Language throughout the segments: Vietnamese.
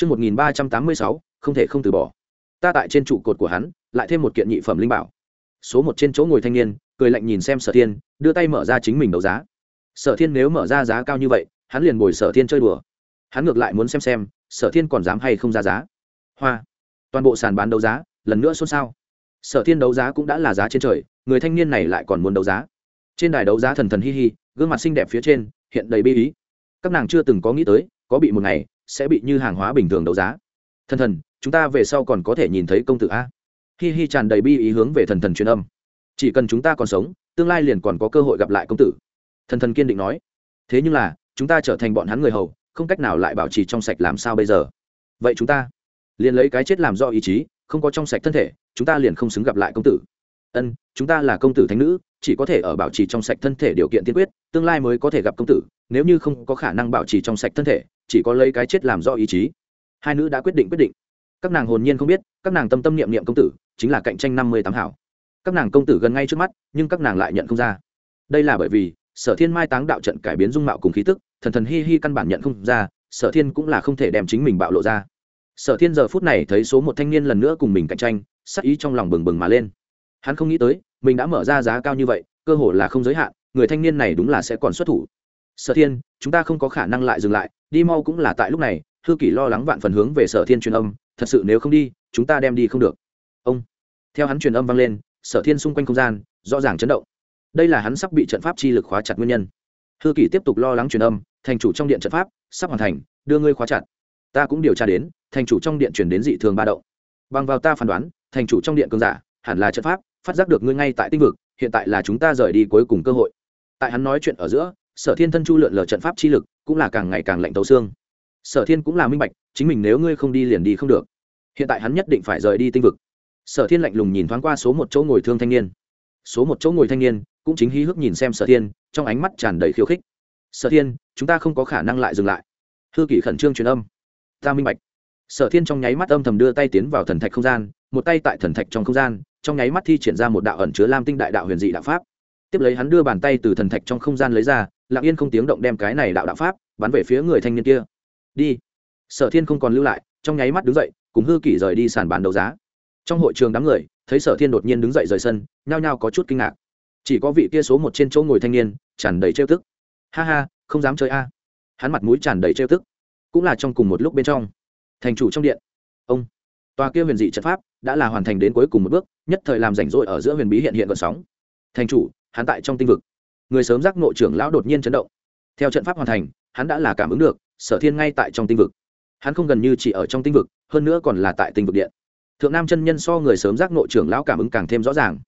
Chương 1386, không thể không từ bỏ. Ta tại trên trụ cột của hắn, lại thêm một kiện nhị phẩm linh bảo. Số một trên chỗ ngồi thanh niên, cười lạnh nhìn xem Sở Thiên, đưa tay mở ra chính mình đấu giá. Sở Thiên nếu mở ra giá cao như vậy, hắn liền bồi Sở Thiên chơi đùa. Hắn ngược lại muốn xem xem, Sở Thiên còn dám hay không ra giá. Hoa. Toàn bộ sàn bán đấu giá, lần nữa xôn xao. Sở Thiên đấu giá cũng đã là giá trên trời, người thanh niên này lại còn muốn đấu giá. Trên đài đấu giá thần thần hi hi, gương mặt xinh đẹp phía trên, hiện đầy bi ý. Các nàng chưa từng có nghĩ tới, có bị một ngày sẽ bị như hàng hóa bình thường đấu giá. Thần thần, chúng ta về sau còn có thể nhìn thấy công tử a. Hi hi tràn đầy bi ý hướng về thần thần truyền âm. Chỉ cần chúng ta còn sống, tương lai liền còn có cơ hội gặp lại công tử. Thần thần kiên định nói. Thế nhưng là, chúng ta trở thành bọn hắn người hầu, không cách nào lại bảo trì trong sạch làm sao bây giờ? Vậy chúng ta liền lấy cái chết làm do ý chí, không có trong sạch thân thể, chúng ta liền không xứng gặp lại công tử. Ân, chúng ta là công tử thánh nữ, chỉ có thể ở bảo trì trong sạch thân thể điều kiện tiên quyết, tương lai mới có thể gặp công tử, nếu như không có khả năng bảo trì trong sạch thân thể chỉ có lấy cái chết làm rõ ý chí. Hai nữ đã quyết định quyết định. Các nàng hồn nhiên không biết, các nàng tâm tâm niệm niệm công tử, chính là cạnh tranh năm mươi tám hảo. Các nàng công tử gần ngay trước mắt, nhưng các nàng lại nhận không ra. Đây là bởi vì, sở thiên mai táng đạo trận cải biến dung mạo cùng khí tức, thần thần hi hi căn bản nhận không ra, sở thiên cũng là không thể đem chính mình bạo lộ ra. Sở thiên giờ phút này thấy số một thanh niên lần nữa cùng mình cạnh tranh, sắc ý trong lòng bừng bừng mà lên. Hắn không nghĩ tới, mình đã mở ra giá cao như vậy, cơ hội là không giới hạn, người thanh niên này đúng là sẽ còn xuất thủ. Sở thiên, chúng ta không có khả năng lại dừng lại đi mau cũng là tại lúc này thư kỷ lo lắng vạn phần hướng về sở thiên truyền âm, thật sự nếu không đi, chúng ta đem đi không được. Ông, theo hắn truyền âm vang lên, sở thiên xung quanh không gian, rõ ràng chấn động. Đây là hắn sắp bị trận pháp chi lực khóa chặt nguyên nhân. Thư kỷ tiếp tục lo lắng truyền âm, thành chủ trong điện trận pháp, sắp hoàn thành, đưa ngươi khóa chặt. Ta cũng điều tra đến, thành chủ trong điện truyền đến dị thường ba động. Bằng vào ta phán đoán, thành chủ trong điện cường giả, hẳn là trận pháp, phát giác được ngươi ngay tại tinh vực, hiện tại là chúng ta rời đi cuối cùng cơ hội. Tại hắn nói chuyện ở giữa, sở thiên thân chu lượn lờ trận pháp chi lực cũng là càng ngày càng lạnh tấu xương. Sở thiên cũng là minh bạch, chính mình nếu ngươi không đi liền đi không được. Hiện tại hắn nhất định phải rời đi tinh vực. Sở thiên lạnh lùng nhìn thoáng qua số một chỗ ngồi thương thanh niên. Số một chỗ ngồi thanh niên, cũng chính hí hước nhìn xem sở thiên, trong ánh mắt tràn đầy khiêu khích. Sở thiên, chúng ta không có khả năng lại dừng lại. Hư kỷ khẩn trương truyền âm. Ta minh bạch. Sở thiên trong nháy mắt âm thầm đưa tay tiến vào thần thạch không gian, một tay tại thần thạch trong không gian, trong nháy mắt thi triển ra một đạo ẩn chứa lam tinh đại đạo huyền dị đạo pháp. Tiếp lấy hắn đưa bàn tay từ thần thạch trong không gian lấy ra lặng yên không tiếng động đem cái này đạo đạo pháp bắn về phía người thanh niên kia. Đi. Sở thiên không còn lưu lại, trong nháy mắt đứng dậy, cùng hư kỷ rời đi sàn bán đấu giá. Trong hội trường đám người, thấy sở thiên đột nhiên đứng dậy rời sân, nhao nhao có chút kinh ngạc. Chỉ có vị kia số một trên chỗ ngồi thanh niên, tràn đầy trêu tức. Ha ha, không dám chơi a. Hắn mặt mũi tràn đầy trêu tức. Cũng là trong cùng một lúc bên trong. Thành chủ trong điện. Ông. Tòa kia huyền dị trận pháp đã là hoàn thành đến cuối cùng một bước, nhất thời làm rảnh rỗi ở giữa huyền bí hiện hiện gợn sóng. Thành chủ, hắn tại trong tinh vực người sớm giác nội trưởng lão đột nhiên chấn động. Theo trận pháp hoàn thành, hắn đã là cảm ứng được, sở thiên ngay tại trong tinh vực. Hắn không gần như chỉ ở trong tinh vực, hơn nữa còn là tại tinh vực điện. Thượng nam chân nhân so người sớm giác nội trưởng lão cảm ứng càng thêm rõ ràng.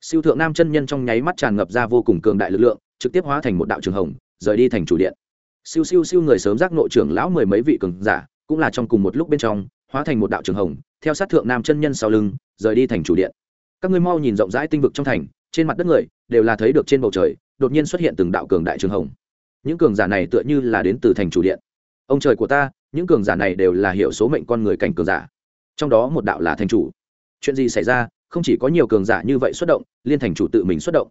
Siêu thượng nam chân nhân trong nháy mắt tràn ngập ra vô cùng cường đại lực lượng, trực tiếp hóa thành một đạo trường hồng, rời đi thành chủ điện. Siêu siêu siêu người sớm giác nội trưởng lão mười mấy vị cường giả, cũng là trong cùng một lúc bên trong, hóa thành một đạo trường hồng, theo sát thượng nam chân nhân sau lưng, rời đi thành chủ điện. Các ngươi mau nhìn rộng rãi tinh vực trong thành, trên mặt đất người, đều là thấy được trên bầu trời đột nhiên xuất hiện từng đạo cường đại trường hồng. Những cường giả này tựa như là đến từ thành chủ điện. Ông trời của ta, những cường giả này đều là hiểu số mệnh con người cảnh cường giả. Trong đó một đạo là thành chủ. Chuyện gì xảy ra? Không chỉ có nhiều cường giả như vậy xuất động, liên thành chủ tự mình xuất động.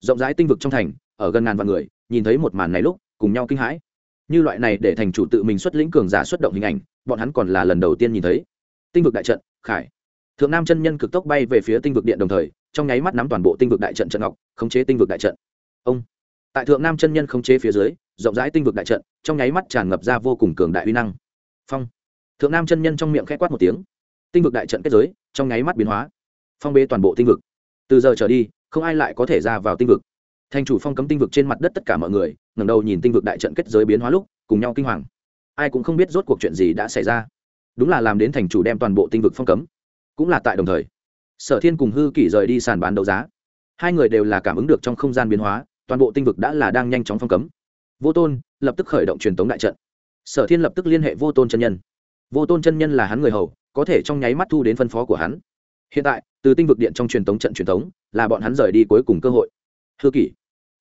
Rộng rãi tinh vực trong thành, ở gần ngàn vạn người, nhìn thấy một màn này lúc, cùng nhau kinh hãi. Như loại này để thành chủ tự mình xuất lĩnh cường giả xuất động hình ảnh, bọn hắn còn là lần đầu tiên nhìn thấy. Tinh vực đại trận, khải. Thượng nam chân nhân cực tốc bay về phía tinh vực điện đồng thời, trong nháy mắt nắm toàn bộ tinh vực đại trận trận ngọc, khống chế tinh vực đại trận ông. Tại thượng nam chân nhân khống chế phía dưới, rộng rãi tinh vực đại trận, trong nháy mắt tràn ngập ra vô cùng cường đại uy năng. Phong. Thượng nam chân nhân trong miệng k h ẽ quát một tiếng. Tinh vực đại trận kết giới, trong nháy mắt biến hóa. Phong bế toàn bộ tinh vực. Từ giờ trở đi, không ai lại có thể ra vào tinh vực. Thành chủ phong cấm tinh vực trên mặt đất tất cả mọi người, ngẩng đầu nhìn tinh vực đại trận kết giới biến hóa lúc, cùng nhau kinh hoàng. Ai cũng không biết rốt cuộc chuyện gì đã xảy ra. Đúng là làm đến thành chủ đem toàn bộ tinh vực phong cấm. Cũng là tại đồng thời, sở thiên cùng hư kỷ rời đi sàn bán đấu giá. Hai người đều là cảm ứng được trong không gian biến hóa toàn bộ tinh vực đã là đang nhanh chóng phong cấm. Vô tôn lập tức khởi động truyền tống đại trận. Sở thiên lập tức liên hệ vô tôn chân nhân. Vô tôn chân nhân là hắn người hầu, có thể trong nháy mắt thu đến phân phó của hắn. Hiện tại, từ tinh vực điện trong truyền tống trận truyền tống, là bọn hắn rời đi cuối cùng cơ hội. Hư kỷ.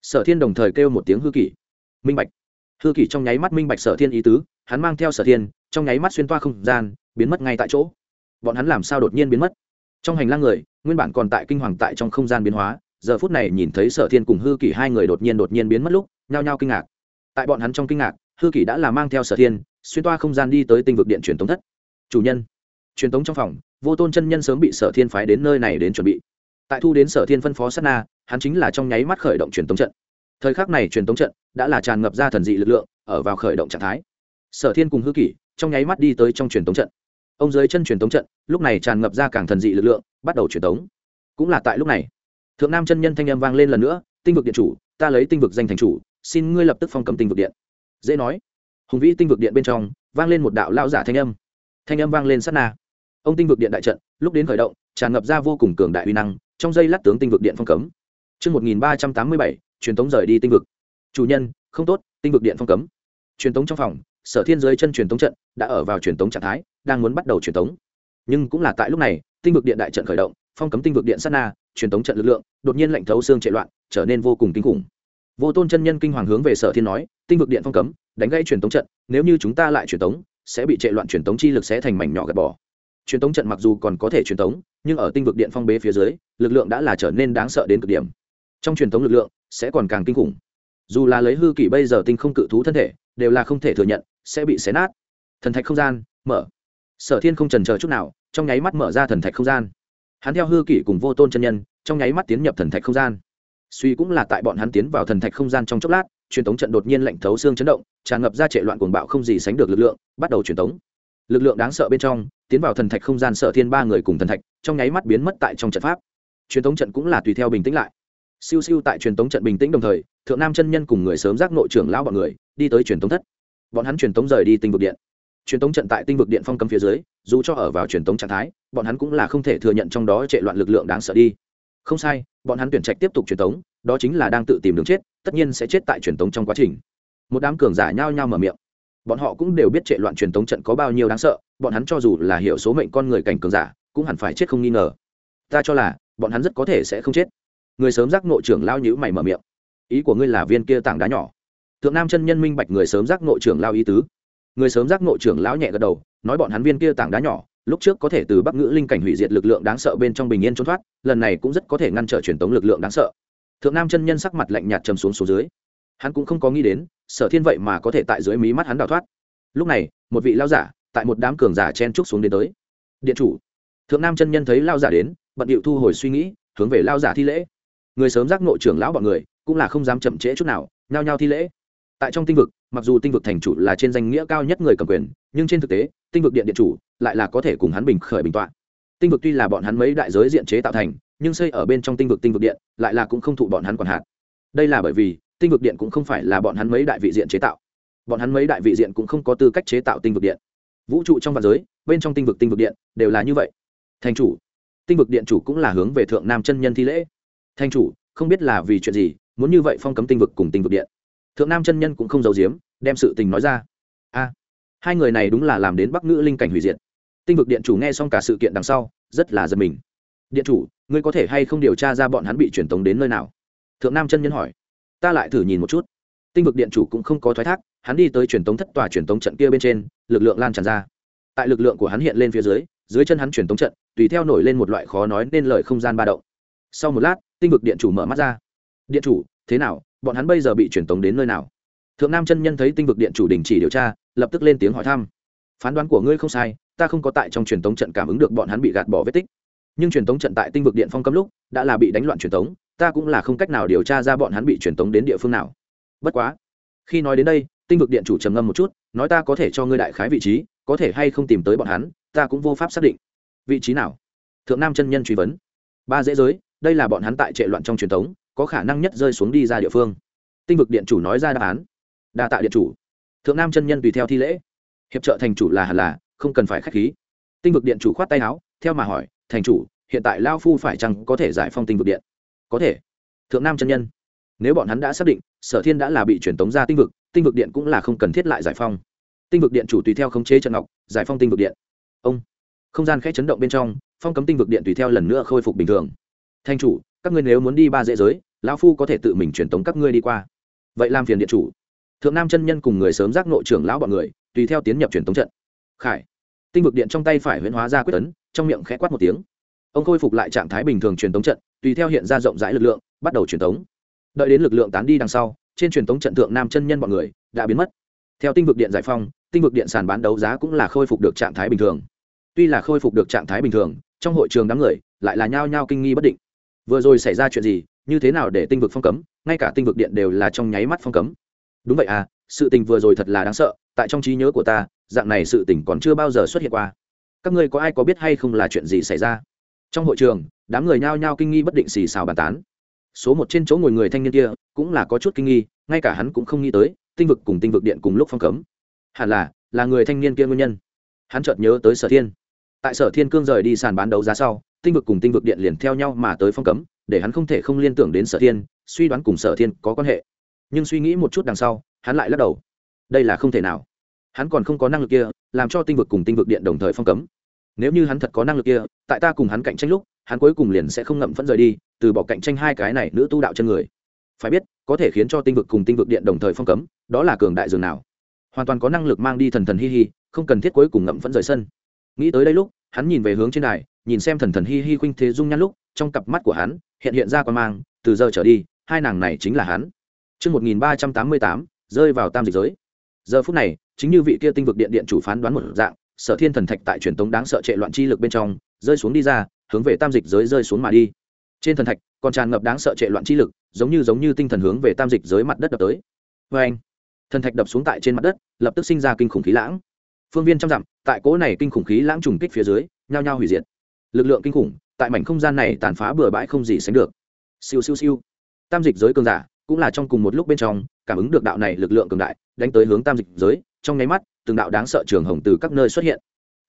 Sở thiên đồng thời kêu một tiếng hư kỷ. Minh bạch. Hư kỷ trong nháy mắt minh bạch sở thiên ý tứ, hắn mang theo sở thiên, trong nháy mắt xuyên toa không gian, biến mất ngay tại chỗ. Bọn hắn làm sao đột nhiên biến mất? Trong hành lang người, nguyên bản còn tại kinh hoàng tại trong không gian biến hóa giờ phút này nhìn thấy sở thiên cùng hư kỷ hai người đột nhiên đột nhiên biến mất lúc, nhao nhao kinh ngạc. Tại bọn hắn trong kinh ngạc, hư kỷ đã là mang theo sở thiên, xuyên toa không gian đi tới tinh vực điện truyền tống thất. Chủ nhân, truyền tống trong phòng, vô tôn chân nhân sớm bị sở thiên phái đến nơi này đến chuẩn bị. Tại thu đến sở thiên phân phó sát na, hắn chính là trong nháy mắt khởi động truyền tống trận. Thời khắc này truyền tống trận đã là tràn ngập ra thần dị lực lượng, ở vào khởi động trạng thái. Sở thiên cùng hư kỷ trong nháy mắt đi tới trong truyền tống trận. Ông dưới chân truyền tống trận, lúc này tràn ngập ra càng thần dị lực lượng, bắt đầu truyền tống. Cũng là tại lúc này thượng nam chân nhân thanh âm vang lên lần nữa tinh vực điện chủ ta lấy tinh vực danh thành chủ xin ngươi lập tức phong cầm tinh vực điện dễ nói hùng vĩ tinh vực điện bên trong vang lên một đạo lao giả thanh âm thanh âm vang lên sát na ông tinh vực điện đại trận lúc đến khởi động tràn ngập ra vô cùng cường đại uy năng trong giây lát tướng tinh vực điện phong cấm Trước 1387, truyền tống rời đi tinh vực. Chủ nhân, không tốt, tinh vực điện phong cấm. Truyền tống trong phòng, Sở Thiên dưới chân truyền tống trận đã ở vào truyền tống trạng thái, đang muốn bắt đầu truyền tống. Nhưng cũng là tại lúc này, tinh vực điện đại trận khởi động, phong cấm tinh vực điện sát na, truyền tống trận lực lượng đột nhiên lạnh thấu xương chạy loạn, trở nên vô cùng kinh khủng. Vô Tôn chân nhân kinh hoàng hướng về Sở Thiên nói, tinh vực điện phong cấm, đánh gãy truyền tống trận, nếu như chúng ta lại truyền tống, sẽ bị chạy loạn truyền tống chi lực sẽ thành mảnh nhỏ gạt bỏ. Truyền tống trận mặc dù còn có thể truyền tống, nhưng ở tinh vực điện phong bế phía dưới, lực lượng đã là trở nên đáng sợ đến cực điểm. Trong truyền tống lực lượng sẽ còn càng kinh khủng. Dù là lấy hư kỷ bây giờ tinh không cự thú thân thể, đều là không thể thừa nhận, sẽ bị xé nát. Thần thạch không gian, mở. Sở Thiên không chần chờ chút nào, trong nháy mắt mở ra thần thạch không gian. Hắn theo hư kỷ cùng vô tôn chân nhân, trong nháy mắt tiến nhập thần thạch không gian. Suy cũng là tại bọn hắn tiến vào thần thạch không gian trong chốc lát, truyền tống trận đột nhiên lạnh thấu xương chấn động, tràn ngập ra trệ loạn cuồng bạo không gì sánh được lực lượng, bắt đầu truyền tống. Lực lượng đáng sợ bên trong, tiến vào thần thạch không gian sở thiên ba người cùng thần thạch, trong nháy mắt biến mất tại trong trận pháp. Truyền tống trận cũng là tùy theo bình tĩnh lại. Siêu siêu tại truyền tống trận bình tĩnh đồng thời, thượng nam chân nhân cùng người sớm giác nội trưởng lão bọn người, đi tới truyền tống thất. Bọn hắn truyền tống rời đi tinh vực điện. Truyền tống trận tại tinh vực điện phong cấm phía dưới, dù cho ở vào truyền tống trạng thái, bọn hắn cũng là không thể thừa nhận trong đó trệ loạn lực lượng đáng sợ đi. Không sai, bọn hắn tuyển trạch tiếp tục truyền tống, đó chính là đang tự tìm đường chết, tất nhiên sẽ chết tại truyền tống trong quá trình. Một đám cường giả nhao nhao mở miệng. Bọn họ cũng đều biết trệ loạn truyền tống trận có bao nhiêu đáng sợ bọn hắn cho dù là hiểu số mệnh con người cảnh cường giả cũng hẳn phải chết không nghi ngờ. Ta cho là bọn hắn rất có thể sẽ không chết. Người sớm giác nội trưởng lao nhữ mày mở miệng. Ý của ngươi là viên kia tảng đá nhỏ. Thượng nam chân nhân minh bạch người sớm giác nội trưởng lao ý tứ người sớm giác nội trưởng lão nhẹ gật đầu, nói bọn hắn viên kia tảng đá nhỏ, lúc trước có thể từ bắc ngữ linh cảnh hủy diệt lực lượng đáng sợ bên trong bình yên trốn thoát, lần này cũng rất có thể ngăn trở truyền tống lực lượng đáng sợ. Thượng nam chân nhân sắc mặt lạnh nhạt trầm xuống số dưới. Hắn cũng không có nghĩ đến, sở thiên vậy mà có thể tại dưới mí mắt hắn đào thoát. Lúc này, một vị lao giả, tại một đám cường giả chen trúc xuống đến tới. Điện chủ. Thượng nam chân nhân thấy lao giả đến, bận điệu thu hồi suy nghĩ, hướng về lao giả thi lễ. Người sớm giác nội trưởng lão bọn người, cũng là không dám chậm trễ chút nào, nhao nhao thi lễ. Tại trong tinh vực mặc dù tinh vực thành chủ là trên danh nghĩa cao nhất người cầm quyền nhưng trên thực tế tinh vực điện điện chủ lại là có thể cùng hắn bình khởi bình tọa tinh vực tuy là bọn hắn mấy đại giới diện chế tạo thành nhưng xây ở bên trong tinh vực tinh vực điện lại là cũng không thụ bọn hắn quản hạt đây là bởi vì tinh vực điện cũng không phải là bọn hắn mấy đại vị diện chế tạo bọn hắn mấy đại vị diện cũng không có tư cách chế tạo tinh vực điện vũ trụ trong vạn giới bên trong tinh vực tinh vực điện đều là như vậy thành chủ tinh vực điện chủ cũng là hướng về thượng nam chân nhân thi lễ thành chủ không biết là vì chuyện gì muốn như vậy phong cấm tinh vực cùng tinh vực điện thượng nam chân nhân cũng không giấu giếm đem sự tình nói ra. A, hai người này đúng là làm đến bắc ngữ linh cảnh hủy diệt. Tinh vực điện chủ nghe xong cả sự kiện đằng sau, rất là giật mình. Điện chủ, ngươi có thể hay không điều tra ra bọn hắn bị truyền tống đến nơi nào? Thượng nam chân nhân hỏi. Ta lại thử nhìn một chút. Tinh vực điện chủ cũng không có thoái thác, hắn đi tới truyền tống thất tòa truyền tống trận kia bên trên, lực lượng lan tràn ra. Tại lực lượng của hắn hiện lên phía dưới dưới chân hắn truyền tống trận, tùy theo nổi lên một loại khó nói nên lời không gian ba động. Sau một lát, tinh vực điện chủ mở mắt ra. Điện chủ, thế nào? Bọn hắn bây giờ bị truyền tống đến nơi nào? Thượng nam chân nhân thấy tinh vực điện chủ đình chỉ điều tra, lập tức lên tiếng hỏi thăm. Phán đoán của ngươi không sai, ta không có tại trong truyền tống trận cảm ứng được bọn hắn bị gạt bỏ vết tích. Nhưng truyền tống trận tại tinh vực điện phong cấm lúc, đã là bị đánh loạn truyền tống, ta cũng là không cách nào điều tra ra bọn hắn bị truyền tống đến địa phương nào. Bất quá, khi nói đến đây, tinh vực điện chủ trầm ngâm một chút, nói ta có thể cho ngươi đại khái vị trí, có thể hay không tìm tới bọn hắn, ta cũng vô pháp xác định. Vị trí nào? Thượng nam chân nhân truy vấn. Ba dễ giới, đây là bọn hắn tại trệ loạn trong truyền tống, có khả năng nhất rơi xuống đi ra địa phương. Tinh vực điện chủ nói ra đáp án đa tạ điện chủ. Thượng nam chân nhân tùy theo thi lễ. Hiệp trợ thành chủ là hẳn là, không cần phải k h á c h khí. Tinh vực điện chủ khoát tay áo, theo mà hỏi, thành chủ, hiện tại lao phu phải chăng có thể giải phong tinh vực điện? Có thể. Thượng nam chân nhân, nếu bọn hắn đã xác định, sở thiên đã là bị truyền tống ra tinh vực tinh vực điện cũng là không cần thiết lại giải phong tinh vực điện chủ tùy theo khống chế trận ngọc, giải phong tinh vực điện. Ông, không gian khẽ chấn động bên trong, phong cấm tinh vực điện tùy theo lần nữa khôi phục bình thường. Thanh chủ, các ngươi nếu muốn đi ba dễ giới lão phu có thể tự mình truyền tống các ngươi đi qua. Vậy làm phiền điện chủ thượng nam chân nhân cùng người sớm giác nội trưởng lão bọn người, tùy theo tiến nhập truyền tống trận. Khải, tinh vực điện trong tay phải huyễn hóa ra quyết tấn, trong miệng khẽ quát một tiếng. Ông khôi phục lại trạng thái bình thường truyền tống trận, tùy theo hiện ra rộng rãi lực lượng, bắt đầu truyền tống. Đợi đến lực lượng tán đi đằng sau, trên truyền tống trận thượng nam chân nhân bọn người đã biến mất. Theo tinh vực điện giải phong, tinh vực điện sàn bán đấu giá cũng là khôi phục được trạng thái bình thường. Tuy là khôi phục được trạng thái bình thường, trong hội trường đám người lại là nhao nhao kinh nghi bất định. Vừa rồi xảy ra chuyện gì, như thế nào để tinh vực phong cấm, ngay cả tinh vực điện đều là trong nháy mắt phong cấm đúng vậy à sự tình vừa rồi thật là đáng sợ, tại trong trí nhớ của ta, dạng này sự tình còn chưa bao giờ xuất hiện qua. Các ngươi có ai có biết hay không là chuyện gì xảy ra? Trong hội trường, đám người nhao nhao kinh nghi bất định xì xào bàn tán. Số một trên chỗ ngồi người thanh niên kia, cũng là có chút kinh nghi, ngay cả hắn cũng không nghĩ tới, tinh vực cùng tinh vực điện cùng lúc phong cấm. Hẳn là là người thanh niên kia nguyên nhân. Hắn chợt nhớ tới sở thiên. Tại sở thiên cương rời đi sàn bán đấu giá sau, tinh vực cùng tinh vực điện liền theo nhau mà tới phong cấm, để hắn không thể không liên tưởng đến sở thiên, suy đoán cùng sở thiên có quan hệ nhưng suy nghĩ một chút đằng sau, hắn lại lắc đầu. Đây là không thể nào. Hắn còn không có năng lực kia, làm cho tinh vực cùng tinh vực điện đồng thời phong cấm. Nếu như hắn thật có năng lực kia, tại ta cùng hắn cạnh tranh lúc, hắn cuối cùng liền sẽ không ngậm phẫn rời đi, từ bỏ cạnh tranh hai cái này nữ tu đạo chân người. Phải biết, có thể khiến cho tinh vực cùng tinh vực điện đồng thời phong cấm, đó là cường đại dường nào. Hoàn toàn có năng lực mang đi thần thần hi hi, không cần thiết cuối cùng ngậm phẫn rời sân. Nghĩ tới đây lúc, hắn nhìn về hướng trên đài, nhìn xem thần thần hi hi khuynh thế dung nhan lúc, trong cặp mắt của hắn, hiện hiện ra quan mang, từ giờ trở đi, hai nàng này chính là hắn. Trước 1388, rơi vào tam dịch giới. Giờ phút này, chính như vị kia tinh vực điện điện chủ phán đoán một dạng, Sở Thiên thần thạch tại truyền tống đáng sợ trệ loạn chi lực bên trong, rơi xuống đi ra, hướng về tam dịch giới rơi xuống mà đi. Trên thần thạch, còn tràn ngập đáng sợ trệ loạn chi lực, giống như giống như tinh thần hướng về tam dịch giới mặt đất đập tới. Oeng! anh, thần thạch đập xuống tại trên mặt đất, lập tức sinh ra kinh khủng khí lãng. Phương viên trăm dặm, tại cỗ này kinh khủng khí lãng trùng kích phía dưới, nhao nhao hủy diệt. Lực lượng kinh khủng, tại mảnh không gian này tàn phá bừa bãi không gì sánh được. Siêu siêu siêu. Tam dịch giới cường giả, cũng là trong cùng một lúc bên trong, cảm ứng được đạo này lực lượng cường đại, đánh tới hướng tam dịch giới, trong nháy mắt, từng đạo đáng sợ trường hồng từ các nơi xuất hiện.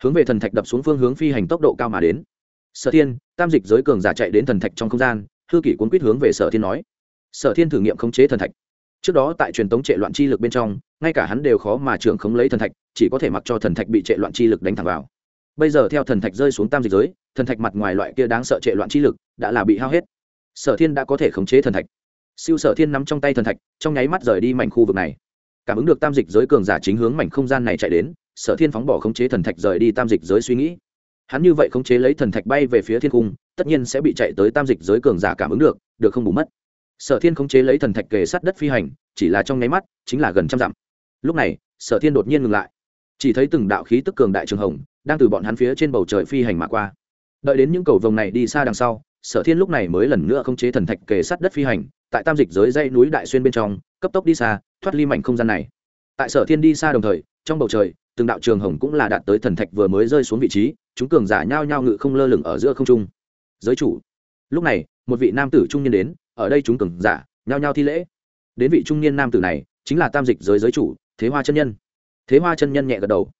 Hướng về thần thạch đập xuống phương hướng phi hành tốc độ cao mà đến. Sở thiên, tam dịch giới cường giả chạy đến thần thạch trong không gian, hư kỷ cuốn quýt hướng về sở thiên nói. Sở thiên thử nghiệm khống chế thần thạch. Trước đó tại truyền tống trệ loạn chi lực bên trong, ngay cả hắn đều khó mà trường khống lấy thần thạch, chỉ có thể mặc cho thần thạch bị trệ loạn chi lực đánh thẳng vào. Bây giờ theo thần thạch rơi xuống tam dịch giới, thần thạch mặt ngoài loại kia đáng sợ trệ loạn chi lực đã là bị hao hết. Sở thiên đã có thể khống chế thần thạch siêu sở thiên nắm trong tay thần thạch, trong nháy mắt rời đi mảnh khu vực này. Cảm ứng được tam dịch giới cường giả chính hướng mảnh không gian này chạy đến, sở thiên phóng bỏ khống chế thần thạch rời đi tam dịch giới suy nghĩ. Hắn như vậy khống chế lấy thần thạch bay về phía thiên cung, tất nhiên sẽ bị chạy tới tam dịch giới cường giả cảm ứng được được không bù mất. Sở thiên khống chế lấy thần thạch kề sát đất phi hành, chỉ là trong nháy mắt, chính là gần trăm dặm. Lúc này, sở thiên đột nhiên ngừng lại. Chỉ thấy từng đạo khí tức cường đại trường hồng, đang từ bọn hắn phía trên bầu trời phi hành mà qua. Đợi đến những cầu vồng này đi xa đằng sau, sở thiên lúc này mới lần nữa khống chế thần thạch kề sát đất phi hành tại tam dịch giới dãy núi đại xuyên bên trong, cấp tốc đi xa, thoát ly mảnh không gian này. Tại sở thiên đi xa đồng thời, trong bầu trời, từng đạo trường hồng cũng là đạt tới thần thạch vừa mới rơi xuống vị trí, chúng cường giả nhao nhao ngự không lơ lửng ở giữa không trung. Giới chủ. Lúc này, một vị nam tử trung niên đến, ở đây chúng cường giả, nhao nhao thi lễ. Đến vị trung niên nam tử này, chính là tam dịch giới giới chủ, thế hoa chân nhân. Thế hoa chân nhân nhẹ gật đầu.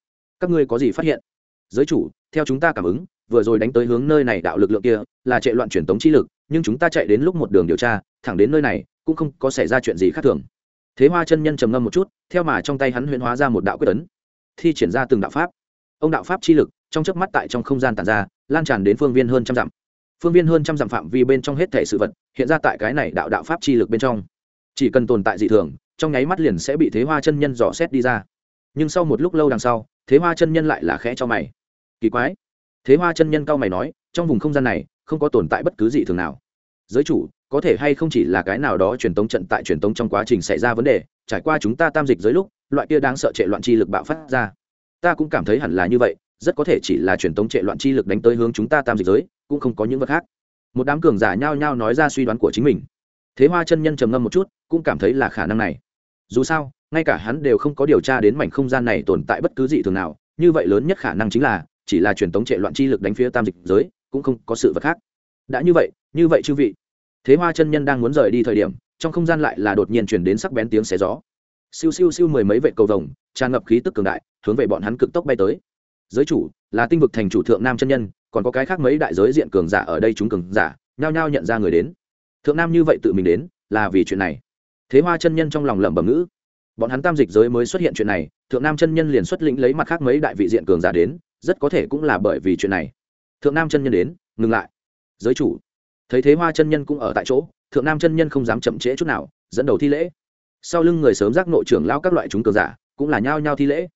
Các ngươi có gì phát hiện? Giới chủ, theo chúng ta cảm ứng vừa rồi đánh tới hướng nơi này đạo lực lượng kia, là chạy loạn truyền tống chi lực, nhưng chúng ta chạy đến lúc một đường điều tra, thẳng đến nơi này, cũng không có xảy ra chuyện gì khác thường. Thế hoa chân nhân trầm ngâm một chút, theo mà trong tay hắn huyễn hóa ra một đạo quyết tấn thi triển ra từng đạo pháp. Ông đạo pháp chi lực, trong chớp mắt tại trong không gian tàn ra, lan tràn đến phương viên hơn trăm dặm. Phương viên hơn trăm dặm phạm vi bên trong hết thể sự vật, hiện ra tại cái này đạo đạo pháp chi lực bên trong. Chỉ cần tồn tại dị thường, trong nháy mắt liền sẽ bị thế hoa chân nhân dò xét đi ra. Nhưng sau một lúc lâu đằng sau, thế hoa chân nhân lại là khẽ cho mày. Kỳ quái thế hoa chân nhân cao mày nói, trong vùng không gian này, không có tồn tại bất cứ gì thường nào. Giới chủ, có thể hay không chỉ là cái nào đó truyền tống trận tại truyền tống trong quá trình xảy ra vấn đề, trải qua chúng ta tam dịch dưới lúc, loại kia đang sợ trệ loạn chi lực bạo phát ra. Ta cũng cảm thấy hẳn là như vậy, rất có thể chỉ là truyền tống trệ loạn chi lực đánh tới hướng chúng ta tam dịch giới, cũng không có những vật khác. Một đám cường giả nhao nhao nói ra suy đoán của chính mình. Thế hoa chân nhân trầm ngâm một chút, cũng cảm thấy là khả năng này. Dù sao, ngay cả hắn đều không có điều tra đến mảnh không gian này tồn tại bất cứ gì thường nào, như vậy lớn nhất khả năng chính là chỉ là truyền tống trệ loạn chi lực đánh phía tam dịch giới, cũng không có sự vật khác. Đã như vậy như vậy chư vị. Thế hoa chân nhân đang muốn rời đi thời điểm, trong không gian lại là đột nhiên chuyển đến sắc bén tiếng xé gió. Siêu siêu siêu mười mấy vệ cầu vồng, tràn ngập khí tức cường đại, hướng về bọn hắn cực tốc bay tới. Giới chủ, là tinh vực thành chủ thượng nam chân nhân, còn có cái khác mấy đại giới diện cường giả ở đây chúng cường giả, nhao nhao nhận ra người đến. Thượng nam như vậy tự mình đến, là vì chuyện này. Thế hoa chân nhân trong lòng lẩm bẩm ngữ. Bọn hắn tam dịch giới mới xuất hiện chuyện này, thượng nam chân nhân liền xuất lĩnh lấy mặt khác mấy đại vị diện cường giả đến rất có thể cũng là bởi vì chuyện này. Thượng nam chân nhân đến, ngừng lại. Giới chủ. Thấy thế hoa chân nhân cũng ở tại chỗ, thượng nam chân nhân không dám chậm trễ chút nào, dẫn đầu thi lễ. Sau lưng người sớm giác nội trưởng lao các loại chúng cường giả, cũng là nhao nhao thi lễ.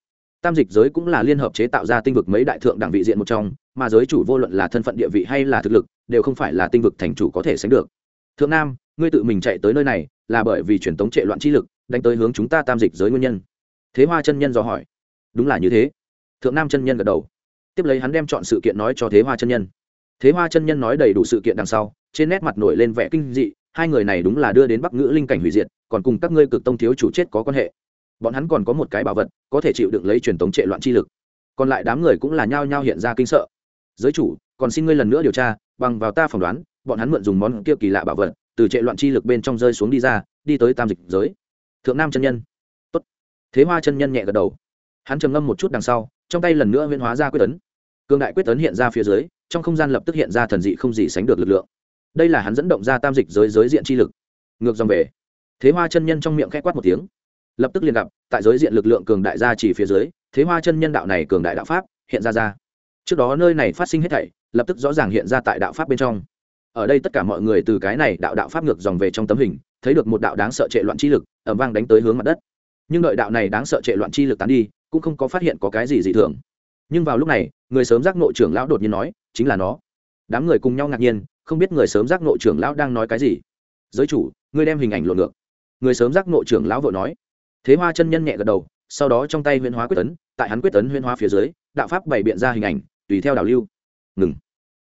Tam dịch giới cũng là liên hợp chế tạo ra tinh vực mấy đại thượng đẳng vị diện một trong, mà giới chủ vô luận là thân phận địa vị hay là thực lực, đều không phải là tinh vực thành chủ có thể sánh được. Thượng nam, ngươi tự mình chạy tới nơi này, là bởi vì truyền thống trệ loạn chi lực, đánh tới hướng chúng ta tam dịch giới nguyên nhân. Thế hoa chân nhân dò hỏi. Đúng là như thế thượng nam chân nhân gật đầu. Tiếp lấy hắn đem chọn sự kiện nói cho thế hoa chân nhân. Thế hoa chân nhân nói đầy đủ sự kiện đằng sau, trên nét mặt nổi lên vẻ kinh dị, hai người này đúng là đưa đến bắc ngữ linh cảnh hủy diệt, còn cùng các ngươi cực tông thiếu chủ chết có quan hệ. Bọn hắn còn có một cái bảo vật, có thể chịu đựng lấy truyền thống trệ loạn chi lực. Còn lại đám người cũng là nhao nhao hiện ra kinh sợ. Giới chủ, còn xin ngươi lần nữa điều tra, bằng vào ta phỏng đoán, bọn hắn mượn dùng món kia kỳ lạ bảo vật, từ trệ loạn chi lực bên trong rơi xuống đi ra, đi tới tam dịch giới. Thượng nam chân nhân. Tốt. thế hoa chân nhân nhẹ gật đầu. Hắn trầm ngâm một chút đằng sau trong tay lần nữa huyễn hóa ra quyết tấn cương đại quyết tấn hiện ra phía dưới, trong không gian lập tức hiện ra thần dị không gì sánh được lực lượng. Đây là hắn dẫn động ra tam dịch giới giới diện chi lực. Ngược dòng về, thế hoa chân nhân trong miệng k h ẽ quát một tiếng. Lập tức liền gặp, tại giới diện lực lượng cường đại gia chỉ phía dưới, thế hoa chân nhân đạo này cường đại đạo pháp hiện ra ra. Trước đó nơi này phát sinh hết thảy, lập tức rõ ràng hiện ra tại đạo pháp bên trong. Ở đây tất cả mọi người từ cái này đạo đạo pháp ngược dòng về trong tấm hình, thấy được một đạo đáng sợ trệ loạn chi lực ẩm vang đánh tới hướng mặt đất. Nhưng đợi đạo này đáng sợ trệ loạn chi lực tán đi cũng không có phát hiện có cái gì dị thường. Nhưng vào lúc này, người sớm giác nội trưởng lão đột nhiên nói, chính là nó. Đám người cùng nhau ngạc nhiên, không biết người sớm giác nội trưởng lão đang nói cái gì. Giới chủ, ngươi đem hình ảnh lộn ngược. Người sớm giác nội trưởng lão vội nói. Thế hoa chân nhân nhẹ gật đầu, sau đó trong tay huyễn hóa quyết tấn tại hắn quyết tấn huyễn hóa phía dưới, đạo pháp bày biện ra hình ảnh, tùy theo đảo lưu. Ngừng.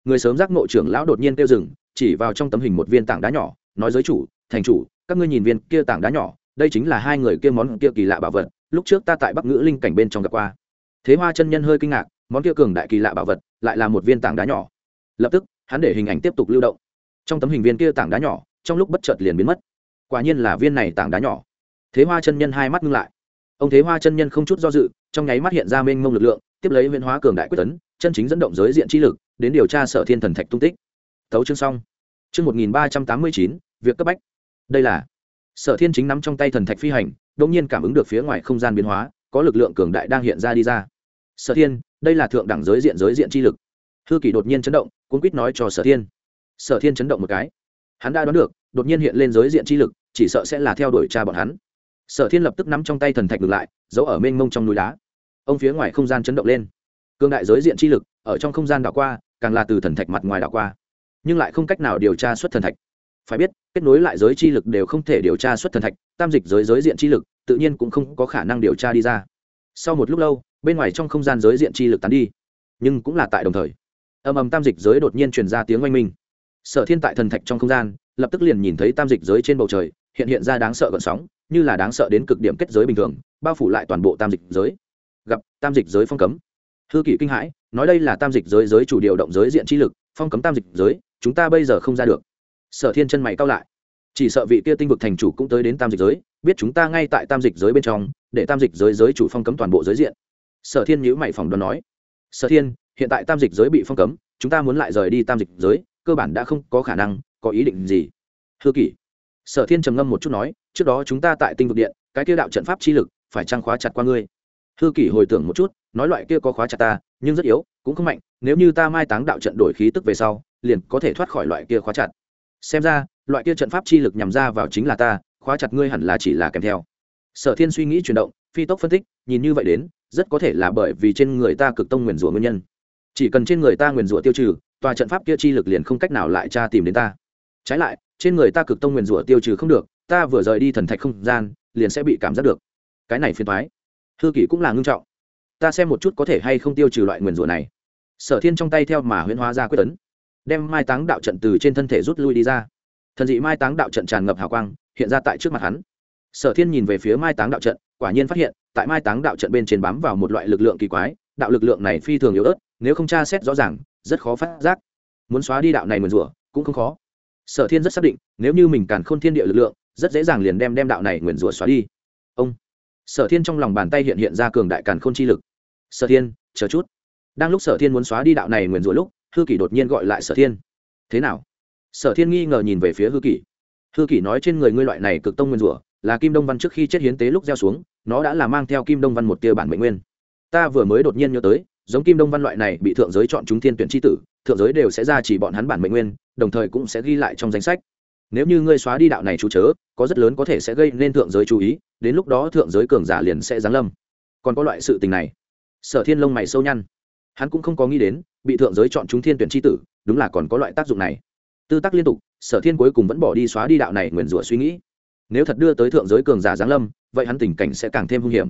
Người sớm giác nội trưởng lão đột nhiên kêu dừng, chỉ vào trong tấm hình một viên tảng đá nhỏ, nói, giới chủ, thành chủ, các ngươi nhìn viên kia tảng đá nhỏ, đây chính là hai người kia món kia kỳ lạ bảo vật lúc trước ta tại bắc ngữ linh cảnh bên trong gặp qua. Thế hoa chân nhân hơi kinh ngạc, món kia cường đại kỳ lạ bảo vật lại là một viên tảng đá nhỏ. Lập tức, hắn để hình ảnh tiếp tục lưu động. Trong tấm hình viên kia tảng đá nhỏ, trong lúc bất chợt liền biến mất. Quả nhiên là viên này tảng đá nhỏ. Thế hoa chân nhân hai mắt ngưng lại. Ông thế hoa chân nhân không chút do dự, trong nháy mắt hiện ra mênh mông lực lượng, tiếp lấy huyễn hóa cường đại quyết tấn, chân chính dẫn động giới diện trí lực, đến điều tra sở thiên thần thạch tung tích. Thấu chương xong. Chương một nghìn ba trăm tám mươi chín, việc cấp bách. Đây là sở thiên chính nắm trong tay thần thạch phi hành đông nhiên cảm ứng được phía ngoài không gian biến hóa, có lực lượng cường đại đang hiện ra đi ra. Sở thiên, đây là thượng đẳng giới diện giới diện chi lực. Hư kỷ đột nhiên chấn động cũng quýt nói cho sở thiên. Sở thiên chấn động một cái. Hắn đã đoán được, đột nhiên hiện lên giới diện chi lực, chỉ sợ sẽ là theo đuổi cha bọn hắn. Sở thiên lập tức nắm trong tay thần thạch ngược lại, giấu ở mênh mông trong núi đá. Ông phía ngoài không gian chấn động lên. Cương đại giới diện chi lực, ở trong không gian đảo qua, càng là từ thần thạch mặt ngoài đảo qua. Nhưng lại không cách nào điều tra xuất thần thạch phải biết, kết nối lại giới chi lực đều không thể điều tra xuất thần thạch, tam dịch giới giới diện chi lực, tự nhiên cũng không có khả năng điều tra đi ra. Sau một lúc lâu, bên ngoài trong không gian giới diện chi lực tán đi. Nhưng cũng là tại đồng thời. Âm ầm tam dịch giới đột nhiên truyền ra tiếng oanh minh. Sở thiên tại thần thạch trong không gian, lập tức liền nhìn thấy tam dịch giới trên bầu trời, hiện hiện ra đáng sợ gợn sóng, như là đáng sợ đến cực điểm kết giới bình thường, bao phủ lại toàn bộ tam dịch giới. Gặp tam dịch giới phong cấm. Hư kỷ kinh hãi, nói đây là tam dịch giới giới chủ điều động giới diện chi lực, phong cấm tam dịch giới, chúng ta bây giờ không ra được sở thiên chân mày cao lại. Chỉ sợ vị kia tinh vực thành chủ cũng tới đến tam dịch giới, biết chúng ta ngay tại tam dịch giới bên trong, để tam dịch giới giới chủ phong cấm toàn bộ giới diện. Sở thiên nhữ mày phỏng đoán nói. Sở thiên, hiện tại tam dịch giới bị phong cấm, chúng ta muốn lại rời đi tam dịch giới, cơ bản đã không có khả năng, có ý định gì? Hư kỷ. Sở thiên trầm ngâm một chút nói, trước đó chúng ta tại tinh vực điện, cái kia đạo trận pháp chi lực, phải trăng khóa chặt qua ngươi. Hư kỷ hồi tưởng một chút, nói loại kia có khóa chặt ta, nhưng rất yếu, cũng không mạnh, nếu như ta mai táng đạo trận đổi khí tức về sau, liền có thể thoát khỏi loại kia khóa chặt xem ra, loại kia trận pháp chi lực nhằm ra vào chính là ta, khóa chặt ngươi hẳn là chỉ là kèm theo. Sở thiên suy nghĩ chuyển động, phi tốc phân tích, nhìn như vậy đến, rất có thể là bởi vì trên người ta cực tông nguyền rủa nguyên nhân. Chỉ cần trên người ta nguyền rủa tiêu trừ, tòa trận pháp kia chi lực liền không cách nào lại tra tìm đến ta. Trái lại, trên người ta cực tông nguyền rủa tiêu trừ không được, ta vừa rời đi thần thạch không gian, liền sẽ bị cảm giác được. Cái này phiền thoái thư kỷ cũng là ngưng trọng. Ta xem một chút có thể hay không tiêu trừ loại nguyền rủa này. Sở thiên trong tay theo mà huyễn hóa ra quyết tấn đem mai táng đạo trận từ trên thân thể rút lui đi ra. Thần dị mai táng đạo trận tràn ngập hào quang, hiện ra tại trước mặt hắn. Sở thiên nhìn về phía mai táng đạo trận, quả nhiên phát hiện, tại mai táng đạo trận bên trên bám vào một loại lực lượng kỳ quái, đạo lực lượng này phi thường yếu ớt, nếu không tra xét rõ ràng, rất khó phát giác. Muốn xóa đi đạo này nguyền rủa, cũng không khó. Sở thiên rất xác định, nếu như mình càn khôn thiên địa lực lượng, rất dễ dàng liền đem đem đạo này nguyền rủa xóa đi. Ông. Sở thiên trong lòng bàn tay hiện hiện ra cường đại càn khôn chi lực. Sở thiên, chờ chút. Đang lúc sở thiên muốn xóa đi đạo này nguyền rủa lúc hư kỷ đột nhiên gọi lại sở thiên. Thế nào? Sở thiên nghi ngờ nhìn về phía hư kỷ. Hư kỷ nói trên người ngươi loại này cực tông nguyên rủa, là kim đông văn trước khi chết hiến tế lúc gieo xuống, nó đã là mang theo kim đông văn một tia bản mệnh nguyên. Ta vừa mới đột nhiên nhớ tới, giống kim đông văn loại này bị thượng giới chọn chúng thiên tuyển tri tử, thượng giới đều sẽ ra chỉ bọn hắn bản mệnh nguyên, đồng thời cũng sẽ ghi lại trong danh sách. Nếu như ngươi xóa đi đạo này chú chớ, có rất lớn có thể sẽ gây nên thượng giới chú ý, đến lúc đó thượng giới cường giả liền sẽ giáng lâm. Còn có loại sự tình này. Sở thiên lông mày sâu nhăn hắn cũng không có nghĩ đến, bị thượng giới chọn chúng thiên tuyển tri tử, đúng là còn có loại tác dụng này. Tư tác liên tục, sở thiên cuối cùng vẫn bỏ đi xóa đi đạo này nguyền rủa suy nghĩ. Nếu thật đưa tới thượng giới cường giả giáng lâm, vậy hắn tình cảnh sẽ càng thêm hung hiểm.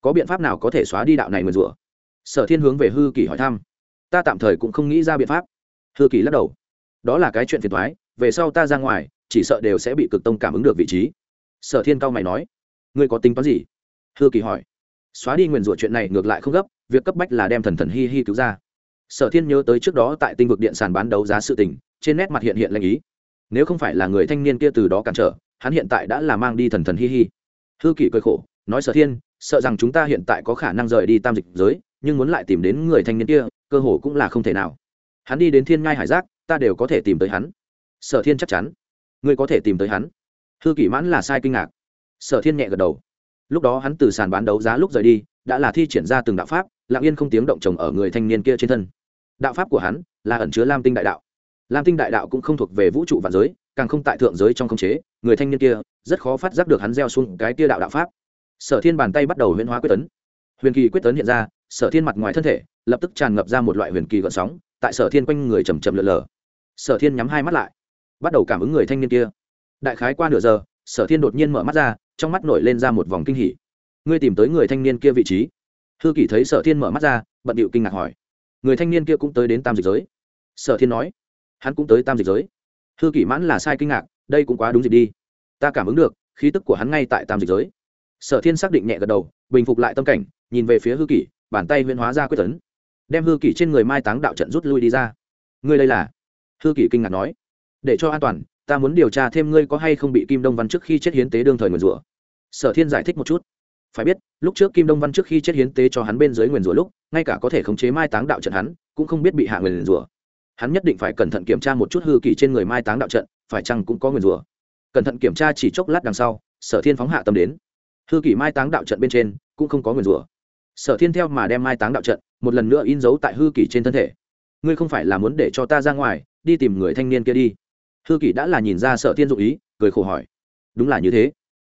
Có biện pháp nào có thể xóa đi đạo này nguyền rủa? Sở thiên hướng về hư kỷ hỏi thăm. Ta tạm thời cũng không nghĩ ra biện pháp. Hư kỳ lắc đầu. Đó là cái chuyện phiền thoái về sau ta ra ngoài, chỉ sợ đều sẽ bị cực tông cảm ứng được vị trí. Sở thiên cao mày nói. Ngươi có tính toán gì? Hư kỳ hỏi. Xóa đi nguyền rủa chuyện này ngược lại không gấp việc cấp bách là đem thần thần hi hi cứu ra. Sở thiên nhớ tới trước đó tại tinh vực điện sàn bán đấu giá sự tình, trên nét mặt hiện hiện lanh ý. Nếu không phải là người thanh niên kia từ đó cản trở, hắn hiện tại đã là mang đi thần thần hi hi. Hư kỷ cười khổ, nói sở thiên, sợ rằng chúng ta hiện tại có khả năng rời đi tam dịch giới, nhưng muốn lại tìm đến người thanh niên kia, cơ hồ cũng là không thể nào. Hắn đi đến thiên ngai hải giác, ta đều có thể tìm tới hắn. Sở thiên chắc chắn. Ngươi có thể tìm tới hắn. Hư kỷ mãn là sai kinh ngạc. Sở thiên nhẹ gật đầu. Lúc đó hắn từ sàn bán đấu giá lúc rời đi, đã là thi triển ra từng đạo pháp lặng yên không tiếng động trồng ở người thanh niên kia trên thân. Đạo pháp của hắn là ẩn chứa lam tinh đại đạo. Lam tinh đại đạo cũng không thuộc về vũ trụ vạn giới, càng không tại thượng giới trong khống chế, người thanh niên kia rất khó phát giác được hắn gieo xuống cái tia đạo đạo pháp. Sở thiên bàn tay bắt đầu huyễn hóa quyết tấn. Huyền kỳ quyết tấn hiện ra, sở thiên mặt ngoài thân thể lập tức tràn ngập ra một loại huyền kỳ gợn sóng, tại sở thiên quanh người chầm chầm lượn lờ. Sở thiên nhắm hai mắt lại, bắt đầu cảm ứng người thanh niên kia. Đại khái qua nửa giờ, sở thiên đột nhiên mở mắt ra, trong mắt nổi lên ra một vòng kinh hỉ. Ngươi tìm tới người thanh niên kia vị trí hư kỷ thấy sở thiên mở mắt ra, bận điệu kinh ngạc hỏi. Người thanh niên kia cũng tới đến tam dịch giới. Sở thiên nói, hắn cũng tới tam dịch giới. Hư kỷ mãn là sai kinh ngạc, đây cũng quá đúng dịp đi. Ta cảm ứng được, khí tức của hắn ngay tại tam dịch giới. Sở thiên xác định nhẹ gật đầu, bình phục lại tâm cảnh, nhìn về phía hư kỷ, bàn tay huyễn hóa ra quyết tấn. Đem hư kỷ trên người mai táng đạo trận rút lui đi ra. Ngươi đây là? Hư kỷ kinh ngạc nói. Để cho an toàn, ta muốn điều tra thêm ngươi có hay không bị kim đông văn trước khi chết hiến tế đương thời nguyền rủa. Sở thiên giải thích một chút phải biết, lúc trước kim đông văn trước khi chết hiến tế cho hắn bên dưới nguyền rủa lúc, ngay cả có thể khống chế mai táng đạo trận hắn, cũng không biết bị hạ nguyền rủa. Hắn nhất định phải cẩn thận kiểm tra một chút hư kỳ trên người mai táng đạo trận, phải chăng cũng có nguyền rủa. Cẩn thận kiểm tra chỉ chốc lát đằng sau, sở thiên phóng hạ tâm đến. Hư kỳ mai táng đạo trận bên trên, cũng không có nguyền rủa. Sở thiên theo mà đem mai táng đạo trận, một lần nữa in dấu tại hư kỳ trên thân thể. Ngươi không phải là muốn để cho ta ra ngoài, đi tìm người thanh niên kia đi. Hư kỳ đã là nhìn ra sở thiên dụ ý, cười khổ hỏi. Đúng là như thế.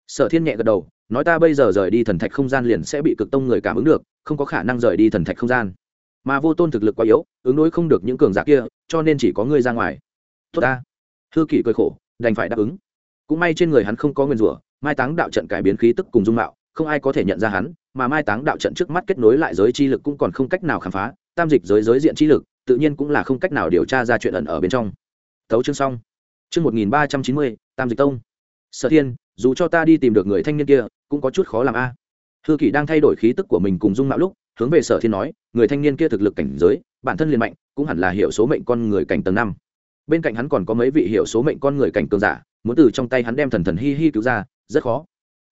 Sở thiên nhẹ gật đầu nói ta bây giờ rời đi thần thạch không gian liền sẽ bị cực tông người cảm ứng được, không có khả năng rời đi thần thạch không gian. Mà vô tôn thực lực quá yếu, ứng đối không được những cường giả kia, cho nên chỉ có ngươi ra ngoài. Tốt ta. Hư kỷ cười khổ, đành phải đáp ứng. Cũng may trên người hắn không có nguyên rủa, mai táng đạo trận cải biến khí tức cùng dung mạo, không ai có thể nhận ra hắn, mà mai táng đạo trận trước mắt kết nối lại giới chi lực cũng còn không cách nào khám phá, tam dịch giới giới diện chi lực, tự nhiên cũng là không cách nào điều tra ra chuyện ẩn ở bên trong. Thấu chương xong. Chương một nghìn ba trăm chín mươi, tam dịch tông. Sở thiên dù cho ta đi tìm được người thanh niên kia, cũng có chút khó làm a. À. hư kỷ đang thay đổi khí tức của mình cùng dung mạo lúc, hướng về sở thiên nói, người thanh niên kia thực lực cảnh giới, bản thân liền mạnh, cũng hẳn là hiểu số mệnh con người cảnh tầng năm. Bên cạnh hắn còn có mấy vị hiểu số mệnh con người cảnh cường giả, muốn từ trong tay hắn đem thần thần hi hi cứu ra, rất khó.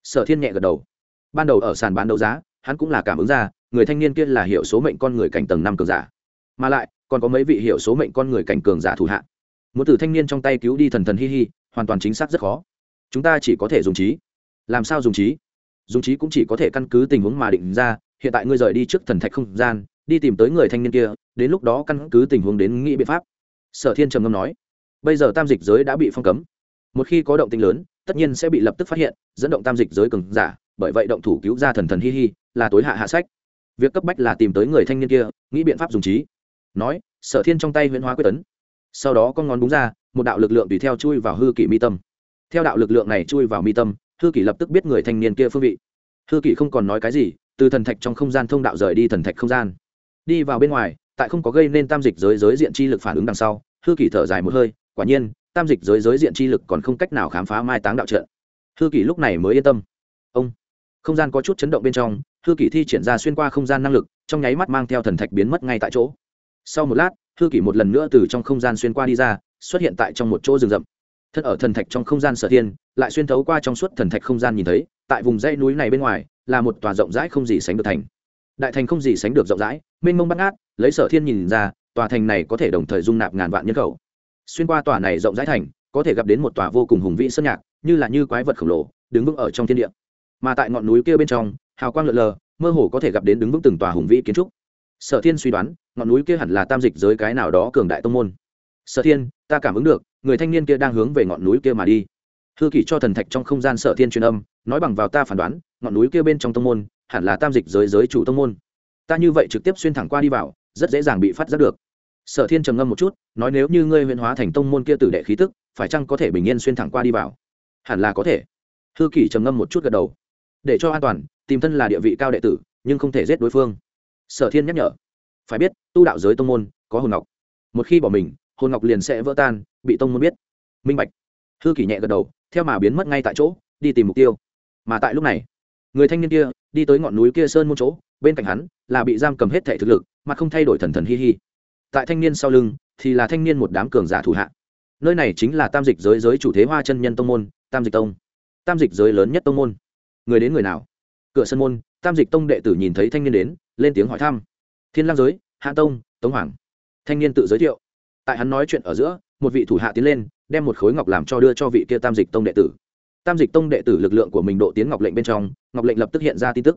Sở thiên nhẹ gật đầu. Ban đầu ở sàn bán đấu giá, hắn cũng là cảm ứng ra, người thanh niên kia là hiểu số mệnh con người cảnh tầng năm cường giả. Mà lại, còn có mấy vị hiểu số mệnh con người cảnh cường giả thủ hạ. Muốn từ thanh niên trong tay cứu đi thần thần hi hi, hoàn toàn chính xác rất khó chúng ta chỉ có thể dùng trí. Làm sao dùng trí? Dùng trí cũng chỉ có thể căn cứ tình huống mà định ra. Hiện tại ngươi rời đi trước thần thạch không gian, đi tìm tới người thanh niên kia, đến lúc đó căn cứ tình huống đến nghĩ biện pháp. Sở thiên trầm ngâm nói, bây giờ tam dịch giới đã bị phong cấm. Một khi có động tinh lớn, tất nhiên sẽ bị lập tức phát hiện, dẫn động tam dịch giới cường giả, bởi vậy động thủ cứu ra thần thần hi hi, là tối hạ hạ sách. Việc cấp bách là tìm tới người thanh niên kia, nghĩ biện pháp dùng trí. Nói, sở thiên trong tay huyễn hóa quyết tấn. Sau đó con ngón búng ra, một đạo lực lượng tùy theo chui vào hư kỷ mi tâm theo đạo lực lượng này chui vào mi tâm thư kỷ lập tức biết người thanh niên kia phương vị. Thư kỷ không còn nói cái gì, từ thần thạch trong không gian thông đạo rời đi thần thạch không gian. Đi vào bên ngoài, tại không có gây nên tam dịch giới giới diện chi lực phản ứng đằng sau Thư kỷ thở dài một hơi, quả nhiên, tam dịch giới giới diện chi lực còn không cách nào khám phá mai táng đạo trận. Thư kỷ lúc này mới yên tâm. Ông, không gian có chút chấn động bên trong thư kỷ thi triển ra xuyên qua không gian năng lực, trong nháy mắt mang theo thần thạch biến mất ngay tại chỗ. Sau một lát thư kỷ một lần nữa từ trong không gian xuyên qua đi ra, xuất hiện tại trong một chỗ rừng rậm thân ở thần thạch trong không gian sở thiên, lại xuyên thấu qua trong suốt thần thạch không gian nhìn thấy, tại vùng dãy núi này bên ngoài, là một tòa rộng rãi không gì sánh được thành. Đại thành không gì sánh được rộng rãi, mênh mông bắt ngát, lấy sở thiên nhìn ra, tòa thành này có thể đồng thời dung nạp ngàn vạn nhân khẩu. Xuyên qua tòa này rộng rãi thành, có thể gặp đến một tòa vô cùng hùng vĩ sơn nhạc, như là như quái vật khổng lồ, đứng vững ở trong thiên địa. Mà tại ngọn núi kia bên trong, hào quang lượn lờ, mơ hồ có thể gặp đến đứng vững từng tòa hùng vĩ kiến trúc. Sở thiên suy đoán, ngọn núi kia hẳn là tam dịch giới cái nào đó cường đại tông môn. Sở thiên, ta cảm ứng được người thanh niên kia đang hướng về ngọn núi kia mà đi. Hư kỷ cho thần thạch trong không gian sở thiên truyền âm, nói bằng vào ta phán đoán, ngọn núi kia bên trong tông môn, hẳn là tam dịch giới giới chủ tông môn. Ta như vậy trực tiếp xuyên thẳng qua đi vào, rất dễ dàng bị phát giác được. Sở thiên trầm ngâm một chút, nói nếu như ngươi huyễn hóa thành tông môn kia tử đệ khí tức, phải chăng có thể bình yên xuyên thẳng qua đi vào? Hẳn là có thể. Hư kỷ trầm ngâm một chút gật đầu. Để cho an toàn, tìm thân là địa vị cao đệ tử, nhưng không thể giết đối phương. Sở thiên nhắc nhở. Phải biết, tu đạo giới tông môn, có hồn ngọc. Một khi bỏ mình hồn ngọc liền sẽ vỡ tan, bị tông môn biết. Minh bạch. Hư kỷ nhẹ gật đầu, theo mà biến mất ngay tại chỗ, đi tìm mục tiêu. Mà tại lúc này, người thanh niên kia đi tới ngọn núi kia sơn môn chỗ, bên cạnh hắn là bị giam cầm hết thẻ thực lực, mà không thay đổi thần thần hi hi. Tại thanh niên sau lưng thì là thanh niên một đám cường giả thủ hạ. Nơi này chính là tam dịch giới giới chủ thế hoa chân nhân tông môn, tam dịch tông. Tam dịch giới lớn nhất tông môn. Người đến người nào? Cửa sân môn, tam dịch tông đệ tử nhìn thấy thanh niên đến, lên tiếng hỏi thăm. Thiên lang giới, hạ tông, tống hoàng. Thanh niên tự giới thiệu tại hắn nói chuyện ở giữa, một vị thủ hạ tiến lên, đem một khối ngọc làm cho đưa cho vị kia tam dịch tông đệ tử. Tam dịch tông đệ tử lực lượng của mình độ tiến ngọc lệnh bên trong, ngọc lệnh lập tức hiện ra tin tức.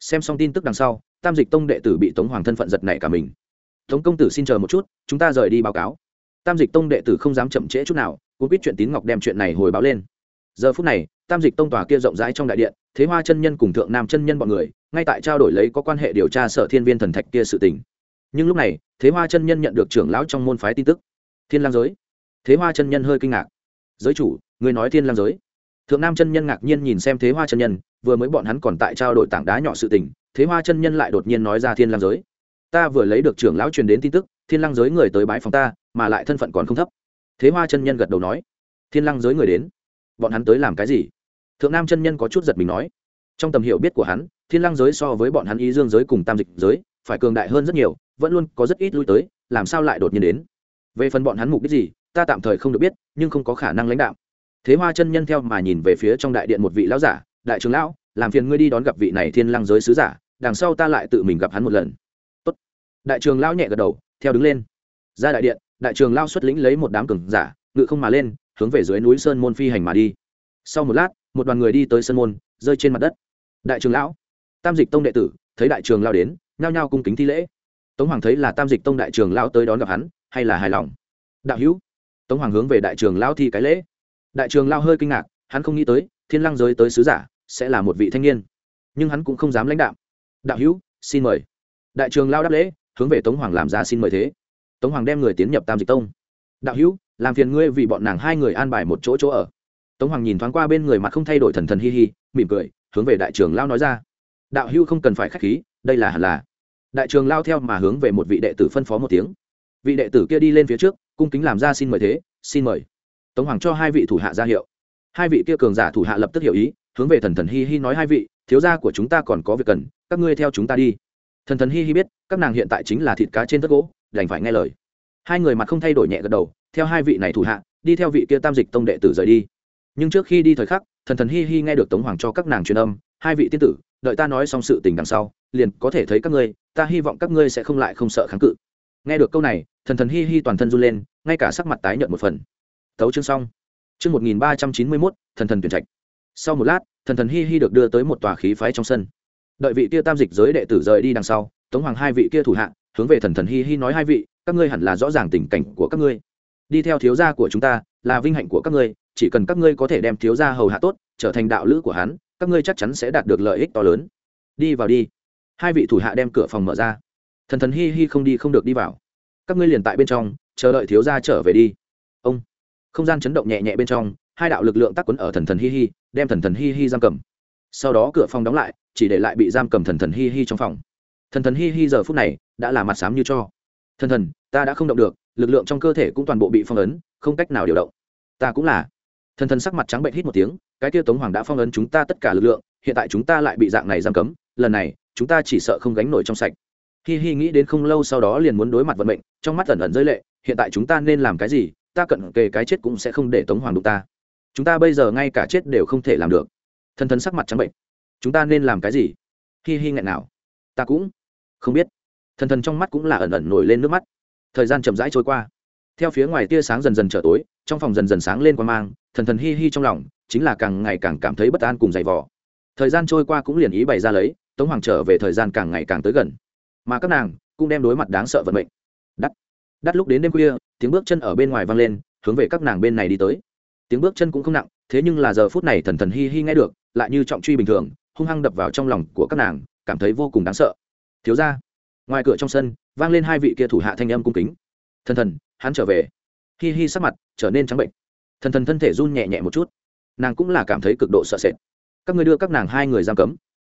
Xem xong tin tức đằng sau, tam dịch tông đệ tử bị tống hoàng thân phận giật nảy cả mình. Tống công tử xin chờ một chút, chúng ta rời đi báo cáo. Tam dịch tông đệ tử không dám chậm trễ chút nào cũng biết chuyện tín ngọc đem chuyện này hồi báo lên. Giờ phút này, tam dịch tông tòa kia rộng rãi trong đại điện, thế hoa chân nhân cùng thượng nam chân nhân b ọ n người, ngay tại trao đổi lấy có quan hệ điều tra sở thiên viên thần thạch kia sự tình. Nhưng lúc này thế hoa chân nhân nhận được trưởng lão trong môn phái tin tức. Thiên lang giới. Thế hoa chân nhân hơi kinh ngạc. Giới chủ, người nói thiên lang giới. Thượng nam chân nhân ngạc nhiên nhìn xem thế hoa chân nhân, vừa mới bọn hắn còn tại trao đổi tảng đá nhỏ sự tình, thế hoa chân nhân lại đột nhiên nói ra thiên lang giới. Ta vừa lấy được trưởng lão truyền đến tin tức, thiên lang giới người tới bái phòng ta, mà lại thân phận còn không thấp. Thế hoa chân nhân gật đầu nói. Thiên lang giới người đến. Bọn hắn tới làm cái gì? Thượng nam chân nhân có chút giật mình nói. Trong tầm hiểu biết của hắn, thiên lang giới so với bọn hắn ý dương giới cùng tam dịch giới, phải cường đại hơn rất nhiều vẫn luôn có rất ít lui tới, làm sao lại đột nhiên đến? Về phần bọn hắn mục đích gì, ta tạm thời không được biết, nhưng không có khả năng lãnh đạo. Thế hoa chân nhân theo mà nhìn về phía trong đại điện một vị lão giả, đại trưởng lão, làm phiền ngươi đi đón gặp vị này thiên lang giới sứ giả, đằng sau ta lại tự mình gặp hắn một lần. Tốt. đại trường lão nhẹ gật đầu, theo đứng lên. Ra đại điện, đại trường lão xuất lĩnh lấy một đám cường giả, ngự không mà lên, hướng về dưới núi sơn môn phi hành mà đi. Sau một lát, một đoàn người đi tới sơn môn, rơi trên mặt đất. Đại trường lão. Tam dịch tông đệ tử thấy đại trường Lão đến, nhao nhao cung kính thi lễ tống hoàng thấy là tam dịch tông đại trường lao tới đón gặp hắn, hay là hài lòng? Đạo hữu. Tống hoàng hướng về đại trường lao thi cái lễ. Đại trường lao hơi kinh ngạc, hắn không nghĩ tới, thiên lăng giới tới sứ giả, sẽ là một vị thanh niên. Nhưng hắn cũng không dám lãnh đạo đạo hữu, xin mời. Đại trường lao đáp lễ, hướng về tống hoàng làm ra xin mời thế. Tống hoàng đem người tiến nhập tam dịch tông. Đạo hữu, làm phiền ngươi vì bọn nàng hai người an bài một chỗ chỗ ở. Tống hoàng nhìn thoáng qua bên người mặt không thay đổi thần thần hi hi, mỉm cười, hướng về đại trường lao nói ra. Đạo hữu không cần phải k h á c h khí, đây là hẳn là đại trường lao theo mà hướng về một vị đệ tử phân phó một tiếng. Vị đệ tử kia đi lên phía trước, cung kính làm ra xin mời thế, xin mời. Tống hoàng cho hai vị thủ hạ ra hiệu. Hai vị kia cường giả thủ hạ lập tức hiểu ý, hướng về thần thần hi hi nói hai vị, thiếu gia của chúng ta còn có việc cần, các ngươi theo chúng ta đi. Thần thần hi hi biết, các nàng hiện tại chính là thịt cá trên tất gỗ, đành phải nghe lời. Hai người mặt không thay đổi nhẹ gật đầu, theo hai vị này thủ hạ, đi theo vị kia tam dịch tông đệ tử rời đi. Nhưng trước khi đi thời khắc, thần thần hi hi nghe được tống hoàng cho các nàng truyền âm, hai vị tiên tử đợi ta nói xong sự tình đằng sau, liền có thể thấy các ngươi, ta hy vọng các ngươi sẽ không lại không sợ kháng cự. Nghe được câu này, thần thần hi hi toàn thân run lên, ngay cả sắc mặt tái nhợt một phần. Tấu chương xong. Chương một nghìn ba trăm chín mươi mốt, thần thần tuyển trạch. Sau một lát, thần thần hi hi được đưa tới một tòa khí phái trong sân. Đợi vị kia tam dịch giới đệ tử rời đi đằng sau, tống hoàng hai vị kia thủ hạ, hướng về thần thần hi hi nói hai vị, các ngươi hẳn là rõ ràng tình cảnh của các ngươi. Đi theo thiếu gia của chúng ta, là vinh hạnh của các ngươi, chỉ cần các ngươi có thể đem thiếu gia hầu hạ tốt, trở thành đạo lữ của hắn các ngươi chắc chắn sẽ đạt được lợi ích to lớn. Đi vào đi. Hai vị thủ hạ đem cửa phòng mở ra. Thần thần hi hi không đi không được đi vào. Các ngươi liền tại bên trong, chờ đợi thiếu gia trở về đi. Ông. Không gian chấn động nhẹ nhẹ bên trong, hai đạo lực lượng tác quấn ở thần thần hi hi, đem thần thần hi hi giam cầm. Sau đó cửa phòng đóng lại, chỉ để lại bị giam cầm thần thần hi hi trong phòng. Thần thần hi hi giờ phút này đã là mặt xám như cho. Thần thần, ta đã không động được, lực lượng trong cơ thể cũng toàn bộ bị phong ấn, không cách nào điều động. Ta cũng là. Thần thần sắc mặt trắng bệnh hít một tiếng cái kia tống hoàng đã phong ấn chúng ta tất cả lực lượng, hiện tại chúng ta lại bị dạng này giam cấm, lần này, chúng ta chỉ sợ không gánh nổi trong sạch. Hi hi, nghĩ đến không lâu sau đó liền muốn đối mặt vận mệnh, trong mắt ẩn ẩn rơi lệ, hiện tại chúng ta nên làm cái gì, ta cận kề cái chết cũng sẽ không để tống hoàng đụng ta. Chúng ta bây giờ ngay cả chết đều không thể làm được. Thần thần sắc mặt trắng bệnh. Chúng ta nên làm cái gì? Hi hi ngại nào. Ta cũng không biết. Thần thần trong mắt cũng là ẩn ẩn nổi lên nước mắt. Thời gian chậm rãi trôi qua. Theo phía ngoài tia sáng dần dần trở tối, trong phòng dần dần sáng lên qua mang, thần thần hi hi trong lòng chính là càng ngày càng cảm thấy bất an cùng dày vò. Thời gian trôi qua cũng liền ý bày ra lấy, tống hoàng trở về thời gian càng ngày càng tới gần. Mà các nàng cũng đem đối mặt đáng sợ vận mệnh. Đắt. Đắt lúc đến đêm khuya, tiếng bước chân ở bên ngoài vang lên, hướng về các nàng bên này đi tới. Tiếng bước chân cũng không nặng, thế nhưng là giờ phút này thần thần hi hi nghe được, lại như trọng truy bình thường, hung hăng đập vào trong lòng của các nàng, cảm thấy vô cùng đáng sợ. Thiếu ra ngoài cửa trong sân, vang lên hai vị kia thủ hạ thanh âm cung kính. Thần thần, hắn trở về. Hi hi sắc mặt trở nên trắng bệnh. Thần thần thân thể run nhẹ nhẹ một chút nàng cũng là cảm thấy cực độ sợ sệt. Các người đưa các nàng hai người giam cấm.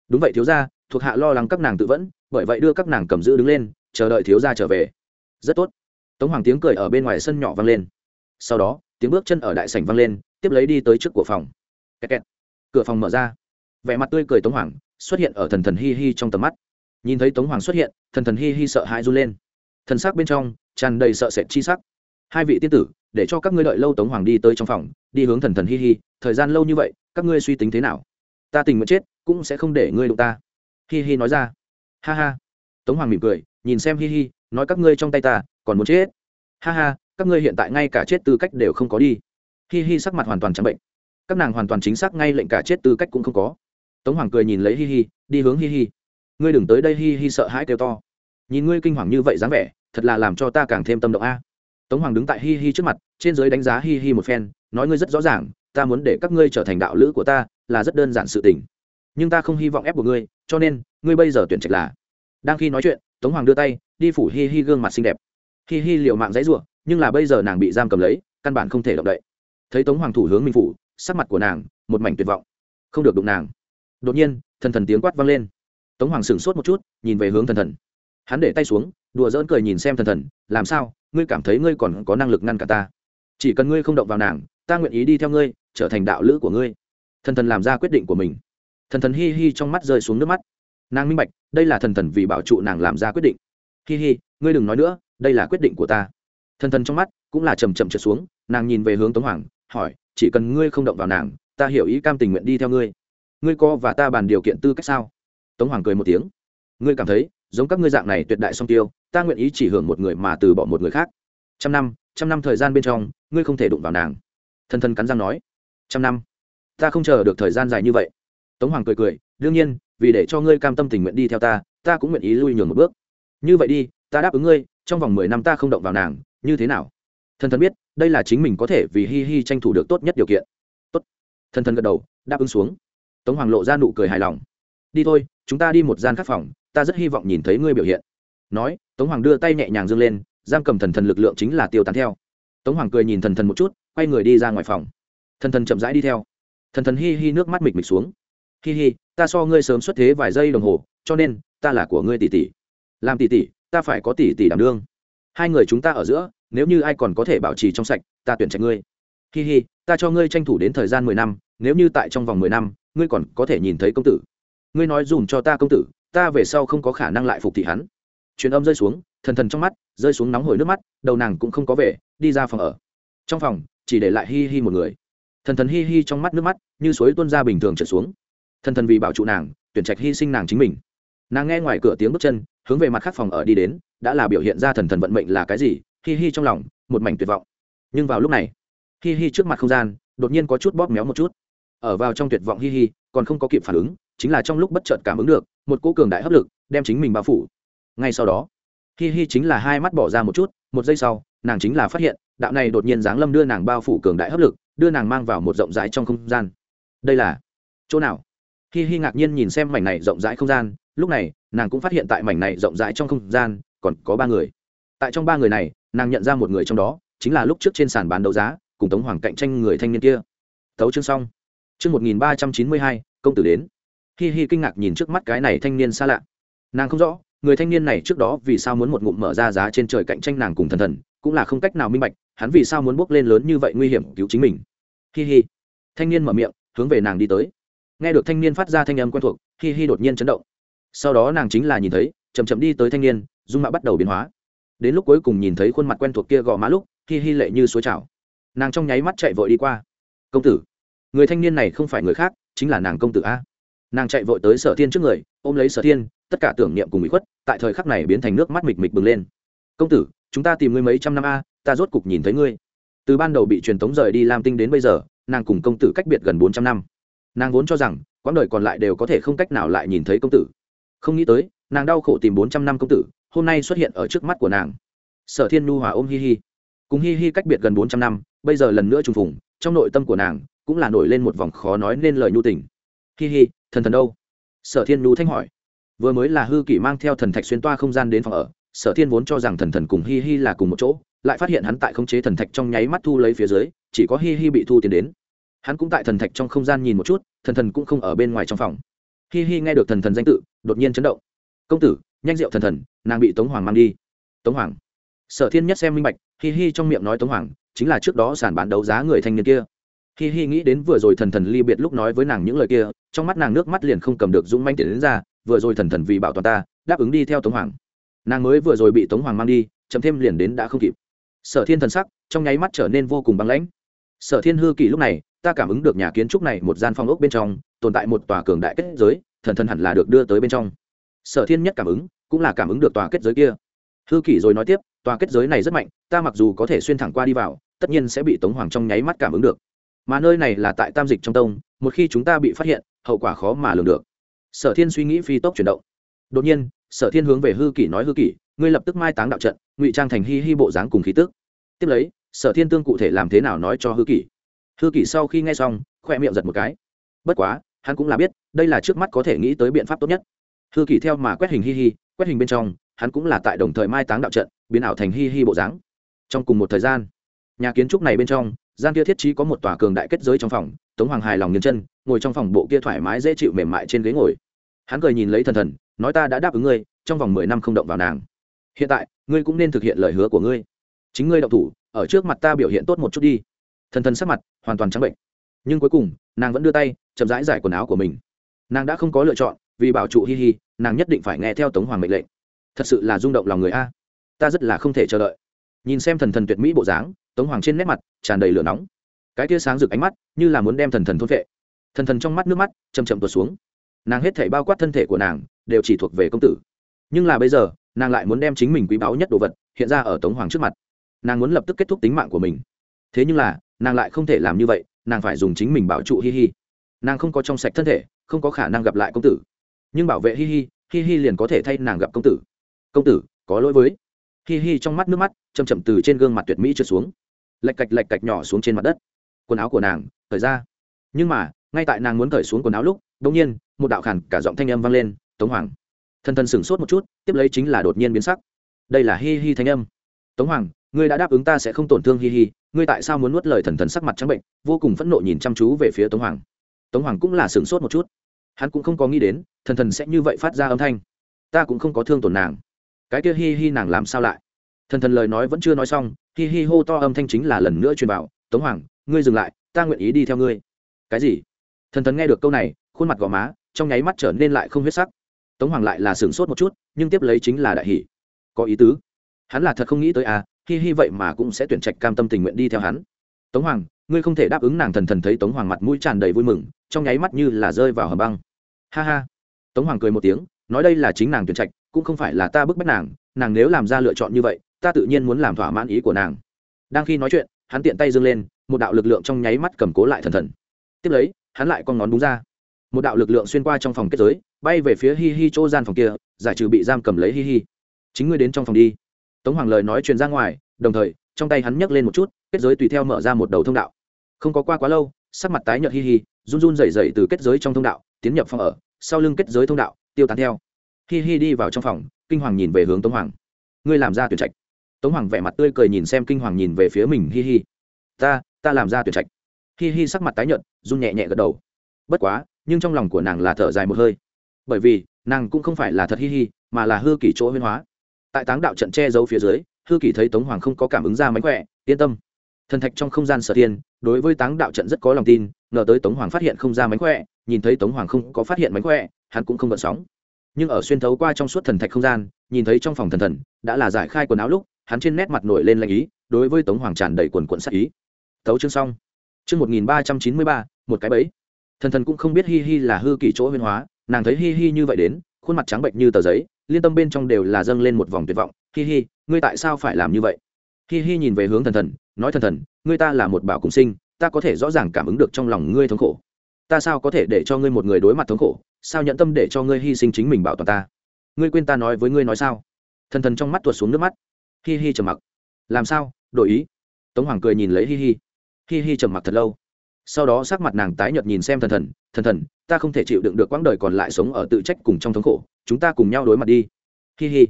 Đúng vậy thiếu gia, thuộc hạ lo lắng các nàng tự vẫn bởi vậy đưa các nàng cầm giữ đứng lên chờ đợi thiếu gia trở về. Rất tốt. Tống hoàng tiếng cười ở bên ngoài sân nhỏ vang lên. Sau đó tiếng bước chân ở đại sảnh vang lên tiếp lấy đi tới trước của phòng. Kẹt kẹt. cửa phòng mở ra. Vẻ mặt tươi cười tống hoàng xuất hiện ở thần thần hi hi trong tầm mắt. Nhìn thấy tống hoàng xuất hiện thần thần hi hi sợ hãi run lên. Thần sắc bên trong tràn đầy sợ sệt chi sắc hai vị tiên tử, để cho các ngươi đợi lâu tống hoàng đi tới trong phòng, đi hướng thần thần hi hi, thời gian lâu như vậy, các ngươi suy tính thế nào? Ta tình nguyện chết, cũng sẽ không để ngươi đụng ta. Hi hi nói ra. Ha ha. Tống hoàng mỉm cười, nhìn xem hi hi, nói các ngươi trong tay ta, còn muốn chết. Ha ha, các ngươi hiện tại ngay cả chết tư cách đều không có đi. Hi hi sắc mặt hoàn toàn chẳng bệnh. Các nàng hoàn toàn chính xác ngay lệnh cả chết tư cách cũng không có. Tống hoàng cười nhìn lấy hi hi, đi hướng hi hi. Ngươi đừng tới đây hi hi sợ hãi kêu to. Nhìn ngươi kinh hoàng như vậy dáng vẻ, thật là làm cho ta càng thêm tâm động a tống hoàng đứng tại hi hi trước mặt, trên giới đánh giá hi hi một phen, nói ngươi rất rõ ràng, ta muốn để các ngươi trở thành đạo lữ của ta, là rất đơn giản sự tình. Nhưng ta không hy vọng ép của ngươi, cho nên, ngươi bây giờ tuyển trạch là. Đang khi nói chuyện, tống hoàng đưa tay, đi phủ hi hi gương mặt xinh đẹp. Hi hi liệu mạng dãy ruộng nhưng là bây giờ nàng bị giam cầm lấy, căn bản không thể động đậy. Thấy tống hoàng thủ hướng minh phủ, sắc mặt của nàng, một mảnh tuyệt vọng. Không được đụng nàng. Đột nhiên, thần thần tiếng quát vang lên. Tống hoàng sửng sốt một chút, nhìn về hướng thần thần. Hắn để tay xuống, đùa dỡn cười nhìn xem thần thần, làm sao? Ngươi cảm thấy ngươi còn có năng lực ngăn cả ta. Chỉ cần ngươi không động vào nàng, ta nguyện ý đi theo ngươi, trở thành đạo lữ của ngươi. Thần thần làm ra quyết định của mình. Thần thần hi hi trong mắt rơi xuống nước mắt. Nàng minh bạch, đây là thần thần vì bảo trụ nàng làm ra quyết định. Hi hi, ngươi đừng nói nữa, đây là quyết định của ta. Thần thần trong mắt cũng là chầm chậm trượt xuống, nàng nhìn về hướng tống hoàng, hỏi, chỉ cần ngươi không động vào nàng, ta hiểu ý cam tình nguyện đi theo ngươi. Ngươi co và ta bàn điều kiện tư cách sao? Tống hoàng cười một tiếng, ngươi cảm thấy, giống các ngươi dạng này tuyệt đại song tiêu ta nguyện ý chỉ hưởng một người mà từ bỏ một người khác. Trăm năm trăm năm thời gian bên trong, ngươi không thể đụng vào nàng. Thân thân cắn răng nói. Trăm năm. Ta không chờ được thời gian dài như vậy. Tống hoàng cười cười, đương nhiên, vì để cho ngươi cam tâm tình nguyện đi theo ta ta cũng nguyện ý lui nhường một bước. Như vậy đi, ta đáp ứng ngươi, trong vòng mười năm ta không động vào nàng, như thế nào? Thân thân biết, đây là chính mình có thể vì hi hi tranh thủ được tốt nhất điều kiện. Tốt. Thân thân gật đầu, đáp ứng xuống. Tống hoàng lộ ra nụ cười hài lòng. Đi thôi, chúng ta đi một gian khắc phòng, ta rất hy vọng nhìn thấy ngươi biểu hiện. Nói tống hoàng đưa tay nhẹ nhàng dâng lên, giam cầm thần thần lực lượng chính là tiêu tán theo. Tống hoàng cười nhìn thần thần một chút, quay người đi ra ngoài phòng. Thần thần chậm rãi đi theo. Thần thần hi hi nước mắt mịch mịch xuống. Hi hi, ta so ngươi sớm xuất thế vài giây đồng hồ, cho nên, ta là của ngươi tỷ tỷ. Làm tỷ tỷ, ta phải có tỷ tỷ đảm đương. Hai người chúng ta ở giữa, nếu như ai còn có thể bảo trì trong sạch, ta tuyển trạch ngươi. Hi hi, ta cho ngươi tranh thủ đến thời gian mười năm, nếu như tại trong vòng mười năm, ngươi còn có thể nhìn thấy công tử. Ngươi nói dùm cho ta công tử, ta về sau không có khả năng lại phục thị hắn truyền âm rơi xuống, thần thần trong mắt, rơi xuống nóng hổi nước mắt, đầu nàng cũng không có về, đi ra phòng ở. Trong phòng, chỉ để lại hi hi một người. Thần thần hi hi trong mắt nước mắt, như suối tuôn ra bình thường trượt xuống. Thần thần vì bảo trụ nàng, tuyển trạch hy sinh nàng chính mình. Nàng nghe ngoài cửa tiếng bước chân, hướng về mặt khác phòng ở đi đến, đã là biểu hiện ra thần thần vận mệnh là cái gì, hi hi trong lòng, một mảnh tuyệt vọng. Nhưng vào lúc này, hi hi trước mặt không gian, đột nhiên có chút bóp méo một chút. Ở vào trong tuyệt vọng hi hi, còn không có kịp phản ứng, chính là trong lúc bất chợt cảm ứng được, một cỗ cường đại hấp lực, đem chính mình bao phủ ngay sau đó. Hi hi chính là hai mắt bỏ ra một chút, một giây sau, nàng chính là phát hiện, đạo này đột nhiên giáng lâm đưa nàng bao phủ cường đại hấp lực, đưa nàng mang vào một rộng rãi trong không gian. Đây là chỗ nào? Hi hi ngạc nhiên nhìn xem mảnh này rộng rãi không gian, lúc này, nàng cũng phát hiện tại mảnh này rộng rãi trong không gian, còn có ba người. Tại trong ba người này, nàng nhận ra một người trong đó, chính là lúc trước trên sàn bán đấu giá, cùng tống hoàng cạnh tranh người thanh niên kia. Tấu chương xong. Chương một nghìn ba trăm chín mươi hai, công tử đến. Hi hi kinh ngạc nhìn trước mắt cái này thanh niên xa lạ. Nàng không rõ người thanh niên này trước đó vì sao muốn một ngụm mở ra giá trên trời cạnh tranh nàng cùng thần thần, cũng là không cách nào minh bạch, hắn vì sao muốn bước lên lớn như vậy nguy hiểm cứu chính mình. Hi hi. Thanh niên mở miệng, hướng về nàng đi tới. Nghe được thanh niên phát ra thanh âm quen thuộc, hi hi đột nhiên chấn động. Sau đó nàng chính là nhìn thấy chầm chậm đi tới thanh niên, dung mạ bắt đầu biến hóa. Đến lúc cuối cùng nhìn thấy khuôn mặt quen thuộc kia gò má lúc, hi hi lệ như suối trào. Nàng trong nháy mắt chạy vội đi qua. Công tử, người thanh niên này không phải người khác, chính là nàng công tử a. Nàng chạy vội tới sở thiên trước người, ôm lấy sở thiên tất cả tưởng niệm cùng bị khuất, tại thời khắc này biến thành nước mắt mịch mịch bừng lên. Công tử, chúng ta tìm ngươi mấy trăm năm a, ta rốt cục nhìn thấy ngươi. Từ ban đầu bị truyền tống rời đi lam tinh đến bây giờ, nàng cùng công tử cách biệt gần bốn trăm năm. Nàng vốn cho rằng, quãng đời còn lại đều có thể không cách nào lại nhìn thấy công tử. Không nghĩ tới, nàng đau khổ tìm bốn trăm năm công tử, hôm nay xuất hiện ở trước mắt của nàng. Sở thiên nu hòa ôm hi hi. Cùng hi hi cách biệt gần bốn trăm năm, bây giờ lần nữa trùng phùng, trong nội tâm của nàng cũng là nổi lên một vòng khó nói nên lời nhu tình. Hi hi, thần thần đâu? Sở thiên nhu thanh hỏi vừa mới là hư kỷ mang theo thần thạch xuyên toa không gian đến phòng ở, sở thiên vốn cho rằng thần thần cùng hi hi là cùng một chỗ, lại phát hiện hắn tại khống chế thần thạch trong nháy mắt thu lấy phía dưới, chỉ có hi hi bị thu tiền đến. Hắn cũng tại thần thạch trong không gian nhìn một chút, thần thần cũng không ở bên ngoài trong phòng. Hi hi nghe được thần thần danh tự, đột nhiên chấn động. Công tử, nhanh rượu thần thần, nàng bị tống hoàng mang đi. Tống hoàng? Sở thiên nhất xem minh bạch, hi hi trong miệng nói tống hoàng, chính là trước đó sản bán đấu giá người thanh niên kia. Hi hi nghĩ đến vừa rồi thần thần ly biệt lúc nói với nàng những lời kia, trong mắt nàng nước mắt liền không cầm được dũng manh tiền đến ra vừa rồi thần thần vì bảo toàn ta, đáp ứng đi theo tống hoàng. Nàng mới vừa rồi bị tống hoàng mang đi chấm thêm liền đến đã không kịp. Sở thiên thần sắc trong nháy mắt trở nên vô cùng băng lãnh. Sở thiên hư kỳ lúc này, ta cảm ứng được nhà kiến trúc này một gian phong ốc bên trong, tồn tại một tòa cường đại kết giới, thần thần hẳn là được đưa tới bên trong. Sở thiên nhất cảm ứng, cũng là cảm ứng được tòa kết giới kia. Hư kỷ rồi nói tiếp, tòa kết giới này rất mạnh, ta mặc dù có thể xuyên thẳng qua đi vào, tất nhiên sẽ bị tống hoàng trong nháy mắt cảm ứng được. Mà nơi này là tại tam dịch trong tông, một khi chúng ta bị phát hiện, hậu quả khó mà lường được sở thiên suy nghĩ phi tốc chuyển động. Đột nhiên, sở thiên hướng về hư kỷ nói hư kỷ, ngươi lập tức mai táng đạo trận, ngụy trang thành hi hi bộ dáng cùng khí tức. Tiếp lấy, sở thiên tương cụ thể làm thế nào nói cho hư kỷ. Hư kỷ sau khi nghe xong khoe miệng giật một cái. Bất quá, hắn cũng là biết, đây là trước mắt có thể nghĩ tới biện pháp tốt nhất. Hư kỷ theo mà quét hình hi hi, quét hình bên trong, hắn cũng là tại đồng thời mai táng đạo trận, biến ảo thành hi hi bộ dáng. Trong cùng một thời gian, nhà kiến trúc này bên trong, gian kia thiết trí có một tòa cường đại kết giới trong phòng tống hoàng hài lòng nghiêng chân, ngồi trong phòng bộ kia thoải mái dễ chịu mềm mại trên ghế ngồi. Hắn cười nhìn lấy thần thần, nói ta đã đáp ứng ngươi, trong vòng mười năm không động vào nàng. Hiện tại, ngươi cũng nên thực hiện lời hứa của ngươi. Chính ngươi đậu thủ, ở trước mặt ta biểu hiện tốt một chút đi. Thần thần sắc mặt hoàn toàn trắng bệnh. Nhưng cuối cùng, nàng vẫn đưa tay, chậm rãi giải quần áo của mình. Nàng đã không có lựa chọn, vì bảo trụ hi hi, nàng nhất định phải nghe theo tống hoàng mệnh lệnh. Thật sự là rung động lòng người a. Ta rất là không thể chờ đợi. Nhìn xem thần thần tuyệt mỹ bộ dáng, tống hoàng trên nét mặt tràn đầy lửa nóng cái tia sáng rực ánh mắt như là muốn đem thần thần thôn vệ. Thần thần trong mắt nước mắt chầm chậm tuột xuống. Nàng hết thể bao quát thân thể của nàng đều chỉ thuộc về công tử. Nhưng là bây giờ, nàng lại muốn đem chính mình quý báu nhất đồ vật hiện ra ở tống hoàng trước mặt. Nàng muốn lập tức kết thúc tính mạng của mình. Thế nhưng là, nàng lại không thể làm như vậy, nàng phải dùng chính mình bảo trụ hi hi. Nàng không có trong sạch thân thể, không có khả năng gặp lại công tử. Nhưng bảo vệ hi hi hi hi liền có thể thay nàng gặp công tử. Công tử, có lỗi với. Hi hi trong mắt nước mắt chầm chậm từ trên gương mặt tuyệt mỹ trượt xuống. Lạch cạch lạch cạch nhỏ xuống trên mặt đất quần áo của nàng thời ra. Nhưng mà, ngay tại nàng muốn cởi xuống quần áo lúc đ ỗ n g nhiên, một đạo khản cả giọng thanh âm vang lên, tống hoàng. Thân thân sửng sốt một chút, tiếp lấy chính là đột nhiên biến sắc. Đây là hi hi thanh âm. Tống hoàng, ngươi đã đáp ứng ta sẽ không tổn thương hi hi, ngươi tại sao muốn nuốt lời thần thần sắc mặt trắng bệnh? Vô cùng phẫn nộ nhìn chăm chú về phía tống hoàng. Tống hoàng cũng là sửng sốt một chút. Hắn cũng không có nghĩ đến, thần thần sẽ như vậy phát ra âm thanh. Ta cũng không có thương tổn nàng. Cái kia hi hi nàng làm sao lại? Thần thần lời nói vẫn chưa nói xong, hi hi hô to âm thanh chính là lần nữa truyền bảo tống hoàng ngươi dừng lại, ta nguyện ý đi theo ngươi. Cái gì? Thần thần nghe được câu này, khuôn mặt gò má, trong nháy mắt trở nên lại không huyết sắc. Tống hoàng lại là sửng sốt một chút, nhưng tiếp lấy chính là đại hỷ có ý tứ. Hắn là thật không nghĩ tới à hi hi vậy mà cũng sẽ tuyển trạch cam tâm tình nguyện đi theo hắn. Tống hoàng, ngươi không thể đáp ứng nàng thần thần thấy tống hoàng mặt mũi tràn đầy vui mừng, trong nháy mắt như là rơi vào hầm băng. Ha ha. Tống hoàng cười một tiếng, nói đây là chính nàng tuyển trạch, cũng không phải là ta bức bách nàng nàng nếu làm ra lựa chọn như vậy, ta tự nhiên muốn làm thỏa mãn ý của nàng. Đang khi nói chuyện, hắn tiện tay dâng lên một đạo lực lượng trong nháy mắt cầm cố lại thần thần. Tiếp lấy, hắn lại con ngón đúng ra. Một đạo lực lượng xuyên qua trong phòng kết giới, bay về phía hi hi chỗ gian phòng kia, giải trừ bị giam cầm lấy hi hi. Chính ngươi đến trong phòng đi. Tống hoàng lời nói truyền ra ngoài, đồng thời, trong tay hắn nhấc lên một chút, kết giới tùy theo mở ra một đầu thông đạo. Không có qua quá lâu, sắc mặt tái nhợt hi hi, run run rẩy rẩy từ kết giới trong thông đạo, tiến nhập phòng ở, sau lưng kết giới thông đạo, tiêu tán theo. Hi hi đi vào trong phòng, kinh hoàng nhìn về hướng tống hoàng. Ngươi làm ra tuyển trạch. Tống hoàng vẻ mặt tươi cười nhìn xem kinh hoàng nhìn về phía mình, hi hi. Ta ta làm ra tuyển trạch. Hi hi sắc mặt tái nhợt, run nhẹ nhẹ gật đầu. Bất quá, nhưng trong lòng của nàng là thở dài một hơi. Bởi vì, nàng cũng không phải là thật hi hi, mà là hư kỷ chỗ huyên hóa. Tại táng đạo trận che giấu phía dưới, hư kỷ thấy tống hoàng không có cảm ứng ra mánh khỏe, yên tâm. Thần thạch trong không gian sở tiên đối với táng đạo trận rất có lòng tin, ngờ tới tống hoàng phát hiện không ra mánh khỏe, nhìn thấy tống hoàng không có phát hiện mánh khỏe, hắn cũng không gợn sóng. Nhưng ở xuyên thấu qua trong suốt thần thạch không gian, nhìn thấy trong phòng thần thần, đã là giải khai quần áo lúc, hắn trên nét mặt nổi lên lạnh ý, đối với tống hoàng tràn đầy quần quận sắc ý thấu chương xong. Chương một nghìn ba trăm chín mươi ba, một cái bẫy. Thần thần cũng không biết hi hi là hư kỷ chỗ huyên hóa, nàng thấy hi hi như vậy đến, khuôn mặt trắng bệnh như tờ giấy, liên tâm bên trong đều là dâng lên một vòng tuyệt vọng. Hi hi, ngươi tại sao phải làm như vậy? Hi hi nhìn về hướng thần thần, nói thần thần, ngươi ta là một bảo cùng sinh, ta có thể rõ ràng cảm ứng được trong lòng ngươi thống khổ. Ta sao có thể để cho ngươi một người đối mặt thống khổ? Sao nhận tâm để cho ngươi hy sinh chính mình bảo toàn ta? Ngươi quên ta nói với ngươi nói sao? Thần thần trong mắt tuột xuống nước mắt. Hi hi trầm mặc. Làm sao? Đổi ý. Tống hoàng cười nhìn lấy hi hi hi hi trầm mặc thật lâu. Sau đó sắc mặt nàng tái nhợt nhìn xem thần thần thần thần, ta không thể chịu đựng được quãng đời còn lại sống ở tự trách cùng trong thống khổ, chúng ta cùng nhau đối mặt đi. Hi hi,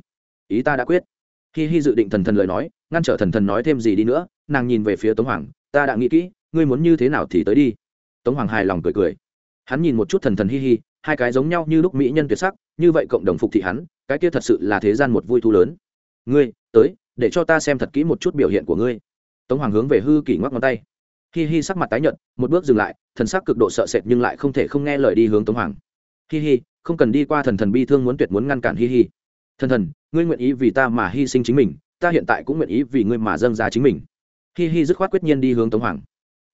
ý ta đã quyết. Hi hi dự định thần thần lời nói, ngăn trở thần thần nói thêm gì đi nữa, nàng nhìn về phía tống hoàng, ta đã nghĩ kỹ, ngươi muốn như thế nào thì tới đi. Tống hoàng hài lòng cười cười. Hắn nhìn một chút thần thần hi hi, hai cái giống nhau như lúc mỹ nhân tuyệt sắc, như vậy cộng đồng phục thị hắn, cái kia thật sự là thế gian một vui thu lớn. Ngươi, tới, để cho ta xem thật kỹ một chút biểu hiện của ngươi. Tống hoàng hướng về hư kỷ ngoắc ngón tay hi hi sắc mặt tái nhợt, một bước dừng lại, thần sắc cực độ sợ sệt nhưng lại không thể không nghe lời đi hướng tống hoàng. Hi hi, không cần đi qua thần thần bi thương muốn tuyệt muốn ngăn cản hi hi. Thần thần, ngươi nguyện ý vì ta mà hy sinh chính mình, ta hiện tại cũng nguyện ý vì ngươi mà dâng ra chính mình. Hi hi dứt khoát quyết nhiên đi hướng tống hoàng.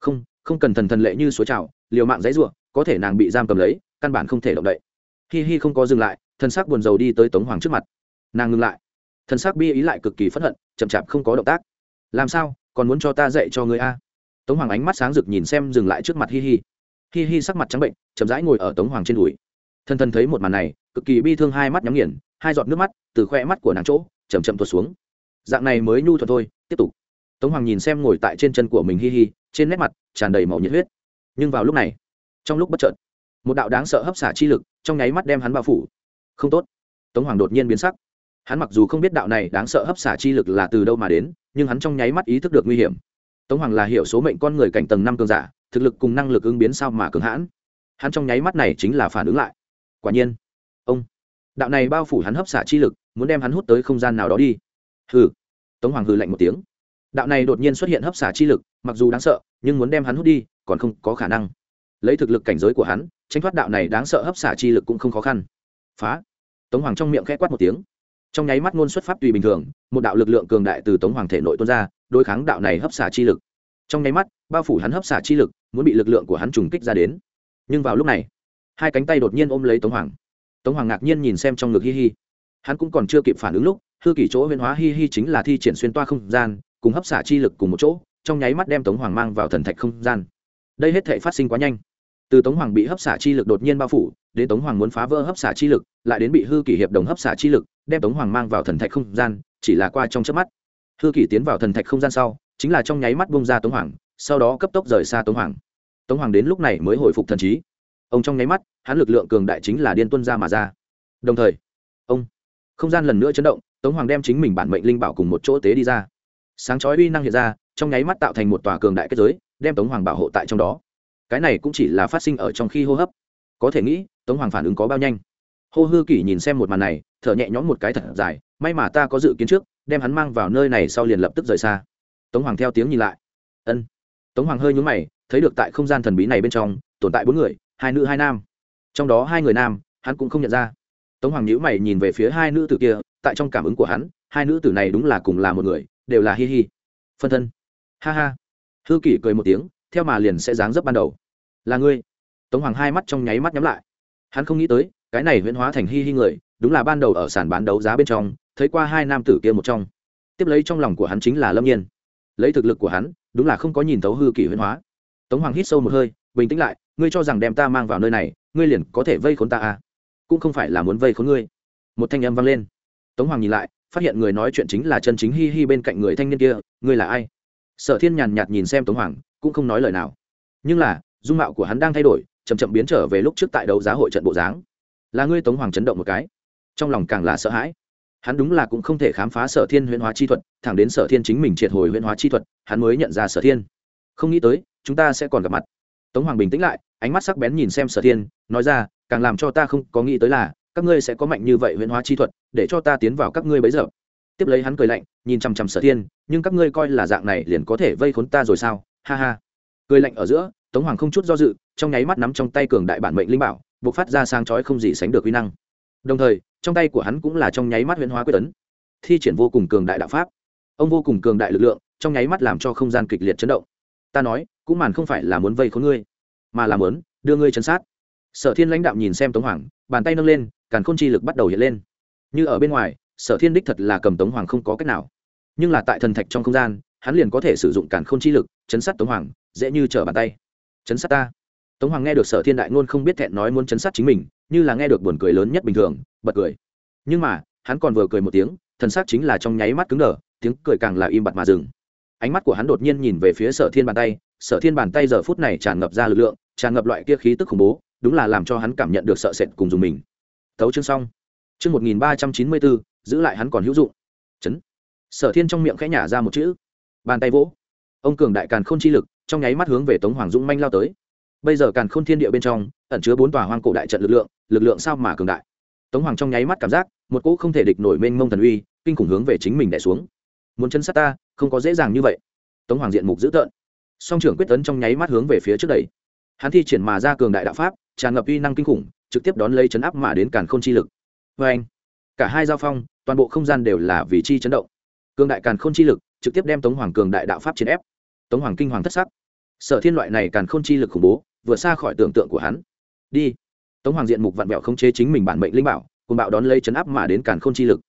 Không không cần thần thần lệ như suối trào, liều mạng dãy ruộng, có thể nàng bị giam cầm lấy, căn bản không thể động đậy. Hi hi không có dừng lại, thần sắc buồn rầu đi tới tống hoàng trước mặt. Nàng ngừng lại. Thần sắc bi ý lại cực kỳ phẫn hận, chậm chạp không có động tác. Làm sao, còn muốn cho ta dạy cho ngươi a? Tống hoàng ánh mắt sáng rực nhìn xem dừng lại trước mặt hi hi. Hi hi sắc mặt trắng bệnh, chậm rãi ngồi ở tống hoàng trên đùi. Thân thân thấy một màn này, cực kỳ bi thương hai mắt nhắm nghiền, hai giọt nước mắt từ khoe mắt của nàng chỗ chầm chậm tuột xuống. Dạng này mới nhu thuật thôi, tiếp tục. Tống hoàng nhìn xem ngồi tại trên chân của mình hi hi, trên nét mặt tràn đầy màu nhiệt huyết. Nhưng vào lúc này, trong lúc bất chợt, một đạo đáng sợ hấp xả chi lực trong nháy mắt đem hắn bao phủ. Không tốt. Tống hoàng đột nhiên biến sắc. Hắn mặc dù không biết đạo này đáng sợ hấp xả chi lực là từ đâu mà đến, nhưng hắn trong nháy mắt ý thức được nguy hiểm tống hoàng là hiểu số mệnh con người cảnh tầng năm cường giả, thực lực cùng năng lực ứng biến sao mà cường hãn. Hắn trong nháy mắt này chính là phản ứng lại. Quả nhiên, ông, đạo này bao phủ hắn hấp xả chi lực, muốn đem hắn hút tới không gian nào đó đi. Hừ, tống hoàng hừ lạnh một tiếng. Đạo này đột nhiên xuất hiện hấp xả chi lực, mặc dù đáng sợ, nhưng muốn đem hắn hút đi, còn không có khả năng. Lấy thực lực cảnh giới của hắn, tranh thoát đạo này đáng sợ hấp xả chi lực cũng không khó khăn. Phá. Tống hoàng trong miệng khẽ quát một tiếng. Trong nháy mắt ngôn xuất pháp tùy bình thường, một đạo lực lượng cường đại từ tống hoàng thể nội tuôn ra đối kháng đạo này hấp xả chi lực. Trong nháy mắt, bao phủ hắn hấp xả chi lực, muốn bị lực lượng của hắn trùng kích ra đến. Nhưng vào lúc này, hai cánh tay đột nhiên ôm lấy tống hoàng. Tống hoàng ngạc nhiên nhìn xem trong ngực hi hi. Hắn cũng còn chưa kịp phản ứng lúc, hư kỷ chỗ huyên hóa hi hi chính là thi triển xuyên toa không gian, cùng hấp xả chi lực cùng một chỗ, trong nháy mắt đem tống hoàng mang vào thần thạch không gian. Đây hết thể phát sinh quá nhanh. Từ tống hoàng bị hấp xả chi lực đột nhiên bao phủ, đến tống hoàng muốn phá vỡ hấp xả chi lực, lại đến bị hư kỷ hiệp đồng hấp xả chi lực, đem tống hoàng mang vào thần thạch không gian, chỉ là qua trong chớp mắt hư kỷ tiến vào thần thạch không gian sau, chính là trong nháy mắt bông ra tống hoàng, sau đó cấp tốc rời xa tống hoàng. Tống hoàng đến lúc này mới hồi phục thần trí. Ông trong nháy mắt, hắn lực lượng cường đại chính là điên tuân ra mà ra. Đồng thời, ông, không gian lần nữa chấn động, tống hoàng đem chính mình bản mệnh linh bảo cùng một chỗ tế đi ra. Sáng chói uy năng hiện ra, trong nháy mắt tạo thành một tòa cường đại kết giới, đem tống hoàng bảo hộ tại trong đó. Cái này cũng chỉ là phát sinh ở trong khi hô hấp. Có thể nghĩ, tống hoàng phản ứng có bao nhanh. Hô hư kỷ nhìn xem một màn này, thở nhẹ nhõm một cái thật dài, may mà ta có dự kiến trước đem hắn mang vào nơi này sau liền lập tức rời xa. Tống hoàng theo tiếng nhìn lại. Ân. Tống hoàng hơi nhún mày, thấy được tại không gian thần bí này bên trong, tồn tại bốn người, hai nữ hai nam. Trong đó hai người nam, hắn cũng không nhận ra. Tống hoàng nhữ mày nhìn về phía hai nữ tử kia, tại trong cảm ứng của hắn, hai nữ tử này đúng là cùng là một người, đều là hi hi. Phân thân. Ha ha. Hư kỷ cười một tiếng, theo mà liền sẽ dáng dấp ban đầu. Là ngươi. Tống hoàng hai mắt trong nháy mắt nhắm lại. Hắn không nghĩ tới, cái này huyễn hóa thành hi hi người, đúng là ban đầu ở sàn bán đấu giá bên trong thấy qua hai nam tử kia một trong. Tiếp lấy trong lòng của hắn chính là lâm nhiên. Lấy thực lực của hắn, đúng là không có nhìn thấu hư kỷ huyễn hóa. Tống hoàng hít sâu một hơi, bình tĩnh lại, ngươi cho rằng đem ta mang vào nơi này, ngươi liền có thể vây khốn ta à? Cũng không phải là muốn vây khốn ngươi. Một thanh âm vang lên. Tống hoàng nhìn lại, phát hiện người nói chuyện chính là chân chính hi hi bên cạnh người thanh niên kia, ngươi là ai? Sở thiên nhàn nhạt nhìn xem tống hoàng, cũng không nói lời nào. Nhưng là, dung mạo của hắn đang thay đổi, chậm chậm biến trở về lúc trước tại đấu giá hội trận bộ dáng. Là ngươi tống hoàng chấn động một cái. Trong lòng càng là sợ hãi hắn đúng là cũng không thể khám phá sở thiên huyễn hóa chi thuật, thẳng đến sở thiên chính mình triệt hồi huyễn hóa chi thuật, hắn mới nhận ra sở thiên. Không nghĩ tới, chúng ta sẽ còn gặp mặt. Tống hoàng bình tĩnh lại, ánh mắt sắc bén nhìn xem sở thiên, nói ra, càng làm cho ta không có nghĩ tới là, các ngươi sẽ có mạnh như vậy huyễn hóa chi thuật, để cho ta tiến vào các ngươi bấy giờ. Tiếp lấy hắn cười lạnh, nhìn chằm chằm sở thiên, nhưng các ngươi coi là dạng này liền có thể vây khốn ta rồi sao? Ha ha. Cười lạnh ở giữa, tống hoàng không chút do dự, trong nháy mắt nắm trong tay cường đại bản mệnh linh bảo buộc phát ra sang chói không gì sánh được uy năng đồng thời, trong tay của hắn cũng là trong nháy mắt huyễn hóa quyết tấn. Thi triển vô cùng cường đại đạo pháp. Ông vô cùng cường đại lực lượng, trong nháy mắt làm cho không gian kịch liệt chấn động. Ta nói, cũng màn không phải là muốn vây khốn ngươi, mà là muốn đưa ngươi chân sát. Sở thiên lãnh đạo nhìn xem tống hoàng, bàn tay nâng lên, càn khôn chi lực bắt đầu hiện lên. Như ở bên ngoài, sở thiên đích thật là cầm tống hoàng không có cách nào. Nhưng là tại thần thạch trong không gian, hắn liền có thể sử dụng càn khôn chi lực, chấn sát tống hoàng, dễ như trở bàn tay. Chấn sát ta tống hoàng nghe được sở thiên đại ngôn không biết thẹn nói muốn chấn sát chính mình, như là nghe được buồn cười lớn nhất bình thường, bật cười. Nhưng mà, hắn còn vừa cười một tiếng, thần sắc chính là trong nháy mắt cứng đờ, tiếng cười càng là im bặt mà dừng. Ánh mắt của hắn đột nhiên nhìn về phía sở thiên bàn tay, sở thiên bàn tay giờ phút này tràn ngập ra lực lượng, tràn ngập loại kia khí tức khủng bố, đúng là làm cho hắn cảm nhận được sợ sệt cùng dùng mình. Thấu chương xong. Chương một nghìn ba trăm chín mươi bốn, giữ lại hắn còn hữu dụng. Chấn. Sở thiên trong miệng khẽ nhả ra một chữ. Bàn tay vỗ. Ông cường đại càn k h ô n chi lực, trong nháy mắt hướng về tống hoàng dũng manh lao tới bây giờ càn khôn thiên địa bên trong ẩn chứa bốn tòa hoang cổ đại trận lực lượng lực lượng sao mà cường đại? Tống hoàng trong nháy mắt cảm giác, một cỗ không thể địch nổi mênh mông thần uy, kinh khủng hướng về chính mình đẻ xuống. Muốn chân sát ta, không có dễ dàng như vậy. Tống hoàng diện mục dữ tợn. Song trưởng quyết tấn trong nháy mắt hướng về phía trước đây hắn thi triển mà ra cường đại đạo pháp, tràn ngập uy năng kinh khủng, trực tiếp đón lấy chấn áp mà đến càn k h ô n chi lực. Vê anh, cả hai giao phong, toàn bộ không gian đều là vì chi chấn động. Cường đại càn k h ô n chi lực trực tiếp đem tống hoàng cường đại đạo pháp chiến ép. Tống hoàng kinh hoàng thất sắc. Sở thiên loại này càn k h ô n chi lực khủng bố vượt xa khỏi tưởng tượng của hắn. Đi. Tống hoàng diện mục vặn vẹo không chế chính mình bản mệnh linh bảo cùng bạo đón lấy chấn áp mà đến càn k h ô n chi lực.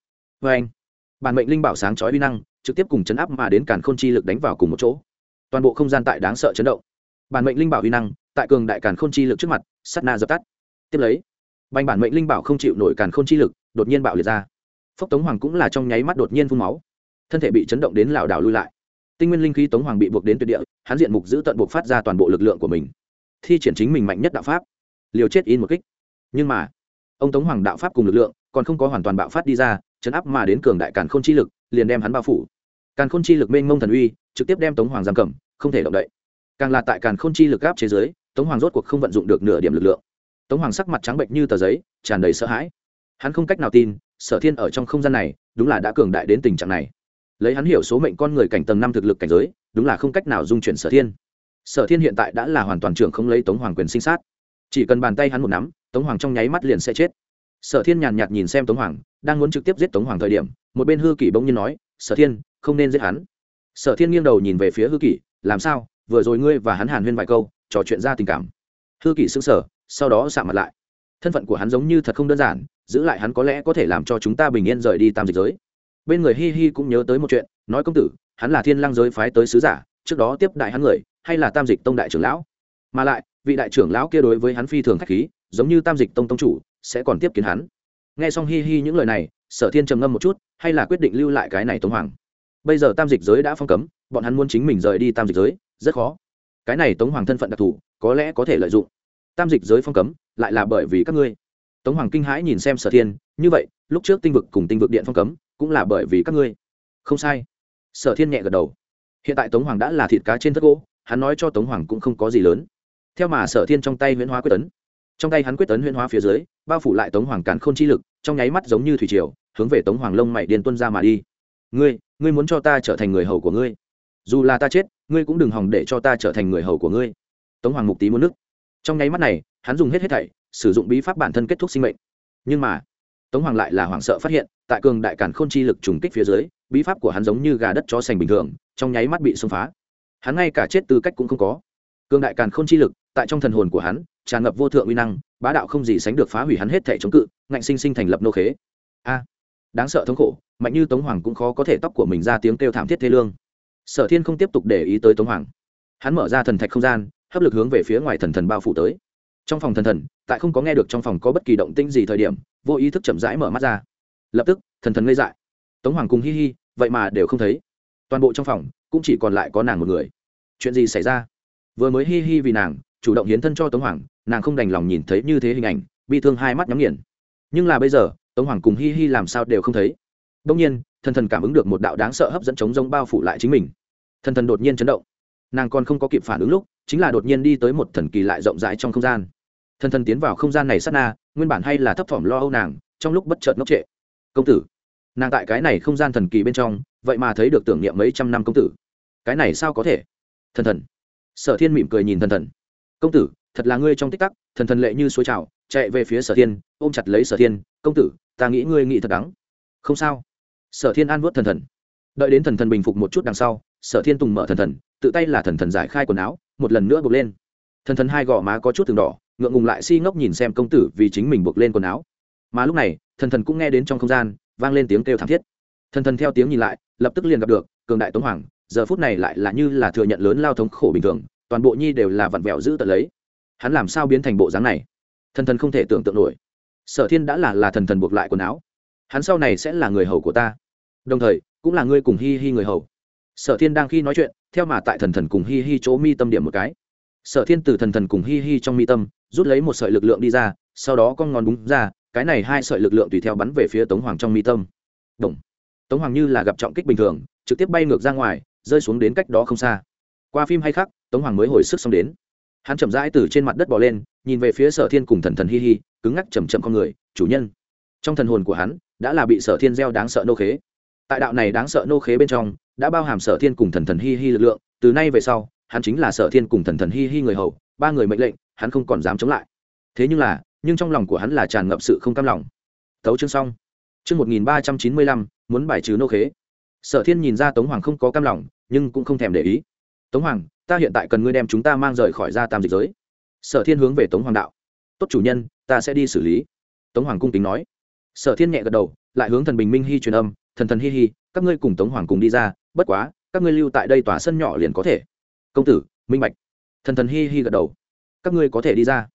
Vê anh, bản mệnh linh bảo sáng chói uy năng, trực tiếp cùng chấn áp mà đến càn k h ô n chi lực đánh vào cùng một chỗ. Toàn bộ không gian tại đáng sợ chấn động. Bản mệnh linh bảo uy năng, tại cường đại càn k h ô n chi lực trước mặt sắt na dập tắt. Tiếp lấy, bành bản mệnh linh bảo không chịu nổi càn k h ô n chi lực, đột nhiên bạo liệt ra. Phốc tống hoàng cũng là trong nháy mắt đột nhiên phun máu. Thân thể bị chấn động đến lảo đảo lui lại. Tinh nguyên linh khí tống hoàng bị buộc đến tuyệt địa, hắn diện mục giữ tận buộc phát ra toàn bộ lực lượng của mình thi triển chính mình mạnh nhất đạo pháp, liều chết in một kích. Nhưng mà, ông tống hoàng đạo pháp cùng lực lượng còn không có hoàn toàn bạo phát đi ra, chấn áp mà đến cường đại càn k h ô n chi lực, liền đem hắn bao phủ. Càn k h ô n chi lực mênh mông thần uy, trực tiếp đem tống hoàng giam cầm, không thể động đậy. Càng là tại càn k h ô n chi lực gáp chế giới tống hoàng rốt cuộc không vận dụng được nửa điểm lực lượng. Tống hoàng sắc mặt trắng bệnh như tờ giấy, tràn đầy sợ hãi. Hắn không cách nào tin, sở thiên ở trong không gian này, đúng là đã cường đại đến tình trạng này. Lấy hắn hiểu số mệnh con người cảnh tầng năm thực lực cảnh giới, đúng là không cách nào dung chuyển sở thiên sở thiên hiện tại đã là hoàn toàn trưởng không lấy tống hoàng quyền sinh sát. Chỉ cần bàn tay hắn một nắm, tống hoàng trong nháy mắt liền sẽ chết. Sở thiên nhàn nhạt nhìn xem tống hoàng, đang muốn trực tiếp giết tống hoàng thời điểm, một bên hư kỷ bỗng nhiên nói, sở thiên, không nên giết hắn. Sở thiên nghiêng đầu nhìn về phía hư kỷ, làm sao? Vừa rồi ngươi và hắn hàn huyên vài câu, trò chuyện ra tình cảm. Hư kỷ xứng sở sau đó xạ mặt lại. Thân phận của hắn giống như thật không đơn giản, giữ lại hắn có lẽ có thể làm cho chúng ta bình yên rời đi tam dịch giới. Bên người hi hi cũng nhớ tới một chuyện, nói công tử, hắn là thiên lang giới phái tới sứ giả trước đó tiếp đại hắn người, hay là tam dịch tông đại trưởng lão? Mà lại, vị đại trưởng lão kia đối với hắn phi thường khách khí, giống như tam dịch tông tông chủ, sẽ còn tiếp kiến hắn. Nghe xong hi hi những lời này, sở thiên trầm ngâm một chút, hay là quyết định lưu lại cái này tống hoàng? Bây giờ tam dịch giới đã phong cấm, bọn hắn muốn chính mình rời đi tam dịch giới, rất khó. Cái này tống hoàng thân phận đặc thù, có lẽ có thể lợi dụng. Tam dịch giới phong cấm, lại là bởi vì các ngươi. Tống hoàng kinh hãi nhìn xem sở thiên, như vậy, lúc trước tinh vực cùng tinh vực điện phong cấm, cũng là bởi vì các ngươi. Không sai. Sở thiên nhẹ gật đầu hiện tại tống hoàng đã là thịt cá trên thất gỗ, hắn nói cho tống hoàng cũng không có gì lớn. Theo mà sở thiên trong tay huyễn hóa quyết tấn. Trong tay hắn quyết tấn huyễn hóa phía dưới, bao phủ lại tống hoàng càn k h ô n chi lực, trong nháy mắt giống như thủy triều, hướng về tống hoàng lông mày điên tuân ra mà đi. Ngươi ngươi muốn cho ta trở thành người hầu của ngươi? Dù là ta chết, ngươi cũng đừng hòng để cho ta trở thành người hầu của ngươi. Tống hoàng mục tý muốn nước trong nháy mắt này, hắn dùng hết hết thảy, sử dụng bí pháp bản thân kết thúc sinh mệnh. Nhưng mà tống hoàng lại là hoảng sợ phát hiện, tại cường đại càn k h ô n chi lực trùng kích phía dưới, bí pháp của hắn giống như gà đất cho sành bình thường, trong nháy mắt bị xông phá. Hắn ngay cả chết tư cách cũng không có. Cường đại càn k h ô n chi lực, tại trong thần hồn của hắn, tràn ngập vô thượng uy năng, bá đạo không gì sánh được phá hủy hắn hết thể chống cự, ngạnh sinh sinh thành lập nô khế. A! Đáng sợ thống khổ, mạnh như tống hoàng cũng khó có thể tóc của mình ra tiếng kêu thảm thiết thê lương. Sở thiên không tiếp tục để ý tới tống hoàng. Hắn mở ra thần thạch không gian, hấp lực hướng về phía ngoài thần thần bao phủ tới trong phòng thần thần, tại không có nghe được trong phòng có bất kỳ động tĩnh gì thời điểm, vô ý thức chậm rãi mở mắt ra. Lập tức, thần thần ngây dại. Tống hoàng cùng hi hi, vậy mà đều không thấy. Toàn bộ trong phòng, cũng chỉ còn lại có nàng một người. Chuyện gì xảy ra? Vừa mới hi hi vì nàng, chủ động hiến thân cho tống hoàng, nàng không đành lòng nhìn thấy như thế hình ảnh, bi thương hai mắt nhắm nghiền. Nhưng là bây giờ, tống hoàng cùng hi hi làm sao đều không thấy. Đông nhiên, thần thần cảm ứng được một đạo đáng sợ hấp dẫn chống rông bao phủ lại chính mình. Thần thần đột nhiên chấn động. Nàng còn không có kịp phản ứng lúc, chính là đột nhiên đi tới một thần kỳ lại rộng rãi trong không gian thần thần tiến vào không gian này sát na, nguyên bản hay là thấp thỏm lo âu nàng, trong lúc bất chợt ngốc trệ. Công tử, nàng tại cái này không gian thần kỳ bên trong, vậy mà thấy được tưởng niệm mấy trăm năm công tử. Cái này sao có thể? Thần thần. Sở thiên mỉm cười nhìn thần thần. Công tử, thật là ngươi trong tích tắc, thần thần lệ như suối trào, chạy về phía sở thiên, ôm chặt lấy sở thiên, công tử, ta nghĩ ngươi nghĩ thật đắng. Không sao. Sở thiên an vớt thần thần. Đợi đến thần thần bình phục một chút đằng sau, sở thiên tùng mở thần thần, tự tay là thần thần giải khai quần áo, một lần nữa buộc lên. Thần thần hai gò má có chút từng đỏ ngượng ngùng lại si ngốc nhìn xem công tử vì chính mình buộc lên quần áo. Mà lúc này, thần thần cũng nghe đến trong không gian, vang lên tiếng kêu thảm thiết. Thần thần theo tiếng nhìn lại, lập tức liền gặp được, cường đại tống hoàng, giờ phút này lại là như là thừa nhận lớn lao thống khổ bình thường, toàn bộ nhi đều là vặn vẹo giữ tật lấy. Hắn làm sao biến thành bộ dáng này? Thần thần không thể tưởng tượng nổi. Sở thiên đã là là thần thần buộc lại quần áo. Hắn sau này sẽ là người hầu của ta. Đồng thời, cũng là ngươi cùng hi hi người hầu. Sở thiên đang khi nói chuyện, theo mà tại thần thần cùng hi hi chỗ mi tâm điểm một cái sở thiên từ thần thần cùng hi hi trong mi tâm, rút lấy một sợi lực lượng đi ra, sau đó con ngón búng ra, cái này hai sợi lực lượng tùy theo bắn về phía tống hoàng trong mi tâm. Động. tống hoàng như là gặp trọng kích bình thường, trực tiếp bay ngược ra ngoài, rơi xuống đến cách đó không xa. Qua phim hay khác tống hoàng mới hồi sức xong đến. Hắn chậm rãi từ trên mặt đất bỏ lên, nhìn về phía sở thiên cùng thần thần hi hi, cứng ngắc chầm chậm con người, chủ nhân. Trong thần hồn của hắn, đã là bị sở thiên gieo đáng sợ nô khế. Tại đạo này đáng sợ nô khế bên trong, đã bao hàm sở thiên cùng thần thần hi hi lực lượng, từ nay về sau hắn chính là sở thiên cùng thần thần hi hi người hầu, ba người mệnh lệnh, hắn không còn dám chống lại. Thế nhưng là, nhưng trong lòng của hắn là tràn ngập sự không cam lòng. Tấu chương xong. Chương một nghìn ba trăm chín mươi lăm, muốn bài trừ nô khế. Sở thiên nhìn ra tống hoàng không có cam lòng, nhưng cũng không thèm để ý. Tống hoàng, ta hiện tại cần ngươi đem chúng ta mang rời khỏi ra tam dịch giới. Sở thiên hướng về tống hoàng đạo. Tốt chủ nhân, ta sẽ đi xử lý. Tống hoàng cung kính nói. Sở thiên nhẹ gật đầu, lại hướng thần bình minh hy truyền âm. Thần thần hi hi, các ngươi cùng tống hoàng cùng đi ra, bất quá, các ngươi lưu tại đây tòa sân nhỏ liền có thể công tử, minh bạch. Thần thần hi hi gật đầu. Các ngươi có thể đi ra.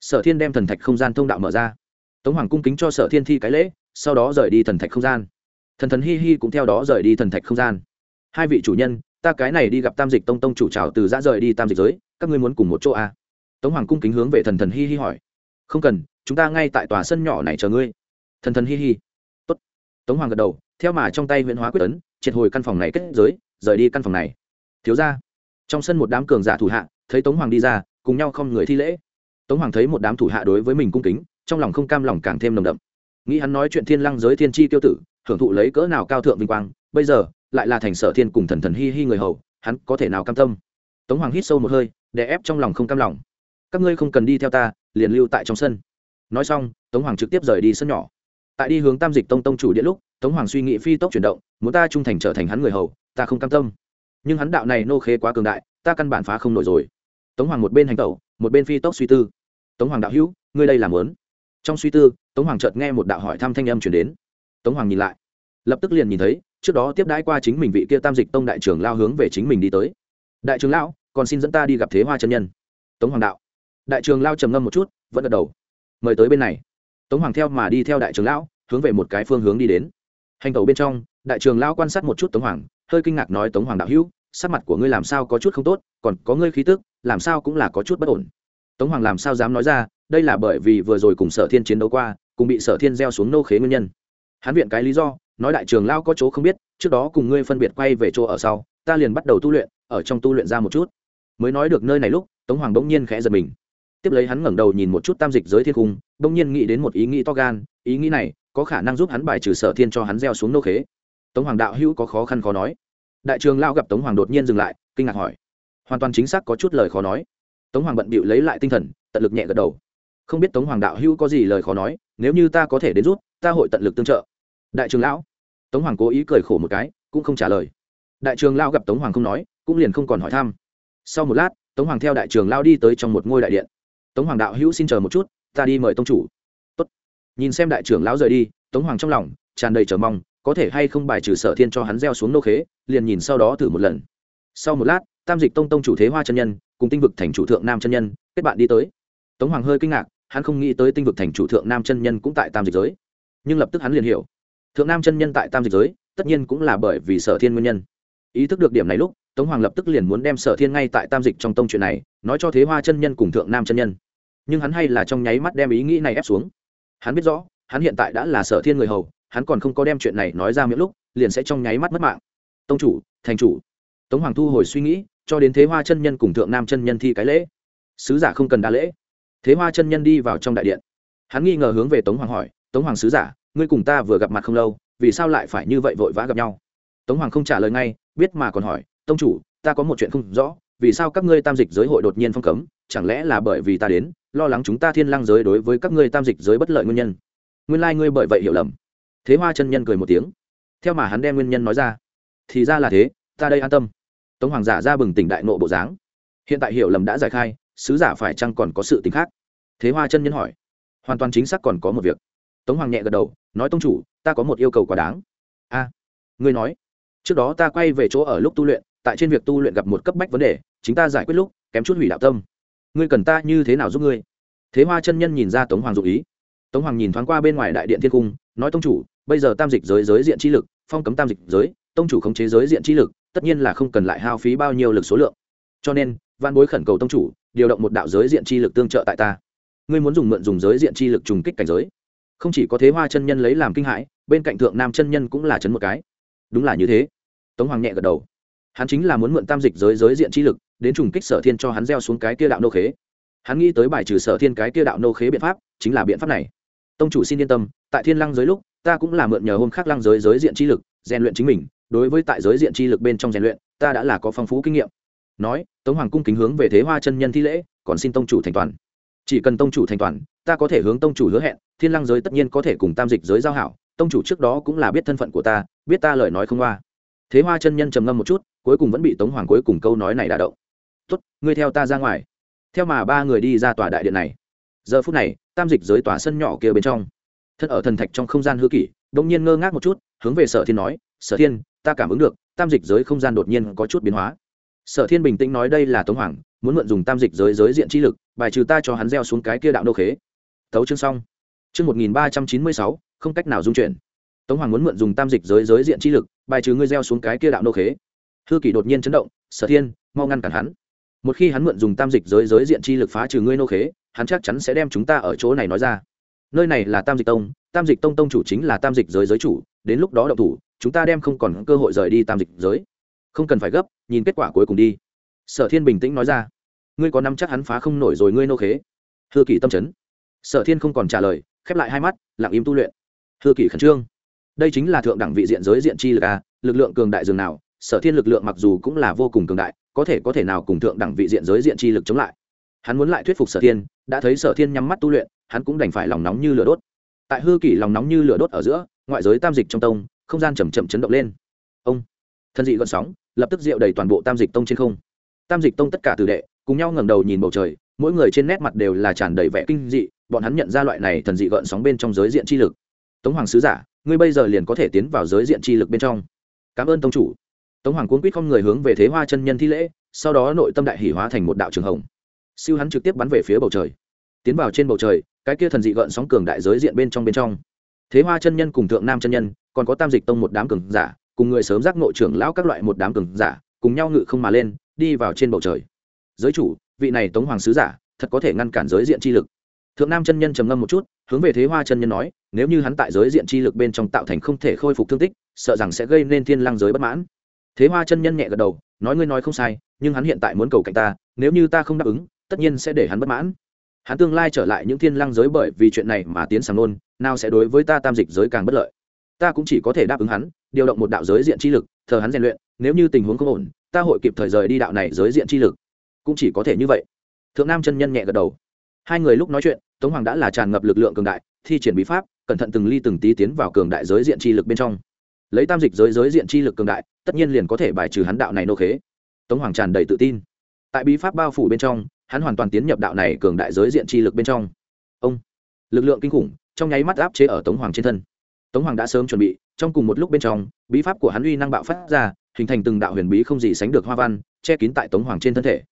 Sở thiên đem thần thạch không gian thông đạo mở ra. Tống hoàng cung kính cho sở thiên thi cái lễ, sau đó rời đi thần thạch không gian. Thần thần hi hi cũng theo đó rời đi thần thạch không gian. Hai vị chủ nhân, ta cái này đi gặp tam dịch tông tông chủ trào từ giã rời đi tam dịch giới, các ngươi muốn cùng một chỗ à? tống hoàng cung kính hướng về thần thần hi hi hỏi. Không cần, chúng ta ngay tại tòa sân nhỏ này chờ ngươi. Thần thần hi hi. Tốt. Tống hoàng gật đầu, theo mà trong tay huyện hóa quyết tấn triệt hồi căn phòng này kết giới, rời đi căn phòng này. Thiếu ra trong sân một đám cường giả thủ hạ, thấy tống hoàng đi ra, cùng nhau không người thi lễ. Tống hoàng thấy một đám thủ hạ đối với mình cung kính, trong lòng không cam lòng càng thêm nồng đậm. Nghĩ hắn nói chuyện thiên lăng giới thiên tri tiêu tử, hưởng thụ lấy cỡ nào cao thượng vinh quang, bây giờ, lại là thành sở thiên cùng thần thần hi hi người hầu, hắn có thể nào cam tâm? Tống hoàng hít sâu một hơi để ép trong lòng không cam lòng. Các ngươi không cần đi theo ta, liền lưu tại trong sân. Nói xong, tống hoàng trực tiếp rời đi sân nhỏ. Tại đi hướng tam dịch tông tông chủ điện lúc, tống hoàng suy nghĩ phi tốc chuyển động, muốn ta trung thành trở thành hắn người hầu, ta không cam tâm nhưng hắn đạo này nô khế quá cường đại, ta căn bản phá không nổi rồi. Tống hoàng một bên hành tẩu, một bên phi tốc suy tư. Tống hoàng đạo hữu, ngươi đây làm lớn trong suy tư, tống hoàng chợt nghe một đạo hỏi thăm thanh âm chuyển đến. Tống hoàng nhìn lại, lập tức liền nhìn thấy, trước đó tiếp đãi qua chính mình vị kia tam dịch tông đại trưởng lao hướng về chính mình đi tới. Đại trưởng lão, còn xin dẫn ta đi gặp thế hoa chân nhân. Tống hoàng đạo. Đại trưởng lao trầm ngâm một chút, vẫn gật đầu. Mời tới bên này. Tống hoàng theo mà đi theo đại trưởng lão, hướng về một cái phương hướng đi đến. Hành tẩu bên trong, đại trưởng lão quan sát một chút tống hoàng hơi kinh ngạc nói tống hoàng đạo hữu, sắc mặt của ngươi làm sao có chút không tốt, còn có ngươi khí tức, làm sao cũng là có chút bất ổn. Tống hoàng làm sao dám nói ra, đây là bởi vì vừa rồi cùng sở thiên chiến đấu qua, cùng bị sở thiên gieo xuống nô khế nguyên nhân. Hắn viện cái lý do, nói đại trường lao có chỗ không biết, trước đó cùng ngươi phân biệt quay về chỗ ở sau, ta liền bắt đầu tu luyện, ở trong tu luyện ra một chút. Mới nói được nơi này lúc, tống hoàng bỗng nhiên khẽ giật mình. Tiếp lấy hắn ngẩng đầu nhìn một chút tam dịch giới thiên cung, bỗng nhiên nghĩ đến một ý nghĩ to gan, ý nghĩ này có khả năng giúp hắn bài trừ sở thiên cho hắn gieo xuống nô khế. Tống hoàng đạo hữu có khó khăn khó nói đại trường lao gặp tống hoàng đột nhiên dừng lại, kinh ngạc hỏi. Hoàn toàn chính xác có chút lời khó nói. Tống hoàng bận bịu lấy lại tinh thần, tận lực nhẹ gật đầu. Không biết tống hoàng đạo hữu có gì lời khó nói, nếu như ta có thể đến rút, ta hội tận lực tương trợ. Đại trường lão. Tống hoàng cố ý cười khổ một cái, cũng không trả lời. Đại trường lao gặp tống hoàng không nói, cũng liền không còn hỏi thăm. Sau một lát, tống hoàng theo đại trường lao đi tới trong một ngôi đại điện. Tống hoàng đạo hữu xin chờ một chút, ta đi mời tông chủ. Tốt. nhìn xem đại trưởng lão rời đi, tống hoàng trong lòng tràn đầy chờ mong, có thể hay không bài trừ sở thiên cho hắn gieo xuống nô khế, liền nhìn sau đó thử một lần. Sau một lát, tam dịch tông tông chủ thế hoa chân nhân, cùng tinh vực thành chủ thượng nam chân nhân, kết bạn đi tới. Tống hoàng hơi kinh ngạc, hắn không nghĩ tới tinh vực thành chủ thượng nam chân nhân cũng tại tam dịch giới. Nhưng lập tức hắn liền hiểu, thượng nam chân nhân tại tam dịch giới, tất nhiên cũng là bởi vì sở thiên nguyên nhân. Ý thức được điểm này lúc, tống hoàng lập tức liền muốn đem sở thiên ngay tại tam dịch trong tông chuyện này, nói cho thế hoa chân nhân cùng thượng nam chân nhân. Nhưng hắn hay là trong nháy mắt đem ý nghĩ này ép xuống. Hắn biết rõ, hắn hiện tại đã là sở thiên người hầu hắn còn không có đem chuyện này nói ra miệng lúc, liền sẽ trong nháy mắt mất mạng. Tông chủ, thành chủ. Tống hoàng thu hồi suy nghĩ, cho đến thế hoa chân nhân cùng thượng nam chân nhân thi cái lễ. Sứ giả không cần đa lễ. Thế hoa chân nhân đi vào trong đại điện. Hắn nghi ngờ hướng về tống hoàng hỏi, tống hoàng sứ giả, ngươi cùng ta vừa gặp mặt không lâu, vì sao lại phải như vậy vội vã gặp nhau? Tống hoàng không trả lời ngay, biết mà còn hỏi, tông chủ, ta có một chuyện không rõ, vì sao các ngươi tam dịch giới hội đột nhiên phong cấm? Chẳng lẽ là bởi vì ta đến, lo lắng chúng ta thiên lang giới đối với các ngươi tam dịch giới bất lợi nguyên nhân? Nguyên lai ngươi bởi vậy hiểu lầm thế hoa chân nhân cười một tiếng. Theo mà hắn đem nguyên nhân nói ra. Thì ra là thế, ta đây an tâm. Tống hoàng giả ra bừng tỉnh đại nộ bộ dáng. Hiện tại hiểu lầm đã giải khai, sứ giả phải chăng còn có sự t khác? Thế hoa chân nhân hỏi. Hoàn toàn chính xác còn có một việc. Tống hoàng nhẹ gật đầu, nói tông chủ, ta có một yêu cầu quá đáng. A, ngươi nói. Trước đó ta quay về chỗ ở lúc tu luyện, tại trên việc tu luyện gặp một cấp bách vấn đề, chính ta giải quyết lúc, kém chút hủy đạo tâm. Ngươi cần ta như thế nào giúp ngươi? Thế hoa chân nhân nhìn ra tống hoàng dụ ý. Tống hoàng nhìn thoáng qua bên ngoài đại điện thiên cung, nói tông chủ bây giờ tam dịch giới giới diện chi lực, phong cấm tam dịch giới, tông chủ khống chế giới diện chi lực, tất nhiên là không cần lại hao phí bao nhiêu lực số lượng. Cho nên văn bối khẩn cầu tông chủ, điều động một đạo giới diện chi lực tương trợ tại ta. Ngươi muốn dùng mượn dùng giới diện chi lực trùng kích cảnh giới. Không chỉ có thế hoa chân nhân lấy làm kinh hãi, bên cạnh thượng nam chân nhân cũng là chấn một cái. Đúng là như thế. Tống hoàng nhẹ gật đầu. Hắn chính là muốn mượn tam dịch giới giới diện chi lực, đến trùng kích sở thiên cho hắn gieo xuống cái kia đạo nô khế. Hắn nghĩ tới bài trừ sở thiên cái kia đạo nô khế biện pháp, chính là biện pháp này. Tông chủ xin yên tâm, tại thiên lăng giới lúc ta cũng là mượn nhờ hôm khác lăng giới giới diện chi lực, rèn luyện chính mình, đối với tại giới diện chi lực bên trong rèn luyện, ta đã là có phong phú kinh nghiệm. Nói, tống hoàng cung kính hướng về thế hoa chân nhân thi lễ, còn xin tông chủ thành toàn. Chỉ cần tông chủ thành toàn, ta có thể hướng tông chủ hứa hẹn, thiên lăng giới tất nhiên có thể cùng tam dịch giới giao hảo, tông chủ trước đó cũng là biết thân phận của ta, biết ta lời nói không qua. Thế hoa chân nhân trầm ngâm một chút, cuối cùng vẫn bị tống hoàng cuối cùng câu nói này đả động. Tốt, ngươi theo ta ra ngoài. Theo mà ba người đi ra tòa đại điện này. Giờ phút này, tam dịch giới tòa sân nhỏ kia bên trong thân ở thần thạch trong không gian hư kỷ đông nhiên ngơ ngác một chút, hướng về sở thiên nói, sở thiên, ta cảm ứng được, tam dịch giới không gian đột nhiên có chút biến hóa. Sở thiên bình tĩnh nói, đây là tống hoàng, muốn mượn dùng tam dịch giới giới diện chi lực, bài trừ ta cho hắn gieo xuống cái kia đạo nô khế. Thấu chương xong. Chương một nghìn ba trăm chín mươi sáu, không cách nào dung chuyển. Tống hoàng muốn mượn dùng tam dịch giới giới diện chi lực, bài trừ ngươi gieo xuống cái kia đạo nô khế. Hư kỷ đột nhiên chấn động, sở thiên, mau ngăn cản hắn. Một khi hắn mượn dùng tam dịch giới giới diện chi lực phá trừ ngươi nô khế, hắn chắc chắn sẽ đem chúng ta ở chỗ này nói ra nơi này là tam dịch tông, tam dịch tông tông chủ chính là tam dịch giới giới chủ, đến lúc đó động thủ, chúng ta đem không còn cơ hội rời đi tam dịch giới. Không cần phải gấp, nhìn kết quả cuối cùng đi. Sở thiên bình tĩnh nói ra. Ngươi có năm chắc hắn phá không nổi rồi ngươi nô khế? Hư kỷ tâm chấn. Sở thiên không còn trả lời, khép lại hai mắt, lặng im tu luyện. Hư kỷ khẩn trương. Đây chính là thượng đẳng vị diện giới diện chi lực a, lực lượng cường đại dường nào, sở thiên lực lượng mặc dù cũng là vô cùng cường đại, có thể có thể nào cùng thượng đẳng vị diện giới diện chi lực chống lại? Hắn muốn lại thuyết phục sở thiên, đã thấy sở thiên nhắm mắt tu luyện hắn cũng đành phải lòng nóng như lửa đốt. Tại hư kỷ lòng nóng như lửa đốt ở giữa, ngoại giới tam dịch trong tông, không gian chầm chậm chấn động lên. Ông, thân dị gọn sóng, lập tức rượu đầy toàn bộ tam dịch tông trên không. Tam dịch tông tất cả từ đệ, cùng nhau ngẩng đầu nhìn bầu trời, mỗi người trên nét mặt đều là tràn đầy vẻ kinh dị, bọn hắn nhận ra loại này thần dị gợn sóng bên trong giới diện chi lực. Tống hoàng sứ giả, ngươi bây giờ liền có thể tiến vào giới diện chi lực bên trong. Cảm ơn tông chủ. Tống hoàng cuốn quýt không người hướng về thế hoa chân nhân thi lễ, sau đó nội tâm đại hỷ hóa thành một đạo trường hồng. Siêu hắn trực tiếp bắn về phía bầu trời tiến vào trên bầu trời, cái kia thần dị gợn sóng cường đại giới diện bên trong bên trong. Thế hoa chân nhân cùng thượng nam chân nhân, còn có tam dịch tông một đám cường giả, cùng người sớm giác nội trưởng lão các loại một đám cường giả, cùng nhau ngự không mà lên, đi vào trên bầu trời. Giới chủ, vị này tống hoàng sứ giả, thật có thể ngăn cản giới diện chi lực. Thượng nam chân nhân trầm ngâm một chút, hướng về thế hoa chân nhân nói, nếu như hắn tại giới diện chi lực bên trong tạo thành không thể khôi phục thương tích, sợ rằng sẽ gây nên thiên lang giới bất mãn. Thế hoa chân nhân nhẹ gật đầu, nói ngươi nói không sai, nhưng hắn hiện tại muốn cầu cạnh ta, nếu như ta không đáp ứng, tất nhiên sẽ để hắn bất mãn hắn tương lai trở lại những thiên lăng giới bởi vì chuyện này mà tiến sang nôn, nào sẽ đối với ta tam dịch giới càng bất lợi. Ta cũng chỉ có thể đáp ứng hắn, điều động một đạo giới diện chi lực, thờ hắn rèn luyện, nếu như tình huống không ổn, ta hội kịp thời rời đi đạo này giới diện chi lực. Cũng chỉ có thể như vậy. Thượng nam chân nhân nhẹ gật đầu. Hai người lúc nói chuyện, tống hoàng đã là tràn ngập lực lượng cường đại, thi triển bí pháp, cẩn thận từng ly từng tí tiến vào cường đại giới diện chi lực bên trong. Lấy tam dịch giới giới diện chi lực cường đại, tất nhiên liền có thể bài trừ hắn đạo này nô khế. Tống hoàng tràn đầy tự tin. Tại bí pháp bao phủ bên trong hắn hoàn toàn tiến nhập đạo này cường đại giới diện chi lực bên trong. Ông, lực lượng kinh khủng, trong nháy mắt áp chế ở tống hoàng trên thân. Tống hoàng đã sớm chuẩn bị, trong cùng một lúc bên trong, bí pháp của hắn uy năng bạo phát ra, hình thành từng đạo huyền bí không gì sánh được hoa văn, che kín tại tống hoàng trên thân thể.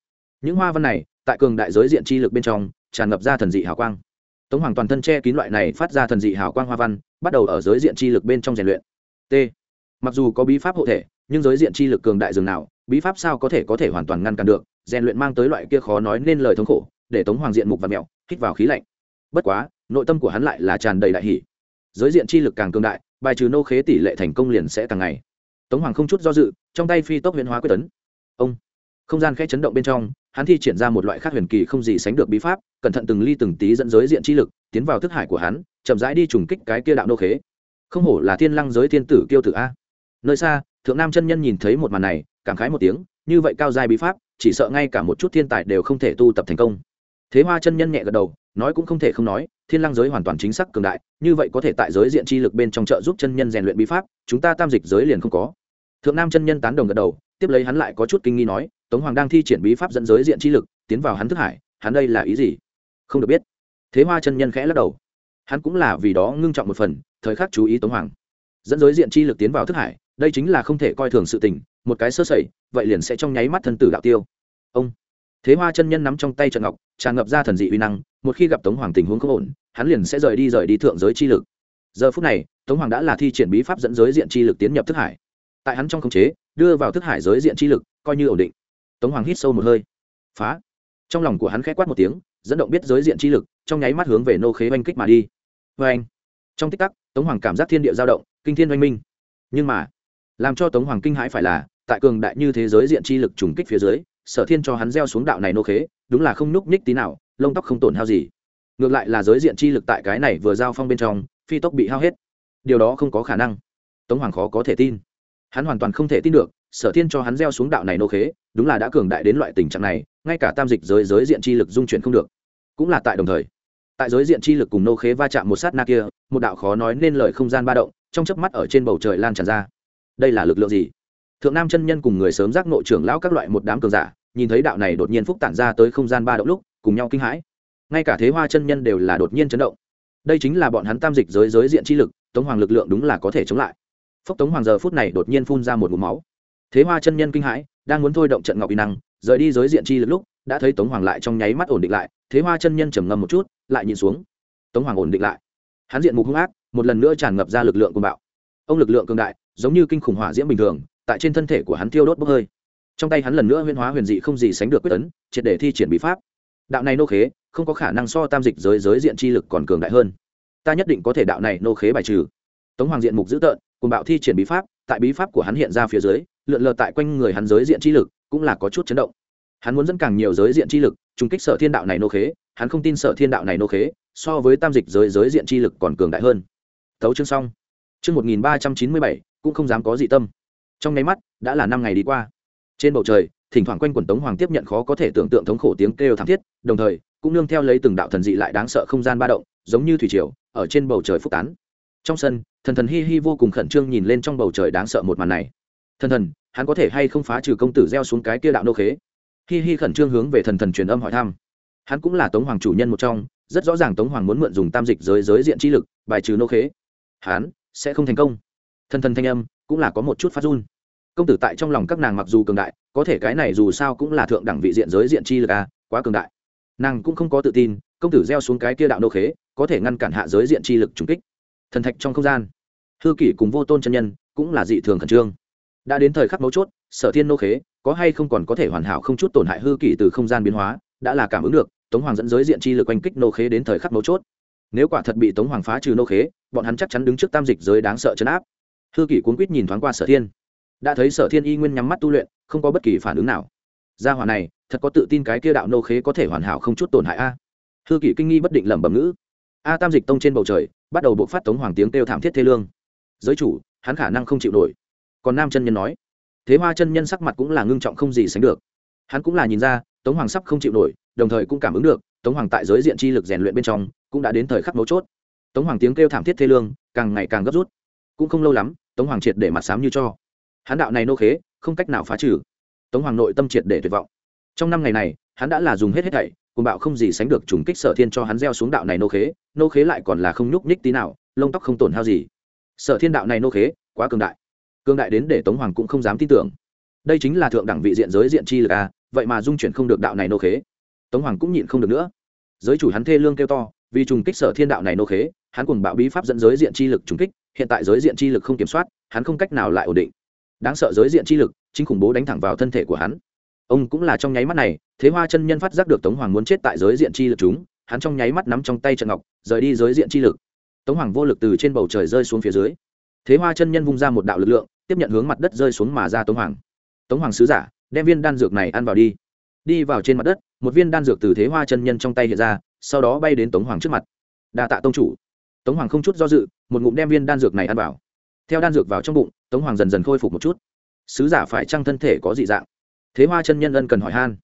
Những hoa văn này, tại cường đại giới diện chi lực bên trong, tràn ngập ra thần dị hào quang. Tống hoàng toàn thân che kín loại này phát ra thần dị hào quang hoa văn, bắt đầu ở giới diện chi lực bên trong rèn luyện. T. Mặc dù có bí pháp hộ thể, nhưng giới diện chi lực cường đại dường nào bí pháp sao có thể có thể hoàn toàn ngăn cản được, rèn luyện mang tới loại kia khó nói nên lời thống khổ, để tống hoàng diện mục và mẹo, hít vào khí lạnh. Bất quá, nội tâm của hắn lại là tràn đầy đại hỷ giới diện chi lực càng cường đại, bài trừ nô khế tỷ lệ thành công liền sẽ càng ngày. Tống hoàng không chút do dự, trong tay phi tốc huyền hóa quyết tấn. Ông! Không gian khẽ chấn động bên trong, hắn thi triển ra một loại khác huyền kỳ không gì sánh được bí pháp, cẩn thận từng ly từng tí dẫn giới diện chi lực, tiến vào thức hải của hắn, chậm rãi đi trùng kích cái kia đạo nô khế. Không hổ là thiên lăng giới thiên tử kiêu tử a. Nơi xa, thượng nam chân nhân nhìn thấy một màn này cảm khái một tiếng, như vậy cao giai bí pháp, chỉ sợ ngay cả một chút thiên tài đều không thể tu tập thành công. Thế hoa chân nhân nhẹ gật đầu, nói cũng không thể không nói, thiên lang giới hoàn toàn chính xác cường đại, như vậy có thể tại giới diện chi lực bên trong trợ giúp chân nhân rèn luyện bí pháp, chúng ta tam dịch giới liền không có. Thượng nam chân nhân tán đồng gật đầu, tiếp lấy hắn lại có chút kinh nghi nói, tống hoàng đang thi triển bí pháp dẫn giới diện chi lực, tiến vào hắn thức hải, hắn đây là ý gì? Không được biết. Thế hoa chân nhân khẽ lắc đầu. Hắn cũng là vì đó ngưng trọng một phần, thời khắc chú ý tống hoàng. Dẫn giới diện chi lực tiến vào thức hải, đây chính là không thể coi thường sự tình một cái sơ sẩy, vậy liền sẽ trong nháy mắt thân tử đạo tiêu. Ông. Thế hoa chân nhân nắm trong tay trận ngọc, tràn ngập ra thần dị uy năng, một khi gặp tống hoàng tình huống không ổn, hắn liền sẽ rời đi rời đi thượng giới chi lực. Giờ phút này, tống hoàng đã là thi triển bí pháp dẫn giới diện chi lực tiến nhập thức hải. Tại hắn trong khống chế, đưa vào thức hải giới diện chi lực, coi như ổn định. Tống hoàng hít sâu một hơi. Phá. Trong lòng của hắn k h ẽ quát một tiếng, dẫn động biết giới diện chi lực, trong nháy mắt hướng về nô khế oanh kích mà đi. Vê anh trong tích tắc, tống hoàng cảm giác thiên địa giao động, kinh thiên oanh minh. Nhưng mà làm cho tống hoàng kinh hãi phải là, tại cường đại như thế giới diện chi lực trùng kích phía dưới, sở thiên cho hắn gieo xuống đạo này nô khế, đúng là không núc nhích tí nào, lông tóc không tổn hao gì. Ngược lại là giới diện chi lực tại cái này vừa giao phong bên trong, phi tốc bị hao hết. Điều đó không có khả năng. Tống hoàng khó có thể tin. Hắn hoàn toàn không thể tin được, sở thiên cho hắn gieo xuống đạo này nô khế, đúng là đã cường đại đến loại tình trạng này, ngay cả tam dịch giới giới diện chi lực dung chuyển không được. Cũng là tại đồng thời. Tại giới diện chi lực cùng nô khế va chạm một sát na kia, một đạo khó nói nên lời không gian ba động, trong chớp mắt ở trên bầu trời lan tràn ra đây là lực lượng gì? Thượng nam chân nhân cùng người sớm giác nội trưởng lão các loại một đám cường giả, nhìn thấy đạo này đột nhiên phúc tản ra tới không gian ba động lúc, cùng nhau kinh hãi. Ngay cả thế hoa chân nhân đều là đột nhiên chấn động. Đây chính là bọn hắn tam dịch giới giới diện chi lực, tống hoàng lực lượng đúng là có thể chống lại. Phúc tống hoàng giờ phút này đột nhiên phun ra một mụm máu. Thế hoa chân nhân kinh hãi, đang muốn thôi động trận ngọc y năng, rời đi giới diện chi lực lúc, đã thấy tống hoàng lại trong nháy mắt ổn định lại, thế hoa chân nhân trầm ngâm một chút, lại nhìn xuống. Tống hoàng ổn định lại. Hắn diện mục hung ác, một lần nữa tràn ngập ra lực lượng của bạo. Ông lực lượng cường đại giống như kinh khủng hỏa diễm bình thường, tại trên thân thể của hắn thiêu đốt bốc hơi. Trong tay hắn lần nữa huyên hóa huyền dị không gì sánh được quyết tấn, triệt để thi triển bí pháp. Đạo này nô khế, không có khả năng so tam dịch giới giới diện chi lực còn cường đại hơn. Ta nhất định có thể đạo này nô khế bài trừ. Tống hoàng diện mục dữ tợn, cùng bạo thi triển bí pháp, tại bí pháp của hắn hiện ra phía dưới, lượn lờ tại quanh người hắn giới diện chi lực, cũng là có chút chấn động. Hắn muốn dẫn càng nhiều giới diện chi lực, trùng kích sở thiên đạo này nô khế, hắn không tin sở thiên đạo này nô khế, so với tam dịch giới giới diện chi lực còn cường đại hơn. Thấu chương xong chương một nghìn ba trăm chín mươi bảy, cũng không dám có dị tâm. Trong nháy mắt, đã là năm ngày đi qua. Trên bầu trời, thỉnh thoảng quanh quần tống hoàng tiếp nhận khó có thể tưởng tượng thống khổ tiếng kêu thảm thiết, đồng thời, cũng nương theo lấy từng đạo thần dị lại đáng sợ không gian ba động, giống như thủy triều, ở trên bầu trời phúc tán. Trong sân, thần thần hi hi vô cùng khẩn trương nhìn lên trong bầu trời đáng sợ một màn này. Thần thần, hắn có thể hay không phá trừ công tử gieo xuống cái kia đạo nô khế? Hi hi khẩn trương hướng về thần thần truyền âm hỏi thăm. Hắn cũng là tống hoàng chủ nhân một trong, rất rõ ràng tống hoàng muốn mượn dùng tam dịch giới giới diện chi lực, bài trừ nô khế. Hắn sẽ không thành công. Thần thần thanh âm cũng là có một chút phát run. Công tử tại trong lòng các nàng mặc dù cường đại, có thể cái này dù sao cũng là thượng đẳng vị diện giới diện chi lực à quá cường đại. Nàng cũng không có tự tin, công tử gieo xuống cái kia đạo nô khế, có thể ngăn cản hạ giới diện chi lực trùng kích. Thần thạch trong không gian, hư kỷ cùng vô tôn chân nhân cũng là dị thường khẩn trương. Đã đến thời khắc mấu chốt, sở thiên nô khế, có hay không còn có thể hoàn hảo không chút tổn hại hư kỷ từ không gian biến hóa, đã là cảm ứng được, tống hoàng dẫn giới diện chi lực oanh kích nô khế đến thời khắc mấu chốt nếu quả thật bị tống hoàng phá trừ nô khế, bọn hắn chắc chắn đứng trước tam dịch giới đáng sợ chấn áp. Thư kỷ cuốn quýt nhìn thoáng qua sở thiên. Đã thấy sở thiên y nguyên nhắm mắt tu luyện, không có bất kỳ phản ứng nào. Gia hỏa này, thật có tự tin cái kia đạo nô khế có thể hoàn hảo không chút tổn hại a. Thư kỷ kinh nghi bất định lẩm bẩm ngữ. A tam dịch tông trên bầu trời, bắt đầu buộc phát tống hoàng tiếng kêu thảm thiết thê lương. Giới chủ, hắn khả năng không chịu nổi. Còn nam chân nhân nói. Thế hoa chân nhân sắc mặt cũng là ngưng trọng không gì sánh được. Hắn cũng là nhìn ra, tống hoàng sắp không chịu nổi, đồng thời cũng cảm ứng được, tống hoàng tại giới diện chi lực rèn luyện bên trong cũng đã đến thời khắc mấu chốt. Tống hoàng tiếng kêu thảm thiết thê lương, càng ngày càng gấp rút. Cũng không lâu lắm, tống hoàng triệt để mặt sám như cho. Hắn đạo này nô khế, không cách nào phá trừ. Tống hoàng nội tâm triệt để tuyệt vọng. Trong năm ngày này, hắn đã là dùng hết hết thảy cùng bạo không gì sánh được trùng kích sở thiên cho hắn gieo xuống đạo này nô khế nô khế lại còn là không nhúc nhích tí nào, lông tóc không tổn hao gì. Sở thiên đạo này nô khế, quá cường đại. Cường đại đến để tống hoàng cũng không dám tin tưởng. Đây chính là thượng đẳng vị diện giới diện chi lực a vậy mà dung chuyển không được đạo này nô khế. Tống hoàng cũng nhịn không được nữa. Giới chủ hắn thê lương kêu to vì trùng kích sở thiên đạo này nô khế, hắn cùng bạo bí pháp dẫn giới diện chi lực trùng kích, hiện tại giới diện chi lực không kiểm soát, hắn không cách nào lại ổn định. Đáng sợ giới diện chi lực, chính khủng bố đánh thẳng vào thân thể của hắn. Ông cũng là trong nháy mắt này, thế hoa chân nhân phát giác được tống hoàng muốn chết tại giới diện chi lực chúng, hắn trong nháy mắt nắm trong tay trận ngọc, rời đi giới diện chi lực. Tống hoàng vô lực từ trên bầu trời rơi xuống phía dưới. Thế hoa chân nhân vung ra một đạo lực lượng, tiếp nhận hướng mặt đất rơi xuống mà ra tống hoàng. Tống hoàng sứ giả, đem viên đan dược này ăn vào đi. Đi vào trên mặt đất, một viên đan dược từ thế hoa chân nhân trong tay hiện ra sau đó bay đến tống hoàng trước mặt. Đa tạ tông chủ. Tống hoàng không chút do dự, một ngụm đem viên đan dược này ăn vào. Theo đan dược vào trong bụng, tống hoàng dần dần khôi phục một chút. Sứ giả phải trăng thân thể có dị dạng? Thế hoa chân nhân ân cần hỏi han.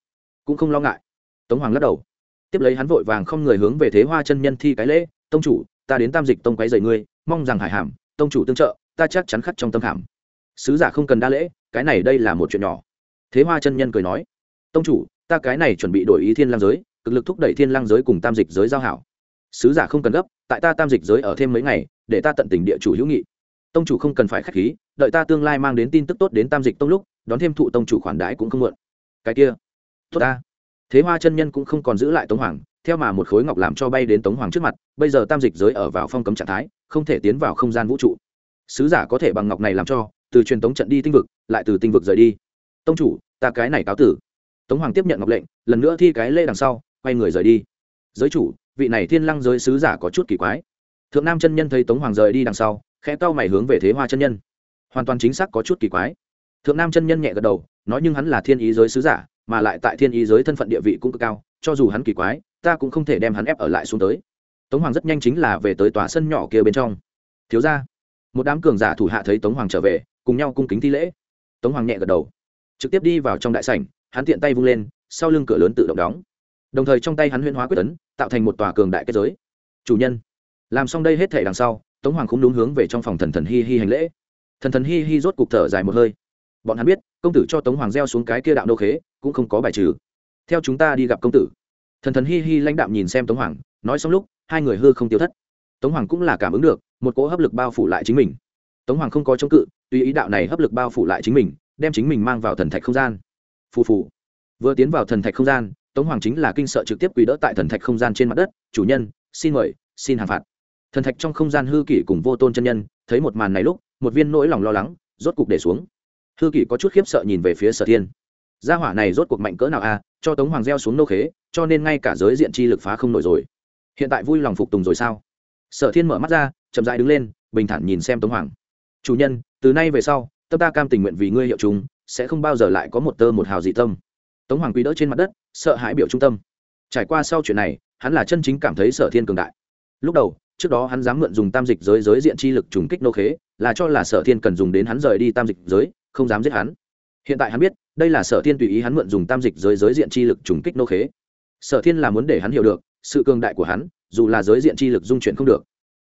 Cũng không lo ngại. Tống hoàng lắc đầu. Tiếp lấy hắn vội vàng không người hướng về thế hoa chân nhân thi cái lễ, tông chủ, ta đến tam dịch tông quấy dày ngươi, mong rằng hải hàm, tông chủ tương trợ, ta chắc chắn khắc trong tâm hàm sứ giả không cần đa lễ, cái này đây là một chuyện nhỏ. Thế hoa chân nhân cười nói, tông chủ, ta cái này chuẩn bị đổi ý thiên lang giới cực lực thúc đẩy thiên lang giới cùng tam dịch giới giao hảo. Sứ giả không cần gấp, tại ta tam dịch giới ở thêm mấy ngày, để ta tận tình địa chủ hữu nghị. Tông chủ không cần phải khách khí, đợi ta tương lai mang đến tin tức tốt đến tam dịch tông lúc, đón thêm thụ tông chủ khoản đãi cũng không muộn. Cái kia, tốt ta. Thế hoa chân nhân cũng không còn giữ lại tống hoàng, theo mà một khối ngọc làm cho bay đến tống hoàng trước mặt, bây giờ tam dịch giới ở vào phong cấm trạng thái, không thể tiến vào không gian vũ trụ. Sứ giả có thể bằng ngọc này làm cho, từ truyền tống trận đi tinh vực, lại từ tinh vực rời đi. Tông chủ, ta cái này cáo tử. Tống hoàng tiếp nhận ngọc lệnh, lần nữa thi cái lễ đằng sau quay người rời đi. Giới chủ, vị này thiên lăng giới sứ giả có chút kỳ quái. Thượng nam chân nhân thấy tống hoàng rời đi đằng sau, khẽ cau mày hướng về thế hoa chân nhân. Hoàn toàn chính xác có chút kỳ quái. Thượng nam chân nhân nhẹ gật đầu, nói nhưng hắn là thiên ý giới sứ giả, mà lại tại thiên ý giới thân phận địa vị cũng cực cao, cho dù hắn kỳ quái, ta cũng không thể đem hắn ép ở lại xuống tới. Tống hoàng rất nhanh chính là về tới tòa sân nhỏ kia bên trong. Thiếu ra một đám cường giả thủ hạ thấy tống hoàng trở về, cùng nhau cung kính thi lễ. Tống hoàng nhẹ gật đầu, trực tiếp đi vào trong đại sảnh, hắn tiện tay vung lên, sau lưng cửa lớn tự động đóng đồng thời trong tay hắn huyễn hóa quyết tấn, tạo thành một tòa cường đại kết giới. Chủ nhân, làm xong đây hết thể đằng sau, tống hoàng cũng đúng hướng về trong phòng thần thần hi hi hành lễ. Thần thần hi hi rốt cục thở dài một hơi. Bọn hắn biết, công tử cho tống hoàng gieo xuống cái kia đạo nô khế, cũng không có bài trừ. Theo chúng ta đi gặp công tử. Thần thần hi hi lãnh đạm nhìn xem tống hoàng, nói xong lúc, hai người hư không tiêu thất. Tống hoàng cũng là cảm ứng được, một cỗ hấp lực bao phủ lại chính mình. Tống hoàng không có chống cự tuy ý đạo này hấp lực bao phủ lại chính mình, đem chính mình mang vào thần thạch không gian. Phù phù. Vừa tiến vào thần thạch không gian tống hoàng chính là kinh sợ trực tiếp quỳ đỡ tại thần thạch không gian trên mặt đất, chủ nhân, xin mời, xin hàng phạt. Thần thạch trong không gian hư kỷ cùng vô tôn chân nhân, thấy một màn này lúc, một viên nỗi lòng lo lắng, rốt cục để xuống. Hư kỷ có chút khiếp sợ nhìn về phía sở thiên. Gia hỏa này rốt cuộc mạnh cỡ nào a, cho tống hoàng gieo xuống nô khế, cho nên ngay cả giới diện chi lực phá không nổi rồi. Hiện tại vui lòng phục tùng rồi sao? Sở thiên mở mắt ra, chậm dại đứng lên, bình thản nhìn xem tống hoàng. Chủ nhân, từ nay về sau, tâm ta cam tình nguyện vì ngươi hiệu chúng, sẽ không bao giờ lại có một tơ một hào dị tâm. Tống hoàng quý đỡ trên mặt đất sợ hãi biểu trung tâm. Trải qua sau chuyện này, hắn là chân chính cảm thấy sở thiên cường đại. Lúc đầu, trước đó hắn dám mượn dùng tam dịch giới giới diện chi lực trùng kích nô khế, là cho là sở thiên cần dùng đến hắn rời đi tam dịch giới, không dám giết hắn. Hiện tại hắn biết, đây là sở thiên tùy ý hắn mượn dùng tam dịch giới giới diện chi lực trùng kích nô khế. Sở thiên là muốn để hắn hiểu được, sự cường đại của hắn, dù là giới diện chi lực dung chuyển không được.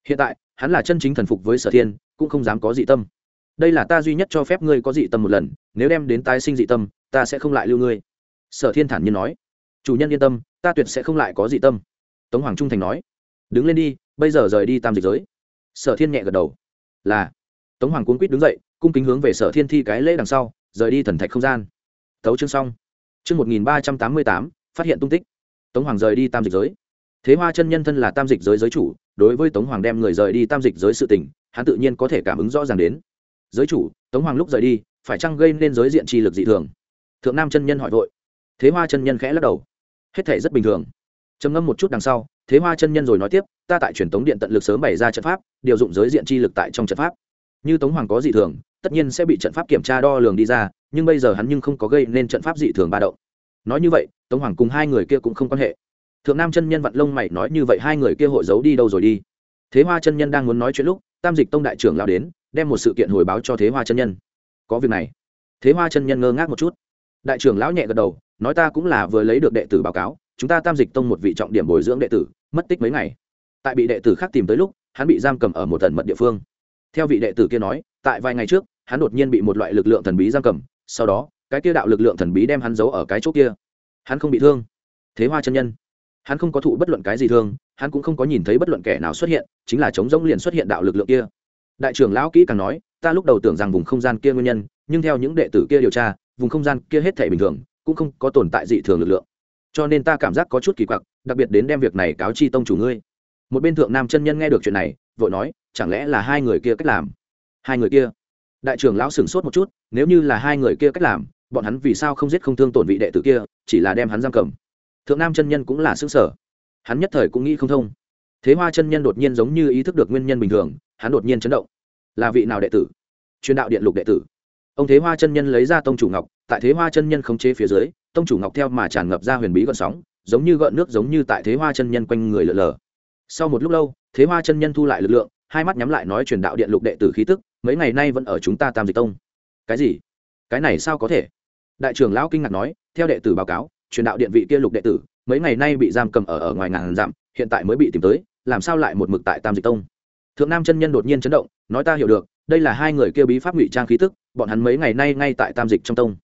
Hiện tại, hắn là chân chính thần phục với sở thiên, cũng không dám có dị tâm. Đây là ta duy nhất cho phép ngươi có dị tâm một lần, nếu đem đến tái sinh dị tâm, ta sẽ không lại lưu ngươi sở thiên thản nhiên nói, chủ nhân yên tâm, ta tuyệt sẽ không lại có dị tâm. Tống hoàng trung thành nói, đứng lên đi, bây giờ rời đi tam dịch giới. Sở thiên nhẹ gật đầu, là. Tống hoàng cuốn quýt đứng dậy, cung kính hướng về sở thiên thi cái lễ đằng sau, rời đi thần thạch không gian. Tấu chương xong. Chương một nghìn ba trăm tám mươi tám, phát hiện tung tích. Tống hoàng rời đi tam dịch giới. Thế hoa chân nhân thân là tam dịch giới giới chủ, đối với tống hoàng đem người rời đi tam dịch giới sự tình, hắn tự nhiên có thể cảm ứng rõ ràng đến. Giới chủ, tống hoàng lúc rời đi, phải chăng gây nên giới diện trì lực dị thường? Thượng nam chân nhân hỏi vội thế hoa chân nhân khẽ lắc đầu. Hết thể rất bình thường. Trầm ngâm một chút đằng sau, thế hoa chân nhân rồi nói tiếp, ta tại truyền tống điện tận lực sớm bày ra trận pháp, điều dụng giới diện chi lực tại trong trận pháp. Như tống hoàng có dị thường, tất nhiên sẽ bị trận pháp kiểm tra đo lường đi ra, nhưng bây giờ hắn nhưng không có gây nên trận pháp dị thường ba động. Nói như vậy, tống hoàng cùng hai người kia cũng không quan hệ. Thượng nam chân nhân vặn lông mày nói như vậy hai người kia hội giấu đi đâu rồi đi? Thế hoa chân nhân đang muốn nói chuyện lúc, tam dịch tông đại trưởng lao đến, đem một sự kiện hồi báo cho thế hoa chân nhân. Có việc này. Thế hoa chân nhân ngơ ngác một chút. Đại trưởng lão nhẹ gật đầu nói ta cũng là vừa lấy được đệ tử báo cáo, chúng ta tam dịch tông một vị trọng điểm bồi dưỡng đệ tử, mất tích mấy ngày. Tại bị đệ tử khác tìm tới lúc, hắn bị giam cầm ở một tần mật địa phương. Theo vị đệ tử kia nói, tại vài ngày trước, hắn đột nhiên bị một loại lực lượng thần bí giam cầm, sau đó, cái kia đạo lực lượng thần bí đem hắn giấu ở cái chỗ kia. Hắn không bị thương. Thế hoa chân nhân. Hắn không có thụ bất luận cái gì thương, hắn cũng không có nhìn thấy bất luận kẻ nào xuất hiện, chính là chống rỗng liền xuất hiện đạo lực lượng kia. Đại trưởng lão kỹ càng nói, ta lúc đầu tưởng rằng vùng không gian kia nguyên nhân, nhưng theo những đệ tử kia điều tra, vùng không gian kia hết thể bình thường cũng không có tồn tại dị thường lực lượng. Cho nên ta cảm giác có chút kỳ quặc, đặc biệt đến đem việc này cáo chi tông chủ ngươi. Một bên thượng nam chân nhân nghe được chuyện này, vội nói, chẳng lẽ là hai người kia cách làm? Hai người kia? Đại trưởng lão sửng sốt một chút, nếu như là hai người kia cách làm, bọn hắn vì sao không giết không thương tổn vị đệ tử kia, chỉ là đem hắn giam cầm? Thượng nam chân nhân cũng là xứng sở. Hắn nhất thời cũng nghĩ không thông. Thế hoa chân nhân đột nhiên giống như ý thức được nguyên nhân bình thường, hắn đột nhiên chấn động. Là vị nào đệ tử? Truyền đạo điện lục đệ tử ông thế hoa chân nhân lấy ra tông chủ ngọc, tại thế hoa chân nhân khống chế phía dưới, tông chủ ngọc theo mà tràn ngập ra huyền bí gợn sóng, giống như gợn nước giống như tại thế hoa chân nhân quanh người lở lờ. Sau một lúc lâu, thế hoa chân nhân thu lại lực lượng, hai mắt nhắm lại nói truyền đạo điện lục đệ tử khí tức, mấy ngày nay vẫn ở chúng ta tam dịch tông. Cái gì? Cái này sao có thể? Đại trưởng lão kinh ngạc nói, theo đệ tử báo cáo, truyền đạo điện vị kia lục đệ tử, mấy ngày nay bị giam cầm ở ở ngoài ngàn dặm, hiện tại mới bị tìm tới, làm sao lại một mực tại tam dịch tông? Thượng nam chân nhân đột nhiên chấn động, nói ta hiểu được, đây là hai người kia bí pháp ngụy trang khí tức bọn hắn mấy ngày nay ngay tại tam dịch trong tông.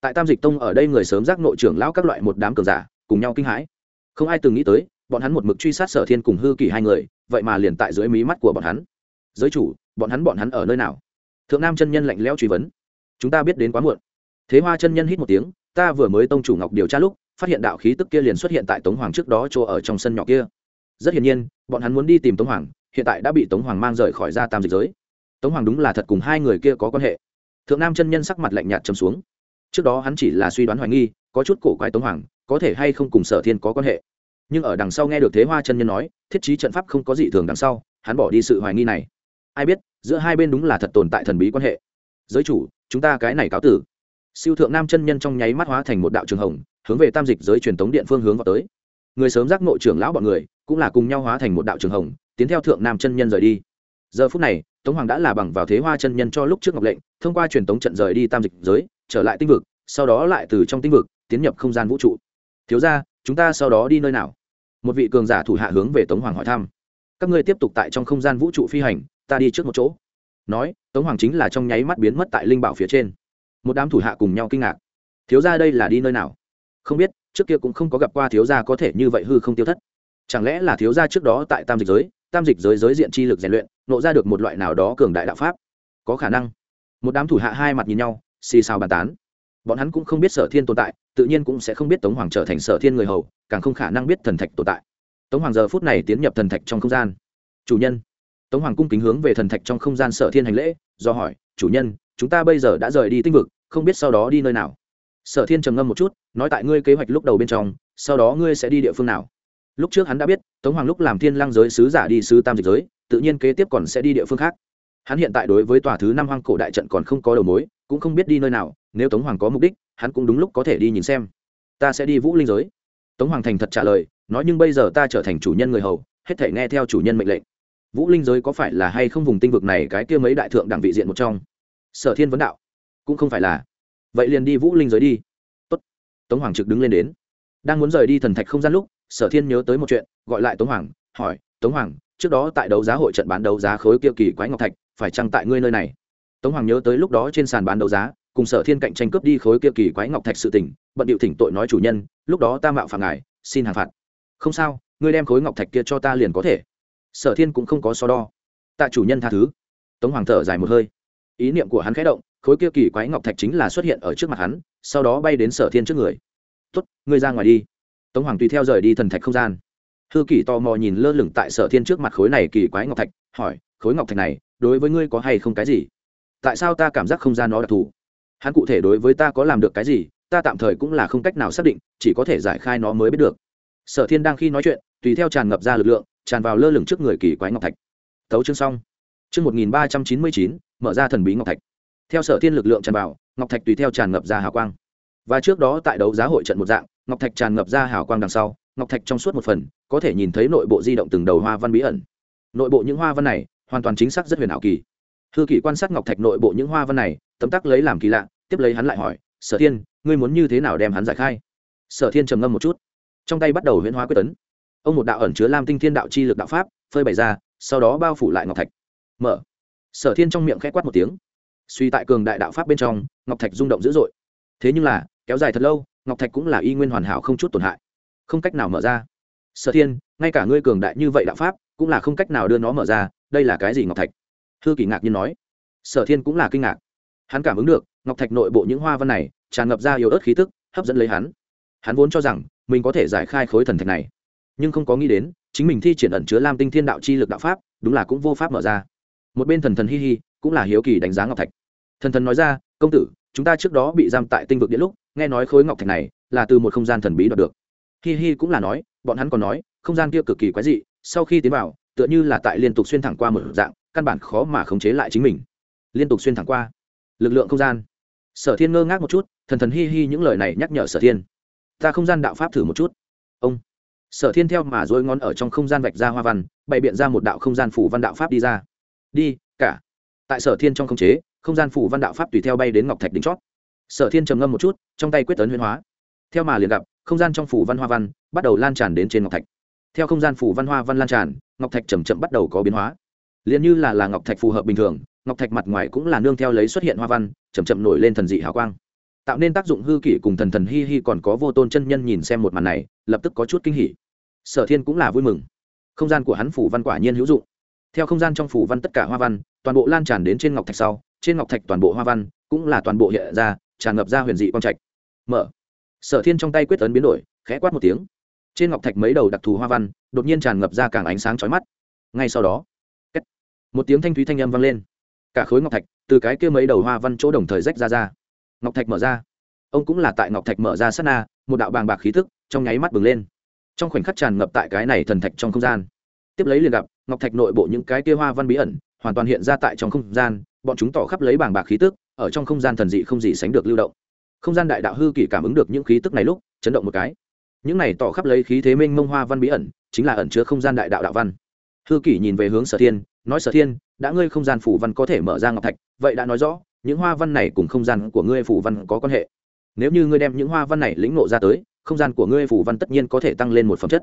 Tại tam dịch tông ở đây người sớm giác nội trưởng lão các loại một đám cường giả, cùng nhau kinh hãi. Không ai từng nghĩ tới, bọn hắn một mực truy sát sở thiên cùng hư kỳ hai người, vậy mà liền tại dưới mí mắt của bọn hắn. Giới chủ, bọn hắn bọn hắn ở nơi nào? Thượng nam chân nhân lạnh lẽo truy vấn. Chúng ta biết đến quá muộn. Thế hoa chân nhân hít một tiếng, ta vừa mới tông chủ ngọc điều tra lúc, phát hiện đạo khí tức kia liền xuất hiện tại tống hoàng trước đó chỗ ở trong sân nhỏ kia. Rất hiển nhiên, bọn hắn muốn đi tìm tống hoàng, hiện tại đã bị tống hoàng mang rời khỏi ra tam dịch giới. Tống hoàng đúng là thật cùng hai người kia có quan hệ thượng nam chân nhân sắc mặt lạnh nhạt trầm xuống. Trước đó hắn chỉ là suy đoán hoài nghi, có chút cổ quái tống hoàng, có thể hay không cùng sở thiên có quan hệ. Nhưng ở đằng sau nghe được thế hoa chân nhân nói, thiết trí trận pháp không có gì thường đằng sau, hắn bỏ đi sự hoài nghi này. Ai biết, giữa hai bên đúng là thật tồn tại thần bí quan hệ. Giới chủ, chúng ta cái này cáo tử. Siêu thượng nam chân nhân trong nháy mắt hóa thành một đạo trường hồng, hướng về tam dịch giới truyền tống điện phương hướng vào tới. Người sớm giác nội trưởng lão bọn người, cũng là cùng nhau hóa thành một đạo trường hồng, tiến theo thượng nam chân nhân rời đi giờ phút này, tống hoàng đã là bằng vào thế hoa chân nhân cho lúc trước ngọc lệnh, thông qua truyền tống trận rời đi tam dịch giới, trở lại tinh vực, sau đó lại từ trong tinh vực tiến nhập không gian vũ trụ. Thiếu ra chúng ta sau đó đi nơi nào? Một vị cường giả thủ hạ hướng về tống hoàng hỏi thăm. Các ngươi tiếp tục tại trong không gian vũ trụ phi hành, ta đi trước một chỗ. Nói, tống hoàng chính là trong nháy mắt biến mất tại linh bảo phía trên. Một đám thủ hạ cùng nhau kinh ngạc. Thiếu ra đây là đi nơi nào? Không biết, trước kia cũng không có gặp qua thiếu gia có thể như vậy hư không tiêu thất. Chẳng lẽ là thiếu gia trước đó tại tam dịch giới tam dịch giới giới diện chi lực rèn luyện, nộ ra được một loại nào đó cường đại đạo pháp. Có khả năng. Một đám thủ hạ hai mặt nhìn nhau, xì xào bàn tán. Bọn hắn cũng không biết sở thiên tồn tại, tự nhiên cũng sẽ không biết tống hoàng trở thành sở thiên người hầu, càng không khả năng biết thần thạch tồn tại. Tống hoàng giờ phút này tiến nhập thần thạch trong không gian. Chủ nhân. Tống hoàng cung kính hướng về thần thạch trong không gian sở thiên hành lễ, do hỏi, chủ nhân, chúng ta bây giờ đã rời đi tinh vực, không biết sau đó đi nơi nào? Sở thiên trầm ngâm một chút, nói, tại ngươi kế hoạch lúc đầu bên trong, sau đó ngươi sẽ đi địa phương nào? Lúc trước hắn đã biết, tống hoàng lúc làm thiên Lang giới sứ giả đi sứ tam dịch giới, tự nhiên kế tiếp còn sẽ đi địa phương khác. Hắn hiện tại đối với tòa thứ năm hoang cổ đại trận còn không có đầu mối, cũng không biết đi nơi nào, nếu tống hoàng có mục đích, hắn cũng đúng lúc có thể đi nhìn xem. Ta sẽ đi vũ linh giới. Tống hoàng thành thật trả lời, nói nhưng bây giờ ta trở thành chủ nhân người hầu, hết thể nghe theo chủ nhân mệnh lệnh. Vũ linh giới có phải là hay không vùng tinh vực này cái kia mấy đại thượng đẳng vị diện một trong? Sở thiên vấn đạo. Cũng không phải là. Vậy liền đi vũ linh giới đi. Tốt. tống hoàng trực đứng lên đến. Đang muốn rời đi thần thạch không gian lúc sở thiên nhớ tới một chuyện gọi lại tống hoàng hỏi tống hoàng trước đó tại đấu giá hội trận bán đấu giá khối kia kỳ quái ngọc thạch phải chăng tại ngươi nơi này? Tống hoàng nhớ tới lúc đó trên sàn bán đấu giá cùng sở thiên cạnh tranh cướp đi khối kia kỳ quái ngọc thạch sự tỉnh, bận điệu thỉnh tội nói chủ nhân lúc đó ta mạo phạm ngài xin hàng phạt. Không sao ngươi đem khối ngọc thạch kia cho ta liền có thể. Sở thiên cũng không có so đo. Tạ chủ nhân tha thứ. Tống hoàng thở dài một hơi. Ý niệm của hắn khẽ động khối kia kỳ quái ngọc thạch chính là xuất hiện ở trước mặt hắn sau đó bay đến sở thiên trước người. Tuất ngươi ra ngoài đi tống hoàng tùy theo rời đi thần thạch không gian. Hư kỳ tò mò nhìn lơ lửng tại sở thiên trước mặt khối này kỳ quái ngọc thạch, hỏi, khối ngọc thạch này, đối với ngươi có hay không cái gì? Tại sao ta cảm giác không gian nó đặc thù? Hắn cụ thể đối với ta có làm được cái gì, ta tạm thời cũng là không cách nào xác định, chỉ có thể giải khai nó mới biết được. Sở thiên đang khi nói chuyện, tùy theo tràn ngập ra lực lượng, tràn vào lơ lửng trước người kỳ quái ngọc thạch. Tấu chương xong. Chương một nghìn ba trăm chín mươi chín, mở ra thần bí ngọc thạch. Theo sở thiên lực lượng tràn vào, ngọc thạch tùy theo tràn ngập ra hào quang. Và trước đó tại đấu giá hội trận một dạng ngọc thạch tràn ngập ra hào quang đằng sau, ngọc thạch trong suốt một phần, có thể nhìn thấy nội bộ di động từng đầu hoa văn bí ẩn. Nội bộ những hoa văn này, hoàn toàn chính xác rất huyền ảo kỳ. Hư kỷ quan sát ngọc thạch nội bộ những hoa văn này, tấm tắc lấy làm kỳ lạ, tiếp lấy hắn lại hỏi, sở thiên, ngươi muốn như thế nào đem hắn giải khai? Sở thiên trầm ngâm một chút, trong tay bắt đầu huyễn hóa quyết tấn. Ông một đạo ẩn chứa lam tinh thiên đạo chi lực đạo pháp, phơi bày ra, sau đó bao phủ lại ngọc thạch. Mở. Sở thiên trong miệng khẽ quát một tiếng. Suy tại cường đại đạo pháp bên trong, ngọc thạch rung động dữ dội. Thế nhưng là, kéo dài thật lâu ngọc thạch cũng là y nguyên hoàn hảo không chút tổn hại. Không cách nào mở ra. Sở thiên, ngay cả ngươi cường đại như vậy đạo pháp, cũng là không cách nào đưa nó mở ra, đây là cái gì ngọc thạch? Thư kỳ ngạc nhiên nói. Sở thiên cũng là kinh ngạc. Hắn cảm ứng được, ngọc thạch nội bộ những hoa văn này, tràn ngập ra yếu ớt khí tức, hấp dẫn lấy hắn. Hắn vốn cho rằng, mình có thể giải khai khối thần thạch này. Nhưng không có nghĩ đến, chính mình thi triển ẩn chứa lam tinh thiên đạo chi lực đạo pháp, đúng là cũng vô pháp mở ra. Một bên thần thần hi hi, cũng là hiếu kỳ đánh giá ngọc thạch. Thần thần nói ra, công tử, chúng ta trước đó bị giam tại tinh vực điện lúc nghe nói khối ngọc thạch này là từ một không gian thần bí đoạt được. Hi hi cũng là nói, bọn hắn còn nói, không gian kia cực kỳ quái dị, sau khi tiến vào, tựa như là tại liên tục xuyên thẳng qua một dạng, căn bản khó mà khống chế lại chính mình. Liên tục xuyên thẳng qua. Lực lượng không gian. Sở thiên ngơ ngác một chút, thần thần hi hi những lời này nhắc nhở sở thiên. Ta không gian đạo pháp thử một chút. Ông. Sở thiên theo mà dối ngón ở trong không gian vạch ra hoa văn, bày biện ra một đạo không gian phủ văn đạo pháp đi ra. Đi, cả. Tại sở thiên trong không chế, không gian phủ văn đạo pháp tùy theo bay đến ngọc thạch đỉnh chót sở thiên trầm ngâm một chút, trong tay quyết tấn huyên hóa. Theo mà liền gặp, không gian trong phủ văn hoa văn bắt đầu lan tràn đến trên ngọc thạch. Theo không gian phủ văn hoa văn lan tràn, ngọc thạch chầm chậm bắt đầu có biến hóa. Liền như là là ngọc thạch phù hợp bình thường, ngọc thạch mặt ngoài cũng là nương theo lấy xuất hiện hoa văn chầm chậm nổi lên thần dị hào quang. Tạo nên tác dụng hư kỷ cùng thần thần hi hi còn có vô tôn chân nhân nhìn xem một màn này, lập tức có chút kinh hỉ. Sở thiên cũng là vui mừng. Không gian của hắn phủ văn quả nhiên hữu dụng. Theo không gian trong phủ văn tất cả hoa văn, toàn bộ lan tràn đến trên ngọc thạch sau, trên ngọc thạch toàn bộ hoa văn cũng là toàn bộ hiện ra tràn ngập ra huyền dị quang trạch. Mở. Sở thiên trong tay quyết tấn biến đổi, khẽ quát một tiếng. Trên ngọc thạch mấy đầu đặc thù hoa văn, đột nhiên tràn ngập ra càng ánh sáng chói mắt. Ngay sau đó một tiếng thanh thúy thanh âm vang lên. Cả khối ngọc thạch, từ cái kia mấy đầu hoa văn chỗ đồng thời rách ra ra. Ngọc thạch mở ra. Ông cũng là tại ngọc thạch mở ra sát na, một đạo bàng bạc khí thức, trong nháy mắt bừng lên. Trong khoảnh khắc tràn ngập tại cái này thần thạch trong không gian. Tiếp lấy liền gặp, ngọc thạch nội bộ những cái kia hoa văn bí ẩn hoàn toàn hiện ra tại trong không gian, bọn chúng tỏ khắp lấy bảng bạc khí tức, ở trong không gian thần dị không gì sánh được lưu động. Không gian đại đạo hư kỷ cảm ứng được những khí tức này lúc, chấn động một cái. Những này tỏ khắp lấy khí thế minh mông hoa văn bí ẩn, chính là ẩn chứa không gian đại đạo đạo văn. Hư kỷ nhìn về hướng sở thiên, nói sở thiên, đã ngươi không gian phủ văn có thể mở ra ngọc thạch, vậy đã nói rõ, những hoa văn này cùng không gian của ngươi phủ văn có quan hệ. Nếu như ngươi đem những hoa văn này lĩnh ngộ ra tới, không gian của ngươi phủ văn tất nhiên có thể tăng lên một phẩm chất.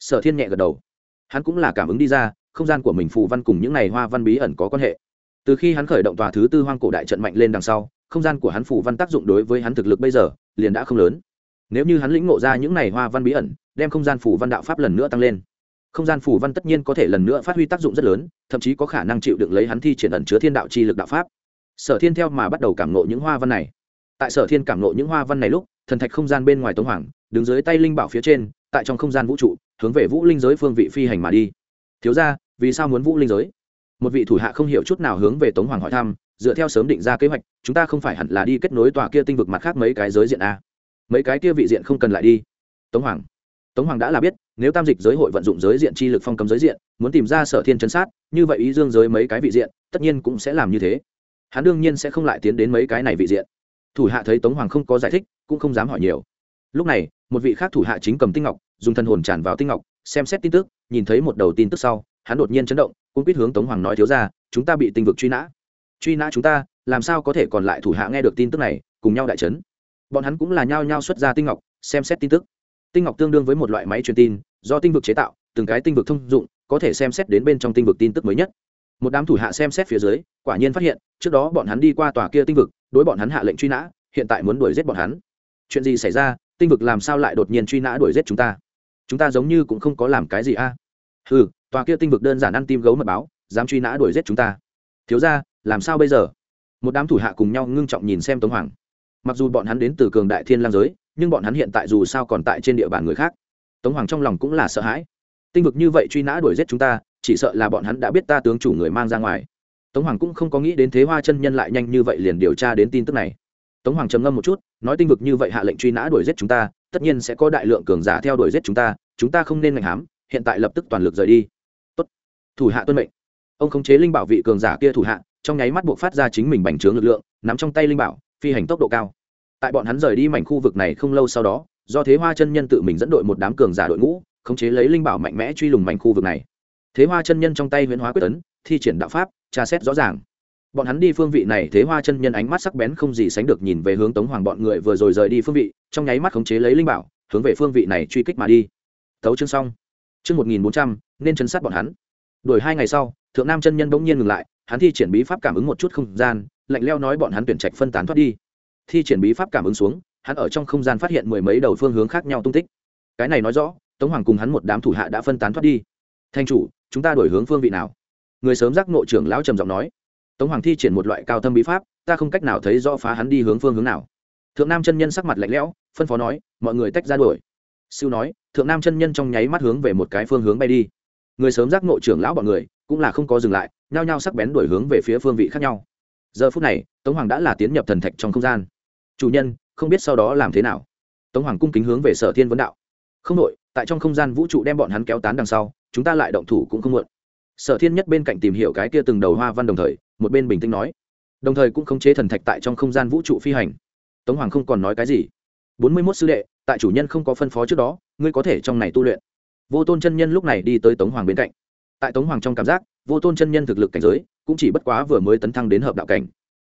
Sở thiên nhẹ gật đầu. Hắn cũng là cảm ứng đi ra không gian của mình phủ văn cùng những này hoa văn bí ẩn có quan hệ. Từ khi hắn khởi động tòa thứ tư hoang cổ đại trận mạnh lên đằng sau, không gian của hắn phủ văn tác dụng đối với hắn thực lực bây giờ liền đã không lớn. Nếu như hắn lĩnh ngộ ra những này hoa văn bí ẩn, đem không gian phủ văn đạo pháp lần nữa tăng lên. Không gian phủ văn tất nhiên có thể lần nữa phát huy tác dụng rất lớn, thậm chí có khả năng chịu đựng lấy hắn thi triển ẩn chứa thiên đạo chi lực đạo pháp. Sở thiên theo mà bắt đầu cảm nộ những hoa văn này. Tại sở thiên cảm nộ những hoa văn này lúc, thần thạch không gian bên ngoài tống hoàng, đứng dưới tay linh bảo phía trên, tại trong không gian vũ trụ, hướng về vũ linh giới phương vị phi hành mà đi. Thiếu ra vì sao muốn vũ linh giới? Một vị thủ hạ không hiểu chút nào hướng về tống hoàng hỏi thăm, dựa theo sớm định ra kế hoạch, chúng ta không phải hẳn là đi kết nối tòa kia tinh vực mặt khác mấy cái giới diện a mấy cái kia vị diện không cần lại đi. Tống hoàng. Tống hoàng đã là biết, nếu tam dịch giới hội vận dụng giới diện chi lực phong cấm giới diện, muốn tìm ra sở thiên chân sát, như vậy ý dương giới mấy cái vị diện, tất nhiên cũng sẽ làm như thế. Hắn đương nhiên sẽ không lại tiến đến mấy cái này vị diện. Thủ hạ thấy tống hoàng không có giải thích, cũng không dám hỏi nhiều. Lúc này, một vị khác thủ hạ chính cầm tinh ngọc, dùng thân hồn tràn vào tinh ngọc, xem xét tin tức, nhìn thấy một đầu tin tức sau hắn đột nhiên chấn động cũng quyết hướng tống hoàng nói thiếu ra, chúng ta bị tinh vực truy nã. Truy nã chúng ta, làm sao có thể còn lại thủ hạ nghe được tin tức này, cùng nhau đại trấn bọn hắn cũng là nhao nhao xuất ra tinh ngọc, xem xét tin tức. Tinh ngọc tương đương với một loại máy truyền tin, do tinh vực chế tạo, từng cái tinh vực thông dụng, có thể xem xét đến bên trong tinh vực tin tức mới nhất. Một đám thủ hạ xem xét phía dưới, quả nhiên phát hiện, trước đó bọn hắn đi qua tòa kia tinh vực, đối bọn hắn hạ lệnh truy nã, hiện tại muốn đuổi giết bọn hắn. Chuyện gì xảy ra? Tinh vực làm sao lại đột nhiên truy nã đuổi giết chúng ta? Chúng ta giống như cũng không có làm cái gì a. À? ừ tòa kia tinh vực đơn giản ăn tim gấu mật báo, dám truy nã đuổi giết chúng ta. Thiếu ra làm sao bây giờ? Một đám thủ hạ cùng nhau ngưng trọng nhìn xem tống hoàng. Mặc dù bọn hắn đến từ cường đại thiên lang giới, nhưng bọn hắn hiện tại dù sao còn tại trên địa bàn người khác. Tống hoàng trong lòng cũng là sợ hãi. Tinh vực như vậy truy nã đuổi giết chúng ta, chỉ sợ là bọn hắn đã biết ta tướng chủ người mang ra ngoài. Tống hoàng cũng không có nghĩ đến thế hoa chân nhân lại nhanh như vậy liền điều tra đến tin tức này. Tống hoàng trầm ngâm một chút, nói tinh vực như vậy hạ lệnh truy nã đuổi giết chúng ta, tất nhiên sẽ có đại lượng cường giả theo đuổi giết chúng ta chúng ta không nên ngành hám, hiện tại lập tức toàn lực rời đi thủ hạ tuân mệnh. Ông khống chế linh bảo vị cường giả kia thủ hạ, trong nháy mắt buộc phát ra chính mình bành trướng lực lượng, nắm trong tay linh bảo, phi hành tốc độ cao. Tại bọn hắn rời đi mảnh khu vực này không lâu sau đó, do thế hoa chân nhân tự mình dẫn đội một đám cường giả đội ngũ, khống chế lấy linh bảo mạnh mẽ truy lùng mảnh khu vực này. Thế hoa chân nhân trong tay huyễn hóa quyết tấn, thi triển đạo pháp, tra xét rõ ràng. Bọn hắn đi phương vị này, thế hoa chân nhân ánh mắt sắc bén không gì sánh được nhìn về hướng tống hoàng bọn người vừa rồi rời đi phương vị, trong nháy mắt khống chế lấy linh bảo, hướng về phương vị này truy kích mà đi. Tấu chương xong. Chương một nghìn bốn trăm, nên chấn sát bọn hắn đuổi hai ngày sau, thượng nam chân nhân bỗng nhiên ngừng lại, hắn thi triển bí pháp cảm ứng một chút không gian, lạnh leo nói bọn hắn tuyển trạch phân tán thoát đi. Thi triển bí pháp cảm ứng xuống, hắn ở trong không gian phát hiện mười mấy đầu phương hướng khác nhau tung tích. Cái này nói rõ, tống hoàng cùng hắn một đám thủ hạ đã phân tán thoát đi. Thanh chủ, chúng ta đổi hướng phương vị nào? Người sớm giác nội trưởng lão trầm giọng nói. Tống hoàng thi triển một loại cao thâm bí pháp, ta không cách nào thấy rõ phá hắn đi hướng phương hướng nào. Thượng nam chân nhân sắc mặt lạnh lẽo, phân phó nói, mọi người tách ra đuổi. Siêu nói, thượng nam chân nhân trong nháy mắt hướng về một cái phương hướng bay đi người sớm giác nội trưởng lão bọn người, cũng là không có dừng lại, nhao nhao sắc bén đuổi hướng về phía phương vị khác nhau. Giờ phút này, tống hoàng đã là tiến nhập thần thạch trong không gian. Chủ nhân, không biết sau đó làm thế nào. Tống hoàng cung kính hướng về sở thiên vấn đạo. Không nội tại trong không gian vũ trụ đem bọn hắn kéo tán đằng sau, chúng ta lại động thủ cũng không muộn. Sở thiên nhất bên cạnh tìm hiểu cái kia từng đầu hoa văn đồng thời, một bên bình tĩnh nói. Đồng thời cũng khống chế thần thạch tại trong không gian vũ trụ phi hành. Tống hoàng không còn nói cái gì. Bốn mươi mốt sư đệ, tại chủ nhân không có phân phó trước đó, ngươi có thể trong này tu luyện vô tôn chân nhân lúc này đi tới tống hoàng bên cạnh. Tại tống hoàng trong cảm giác, vô tôn chân nhân thực lực cảnh giới cũng chỉ bất quá vừa mới tấn thăng đến hợp đạo cảnh.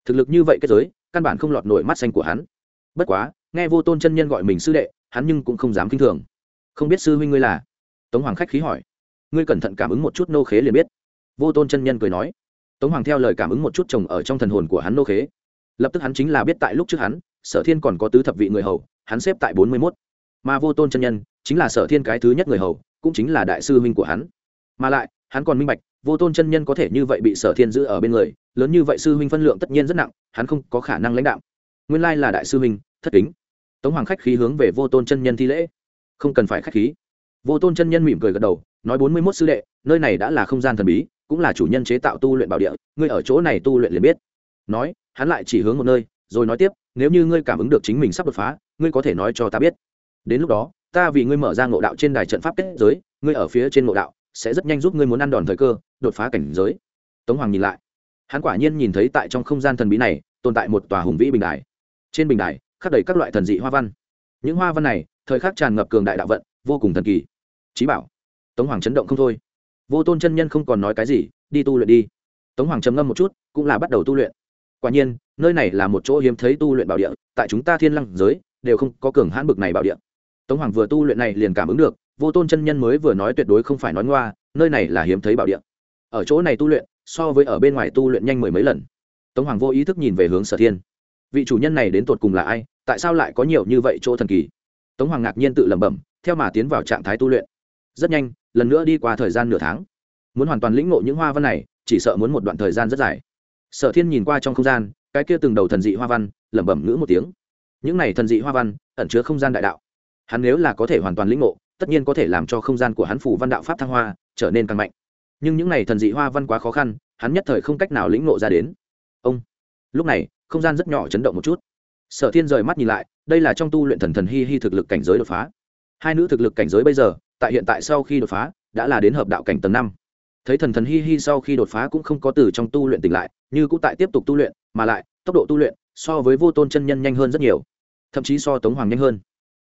Thực lực như vậy kết giới, căn bản không lọt nổi mắt xanh của hắn. Bất quá, nghe vô tôn chân nhân gọi mình sư đệ, hắn nhưng cũng không dám k i n h thường. Không biết sư huynh ngươi là? Tống hoàng khách khí hỏi. Ngươi cẩn thận cảm ứng một chút nô khế liền biết. Vô tôn chân nhân cười nói. Tống hoàng theo lời cảm ứng một chút chồng ở trong thần hồn của hắn nô khế. Lập tức hắn chính là biết tại lúc trước hắn, sở thiên còn có tứ thập vị người hầu, hắn xếp tại bốn mươi mốt mà vô tôn chân nhân chính là sở thiên cái thứ nhất người hầu, cũng chính là đại sư huynh của hắn. Mà lại, hắn còn minh bạch, vô tôn chân nhân có thể như vậy bị sở thiên giữ ở bên người, lớn như vậy sư huynh phân lượng tất nhiên rất nặng, hắn không có khả năng lãnh đạo. Nguyên lai là đại sư huynh, thất kính. Tống hoàng khách khí hướng về vô tôn chân nhân thi lễ. Không cần phải khách khí. Vô tôn chân nhân mỉm cười gật đầu, nói bốn mươi mốt sư đệ, nơi này đã là không gian thần bí, cũng là chủ nhân chế tạo tu luyện bảo địa, ngươi ở chỗ này tu luyện liền biết. Nói, hắn lại chỉ hướng một nơi, rồi nói tiếp, nếu như ngươi cảm ứng được chính mình sắp đột phá, ngươi có thể nói cho ta biết đến lúc đó, ta vì ngươi mở ra ngộ đạo trên đài trận pháp kết giới, ngươi ở phía trên ngộ đạo, sẽ rất nhanh giúp ngươi muốn ăn đòn thời cơ, đột phá cảnh giới. Tống hoàng nhìn lại. Hắn quả nhiên nhìn thấy tại trong không gian thần bí này, tồn tại một tòa hùng vĩ bình đài. Trên bình đài, khắc đầy các loại thần dị hoa văn. Những hoa văn này, thời khắc tràn ngập cường đại đạo vận, vô cùng thần kỳ. Trí bảo. Tống hoàng chấn động không thôi. Vô tôn chân nhân không còn nói cái gì, đi tu luyện đi. Tống hoàng trầm ngâm một chút, cũng là bắt đầu tu luyện. Quả nhiên, nơi này là một chỗ hiếm thấy tu luyện bảo địa, tại chúng ta thiên lăng giới, đều không có cường hãn bực này bảo địa tống hoàng vừa tu luyện này liền cảm ứng được, vô tôn chân nhân mới vừa nói tuyệt đối không phải nói ngoa, nơi này là hiếm thấy bảo địa. Ở chỗ này tu luyện, so với ở bên ngoài tu luyện nhanh mười mấy lần. Tống hoàng vô ý thức nhìn về hướng sở thiên. Vị chủ nhân này đến tột cùng là ai, tại sao lại có nhiều như vậy chỗ thần kỳ? Tống hoàng ngạc nhiên tự lẩm bẩm, theo mà tiến vào trạng thái tu luyện. Rất nhanh, lần nữa đi qua thời gian nửa tháng. Muốn hoàn toàn lĩnh ngộ những hoa văn này, chỉ sợ muốn một đoạn thời gian rất dài. Sở thiên nhìn qua trong không gian, cái kia từng đầu thần dị hoa văn, lẩm bẩm ngữ một tiếng. Những này thần dị hoa văn, ẩn chứa không gian đại đạo hắn nếu là có thể hoàn toàn lĩnh ngộ, tất nhiên có thể làm cho không gian của hắn phủ văn đạo pháp thăng hoa, trở nên càng mạnh. Nhưng những này thần dị hoa văn quá khó khăn, hắn nhất thời không cách nào lĩnh ngộ ra đến. Ông! Lúc này, không gian rất nhỏ chấn động một chút. Sở thiên rời mắt nhìn lại, đây là trong tu luyện thần thần hi hi thực lực cảnh giới đột phá. Hai nữ thực lực cảnh giới bây giờ, tại hiện tại sau khi đột phá, đã là đến hợp đạo cảnh tầng năm. Thấy thần thần hi hi sau khi đột phá cũng không có từ trong tu luyện tỉnh lại, như cũng tại tiếp tục tu luyện, mà lại, tốc độ tu luyện so với vô tôn chân nhân nhanh hơn rất nhiều, thậm chí so tống hoàng nhanh hơn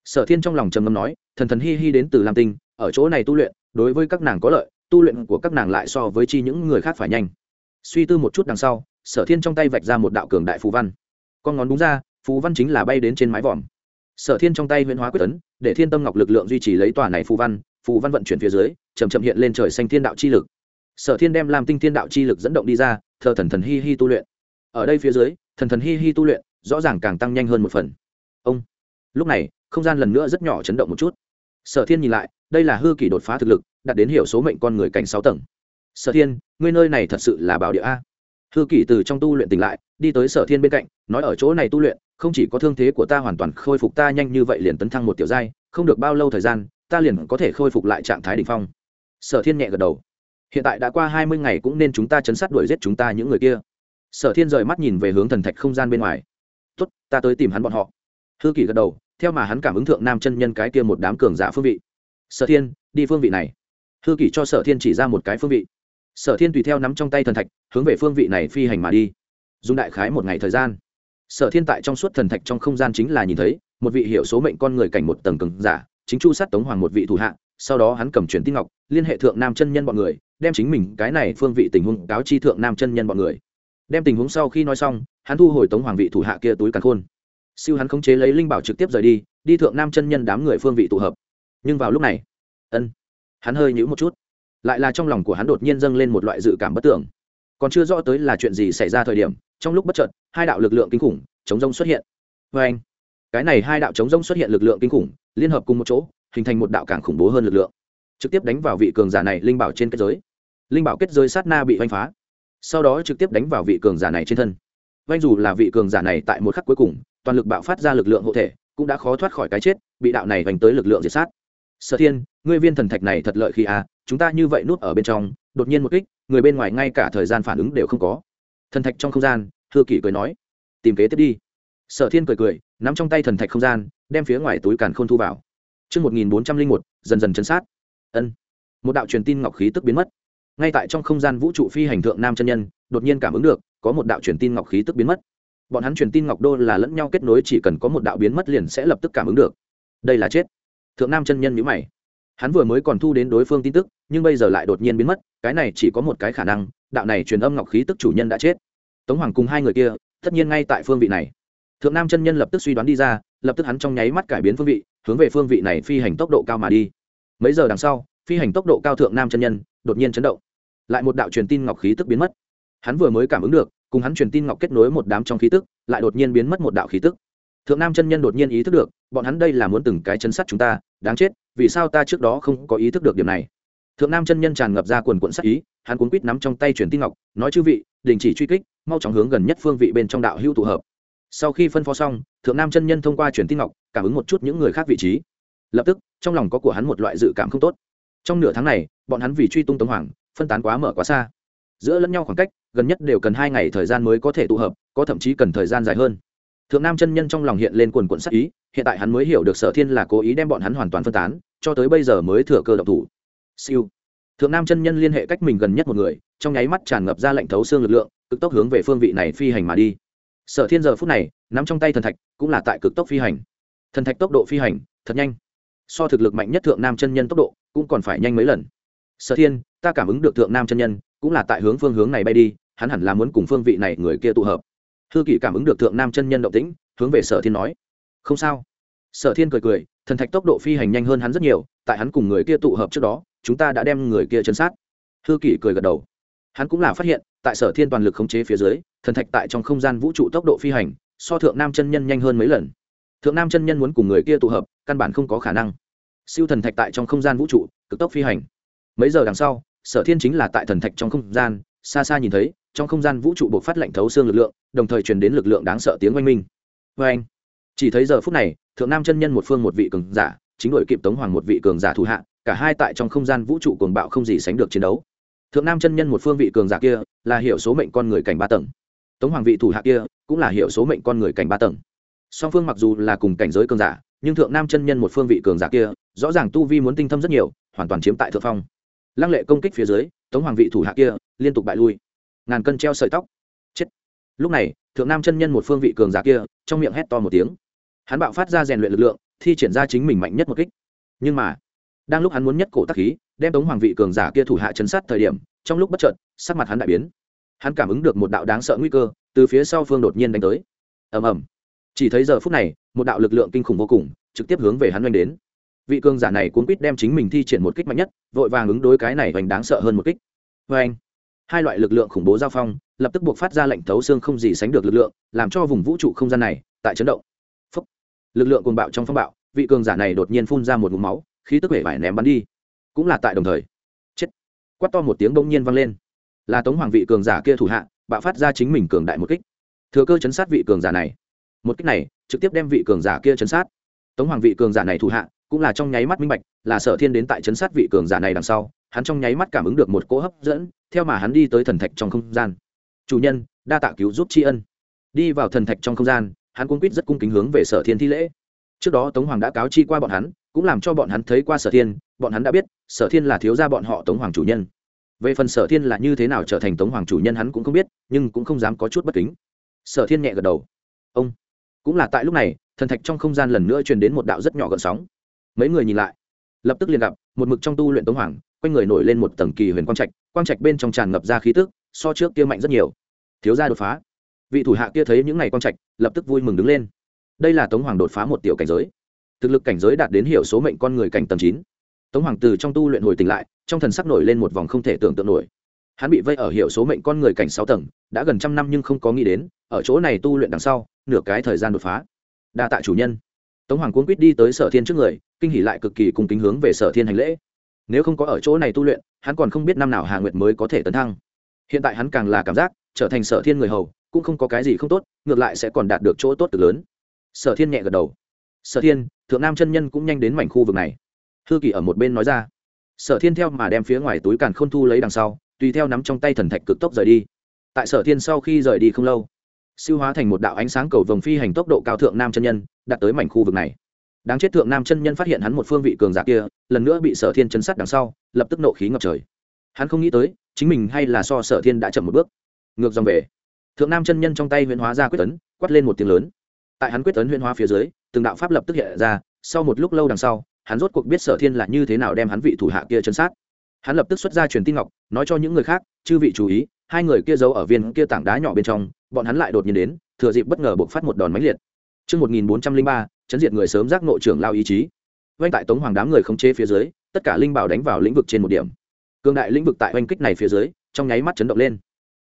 sở thiên trong lòng trầm ngâm nói, thần thần hi hi đến từ lam tinh, ở chỗ này tu luyện, đối với các nàng có lợi, tu luyện của các nàng lại so với chi những người khác phải nhanh. Suy tư một chút đằng sau, sở thiên trong tay vạch ra một đạo cường đại phù văn. Con ngón đúng ra, phù văn chính là bay đến trên mái vòm. Sở thiên trong tay huyễn hóa quyết tấn, để thiên tâm ngọc lực lượng duy trì lấy tòa này phù văn phù văn vận chuyển phía dưới chầm chậm hiện lên trời xanh thiên đạo chi lực. Sở thiên đem làm tinh thiên đạo chi lực dẫn động đi ra, thờ thần thần hi hi tu luyện. Ở đây phía dưới, thần thần hi hi tu luyện, rõ ràng càng tăng nhanh hơn một phần. Ông, lúc này không gian lần nữa rất nhỏ chấn động một chút. Sở thiên nhìn lại, đây là hư kỷ đột phá thực lực, đạt đến hiểu số mệnh con người cảnh sáu tầng. Sở thiên, ngươi nơi này thật sự là bảo địa a. Hư kỷ từ trong tu luyện tỉnh lại, đi tới sở thiên bên cạnh, nói ở chỗ này tu luyện, không chỉ có thương thế của ta hoàn toàn khôi phục ta nhanh như vậy liền tấn thăng một tiểu giai, không được bao lâu thời gian, ta liền có thể khôi phục lại trạng thái đ ỉ n h phong. Sở thiên nhẹ gật đầu. Hiện tại đã qua hai mươi ngày cũng nên chúng ta chấn sát đuổi giết chúng ta những người kia. Sở thiên rời mắt nhìn về hướng thần thạch không gian bên ngoài. Tốt, ta tới tìm hắn bọn họ. Hư kỷ gật đầu theo mà hắn cảm ứng thượng nam chân nhân cái kia một đám cường giả phương vị. Sở thiên, đi phương vị này. Hư kỷ cho sở thiên chỉ ra một cái phương vị. Sở thiên tùy theo nắm trong tay thần thạch, hướng về phương vị này phi hành mà đi. Dùng đại khái một ngày thời gian. Sở thiên tại trong suốt thần thạch trong không gian chính là nhìn thấy, một vị hiệu số mệnh con người cảnh một tầng cường giả, chính chu sát tống hoàng một vị thủ hạ, sau đó hắn cầm truyền tin ngọc, liên hệ thượng nam chân nhân bọn người, đem chính mình cái này phương vị tình huống cáo chi thượng nam chân nhân bọn người. Đem tình huống sau khi nói xong, hắn thu hồi tống hoàng vị thủ hạ kia túi càn khôn siêu hắn khống chế lấy linh bảo trực tiếp rời đi đi thượng nam chân nhân đám người phương vị tụ hợp. Nhưng vào lúc này, ân, hắn hơi nhữ một chút. Lại là trong lòng của hắn đột nhiên dâng lên một loại dự cảm bất tưởng. Còn chưa rõ tới là chuyện gì xảy ra thời điểm, trong lúc bất chợt, hai đạo lực lượng kinh khủng, chống rông xuất hiện. Vê anh, cái này hai đạo chống rông xuất hiện lực lượng kinh khủng, liên hợp cùng một chỗ, hình thành một đạo càng khủng bố hơn lực lượng. Trực tiếp đánh vào vị cường giả này linh bảo trên kết giới. Linh bảo kết giới sát na bị oanh phá. Sau đó trực tiếp đánh vào vị cường giả này trên thân. Vanh dù là vị cường giả này tại một khắc cuối cùng toàn lực bạo phát ra lực lượng hộ thể cũng đã khó thoát khỏi cái chết bị đạo này vành tới lực lượng diệt sát. Sở thiên ngươi viên thần thạch này thật lợi khi a à, chúng ta như vậy nuốt ở bên trong đột nhiên một kích người bên ngoài ngay cả thời gian phản ứng đều không có. Thần thạch trong không gian thư kỷ cười nói tìm kế tiếp đi. Sở thiên cười cười nắm trong tay thần thạch không gian đem phía ngoài túi càn k h ô n thu vào Trước 1401, dần dần chấn sát. ân. Một đạo truyền tin ngọc khí tức biến mất. Ngay tại trong không gian vũ trụ phi hành thượng nam chân nhân đột nhiên cảm ứng được có một đạo truyền tin ngọc khí tức biến mất bọn hắn truyền tin ngọc đô là lẫn nhau kết nối, chỉ cần có một đạo biến mất liền sẽ lập tức cảm ứng được. Đây là chết. Thượng nam chân nhân nhữ mày. Hắn vừa mới còn thu đến đối phương tin tức, nhưng bây giờ lại đột nhiên biến mất, cái này chỉ có một cái khả năng, đạo này truyền âm ngọc khí tức chủ nhân đã chết. Tống hoàng cùng hai người kia, tất nhiên ngay tại phương vị này. Thượng nam chân nhân lập tức suy đoán đi ra, lập tức hắn trong nháy mắt cải biến phương vị, hướng về phương vị này phi hành tốc độ cao mà đi. Mấy giờ đằng sau, phi hành tốc độ cao thượng nam chân nhân đột nhiên chấn động. Lại một đạo truyền tin ngọc khí tức biến mất. Hắn vừa mới cảm ứng được cùng hắn truyền tin ngọc kết nối một đám trong khí tức, lại đột nhiên biến mất một đạo khí tức. Thượng nam chân nhân đột nhiên ý thức được, bọn hắn đây là muốn từng cái chấn sát chúng ta, đáng chết, vì sao ta trước đó không có ý thức được điểm này? Thượng nam chân nhân tràn ngập ra quần quận sát ý, hắn cuốn quýt nắm trong tay truyền tin ngọc, nói chư vị, đình chỉ truy kích, mau chóng hướng gần nhất phương vị bên trong đạo hữu tụ hợp. Sau khi phân phó xong, thượng nam chân nhân thông qua truyền tin ngọc, cảm ứng một chút những người khác vị trí. Lập tức, trong lòng có của hắn một loại dự cảm không tốt. Trong nửa tháng này, bọn hắn vì truy tung tống hoàng, phân tán quá mở quá xa giữa lẫn nhau khoảng cách, gần nhất đều cần hai ngày thời gian mới có thể tụ hợp, có thậm chí cần thời gian dài hơn. Thượng nam chân nhân trong lòng hiện lên quần quận sắc ý, hiện tại hắn mới hiểu được sở thiên là cố ý đem bọn hắn hoàn toàn phân tán, cho tới bây giờ mới thừa cơ độc thủ. Siêu. Thượng nam chân nhân liên hệ cách mình gần nhất một người, trong nháy mắt tràn ngập ra lệnh thấu xương lực lượng, cực tốc hướng về phương vị này phi hành mà đi. Sở thiên giờ phút này, nắm trong tay thần thạch, cũng là tại cực tốc phi hành. Thần thạch tốc độ phi hành, thật nhanh. So thực lực mạnh nhất thượng nam chân nhân tốc độ, cũng còn phải nhanh mấy lần. Sở thiên, ta cảm ứng được thượng nam chân nhân cũng là tại hướng phương hướng này bay đi, hắn hẳn là muốn cùng phương vị này người kia tụ hợp. Hư kỷ cảm ứng được thượng nam chân nhân động tĩnh, hướng về sở thiên nói, không sao. Sở thiên cười cười, thần thạch tốc độ phi hành nhanh hơn hắn rất nhiều, tại hắn cùng người kia tụ hợp trước đó, chúng ta đã đem người kia chân sát. Hư kỷ cười gật đầu. Hắn cũng là phát hiện, tại sở thiên toàn lực khống chế phía dưới, thần thạch tại trong không gian vũ trụ tốc độ phi hành, so thượng nam chân nhân nhanh hơn mấy lần. Thượng nam chân nhân muốn cùng người kia tụ hợp, căn bản không có khả năng. Siêu thần thạch tại trong không gian vũ trụ, cực tốc phi hành. Mấy giờ đằng sau sở thiên chính là tại thần thạch trong không gian, xa xa nhìn thấy, trong không gian vũ trụ buộc phát lạnh thấu xương lực lượng, đồng thời truyền đến lực lượng đáng sợ tiếng oanh minh. Vê anh chỉ thấy giờ phút này, thượng nam chân nhân một phương một vị cường giả, chính đội kịp tống hoàng một vị cường giả thủ hạ, cả hai tại trong không gian vũ trụ cường bạo không gì sánh được chiến đấu. Thượng nam chân nhân một phương vị cường giả kia, là hiểu số mệnh con người cảnh ba tầng. Tống hoàng vị thủ hạ kia, cũng là hiểu số mệnh con người cảnh ba tầng. Song phương mặc dù là cùng cảnh giới cường giả, nhưng thượng nam chân nhân một phương vị cường giả kia, rõ ràng tu vi muốn tinh thâm rất nhiều, hoàn toàn chiếm tại thượng phong lăng lệ công kích phía dưới, tống hoàng vị thủ hạ kia liên tục bại lui. Ngàn cân treo sợi tóc. Chết. Lúc này, thượng nam chân nhân một phương vị cường giả kia, trong miệng hét to một tiếng. Hắn bạo phát ra rèn luyện lực lượng, thi triển ra chính mình mạnh nhất một kích. Nhưng mà, đang lúc hắn muốn nhất cổ tắc khí, đem tống hoàng vị cường giả kia thủ hạ chấn sát thời điểm, trong lúc bất chợt, sắc mặt hắn đại biến. Hắn cảm ứng được một đạo đáng sợ nguy cơ, từ phía sau phương đột nhiên đánh tới. Ầm ầm. Chỉ thấy giờ phút này, một đạo lực lượng kinh khủng vô cùng, trực tiếp hướng về hắn oanh đến vị cường giả này cuốn quýt đem chính mình thi triển một kích mạnh nhất, vội vàng ứng đối cái này hoành đáng sợ hơn một kích. Vê anh, hai loại lực lượng khủng bố giao phong, lập tức buộc phát ra lệnh thấu xương không gì sánh được lực lượng, làm cho vùng vũ trụ không gian này tại chấn động. Phúc. lực lượng cuồng bạo trong phong bạo, vị cường giả này đột nhiên phun ra một ngụm máu, khí tức vẻ vải ném bắn đi. Cũng là tại đồng thời, chết. Quát to một tiếng bỗng nhiên vang lên. Là tống hoàng vị cường giả kia thủ hạ, bạo phát ra chính mình cường đại một kích. Thừa cơ chấn sát vị cường giả này. Một kích này, trực tiếp đem vị cường giả kia chấn sát. Tống hoàng vị cường giả này thủ hạ cũng là trong nháy mắt minh bạch, là sở thiên đến tại chấn sát vị cường giả này đằng sau, hắn trong nháy mắt cảm ứng được một cỗ hấp dẫn, theo mà hắn đi tới thần thạch trong không gian. Chủ nhân, đa tạ cứu giúp tri ân. Đi vào thần thạch trong không gian, hắn cũng quýt rất cung kính hướng về sở thiên thi lễ. Trước đó tống hoàng đã cáo chi qua bọn hắn, cũng làm cho bọn hắn thấy qua sở thiên, bọn hắn đã biết, sở thiên là thiếu gia bọn họ tống hoàng chủ nhân. Về phần sở thiên là như thế nào trở thành tống hoàng chủ nhân hắn cũng không biết, nhưng cũng không dám có chút bất kính. Sở thiên nhẹ gật đầu. Ông. Cũng là tại lúc này, thần thạch trong không gian lần nữa truyền đến một đạo rất nhỏ gợn sóng mấy người nhìn lại. Lập tức liền gặp, một mực trong tu luyện tống hoàng, quanh người nổi lên một tầng kỳ huyền quang trạch quang trạch bên trong tràn ngập ra khí tức, so trước kia mạnh rất nhiều. Thiếu gia đột phá. Vị thủ hạ kia thấy những ngày quang trạch, lập tức vui mừng đứng lên. Đây là tống hoàng đột phá một tiểu cảnh giới. Thực lực cảnh giới đạt đến hiểu số mệnh con người cảnh tầng chín. Tống hoàng từ trong tu luyện hồi tỉnh lại, trong thần sắc nổi lên một vòng không thể tưởng tượng nổi. Hắn bị vây ở hiệu số mệnh con người cảnh sáu tầng, đã gần trăm năm nhưng không có nghĩ đến, ở chỗ này tu luyện đằng sau, nửa cái thời gian đột phá. Đa tạ chủ nhân tống hoàng cuốn quýt đi tới sở thiên trước người, kinh hỉ lại cực kỳ cùng kính hướng về sở thiên hành lễ. Nếu không có ở chỗ này tu luyện, hắn còn không biết năm nào hà nguyệt mới có thể tấn thăng. Hiện tại hắn càng là cảm giác, trở thành sở thiên người hầu, cũng không có cái gì không tốt, ngược lại sẽ còn đạt được chỗ tốt cực lớn. Sở thiên nhẹ gật đầu. Sở thiên, thượng nam chân nhân cũng nhanh đến mảnh khu vực này. Hư kỳ ở một bên nói ra. Sở thiên theo mà đem phía ngoài túi càn k h ô n thu lấy đằng sau, tùy theo nắm trong tay thần thạch cực tốc rời đi. Tại sở thiên sau khi rời đi không lâu siêu hóa thành một đạo ánh sáng cầu vồng phi hành tốc độ cao thượng nam chân nhân, đạt tới mảnh khu vực này. Đáng chết thượng nam chân nhân phát hiện hắn một phương vị cường giả kia, lần nữa bị sở thiên chấn sát đằng sau, lập tức nộ khí ngập trời. Hắn không nghĩ tới, chính mình hay là so sở thiên đã chậm một bước. Ngược dòng về, thượng nam chân nhân trong tay huyễn hóa ra quyết tấn quát lên một tiếng lớn. Tại hắn quyết tấn huyễn hóa phía dưới, từng đạo pháp lập tức hiện ra, sau một lúc lâu đằng sau, hắn rốt cuộc biết sở thiên là như thế nào đem hắn vị thủ hạ kia chấn sát. Hắn lập tức xuất ra truyền tin ngọc, nói cho những người khác, chư vị chú ý hai người kia giấu ở viên kia tảng đá nhỏ bên trong bọn hắn lại đột nhiên đến thừa dịp bất ngờ buộc phát một đòn máy liệt Trước 1403, chấn diệt người sớm giác nội trưởng lao ý chí. Oanh tại tống hoàng đám người không chế phía dưới, tất cả linh bảo đánh vào lĩnh vực trên một điểm. Cương đại lĩnh vực tại oanh kích này phía dưới, trong nháy mắt chấn động lên.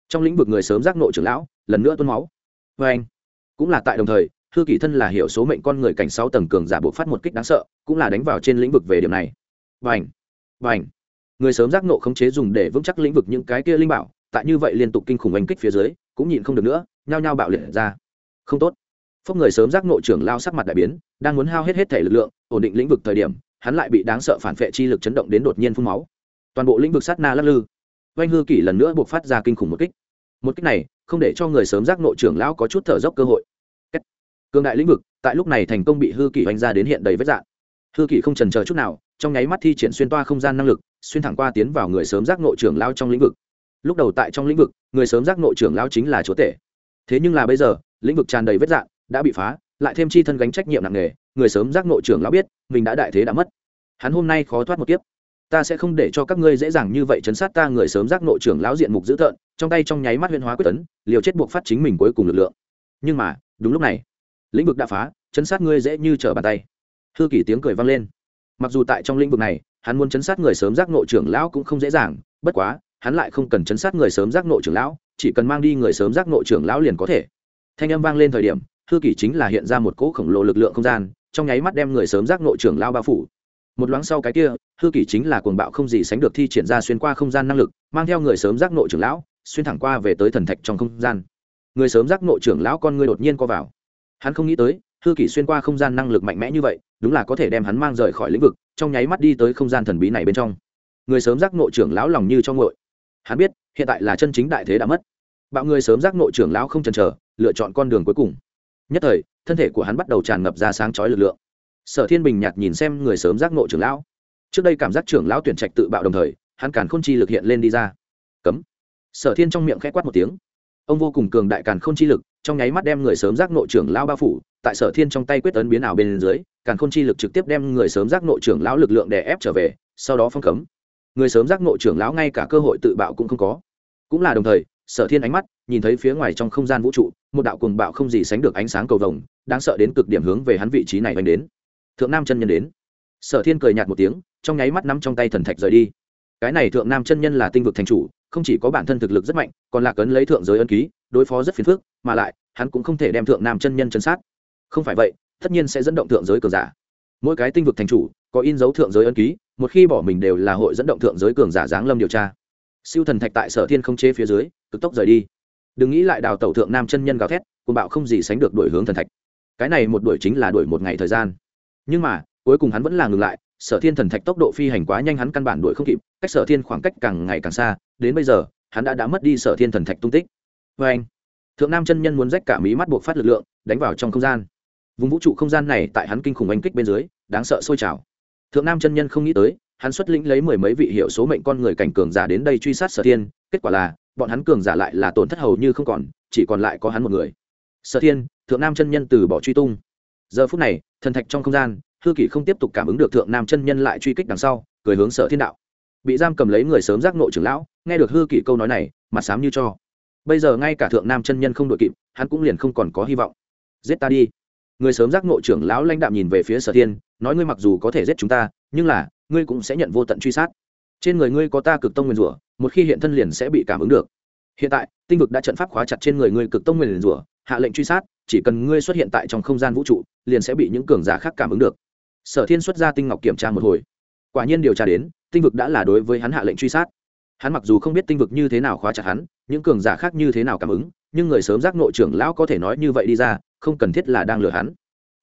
Trong lĩnh vực người sớm giác nội trưởng lão, lần nữa tuôn máu. Oanh. Cũng là tại đồng thời, hư kỷ thân là hiểu số mệnh con người cảnh sáu tầng cường giả buộc phát một kích đáng sợ cũng là đánh vào trên lĩnh vực về điểm này vành vành người sớm giác nộ khống chế dùng để vững chắc lĩnh vực những cái kia linh bảo tại như vậy liên tục kinh khủng oanh kích phía dưới, cũng nhịn không được nữa, nhao nhao bạo liệt ra. Không tốt. Phốc người sớm giác nộ trưởng lao sắc mặt đại biến, đang muốn hao hết hết thể lực lượng, ổn định lĩnh vực thời điểm, hắn lại bị đáng sợ phản vệ chi lực chấn động đến đột nhiên phun máu. Toàn bộ lĩnh vực sát na lắc lư. Oanh hư kỷ lần nữa buộc phát ra kinh khủng một kích. Một kích này, không để cho người sớm giác nộ trưởng lão có chút thở dốc cơ hội. Cương đại lĩnh vực, tại lúc này thành công bị hư kỷ oanh ra đến hiện đầy vết dạng hư kỷ không trần chờ chút nào, trong nháy mắt thi triển xuyên toa không gian năng lực, xuyên thẳng qua tiến vào người sớm giác nội trưởng lao trong lĩnh vực lúc đầu tại trong lĩnh vực, người sớm giác nội trưởng lao chính là chúa tể. Thế nhưng là bây giờ, lĩnh vực tràn đầy vết dạn đã bị phá, lại thêm chi thân gánh trách nhiệm nặng nề, người sớm giác nội trưởng lão biết, mình đã đại thế đã mất. Hắn hôm nay khó thoát một kiếp. Ta sẽ không để cho các ngươi dễ dàng như vậy chấn sát ta người sớm giác nội trưởng lão diện mục dữ tợn, trong tay trong nháy mắt huyên hóa quyết tấn, liều chết buộc phát chính mình cuối cùng lực lượng. Nhưng mà, đúng lúc này, lĩnh vực đã phá, chấn sát ngươi dễ như trở bàn tay. Hư kỷ tiếng cười vang lên. Mặc dù tại trong lĩnh vực này, hắn muốn chấn sát người sớm giác nội trưởng lão cũng không dễ dàng, bất quá hắn lại không cần chấn sát người sớm giác nội trưởng lão, chỉ cần mang đi người sớm giác nội trưởng lão liền có thể. Thanh âm vang lên thời điểm, hư kỷ chính là hiện ra một cỗ khổng lồ lực lượng không gian, trong nháy mắt đem người sớm giác nội trưởng lao bao phủ. Một loáng sau cái kia, hư kỷ chính là cuồng bạo không gì sánh được thi triển ra xuyên qua không gian năng lực, mang theo người sớm giác nội trưởng lão, xuyên thẳng qua về tới thần thạch trong không gian. Người sớm giác nội trưởng lão con người đột nhiên co vào. Hắn không nghĩ tới, hư kỷ xuyên qua không gian năng lực mạnh mẽ như vậy, đúng là có thể đem hắn mang rời khỏi lĩnh vực, trong nháy mắt đi tới không gian thần bí này bên trong. Người sớm giác nội trưởng lão lòng như trong ngội hắn biết, hiện tại là chân chính đại thế đã mất. Bạo người sớm giác nội trưởng lão không chần chờ, lựa chọn con đường cuối cùng. Nhất thời, thân thể của hắn bắt đầu tràn ngập ra sáng chói lực lượng. Sở thiên bình nhạt nhìn xem người sớm giác nội trưởng lão. Trước đây cảm giác trưởng lão tuyển trạch tự bạo đồng thời, hắn càn khôn chi lực hiện lên đi ra. Cấm. Sở thiên trong miệng khẽ quát một tiếng. Ông vô cùng cường đại càn khôn chi lực, trong nháy mắt đem người sớm giác nội trưởng lão bao phủ, tại sở thiên trong tay quyết ấn biến ảo bên dưới, càn khôn chi lực trực tiếp đem người sớm giác nội trưởng lão lực lượng đè ép trở về, sau đó phong cấm người sớm giác nội trưởng lão ngay cả cơ hội tự bạo cũng không có. Cũng là đồng thời, sở thiên ánh mắt nhìn thấy phía ngoài trong không gian vũ trụ, một đạo cuồng bạo không gì sánh được ánh sáng cầu vồng, đáng sợ đến cực điểm hướng về hắn vị trí này oanh đến. Thượng nam chân nhân đến. Sở thiên cười nhạt một tiếng, trong nháy mắt nắm trong tay thần thạch rời đi. Cái này thượng nam chân nhân là tinh vực thành chủ, không chỉ có bản thân thực lực rất mạnh, còn là cấn lấy thượng giới ân ký, đối phó rất phiền phức, mà lại, hắn cũng không thể đem thượng nam chân nhân chân sát. Không phải vậy, tất nhiên sẽ dẫn động thượng giới cờ giả. Mỗi cái tinh vực thành chủ có in dấu thượng giới ân ký, một khi bỏ mình đều là hội dẫn động thượng giới cường giả giáng lâm điều tra. Siêu thần thạch tại sở thiên không chế phía dưới, cực tốc rời đi. Đừng nghĩ lại đào tẩu thượng nam chân nhân gào thét cùng bạo không gì sánh được đổi hướng thần thạch. Cái này một đuổi chính là đuổi một ngày thời gian. Nhưng mà, cuối cùng hắn vẫn là ngừng lại, sở thiên thần thạch tốc độ phi hành quá nhanh hắn căn bản đuổi không kịp, cách sở thiên khoảng cách càng ngày càng xa, đến bây giờ, hắn đã đã mất đi sở thiên thần thạch tung tích. Vê anh, thượng nam chân nhân muốn rách cả mí mắt buộc phát lực lượng, đánh vào trong không gian. Vùng vũ trụ không gian này tại hắn kinh khủng oanh kích bên dưới, đáng sợ sôi trào thượng nam chân nhân không nghĩ tới, hắn xuất lĩnh lấy mười mấy vị hiệu số mệnh con người cảnh cường giả đến đây truy sát sở thiên, kết quả là, bọn hắn cường giả lại là tổn thất hầu như không còn, chỉ còn lại có hắn một người. Sở thiên, thượng nam chân nhân từ bỏ truy tung. Giờ phút này, thần thạch trong không gian, hư kỷ không tiếp tục cảm ứng được thượng nam chân nhân lại truy kích đằng sau, cười hướng sở thiên đạo. Bị giam cầm lấy người sớm giác nội trưởng lão, nghe được hư kỷ câu nói này, mặt sám như cho. Bây giờ ngay cả thượng nam chân nhân không đội kịp, hắn cũng liền không còn có hy vọng. Giết ta đi. Người sớm giác nội trưởng lão lãnh đạm nhìn về phía sở thiên nói ngươi mặc dù có thể giết chúng ta, nhưng là, ngươi cũng sẽ nhận vô tận truy sát. Trên người ngươi có ta cực tông nguyên rủa, một khi hiện thân liền sẽ bị cảm ứng được. Hiện tại, tinh vực đã trận pháp khóa chặt trên người ngươi cực tông nguyên rủa, hạ lệnh truy sát, chỉ cần ngươi xuất hiện tại trong không gian vũ trụ, liền sẽ bị những cường giả khác cảm ứng được. Sở thiên xuất ra tinh ngọc kiểm tra một hồi. Quả nhiên điều tra đến, tinh vực đã là đối với hắn hạ lệnh truy sát. Hắn mặc dù không biết tinh vực như thế nào khóa chặt hắn, những cường giả khác như thế nào cảm ứng, nhưng người sớm giác nội trưởng lão có thể nói như vậy đi ra, không cần thiết là đang lừa hắn.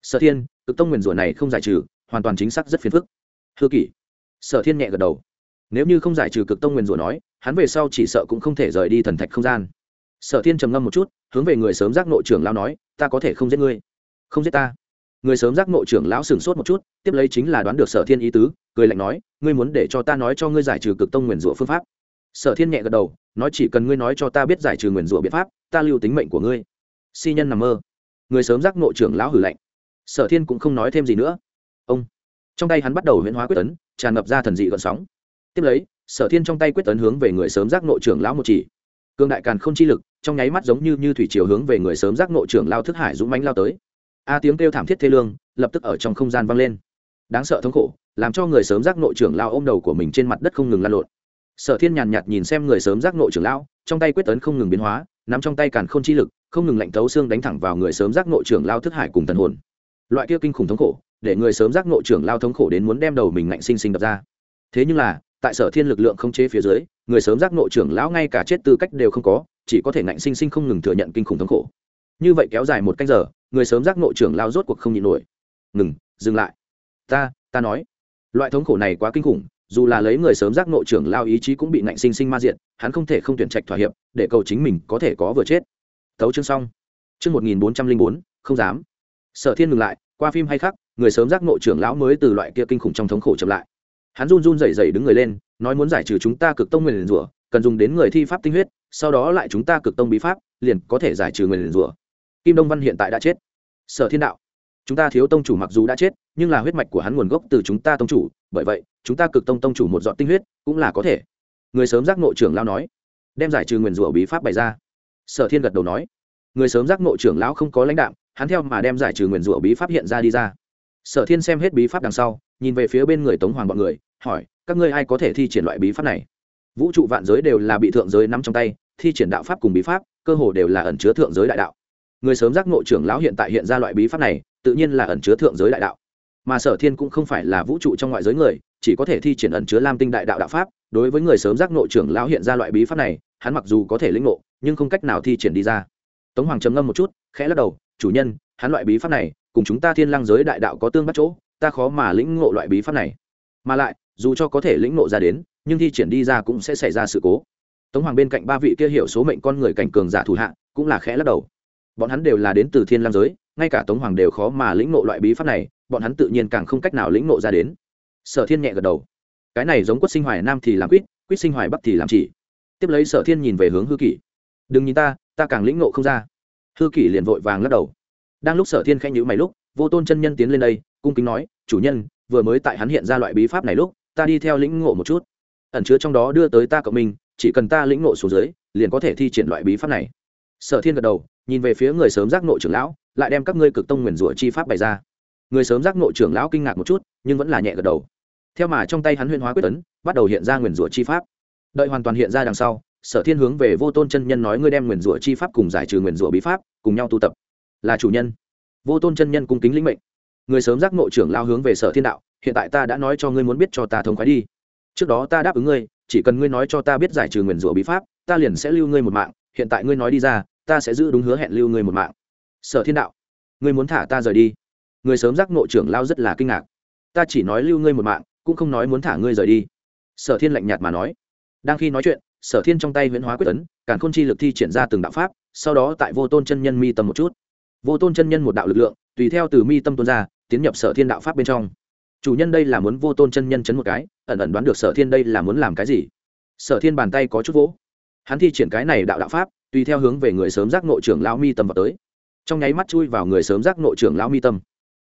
Sở thiên cực tông nguyền rủa này không giải trừ, hoàn toàn chính xác rất phiền phức. Hư kỷ. Sở thiên nhẹ gật đầu. Nếu như không giải trừ cực tông nguyền rủa nói, hắn về sau chỉ sợ cũng không thể rời đi thần thạch không gian. Sở thiên trầm ngâm một chút, hướng về người sớm giác nội trưởng lão nói, ta có thể không giết ngươi. Không giết ta? Người sớm giác nội trưởng lão sửng sốt một chút, tiếp lấy chính là đoán được sở thiên ý tứ, cười lạnh nói, ngươi muốn để cho ta nói cho ngươi giải trừ cực tông nguyền rủa phương pháp? Sở thiên nhẹ gật đầu, nói, chỉ cần ngươi nói cho ta biết giải trừ nguyền rủa biện pháp, ta lưu tính mệnh của ngươi. Si nhân nằm mơ. Người sớm giác nội trưởng lão hử lạnh sở thiên cũng không nói thêm gì nữa. Ông, trong tay hắn bắt đầu huyễn hóa quyết tấn tràn ngập ra thần dị gợn sóng. Tiếp lấy, sở thiên trong tay quyết tấn hướng về người sớm giác nội trưởng lão một chỉ. Cương đại càn không chi lực, trong nháy mắt giống như như thủy chiều hướng về người sớm giác nội trưởng lao thức hải dũng mánh lao tới. A tiếng kêu thảm thiết thê lương, lập tức ở trong không gian vang lên. Đáng sợ thống khổ, làm cho người sớm giác nội trưởng lao ôm đầu của mình trên mặt đất không ngừng lan lộn. Sở thiên nhàn nhạt nhìn xem người sớm giác nội trưởng lao trong tay quyết tấn không ngừng biến hóa, nắm trong tay càn không chi lực, không ngừng lạnh thấu xương đánh thẳng vào người sớm giác nội trưởng lao thức hải cùng thần hồn loại kia kinh khủng thống khổ, để người sớm giác nội trưởng lao thống khổ đến muốn đem đầu mình ngạnh sinh sinh đập ra. Thế nhưng là, tại sở thiên lực lượng không chế phía dưới, người sớm giác nội trưởng lão ngay cả chết tư cách đều không có, chỉ có thể ngạnh sinh sinh không ngừng thừa nhận kinh khủng thống khổ. Như vậy kéo dài một canh giờ, người sớm giác nội trưởng lao rốt cuộc không nhịn nổi. Ngừng, dừng lại. Ta ta nói. Loại thống khổ này quá kinh khủng, dù là lấy người sớm giác nội trưởng lao ý chí cũng bị ngạnh sinh sinh ma diện hắn không thể không tuyển trạch thỏa hiệp, để cầu chính mình có thể có vừa chết. Thấu chương xong. Chương một nghìn bốn trăm linh bốn, không dám sở thiên ngừng lại, qua phim hay khác người sớm giác nội trưởng lão mới từ loại kia kinh khủng trong thống khổ chậm lại. Hắn run run rẩy rẩy đứng người lên, nói muốn giải trừ chúng ta cực tông nguyền rủa, cần dùng đến người thi pháp tinh huyết, sau đó lại chúng ta cực tông bí pháp, liền có thể giải trừ nguyền rủa. Kim đông văn hiện tại đã chết. Sở thiên đạo, chúng ta thiếu tông chủ mặc dù đã chết, nhưng là huyết mạch của hắn nguồn gốc từ chúng ta tông chủ, bởi vậy, chúng ta cực tông tông chủ một dọn tinh huyết, cũng là có thể. Người sớm giác nội trưởng lão nói, đem giải trừ nguyền rủa bí pháp bày ra. Sở thiên gật đầu nói, người sớm giác nội trưởng lão không có lãnh đạo hắn theo mà đem giải trừ nguyền rủa bí pháp hiện ra đi ra. Sở thiên xem hết bí pháp đằng sau, nhìn về phía bên người tống hoàng b ọ n người, hỏi, các ngươi ai có thể thi triển loại bí pháp này? Vũ trụ vạn giới đều là bị thượng giới nắm trong tay, thi triển đạo pháp cùng bí pháp, cơ hồ đều là ẩn chứa thượng giới đại đạo. Người sớm giác nội trưởng lão hiện tại hiện ra loại bí pháp này, tự nhiên là ẩn chứa thượng giới đại đạo. Mà sở thiên cũng không phải là vũ trụ trong ngoại giới người, chỉ có thể thi triển ẩn chứa lam tinh đại đạo đạo pháp. Đối với người sớm giác nội trưởng lão hiện ra loại bí pháp này, hắn mặc dù có thể lĩnh ngộ, nhưng không cách nào thi triển đi ra. Tống hoàng trầm ngâm một chút, khẽ lắc đầu chủ nhân, hắn loại bí pháp này, cùng chúng ta thiên lăng giới đại đạo có tương bắt chỗ, ta khó mà lĩnh ngộ loại bí pháp này. Mà lại, dù cho có thể lĩnh ngộ ra đến, nhưng thi triển đi ra cũng sẽ xảy ra sự cố. Tống hoàng bên cạnh ba vị kia hiểu số mệnh con người cảnh cường giả thủ hạ, cũng là khẽ lắc đầu. Bọn hắn đều là đến từ thiên lang giới, ngay cả tống hoàng đều khó mà lĩnh ngộ loại bí pháp này, bọn hắn tự nhiên càng không cách nào lĩnh ngộ ra đến. Sở thiên nhẹ gật đầu. Cái này giống quất sinh hoài nam thì làm quýt quýt sinh hoài bắc thì làm chỉ. Tiếp lấy sở thiên nhìn về hướng hư kỷ. Đừng nhìn ta ta càng lĩnh ngộ không ra thư kỷ liền vội vàng lắc đầu. Đang lúc sở thiên khanh nhữ mày lúc, vô tôn chân nhân tiến lên đây, cung kính nói, chủ nhân, vừa mới tại hắn hiện ra loại bí pháp này lúc, ta đi theo lĩnh ngộ một chút. Ẩn chứa trong đó đưa tới ta cộng mình chỉ cần ta lĩnh ngộ xuống dưới, liền có thể thi triển loại bí pháp này. Sở thiên gật đầu, nhìn về phía người sớm giác nội trưởng lão, lại đem các ngươi cực tông nguyền rủa chi pháp bày ra. Người sớm giác nội trưởng lão kinh ngạc một chút, nhưng vẫn là nhẹ gật đầu. Theo mà trong tay hắn huyên hóa quyết tấn, bắt đầu hiện ra nguyền rủa chi pháp. Đợi hoàn toàn hiện ra đằng sau sở thiên hướng về vô tôn chân nhân nói, ngươi đem nguyền rủa chi pháp cùng giải trừ nguyền rủa bí pháp cùng nhau tu tập. Là chủ nhân. Vô tôn chân nhân cung kính lĩnh mệnh. Người sớm giác nội trưởng lao hướng về sở thiên đạo, hiện tại ta đã nói cho ngươi muốn biết cho ta thống khoái đi. Trước đó ta đáp ứng ngươi, chỉ cần ngươi nói cho ta biết giải trừ nguyền rủa bí pháp, ta liền sẽ lưu ngươi một mạng. Hiện tại ngươi nói đi ra, ta sẽ giữ đúng hứa hẹn lưu ngươi một mạng. Sở thiên đạo, ngươi muốn thả ta rời đi? Người sớm giác nội trưởng lao rất là kinh ngạc. Ta chỉ nói lưu ngươi một mạng, cũng không nói muốn thả ngươi rời đi. Sở thiên lạnh nhạt mà nói. Đang khi nói chuyện sở thiên trong tay huyễn hóa quyết tấn càn khôn chi lực thi triển ra từng đạo pháp, sau đó tại vô tôn chân nhân mi tâm một chút. Vô tôn chân nhân một đạo lực lượng, tùy theo từ mi tâm tuôn ra, tiến nhập sở thiên đạo pháp bên trong. Chủ nhân đây là muốn vô tôn chân nhân chấn một cái, ẩn ẩn đoán được sở thiên đây là muốn làm cái gì. Sở thiên bàn tay có chút vỗ. Hắn thi triển cái này đạo đạo pháp, tùy theo hướng về người sớm giác nội trưởng lão mi tâm vào tới. Trong nháy mắt chui vào người sớm giác nội trưởng lão mi tâm.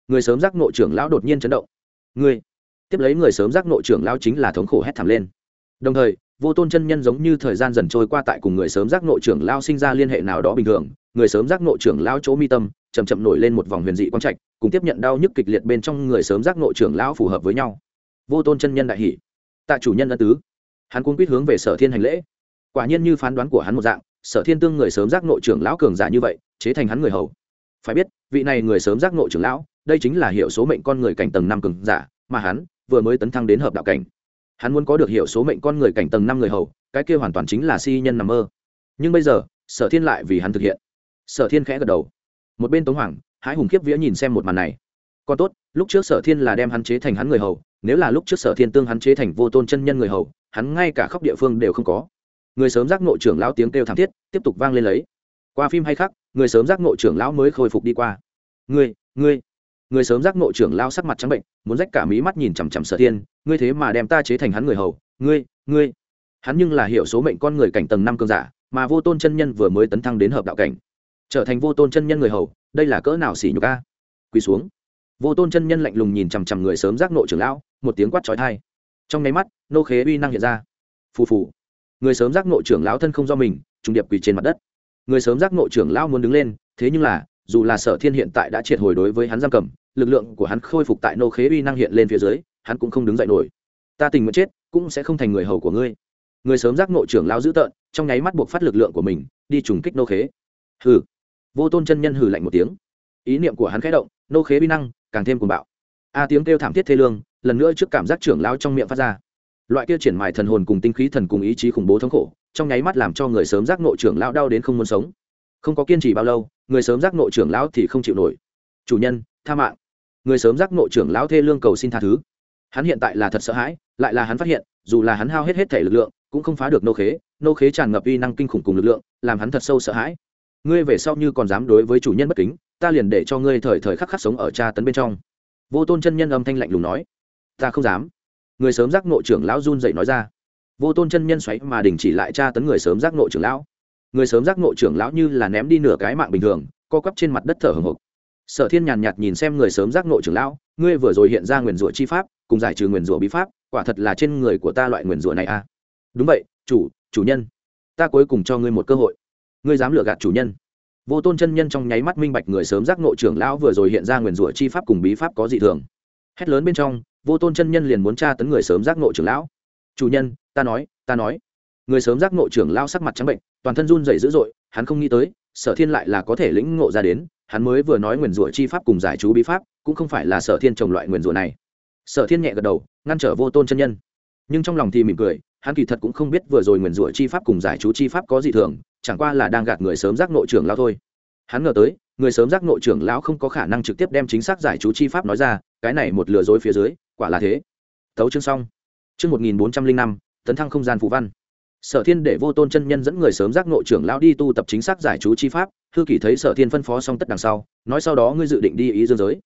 Người sớm giác nội trưởng lão đột nhiên chấn động. Người, tiếp lấy người sớm giác nội trưởng lão chính là thống khổ hét thảm lên. Đồng thời vô tôn chân nhân giống như thời gian dần trôi qua tại cùng người sớm giác nội trưởng lao sinh ra liên hệ nào đó bình thường, người sớm giác nội trưởng lao chỗ mi tâm chầm chậm nổi lên một vòng huyền dị quang trạch, cùng tiếp nhận đau nhức kịch liệt bên trong người sớm giác nội trưởng lão phù hợp với nhau. Vô tôn chân nhân đại hỷ tạ chủ nhân ân tứ. Hắn cuốn quýt hướng về sở thiên hành lễ. Quả nhiên như phán đoán của hắn một dạng, sở thiên tương người sớm giác nội trưởng lão cường giả như vậy, chế thành hắn người hầu. Phải biết, vị này người sớm giác nội trưởng lão, đây chính là hiệu số mệnh con người cảnh tầng năm cường giả, mà hắn vừa mới tấn thăng đến hợp đạo cảnh hắn muốn có được hiểu số mệnh con người cảnh tầng năm người hầu, cái kia hoàn toàn chính là si nhân nằm mơ. Nhưng bây giờ, sở thiên lại vì hắn thực hiện. Sở thiên khẽ gật đầu. Một bên tống hoàng hái hùng kiếp vía nhìn xem một màn này. Còn tốt, lúc trước sở thiên là đem hắn chế thành hắn người hầu, nếu là lúc trước sở thiên tương hắn chế thành vô tôn chân nhân người hầu, hắn ngay cả khóc địa phương đều không có. Người sớm giác nội trưởng lão tiếng kêu thảm thiết, tiếp tục vang lên lấy. Qua phim hay khác người sớm giác nội trưởng lão mới khôi phục đi qua. Ngươi ngươi người sớm giác nội trưởng lao sắc mặt trắng bệnh, muốn rách cả mí mắt nhìn chằm chằm sở thiên, ngươi thế mà đem ta chế thành hắn người hầu, ngươi ngươi. Hắn nhưng là hiểu số mệnh con người cảnh tầng năm cơn giả, mà vô tôn chân nhân vừa mới tấn thăng đến hợp đạo cảnh. Trở thành vô tôn chân nhân người hầu, đây là cỡ nào xỉ nhục a? Quỳ xuống. Vô tôn chân nhân lạnh lùng nhìn chằm chằm người sớm giác nội trưởng lão, một tiếng quát trói thai trong nháy mắt, nô khế uy năng hiện ra. Phù phù. Người sớm giác nội trưởng lão thân không do mình, trùng điệp quỳ trên mặt đất. Người sớm giác nội trưởng lão muốn đứng lên, thế nhưng là dù là sở thiên hiện tại đã triệt hồi đối với hắn giam cầm, lực lượng của hắn khôi phục tại nô khế uy năng hiện lên phía dưới, hắn cũng không đứng dậy nổi. Ta tình nguyện chết, cũng sẽ không thành người hầu của ngươi. Người sớm giác nội trưởng lao dữ tợn, trong nháy mắt buộc phát lực lượng của mình, đi trùng kích nô khế. Hừ. Vô tôn chân nhân hừ lạnh một tiếng. Ý niệm của hắn khẽ động, nô khế uy năng càng thêm cuồng bạo. A tiếng kêu thảm thiết thê lương, lần nữa trước cảm giác trưởng lao trong miệng phát ra. Loại kia triển mài thần hồn cùng tinh khí thần cùng ý chí khủng bố thống khổ, trong nháy mắt làm cho người sớm giác nội trưởng lao đau đến không muốn sống không có kiên trì bao lâu, người sớm giác nội trưởng lão thì không chịu nổi. Chủ nhân, tha mạng. Người sớm giác nội trưởng lão thê lương cầu xin tha thứ. Hắn hiện tại là thật sợ hãi, lại là hắn phát hiện, dù là hắn hao hết hết thể lực lượng, cũng không phá được nô khế nô khế tràn ngập uy năng kinh khủng cùng lực lượng, làm hắn thật sâu sợ hãi. Ngươi về sau như còn dám đối với chủ nhân bất kính, ta liền để cho ngươi thời thời khắc khắc sống ở tra tấn bên trong. Vô tôn chân nhân âm thanh lạnh lùng nói. Ta không dám. Người sớm giác nội trưởng lão run dậy nói ra. Vô tôn chân nhân xoáy mà đình chỉ lại tra tấn người sớm giác nội trưởng lão người sớm giác ngộ trưởng lão như là ném đi nửa cái mạng bình thường, co quắp trên mặt đất thở hồng hộc. Sở thiên nhàn nhạt nhìn xem người sớm giác ngộ trưởng lão, ngươi vừa rồi hiện ra nguyền rủa chi pháp, cùng giải trừ nguyền rủa bí pháp, quả thật là trên người của ta loại nguyền rủa này à? Đúng vậy, chủ chủ nhân. Ta cuối cùng cho ngươi một cơ hội. Ngươi dám lừa gạt chủ nhân. Vô tôn chân nhân trong nháy mắt minh bạch người sớm giác ngộ trưởng lão vừa rồi hiện ra nguyền rủa chi pháp cùng bí pháp có dị thường. Hét lớn bên trong, vô tôn chân nhân liền muốn tra tấn người sớm giác ngộ trưởng lão. Chủ nhân, ta nói ta nói người sớm giác ngộ trưởng lão sắc mặt trắng bệnh, toàn thân run dày dữ dội, hắn không nghĩ tới, sở thiên lại là có thể lĩnh ngộ ra đến, hắn mới vừa nói nguyền rủa chi pháp cùng giải chú bí pháp, cũng không phải là sở thiên trồng loại nguyền rủa này. Sở thiên nhẹ gật đầu, ngăn trở vô tôn chân nhân. Nhưng trong lòng thì mỉm cười, hắn kỳ thật cũng không biết vừa rồi nguyền rủa chi pháp cùng giải chú chi pháp có gì thường, chẳng qua là đang gạt người sớm giác nội trưởng lão thôi. Hắn ngờ tới, người sớm giác nội trưởng lão không có khả năng trực tiếp đem chính xác giải chú chi pháp nói ra, cái này một lừa dối phía dưới, quả là thế. Thấu chương xong. Chương một nghìn bốn trăm linh năm, tấn thăng không gian phù văn sở thiên để vô tôn chân nhân dẫn người sớm giác nội trưởng lão đi tu tập chính xác giải chú chi pháp, thư kỷ thấy sở thiên phân phó xong tất đằng sau, nói sau đó ngươi dự định đi ý dương giới.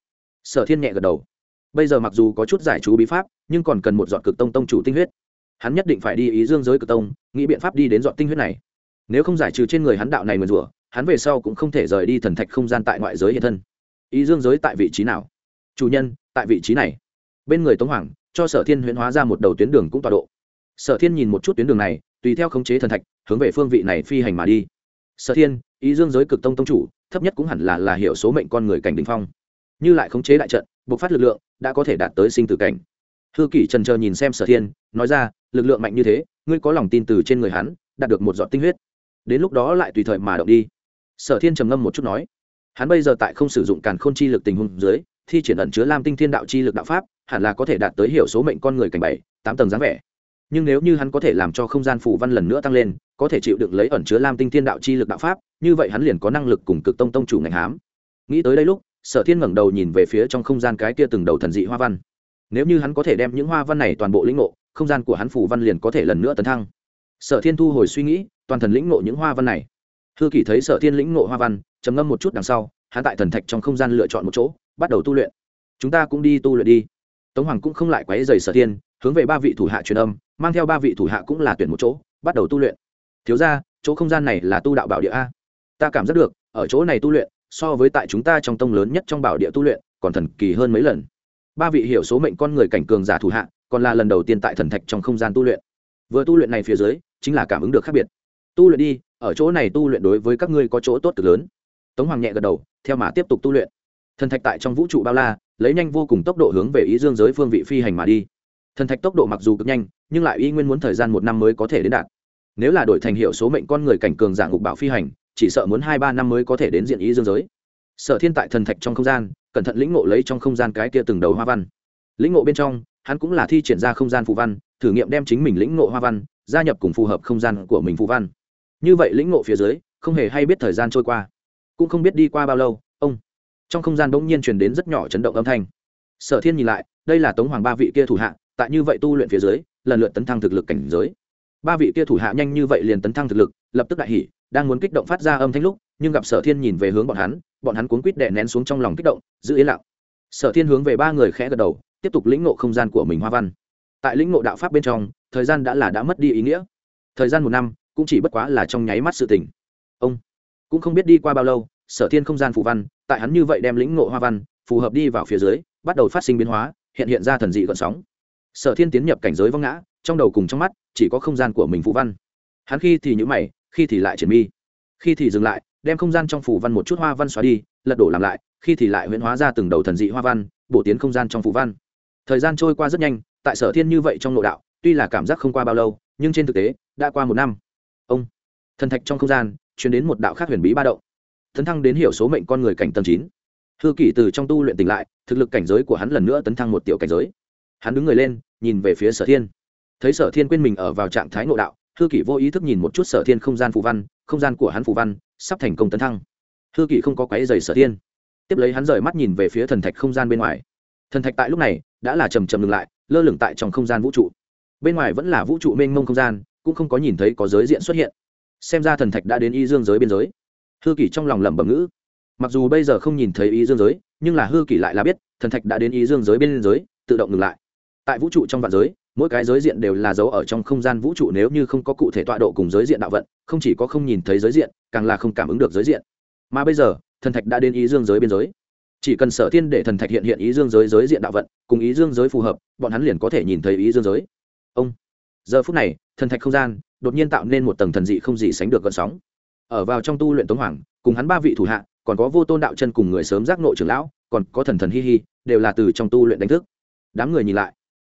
Sở thiên nhẹ gật đầu. Bây giờ mặc dù có chút giải chú bí pháp, nhưng còn cần một dọn cực tông tông chủ tinh huyết. Hắn nhất định phải đi ý dương giới cực tông, nghĩ biện pháp đi đến dọn tinh huyết này. Nếu không giải trừ trên người hắn đạo này mượn rủa, hắn về sau cũng không thể rời đi thần thạch không gian tại ngoại giới hiện thân. Ý dương giới tại vị trí nào? Chủ nhân, tại vị trí này. Bên người tống hoàng, cho sở thiên huyễn hóa ra một đầu tuyến đường cũng tọa độ. Sở thiên nhìn một chút tuyến đường này tùy theo khống chế thần thạch, hướng về phương vị này phi hành mà đi. Sở thiên, ý dương giới cực tông tông chủ, thấp nhất cũng hẳn là là hiểu số mệnh con người cảnh đình phong. Như lại khống chế đại trận, bộc phát lực lượng, đã có thể đạt tới sinh tử cảnh. Thư kỷ trần chờ nhìn xem sở thiên, nói ra, lực lượng mạnh như thế, ngươi có lòng tin từ trên người hắn, đạt được một giọt tinh huyết. Đến lúc đó lại tùy thời mà động đi. Sở thiên trầm ngâm một chút nói, hắn bây giờ tại không sử dụng càn khôn chi lực tình huống dưới, thi triển ẩn chứa lam tinh thiên đạo chi lực đạo pháp, hẳn là có thể đạt tới hiểu số mệnh con người cảnh bảy, tám tầng dáng vẻ nhưng nếu như hắn có thể làm cho không gian phủ văn lần nữa tăng lên, có thể chịu đựng lấy ẩn chứa lam tinh thiên đạo chi lực đạo pháp, như vậy hắn liền có năng lực cùng cực tông tông chủ ngành hám. Nghĩ tới đây lúc, sở thiên ngẩng đầu nhìn về phía trong không gian cái kia từng đầu thần dị hoa văn. Nếu như hắn có thể đem những hoa văn này toàn bộ lĩnh ngộ, không gian của hắn phủ văn liền có thể lần nữa tấn thăng. Sở thiên thu hồi suy nghĩ, toàn thần lĩnh ngộ những hoa văn này. Hư kỷ thấy sở thiên lĩnh ngộ hoa văn, trầm ngâm một chút đằng sau, hắn tại thần thạch trong không gian lựa chọn một chỗ, bắt đầu tu luyện. Chúng ta cũng đi tu luyện đi. Tống hoàng cũng không lại quấy dày sở thiên, hướng về ba vị thủ hạ truyền âm mang theo ba vị thủ hạ cũng là tuyển một chỗ, bắt đầu tu luyện. Thiếu ra chỗ không gian này là tu đạo bảo địa a? Ta cảm giác được, ở chỗ này tu luyện, so với tại chúng ta trong tông lớn nhất trong bảo địa tu luyện, còn thần kỳ hơn mấy lần. Ba vị hiểu số mệnh con người cảnh cường giả thủ hạ, còn là lần đầu tiên tại thần thạch trong không gian tu luyện. Vừa tu luyện này phía dưới, chính là cảm ứng được khác biệt. Tu luyện đi, ở chỗ này tu luyện đối với các ngươi có chỗ tốt cực lớn. Tống hoàng nhẹ gật đầu, theo mà tiếp tục tu luyện. Thần thạch tại trong vũ trụ bao la, lấy nhanh vô cùng tốc độ hướng về ý dương giới phương vị phi hành mà đi thần thạch tốc độ mặc dù cực nhanh, nhưng lại y nguyên muốn thời gian một năm mới có thể đến đạt. Nếu là đổi thành hiệu số mệnh con người cảnh cường giả ngục bảo phi hành, chỉ sợ muốn hai ba năm mới có thể đến diện ý dương giới. Sở thiên tại thần thạch trong không gian, cẩn thận lĩnh ngộ lấy trong không gian cái kia từng đầu hoa văn. Lĩnh ngộ bên trong, hắn cũng là thi triển ra không gian phù văn, thử nghiệm đem chính mình lĩnh ngộ hoa văn, gia nhập cùng phù hợp không gian của mình phù văn. Như vậy lĩnh ngộ phía dưới, không hề hay biết thời gian trôi qua. Cũng không biết đi qua bao lâu, ông. Trong không gian bỗng nhiên truyền đến rất nhỏ chấn động âm thanh. Sở thiên nhìn lại, đây là tống hoàng ba vị kia thủ hạ tại như vậy tu luyện phía dưới, lần lượt tấn thăng thực lực cảnh giới. Ba vị kia thủ hạ nhanh như vậy liền tấn thăng thực lực, lập tức đại hỉ, đang muốn kích động phát ra âm thanh lúc, nhưng gặp sở thiên nhìn về hướng bọn hắn bọn hắn cuốn quýt đè nén xuống trong lòng kích động, giữ yên lặng. Sở thiên hướng về ba người khẽ gật đầu, tiếp tục lĩnh ngộ không gian của mình hoa văn. Tại lĩnh ngộ đạo pháp bên trong, thời gian đã là đã mất đi ý nghĩa. Thời gian một năm, cũng chỉ bất quá là trong nháy mắt sự tình. Ông, cũng không biết đi qua bao lâu, sở thiên không gian phù văn, tại hắn như vậy đem lĩnh ngộ hoa văn, phù hợp đi vào phía dưới, bắt đầu phát sinh biến hóa, hiện hiện ra thần dị gợn sóng sở thiên tiến nhập cảnh giới vong ngã, trong đầu cùng trong mắt, chỉ có không gian của mình phụ văn. Hắn khi thì nhữ mày, khi thì lại triển mi. Khi thì dừng lại, đem không gian trong phủ văn một chút hoa văn xóa đi, lật đổ làm lại, khi thì lại huyễn hóa ra từng đầu thần dị hoa văn, bổ tiến không gian trong phủ văn. Thời gian trôi qua rất nhanh, tại sở thiên như vậy trong nội đạo, tuy là cảm giác không qua bao lâu, nhưng trên thực tế, đã qua một năm. Ông, thần thạch trong không gian, chuyển đến một đạo khác huyền bí ba động. Thấn thăng đến hiểu số mệnh con người cảnh tầng chín. Hư kỷ từ trong tu luyện tỉnh lại, thực lực cảnh giới của hắn lần nữa tấn thăng một tiểu cảnh giới hắn đứng người lên, nhìn về phía sở thiên. Thấy sở thiên quên mình ở vào trạng thái ngộ đạo, hư kỷ vô ý thức nhìn một chút sở thiên không gian phù văn, không gian của hắn phù văn sắp thành công tấn thăng. Hư kỷ không có quáy dày sở thiên. Tiếp lấy hắn rời mắt nhìn về phía thần thạch không gian bên ngoài. Thần thạch tại lúc này đã là trầm trầm ngừng lại, lơ lửng tại trong không gian vũ trụ. Bên ngoài vẫn là vũ trụ mênh mông không gian, cũng không có nhìn thấy có giới diện xuất hiện. Xem ra thần thạch đã đến y dương giới biên giới. Hư kỷ trong lòng lẩm bẩm ngữ. Mặc dù bây giờ không nhìn thấy y dương giới, nhưng là hư kỷ lại là biết thần thạch đã đến y dương giới biên giới, tự động ngừng lại tại vũ trụ trong vạn giới, mỗi cái giới diện đều là dấu ở trong không gian vũ trụ nếu như không có cụ thể tọa độ cùng giới diện đạo vận, không chỉ có không nhìn thấy giới diện, càng là không cảm ứng được giới diện. Mà bây giờ, thần thạch đã đến ý dương giới biên giới. Chỉ cần sở thiên để thần thạch hiện hiện ý dương giới giới diện đạo vận, cùng ý dương giới phù hợp, bọn hắn liền có thể nhìn thấy ý dương giới. Ông, giờ phút này, thần thạch không gian đột nhiên tạo nên một tầng thần dị không gì sánh được gợn sóng. Ở vào trong tu luyện tống hoàng, cùng hắn ba vị thủ hạ, còn có vô tôn đạo chân cùng người sớm giác nội trưởng lão, còn có thần thần hi hi, đều là từ trong tu luyện đánh thức. Đám người nhìn lại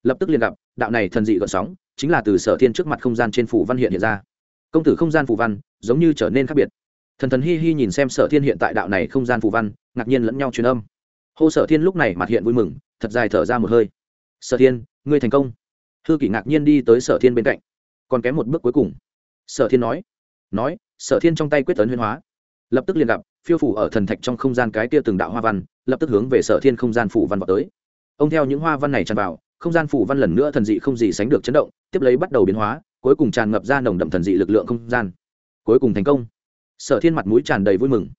lập tức liền gặp, đạo này thần dị gợn sóng, chính là từ sở thiên trước mặt không gian trên phủ văn hiện hiện ra. Công tử không gian phủ văn, giống như trở nên khác biệt. Thần thần hi hi nhìn xem sở thiên hiện tại đạo này không gian phủ văn, ngạc nhiên lẫn nhau truyền âm. Hô sở thiên lúc này mặt hiện vui mừng, thật dài thở ra một hơi. Sở thiên, ngươi thành công. Thư kỷ ngạc nhiên đi tới sở thiên bên cạnh, còn kém một bước cuối cùng. Sở thiên nói nói, sở thiên trong tay quyết tấn huyên hóa. Lập tức liền gặp, phiêu phủ ở thần thạch trong không gian cái kia từng đạo hoa văn, lập tức hướng về sở thiên không gian phủ văn vào tới. Ông theo những hoa văn này tràn vào không gian phủ văn lần nữa thần dị không gì sánh được chấn động, tiếp lấy bắt đầu biến hóa, cuối cùng tràn ngập ra nồng đậm thần dị lực lượng không gian. Cuối cùng thành công. Sở thiên mặt mũi tràn đầy vui mừng.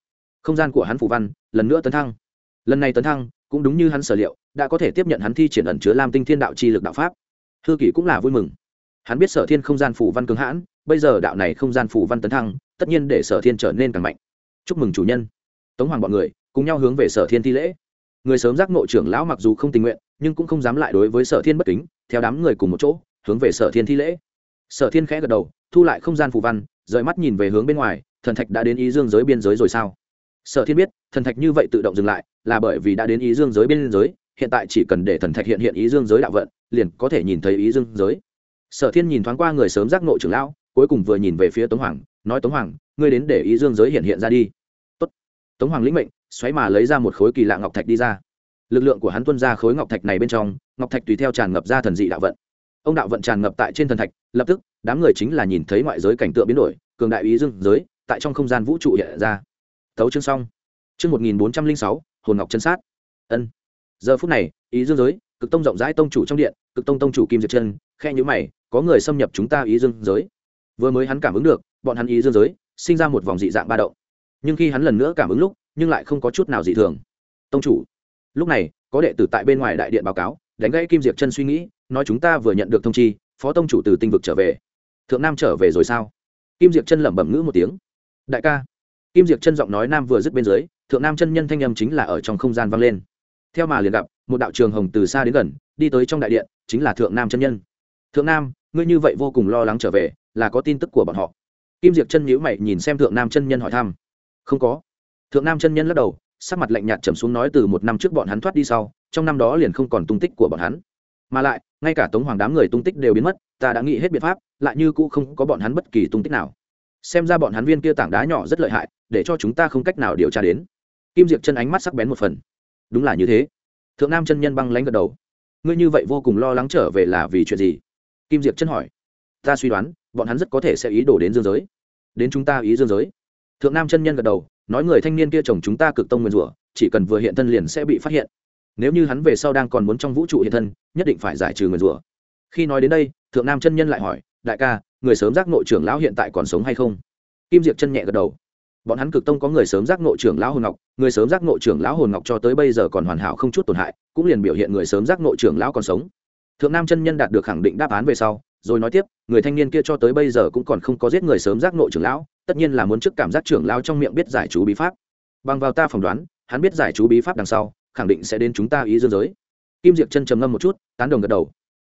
Không gian của hắn phủ văn, lần nữa tấn thăng. Lần này tấn thăng, cũng đúng như hắn sở liệu, đã có thể tiếp nhận hắn thi triển ẩn chứa lam tinh thiên đạo chi lực đạo pháp. Thư kỷ cũng là vui mừng. Hắn biết sở thiên không gian phủ văn cứng hãn, bây giờ đạo này không gian phủ văn tấn thăng, tất nhiên để sở thiên trở nên càng mạnh. Chúc mừng chủ nhân. Tống hoàng bọn người, cùng nhau hướng về sở thiên thi lễ. Người sớm giác ngộ trưởng lão mặc dù không tình nguyện nhưng cũng không dám lại đối với sở thiên bất kính, theo đám người cùng một chỗ, hướng về sở thiên thi lễ. Sở thiên khẽ gật đầu, thu lại không gian phù văn, rời mắt nhìn về hướng bên ngoài, thần thạch đã đến ý dương giới biên giới rồi sao? Sở thiên biết, thần thạch như vậy tự động dừng lại, là bởi vì đã đến ý dương giới biên giới, hiện tại chỉ cần để thần thạch hiện hiện ý dương giới đạo vận, liền có thể nhìn thấy ý dương giới. Sở thiên nhìn thoáng qua người sớm giác nội trưởng lão, cuối cùng vừa nhìn về phía tống hoàng, nói tống hoàng, ngươi đến để ý dương giới hiện hiện ra đi. Tốt. tống hoàng lĩnh mệnh, xoáy mà lấy ra một khối kỳ lạ ngọc thạch đi ra lực lượng của hắn tuân ra khối ngọc thạch này bên trong, ngọc thạch tùy theo tràn ngập ra thần dị đạo vận. Ông đạo vận tràn ngập tại trên thần thạch, lập tức, đám người chính là nhìn thấy ngoại giới cảnh tượng biến đổi, cường đại ý dương giới, tại trong không gian vũ trụ hiện ra. Tấu chương xong. Chương một nghìn bốn trăm linh sáu, hồn ngọc chân sát. Ân. Giờ phút này, ý dương giới, cực tông rộng rãi tông chủ trong điện, cực tông tông chủ kim diệt chân, khe nhữ mày, có người xâm nhập chúng ta ý dương giới. Vừa mới hắn cảm ứng được, bọn hắn ý dương giới, sinh ra một vòng dị dạng ba động. Nhưng khi hắn lần nữa cảm ứng lúc, nhưng lại không có chút nào dị thường. Tông chủ lúc này, có đệ tử tại bên ngoài đại điện báo cáo, đánh gãy kim diệp chân suy nghĩ, nói chúng ta vừa nhận được thông chi, phó tông chủ từ tinh vực trở về. Thượng nam trở về rồi sao? Kim diệp chân lẩm bẩm ngữ một tiếng. Đại ca. Kim diệp chân giọng nói nam vừa dứt bên dưới, thượng nam chân nhân thanh âm chính là ở trong không gian vang lên. Theo mà liền gặp, một đạo trường hồng từ xa đến gần, đi tới trong đại điện, chính là thượng nam chân nhân. Thượng nam, ngươi như vậy vô cùng lo lắng trở về, là có tin tức của bọn họ. Kim diệp chân nhíu mày nhìn xem thượng nam chân nhân hỏi thăm. Không có. Thượng nam chân nhân lắc đầu sắc mặt lạnh nhạt trầm xuống nói từ một năm trước bọn hắn thoát đi sau, trong năm đó liền không còn tung tích của bọn hắn. Mà lại, ngay cả tống hoàng đám người tung tích đều biến mất, ta đã nghĩ hết biện pháp, lại như cũ không có bọn hắn bất kỳ tung tích nào. Xem ra bọn hắn viên kia tảng đá nhỏ rất lợi hại, để cho chúng ta không cách nào điều tra đến. Kim diệp chân ánh mắt sắc bén một phần. Đúng là như thế. Thượng nam chân nhân băng lãnh gật đầu. Ngươi như vậy vô cùng lo lắng trở về là vì chuyện gì? Kim diệp chân hỏi. Ta suy đoán, bọn hắn rất có thể sẽ ý đổ đến dương giới. Đến chúng ta ý dương giới. Thượng nam chân nhân gật đầu nói người thanh niên kia chồng chúng ta cực tông nguyên rủa, chỉ cần vừa hiện thân liền sẽ bị phát hiện. Nếu như hắn về sau đang còn muốn trong vũ trụ hiện thân, nhất định phải giải trừ nguyên rủa. Khi nói đến đây, thượng nam chân nhân lại hỏi, đại ca, người sớm giác nội trưởng lão hiện tại còn sống hay không? Kim diệp chân nhẹ gật đầu. Bọn hắn cực tông có người sớm giác nội trưởng lão hồn ngọc, người sớm giác nội trưởng lão hồn ngọc cho tới bây giờ còn hoàn hảo không chút tổn hại, cũng liền biểu hiện người sớm giác nội trưởng lão còn sống. Thượng nam chân nhân đạt được khẳng định đáp án về sau, rồi nói tiếp, người thanh niên kia cho tới bây giờ cũng còn không có giết người sớm giác nội trưởng lão tất nhiên là muốn trước cảm giác trưởng lao trong miệng biết giải chú bí pháp. Bằng vào ta phỏng đoán hắn biết giải chú bí pháp đằng sau khẳng định sẽ đến chúng ta ý dương giới. Kim diệp chân trầm ngâm một chút tán đồng gật đầu.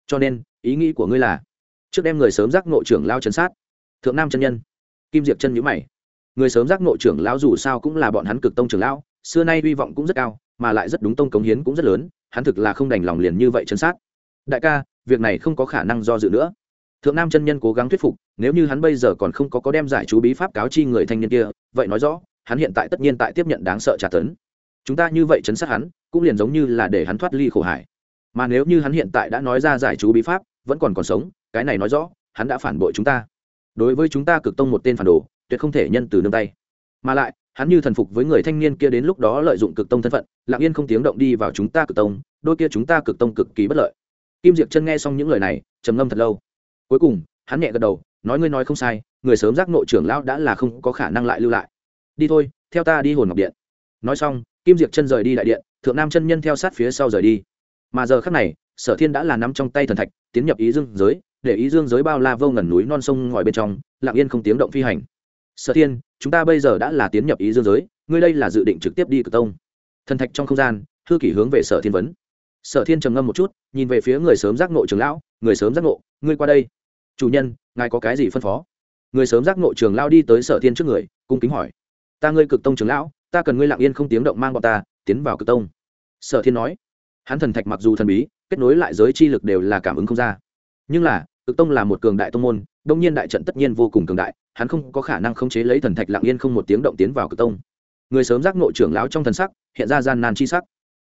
Cho nên ý nghĩ của ngươi là trước đem người sớm giác nội trưởng lao chấn sát. Thượng nam chân nhân. Kim diệp chân nhữ mày. Người sớm giác nội trưởng lao dù sao cũng là bọn hắn cực tông trưởng lao, xưa nay hy vọng cũng rất cao mà lại rất đúng tông cống hiến cũng rất lớn hắn thực là không đành lòng liền như vậy chấn sát. Đại ca việc này không có khả năng do dự nữa thượng nam chân nhân cố gắng thuyết phục, nếu như hắn bây giờ còn không có có đem giải chú bí pháp cáo chi người thanh niên kia, vậy nói rõ, hắn hiện tại tất nhiên tại tiếp nhận đáng sợ trả tấn. Chúng ta như vậy chấn sát hắn, cũng liền giống như là để hắn thoát ly khổ hải. Mà nếu như hắn hiện tại đã nói ra giải chú bí pháp, vẫn còn còn sống, cái này nói rõ, hắn đã phản bội chúng ta. Đối với chúng ta cực tông một tên phản đồ, tuyệt không thể nhân từ nương tay. Mà lại, hắn như thần phục với người thanh niên kia đến lúc đó lợi dụng cực tông thân phận, lặng yên không tiếng động đi vào chúng ta cực tông, đôi kia chúng ta cực tông cực kỳ bất lợi. Kim diệp chân nghe xong những lời này, trầm ngâm thật lâu cuối cùng, hắn nhẹ gật đầu, nói ngươi nói không sai, người sớm giác nội trưởng lão đã là không có khả năng lại lưu lại. Đi thôi, theo ta đi hồn ngọc điện. Nói xong, kim diệp chân rời đi đại điện, thượng nam chân nhân theo sát phía sau rời đi. Mà giờ khắc này, sở thiên đã là nắm trong tay thần thạch, tiến nhập ý dương giới, để ý dương giới bao la vô ngần núi non sông ngòi bên trong, lặng yên không tiếng động phi hành. Sở thiên, chúng ta bây giờ đã là tiến nhập ý dương giới, ngươi đây là dự định trực tiếp đi cửa tông. Thần thạch trong không gian thư kỷ hướng về sở thiên vấn. Sở thiên trầm ngâm một chút, nhìn về phía người sớm giác nộ trường lão, người sớm giác ngộ, ngươi qua đây chủ nhân, ngài có cái gì phân phó? Người sớm giác ngộ trường lao đi tới sở thiên trước người, cung kính hỏi. Ta ngươi cực tông trường lão, ta cần ngươi lặng yên không tiếng động mang bọn ta, tiến vào cực tông. Sở thiên nói. Hắn thần thạch mặc dù thần bí, kết nối lại giới chi lực đều là cảm ứng không ra. Nhưng là, cực tông là một cường đại tông môn, đông nhiên đại trận tất nhiên vô cùng cường đại, hắn không có khả năng khống chế lấy thần thạch lặng yên không một tiếng động tiến vào cực tông. Người sớm giác ngộ trưởng lão trong thần sắc, hiện ra gian nan chi sắc.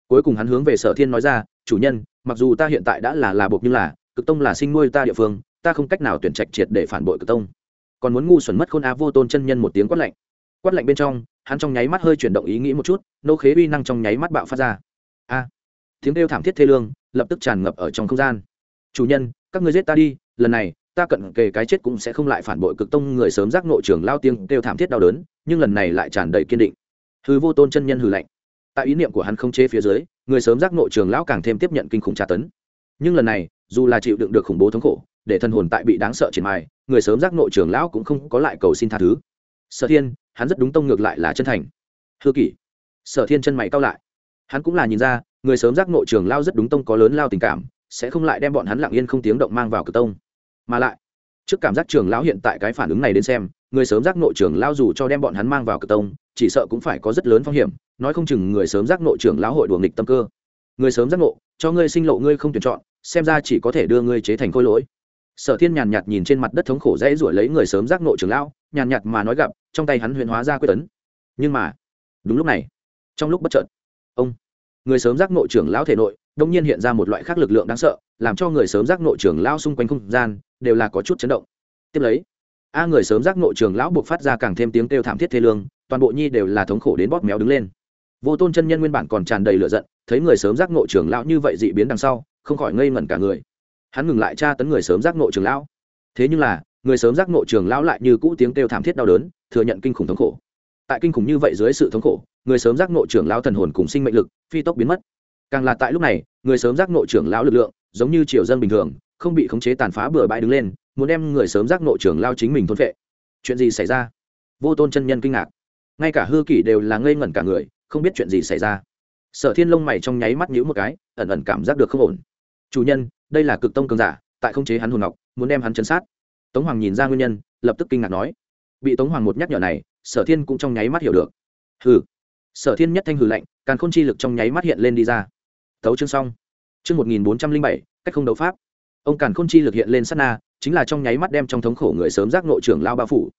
Cuối cùng hắn hướng về sở thiên nói ra, chủ nhân, mặc dù ta hiện tại đã là là bột nhưng là, cực tông là sinh nuôi ta địa phương ta không cách nào tuyển trạch triệt để phản bội cực tông. Còn muốn ngu xuẩn mất khôn á vô tôn chân nhân một tiếng quát lạnh. Quát lạnh bên trong, hắn trong nháy mắt hơi chuyển động ý nghĩ một chút, nô khế uy năng trong nháy mắt bạo phát ra. A! Tiếng kêu thảm thiết thê lương, lập tức tràn ngập ở trong không gian. Chủ nhân, các người giết ta đi, lần này, ta cận kề cái chết cũng sẽ không lại phản bội cực tông người sớm giác nội trưởng lao tiếng kêu thảm thiết đau đớn, nhưng lần này lại tràn đầy kiên định. Hư vô tôn chân nhân hư lạnh. Tại ý niệm của hắn không chế phía dưới, người sớm giác nội trường lão càng thêm tiếp nhận kinh khủng tra tấn nhưng lần này, dù là chịu đựng được khủng bố thống khổ, để thân hồn tại bị đáng sợ triển mài, người sớm giác nội trường lão cũng không có lại cầu xin tha thứ. Sở thiên, hắn rất đúng tông ngược lại là chân thành. Hư kỷ. Sở thiên chân mày cao lại. Hắn cũng là nhìn ra, người sớm giác nội trường lao rất đúng tông có lớn lao tình cảm, sẽ không lại đem bọn hắn lặng yên không tiếng động mang vào cực tông. Mà lại, trước cảm giác trường lão hiện tại cái phản ứng này đến xem, người sớm giác nội trường lao dù cho đem bọn hắn mang vào cực tông, chỉ sợ cũng phải có rất lớn phong hiểm, nói không chừng người sớm giác nội trưởng lão hội đùa nghịch tâm cơ người sớm giác ngộ, cho ngươi sinh lộ ngươi không tuyển chọn, xem ra chỉ có thể đưa ngươi chế thành khôi lỗi. Sở thiên nhàn nhạt nhìn trên mặt đất thống khổ dễ ruổi lấy người sớm giác ngộ trưởng lão, nhàn nhạt mà nói gặp, trong tay hắn huyền hóa ra quyết tấn. Nhưng mà, đúng lúc này, trong lúc bất chợt, ông, người sớm giác ngộ trưởng lão thể nội đông nhiên hiện ra một loại khác lực lượng đáng sợ, làm cho người sớm giác ngộ trưởng lão xung quanh không gian, đều là có chút chấn động. Tiếp lấy, a người sớm giác ngộ trưởng lão buộc phát ra càng thêm tiếng kêu thảm thiết thê lương, toàn bộ nhi đều là thống khổ đến bóp méo đứng lên vô tôn chân nhân nguyên bản còn tràn đầy lửa giận, thấy người sớm giác ngộ trưởng lão như vậy dị biến đằng sau, không khỏi ngây ngẩn cả người. Hắn ngừng lại tra tấn người sớm giác ngộ trưởng lão. Thế nhưng là, người sớm giác ngộ trưởng lão lại như cũ tiếng kêu thảm thiết đau đớn, thừa nhận kinh khủng thống khổ. Tại kinh khủng như vậy dưới sự thống khổ, người sớm giác ngộ trưởng lão thần hồn cùng sinh mệnh lực, phi tốc biến mất. Càng là tại lúc này, người sớm giác ngộ trưởng lão lực lượng, giống như triều dân bình thường, không bị khống chế tàn phá bừa bãi đứng lên, muốn đem người sớm giác ngộ trưởng lao chính mình thôn phệ. Chuyện gì xảy ra? Vô tôn chân nhân kinh ngạc. Ngay cả hư kỷ đều là ngây ngẩn cả người không biết chuyện gì xảy ra. Sở thiên lông mày trong nháy mắt nhữ một cái, ẩn ẩn cảm giác được không ổn. Chủ nhân, đây là cực tông cường giả, tại không chế hắn hồn ngọc, muốn đem hắn chấn sát. Tống hoàng nhìn ra nguyên nhân, lập tức kinh ngạc nói. Bị tống hoàng một nhắc nhở này, sở thiên cũng trong nháy mắt hiểu được. Hừ. Sở thiên nhất thanh hừ lạnh càng khôn chi lực trong nháy mắt hiện lên đi ra. Thấu chương xong. Chương một nghìn bốn trăm linh bảy, cách không đấu pháp. Ông càn khôn chi lực hiện lên sát na, chính là trong nháy mắt đem trong thống khổ người sớm giác nội trưởng lao bao phủ.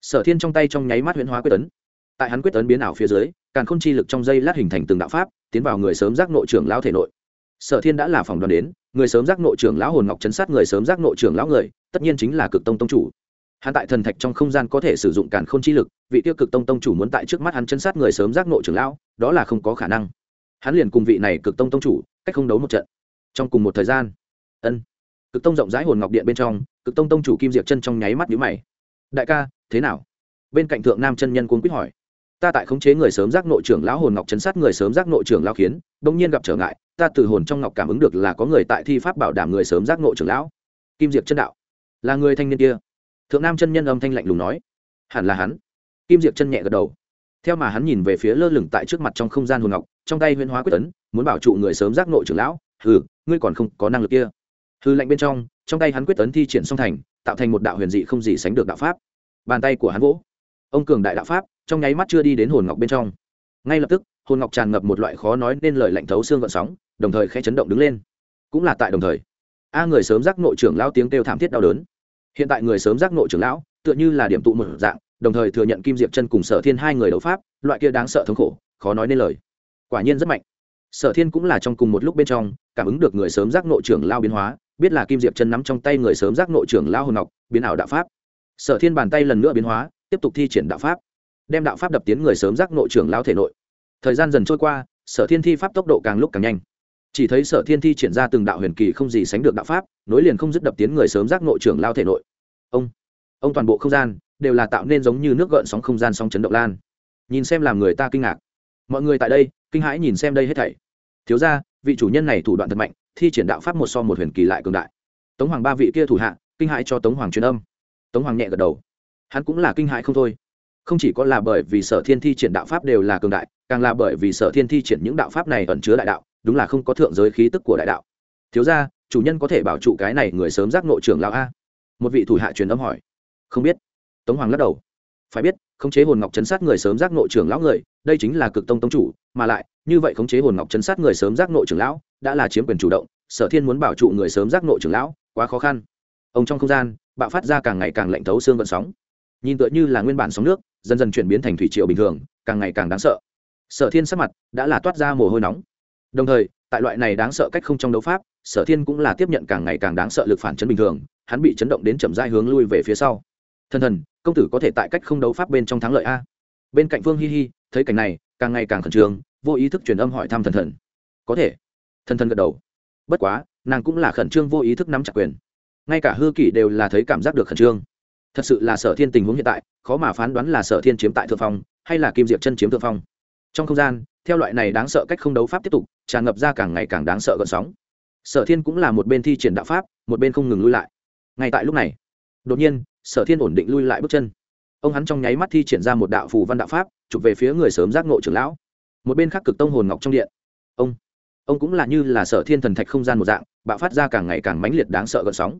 Sở thiên trong tay trong nháy mắt huyễn hóa quyết tấn tại hắn quyết tấn biến ảo phía dưới, càn khôn chi lực trong dây lát hình thành từng đạo pháp, tiến vào người sớm giác nội trưởng lão thể nội. Sở thiên đã là phòng đoàn đến, người sớm giác nội trưởng lão hồn ngọc chấn sát người sớm giác nội trưởng lão người, tất nhiên chính là cực tông tông chủ. Hắn tại thần thạch trong không gian có thể sử dụng càn khôn chi lực, vị tiêu cực tông tông chủ muốn tại trước mắt hắn chấn sát người sớm giác nội trưởng lão, đó là không có khả năng. Hắn liền cùng vị này cực tông tông chủ, cách không đấu một trận. Trong cùng một thời gian, ân, cực tông rộng rãi hồn ngọc điện bên trong, cực tông tông chủ kim diệp chân trong nháy mắt nhũ mày. Đại ca, thế nào? Bên cạnh thượng nam chân nhân cuốn quýt hỏi ta tại khống chế người sớm giác nội trưởng lão hồn ngọc chấn sát người sớm giác nội trưởng lão khiến đông nhiên gặp trở ngại, ta từ hồn trong ngọc cảm ứng được là có người tại thi pháp bảo đảm người sớm giác nội trưởng lão. Kim diệp chân đạo, là người thanh niên kia. Thượng nam chân nhân âm thanh lạnh lùng nói. Hẳn là hắn. Kim diệp chân nhẹ gật đầu. Theo mà hắn nhìn về phía lơ lửng tại trước mặt trong không gian hồn ngọc, trong tay huyễn hóa quyết tấn, muốn bảo trụ người sớm giác nội trưởng lão. Hừ, ngươi còn không có năng lực kia. Hư lạnh bên trong trong tay hắn quyết tấn thi triển song thành, tạo thành một đạo huyền dị không gì sánh được đạo pháp. Bàn tay của hắn vỗ. Ông cường đại đạo pháp trong nháy mắt chưa đi đến hồn ngọc bên trong. Ngay lập tức, hồn ngọc tràn ngập một loại khó nói nên lời lạnh thấu xương gợn sóng, đồng thời khẽ chấn động đứng lên. Cũng là tại đồng thời, a người sớm giác nội trưởng lão tiếng kêu thảm thiết đau đớn. Hiện tại người sớm giác nội trưởng lão, tựa như là điểm tụ một dạng, đồng thời thừa nhận kim diệp chân cùng sở thiên hai người đấu pháp, loại kia đáng sợ thống khổ, khó nói nên lời. Quả nhiên rất mạnh. Sở thiên cũng là trong cùng một lúc bên trong, cảm ứng được người sớm giác nội trưởng lao biến hóa, biết là kim diệp chân nắm trong tay người sớm giác nội trưởng lao hồn ngọc, biến ảo đạo pháp. Sở thiên bàn tay lần nữa biến hóa, tiếp tục thi triển đạo pháp đem đạo pháp đập tiến người sớm giác nội trưởng lao thể nội. Thời gian dần trôi qua, sở thiên thi pháp tốc độ càng lúc càng nhanh. Chỉ thấy sở thiên thi triển ra từng đạo huyền kỳ không gì sánh được đạo pháp, nối liền không dứt đập tiến người sớm giác nội trưởng lao thể nội. Ông ông toàn bộ không gian đều là tạo nên giống như nước gợn sóng không gian sóng chấn động lan. Nhìn xem làm người ta kinh ngạc. Mọi người tại đây, kinh hãi nhìn xem đây hết thảy. Thiếu ra vị chủ nhân này thủ đoạn thật mạnh, thi triển đạo pháp một so một huyền kỳ lại cường đại. Tống hoàng ba vị kia thủ hạ, kinh hãi cho tống hoàng truyền âm. Tống hoàng nhẹ gật đầu. Hắn cũng là kinh hãi không thôi không chỉ có là bởi vì sở thiên thi triển đạo pháp đều là cường đại, càng là bởi vì sở thiên thi triển những đạo pháp này ẩn chứa đại đạo, đúng là không có thượng giới khí tức của đại đạo. Thiếu ra chủ nhân có thể bảo trụ cái này người sớm giác nội trưởng lão a? Một vị thủ hạ truyền âm hỏi. Không biết. Tống hoàng lắc đầu. Phải biết, khống chế hồn ngọc chấn sát người sớm giác nội trưởng lão người, đây chính là cực tông tông chủ, mà lại, như vậy khống chế hồn ngọc chấn sát người sớm giác nội trưởng lão, đã là chiếm quyền chủ động, sở thiên muốn bảo trụ người sớm giác nội trưởng lão, quá khó khăn. Ông trong không gian, bạo phát ra càng ngày càng lạnh thấu xương vận sóng nhìn tựa như là nguyên bản sóng nước, dần dần chuyển biến thành thủy triều bình thường, càng ngày càng đáng sợ. Sở thiên sắc mặt đã là toát ra mồ hôi nóng. Đồng thời, tại loại này đáng sợ cách không trong đấu pháp, sở thiên cũng là tiếp nhận càng ngày càng đáng sợ lực phản chấn bình thường, hắn bị chấn động đến chậm dai hướng lui về phía sau. Thần thần, công tử có thể tại cách không đấu pháp bên trong thắng lợi a? Bên cạnh Vương hi hi, thấy cảnh này, càng ngày càng khẩn trương, vô ý thức truyền âm hỏi thăm thần thần. Có thể. Thần thần gật đầu. Bất quá, nàng cũng là khẩn trương vô ý thức nắm chặt quyền. Ngay cả hư kỷ đều là thấy cảm giác được khẩn trương thật sự là sở thiên tình huống hiện tại, khó mà phán đoán là sở thiên chiếm tại thượng phong, hay là kim diệp chân chiếm thượng phong. Trong không gian, theo loại này đáng sợ cách không đấu pháp tiếp tục, tràn ngập ra càng ngày càng đáng sợ gợn sóng. Sở thiên cũng là một bên thi triển đạo pháp, một bên không ngừng lui lại. Ngay tại lúc này, đột nhiên, sở thiên ổn định lui lại bước chân. Ông hắn trong nháy mắt thi triển ra một đạo phù văn đạo pháp, chụp về phía người sớm giác ngộ trưởng lão. Một bên khác cực tông hồn ngọc trong điện. Ông ông cũng là như là sở thiên thần thạch không gian một dạng, bạo phát ra càng ngày càng mãnh liệt đáng sợ gợn sóng.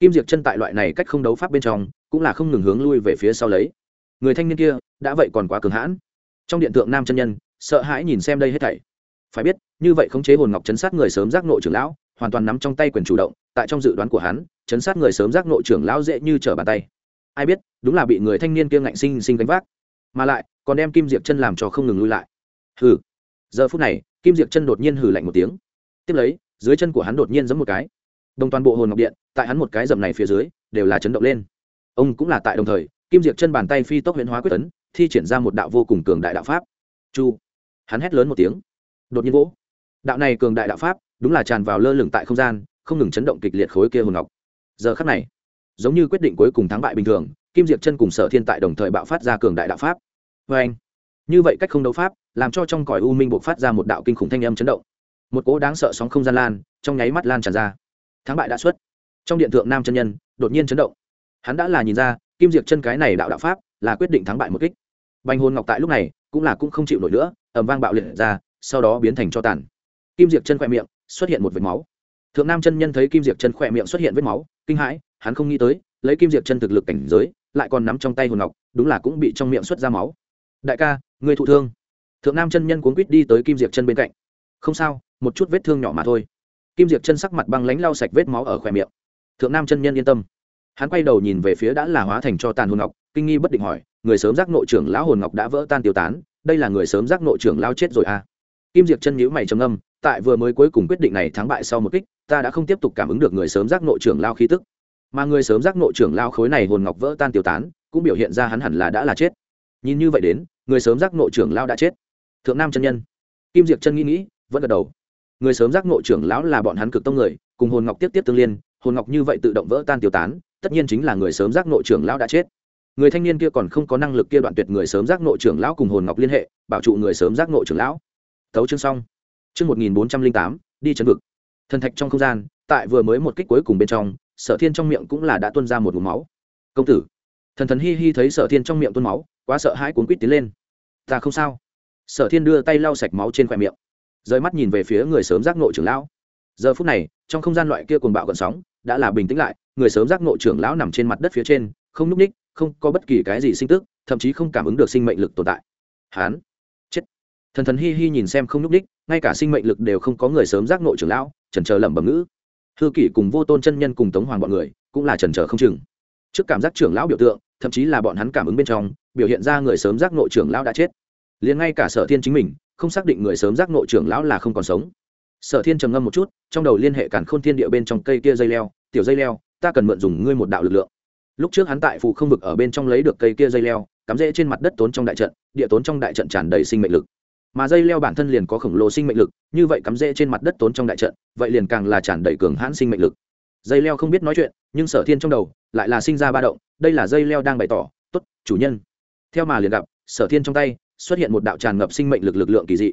Kim diệp chân tại loại này cách không đấu pháp bên trong cũng là không ngừng hướng lui về phía sau lấy. Người thanh niên kia, đã vậy còn quá cường hãn. Trong điện tượng nam chân nhân, sợ hãi nhìn xem đây hết thảy. Phải biết, như vậy khống chế hồn ngọc chấn sát người sớm giác nội trưởng lão, hoàn toàn nắm trong tay quyền chủ động, tại trong dự đoán của hắn, chấn sát người sớm giác nội trưởng lão dễ như trở bàn tay. Ai biết, đúng là bị người thanh niên kia ngạnh sinh sinh gánh vác. Mà lại, còn đem kim diệp chân làm cho không ngừng lui lại. Hừ. Giờ phút này, kim diệp chân đột nhiên hừ lạnh một tiếng. Tiếp lấy, dưới chân của hắn đột nhiên giấm một cái. Đồng toàn bộ hồn ngọc điện, tại hắn một cái dầm này phía dưới, đều là chấn động lên ông cũng là tại đồng thời, kim diệp chân bàn tay phi tốc huyễn hóa quyết tấn, thi triển ra một đạo vô cùng cường đại đạo pháp. Chu. Hắn hét lớn một tiếng. Đột nhiên vỗ. Đạo này cường đại đạo pháp, đúng là tràn vào lơ lửng tại không gian, không ngừng chấn động kịch liệt khối kia hồn ngọc. Giờ khắc này, giống như quyết định cuối cùng thắng bại bình thường, kim diệp chân cùng sở thiên tại đồng thời bạo phát ra cường đại đạo pháp. Vê anh, như vậy cách không đấu pháp, làm cho trong cõi u minh buộc phát ra một đạo kinh khủng thanh âm chấn động. Một cỗ đáng sợ sóng không gian lan, trong nháy mắt lan tràn ra. Thắng bại đã xuất. Trong điện thượng nam chân nhân, đột nhiên chấn động hắn đã là nhìn ra, kim diệp chân cái này đạo đạo pháp là quyết định thắng bại một kích. Bành hồn ngọc tại lúc này cũng là cũng không chịu nổi nữa ẩm vang bạo liệt ra, sau đó biến thành cho tàn. Kim diệp chân khỏe miệng xuất hiện một vệt máu. Thượng nam chân nhân thấy kim diệp chân khỏe miệng xuất hiện vết máu, kinh hãi, hắn không nghĩ tới, lấy kim diệp chân thực lực cảnh giới, lại còn nắm trong tay hồn ngọc, đúng là cũng bị trong miệng xuất ra máu. Đại ca người thụ thương. Thượng nam chân nhân cuốn quýt đi tới kim diệp chân bên cạnh. Không sao, một chút vết thương nhỏ mà thôi. Kim diệp chân sắc mặt băng lánh lau sạch vết máu ở khỏe miệng. Thượng nam chân nhân yên tâm hắn quay đầu nhìn về phía đã là hóa thành cho tàn hồn ngọc, kinh nghi bất định hỏi, người sớm giác nội trưởng lão hồn ngọc đã vỡ tan tiêu tán, đây là người sớm giác nội trưởng lao chết rồi à? Kim diệp chân nhữ mày trầm âm tại vừa mới cuối cùng quyết định này thắng bại sau một kích, ta đã không tiếp tục cảm ứng được người sớm giác nội trưởng lao khí tức. Mà người sớm giác nội trưởng lao khối này hồn ngọc vỡ tan tiêu tán, cũng biểu hiện ra hắn hẳn là đã là chết. Nhìn như vậy đến, người sớm giác nội trưởng lao đã chết. Thượng nam chân nhân. Kim diệp chân nghĩ nghĩ, vẫn gật đầu. Người sớm giác nội trưởng lão là bọn hắn cực tông người, cùng hồn ngọc tiếp tiếp tương liên, hồn ngọc như vậy tự động vỡ tan tiêu tán tất nhiên chính là người sớm giác nội trưởng lão đã chết. Người thanh niên kia còn không có năng lực kia đoạn tuyệt người sớm giác nội trưởng lão cùng hồn ngọc liên hệ, bảo trụ người sớm giác nội trưởng lão. Thấu chương xong. Chương một nghìn bốn trăm linh tám, đi chân vực. Thần thạch trong không gian, tại vừa mới một kích cuối cùng bên trong, sở thiên trong miệng cũng là đã tuân ra một vùng máu. Công tử. Thần thần hi hi thấy sở thiên trong miệng tuôn máu, quá sợ hãi cuốn quýt tiến lên. Ta không sao. Sở thiên đưa tay lau sạch máu trên khoe miệng, rời mắt nhìn về phía người sớm giác nội trưởng lão. Giờ phút này, trong không gian loại kia cuồng bạo gần sóng, đã là bình tĩnh lại người sớm giác nội trưởng lão nằm trên mặt đất phía trên, không núp ních không có bất kỳ cái gì sinh tức, thậm chí không cảm ứng được sinh mệnh lực tồn tại. Hán, chết. Thần thần hi hi nhìn xem không núp ních ngay cả sinh mệnh lực đều không có người sớm giác nội trưởng lão trần chờ lẩm bẩm ngữ. Thư kỷ cùng vô tôn chân nhân cùng tống hoàng bọn người, cũng là trần chờ không chừng. Trước cảm giác trưởng lão biểu tượng, thậm chí là bọn hắn cảm ứng bên trong, biểu hiện ra người sớm giác nội trưởng lão đã chết. Liền ngay cả sở thiên chính mình, không xác định người sớm giác nội trưởng lão là không còn sống. Sở thiên trầm ngâm một chút, trong đầu liên hệ cản khôn thiên địa bên trong cây kia dây leo, tiểu dây leo ta cần mượn dùng ngươi một đạo lực lượng. Lúc trước hắn tại phụ không vực ở bên trong lấy được cây kia dây leo, cắm rễ trên mặt đất tốn trong đại trận, địa tốn trong đại trận tràn đầy sinh mệnh lực. Mà dây leo bản thân liền có khổng lồ sinh mệnh lực, như vậy cắm rễ trên mặt đất tốn trong đại trận, vậy liền càng là tràn đầy cường hãn sinh mệnh lực. Dây leo không biết nói chuyện, nhưng sở thiên trong đầu lại là sinh ra ba động, đây là dây leo đang bày tỏ t ố t chủ nhân. Theo mà liền gặp, sở thiên trong tay xuất hiện một đạo tràn ngập sinh mệnh lực lực lượng kỳ dị.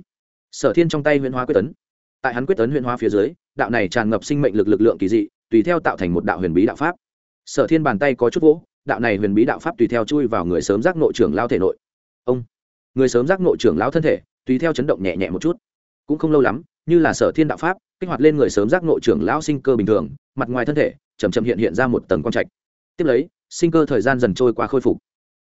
Sở thiên trong tay huyễn hóa quyết tấn. Tại hắn quyết tấn huyễn hóa phía dưới, đạo này tràn ngập sinh mệnh lực lực lượng kỳ dị tùy theo tạo thành một đạo huyền bí đạo pháp. Sở thiên bàn tay có chút vỗ, đạo này huyền bí đạo pháp tùy theo chui vào người sớm giác nội trưởng lao thể nội. Ông, người sớm giác nội trưởng lao thân thể, tùy theo chấn động nhẹ nhẹ một chút. Cũng không lâu lắm, như là sở thiên đạo pháp, kích hoạt lên người sớm giác nội trưởng lão sinh cơ bình thường, mặt ngoài thân thể chầm chậm hiện hiện ra một tầng quang trạch. Tiếp lấy, sinh cơ thời gian dần trôi qua khôi phục.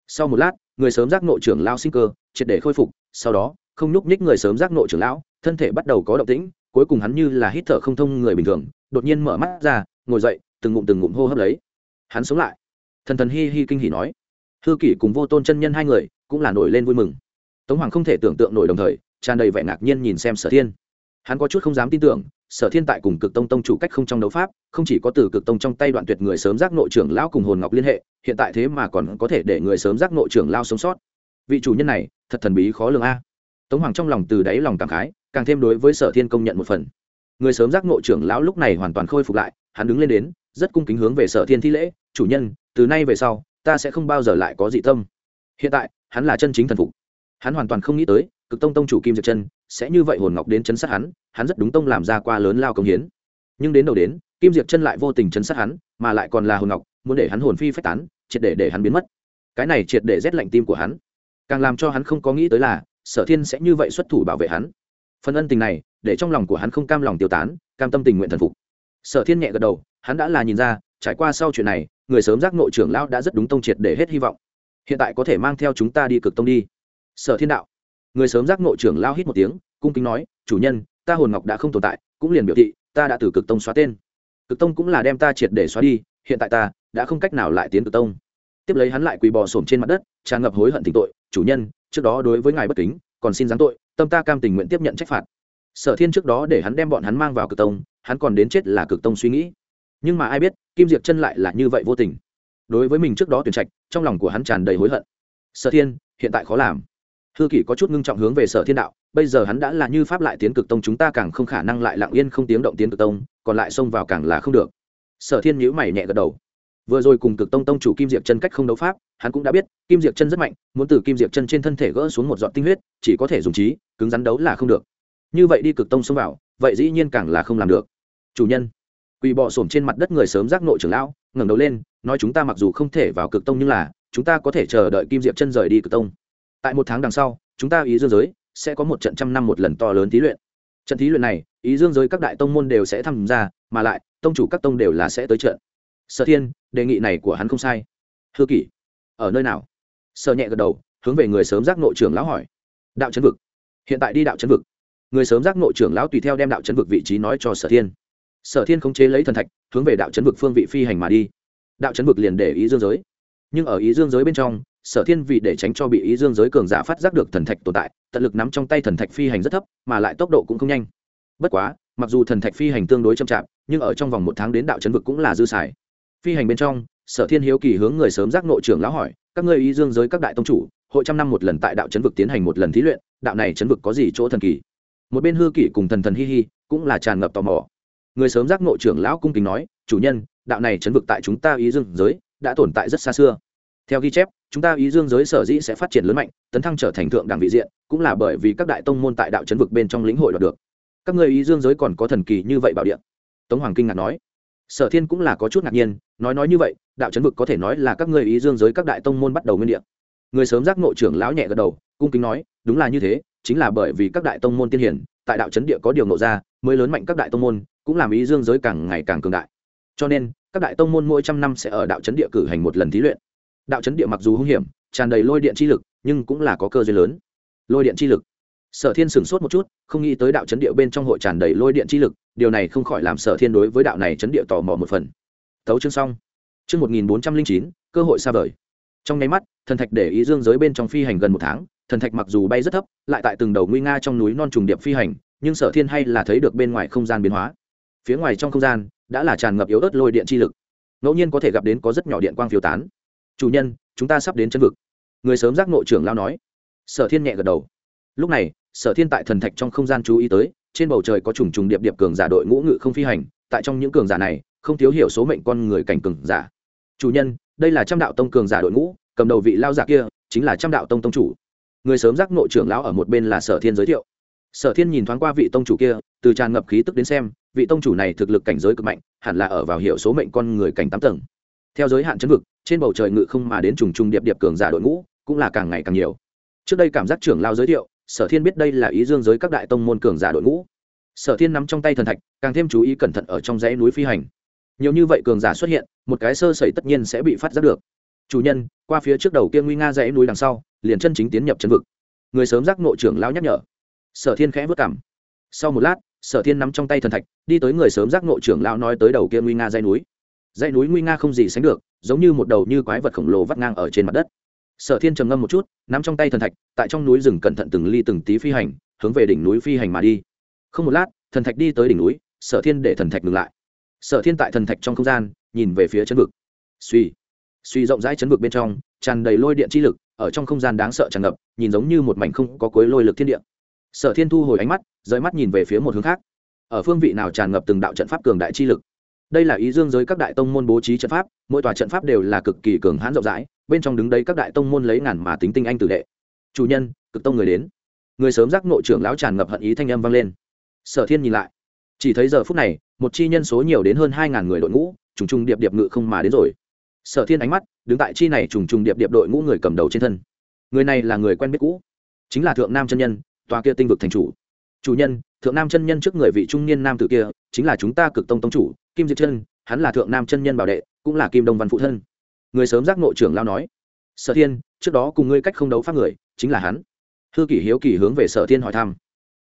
Sau một lát, người sớm giác nội trưởng lão sinh cơ triệt để khôi phục, sau đó, không nhúc nhích người sớm giác nội trưởng lão, thân thể bắt đầu có động tĩnh, cuối cùng hắn như là hít thở không thông người bình thường, đột nhiên mở mắt ra ngồi dậy, từng ngụm từng ngụm hô hấp lấy. Hắn sống lại. Thần thần hi hi kinh hỉ nói. Hư kỷ cùng vô tôn chân nhân hai người cũng là nổi lên vui mừng. Tống hoàng không thể tưởng tượng nổi đồng thời, tràn đầy vẻ ngạc nhiên nhìn xem sở thiên. Hắn có chút không dám tin tưởng, sở thiên tại cùng cực tông tông chủ cách không trong đấu pháp, không chỉ có từ cực tông trong tay đoạn tuyệt người sớm giác nội trưởng lão cùng hồn ngọc liên hệ, hiện tại thế mà còn có thể để người sớm giác nội trưởng lao sống sót. Vị chủ nhân này, thật thần bí khó lường a. Tống hoàng trong lòng từ đáy lòng cảm khái, càng thêm đối với sở thiên công nhận một phần người sớm giác ngộ trưởng lão lúc này hoàn toàn khôi phục lại, hắn đứng lên đến, rất cung kính hướng về sở thiên thi lễ, chủ nhân, từ nay về sau, ta sẽ không bao giờ lại có dị tâm. Hiện tại, hắn là chân chính thần phục. Hắn hoàn toàn không nghĩ tới, cực tông tông chủ kim diệt chân sẽ như vậy hồn ngọc đến chấn sát hắn hắn rất đúng tông làm ra qua lớn lao công hiến. Nhưng đến đầu đến, kim diệt chân lại vô tình chấn sát hắn, mà lại còn là hồn ngọc, muốn để hắn hồn phi phách tán, triệt để để hắn biến mất. Cái này triệt để rét lạnh tim của hắn, càng làm cho hắn không có nghĩ tới là sở thiên sẽ như vậy xuất thủ bảo vệ hắn. Phần ân tình này để trong lòng của hắn không cam lòng tiêu tán, cam tâm tình nguyện thần phục. Sở thiên nhẹ gật đầu, hắn đã là nhìn ra, trải qua sau chuyện này, người sớm giác nội trưởng lão đã rất đúng tông triệt để hết hy vọng. Hiện tại có thể mang theo chúng ta đi cực tông đi. Sở thiên đạo. Người sớm giác nội trưởng lao hít một tiếng, cung kính nói, chủ nhân, ta hồn ngọc đã không tồn tại, cũng liền biểu thị, ta đã từ cực tông xóa tên. Cực tông cũng là đem ta triệt để xóa đi, hiện tại ta đã không cách nào lại tiến cực tông. Tiếp lấy hắn lại quỳ bò sổm trên mặt đất, tràn ngập hối hận tình tội, chủ nhân, trước đó đối với ngài bất kính, còn xin giáng tội, tâm ta cam tình nguyện tiếp nhận trách phạt sở thiên trước đó để hắn đem bọn hắn mang vào cực tông, hắn còn đến chết là cực tông suy nghĩ. Nhưng mà ai biết, kim diệp chân lại là như vậy vô tình. Đối với mình trước đó tuyển trạch, trong lòng của hắn tràn đầy hối hận. Sở thiên, hiện tại khó làm. Hư kỷ có chút ngưng trọng hướng về sở thiên đạo, bây giờ hắn đã là như pháp lại tiến cực tông, chúng ta càng không khả năng lại lặng yên không tiếng động tiến cực tông, còn lại xông vào càng là không được. Sở thiên nhữ mày nhẹ gật đầu. Vừa rồi cùng cực tông tông chủ kim diệp chân cách không đấu pháp, hắn cũng đã biết, kim diệp chân rất mạnh, muốn từ kim diệp chân trên thân thể gỡ xuống một dọn tinh huyết, chỉ có thể dùng trí, cứng rắn đấu là không được như vậy đi cực tông xông vào, vậy dĩ nhiên càng là không làm được. Chủ nhân, quỳ bọ xổm trên mặt đất người sớm giác nội trưởng lão, ngẩng đầu lên, nói chúng ta mặc dù không thể vào cực tông nhưng là, chúng ta có thể chờ đợi kim diệp chân rời đi cực tông. Tại một tháng đằng sau, chúng ta ý dương giới sẽ có một trận trăm năm một lần to lớn thí luyện. Trận thí luyện này, ý dương giới các đại tông môn đều sẽ tham gia, mà lại, tông chủ các tông đều là sẽ tới trận. Sở thiên, đề nghị này của hắn không sai. Hư kỷ, ở nơi nào? Sở nhẹ gật đầu, hướng về người sớm giác nội trưởng lão hỏi. Đạo chấn vực. Hiện tại đi đạo chấn vực người sớm giác nội trưởng lão tùy theo đem đạo chấn vực vị trí nói cho sở thiên. Sở thiên khống chế lấy thần thạch, hướng về đạo chấn vực phương vị phi hành mà đi. Đạo chấn vực liền để ý dương giới. Nhưng ở ý dương giới bên trong, sở thiên vì để tránh cho bị ý dương giới cường giả phát giác được thần thạch tồn tại, tận lực nắm trong tay thần thạch phi hành rất thấp, mà lại tốc độ cũng không nhanh. Bất quá, mặc dù thần thạch phi hành tương đối chậm chạp, nhưng ở trong vòng một tháng đến đạo chấn vực cũng là dư xài. Phi hành bên trong, sở thiên hiếu kỳ hướng người sớm giác nội trưởng lão hỏi, các ngươi ý dương giới các đại tông chủ, hội trăm năm một lần tại đạo chấn vực tiến hành một lần thí luyện, đạo này chấn vực có gì chỗ thần kỳ? Một bên hư kỷ cùng thần thần hi hi cũng là tràn ngập tò mò. Người sớm giác nội trưởng lão cung kính nói, chủ nhân, đạo này chấn vực tại chúng ta ý dương giới đã tồn tại rất xa xưa. Theo ghi chép, chúng ta ý dương giới sở dĩ sẽ phát triển lớn mạnh, tấn thăng trở thành thượng đẳng vị diện, cũng là bởi vì các đại tông môn tại đạo chấn vực bên trong lĩnh hội đoạt được. Các người ý dương giới còn có thần kỳ như vậy bảo điện tống hoàng kinh ngạc nói. Sở thiên cũng là có chút ngạc nhiên, nói nói như vậy, đạo chấn vực có thể nói là các người ý dương giới các đại tông môn bắt đầu nguyên điện người sớm giác nội trưởng lão nhẹ gật đầu, cung kính nói, đúng là như thế chính là bởi vì các đại tông môn tiên hiển, tại đạo chấn địa có điều nộ ra, mới lớn mạnh các đại tông môn, cũng làm ý dương giới càng ngày càng cường đại. Cho nên, các đại tông môn mỗi trăm năm sẽ ở đạo chấn địa cử hành một lần thí luyện. Đạo chấn địa mặc dù hung hiểm, tràn đầy lôi điện chi lực, nhưng cũng là có cơ duyên lớn. Lôi điện chi lực. Sở thiên sửng sốt một chút, không nghĩ tới đạo chấn địa bên trong hội tràn đầy lôi điện chi lực, điều này không khỏi làm sở thiên đối với đạo này chấn địa tò mò một phần. Tấu chương xong. Chương một nghìn bốn trăm linh chín, cơ hội xa vời. Trong nháy mắt, thần thạch để ý dương giới bên trong phi hành gần một tháng thần thạch mặc dù bay rất thấp, lại tại từng đầu nguy nga trong núi non trùng điệp phi hành, nhưng sở thiên hay là thấy được bên ngoài không gian biến hóa. Phía ngoài trong không gian, đã là tràn ngập yếu ớt lôi điện chi lực. Ngẫu nhiên có thể gặp đến có rất nhỏ điện quang phiêu tán. Chủ nhân, chúng ta sắp đến chân vực. Người sớm giác nội trưởng lao nói. Sở thiên nhẹ gật đầu. Lúc này, sở thiên tại thần thạch trong không gian chú ý tới, trên bầu trời có trùng trùng điệp điệp cường giả đội ngũ ngự không phi hành, tại trong những cường giả này, không thiếu hiểu số mệnh con người cảnh cường giả. Chủ nhân, đây là trăm đạo tông cường giả đội ngũ, cầm đầu vị lao giả kia, chính là trăm đạo tông tông chủ người sớm giác nội trưởng lão ở một bên là sở thiên giới thiệu. Sở thiên nhìn thoáng qua vị tông chủ kia, từ tràn ngập khí tức đến xem, vị tông chủ này thực lực cảnh giới cực mạnh, hẳn là ở vào hiệu số mệnh con người cảnh tám tầng. Theo giới hạn chấn vực, trên bầu trời ngự không mà đến trùng trùng điệp điệp cường giả đội ngũ, cũng là càng ngày càng nhiều. Trước đây cảm giác trưởng lao giới thiệu, sở thiên biết đây là ý dương giới các đại tông môn cường giả đội ngũ. Sở thiên nắm trong tay thần thạch, càng thêm chú ý cẩn thận ở trong dãy núi phi hành. Nhiều như vậy cường giả xuất hiện, một cái sơ sẩy tất nhiên sẽ bị phát giác được. Chủ nhân, qua phía trước đầu kia nguy nga dãy núi đằng sau liền chân chính tiến nhập chân vực. Người sớm giác nội trưởng lão nhắc nhở. Sở thiên khẽ vất cảm. Sau một lát, sở thiên nắm trong tay thần thạch, đi tới người sớm giác nội trưởng lão nói tới đầu kia nguy nga dây núi. Dãy núi nguy nga không gì sánh được, giống như một đầu như quái vật khổng lồ vắt ngang ở trên mặt đất. Sở thiên trầm ngâm một chút, nắm trong tay thần thạch, tại trong núi rừng cẩn thận từng ly từng tí phi hành, hướng về đỉnh núi phi hành mà đi. Không một lát, thần thạch đi tới đỉnh núi, sở thiên để thần thạch ngừng lại. Sở thiên tại thần thạch trong không gian, nhìn về phía chân vực. Suy suy rộng rãi chân vực bên trong tràn đầy lôi điện chi lực, ở trong không gian đáng sợ tràn ngập, nhìn giống như một mảnh không có cuối lôi lực thiên địa. Sở thiên thu hồi ánh mắt, rời mắt nhìn về phía một hướng khác. Ở phương vị nào tràn ngập từng đạo trận pháp cường đại chi lực? Đây là ý dương giới các đại tông môn bố trí trận pháp, mỗi tòa trận pháp đều là cực kỳ cường hãn rộng rãi, bên trong đứng đấy các đại tông môn lấy ngàn mà tính tinh anh tử đệ. Chủ nhân, cực tông người đến. Người sớm giác nội trưởng lão tràn ngập hận ý thanh âm vang lên. Sở thiên nhìn lại. Chỉ thấy giờ phút này, một chi nhân số nhiều đến hơn hai ngàn người đội ngũ, trùng trùng điệp điệp ngự không mà đến rồi sở thiên ánh mắt đứng tại chi này trùng trùng điệp điệp đội ngũ người cầm đầu trên thân. Người này là người quen biết cũ, chính là thượng nam chân nhân, tòa kia tinh vực thành chủ. Chủ nhân, thượng nam chân nhân trước người vị trung niên nam tử kia, chính là chúng ta cực tông tông chủ, kim diệt chân, hắn là thượng nam chân nhân bảo đệ, cũng là kim đông văn phụ thân. Người sớm giác nội trưởng lao nói, sở thiên, trước đó cùng ngươi cách không đấu pháp người, chính là hắn. Hư kỷ hiếu kỳ hướng về sở thiên hỏi thăm.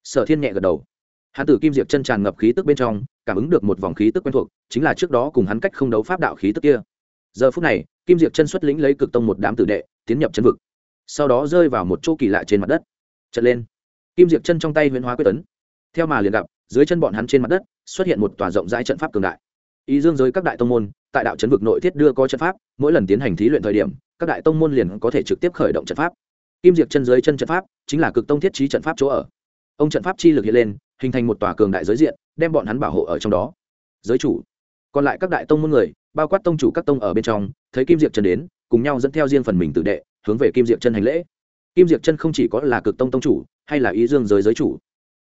Sở thiên nhẹ gật đầu. Hắn tử kim diệp chân tràn ngập khí tức bên trong, cảm ứng được một vòng khí tức quen thuộc, chính là trước đó cùng hắn cách không đấu pháp đạo khí tức kia giờ phút này, kim diệp chân xuất lĩnh lấy cực tông một đám tử đệ, tiến nhập chân vực. Sau đó rơi vào một chỗ kỳ lạ trên mặt đất. Trận lên, kim diệp chân trong tay huyễn hóa quyết tấn. Theo mà liền gặp, dưới chân bọn hắn trên mặt đất, xuất hiện một tòa rộng rãi trận pháp cường đại. Ý dương giới các đại tông môn, tại đạo trấn vực nội thiết đưa có trận pháp, mỗi lần tiến hành thí luyện thời điểm, các đại tông môn liền có thể trực tiếp khởi động trận pháp. Kim diệp chân dưới chân trận pháp, chính là cực tông thiết trí trận pháp chỗ ở. Ông trận pháp chi lực hiện lên, hình thành một tòa cường đại giới diện, đem bọn hắn bảo hộ ở trong đó. Giới chủ, còn lại các đại tông môn người bao quát tông chủ các tông ở bên trong, thấy kim diệp chân đến, cùng nhau dẫn theo riêng phần mình tự đệ, hướng về kim diệp chân hành lễ. Kim diệp chân không chỉ có là cực tông tông chủ, hay là ý dương giới giới chủ.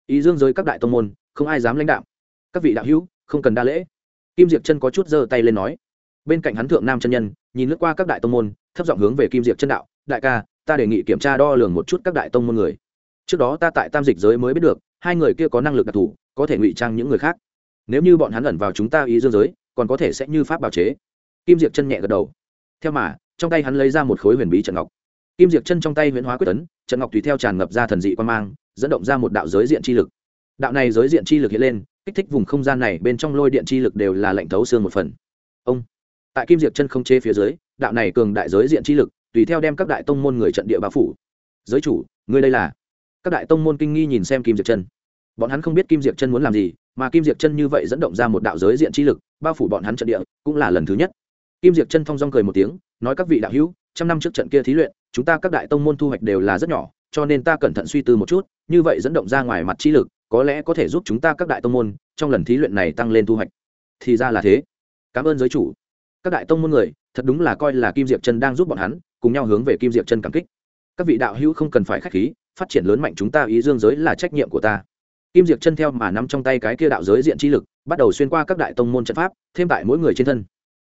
Ý dương giới các đại tông môn, không ai dám lãnh đạo các vị đạo hữu, không cần đa lễ. Kim diệp chân có chút giơ tay lên nói. Bên cạnh hắn thượng nam chân nhân, nhìn lướt qua các đại tông môn, thấp giọng hướng về kim diệp chân đạo, đại ca, ta đề nghị kiểm tra đo lường một chút các đại tông môn người. Trước đó ta tại tam dịch giới mới biết được, hai người kia có năng lực đặc thù, có thể ngụy trang những người khác. Nếu như bọn hắn ẩn vào chúng ta ý dương giới còn có thể sẽ như pháp bào chế. Kim diệp chân nhẹ gật đầu. Theo mà, trong tay hắn lấy ra một khối huyền bí trận ngọc. Kim diệp chân trong tay huyền hóa quyết tấn, trận ngọc tùy theo tràn ngập ra thần dị quan mang, dẫn động ra một đạo giới diện chi lực. Đạo này giới diện chi lực hiện lên, kích thích vùng không gian này, bên trong lôi điện chi lực đều là lệnh thấu xương một phần. Ông. Tại kim diệp chân không chế phía dưới, đạo này cường đại giới diện chi lực, tùy theo đem các đại tông môn người trận địa bao phủ. Giới chủ, ngươi đây là? Các đại tông môn kinh nghi nhìn xem kim diệp chân bọn hắn không biết kim diệp chân muốn làm gì, mà kim diệp chân như vậy dẫn động ra một đạo giới diện chi lực, bao phủ bọn hắn trận địa, cũng là lần thứ nhất. Kim diệp chân thong dong cười một tiếng, nói các vị đạo hữu, trăm năm trước trận kia thí luyện, chúng ta các đại tông môn thu hoạch đều là rất nhỏ, cho nên ta cẩn thận suy tư một chút, như vậy dẫn động ra ngoài mặt chi lực, có lẽ có thể giúp chúng ta các đại tông môn, trong lần thí luyện này tăng lên thu hoạch. Thì ra là thế. Cảm ơn giới chủ. Các đại tông môn người, thật đúng là coi là kim diệp chân đang giúp bọn hắn, cùng nhau hướng về kim diệp chân cảm kích. Các vị đạo hữu không cần phải k h á c h khí, phát triển lớn mạnh chúng ta ý dương giới là trách nhiệm của ta kim diệp chân theo mà nắm trong tay cái kia đạo giới diện chi lực, bắt đầu xuyên qua các đại tông môn trận pháp, thêm tại mỗi người trên thân.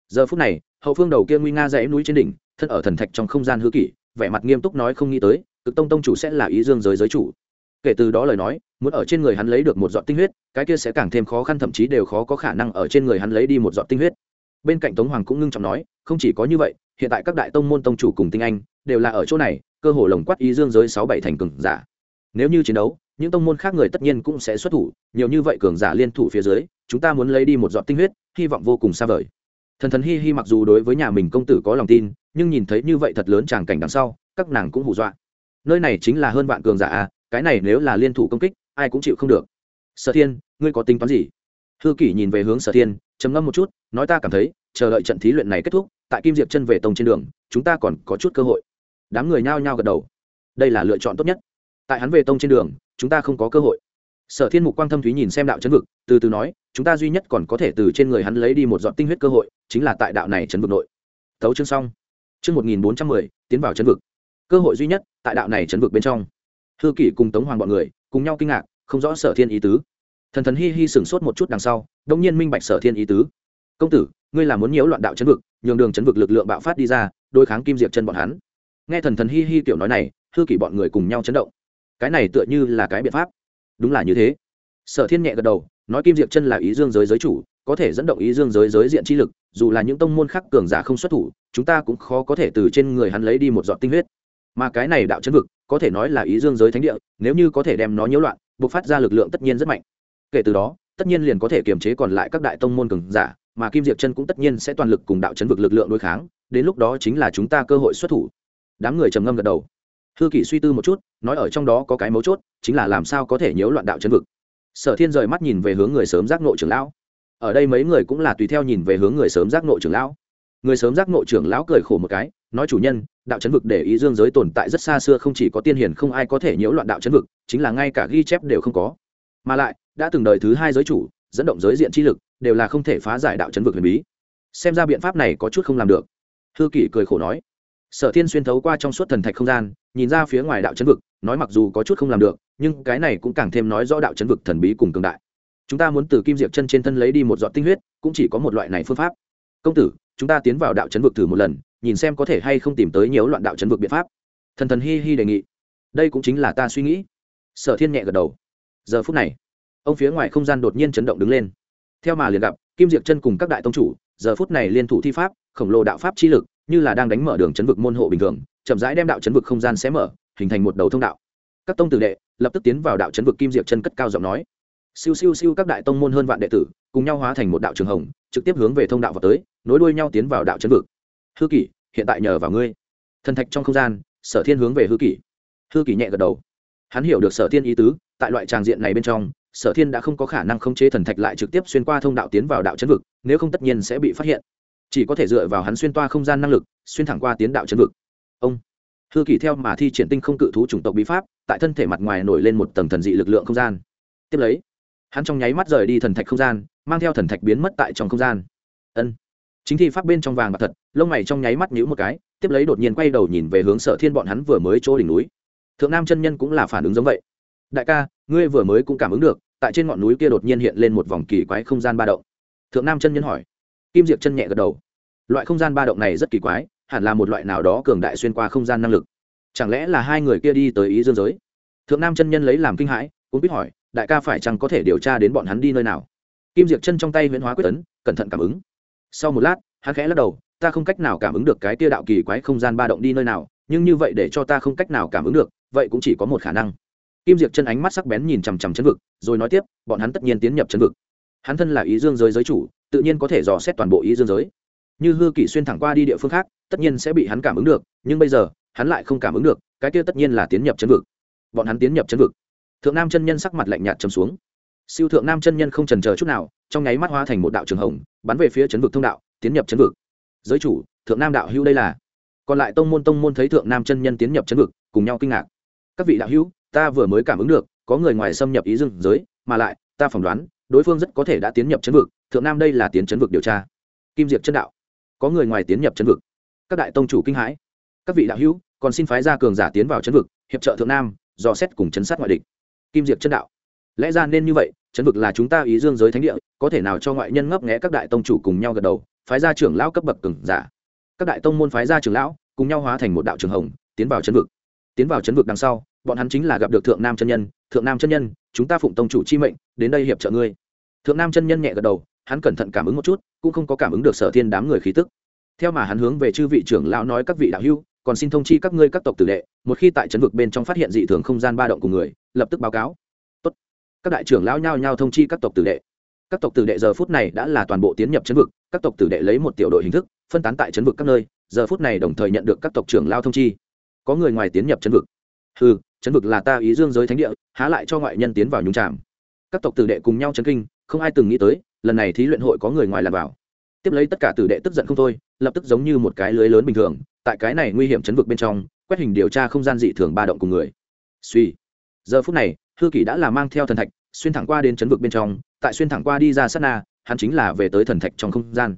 Giờ phút này, hậu phương đầu kia nguy nga dãy núi trên đỉnh, thân ở thần thạch trong không gian hư kỷ, vẻ mặt nghiêm túc nói không nghĩ tới, cực tông tông chủ sẽ là ý dương giới giới chủ. Kể từ đó lời nói, muốn ở trên người hắn lấy được một giọt tinh huyết, cái kia sẽ càng thêm khó khăn, thậm chí đều khó có khả năng ở trên người hắn lấy đi một giọt tinh huyết. Bên cạnh tống hoàng cũng ngưng trọng nói, không chỉ có như vậy, hiện tại các đại tông môn tông chủ cùng tinh anh, đều là ở chỗ này, cơ hồ lồng quát ý dương giới sáu bảy thành cường giả. Nếu như chiến đấu những tông môn khác người tất nhiên cũng sẽ xuất thủ, nhiều như vậy cường giả liên thủ phía dưới, chúng ta muốn lấy đi một giọt tinh huyết, hy vọng vô cùng xa vời. Thần thần hi hi mặc dù đối với nhà mình công tử có lòng tin, nhưng nhìn thấy như vậy thật lớn tràng cảnh đằng sau, các nàng cũng hù dọa. Nơi này chính là hơn vạn cường giả à cái này nếu là liên thủ công kích, ai cũng chịu không được. Sở thiên, ngươi có tính toán gì? Hư kỷ nhìn về hướng sở thiên, trầm ngâm một chút, nói ta cảm thấy, chờ đợi trận thí luyện này kết thúc, tại kim diệp chân về tông trên đường, chúng ta còn có chút cơ hội. Đám người nhao nhao gật đầu. Đây là lựa chọn tốt nhất. Tại hắn về tông trên đường chúng ta không có cơ hội. Sở thiên mục quang thâm thúy nhìn xem đạo chấn vực, từ từ nói, chúng ta duy nhất còn có thể từ trên người hắn lấy đi một dọn tinh huyết cơ hội, chính là tại đạo này chấn vực nội. Thấu chương xong. Chương một nghìn bốn trăm mười, tiến vào chấn vực. Cơ hội duy nhất tại đạo này chấn vực bên trong. Hư kỷ cùng tống hoàng bọn người, cùng nhau kinh ngạc, không rõ sở thiên ý tứ. Thần thần hi hi sửng sốt một chút đằng sau, đông nhiên minh bạch sở thiên ý tứ. Công tử, ngươi là muốn nhiễu loạn đạo chấn vực, nhường đường chấn vực lực lượng bạo phát đi ra, đối kháng kim diệp chân bọn hắn. Nghe thần thần hi hi tiểu nói này, hư kỷ bọn người cùng nhau chấn động cái này tựa như là cái biện pháp. Đúng là như thế. Sở thiên nhẹ gật đầu, nói kim diệp chân là ý dương giới giới chủ, có thể dẫn động ý dương giới giới diện chi lực, dù là những tông môn khác cường giả không xuất thủ, chúng ta cũng khó có thể từ trên người hắn lấy đi một giọt tinh huyết. Mà cái này đạo chấn vực, có thể nói là ý dương giới thánh địa, nếu như có thể đem nó nhiễu loạn buộc phát ra lực lượng tất nhiên rất mạnh. Kể từ đó, tất nhiên liền có thể kiềm chế còn lại các đại tông môn cường giả, mà kim diệp chân cũng tất nhiên sẽ toàn lực cùng đạo chấn vực lực lượng đối kháng, đến lúc đó chính là chúng ta cơ hội xuất thủ. Đám người trầm ngâm gật đầu hư kỷ suy tư một chút, nói ở trong đó có cái mấu chốt, chính là làm sao có thể nhiễu loạn đạo chấn vực. Sở thiên rời mắt nhìn về hướng người sớm giác nội trưởng lão. Ở đây mấy người cũng là tùy theo nhìn về hướng người sớm giác nội trưởng lão. Người sớm giác nội trưởng lão cười khổ một cái, nói chủ nhân, đạo chấn vực để ý dương giới tồn tại rất xa xưa không chỉ có tiên hiền không ai có thể nhiễu loạn đạo chấn vực, chính là ngay cả ghi chép đều không có. Mà lại, đã từng đời thứ hai giới chủ, dẫn động giới diện chi lực, đều là không thể phá giải đạo chấn vực huyền bí. Xem ra biện pháp này có chút không làm được. Hư kỷ cười khổ nói sở thiên xuyên thấu qua trong suốt thần thạch không gian, nhìn ra phía ngoài đạo chấn vực, nói mặc dù có chút không làm được, nhưng cái này cũng càng thêm nói rõ đạo chấn vực thần bí cùng cường đại. Chúng ta muốn từ kim diệp chân trên thân lấy đi một giọt tinh huyết, cũng chỉ có một loại này phương pháp. Công tử, chúng ta tiến vào đạo chấn vực thử một lần, nhìn xem có thể hay không tìm tới nhiều loạn đạo chấn vực biện pháp. Thần thần hi hi đề nghị. Đây cũng chính là ta suy nghĩ. Sở thiên nhẹ gật đầu. Giờ phút này, ông phía ngoài không gian đột nhiên chấn động đứng lên. Theo mà liền gặp, kim diệp chân cùng các đại tông chủ, giờ phút này liên thủ thi pháp, khổng lồ đạo pháp chi lực như là đang đánh mở đường chấn vực môn hộ bình thường, chậm rãi đem đạo chấn vực không gian xé mở, hình thành một đầu thông đạo. Các tông tử đệ lập tức tiến vào đạo chấn vực kim diệp chân cất cao giọng nói. Siêu siêu siêu các đại tông môn hơn vạn đệ tử cùng nhau hóa thành một đạo trường hồng, trực tiếp hướng về thông đạo vào tới, nối đuôi nhau tiến vào đạo chấn vực. Hư kỷ, hiện tại nhờ vào ngươi. Thần thạch trong không gian, sở thiên hướng về hư kỷ. Hư kỷ nhẹ gật đầu. Hắn hiểu được sở thiên ý tứ, tại loại tràng diện này bên trong, sở thiên đã không có khả năng khống chế thần thạch lại trực tiếp xuyên qua thông đạo tiến vào đạo chấn vực, nếu không tất nhiên sẽ bị phát hiện chỉ có thể dựa vào hắn xuyên toa không gian năng lực, xuyên thẳng qua tiến đạo chân vực. Ông. Hư kỷ theo mà thi triển tinh không cự thú chủng tộc bí pháp, tại thân thể mặt ngoài nổi lên một tầng thần dị lực lượng không gian. Tiếp lấy, hắn trong nháy mắt rời đi thần thạch không gian, mang theo thần thạch biến mất tại trong không gian. Ân. Chính thi pháp bên trong vàng bạc thật, lông mày trong nháy mắt nhíu một cái, tiếp lấy đột nhiên quay đầu nhìn về hướng sở thiên bọn hắn vừa mới chỗ đỉnh núi. Thượng nam chân nhân cũng là phản ứng giống vậy. Đại ca, ngươi vừa mới cũng cảm ứng được, tại trên ngọn núi kia đột nhiên hiện lên một vòng kỳ quái không gian ba động. Thượng nam chân nhân hỏi kim diệp chân nhẹ gật đầu. Loại không gian ba động này rất kỳ quái, hẳn là một loại nào đó cường đại xuyên qua không gian năng lực. Chẳng lẽ là hai người kia đi tới ý dương giới? Thượng nam chân nhân lấy làm kinh hãi, cũng biết hỏi, đại ca phải chăng có thể điều tra đến bọn hắn đi nơi nào? Kim diệp chân trong tay huyễn hóa quyết tấn, cẩn thận cảm ứng. Sau một lát, hắn khẽ lắc đầu, ta không cách nào cảm ứng được cái tia đạo kỳ quái không gian ba động đi nơi nào, nhưng như vậy để cho ta không cách nào cảm ứng được, vậy cũng chỉ có một khả năng. Kim diệp chân ánh mắt sắc bén nhìn chằm chằm chân vực, rồi nói tiếp, bọn hắn tất nhiên tiến nhập chân vực. Hắn thân là ý dương giới giới chủ tự nhiên có thể dò xét toàn bộ ý dương giới. Như hư kỷ xuyên thẳng qua đi địa phương khác, tất nhiên sẽ bị hắn cảm ứng được, nhưng bây giờ, hắn lại không cảm ứng được, cái kia tất nhiên là tiến nhập chấn vực. Bọn hắn tiến nhập chấn vực. Thượng nam chân nhân sắc mặt lạnh nhạt chấm xuống. Siêu thượng nam chân nhân không trần chờ chút nào, trong nháy mắt hóa thành một đạo trường hồng, bắn về phía chấn vực thông đạo, tiến nhập chấn vực. Giới chủ, thượng nam đạo hữu đây là? Còn lại tông môn tông môn thấy thượng nam chân nhân tiến nhập chấn vực, cùng nhau kinh ngạc. Các vị đạo hữu, ta vừa mới cảm ứng được, có người ngoài xâm nhập ý dương giới, mà lại, ta phỏng đoán đối phương rất có thể đã tiến nhập chấn vực, thượng nam đây là tiến chấn vực điều tra. Kim diệp chân đạo, có người ngoài tiến nhập chấn vực. Các đại tông chủ kinh hãi. Các vị đạo hữu, còn xin phái ra cường giả tiến vào chấn vực, hiệp trợ thượng nam, dò xét cùng chấn sát ngoại địch. Kim diệp chân đạo, lẽ ra nên như vậy, chấn vực là chúng ta ý dương giới thánh địa, có thể nào cho ngoại nhân ngấp nghẽ các đại tông chủ cùng nhau gật đầu, phái ra trưởng lão cấp bậc cường giả. Các đại tông môn phái ra trưởng lão cùng nhau hóa thành một đạo trường hồng, tiến vào chấn vực. Tiến vào chấn vực đằng sau bọn hắn chính là gặp được thượng nam chân nhân, thượng nam chân nhân, chúng ta phụng tông chủ chi mệnh, đến đây hiệp trợ ngươi. Thượng nam chân nhân nhẹ gật đầu, hắn cẩn thận cảm ứng một chút, cũng không có cảm ứng được sở thiên đám người khí tức. Theo mà hắn hướng về chư vị trưởng lão nói các vị đạo hữu, còn xin thông chi các ngươi các tộc tử đệ, một khi tại trấn vực bên trong phát hiện dị thường không gian ba động của người, lập tức báo cáo. Tốt. các đại trưởng lão nhao nhao thông chi các tộc tử đệ. Các tộc tử đệ giờ phút này đã là toàn bộ tiến nhập trấn vực, các tộc tử đệ lấy một tiểu đội hình thức, phân tán tại trấn vực các nơi, giờ phút này đồng thời nhận được các tộc trưởng lao thông chi. Có người ngoài tiến nhập trấn vực. Ừ chấn vực là ta ý dương giới thánh địa, há lại cho ngoại nhân tiến vào nhúng tràm. Các tộc tử đệ cùng nhau chấn kinh, không ai từng nghĩ tới, lần này thí luyện hội có người ngoài làm vào. Tiếp lấy tất cả tử đệ tức giận không thôi, lập tức giống như một cái lưới lớn bình thường, tại cái này nguy hiểm chấn vực bên trong, quét hình điều tra không gian dị thường ba động cùng người. Suy. Giờ phút này, hư kỷ đã là mang theo thần thạch, xuyên thẳng qua đến chấn vực bên trong, tại xuyên thẳng qua đi ra sát na, hắn chính là về tới thần thạch trong không gian.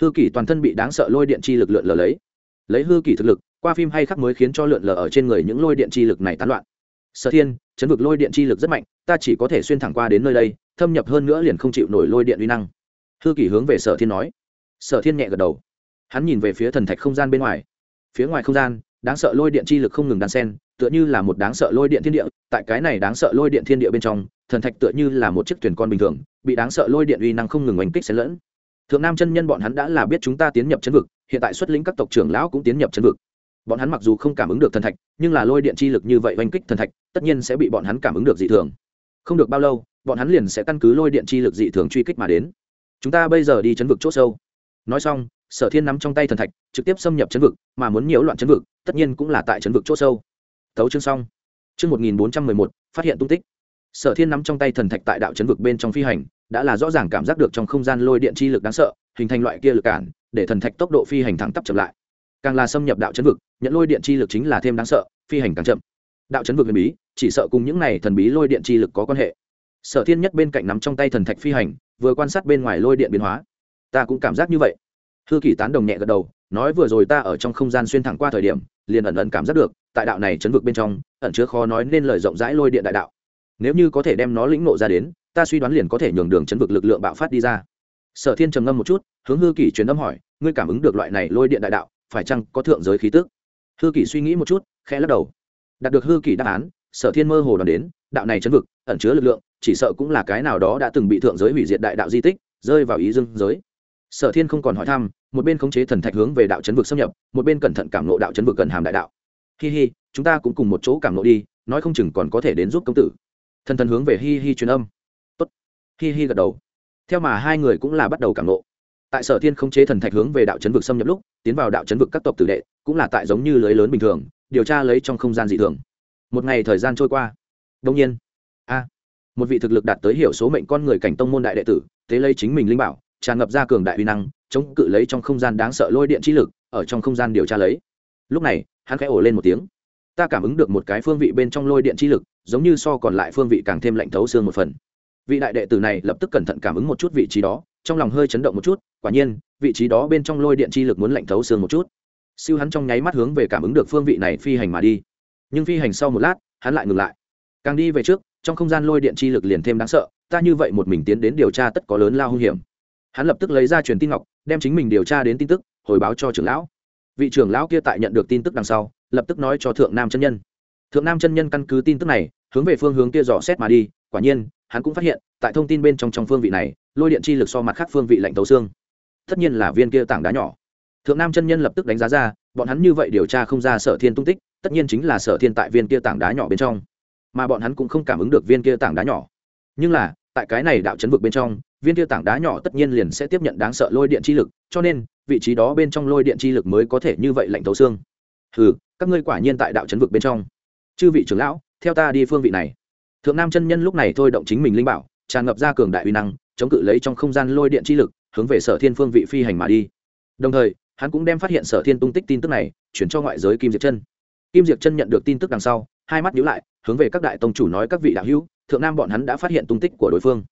Hư kỷ toàn thân bị đáng sợ lôi điện chi lực lượn lờ lấy. Lấy hư kỷ thực lực qua phim hay khắc mới khiến cho lượn lờ ở trên người những lôi điện chi lực này tán loạn. Sở thiên, chấn vực lôi điện chi lực rất mạnh, ta chỉ có thể xuyên thẳng qua đến nơi đây, thâm nhập hơn nữa liền không chịu nổi lôi điện uy năng. Hư kỷ hướng về sở thiên nói. Sở thiên nhẹ gật đầu. Hắn nhìn về phía thần thạch không gian bên ngoài. Phía ngoài không gian, đáng sợ lôi điện chi lực không ngừng đan sen tựa như là một đáng sợ lôi điện thiên địa, tại cái này đáng sợ lôi điện thiên địa bên trong, thần thạch tựa như là một chiếc thuyền con bình thường, bị đáng sợ lôi điện uy năng không ngừng oanh kích xen lẫn. Thượng nam chân nhân bọn hắn đã là biết chúng ta tiến nhập chân vực, hiện tại xuất lĩnh các tộc trưởng lão cũng tiến nhập chân vực bọn hắn mặc dù không cảm ứng được thần thạch, nhưng là lôi điện chi lực như vậy oanh kích thần thạch, tất nhiên sẽ bị bọn hắn cảm ứng được dị thường. Không được bao lâu, bọn hắn liền sẽ căn cứ lôi điện chi lực dị thường truy kích mà đến. Chúng ta bây giờ đi chấn vực c h ỗ sâu. Nói xong, sở thiên nắm trong tay thần thạch, trực tiếp xâm nhập chấn vực, mà muốn nhiễu loạn chấn vực, tất nhiên cũng là tại chấn vực c h ỗ sâu. Thấu chương xong. Chương một nghìn bốn trăm mười một, phát hiện tung tích. Sở thiên nắm trong tay thần thạch tại đạo chấn vực bên trong phi hành, đã là rõ ràng cảm giác được trong không gian lôi điện chi lực đáng sợ, hình thành loại kia lực cản, để thần thạch tốc độ phi hành thẳng tắp chậm lại càng là xâm nhập đạo chấn vực, nhận lôi điện chi lực chính là thêm đáng sợ, phi hành càng chậm. Đạo chấn vực huyền bí, chỉ sợ cùng những này thần bí lôi điện chi lực có quan hệ. Sở thiên nhất bên cạnh nắm trong tay thần thạch phi hành, vừa quan sát bên ngoài lôi điện biến hóa. Ta cũng cảm giác như vậy. Hư kỷ tán đồng nhẹ gật đầu, nói vừa rồi ta ở trong không gian xuyên thẳng qua thời điểm, liền ẩn ẩn cảm giác được, tại đạo này chấn vực bên trong, ẩn chứa khó nói nên lời rộng rãi lôi điện đại đạo. Nếu như có thể đem nó lĩnh nộ ra đến, ta suy đoán liền có thể nhường đường chấn vực lực lượng bạo phát đi ra. Sở thiên trầm ngâm một chút, hướng hư kỷ truyền âm hỏi, ngươi cảm ứng được loại này lôi điện đại đạo phải chăng có thượng giới khí tức? Hư kỷ suy nghĩ một chút, khẽ lắc đầu. Đạt được hư kỷ đáp án, sở thiên mơ hồ đoán đến, đạo này chấn vực, ẩn chứa lực lượng, chỉ sợ cũng là cái nào đó đã từng bị thượng giới hủy diệt đại đạo di tích, rơi vào ý dương giới. Sở thiên không còn hỏi thăm, một bên khống chế thần thạch hướng về đạo chấn vực xâm nhập, một bên cẩn thận cảm nộ đạo chấn vực cần hàm đại đạo. Hi hi, chúng ta cũng cùng một chỗ cảm nộ đi, nói không chừng còn có thể đến giúp công tử. Thần thần hướng về hi hi truyền âm. Tốt. Hi hi gật đầu. Theo mà hai người cũng là bắt đầu cảm nộ tại sở thiên không chế thần thạch hướng về đạo chấn vực xâm nhập lúc, tiến vào đạo chấn vực các tộc tử đệ, cũng là tại giống như lưới lớn bình thường, điều tra lấy trong không gian dị thường. Một ngày thời gian trôi qua. Đông nhiên, a, một vị thực lực đạt tới hiểu số mệnh con người cảnh tông môn đại đệ tử, thế lấy chính mình linh bảo, tràn ngập ra cường đại uy năng, chống cự lấy trong không gian đáng sợ lôi điện chi lực, ở trong không gian điều tra lấy. Lúc này, hắn khẽ ổ lên một tiếng. Ta cảm ứng được một cái phương vị bên trong lôi điện chi lực, giống như so còn lại phương vị càng thêm lạnh thấu xương một phần vị đại đệ tử này lập tức cẩn thận cảm ứng một chút vị trí đó, trong lòng hơi chấn động một chút, quả nhiên, vị trí đó bên trong lôi điện chi lực muốn lạnh thấu xương một chút. Siêu hắn trong nháy mắt hướng về cảm ứng được phương vị này phi hành mà đi. Nhưng phi hành sau một lát, hắn lại ngừng lại. Càng đi về trước, trong không gian lôi điện chi lực liền thêm đáng sợ, ta như vậy một mình tiến đến điều tra tất có lớn lao hung hiểm. Hắn lập tức lấy ra truyền tin ngọc, đem chính mình điều tra đến tin tức, hồi báo cho trưởng lão. Vị trưởng lão kia tại nhận được tin tức đằng sau, lập tức nói cho thượng nam chân nhân. Thượng nam chân nhân căn cứ tin tức này, hướng về phương hướng kia dò xét mà đi, quả nhiên hắn cũng phát hiện, tại thông tin bên trong trong phương vị này, lôi điện chi lực so mặt khác phương vị lạnh tấu xương. Tất nhiên là viên kia tảng đá nhỏ. Thượng nam chân nhân lập tức đánh giá ra, bọn hắn như vậy điều tra không ra sở thiên tung tích, tất nhiên chính là sở thiên tại viên kia tảng đá nhỏ bên trong. Mà bọn hắn cũng không cảm ứng được viên kia tảng đá nhỏ. Nhưng là, tại cái này đạo chấn vực bên trong, viên kia tảng đá nhỏ tất nhiên liền sẽ tiếp nhận đáng sợ lôi điện chi lực, cho nên, vị trí đó bên trong lôi điện chi lực mới có thể như vậy lạnh thấu xương. Ừ các ngươi quả nhiên tại đạo chấn vực bên trong. Chư vị trưởng lão, theo ta đi phương vị này thượng nam chân nhân lúc này thôi động chính mình linh bảo, tràn ngập ra cường đại uy năng, chống cự lấy trong không gian lôi điện chi lực, hướng về sở thiên phương vị phi hành mà đi. Đồng thời, hắn cũng đem phát hiện sở thiên tung tích tin tức này, chuyển cho ngoại giới kim diệp chân. Kim diệp chân nhận được tin tức đằng sau, hai mắt nhíu lại, hướng về các đại tông chủ nói các vị đạo hữu, thượng nam bọn hắn đã phát hiện tung tích của đối phương.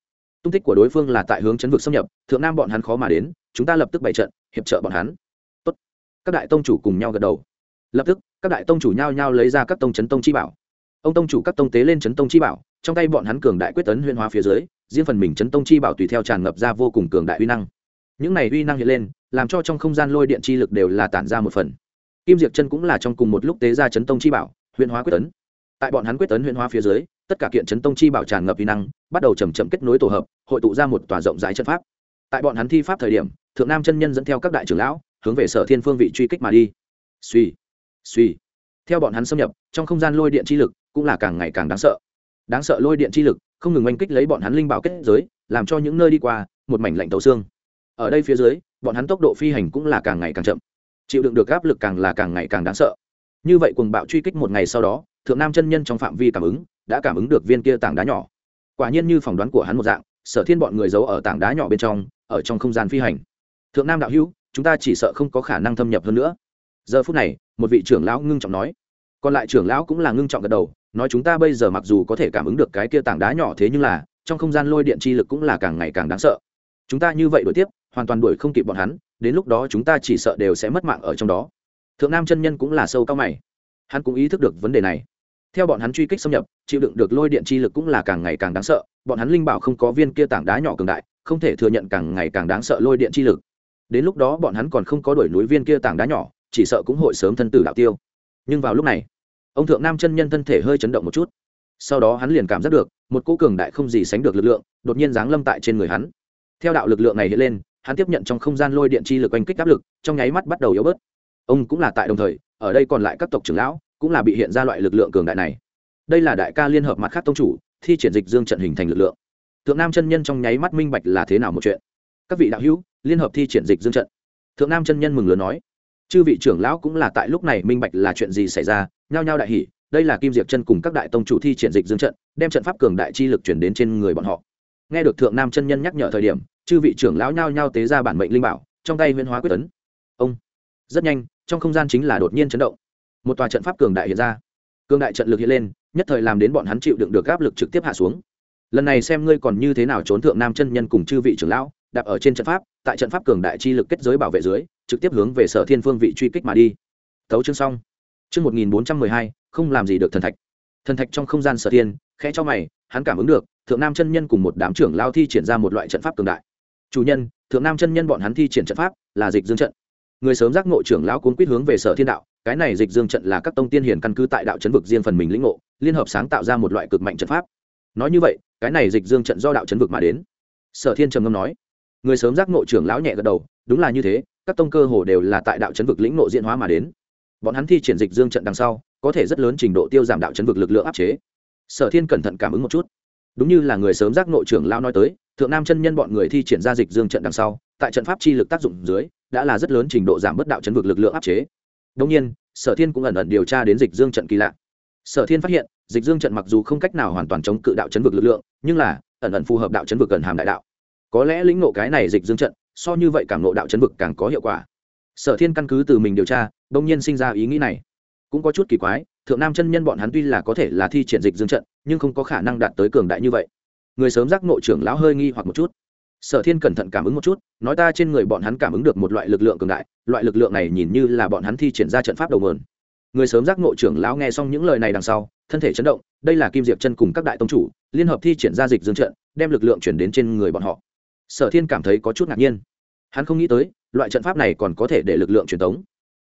Tung tích của đối phương là tại hướng chấn vực xâm nhập, thượng nam bọn hắn khó mà đến, chúng ta lập tức bày trận, hiệp trợ bọn hắn. Tốt. các đại tông chủ cùng nhau gật đầu. Lập tức, các đại tông chủ nhao nhao lấy ra các tông chấn tông chi bảo ông tông chủ các tông tế lên chấn tông chi bảo, trong tay bọn hắn cường đại quyết tấn huyên hóa phía dưới, riêng phần mình chấn tông chi bảo tùy theo tràn ngập ra vô cùng cường đại uy năng. Những này uy năng hiện lên, làm cho trong không gian lôi điện chi lực đều là tản ra một phần. Kim Diệc chân cũng là trong cùng một lúc tế ra chấn tông chi bảo huyên hóa quyết tấn. Tại bọn hắn quyết tấn huyên hóa phía dưới, tất cả kiện chấn tông chi bảo tràn ngập uy năng, bắt đầu chầm chậm kết nối tổ hợp, hội tụ ra một tòa rộng rãi chân pháp. Tại bọn hắn thi pháp thời điểm, thượng nam chân nhân dẫn theo các đại trưởng lão, hướng về sở thiên phương vị truy kích mà đi. Suy suy theo bọn hắn xâm nhập, trong không gian lôi điện chi lực cũng là càng ngày càng đáng sợ. Đáng sợ lôi điện chi lực, không ngừng oanh kích lấy bọn hắn linh bảo kết giới, làm cho những nơi đi qua, một mảnh lạnh tấu xương. Ở đây phía dưới, bọn hắn tốc độ phi hành cũng là càng ngày càng chậm. Chịu đựng được áp lực càng là càng ngày càng đáng sợ. Như vậy cuồng bạo truy kích một ngày sau đó, thượng nam chân nhân trong phạm vi cảm ứng, đã cảm ứng được viên kia tảng đá nhỏ. Quả nhiên như phỏng đoán của hắn một dạng, sở thiên bọn người giấu ở tảng đá nhỏ bên trong, ở trong không gian phi hành. Thượng nam đạo hữu, chúng ta chỉ sợ không có khả năng thâm nhập hơn nữa. Giờ phút này, một vị trưởng lão ngưng trọng nói. Còn lại trưởng lão cũng là ngưng trọng gật đầu nói chúng ta bây giờ mặc dù có thể cảm ứng được cái kia tảng đá nhỏ thế nhưng là, trong không gian lôi điện chi lực cũng là càng ngày càng đáng sợ. Chúng ta như vậy đuổi tiếp, hoàn toàn đuổi không kịp bọn hắn, đến lúc đó chúng ta chỉ sợ đều sẽ mất mạng ở trong đó. Thượng nam chân nhân cũng là sâu cao mày. Hắn cũng ý thức được vấn đề này. Theo bọn hắn truy kích xâm nhập, chịu đựng được lôi điện chi lực cũng là càng ngày càng đáng sợ, bọn hắn linh bảo không có viên kia tảng đá nhỏ cường đại, không thể thừa nhận càng ngày càng đáng sợ lôi điện chi lực. Đến lúc đó bọn hắn còn không có đuổi núi viên kia tảng đá nhỏ, chỉ sợ cũng hội sớm thân tử đạo tiêu. Nhưng vào lúc này ông thượng nam chân nhân thân thể hơi chấn động một chút. Sau đó hắn liền cảm giác được, một cô cường đại không gì sánh được lực lượng, đột nhiên giáng lâm tại trên người hắn. Theo đạo lực lượng này hiện lên, hắn tiếp nhận trong không gian lôi điện chi lực oanh kích áp lực, trong nháy mắt bắt đầu yếu bớt. Ông cũng là tại đồng thời, ở đây còn lại các tộc trưởng lão cũng là bị hiện ra loại lực lượng cường đại này. Đây là đại ca liên hợp mặt khác tông chủ, thi triển dịch dương trận hình thành lực lượng. Thượng nam chân nhân trong nháy mắt minh bạch là thế nào một chuyện. Các vị đạo hữu, liên hợp thi triển dịch dương trận. Thượng nam chân nhân mừng lớn nói chư vị trưởng lão cũng là tại lúc này minh bạch là chuyện gì xảy ra, nhao nhao đại hỷ đây là kim diệp chân cùng các đại tông chủ thi triển dịch dương trận, đem trận pháp cường đại chi lực chuyển đến trên người bọn họ. Nghe được thượng nam chân nhân nhắc nhở thời điểm, chư vị trưởng lão nhao nhao tế ra bản mệnh linh bảo, trong tay huyễn hóa quyết tấn. Ông. Rất nhanh, trong không gian chính là đột nhiên chấn động. Một tòa trận pháp cường đại hiện ra. Cường đại trận lực hiện lên, nhất thời làm đến bọn hắn chịu đựng được áp lực trực tiếp hạ xuống. Lần này xem ngươi còn như thế nào trốn thượng nam chân nhân cùng chư vị trưởng lão đạp ở trên trận pháp, tại trận pháp cường đại chi lực kết giới bảo vệ dưới, trực tiếp hướng về sở thiên phương vị truy kích mà đi. Tấu chương xong. Chương một nghìn bốn trăm mười hai, không làm gì được thần thạch. Thần thạch trong không gian sở thiên, khẽ cho mày, hắn cảm ứng được, thượng nam chân nhân cùng một đám trưởng lao thi triển ra một loại trận pháp cường đại. Chủ nhân, thượng nam chân nhân bọn hắn thi triển trận pháp là dịch dương trận. Người sớm giác ngộ trưởng lão cuốn quýt hướng về sở thiên đạo, cái này dịch dương trận là các tông tiên hiển căn cứ tại đạo chấn vực riêng phần mình lĩnh ngộ, liên hợp sáng tạo ra một loại cực mạnh trận pháp. Nói như vậy, cái này dịch dương trận do đạo chấn vực mà đến. Sở thiên trầm ngâm nói người sớm giác ngộ trưởng lão nhẹ gật đầu, đúng là như thế, các tông cơ hồ đều là tại đạo chấn vực lĩnh nộ diễn hóa mà đến. Bọn hắn thi triển dịch dương trận đằng sau, có thể rất lớn trình độ tiêu giảm đạo chấn vực lực lượng áp chế. Sở thiên cẩn thận cảm ứng một chút. Đúng như là người sớm giác nội trưởng lão nói tới, thượng nam chân nhân bọn người thi triển ra dịch dương trận đằng sau, tại trận pháp chi lực tác dụng dưới, đã là rất lớn trình độ giảm bất đạo chấn vực lực lượng áp chế. Đông nhiên, sở thiên cũng ẩn ẩn điều tra đến dịch dương trận kỳ lạ. Sở thiên phát hiện, dịch dương trận mặc dù không cách nào hoàn toàn chống cự đạo chấn vực lực lượng, nhưng là, ẩn ẩn phù hợp đạo chấn vực cần hàm đại đạo có lẽ lĩnh ngộ cái này dịch dương trận, so như vậy cảm ngộ đạo chấn vực càng có hiệu quả. Sở thiên căn cứ từ mình điều tra đông nhiên sinh ra ý nghĩ này. Cũng có chút kỳ quái, thượng nam chân nhân bọn hắn tuy là có thể là thi triển dịch dương trận, nhưng không có khả năng đạt tới cường đại như vậy. Người sớm giác nội trưởng lão hơi nghi hoặc một chút. Sở thiên cẩn thận cảm ứng một chút, nói ta trên người bọn hắn cảm ứng được một loại lực lượng cường đại, loại lực lượng này nhìn như là bọn hắn thi triển ra trận pháp đầu mườn người sớm giác nội trưởng lão nghe xong những lời này đằng sau, thân thể chấn động, đây là kim diệp chân cùng các đại tông chủ, liên hợp thi triển ra dịch dương trận, đem lực lượng chuyển đến trên người bọn họ sở thiên cảm thấy có chút ngạc nhiên. Hắn không nghĩ tới, loại trận pháp này còn có thể để lực lượng truyền thống.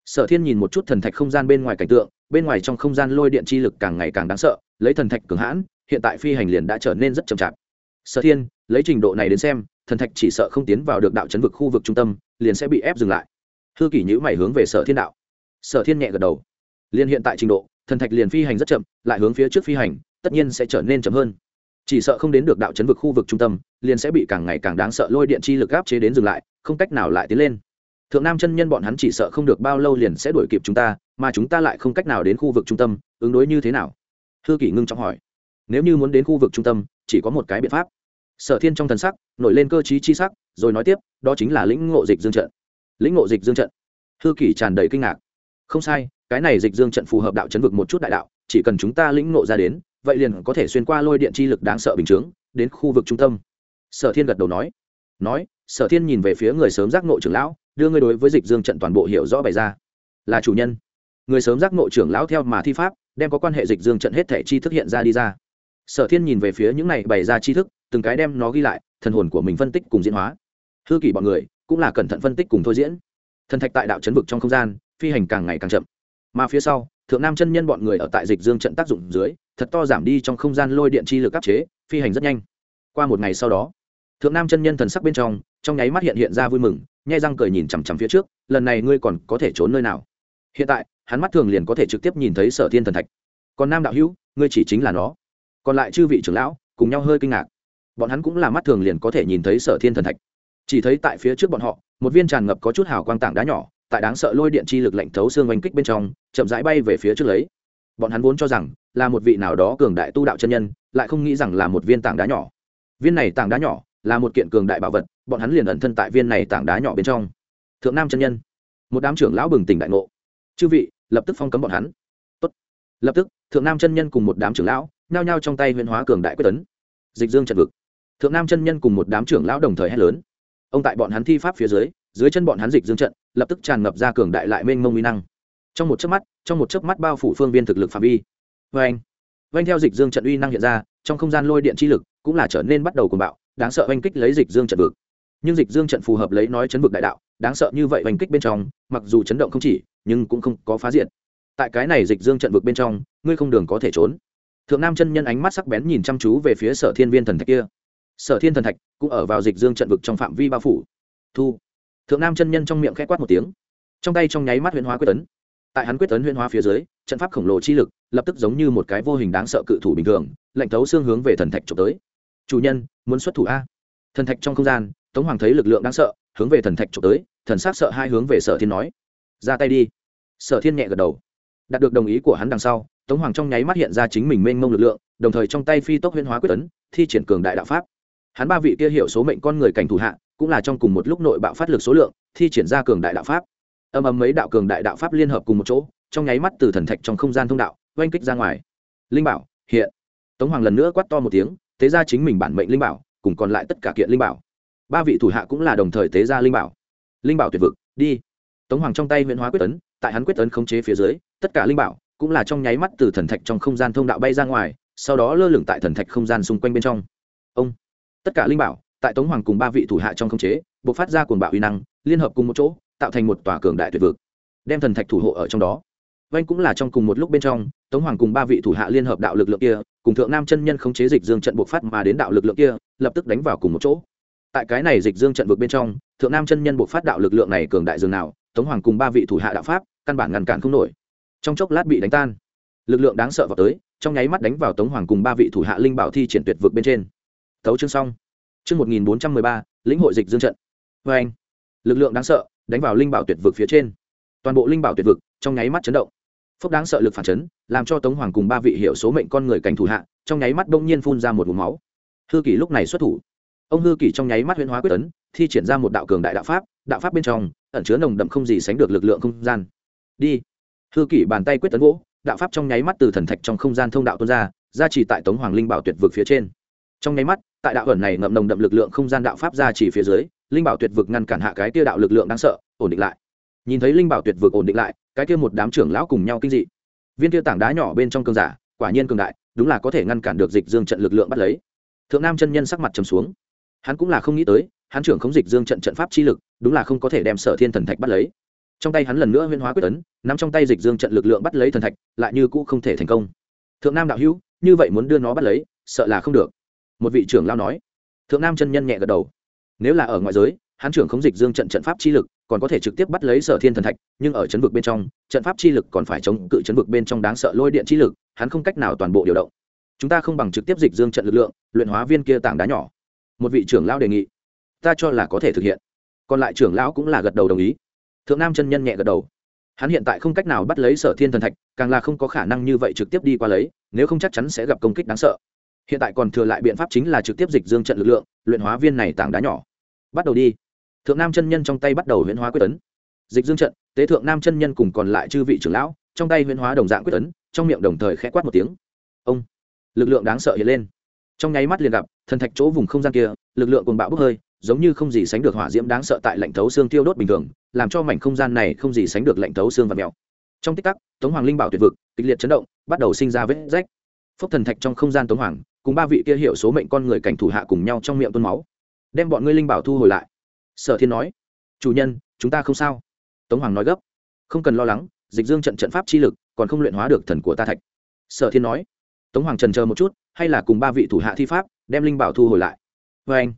sở thiên nhìn một chút thần thạch không gian bên ngoài cảnh tượng, bên ngoài trong không gian lôi điện chi lực càng ngày càng đáng sợ, lấy thần thạch cường hãn, hiện tại phi hành liền đã trở nên rất chậm chạp. Sở thiên, lấy trình độ này đến xem, thần thạch chỉ sợ không tiến vào được đạo chấn vực khu vực trung tâm, liền sẽ bị ép dừng lại. Hư kỷ nhữ mày hướng về sở thiên đạo. Sở thiên nhẹ gật đầu. Liền hiện tại trình độ, thần thạch liền phi hành rất chậm, lại hướng phía trước phi hành, tất nhiên sẽ trở nên chậm hơn chỉ sợ không đến được đạo chấn vực khu vực trung tâm, liền sẽ bị càng ngày càng đáng sợ lôi điện chi lực áp chế đến dừng lại, không cách nào lại tiến lên. Thượng nam chân nhân bọn hắn chỉ sợ không được bao lâu liền sẽ đuổi kịp chúng ta, mà chúng ta lại không cách nào đến khu vực trung tâm, ứng đối như thế nào? Thư kỷ ngưng trọng hỏi. Nếu như muốn đến khu vực trung tâm, chỉ có một cái biện pháp. Sở thiên trong thần sắc, nổi lên cơ chí chi sắc, rồi nói tiếp, đó chính là lĩnh ngộ dịch dương trận. Lĩnh ngộ dịch dương trận. Thư kỷ tràn đầy kinh ngạc. Không sai, cái này dịch dương trận phù hợp đạo chấn vực một chút đại đạo, chỉ cần chúng ta lĩnh ngộ ra đến vậy liền có thể xuyên qua lôi điện chi lực đáng sợ bình chướng, đến khu vực trung tâm. Sở thiên gật đầu nói. Nói, sở thiên nhìn về phía người sớm giác ngộ trưởng lão, đưa ngươi đối với dịch dương trận toàn bộ hiểu rõ bày ra. Là chủ nhân. Người sớm giác ngộ trưởng lão theo mà thi pháp, đem có quan hệ dịch dương trận hết thể chi thức hiện ra đi ra. Sở thiên nhìn về phía những này bày ra chi thức, từng cái đem nó ghi lại, thần hồn của mình phân tích cùng diễn hóa. Hư kỷ bọn người, cũng là cẩn thận phân tích cùng thôi diễn. Thần thạch tại đạo chấn vực trong không gian, phi hành càng ngày càng chậm. Mà phía sau thượng nam chân nhân bọn người ở tại dịch dương trận tác dụng dưới, thật to giảm đi trong không gian lôi điện chi lực áp chế, phi hành rất nhanh. Qua một ngày sau đó, thượng nam chân nhân thần sắc bên trong trong nháy mắt hiện hiện ra vui mừng, nhai răng cười nhìn chằm chằm phía trước, lần này ngươi còn có thể trốn nơi nào? Hiện tại, hắn mắt thường liền có thể trực tiếp nhìn thấy sở thiên thần thạch. Còn nam đạo hữu, ngươi chỉ chính là nó. Còn lại chư vị trưởng lão, cùng nhau hơi kinh ngạc. Bọn hắn cũng là mắt thường liền có thể nhìn thấy sở thiên thần thạch. Chỉ thấy tại phía trước bọn họ, một viên tràn ngập có chút hào quang tảng đá nhỏ tại đáng sợ lôi điện chi lực lạnh thấu xương oanh kích bên trong, chậm rãi bay về phía trước lấy. Bọn hắn vốn cho rằng là một vị nào đó cường đại tu đạo chân nhân, lại không nghĩ rằng là một viên tảng đá nhỏ. Viên này tảng đá nhỏ là một kiện cường đại bảo vật, bọn hắn liền ẩn thân tại viên này tảng đá nhỏ bên trong. Thượng nam chân nhân, một đám trưởng lão bừng tỉnh đại ngộ. Chư vị, lập tức phong cấm bọn hắn. Tốt. lập tức, thượng nam chân nhân cùng một đám trưởng lão nhao nhao trong tay huyền hóa cường đại quyết tấn. Dịch dương trận vực. Thượng nam chân nhân cùng một đám trưởng lão đồng thời hét lớn. Ông tại bọn hắn thi pháp phía dưới dưới chân bọn hắn dịch dương trận lập tức tràn ngập ra cường đại lại mênh mông uy năng. Trong một chớp mắt, trong một chớp mắt bao phủ phương viên thực lực phạm vi. Vê anh vanh theo dịch dương trận uy năng hiện ra, trong không gian lôi điện chi lực cũng là trở nên bắt đầu cuồng bạo, đáng sợ oanh kích lấy dịch dương trận vực. Nhưng dịch dương trận phù hợp lấy nói chấn vực đại đạo, đáng sợ như vậy oanh kích bên trong, mặc dù chấn động không chỉ, nhưng cũng không có phá diện tại cái này dịch dương trận vực bên trong, ngươi không đường có thể trốn. Thượng nam chân nhân ánh mắt sắc bén nhìn chăm chú về phía sở thiên viên thần thạch kia. Sở thiên thần thạch cũng ở vào dịch dương trận vực trong phạm vi bao phủ. Thu thượng nam chân nhân trong miệng k h ẽ quát một tiếng. Trong tay trong nháy mắt huyễn hóa quyết tấn tại hắn quyết tấn huyễn hóa phía dưới, trận pháp khổng lồ chi lực lập tức giống như một cái vô hình đáng sợ cự thủ bình thường lệnh thấu xương hướng về thần thạch trộm tới. Chủ nhân, muốn xuất thủ a? Thần thạch trong không gian, tống hoàng thấy lực lượng đáng sợ, hướng về thần thạch trộm tới, thần s á c sợ hai hướng về sở thiên nói, ra tay đi. Sở thiên nhẹ gật đầu. Đạt được đồng ý của hắn đằng sau, tống hoàng trong nháy mắt hiện ra chính mình mênh mông lực lượng, đồng thời trong tay phi tốc huyễn hóa quyết tấn thi triển cường đại đạo pháp. Hắn ba vị kia hiểu số mệnh con người cảnh thủ hạ cũng là trong cùng một lúc nội bạo phát lực số lượng, thi triển ra cường đại đạo pháp. Âm âm mấy đạo cường đại đạo pháp liên hợp cùng một chỗ, trong nháy mắt từ thần thạch trong không gian thông đạo, oanh kích ra ngoài. Linh bảo, hiện. Tống hoàng lần nữa quát to một tiếng tế ra chính mình bản mệnh linh bảo, cùng còn lại tất cả kiện linh bảo. Ba vị thủ hạ cũng là đồng thời tế ra linh bảo. Linh bảo tuyệt vực, đi. Tống hoàng trong tay huyện hóa quyết tấn tại hắn quyết tấn khống chế phía dưới, tất cả linh bảo cũng là trong nháy mắt từ thần thạch trong không gian thông đạo bay ra ngoài, sau đó lơ lửng tại thần thạch không gian xung quanh bên trong. Ông. Tất cả linh bảo tại tống hoàng cùng ba vị thủ hạ trong khống chế, buộc phát ra cuồng bạo uy năng, liên hợp cùng một chỗ, tạo thành một tòa cường đại tuyệt vực, đem thần thạch thủ hộ ở trong đó. Vanh cũng là trong cùng một lúc bên trong, tống hoàng cùng ba vị thủ hạ liên hợp đạo lực lượng kia, cùng thượng nam chân nhân khống chế dịch dương trận buộc phát mà đến đạo lực lượng kia, lập tức đánh vào cùng một chỗ. Tại cái này dịch dương trận vực bên trong, thượng nam chân nhân buộc phát đạo lực lượng này cường đại dường nào, tống hoàng cùng ba vị thủ hạ đạo pháp, căn bản ngăn cản không nổi. Trong chốc lát bị đánh tan. Lực lượng đáng sợ vào tới, trong nháy mắt đánh vào tống hoàng cùng ba vị thủ hạ linh bảo thi triển tuyệt vực bên trên. Tấu chương xong chương một nghìn bốn trăm mười ba, lĩnh hội dịch dương trận. Và anh, lực lượng đáng sợ đánh vào linh bảo tuyệt vực phía trên. Toàn bộ linh bảo tuyệt vực trong nháy mắt chấn động. Phốc đáng sợ lực phản chấn, làm cho tống hoàng cùng ba vị hiệu số mệnh con người cảnh thủ hạ, trong nháy mắt bỗng nhiên phun ra một vùng máu. Hư kỷ lúc này xuất thủ. Ông hư kỷ trong nháy mắt huyễn hóa quyết tấn, thi triển ra một đạo cường đại đạo pháp đạo pháp bên trong ẩn chứa nồng đậm không gì sánh được lực lượng không gian. Đi. Hư kỷ bàn tay quyết tấn gỗ, đạo pháp trong nháy mắt từ thần thạch trong không gian thông đạo tuôn ra ra chỉ tại tống hoàng linh bảo tuyệt vực phía trên trong nháy mắt, tại đạo ẩn này ngậm nồng đậm lực lượng không gian đạo pháp ra chỉ phía dưới, linh bảo tuyệt vực ngăn cản hạ cái kia đạo lực lượng đáng sợ, ổn định lại. Nhìn thấy linh bảo tuyệt vực ổn định lại, cái kia một đám trưởng lão cùng nhau kinh dị. Viên kia tảng đá nhỏ bên trong cương giả, quả nhiên cường đại, đúng là có thể ngăn cản được dịch dương trận lực lượng bắt lấy. Thượng nam chân nhân sắc mặt trầm xuống. Hắn cũng là không nghĩ tới, hắn trưởng không dịch dương trận trận pháp chi lực, đúng là không có thể đem sở thiên thần thạch bắt lấy. Trong tay hắn lần nữa huyên hóa quyết tấn, nắm trong tay dịch dương trận lực lượng bắt lấy thần thạch, lại như cũ không thể thành công. Thượng nam đạo hữu, như vậy muốn đưa nó bắt lấy, sợ là không được một vị trưởng lao nói. Thượng nam chân nhân nhẹ gật đầu. Nếu là ở ngoại giới, hắn trưởng không dịch dương trận trận pháp chi lực, còn có thể trực tiếp bắt lấy sở thiên thần thạch, nhưng ở chấn vực bên trong, trận pháp chi lực còn phải chống cự chấn vực bên trong đáng sợ lôi điện chi lực, hắn không cách nào toàn bộ điều động. Chúng ta không bằng trực tiếp dịch dương trận lực lượng, luyện hóa viên kia tảng đá nhỏ. Một vị trưởng lão đề nghị. Ta cho là có thể thực hiện. Còn lại trưởng lão cũng là gật đầu đồng ý. Thượng nam chân nhân nhẹ gật đầu. Hắn hiện tại không cách nào bắt lấy sở thiên thần thạch, càng là không có khả năng như vậy trực tiếp đi qua lấy, nếu không chắc chắn sẽ gặp công kích đáng sợ hiện tại còn thừa lại biện pháp chính là trực tiếp dịch dương trận lực lượng, luyện hóa viên này tảng đá nhỏ. Bắt đầu đi. Thượng nam chân nhân trong tay bắt đầu huyễn hóa quyết tấn. Dịch dương trận, tế thượng nam chân nhân cùng còn lại chư vị trưởng lão, trong tay huyễn hóa đồng dạng quyết tấn, trong miệng đồng thời khẽ quát một tiếng. Ông, lực lượng đáng sợ hiện lên. Trong nháy mắt liền gặp, thần thạch chỗ vùng không gian kia, lực lượng cuồng bạo bốc hơi, giống như không gì sánh được hỏa diễm đáng sợ tại lạnh thấu xương tiêu đốt bình thường, làm cho mảnh không gian này không gì sánh được lạnh thấu xương và mèo. Trong tích tắc, tống hoàng linh bảo tuyệt vực, kịch liệt chấn động, bắt đầu sinh ra vết rách. Phốc thần thạch trong không gian tống hoàng cùng ba vị kia hiểu số mệnh con người cảnh thủ hạ cùng nhau trong miệng tuôn máu. Đem bọn ngươi linh bảo thu hồi lại. Sở thiên nói, chủ nhân, chúng ta không sao. Tống hoàng nói gấp, không cần lo lắng, dịch dương trận trận pháp chi lực, còn không luyện hóa được thần của ta thạch. Sở thiên nói, tống hoàng trần chờ một chút, hay là cùng ba vị thủ hạ thi pháp, đem linh bảo thu hồi lại. Vê anh.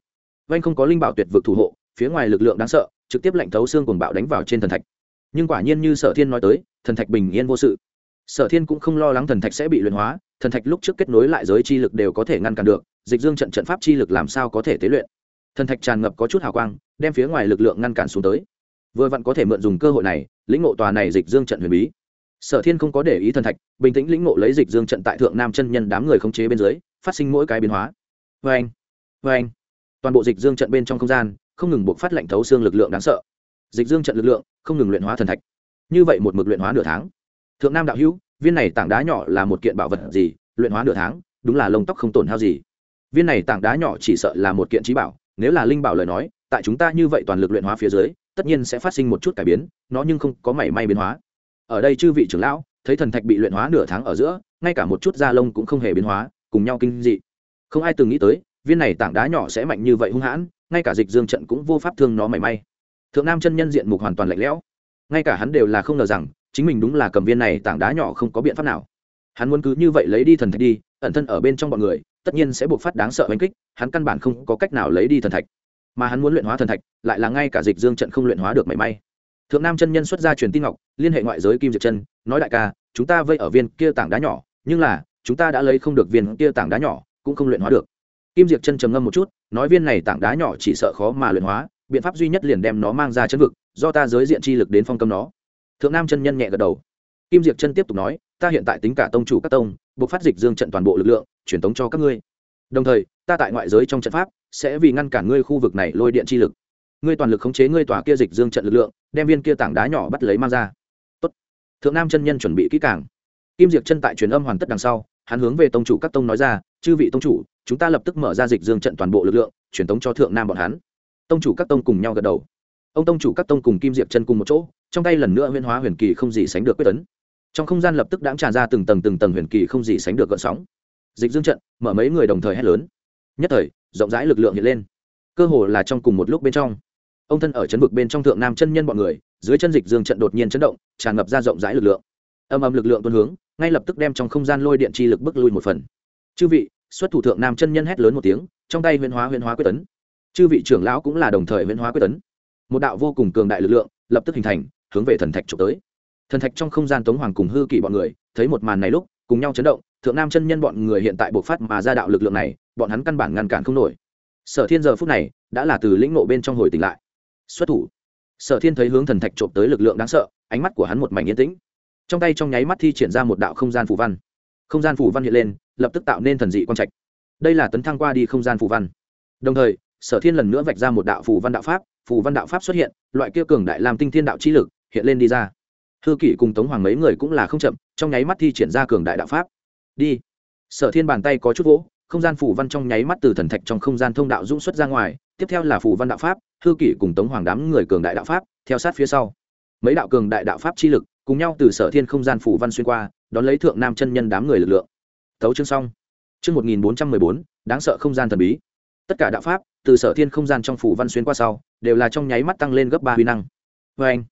Vê anh không có linh bảo tuyệt vực thủ hộ, phía ngoài lực lượng đáng sợ, trực tiếp lệnh thấu xương cùng bạo đánh vào trên thần thạch. Nhưng quả nhiên như sở thiên nói tới, thần thạch bình yên vô sự. Sở thiên cũng không lo lắng thần thạch sẽ bị luyện hóa thần thạch lúc trước kết nối lại giới chi lực đều có thể ngăn cản được, dịch dương trận trận pháp chi lực làm sao có thể tế luyện? Thần thạch tràn ngập có chút hào quang, đem phía ngoài lực lượng ngăn cản xuống tới. Vừa vặn có thể mượn dùng cơ hội này, lĩnh ngộ tòa này dịch dương trận huyền bí. Sở thiên không có để ý thần thạch, bình tĩnh lĩnh ngộ lấy dịch dương trận tại thượng nam chân nhân đám người khống chế bên dưới, phát sinh mỗi cái biến hóa. Vê anh vê anh toàn bộ dịch dương trận bên trong không gian, không ngừng buộc phát lệnh thấu xương lực lượng đáng sợ. Dịch dương trận lực lượng không ngừng luyện hóa thần thạch. Như vậy một mực luyện hóa nửa tháng. Thượng nam đạo hữu viên này tảng đá nhỏ là một kiện bảo vật gì, luyện hóa nửa tháng, đúng là lông tóc không tổn hao gì. Viên này tảng đá nhỏ chỉ sợ là một kiện trí bảo, nếu là linh bảo lời nói, tại chúng ta như vậy toàn lực luyện hóa phía dưới, tất nhiên sẽ phát sinh một chút cải biến, nó nhưng không có mảy may biến hóa. Ở đây chư vị trưởng lão, thấy thần thạch bị luyện hóa nửa tháng ở giữa, ngay cả một chút da lông cũng không hề biến hóa, cùng nhau kinh dị. Không ai từng nghĩ tới, viên này tảng đá nhỏ sẽ mạnh như vậy hung hãn, ngay cả dịch dương trận cũng vô pháp thương nó mảy may. Thượng nam chân nhân diện mục hoàn toàn lạnh lẽo. Ngay cả hắn đều là không ngờ rằng chính mình đúng là cầm viên này tảng đá nhỏ không có biện pháp nào. Hắn muốn cứ như vậy lấy đi thần thạch đi, ẩn thân ở bên trong bọn người, tất nhiên sẽ buộc phát đáng sợ oanh kích, hắn căn bản không có cách nào lấy đi thần thạch. Mà hắn muốn luyện hóa thần thạch, lại là ngay cả dịch dương trận không luyện hóa được mảy may. Thượng nam chân nhân xuất ra truyền tin ngọc, liên hệ ngoại giới kim diệp chân, nói đại ca, chúng ta vây ở viên kia tảng đá nhỏ, nhưng là, chúng ta đã lấy không được viên kia tảng đá nhỏ, cũng không luyện hóa được. Kim diệp chân trầm ngâm một chút, nói viên này tảng đá nhỏ chỉ sợ khó mà luyện hóa, biện pháp duy nhất liền đem nó mang ra chân vực, do ta giới diện chi lực đến phong cấm nó thượng nam chân nhân nhẹ gật đầu. Kim diệp chân tiếp tục nói, ta hiện tại tính cả tông chủ các tông, buộc phát dịch dương trận toàn bộ lực lượng, truyền tống cho các ngươi. Đồng thời, ta tại ngoại giới trong trận pháp, sẽ vì ngăn cản ngươi khu vực này lôi điện chi lực. Ngươi toàn lực khống chế ngươi tòa kia dịch dương trận lực lượng, đem viên kia tảng đá nhỏ bắt lấy mang ra. Tốt. thượng nam chân nhân chuẩn bị kỹ càng. Kim diệp chân tại truyền âm hoàn tất đằng sau, hắn hướng về tông chủ các tông nói ra, chư vị tông chủ, chúng ta lập tức mở ra dịch dương trận toàn bộ lực lượng, truyền tống cho thượng nam bọn hắn. Tông chủ các tông cùng nhau gật đầu ông tông chủ các tông cùng kim diệp chân cùng một chỗ, trong tay lần nữa huyên hóa huyền kỳ không gì sánh được quyết tấn. Trong không gian lập tức đãng tràn ra từng tầng từng tầng huyền kỳ không gì sánh được gợn sóng. Dịch dương trận, mở mấy người đồng thời hét lớn. Nhất thời, rộng rãi lực lượng hiện lên. Cơ hồ là trong cùng một lúc bên trong. Ông thân ở chấn vực bên trong thượng nam chân nhân bọn người, dưới chân dịch dương trận đột nhiên chấn động, tràn ngập ra rộng rãi lực lượng. Âm âm lực lượng tuân hướng, ngay lập tức đem trong không gian lôi điện chi lực bước lui một phần. Chư vị, xuất thủ thượng nam chân nhân hét lớn một tiếng, trong tay huyên hóa huyên hóa quyết tấn. Chư vị trưởng lão cũng là đồng thời huyên hóa quyết tấn một đạo vô cùng cường đại lực lượng lập tức hình thành, hướng về thần thạch trộm tới. Thần thạch trong không gian tống hoàng cùng hư kỷ bọn người, thấy một màn này lúc, cùng nhau chấn động, thượng nam chân nhân bọn người hiện tại bộc phát mà ra đạo lực lượng này, bọn hắn căn bản ngăn cản không nổi. Sở thiên giờ phút này, đã là từ lĩnh nộ bên trong hồi tỉnh lại. Xuất thủ. Sở thiên thấy hướng thần thạch trộm tới lực lượng đáng sợ, ánh mắt của hắn một mảnh yên tĩnh. Trong tay trong nháy mắt thi triển ra một đạo không gian phù văn. Không gian phù văn hiện lên, lập tức tạo nên thần dị quang trạch. Đây là tấn thăng qua đi không gian phù văn. Đồng thời sở thiên lần nữa vạch ra một đạo phù văn đạo pháp, phù văn đạo pháp xuất hiện, loại kia cường đại làm tinh thiên đạo chi lực hiện lên đi ra. Hư kỷ cùng tống hoàng mấy người cũng là không chậm, trong nháy mắt thi triển ra cường đại đạo pháp. Đi. Sở thiên bàn tay có chút vỗ, không gian phù văn trong nháy mắt từ thần thạch trong không gian thông đạo dũng xuất ra ngoài, tiếp theo là phù văn đạo pháp, hư kỷ cùng tống hoàng đám người cường đại đạo pháp, theo sát phía sau. Mấy đạo cường đại đạo pháp chi lực cùng nhau từ sở thiên không gian phù văn xuyên qua, đón lấy thượng nam chân nhân đám người lực lượng. Thấu chương xong. Chương một nghìn bốn trăm mười bốn, đáng sợ không gian thần bí tất cả đạo pháp, từ sở thiên không gian trong phủ văn xuyên qua sau, đều là trong nháy mắt tăng lên gấp ba huy năng. Vê anh,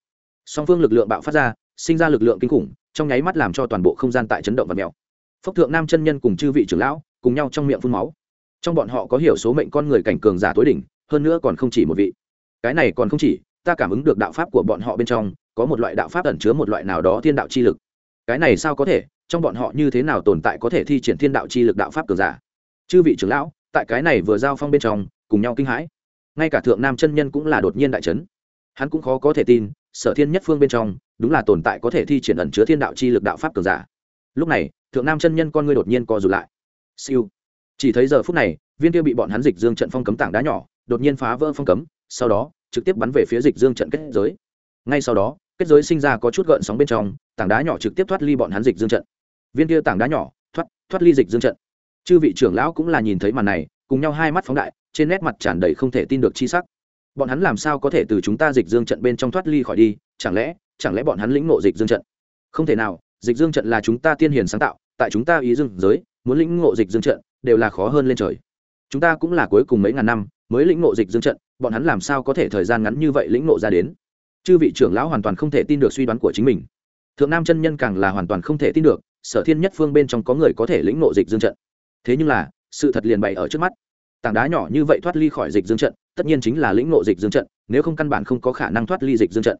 song phương lực lượng bạo phát ra, sinh ra lực lượng kinh khủng, trong nháy mắt làm cho toàn bộ không gian tại chấn động và mèo. Phốc thượng nam chân nhân cùng chư vị trưởng lão, cùng nhau trong miệng phun máu. Trong bọn họ có hiểu số mệnh con người cảnh cường giả tối đỉnh, hơn nữa còn không chỉ một vị. Cái này còn không chỉ, ta cảm ứng được đạo pháp của bọn họ bên trong, có một loại đạo pháp ẩn chứa một loại nào đó thiên đạo chi lực. Cái này sao có thể, trong bọn họ như thế nào tồn tại có thể thi triển thiên đạo chi lực đạo pháp cường giả? Chư vị trưởng lão tại cái này vừa giao phong bên trong, cùng nhau kinh hãi. Ngay cả thượng nam chân nhân cũng là đột nhiên đại trấn hắn cũng khó có thể tin, sở thiên nhất phương bên trong, đúng là tồn tại có thể thi triển ẩn chứa thiên đạo chi lực đạo pháp cường giả. Lúc này, thượng nam chân nhân con ngươi đột nhiên co rụt lại. Siêu. Chỉ thấy giờ phút này, viên kia bị bọn hắn dịch dương trận phong cấm tảng đá nhỏ, đột nhiên phá vỡ phong cấm, sau đó, trực tiếp bắn về phía dịch dương trận kết giới. Ngay sau đó, kết giới sinh ra có chút gợn sóng bên trong, tảng đá nhỏ trực tiếp thoát ly bọn hắn dịch dương trận. Viên kia tảng đá nhỏ, thoát thoát ly dịch dương trận chư vị trưởng lão cũng là nhìn thấy màn này, cùng nhau hai mắt phóng đại, trên nét mặt tràn đầy không thể tin được chi sắc. Bọn hắn làm sao có thể từ chúng ta dịch dương trận bên trong thoát ly khỏi đi, chẳng lẽ chẳng lẽ bọn hắn lĩnh ngộ dịch dương trận? Không thể nào, dịch dương trận là chúng ta tiên hiền sáng tạo, tại chúng ta ý dương giới, muốn lĩnh ngộ dịch dương trận, đều là khó hơn lên trời. Chúng ta cũng là cuối cùng mấy ngàn năm, mới lĩnh ngộ dịch dương trận, bọn hắn làm sao có thể thời gian ngắn như vậy lĩnh ngộ ra đến? Chư vị trưởng lão hoàn toàn không thể tin được suy đoán của chính mình. Thượng nam chân nhân càng là hoàn toàn không thể tin được, sở thiên nhất phương bên trong có người có thể lĩnh ngộ dịch dương trận thế nhưng là, sự thật liền bày ở trước mắt. Tảng đá nhỏ như vậy thoát ly khỏi dịch dương trận, tất nhiên chính là lĩnh ngộ dịch dương trận, nếu không căn bản không có khả năng thoát ly dịch dương trận.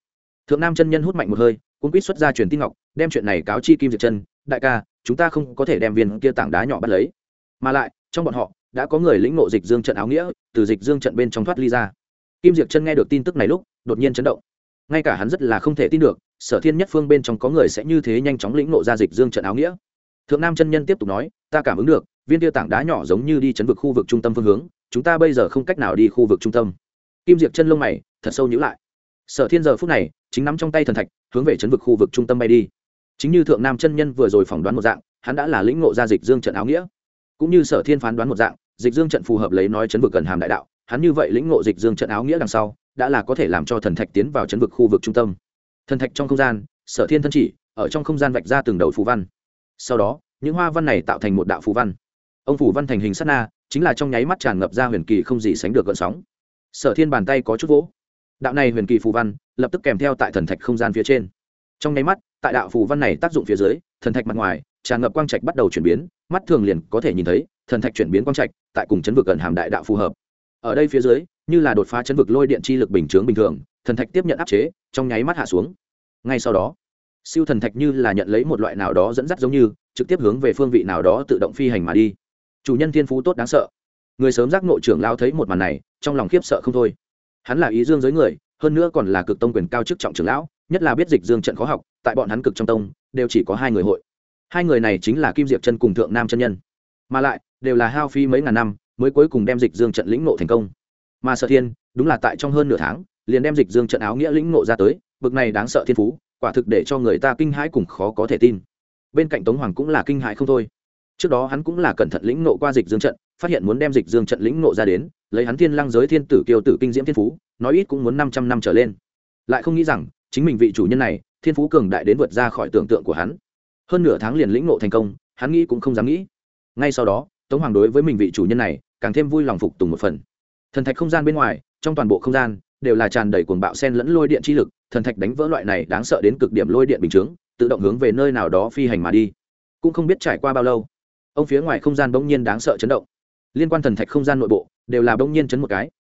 Thượng nam chân nhân hút mạnh một hơi cũng quýt xuất ra truyền tin ngọc, đem chuyện này cáo chi kim diệt chân đại ca, chúng ta không có thể đem viên kia tảng đá nhỏ bắt lấy. Mà lại, trong bọn họ, đã có người lĩnh ngộ dịch dương trận áo nghĩa, từ dịch dương trận bên trong thoát ly ra. Kim diệt chân nghe được tin tức này lúc, đột nhiên chấn động. Ngay cả hắn rất là không thể tin được, sở thiên nhất phương bên trong có người sẽ như thế nhanh chóng lĩnh ngộ ra dịch dương trận áo nghĩa. Thượng nam chân nhân tiếp tục nói, ta cảm ứng được viên tiêu tảng đá nhỏ giống như đi chấn vực khu vực trung tâm phương hướng, chúng ta bây giờ không cách nào đi khu vực trung tâm. Kim diệp chân lông mày, thật sâu nhữ lại. Sở thiên giờ phút này, chính nắm trong tay thần thạch, hướng về chấn vực khu vực trung tâm bay đi. Chính như thượng nam chân nhân vừa rồi phỏng đoán một dạng, hắn đã là lĩnh ngộ ra dịch dương trận áo nghĩa. Cũng như sở thiên phán đoán một dạng, dịch dương trận phù hợp lấy nói chấn vực gần hàm đại đạo, hắn như vậy lĩnh ngộ dịch dương trận áo nghĩa đằng sau, đã là có thể làm cho thần thạch tiến vào chấn vực khu vực trung tâm. Thần thạch trong không gian, sở thiên thân chỉ, ở trong không gian vạch ra từng đầu phù văn. Sau đó, những hoa văn này tạo thành một đạo phù văn ông phủ văn thành hình sát na, chính là trong nháy mắt tràn ngập ra huyền kỳ không gì sánh được gợn sóng. Sở thiên bàn tay có chút vỗ. Đạo này huyền kỳ phù văn, lập tức kèm theo tại thần thạch không gian phía trên. Trong nháy mắt, tại đạo phù văn này tác dụng phía dưới, thần thạch mặt ngoài, tràn ngập quang trạch bắt đầu chuyển biến, mắt thường liền có thể nhìn thấy, thần thạch chuyển biến quang trạch, tại cùng chấn vực gần hàm đại đạo phù hợp. Ở đây phía dưới, như là đột phá chấn vực lôi điện chi lực bình chướng bình thường, thần thạch tiếp nhận áp chế, trong nháy mắt hạ xuống. Ngay sau đó, siêu thần thạch như là nhận lấy một loại nào đó dẫn dắt giống như, trực tiếp hướng về phương vị nào đó tự động phi hành mà đi chủ nhân thiên phú tốt đáng sợ. Người sớm giác nội trưởng lao thấy một màn này, trong lòng khiếp sợ không thôi. Hắn là ý dương giới người, hơn nữa còn là cực tông quyền cao chức trọng trưởng lão, nhất là biết dịch dương trận khó học, tại bọn hắn cực trong tông, đều chỉ có hai người hội. Hai người này chính là kim diệp chân cùng thượng nam chân nhân. Mà lại, đều là hao phi mấy ngàn năm, mới cuối cùng đem dịch dương trận lĩnh nộ thành công. Mà sợ thiên, đúng là tại trong hơn nửa tháng, liền đem dịch dương trận áo nghĩa lĩnh nộ ra tới, bực này đáng sợ thiên phú, quả thực để cho người ta kinh hãi cùng khó có thể tin. Bên cạnh tống hoàng cũng là kinh hãi không thôi trước đó hắn cũng là cẩn thận lĩnh nộ qua dịch dương trận, phát hiện muốn đem dịch dương trận lĩnh nộ ra đến, lấy hắn thiên lăng giới thiên tử kiêu tử kinh diễm thiên phú, nói ít cũng muốn năm trăm năm trở lên. Lại không nghĩ rằng, chính mình vị chủ nhân này, thiên phú cường đại đến vượt ra khỏi tưởng tượng của hắn. Hơn nửa tháng liền lĩnh nộ thành công, hắn nghĩ cũng không dám nghĩ. Ngay sau đó, tống hoàng đối với mình vị chủ nhân này, càng thêm vui lòng phục tùng một phần. Thần thạch không gian bên ngoài, trong toàn bộ không gian, đều là tràn đầy cuồng bạo sen lẫn lôi điện chi lực, thần thạch đánh vỡ loại này đáng sợ đến cực điểm lôi điện bình chướng, tự động hướng về nơi nào đó phi hành mà đi. Cũng không biết trải qua bao lâu ông phía ngoài không gian bỗng nhiên đáng sợ chấn động. Liên quan thần thạch không gian nội bộ đều là bỗng nhiên chấn một cái.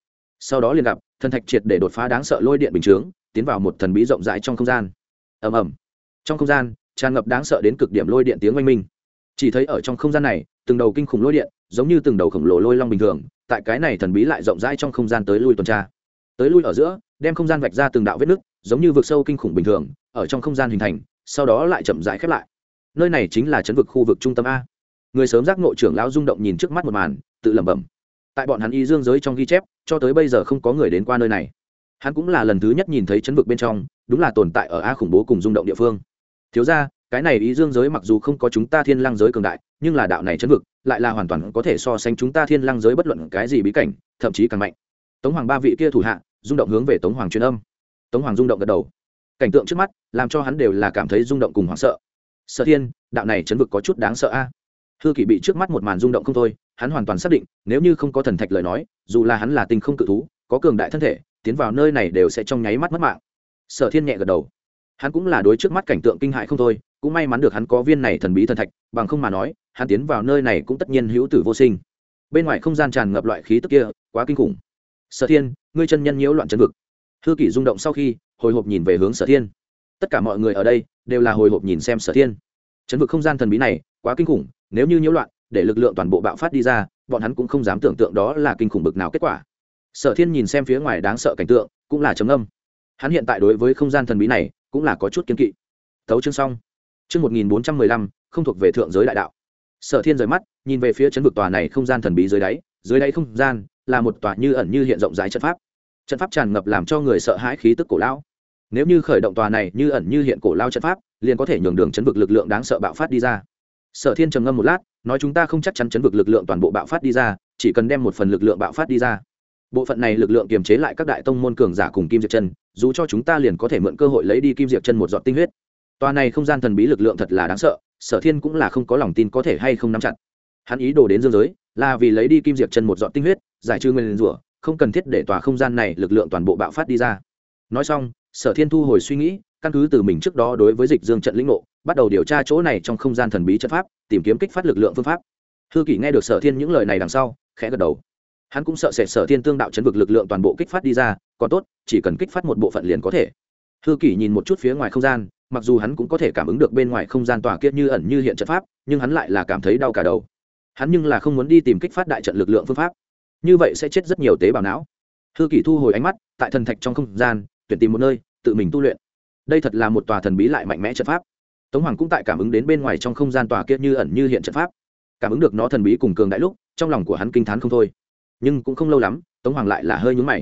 Sau đó liền gặp, thần thạch triệt để đột phá đáng sợ lôi điện bình chướng, tiến vào một thần bí rộng rãi trong không gian. Ầm ầm. Trong không gian, tràn ngập đáng sợ đến cực điểm lôi điện tiếng oanh minh. Chỉ thấy ở trong không gian này, từng đầu kinh khủng lôi điện, giống như từng đầu khổng lồ lôi long bình thường, tại cái này thần bí lại rộng rãi trong không gian tới lui tuần tra. Tới lui ở giữa, đem không gian vạch ra từng đạo vết nứt, giống như vực sâu kinh khủng bình thường, ở trong không gian hình thành, sau đó lại chậm rãi khép lại. Nơi này chính là chấn vực khu vực trung tâm a người sớm giác ngộ trưởng lão rung động nhìn trước mắt một màn, tự lẩm bẩm. Tại bọn hắn y dương giới trong ghi chép, cho tới bây giờ không có người đến qua nơi này. Hắn cũng là lần thứ nhất nhìn thấy chấn vực bên trong, đúng là tồn tại ở a khủng bố cùng rung động địa phương. Thiếu ra cái này ý dương giới mặc dù không có chúng ta thiên Lang giới cường đại, nhưng là đạo này chấn vực, lại là hoàn toàn có thể so sánh chúng ta thiên Lang giới bất luận cái gì bí cảnh, thậm chí càng mạnh. Tống hoàng ba vị kia thủ hạ, rung động hướng về tống hoàng truyền âm. Tống hoàng rung động gật đầu. Cảnh tượng trước mắt, làm cho hắn đều là cảm thấy rung động cùng hoảng sợ. Sợ thiên, đạo này chấn vực có chút đáng sợ a. à? Hư kỷ bị trước mắt một màn rung động không thôi, hắn hoàn toàn xác định, nếu như không có thần thạch lời nói, dù là hắn là tinh không cự thú, có cường đại thân thể, tiến vào nơi này đều sẽ trong nháy mắt mất mạng. Sở thiên nhẹ gật đầu. Hắn cũng là đối trước mắt cảnh tượng kinh hại không thôi, cũng may mắn được hắn có viên này thần bí thần thạch, bằng không mà nói, hắn tiến vào nơi này cũng tất nhiên hữu tử vô sinh. Bên ngoài không gian tràn ngập loại khí tức kia, quá kinh khủng. Sở thiên, ngươi chân nhân nhiễu loạn chân vực. Hư kỷ rung động sau khi, hồi hộp nhìn về hướng sở thiên. Tất cả mọi người ở đây, đều là hồi hộp nhìn xem sở thiên. Chấn vực không gian thần bí này, quá kinh khủng nếu như nhiễu loạn, để lực lượng toàn bộ bạo phát đi ra, bọn hắn cũng không dám tưởng tượng đó là kinh khủng bực nào kết quả. Sở thiên nhìn xem phía ngoài đáng sợ cảnh tượng, cũng là trầm âm hắn hiện tại đối với không gian thần bí này, cũng là có chút kiên kỵ. Thấu chương xong. Chương một nghìn bốn trăm mười lăm, không thuộc về thượng giới đại đạo. Sở thiên rời mắt, nhìn về phía chấn vực tòa này không gian thần bí dưới đáy. Dưới đáy không gian là một tòa như ẩn như hiện rộng rãi trận pháp. Trận pháp tràn ngập làm cho người sợ hãi khí tức cổ lão. Nếu như khởi động tòa này như ẩn như hiện cổ lao trận pháp, liền có thể nhường đường chấn vực lực lượng đáng sợ bạo phát đi ra sở thiên trầm ngâm một lát, nói chúng ta không chắc chắn chấn vực lực lượng toàn bộ bạo phát đi ra, chỉ cần đem một phần lực lượng bạo phát đi ra. Bộ phận này lực lượng kiềm chế lại các đại tông môn cường giả cùng kim diệp chân, dù cho chúng ta liền có thể mượn cơ hội lấy đi kim diệp chân một giọt tinh huyết. Toàn này không gian thần bí lực lượng thật là đáng sợ, sở thiên cũng là không có lòng tin có thể hay không nắm chặt. Hắn ý đồ đến dương giới, là vì lấy đi kim diệp chân một giọt tinh huyết, giải trừ nguyên rủa, không cần thiết để tòa không gian này lực lượng toàn bộ bạo phát đi ra. Nói xong, sở thiên thu hồi suy nghĩ căn cứ từ mình trước đó đối với dịch dương trận lĩnh ngộ, bắt đầu điều tra chỗ này trong không gian thần bí trận pháp, tìm kiếm kích phát lực lượng phương pháp. Hư kỷ nghe được sở thiên những lời này đằng sau, khẽ gật đầu. Hắn cũng sợ sệt sở thiên tương đạo chấn vực lực lượng toàn bộ kích phát đi ra, còn tốt, chỉ cần kích phát một bộ phận liền có thể. Hư kỷ nhìn một chút phía ngoài không gian, mặc dù hắn cũng có thể cảm ứng được bên ngoài không gian tòa kiết như ẩn như hiện trận pháp, nhưng hắn lại là cảm thấy đau cả đầu. Hắn nhưng là không muốn đi tìm kích phát đại trận lực lượng phương pháp. Như vậy sẽ chết rất nhiều tế bào não. Hư kỷ thu hồi ánh mắt, tại thần thạch trong không gian, tuyển tìm một nơi, tự mình tu luyện đây thật là một tòa thần bí lại mạnh mẽ trận pháp. Tống hoàng cũng tại cảm ứng đến bên ngoài trong không gian tòa kia như ẩn như hiện trận pháp. Cảm ứng được nó thần bí cùng cường đại lúc, trong lòng của hắn kinh t h á n không thôi. Nhưng cũng không lâu lắm, tống hoàng lại là hơi nhúng mày.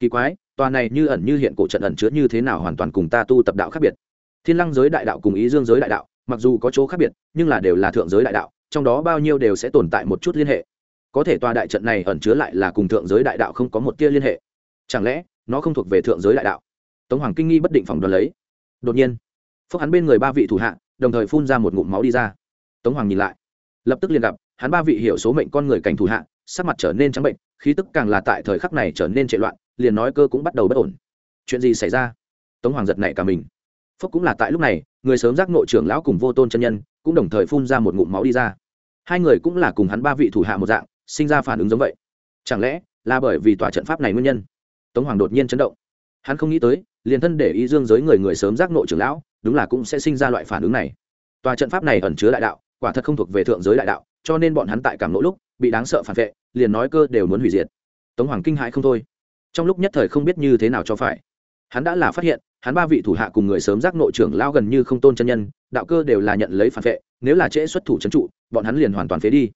Kỳ quái, tòa này như ẩn như hiện cổ trận ẩn chứa như thế nào hoàn toàn cùng ta tu tập đạo khác biệt. Thiên lăng giới đại đạo cùng ý dương giới đại đạo, mặc dù có chỗ khác biệt, nhưng là đều là thượng giới đại đạo, trong đó bao nhiêu đều sẽ tồn tại một chút liên hệ. Có thể tòa đại trận này ẩn chứa lại là cùng thượng giới đại đạo không có một tia liên hệ. Chẳng lẽ, nó không thuộc về thượng giới đại đạo? Tống hoàng kinh nghi bất định phòng đoán lấy. Đột nhiên phúc hắn bên người ba vị thủ hạ, đồng thời phun ra một ngụm máu đi ra. Tống hoàng nhìn lại, lập tức liền gặp, hắn ba vị hiểu số mệnh con người cảnh thủ hạ, sắc mặt trở nên trắng bệnh, khí tức càng là tại thời khắc này trở nên chạy loạn, liền nói cơ cũng bắt đầu bất ổn. Chuyện gì xảy ra? Tống hoàng giật nảy cả mình. Phúc cũng là tại lúc này, người sớm giác nội trưởng lão cùng vô tôn chân nhân, cũng đồng thời phun ra một ngụm máu đi ra. Hai người cũng là cùng hắn ba vị thủ hạ một dạng, sinh ra phản ứng giống vậy. Chẳng lẽ là bởi vì tòa trận pháp này nguyên nhân? Tống hoàng đột nhiên chấn động hắn không nghĩ tới, liền thân để y dương giới người người sớm giác nội trưởng lão, đúng là cũng sẽ sinh ra loại phản ứng này. Tòa trận pháp này ẩn chứa đại đạo, quả thật không thuộc về thượng giới đại đạo, cho nên bọn hắn tại cảm nỗ lúc, bị đáng sợ phản vệ, liền nói cơ đều muốn hủy diệt. Tống hoàng kinh hãi không thôi. Trong lúc nhất thời không biết như thế nào cho phải. Hắn đã là phát hiện, hắn ba vị thủ hạ cùng người sớm giác nội trưởng lao gần như không tôn chân nhân, đạo cơ đều là nhận lấy phản vệ, nếu là trễ xuất thủ trấn trụ, bọn hắn liền hoàn toàn phế đi.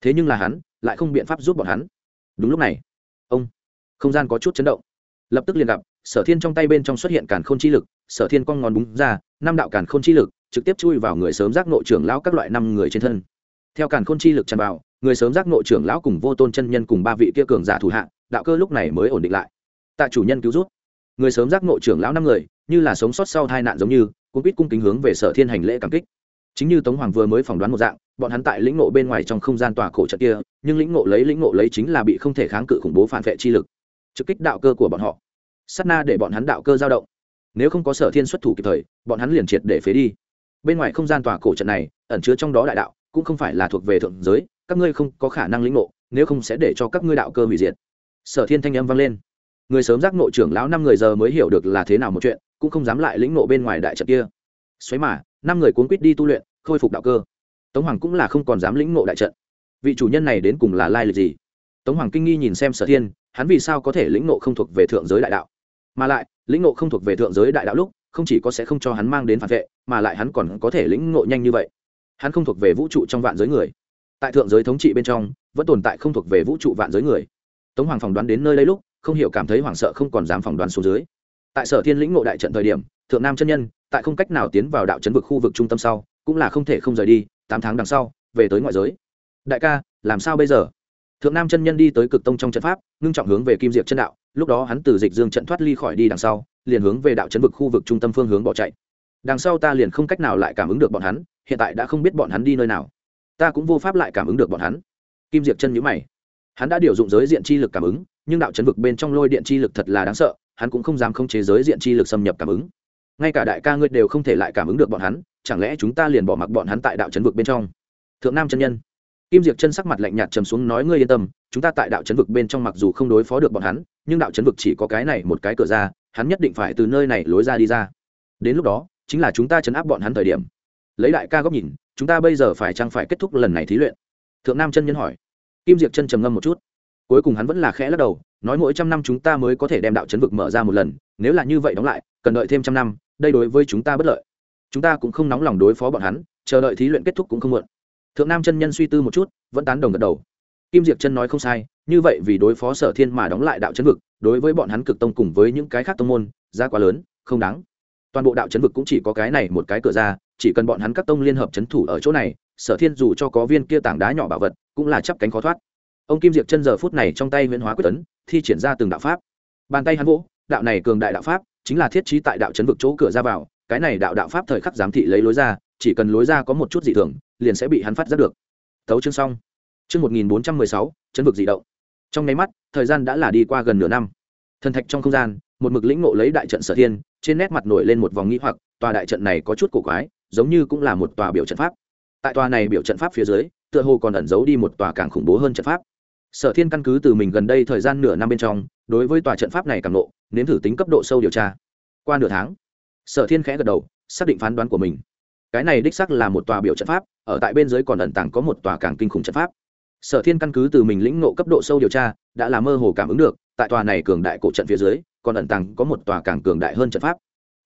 Thế nhưng là hắn, lại không biện pháp giúp bọn hắn. Đúng lúc này, ông, không gian có chút chấn động. Lập tức liền gặp sở thiên trong tay bên trong xuất hiện càn k h ô n chi lực, sở thiên con ngón búng ra, năm đạo càn k h ô n chi lực trực tiếp chui vào người sớm giác nội trưởng lão các loại năm người trên thân. Theo càn k h ô n chi lực tràn vào, người sớm giác nội trưởng lão cùng vô tôn chân nhân cùng ba vị kia cường giả thủ hạ, đạo cơ lúc này mới ổn định lại. Tạ chủ nhân cứu rút. Người sớm giác nội trưởng lão năm người, như là sống sót sau tai nạn giống như cũng biết cung kính hướng về sở thiên hành lễ cảm kích. Chính như tống hoàng vừa mới phỏng đoán một dạng, bọn hắn tại lĩnh ngộ bên ngoài trong không gian tòa cổ trận kia, nhưng lĩnh ngộ lấy lĩnh ngộ lấy chính là bị không thể kháng cự khủng bố phản vệ chi lực, trực kích đạo cơ của bọn họ sát na để bọn hắn đạo cơ dao động. Nếu không có sở thiên xuất thủ kịp thời, bọn hắn liền triệt để phế đi. Bên ngoài không gian tòa cổ trận này, ẩn chứa trong đó đại đạo, cũng không phải là thuộc về thượng giới, các ngươi không có khả năng lĩnh ngộ, nếu không sẽ để cho các ngươi đạo cơ hủy diệt. Sở thiên thanh âm vang lên. Người sớm giác nội trưởng lão năm người giờ mới hiểu được là thế nào một chuyện, cũng không dám lại lĩnh ngộ bên ngoài đại trận kia. Xoáy mà, năm người cuốn quýt đi tu luyện, khôi phục đạo cơ. Tống hoàng cũng là không còn dám lĩnh ngộ đại trận. Vị chủ nhân này đến cùng là lai lịch gì? Tống hoàng kinh nghi nhìn xem sở thiên, hắn vì sao có thể lĩnh ngộ không thuộc về thượng giới đại đạo? Mà lại, lĩnh ngộ không thuộc về thượng giới đại đạo lúc, không chỉ có sẽ không cho hắn mang đến phản vệ, mà lại hắn còn có thể lĩnh ngộ nhanh như vậy. Hắn không thuộc về vũ trụ trong vạn giới người. Tại thượng giới thống trị bên trong, vẫn tồn tại không thuộc về vũ trụ vạn giới người. Tống hoàng phỏng đoán đến nơi đây lúc, không hiểu cảm thấy hoảng sợ không còn dám phỏng đoán xuống dưới. Tại sở thiên lĩnh ngộ đại trận thời điểm, thượng nam chân nhân, tại không cách nào tiến vào đạo chấn vực khu vực trung tâm sau, cũng là không thể không rời đi, tám tháng đằng sau, về tới ngoại giới. Đại ca, làm sao bây giờ? Thượng nam chân nhân đi tới cực tông trong trận pháp, ngưng trọng hướng về kim diệp chân đạo, lúc đó hắn từ dịch dương trận thoát ly khỏi đi đằng sau, liền hướng về đạo chấn vực khu vực trung tâm phương hướng bỏ chạy. Đằng sau ta liền không cách nào lại cảm ứng được bọn hắn, hiện tại đã không biết bọn hắn đi nơi nào. Ta cũng vô pháp lại cảm ứng được bọn hắn. Kim diệp chân nhữ mày. Hắn đã điều dụng giới diện chi lực cảm ứng, nhưng đạo chấn vực bên trong lôi điện chi lực thật là đáng sợ, hắn cũng không dám không chế giới diện chi lực xâm nhập cảm ứng. Ngay cả đại ca ngươi đều không thể lại cảm ứng được bọn hắn, chẳng lẽ chúng ta liền bỏ mặc bọn hắn tại đạo chấn vực bên trong? Thượng nam chân nhân kim diệp chân sắc mặt lạnh nhạt trầm xuống nói, ngươi yên tâm, chúng ta tại đạo chấn vực bên trong mặc dù không đối phó được bọn hắn, nhưng đạo chấn vực chỉ có cái này một cái cửa ra, hắn nhất định phải từ nơi này lối ra đi ra. Đến lúc đó, chính là chúng ta chấn áp bọn hắn thời điểm. Lấy đại ca góc nhìn, chúng ta bây giờ phải chăng phải kết thúc lần này thí luyện? Thượng nam chân nhân hỏi. Kim diệp chân trầm ngâm một chút. Cuối cùng hắn vẫn là khẽ lắc đầu, nói, mỗi trăm năm chúng ta mới có thể đem đạo chấn vực mở ra một lần, nếu là như vậy đóng lại, cần đợi thêm trăm năm, đây đối với chúng ta bất lợi. Chúng ta cũng không nóng lòng đối phó bọn hắn, chờ đợi thí luyện kết thúc cũng không muộn thượng nam chân nhân suy tư một chút, vẫn tán đồng gật đầu. Kim diệp chân nói không sai, như vậy vì đối phó sở thiên mà đóng lại đạo chấn vực, đối với bọn hắn cực tông cùng với những cái khác tông môn ra quá lớn, không đáng. Toàn bộ đạo chấn vực cũng chỉ có cái này một cái cửa ra, chỉ cần bọn hắn các tông liên hợp chấn thủ ở chỗ này, sở thiên dù cho có viên kia tảng đá nhỏ bảo vật, cũng là chắp cánh khó thoát. Ông kim diệp chân giờ phút này trong tay huyễn hóa quyết tấn, thi triển ra từng đạo pháp. Bàn tay hắn vỗ, đạo này cường đại đạo pháp chính là thiết trí tại đạo chấn vực chỗ cửa ra vào, cái này đạo đạo pháp thời khắc giám thị lấy lối ra, chỉ cần lối ra có một chút dị thường liền sẽ bị hắn phát giác được. Thấu chương xong. Chương một nghìn bốn trăm mười sáu, chấn vực dị động. Trong nháy mắt, thời gian đã là đi qua gần nửa năm. Thần thạch trong không gian, một mực lĩnh ngộ lấy đại trận sở thiên, trên nét mặt nổi lên một vòng nghĩ hoặc, tòa đại trận này có chút cổ quái, giống như cũng là một tòa biểu trận pháp. Tại tòa này biểu trận pháp phía dưới, tựa hồ còn ẩn giấu đi một tòa càng khủng bố hơn trận pháp. Sở thiên căn cứ từ mình gần đây thời gian nửa năm bên trong, đối với tòa trận pháp này càng nộ, nếm thử tính cấp độ sâu điều tra. Qua nửa tháng, sở thiên khẽ gật đầu, xác định phán đoán của mình cái này đích sắc là một tòa biểu trận pháp, ở tại bên dưới còn ẩn tàng có một tòa càng kinh khủng trận pháp. Sở thiên căn cứ từ mình lĩnh nộ cấp độ sâu điều tra, đã là mơ hồ cảm ứng được, tại tòa này cường đại cổ trận phía dưới, còn ẩn tàng có một tòa càng cường đại hơn trận pháp.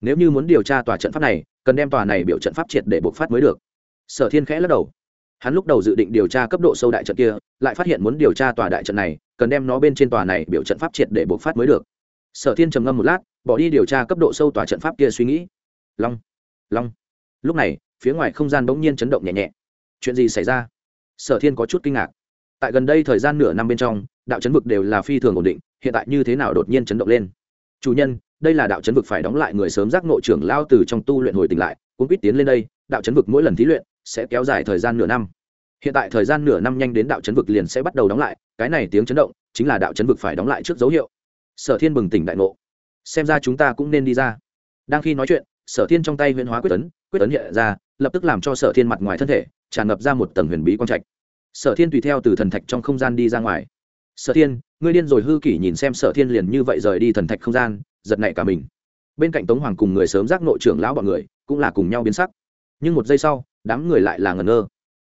Nếu như muốn điều tra tòa trận pháp này, cần đem tòa này biểu trận pháp triệt để bộc phát mới được. Sở thiên khẽ lắc đầu. Hắn lúc đầu dự định điều tra cấp độ sâu đại trận kia, lại phát hiện muốn điều tra tòa đại trận này, cần đem nó bên trên tòa này biểu trận pháp triệt để bộc phát mới được. Sở thiên trầm ngâm một lát, bỏ đi điều tra cấp độ sâu tòa trận pháp kia suy nghĩ. Long long lúc này, phía ngoài không gian bỗng nhiên chấn động nhẹ nhẹ. Chuyện gì xảy ra? Sở thiên có chút kinh ngạc. Tại gần đây thời gian nửa năm bên trong, đạo chấn vực đều là phi thường ổn định, hiện tại như thế nào đột nhiên chấn động lên? Chủ nhân, đây là đạo chấn vực phải đóng lại người sớm giác nội trưởng lao từ trong tu luyện hồi tỉnh lại cũng quýt tiến lên đây, đạo chấn vực mỗi lần thí luyện sẽ kéo dài thời gian nửa năm. Hiện tại thời gian nửa năm nhanh đến đạo chấn vực liền sẽ bắt đầu đóng lại, cái này tiếng chấn động chính là đạo chấn vực phải đóng lại trước dấu hiệu. Sở thiên bừng tỉnh đại ngộ. Xem ra chúng ta cũng nên đi ra. Đang khi nói chuyện, sở thiên trong tay huyễn hóa quyết tấn quyết tấn hiện ra, lập tức làm cho sở thiên mặt ngoài thân thể tràn ngập ra một tầng huyền bí quang trạch. Sở thiên tùy theo từ thần thạch trong không gian đi ra ngoài. Sở thiên, ngươi điên rồi hư kỷ nhìn xem sở thiên liền như vậy rời đi thần thạch không gian, giật nảy cả mình. Bên cạnh tống hoàng cùng người sớm giác nội trưởng lão bọn người cũng là cùng nhau biến sắc. Nhưng một giây sau, đám người lại là ngẩn ngơ.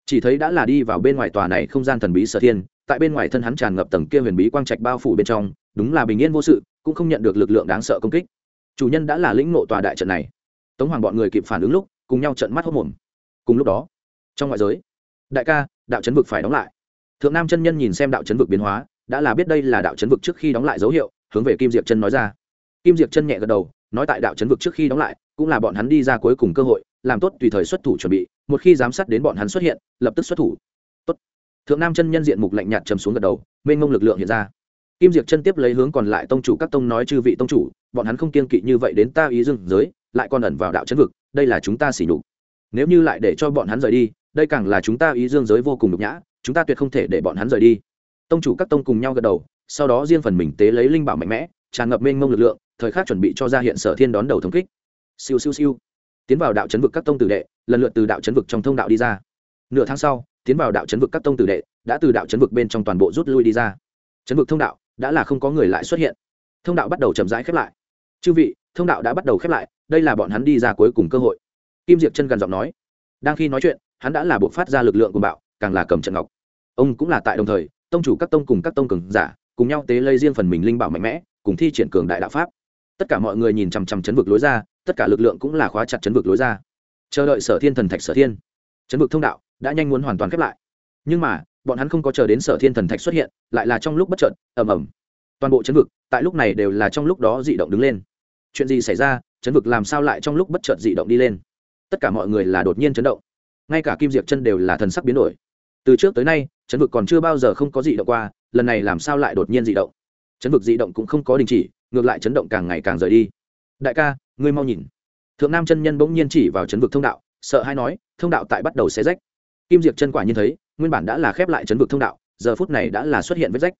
Chỉ thấy đã là đi vào bên ngoài tòa này không gian thần bí sở thiên, tại bên ngoài thân hắn tràn ngập tầng kia huyền bí quang trạch bao phủ bên trong, đúng là bình yên vô sự, cũng không nhận được lực lượng đáng sợ công kích. Chủ nhân đã là lĩnh ngộ tòa đại trận này tống hoàng bọn người kịp phản ứng lúc, cùng nhau trận mắt hốc mồm. Cùng lúc đó, trong ngoại giới, đại ca, đạo chấn vực phải đóng lại. Thượng nam chân nhân nhìn xem đạo chấn vực biến hóa, đã là biết đây là đạo chấn vực trước khi đóng lại dấu hiệu, hướng về kim diệp chân nói ra. Kim diệp chân nhẹ gật đầu, nói tại đạo chấn vực trước khi đóng lại, cũng là bọn hắn đi ra cuối cùng cơ hội, làm tốt tùy thời xuất thủ chuẩn bị, một khi giám sát đến bọn hắn xuất hiện, lập tức xuất thủ. Tốt. thượng nam chân nhân diện mục lạnh nhạt trầm xuống gật đầu, mênh ngông lực lượng hiện ra. Kim diệp chân tiếp lấy hướng còn lại tông chủ các tông nói chư vị tông chủ, bọn hắn không kiên kỵ như vậy đến ta ý dương giới lại còn ẩn vào đạo chấn vực, đây là chúng ta xỉ nhục. Nếu như lại để cho bọn hắn rời đi, đây càng là chúng ta ý dương giới vô cùng nhục nhã, chúng ta tuyệt không thể để bọn hắn rời đi. Tông chủ các tông cùng nhau gật đầu, sau đó riêng phần mình tế lấy linh bảo mạnh mẽ, tràn ngập mênh mông lực lượng, thời khắc chuẩn bị cho ra hiện sở thiên đón đầu thống kích. Siêu siêu siêu. Tiến vào đạo chấn vực các tông tử đệ, lần lượt từ đạo chấn vực trong thông đạo đi ra. Nửa tháng sau, tiến vào đạo chấn vực các tông tử đệ, đã từ đạo chấn vực bên trong toàn bộ rút lui đi ra. Chấn vực thông đạo đã là không có người lại xuất hiện. Thông đạo bắt đầu chậm rãi khép lại. Chư vị, thông đạo đã bắt đầu khép lại đây là bọn hắn đi ra cuối cùng cơ hội. Kim diệp chân gần giọng nói. Đang khi nói chuyện, hắn đã là buộc phát ra lực lượng của bạo, càng là cầm trận ngọc. Ông cũng là tại đồng thời, tông chủ các tông cùng các tông cường giả, cùng nhau tế lây riêng phần mình linh bảo mạnh mẽ, cùng thi triển cường đại đạo pháp. Tất cả mọi người nhìn chằm chằm chấn vực lối ra, tất cả lực lượng cũng là khóa chặt chấn vực lối ra. Chờ đợi sở thiên thần thạch sở thiên. Chấn vực thông đạo đã nhanh muốn hoàn toàn khép lại. Nhưng mà, bọn hắn không có chờ đến sở thiên thần thạch xuất hiện, lại là trong lúc bất trợn ầm ầm. Toàn bộ chấn vực, tại lúc này đều là trong lúc đó dị động đứng lên chuyện gì xảy ra chấn vực làm sao lại trong lúc bất chợt dị động đi lên? Tất cả mọi người là đột nhiên chấn động. Ngay cả kim diệp chân đều là thần sắc biến đổi. Từ trước tới nay chấn vực còn chưa bao giờ không có dị động qua, lần này làm sao lại đột nhiên dị động? Chấn vực dị động cũng không có đình chỉ, ngược lại chấn động càng ngày càng rời đi. Đại ca, ngươi mau nhìn. Thượng nam chân nhân bỗng nhiên chỉ vào chấn vực thông đạo, sợ hay nói, thông đạo tại bắt đầu xé rách. Kim diệp chân quả nhiên thấy, nguyên bản đã là khép lại chấn vực thông đạo, giờ phút này đã là xuất hiện vết rách.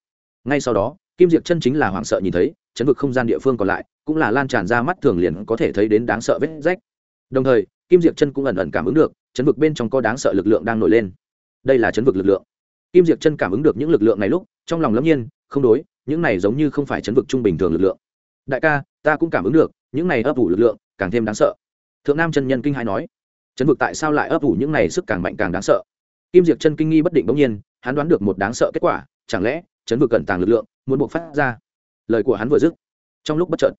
Ngay sau đó kim diệp chân chính là hoảng sợ nhìn thấy, chấn vực không gian địa phương còn lại, cũng là lan tràn ra mắt thường liền có thể thấy đến đáng sợ vết rách. Đồng thời, kim diệp chân cũng ẩn ẩn cảm ứng được, chấn vực bên trong có đáng sợ lực lượng đang nổi lên. Đây là chấn vực lực lượng. Kim diệp chân cảm ứng được những lực lượng này lúc, trong lòng lâm nhiên, không đối, những này giống như không phải chấn vực trung bình thường lực lượng. Đại ca, ta cũng cảm ứng được, những này ấp ủ lực lượng, càng thêm đáng sợ. Thượng nam chân nhân kinh hai nói, chấn vực tại sao lại ấp ủ những này sức càng mạnh càng đáng sợ? Kim diệp chân kinh nghi bất định bỗng nhiên, hắn đoán được một đáng sợ kết quả, chẳng lẽ chấn vực cẩn tàng lực lượng muốn buộc phát ra. Lời của hắn vừa dứt, trong lúc bất chợt,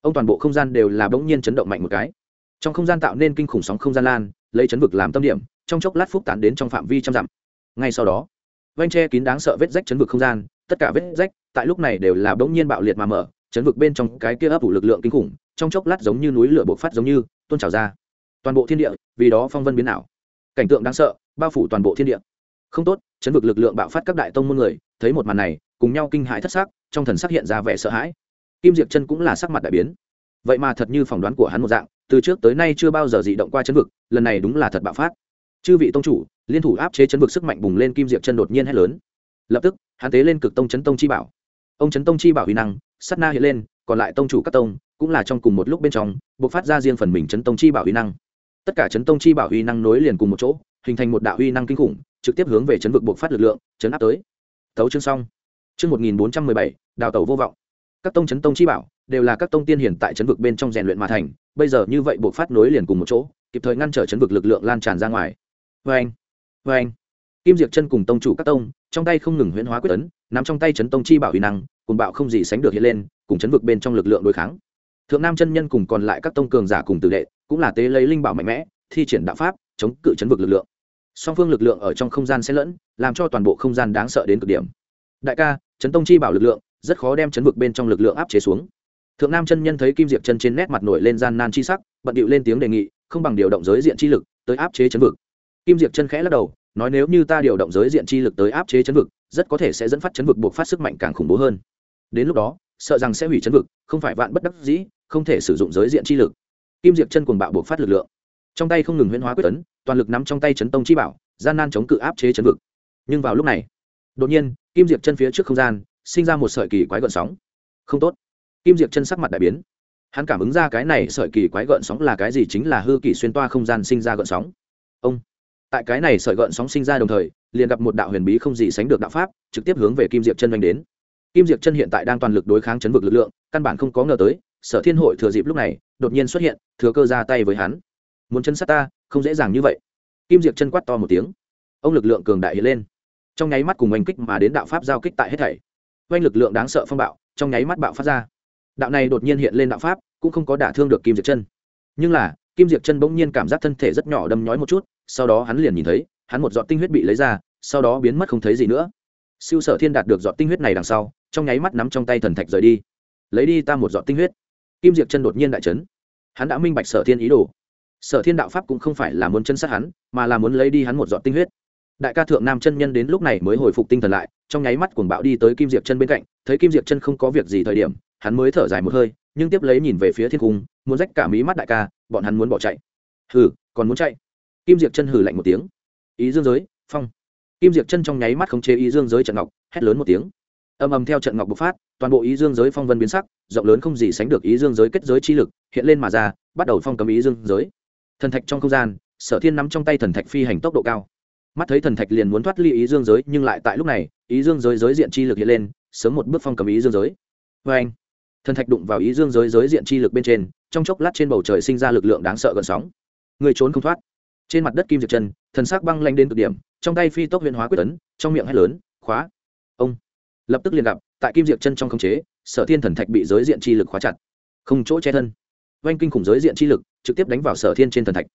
ông toàn bộ không gian đều là bỗng nhiên chấn động mạnh một cái. Trong không gian tạo nên kinh khủng sóng không gian lan, lấy chấn vực làm tâm điểm, trong chốc lát phúc tán đến trong phạm vi trăm dặm. Ngay sau đó vanh tre kín đáng sợ vết rách chấn vực không gian, tất cả vết rách tại lúc này đều là bỗng nhiên bạo liệt mà mở, chấn vực bên trong cái kia ấp ủ lực lượng kinh khủng, trong chốc lát giống như núi lửa bộc phát giống như tôn trào ra. Toàn bộ thiên địa, vì đó phong vân biến ảo. Cảnh tượng đáng sợ, bao phủ toàn bộ thiên địa. Không tốt, chấn vực lực lượng bạo phát các đại tông môn người, thấy một màn này cùng nhau kinh hãi thất sắc, trong thần sắc hiện ra vẻ sợ hãi. Kim diệp chân cũng là sắc mặt đại biến. Vậy mà thật như phỏng đoán của hắn một dạng, từ trước tới nay chưa bao giờ dị động qua chấn vực, lần này đúng là thật bạo phát. Chư vị tông chủ, liên thủ áp chế chấn vực sức mạnh bùng lên kim diệp chân đột nhiên hét lớn. Lập tức, hắn tế lên cực tông chấn tông chi bảo. Ông chấn tông chi bảo huy năng sắt na hiện lên, còn lại tông chủ các tông, cũng là trong cùng một lúc bên trong buộc phát ra riêng phần mình chấn tông chi bảo huy năng. Tất cả chấn tông chi bảo huy năng nối liền cùng một chỗ, hình thành một đạo huy năng kinh khủng, trực tiếp hướng về chấn vực buộc phát lực lượng, chấn áp tới. Tấu chương xong chương một nghìn bốn trăm mười bảy, đào tẩu vô vọng. Các tông chấn tông chi bảo đều là các tông tiên hiển tại chấn vực bên trong rèn luyện mà thành, bây giờ như vậy buộc phát nối liền cùng một chỗ, kịp thời ngăn trở chấn vực lực lượng lan tràn ra ngoài. Vê anh anh. Kim diệp chân cùng tông chủ các tông, trong tay không ngừng huyễn hóa quyết tấn nắm trong tay chấn tông chi bảo uy năng cùng bạo không gì sánh được hiện lên, cùng chấn vực bên trong lực lượng đối kháng. Thượng nam chân nhân cùng còn lại các tông cường giả cùng tử đệ, cũng là tế lấy linh bảo mạnh mẽ, thi triển đạo pháp, chống cự chấn vực lực lượng. Song phương lực lượng ở trong không gian xen lẫn, làm cho toàn bộ không gian đáng sợ đến cực điểm đại ca chấn tông chi bảo lực lượng, rất khó đem chấn vực bên trong lực lượng áp chế xuống. Thượng nam chân nhân thấy kim diệp chân trên nét mặt nổi lên gian nan chi sắc, bận điệu lên tiếng đề nghị, không bằng điều động giới diện chi lực tới áp chế chấn vực. Kim diệp chân khẽ lắc đầu, nói nếu như ta điều động giới diện chi lực tới áp chế chấn vực, rất có thể sẽ dẫn phát chấn vực buộc phát sức mạnh càng khủng bố hơn. Đến lúc đó, sợ rằng sẽ hủy chấn vực, không phải vạn bất đắc dĩ, không thể sử dụng giới diện chi lực. Kim diệp chân cuồng bạo buộc phát lực lượng. Trong tay không ngừng huyễn hóa quyết tấn, toàn lực nắm trong tay chấn tông chi bảo, gian nan chống cự áp chế chấn vực. Nhưng vào lúc này đột nhiên, kim diệp chân phía trước không gian, sinh ra một sợi kỳ quái gợn sóng. Không tốt. Kim diệp chân sắc mặt đại biến. Hắn cảm ứng ra cái này sợi kỳ quái gợn sóng là cái gì chính là hư kỳ xuyên toa không gian sinh ra gợn sóng. Ông. Tại cái này sợi gợn sóng sinh ra đồng thời, liền gặp một đạo huyền bí không gì sánh được đạo pháp, trực tiếp hướng về kim diệp chân oanh đến. Kim diệp chân hiện tại đang toàn lực đối kháng chấn vực lực lượng, căn bản không có ngờ tới, sở thiên hội thừa dịp lúc này, đột nhiên xuất hiện, thừa cơ ra tay với hắn. Muốn chân sát ta, không dễ dàng như vậy. Kim diệp chân quát to một tiếng. Ông lực lượng cường đại hiện lên trong nháy mắt cùng oanh kích mà đến đạo pháp giao kích tại hết thảy. Oanh lực lượng đáng sợ phong bạo, trong nháy mắt bạo phát ra. Đạo này đột nhiên hiện lên đạo pháp, cũng không có đả thương được kim diệt chân. Nhưng là, kim diệt chân bỗng nhiên cảm giác thân thể rất nhỏ đâm nhói một chút, sau đó hắn liền nhìn thấy, hắn một giọt tinh huyết bị lấy ra, sau đó biến mất không thấy gì nữa. Siêu sở thiên đạt được giọt tinh huyết này đằng sau, trong nháy mắt nắm trong tay thần thạch rời đi. Lấy đi ta một giọt tinh huyết. Kim diệt chân đột nhiên đại trấn hắn đã minh bạch sở thiên ý đồ. Sở thiên đạo pháp cũng không phải là muốn chân sát hắn, mà là muốn lấy đi hắn một giọt tinh huyết đại ca thượng nam chân nhân đến lúc này mới hồi phục tinh thần lại, trong nháy mắt cuồng bạo đi tới kim diệp chân bên cạnh, thấy kim diệp chân không có việc gì thời điểm, hắn mới thở dài một hơi, nhưng tiếp lấy nhìn về phía thiên cung, muốn rách cả mí mắt đại ca, bọn hắn muốn bỏ chạy. Hừ, còn muốn chạy? Kim diệp chân hừ lạnh một tiếng. Ý dương giới, phong. Kim diệp chân trong nháy mắt không chế ý dương giới trận ngọc, hét lớn một tiếng. Âm âm theo trận ngọc bộc phát, toàn bộ ý dương giới phong vân biến sắc, rộng lớn không gì sánh được ý dương giới kết giới chi lực, hiện lên mà ra, bắt đầu phong cấm ý dương giới. Thần thạch trong không gian, sở thiên nắm trong tay thần thạch phi hành tốc độ cao mắt thấy thần thạch liền muốn thoát ly ý dương giới, nhưng lại tại lúc này, ý dương giới giới diện chi lực hiện lên, sớm một bước phong cầm ý dương giới. Vê anh, thần thạch đụng vào ý dương giới giới diện chi lực bên trên, trong chốc lát trên bầu trời sinh ra lực lượng đáng sợ gần sóng. Người trốn không thoát. Trên mặt đất kim diệt chân, thần sắc băng lanh đến cực điểm, trong tay phi tốc huyện hóa quyết tấn, trong miệng hét lớn, khóa. Ông lập tức liền gặp, tại kim diệt chân trong khống chế, sở thiên thần thạch bị giới diện chi lực khóa chặt. Không chỗ che thân. Oanh kinh khủng giới diện chi lực trực tiếp đánh vào sở thiên trên thần thạch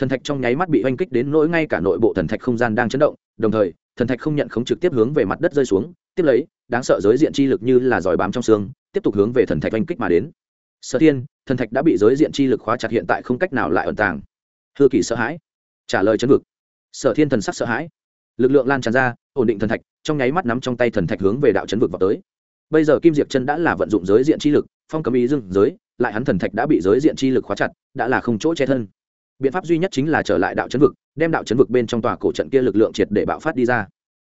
thần thạch trong nháy mắt bị oanh kích đến nỗi ngay cả nội bộ thần thạch không gian đang chấn động, đồng thời, thần thạch không nhận không trực tiếp hướng về mặt đất rơi xuống, tiếp lấy, đáng sợ giới diện chi lực như là giỏi bám trong xương, tiếp tục hướng về thần thạch oanh kích mà đến. Sở thiên, thần thạch đã bị giới diện chi lực khóa chặt hiện tại không cách nào lại ẩn tàng. Hư kỳ sợ hãi. Trả lời chấn vực. Sở thiên thần sắc sợ hãi. Lực lượng lan tràn ra, ổn định thần thạch, trong nháy mắt nắm trong tay thần thạch hướng về đạo chấn vực vào tới. Bây giờ kim diệp chân đã là vận dụng giới diện chi lực, phong cấm ý dưng giới, lại hắn thần thạch đã bị giới diện chi lực khóa chặt, đã là không chỗ che thân biện pháp duy nhất chính là trở lại đạo chấn vực, đem đạo chấn vực bên trong tòa cổ trận kia lực lượng triệt để bạo phát đi ra.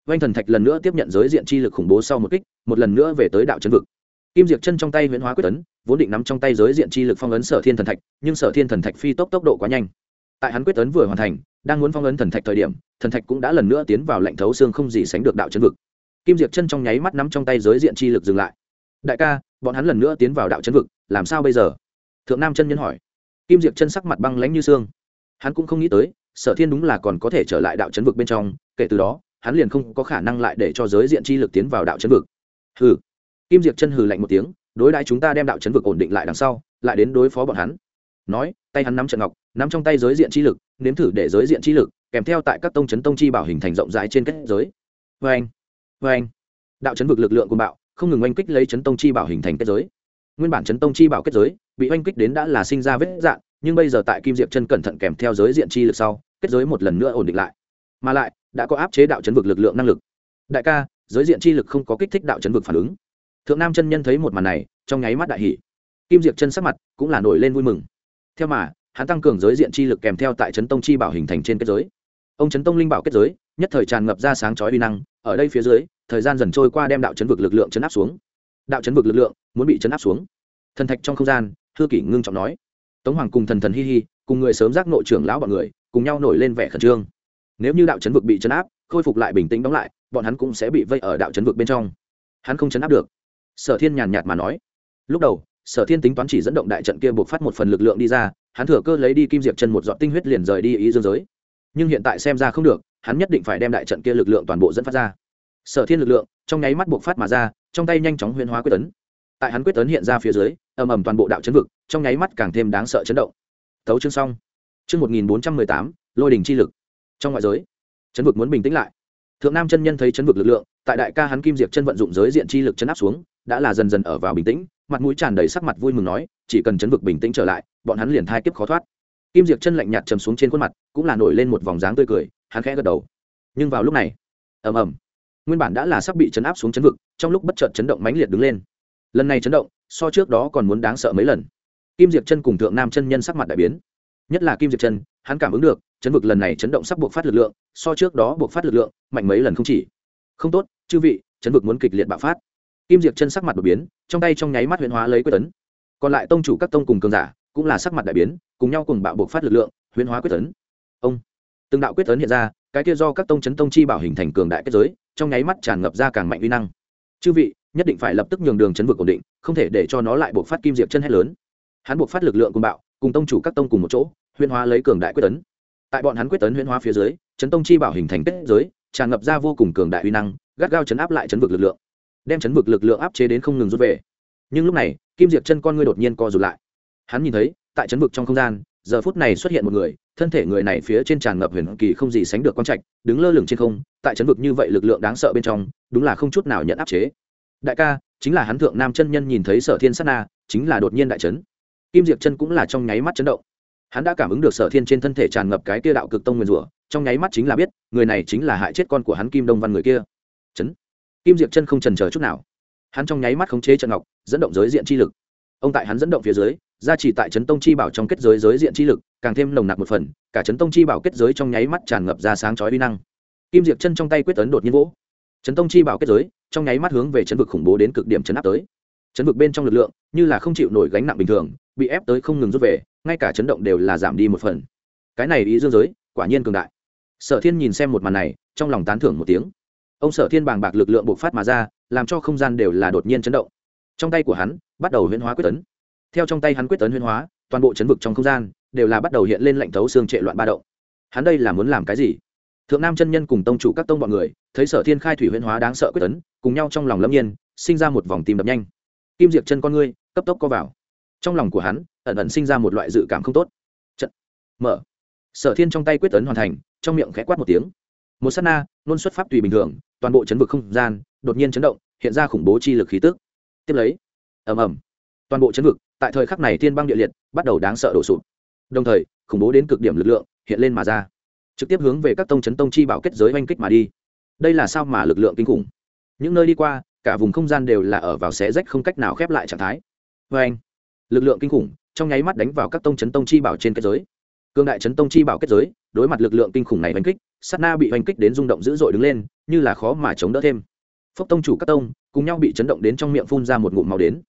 Oanh thần thạch lần nữa tiếp nhận giới diện chi lực khủng bố sau một kích, một lần nữa về tới đạo chấn vực. Kim Diệt chân trong tay huyễn hóa quyết tấn vốn định nắm trong tay giới diện chi lực phong ấn sở thiên thần thạch, nhưng sở thiên thần thạch phi tốc tốc độ quá nhanh. Tại hắn quyết tấn vừa hoàn thành, đang muốn phong ấn thần thạch thời điểm, thần thạch cũng đã lần nữa tiến vào lệnh thấu xương không gì sánh được đạo chấn vực. Kim Diệt chân trong nháy mắt nắm trong tay giới diện chi lực dừng lại. Đại ca, bọn hắn lần nữa tiến vào đạo chấn vực, làm sao bây giờ? Thượng nam chân nhân hỏi. Kim Diệt chân sắc mặt băng lãnh như xương hắn cũng không nghĩ tới, sở thiên đúng là còn có thể trở lại đạo chấn vực bên trong, kể từ đó, hắn liền không có khả năng lại để cho giới diện chi lực tiến vào đạo chấn vực. Hừ. Kim diệp chân hừ lạnh một tiếng, đối đãi chúng ta đem đạo chấn vực ổn định lại đằng sau, lại đến đối phó bọn hắn. Nói, tay hắn nắm trận ngọc, nắm trong tay giới diện chi lực, nếm thử để giới diện chi lực, kèm theo tại các tông chấn tông chi bảo hình thành rộng rãi trên kết giới. Vê anh vê anh đạo chấn vực lực lượng của bạo, không ngừng oanh kích lấy chấn tông chi bảo hình thành kết giới. Nguyên bản chấn tông chi bảo kết giới, bị oanh kích đến đã là sinh ra vết dạn nhưng bây giờ tại kim diệp chân cẩn thận kèm theo giới diện chi lực sau, kết giới một lần nữa ổn định lại. Mà lại, đã có áp chế đạo chấn vực lực lượng năng lực. Đại ca, giới diện chi lực không có kích thích đạo chấn vực phản ứng. Thượng nam chân nhân thấy một màn này, trong nháy mắt đại hỷ kim diệp chân sắc mặt cũng là nổi lên vui mừng. Theo mà, hắn tăng cường giới diện chi lực kèm theo tại chấn tông chi bảo hình thành trên kết giới. Ông chấn tông linh bảo kết giới, nhất thời tràn ngập ra sáng chói uy năng, ở đây phía dưới, thời gian dần trôi qua đem đạo chấn vực lực lượng chấn áp xuống. Đạo chấn vực lực lượng muốn bị chấn áp xuống. Thần thạch trong không gian thư kỷ ngưng trọng nói tống hoàng cùng thần thần hi hi, cùng người sớm giác nội trưởng lão bọn người, cùng nhau nổi lên vẻ khẩn trương. Nếu như đạo chấn vực bị chấn áp, khôi phục lại bình tĩnh đóng lại, bọn hắn cũng sẽ bị vây ở đạo chấn vực bên trong. Hắn không chấn áp được. Sở thiên nhàn nhạt mà nói. Lúc đầu, sở thiên tính toán chỉ dẫn động đại trận kia buộc phát một phần lực lượng đi ra, hắn thừa cơ lấy đi kim diệp chân một dọn tinh huyết liền rời đi ý dương giới. Nhưng hiện tại xem ra không được, hắn nhất định phải đem đại trận kia lực lượng toàn bộ dẫn phát ra. Sở thiên lực lượng trong nháy mắt buộc phát mà ra, trong tay nhanh chóng huyên hóa quyết tấn tại hắn quyết tấn hiện ra phía dưới, ầm ầm toàn bộ đạo chấn vực, trong nháy mắt càng thêm đáng sợ chấn động. Tấu chương xong. Chương một nghìn bốn trăm mười tám, lôi đình chi lực. Trong ngoại giới, chấn vực muốn bình tĩnh lại. Thượng nam chân nhân thấy chấn vực lực lượng, tại đại ca hắn kim diệp chân vận dụng giới diện chi lực chấn áp xuống, đã là dần dần ở vào bình tĩnh, mặt mũi tràn đầy sắc mặt vui mừng nói, chỉ cần chấn vực bình tĩnh trở lại, bọn hắn liền thai kiếp khó thoát. Kim diệp chân lạnh nhạt chầm xuống trên khuôn mặt, cũng là nổi lên một vòng dáng tươi cười, hắn khẽ gật đầu. Nhưng vào lúc này, ầm ầm, nguyên bản đã là sắp bị chấn áp xuống chấn vực, trong lúc bất chợt chấn động mãnh liệt đứng lên lần này chấn động, so trước đó còn muốn đáng sợ mấy lần. Kim diệp chân cùng thượng nam chân nhân sắc mặt đại biến. Nhất là kim diệp chân, hắn cảm ứng được, chấn vực lần này chấn động sắp buộc phát lực lượng, so trước đó buộc phát lực lượng mạnh mấy lần không chỉ. Không tốt, chư vị, chấn vực muốn kịch liệt bạo phát. Kim diệp chân sắc mặt đột biến, trong tay trong nháy mắt huyễn hóa lấy quyết tấn. Còn lại tông chủ các tông cùng cường giả cũng là sắc mặt đại biến, cùng nhau cùng bạo buộc phát lực lượng huyễn hóa quyết tấn. Ông, từng đạo quyết tấn hiện ra, cái kia do các tông chấn tông chi bảo hình thành cường đại kết giới, trong nháy mắt tràn ngập ra càng mạnh uy năng. Chư vị nhất định phải lập tức nhường đường chấn vực ổn định, không thể để cho nó lại buộc phát kim diệp chân hết lớn. Hắn buộc phát lực lượng cùng bạo, cùng tông chủ các tông cùng một chỗ, huyễn hóa lấy cường đại quyết tấn. Tại bọn hắn quyết tấn huyễn hóa phía dưới, chấn tông chi bảo hình thành kết giới, tràn ngập ra vô cùng cường đại uy năng, gắt gao chấn áp lại chấn vực lực lượng, đem chấn vực lực lượng áp chế đến không ngừng rút về. Nhưng lúc này, kim diệp chân con ngươi đột nhiên co rụt lại. Hắn nhìn thấy, tại chấn vực trong không gian, giờ phút này xuất hiện một người, thân thể người này phía trên tràn ngập huyền kỳ không gì sánh được quang trạch, đứng lơ lửng trên không, tại chấn vực như vậy lực lượng đáng sợ bên trong, đúng là không chút nào nhận áp chế đại ca, chính là hắn thượng nam chân nhân nhìn thấy sở thiên sát na, chính là đột nhiên đại trấn kim diệp chân cũng là trong nháy mắt chấn động. Hắn đã cảm ứng được sở thiên trên thân thể tràn ngập cái kia đạo cực tông nguyên rủa, trong nháy mắt chính là biết, người này chính là hại chết con của hắn kim đông văn người kia. Chấn. Kim diệp chân không trần chờ chút nào. Hắn trong nháy mắt khống chế trận ngọc, dẫn động giới diện chi lực. Ông tại hắn dẫn động phía dưới, gia trì tại trấn tông chi bảo trong kết giới giới diện chi lực, càng thêm nồng nặc một phần, cả trấn tông chi bảo kết giới trong nháy mắt tràn ngập ra sáng chói uy năng. Kim diệp chân trong tay quyết tấn đột nhiên vỗ trấn tông chi bảo kết giới, trong nháy mắt hướng về chấn vực khủng bố đến cực điểm chấn áp tới. Chấn vực bên trong lực lượng, như là không chịu nổi gánh nặng bình thường, bị ép tới không ngừng rút về, ngay cả chấn động đều là giảm đi một phần. Cái này ý dương giới, quả nhiên cường đại. Sở thiên nhìn xem một màn này, trong lòng tán thưởng một tiếng. Ông sở thiên bàng bạc lực lượng bộc phát mà ra, làm cho không gian đều là đột nhiên chấn động. Trong tay của hắn, bắt đầu huyễn hóa quyết tấn. Theo trong tay hắn quyết tấn huyễn hóa, toàn bộ chấn vực trong không gian, đều là bắt đầu hiện lên lạnh thấu xương trệ loạn ba động. Hắn đây là muốn làm cái gì? Thượng nam chân nhân cùng tông chủ các tông bọn người, thấy sở thiên khai thủy huyễn hóa đáng sợ quyết tấn, cùng nhau trong lòng lâm nhiên, sinh ra một vòng tìm đập nhanh. Kim diệt chân con ngươi, cấp tốc co vào. Trong lòng của hắn, ẩn ẩn sinh ra một loại dự cảm không tốt. Trận. Mở. Sở thiên trong tay quyết tấn hoàn thành, trong miệng khẽ quát một tiếng. Một s á t na, luôn xuất pháp tùy bình thường, toàn bộ chấn vực không gian, đột nhiên chấn động, hiện ra khủng bố chi lực khí tức. Tiếp lấy. Ầm ầm. Toàn bộ chấn vực, tại thời khắc này thiên băng địa liệt, bắt đầu đáng sợ đổ sụp. Đồng thời, khủng bố đến cực điểm lực lượng, hiện lên mà ra trực tiếp hướng về các tông chấn tông chi bảo kết giới oanh kích mà đi. Đây là sao mà lực lượng kinh khủng? Những nơi đi qua, cả vùng không gian đều là ở vào xé rách không cách nào khép lại trạng thái. Vê anh lực lượng kinh khủng trong nháy mắt đánh vào các tông chấn tông chi bảo trên kết giới. Cương đại chấn tông chi bảo kết giới, đối mặt lực lượng kinh khủng này oanh kích, sát na bị oanh kích đến rung động dữ dội đứng lên, như là khó mà chống đỡ thêm. Phốc tông chủ các tông cùng nhau bị chấn động đến trong miệng phun ra một ngụm màu đến.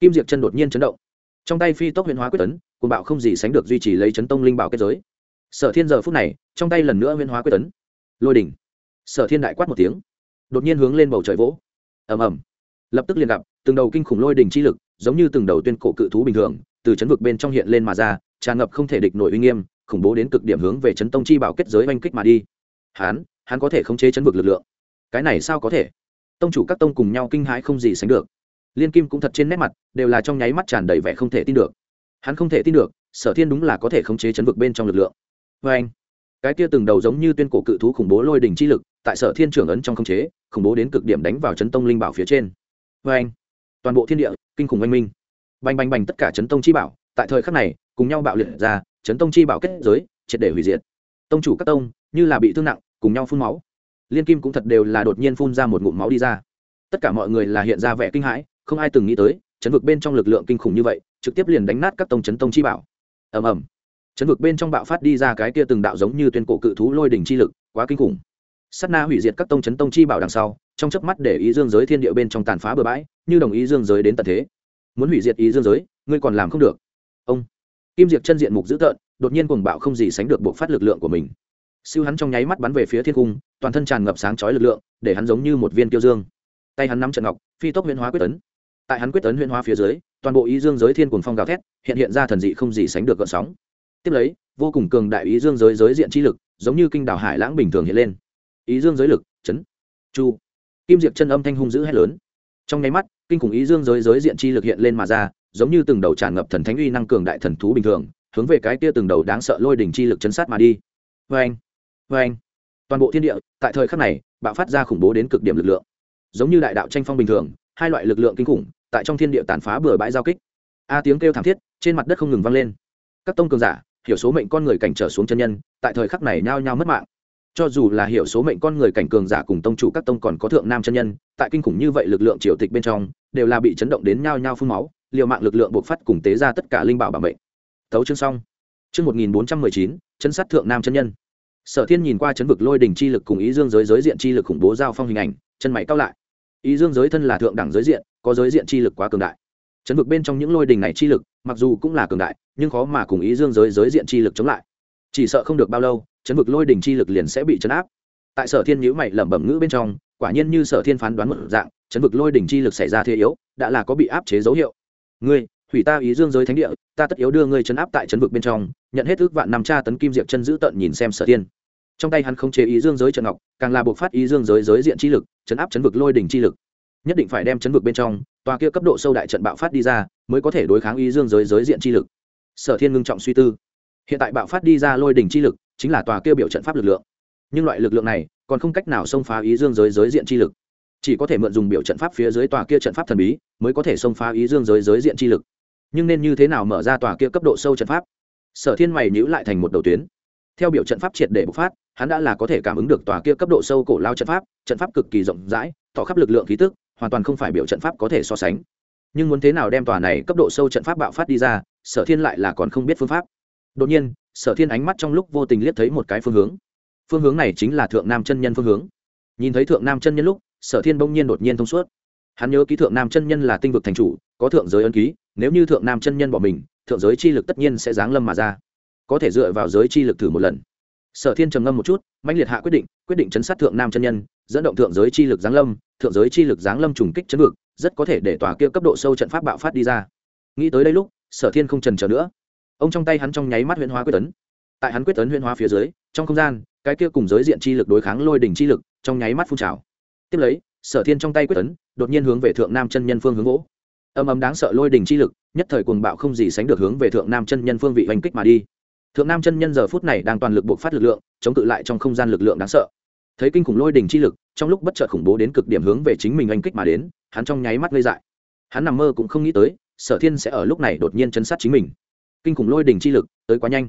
Kim diệp chân đột nhiên chấn động. Trong tay phi tốc huyền hóa quyết tấn cùng bạo không gì sánh được duy trì lấy chấn tông linh bảo kết giới sở thiên giờ phút này trong tay lần nữa huyên hóa quyết tấn. Lôi đỉnh. Sở thiên đại quát một tiếng. Đột nhiên hướng lên bầu trời vỗ. Ầm ầm. Lập tức liền gặp từng đầu kinh khủng lôi đỉnh chi lực giống như từng đầu tuyên cổ cự thú bình thường từ chấn vực bên trong hiện lên mà ra tràn ngập không thể địch nổi uy nghiêm khủng bố đến cực điểm hướng về chấn tông chi bảo kết giới oanh kích mà đi. Hán, hắn có thể khống chế chấn vực lực lượng. Cái này sao có thể? Tông chủ các tông cùng nhau kinh hãi không gì sánh được. Liên kim cũng thật trên nét mặt đều là trong nháy mắt tràn đầy vẻ không thể tin được. Hắn không thể tin được sở thiên đúng là có thể khống chế chấn vực bên trong lực lượng vê anh, cái kia từng đầu giống như tuyên cổ cự thú khủng bố lôi đình chi lực, tại sở thiên trưởng ấn trong khống chế, khủng bố đến cực điểm đánh vào chấn tông linh bảo phía trên. Vê anh, toàn bộ thiên địa, kinh khủng oanh minh. Bành bành bành tất cả chấn tông chi bảo, tại thời khắc này, cùng nhau bạo liệt ra, chấn tông chi bảo kết giới, triệt để hủy diệt. Tông chủ các tông, như là bị thương nặng, cùng nhau phun máu. Liên kim cũng thật đều là đột nhiên phun ra một ngụm máu đi ra. Tất cả mọi người là hiện ra vẻ kinh hãi, không ai từng nghĩ tới, chấn vực bên trong lực lượng kinh khủng như vậy, trực tiếp liền đánh nát các tông chấn tông chi bảo. Ầm ầm chấn vực bên trong bạo phát đi ra cái kia từng đạo giống như tuyên cổ cự thú lôi đỉnh chi lực, quá kinh khủng. Sát na hủy diệt các tông chấn tông chi bảo đằng sau, trong chớp mắt để ý dương giới thiên địa bên trong tàn phá bừa bãi, như đồng ý dương giới đến tận thế. Muốn hủy diệt ý dương giới, ngươi còn làm không được. Ông, kim diệt chân diện mục dữ tợn, đột nhiên cuồng bạo không gì sánh được buộc phát lực lượng của mình. Siêu hắn trong nháy mắt bắn về phía thiên cung, toàn thân tràn ngập sáng chói lực lượng, để hắn giống như một viên tiêu dương. Tay hắn nắm trận ngọc, phi tốc huyễn hóa quyết tấn. Tại hắn quyết tấn huyễn hóa phía dưới, toàn bộ ý dương giới thiên cuồng phong gào thét, hiện hiện ra thần dị không gì sánh được gợn sóng tiếp lấy, vô cùng cường đại ý dương giới giới diện chi lực, giống như kinh đảo hải lãng bình thường hiện lên. Ý dương giới lực, chấn, chu. Kim diệp chân âm thanh hung dữ hét lớn. Trong nháy mắt, kinh khủng ý dương giới giới diện chi lực hiện lên mà ra, giống như từng đầu tràn ngập thần thánh uy năng cường đại thần thú bình thường, hướng về cái kia từng đầu đáng sợ lôi đỉnh chi lực chấn sát mà đi. Vê anh vê anh toàn bộ thiên địa, tại thời khắc này, bạo phát ra khủng bố đến cực điểm lực lượng. Giống như đại đạo tranh phong bình thường, hai loại lực lượng kinh khủng, tại trong thiên địa tàn phá bừa bãi giao kích. A tiếng kêu thảm thiết, trên mặt đất không ngừng vang lên. Các tông cường giả hiểu số mệnh con người cảnh trở xuống chân nhân, tại thời khắc này nhao nhao mất mạng. Cho dù là hiểu số mệnh con người cảnh cường giả cùng tông chủ các tông còn có thượng nam chân nhân, tại kinh khủng như vậy lực lượng triều tịch bên trong, đều là bị chấn động đến nhao nhao phun máu, liều mạng lực lượng buộc phát cùng tế ra tất cả linh bảo bảo mệnh. Tấu chương xong. Chương 1419 chấn sát thượng nam chân nhân. Sở thiên nhìn qua chấn vực lôi đỉnh chi lực cùng ý dương giới giới diện chi lực khủng bố giao phong hình ảnh, chân mày cao lại. Ý dương giới thân là thượng đẳng giới diện, có giới diện chi lực quá cường đại. Chấn vực bên trong những lôi đỉnh này chi lực mặc dù cũng là cường đại, nhưng khó mà cùng ý dương giới giới diện chi lực chống lại. Chỉ sợ không được bao lâu, chấn vực lôi đình chi lực liền sẽ bị chấn áp. Tại sở thiên nhữ mày lẩm bẩm ngữ bên trong, quả nhiên như sở thiên phán đoán một dạng, chấn vực lôi đình chi lực xảy ra thế yếu, đã là có bị áp chế dấu hiệu. Ngươi, hủy ta ý dương giới thánh địa, ta tất yếu đưa ngươi chấn áp tại chấn vực bên trong, nhận hết ước vạn năm tra tấn kim diệp chân giữ tận nhìn xem sở thiên. Trong tay hắn không chế ý dương giới trận ngọc, càng là buộc phát ý dương giới giới diện chi lực, chấn áp chấn vực lôi đỉnh chi lực. Nhất định phải đem chấn vực bên trong tòa kia cấp độ sâu đại trận bạo phát đi ra, mới có thể đối kháng ý dương giới giới diện chi lực. Sở thiên ngưng trọng suy tư. Hiện tại bạo phát đi ra lôi đỉnh chi lực, chính là tòa kia biểu trận pháp lực lượng. Nhưng loại lực lượng này, còn không cách nào xông phá ý dương giới giới diện chi lực. Chỉ có thể mượn dùng biểu trận pháp phía dưới tòa kia trận pháp thần bí, mới có thể xông phá ý dương giới giới diện chi lực. Nhưng nên như thế nào mở ra tòa kia cấp độ sâu trận pháp? Sở thiên mày nhữ lại thành một đầu tuyến. Theo biểu trận pháp triệt để bộc phát, hắn đã là có thể cảm ứng được tòa kia cấp độ sâu cổ lao trận pháp trận pháp cực kỳ rộng rãi, tỏ khắp lực lượng khí tức hoàn toàn không phải biểu trận pháp có thể so sánh. Nhưng muốn thế nào đem tòa này cấp độ sâu trận pháp bạo phát đi ra, sở thiên lại là còn không biết phương pháp. Đột nhiên, sở thiên ánh mắt trong lúc vô tình liếc thấy một cái phương hướng. Phương hướng này chính là thượng nam chân nhân phương hướng. Nhìn thấy thượng nam chân nhân lúc, sở thiên bỗng nhiên đột nhiên thông suốt. Hắn nhớ ký thượng nam chân nhân là tinh vực thành chủ, có thượng giới ân ký, nếu như thượng nam chân nhân bỏ mình, thượng giới chi lực tất nhiên sẽ giáng lâm mà ra. Có thể dựa vào giới chi lực thử một lần. Sở thiên trầm ngâm một chút mạnh liệt hạ quyết định quyết định chấn sát thượng nam chân nhân dẫn động thượng giới chi lực giáng lâm, thượng giới chi lực giáng lâm trùng kích chấn vực, rất có thể để tòa kia cấp độ sâu trận pháp bạo phát đi ra. Nghĩ tới đây lúc, sở thiên không trần trở nữa. Ông trong tay hắn trong nháy mắt huyễn hóa quyết tấn. Tại hắn quyết tấn huyễn hóa phía dưới, trong không gian, cái kia cùng giới diện chi lực đối kháng lôi đỉnh chi lực trong nháy mắt phun trào. Tiếp lấy, sở thiên trong tay quyết tấn, đột nhiên hướng về thượng nam chân nhân phương hướng gỗ âm âm đáng sợ lôi đỉnh chi lực, nhất thời cuồng bạo không gì sánh được hướng về thượng nam chân nhân phương vị oanh kích mà đi. Thượng nam chân nhân giờ phút này đang toàn lực buộc phát lực lượng, chống cự lại trong không gian lực lượng đáng sợ thấy kinh khủng lôi đỉnh chi lực, trong lúc bất chợt khủng bố đến cực điểm hướng về chính mình anh kích mà đến, hắn trong nháy mắt gây dại. Hắn nằm mơ cũng không nghĩ tới, sở thiên sẽ ở lúc này đột nhiên chấn sát chính mình. Kinh khủng lôi đỉnh chi lực, tới quá nhanh.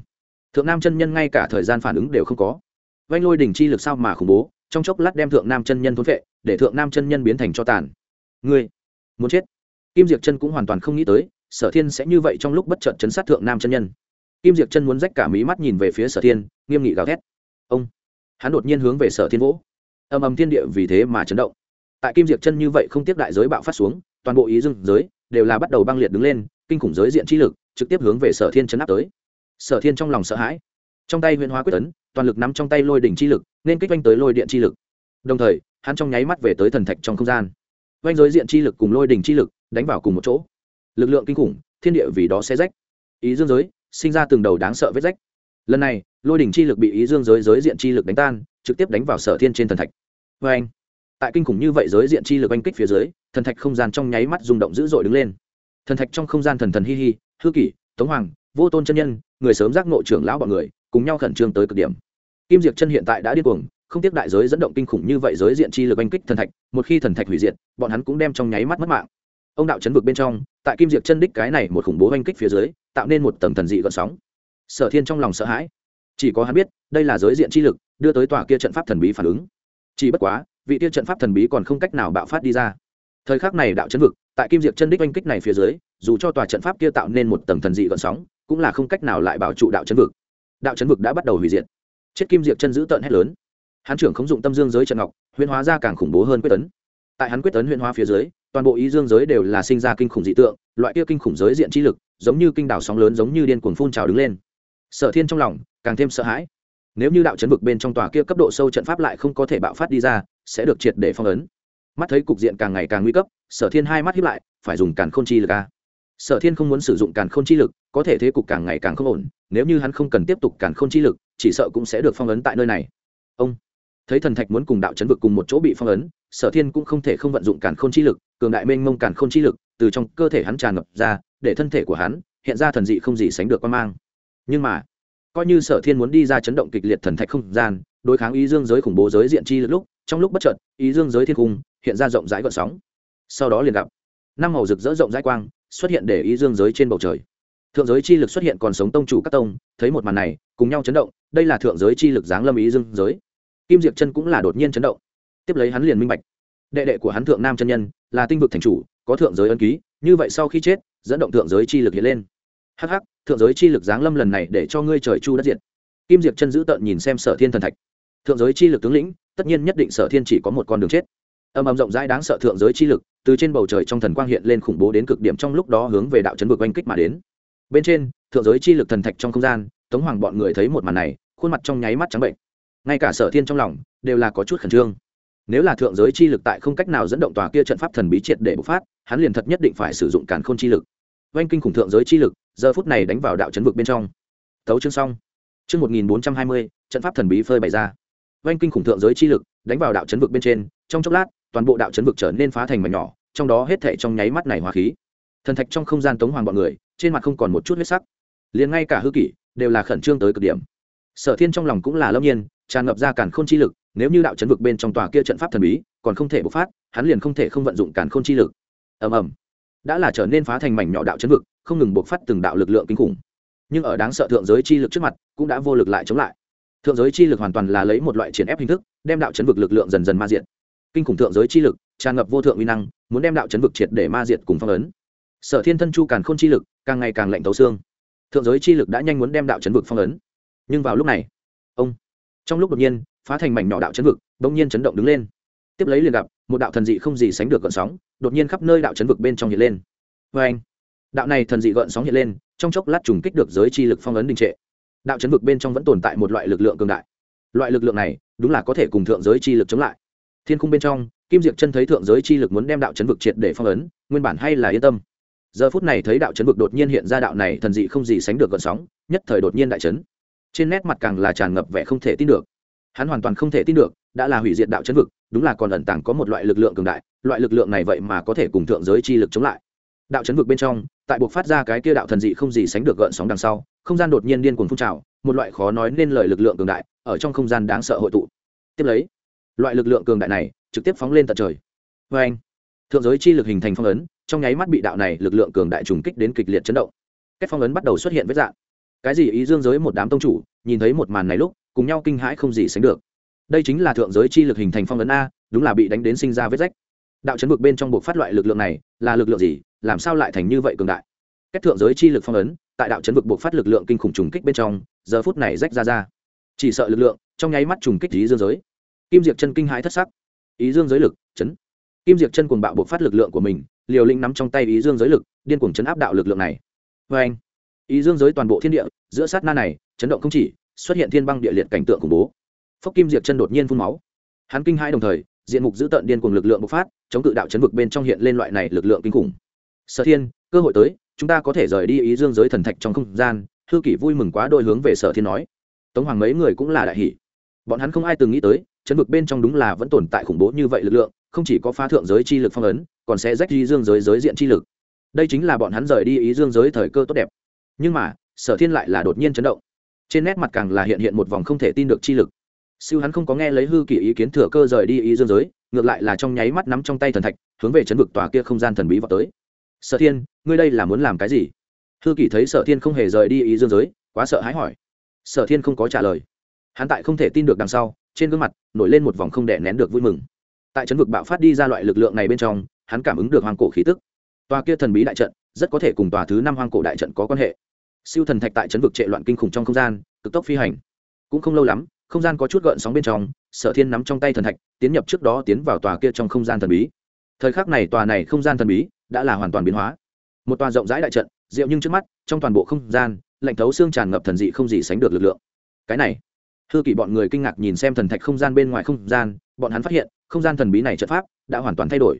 Thượng nam chân nhân ngay cả thời gian phản ứng đều không có. Vanh lôi đỉnh chi lực sao mà khủng bố, trong chốc lát đem thượng nam chân nhân thốn vệ để thượng nam chân nhân biến thành cho tàn. Ngươi, muốn chết. Kim diệc chân cũng hoàn toàn không nghĩ tới, sở thiên sẽ như vậy trong lúc bất chợt chấn sát thượng nam chân nhân. Kim diệc chân muốn rách cả mí mắt nhìn về phía sở thiên, nghiêm nghị gào thét. Ông hắn đột nhiên hướng về sở thiên vỗ âm âm thiên địa vì thế mà chấn động. Tại kim diệp chân như vậy không tiếp đại giới bạo phát xuống, toàn bộ ý dương giới đều là bắt đầu băng liệt đứng lên, kinh khủng giới diện trí lực trực tiếp hướng về sở thiên chấn áp tới. Sở thiên trong lòng sợ hãi. Trong tay huyền hóa quyết tấn, toàn lực nắm trong tay lôi đỉnh chi lực, nên kích vanh tới lôi điện chi lực. Đồng thời, hắn trong nháy mắt về tới thần thạch trong không gian. Vanh giới diện chi lực cùng lôi đỉnh chi lực đánh vào cùng một chỗ. Lực lượng kinh khủng, thiên địa vì đó sẽ rách. Ý dương giới sinh ra từng đầu đáng sợ vết rách lần này, lôi đỉnh chi lực bị ý dương giới giới diện chi lực đánh tan, trực tiếp đánh vào sở thiên trên thần thạch. Vê anh, tại kinh khủng như vậy giới diện chi lực oanh kích phía dưới, thần thạch không gian trong nháy mắt rung động dữ dội đứng lên. Thần thạch trong không gian thần thần hi hi, hư kỷ, tống hoàng, vô tôn chân nhân, người sớm giác nội trưởng lão bọn người, cùng nhau khẩn trương tới cực điểm. Kim diệt chân hiện tại đã điên cuồng, không tiếc đại giới dẫn động kinh khủng như vậy giới diện chi lực oanh kích thần thạch, một khi thần thạch hủy diệt, bọn hắn cũng đem trong nháy mắt mất mạng. Ông đạo chấn vực bên trong, tại kim diệt chân đích cái này một khủng bố oanh kích phía dưới, tạo nên một tầng thần dị gợn sóng sở thiên trong lòng sợ hãi. Chỉ có hắn biết, đây là giới diện chi lực, đưa tới tòa kia trận pháp thần bí phản ứng. Chỉ bất quá, vị kia trận pháp thần bí còn không cách nào bạo phát đi ra. Thời khắc này đạo chân vực, tại kim diệp chân đích oanh kích này phía dưới, dù cho tòa trận pháp kia tạo nên một tầng thần dị gợn sóng, cũng là không cách nào lại bảo trụ đạo chân vực. Đạo chân vực đã bắt đầu hủy diệt. Chết kim diệp chân giữ tợn hét lớn. Hắn trưởng không dụng tâm dương giới trận ngọc, huyễn hóa ra càng khủng bố hơn quyết tấn. Tại hắn quyết tấn huyễn hóa phía dưới, toàn bộ ý dương giới đều là sinh ra kinh khủng dị tượng, loại kia kinh khủng giới diện chi lực, giống như kinh đảo sóng lớn giống như điên cuồng phun trào đứng lên sở thiên trong lòng càng thêm sợ hãi. Nếu như đạo chấn vực bên trong tòa kia cấp độ sâu trận pháp lại không có thể bạo phát đi ra, sẽ được triệt để phong ấn. Mắt thấy cục diện càng ngày càng nguy cấp, sở thiên hai mắt hiếp lại, phải dùng càn k h ô n chi lực a. Sở thiên không muốn sử dụng càn k h ô n chi lực, có thể thế cục càng ngày càng không ổn, nếu như hắn không cần tiếp tục càn k h ô n chi lực, chỉ sợ cũng sẽ được phong ấn tại nơi này. Ông, thấy thần thạch muốn cùng đạo chấn vực cùng một chỗ bị phong ấn, sở thiên cũng không thể không vận dụng càn k h ô n chi lực, cường đại mênh mông càn k h ô n chi lực, từ trong cơ thể hắn tràn ngập ra, để thân thể của hắn hiện ra thần dị không gì sánh được quan mang nhưng mà, coi như sở thiên muốn đi ra chấn động kịch liệt thần thạch không gian, đối kháng ý dương giới khủng bố giới diện chi lúc, trong lúc bất chợt, ý dương giới thiên cung hiện ra rộng rãi gợn sóng. Sau đó liền gặp, năm màu rực rỡ rộng rãi quang xuất hiện để ý dương giới trên bầu trời. Thượng giới chi lực xuất hiện còn sống tông chủ các tông, thấy một màn này, cùng nhau chấn động, đây là thượng giới chi lực giáng lâm ý dương giới. Kim diệp chân cũng là đột nhiên chấn động. Tiếp lấy hắn liền minh bạch, đệ đệ của hắn thượng nam chân nhân là tinh vực thành chủ, có thượng giới ân ký, như vậy sau khi chết, dẫn động thượng giới chi lực hiện lên hh thượng giới chi lực giáng lâm lần này để cho ngươi trời chu đất diệt. Kim diệp chân giữ tợn nhìn xem sở thiên thần thạch. Thượng giới chi lực tướng lĩnh, tất nhiên nhất định sở thiên chỉ có một con đường chết. Âm âm rộng rãi đáng sợ thượng giới chi lực, từ trên bầu trời trong thần quang hiện lên khủng bố đến cực điểm trong lúc đó hướng về đạo chấn vực oanh kích mà đến. Bên trên, thượng giới chi lực thần thạch trong không gian, tống hoàng bọn người thấy một màn này, khuôn mặt trong nháy mắt trắng bệnh. Ngay cả sở thiên trong lòng đều là có chút khẩn trương. Nếu là thượng giới chi lực tại không cách nào dẫn động tòa kia trận pháp thần bí triệt để bộc phát, hắn liền thật nhất định phải sử dụng càn khôn chi lực oanh kinh khủng thượng giới chi lực, giờ phút này đánh vào đạo chấn vực bên trong. Thấu chương xong. Chương một nghìn bốn trăm hai mươi, trận pháp thần bí phơi bày ra. Oanh kinh khủng thượng giới chi lực, đánh vào đạo chấn vực bên trên, trong chốc lát, toàn bộ đạo chấn vực trở nên phá thành mảnh nhỏ, trong đó hết thể trong nháy mắt này hóa khí. Thần thạch trong không gian tống hoàng bọn người, trên mặt không còn một chút huyết sắc. Liền ngay cả hư kỷ, đều là khẩn trương tới cực điểm. Sở thiên trong lòng cũng là lâm nhiên, tràn ngập ra cản k h ô n chi lực, nếu như đạo chấn vực bên trong tòa kia trận pháp thần bí, còn không thể bộc phát, hắn liền không thể không vận dụng cản k h ô n chi lực. Ầm ầm đã là trở nên phá thành mảnh nhỏ đạo chấn vực, không ngừng bộc phát từng đạo lực lượng kinh khủng. Nhưng ở đáng sợ thượng giới chi lực trước mặt, cũng đã vô lực lại chống lại. Thượng giới chi lực hoàn toàn là lấy một loại triển ép hình thức, đem đạo chấn vực lực lượng dần dần ma diện kinh khủng thượng giới chi lực, tràn ngập vô thượng uy năng, muốn đem đạo chấn vực triệt để ma diệt cùng phong ấn. Sở thiên thân chu càn k h ô n chi lực, càng ngày càng lạnh tấu xương. Thượng giới chi lực đã nhanh muốn đem đạo chấn vực phong ấn. Nhưng vào lúc này, ông, trong lúc đột nhiên, phá thành mảnh nhỏ đạo chấn vực, bỗng nhiên chấn động đứng lên. Tiếp lấy liền gặp một đạo thần dị không gì sánh được gợn sóng, đột nhiên khắp nơi đạo chấn vực bên trong hiện lên. Vê anh, đạo này thần dị gợn sóng hiện lên, trong chốc lát trùng kích được giới chi lực phong ấn đình trệ. Đạo chấn vực bên trong vẫn tồn tại một loại lực lượng cường đại. Loại lực lượng này, đúng là có thể cùng thượng giới chi lực chống lại. Thiên khung bên trong, kim diệp chân thấy thượng giới chi lực muốn đem đạo chấn vực triệt để phong ấn, nguyên bản hay là yên tâm. Giờ phút này thấy đạo chấn vực đột nhiên hiện ra đạo này thần dị không gì sánh được gợn sóng, nhất thời đột nhiên đại chấn. Trên nét mặt càng là tràn ngập vẻ không thể tin được hắn hoàn toàn không thể tin được, đã là hủy diệt đạo chấn vực, đúng là còn ẩn tàng có một loại lực lượng cường đại, loại lực lượng này vậy mà có thể cùng thượng giới chi lực chống lại. Đạo chấn vực bên trong, tại buộc phát ra cái kia đạo thần dị không gì sánh được gợn sóng đằng sau, không gian đột nhiên điên cuồng phun trào, một loại khó nói nên lời lực lượng cường đại, ở trong không gian đáng sợ hội tụ. Tiếp lấy, loại lực lượng cường đại này trực tiếp phóng lên tận trời. Vê anh, thượng giới chi lực hình thành phong ấn, trong nháy mắt bị đạo này lực lượng cường đại trùng kích đến kịch liệt chấn động. Các phong ấn bắt đầu xuất hiện với dạng cái gì ý dương giới một đám tông chủ, nhìn thấy một màn này lúc, cùng nhau kinh hãi không gì sánh được. Đây chính là thượng giới chi lực hình thành phong ấn a, đúng là bị đánh đến sinh ra vết rách. Đạo chấn vực bên trong buộc phát loại lực lượng này, là lực lượng gì, làm sao lại thành như vậy cường đại? Cách thượng giới chi lực phong ấn, tại đạo chấn vực buộc phát lực lượng kinh khủng trùng kích bên trong, giờ phút này rách ra ra. Chỉ sợ lực lượng, trong nháy mắt trùng kích ý dương giới. Kim diệp chân kinh hãi thất sắc. Ý dương giới lực, chấn. Kim diệp chân cuồng bạo buộc phát lực lượng của mình, liều lĩnh nắm trong tay ý dương giới lực, điên cuồng chấn áp đạo lực lượng này. Vê anh ý dương giới toàn bộ thiên địa, giữa sát na này, chấn động không chỉ, xuất hiện thiên băng địa liệt cảnh tượng khủng bố. Phốc kim diệp chân đột nhiên phun máu. Hắn kinh hãi đồng thời, diện mục giữ tận điên cùng lực lượng bộc phát, chống cự đạo chấn vực bên trong hiện lên loại này lực lượng kinh khủng. Sở thiên, cơ hội tới, chúng ta có thể rời đi ý dương giới thần thạch trong không gian, thư kỷ vui mừng quá đôi hướng về sở thiên nói. Tống hoàng mấy người cũng là đại hỷ bọn hắn không ai từng nghĩ tới, chấn vực bên trong đúng là vẫn tồn tại khủng bố như vậy lực lượng, không chỉ có phá thượng giới chi lực phong ấn, còn sẽ rách ý dương giới giới diện chi lực. Đây chính là bọn hắn rời đi ý dương giới thời cơ tốt đẹp nhưng mà, sở thiên lại là đột nhiên chấn động. Trên nét mặt càng là hiện hiện một vòng không thể tin được chi lực. Siêu hắn không có nghe lấy hư kỷ ý kiến thừa cơ rời đi ý dương giới, ngược lại là trong nháy mắt nắm trong tay thần thạch, hướng về chấn vực tòa kia không gian thần bí vào tới. Sở thiên, ngươi đây là muốn làm cái gì? Hư kỷ thấy sở thiên không hề rời đi ý dương giới, quá sợ hãi hỏi. Sở thiên không có trả lời. Hắn tại không thể tin được đằng sau, trên gương mặt nổi lên một vòng không đè nén được vui mừng. Tại chấn vực bạo phát đi ra loại lực lượng này bên trong, hắn cảm ứng được hoang cổ khí tức. Tòa kia thần bí đại trận, rất có thể cùng tòa thứ năm hoang cổ đại trận có quan hệ siêu thần thạch tại chấn vực trệ loạn kinh khủng trong không gian, cực tốc phi hành. Cũng không lâu lắm, không gian có chút gợn sóng bên trong, sở thiên nắm trong tay thần thạch, tiến nhập trước đó tiến vào tòa kia trong không gian thần bí. Thời khắc này tòa này không gian thần bí đã là hoàn toàn biến hóa. Một tòa rộng rãi đại trận diệu nhưng trước mắt, trong toàn bộ không gian, lạnh thấu xương tràn ngập thần dị không gì sánh được lực lượng. Cái này, hư kỷ bọn người kinh ngạc nhìn xem thần thạch không gian bên ngoài không gian, bọn hắn phát hiện, không gian thần bí này trận pháp đã hoàn toàn thay đổi.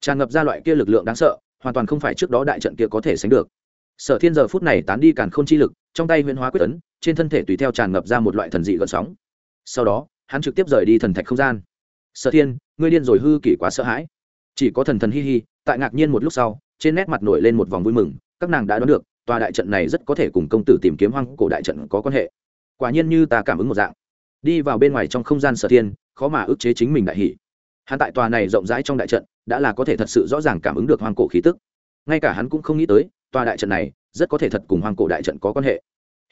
Tràn ngập ra loại kia lực lượng đáng sợ, hoàn toàn không phải trước đó đại trận kia có thể sánh được sở thiên giờ phút này tán đi càn k h ô n chi lực, trong tay huyễn hóa quyết ấn, trên thân thể tùy theo tràn ngập ra một loại thần dị gợn sóng. Sau đó, hắn trực tiếp rời đi thần thạch không gian. Sở thiên, ngươi điên rồi hư kỷ quá sợ hãi. Chỉ có thần thần hi hi, tại ngạc nhiên một lúc sau, trên nét mặt nổi lên một vòng vui mừng, các nàng đã đoán được, tòa đại trận này rất có thể cùng công tử tìm kiếm hoang cổ đại trận có quan hệ. Quả nhiên như ta cảm ứng một dạng. Đi vào bên ngoài trong không gian sở thiên, khó mà ức chế chính mình đại hỷ hắn tại tòa này rộng rãi trong đại trận, đã là có thể thật sự rõ ràng cảm ứng được hoang cổ khí tức. Ngay cả hắn cũng không nghĩ tới tòa đại trận này rất có thể thật cùng hoang cổ đại trận có quan hệ.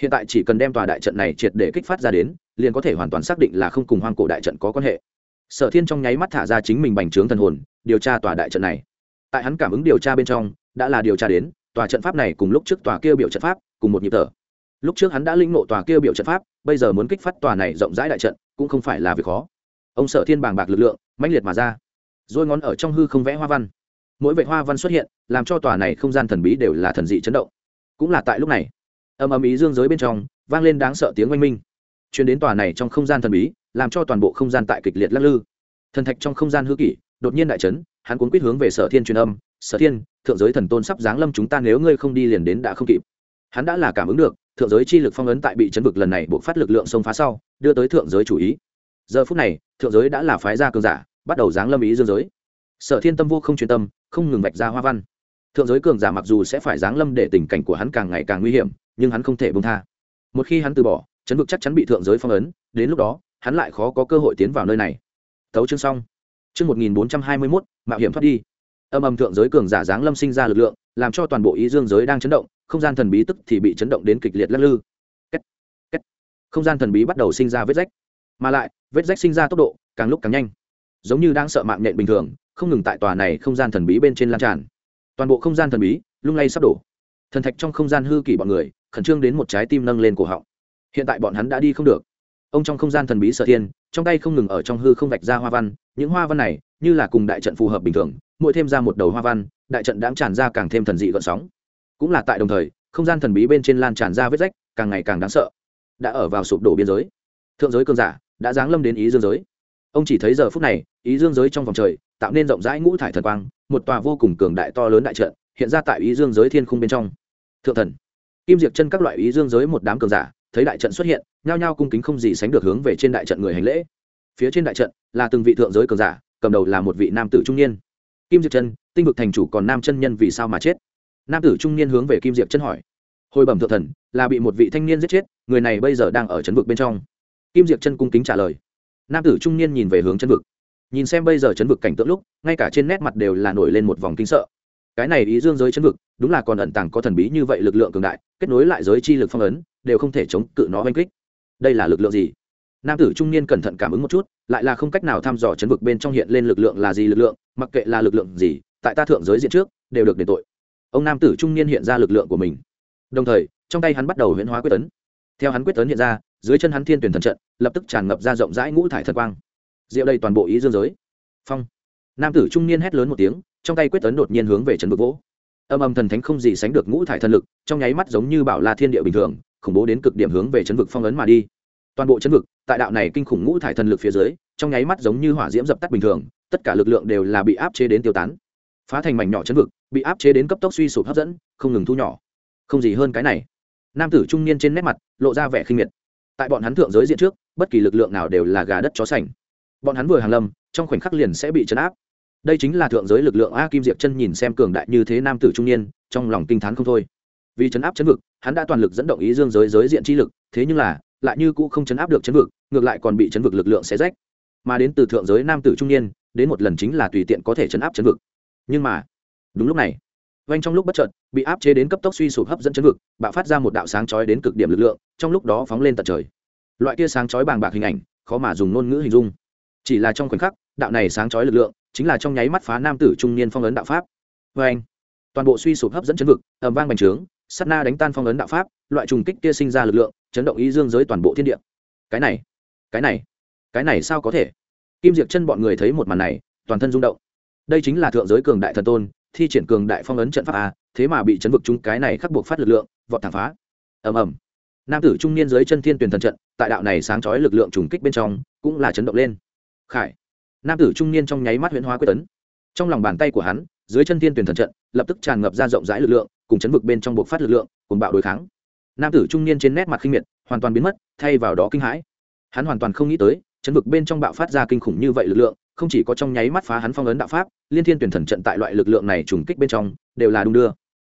Hiện tại chỉ cần đem tòa đại trận này triệt để kích phát ra đến, liền có thể hoàn toàn xác định là không cùng hoang cổ đại trận có quan hệ. Sở thiên trong nháy mắt thả ra chính mình bành trướng thần hồn, điều tra tòa đại trận này. Tại hắn cảm ứng điều tra bên trong, đã là điều tra đến, tòa trận pháp này cùng lúc trước tòa kêu biểu trận pháp, cùng một nhịp thở. Lúc trước hắn đã linh nộ tòa kêu biểu trận pháp, bây giờ muốn kích phát tòa này rộng rãi đại trận, cũng không phải là việc khó. Ông sở thiên bàng bạc lực lượng, mãnh liệt mà ra. Rồi ngón ở trong hư không vẽ hoa văn mỗi vệ hoa văn xuất hiện, làm cho tòa này không gian thần bí đều là thần dị chấn động. Cũng là tại lúc này, âm âm ý dương giới bên trong, vang lên đáng sợ tiếng oanh minh. Chuyến đến tòa này trong không gian thần bí, làm cho toàn bộ không gian tại kịch liệt lắc lư. Thần thạch trong không gian hư kỷ, đột nhiên đại trấn hắn cuốn quýt hướng về sở thiên truyền âm, sở thiên, thượng giới thần tôn sắp giáng lâm chúng ta nếu ngươi không đi liền đến đã không kịp. Hắn đã là cảm ứng được, thượng giới chi lực phong ấn tại bị chấn vực lần này buộc phát lực lượng xông phá sau, đưa tới thượng giới chủ ý. Giờ phút này, thượng giới đã là phái gia cường giả, bắt đầu giáng lâm ý dương giới. Sở thiên tâm vô không truyền tâm không ngừng vạch ra hoa văn. Thượng giới cường giả mặc dù sẽ phải giáng lâm để tình cảnh của hắn càng ngày càng nguy hiểm, nhưng hắn không thể bông tha. Một khi hắn từ bỏ, chấn vực chắc chắn bị thượng giới phong ấn, đến lúc đó, hắn lại khó có cơ hội tiến vào nơi này. Tấu chương xong. Chương một nghìn bốn trăm hai mươi mốt, mạo hiểm thoát đi. Âm âm thượng giới cường giả giáng lâm sinh ra lực lượng, làm cho toàn bộ ý dương giới đang chấn động, không gian thần bí tức thì bị chấn động đến kịch liệt lắc lư. Kết. Kết. không gian thần bí bắt đầu sinh ra vết rách. Mà lại, vết rách sinh ra tốc độ càng lúc càng nhanh. Giống như đang sợ mạng nhện bình thường không ngừng tại tòa này không gian thần bí bên trên lan tràn. Toàn bộ không gian thần bí, lung lay sắp đổ. Thần thạch trong không gian hư kỳ bọn người, khẩn trương đến một trái tim nâng lên cổ họng. Hiện tại bọn hắn đã đi không được. Ông trong không gian thần bí sở thiên, trong tay không ngừng ở trong hư không vạch ra hoa văn, những hoa văn này, như là cùng đại trận phù hợp bình thường, mỗi thêm ra một đầu hoa văn, đại trận đã tràn ra càng thêm thần dị gợn sóng. Cũng là tại đồng thời, không gian thần bí bên trên lan tràn ra vết rách, càng ngày càng đáng sợ. Đã ở vào sụp đổ biên giới. Thượng giới cơn giả, đã giáng lâm đến ý dương giới. Ông chỉ thấy giờ phút này, ý dương giới trong vòng trời tạo nên rộng rãi ngũ thải thần quang, một tòa vô cùng cường đại to lớn đại trận, hiện ra tại ý dương giới thiên khung bên trong. Thượng thần, kim diệt chân các loại ý dương giới một đám cường giả, thấy đại trận xuất hiện, nhao nhao cung kính không gì sánh được hướng về trên đại trận người hành lễ. Phía trên đại trận là từng vị thượng giới cường giả, cầm đầu là một vị nam tử trung niên. Kim diệp chân, tinh vực thành chủ còn nam chân nhân vì sao mà chết? Nam tử trung niên hướng về kim diệp chân hỏi. Hồi bẩm thượng thần, là bị một vị thanh niên giết chết, người này bây giờ đang ở trấn vực bên trong. Kim diệp chân cung kính trả lời. Nam tử trung niên nhìn về hướng chân vực nhìn xem bây giờ chấn vực cảnh tượng lúc, ngay cả trên nét mặt đều là nổi lên một vòng kinh sợ. Cái này ý dương giới chấn vực, đúng là còn ẩn tàng có thần bí như vậy lực lượng cường đại, kết nối lại giới chi lực phong ấn, đều không thể chống cự nó oanh kích. Đây là lực lượng gì? Nam tử trung niên cẩn thận cảm ứng một chút, lại là không cách nào thăm dò chấn vực bên trong hiện lên lực lượng là gì lực lượng, mặc kệ là lực lượng gì, tại ta thượng giới diện trước, đều được đền tội. Ông nam tử trung niên hiện ra lực lượng của mình. Đồng thời, trong tay hắn bắt đầu huyễn hóa quyết tấn. Theo hắn quyết tấn hiện ra, dưới chân hắn thiên tuyển thần trận, lập tức tràn ngập ra rộng rãi ngũ thải thần quang diệu đây toàn bộ ý dương giới. Phong. Nam tử trung niên hét lớn một tiếng, trong tay quyết tấn đột nhiên hướng về trấn vực vỗ. Âm âm thần thánh không gì sánh được ngũ thải thần lực, trong nháy mắt giống như bảo la thiên địa bình thường, khủng bố đến cực điểm hướng về chấn vực phong ấn mà đi. Toàn bộ chấn vực, tại đạo này kinh khủng ngũ thải thần lực phía dưới, trong nháy mắt giống như hỏa diễm dập tắt bình thường, tất cả lực lượng đều là bị áp chế đến tiêu tán. Phá thành mảnh nhỏ chấn vực, bị áp chế đến cấp tốc suy sụp hấp dẫn, không ngừng thu nhỏ. Không gì hơn cái này. Nam tử trung niên trên nét mặt, lộ ra vẻ khinh miệt. Tại bọn hắn thượng giới diện trước, bất kỳ lực lượng nào đều là gà đất chó sành bọn hắn vừa hàng lâm, trong khoảnh khắc liền sẽ bị chấn áp. Đây chính là thượng giới lực lượng a kim diệp chân nhìn xem cường đại như thế nam tử trung niên, trong lòng kinh t h á n không thôi. Vì chấn áp chấn vực, hắn đã toàn lực dẫn động ý dương giới giới diện chi lực, thế nhưng là, lại như cũ không chấn áp được chấn vực, ngược lại còn bị chấn vực lực lượng xé rách. Mà đến từ thượng giới nam tử trung niên, đến một lần chính là tùy tiện có thể chấn áp chấn vực. Nhưng mà, đúng lúc này vanh trong lúc bất trợt bị áp chế đến cấp tốc suy sụp hấp dẫn chấn vực, bạo phát ra một đạo sáng chói đến cực điểm lực lượng, trong lúc đó phóng lên tận trời. Loại kia sáng chói bàng bạc hình ảnh, khó mà dùng ngôn ngữ hình dung chỉ là trong khoảnh khắc, đạo này sáng chói lực lượng, chính là trong nháy mắt phá nam tử trung niên phong ấn đạo pháp. Vê anh, toàn bộ suy sụp hấp dẫn chấn vực ẩm vang bành trướng sắt na đánh tan phong ấn đạo pháp, loại trùng kích kia sinh ra lực lượng, chấn động ý dương giới toàn bộ thiên địa. Cái này cái này cái này sao có thể? Kim diệp chân bọn người thấy một màn này, toàn thân rung động. Đây chính là thượng giới cường đại thần tôn, thi triển cường đại phong ấn trận pháp a, thế mà bị chấn vực chúng cái này khắc buộc phát lực lượng, vọt thẳng phá. Ầm ầm. Nam tử trung niên dưới chân thiên tuyển thần trận, tại đạo này sáng chói lực lượng trùng kích bên trong, cũng là chấn động lên khải nam tử trung niên trong nháy mắt huyễn hóa quyết tấn trong lòng bàn tay của hắn dưới chân thiên tuyển thần trận lập tức tràn ngập ra rộng rãi lực lượng cùng chấn vực bên trong buộc phát lực lượng cùng bạo đối kháng nam tử trung niên trên nét mặt khinh miệt hoàn toàn biến mất thay vào đó kinh hãi hắn hoàn toàn không nghĩ tới chấn vực bên trong bạo phát ra kinh khủng như vậy lực lượng không chỉ có trong nháy mắt phá hắn phong ấn đạo pháp liên thiên tuyển thần trận tại loại lực lượng này trùng kích bên trong đều là đung đưa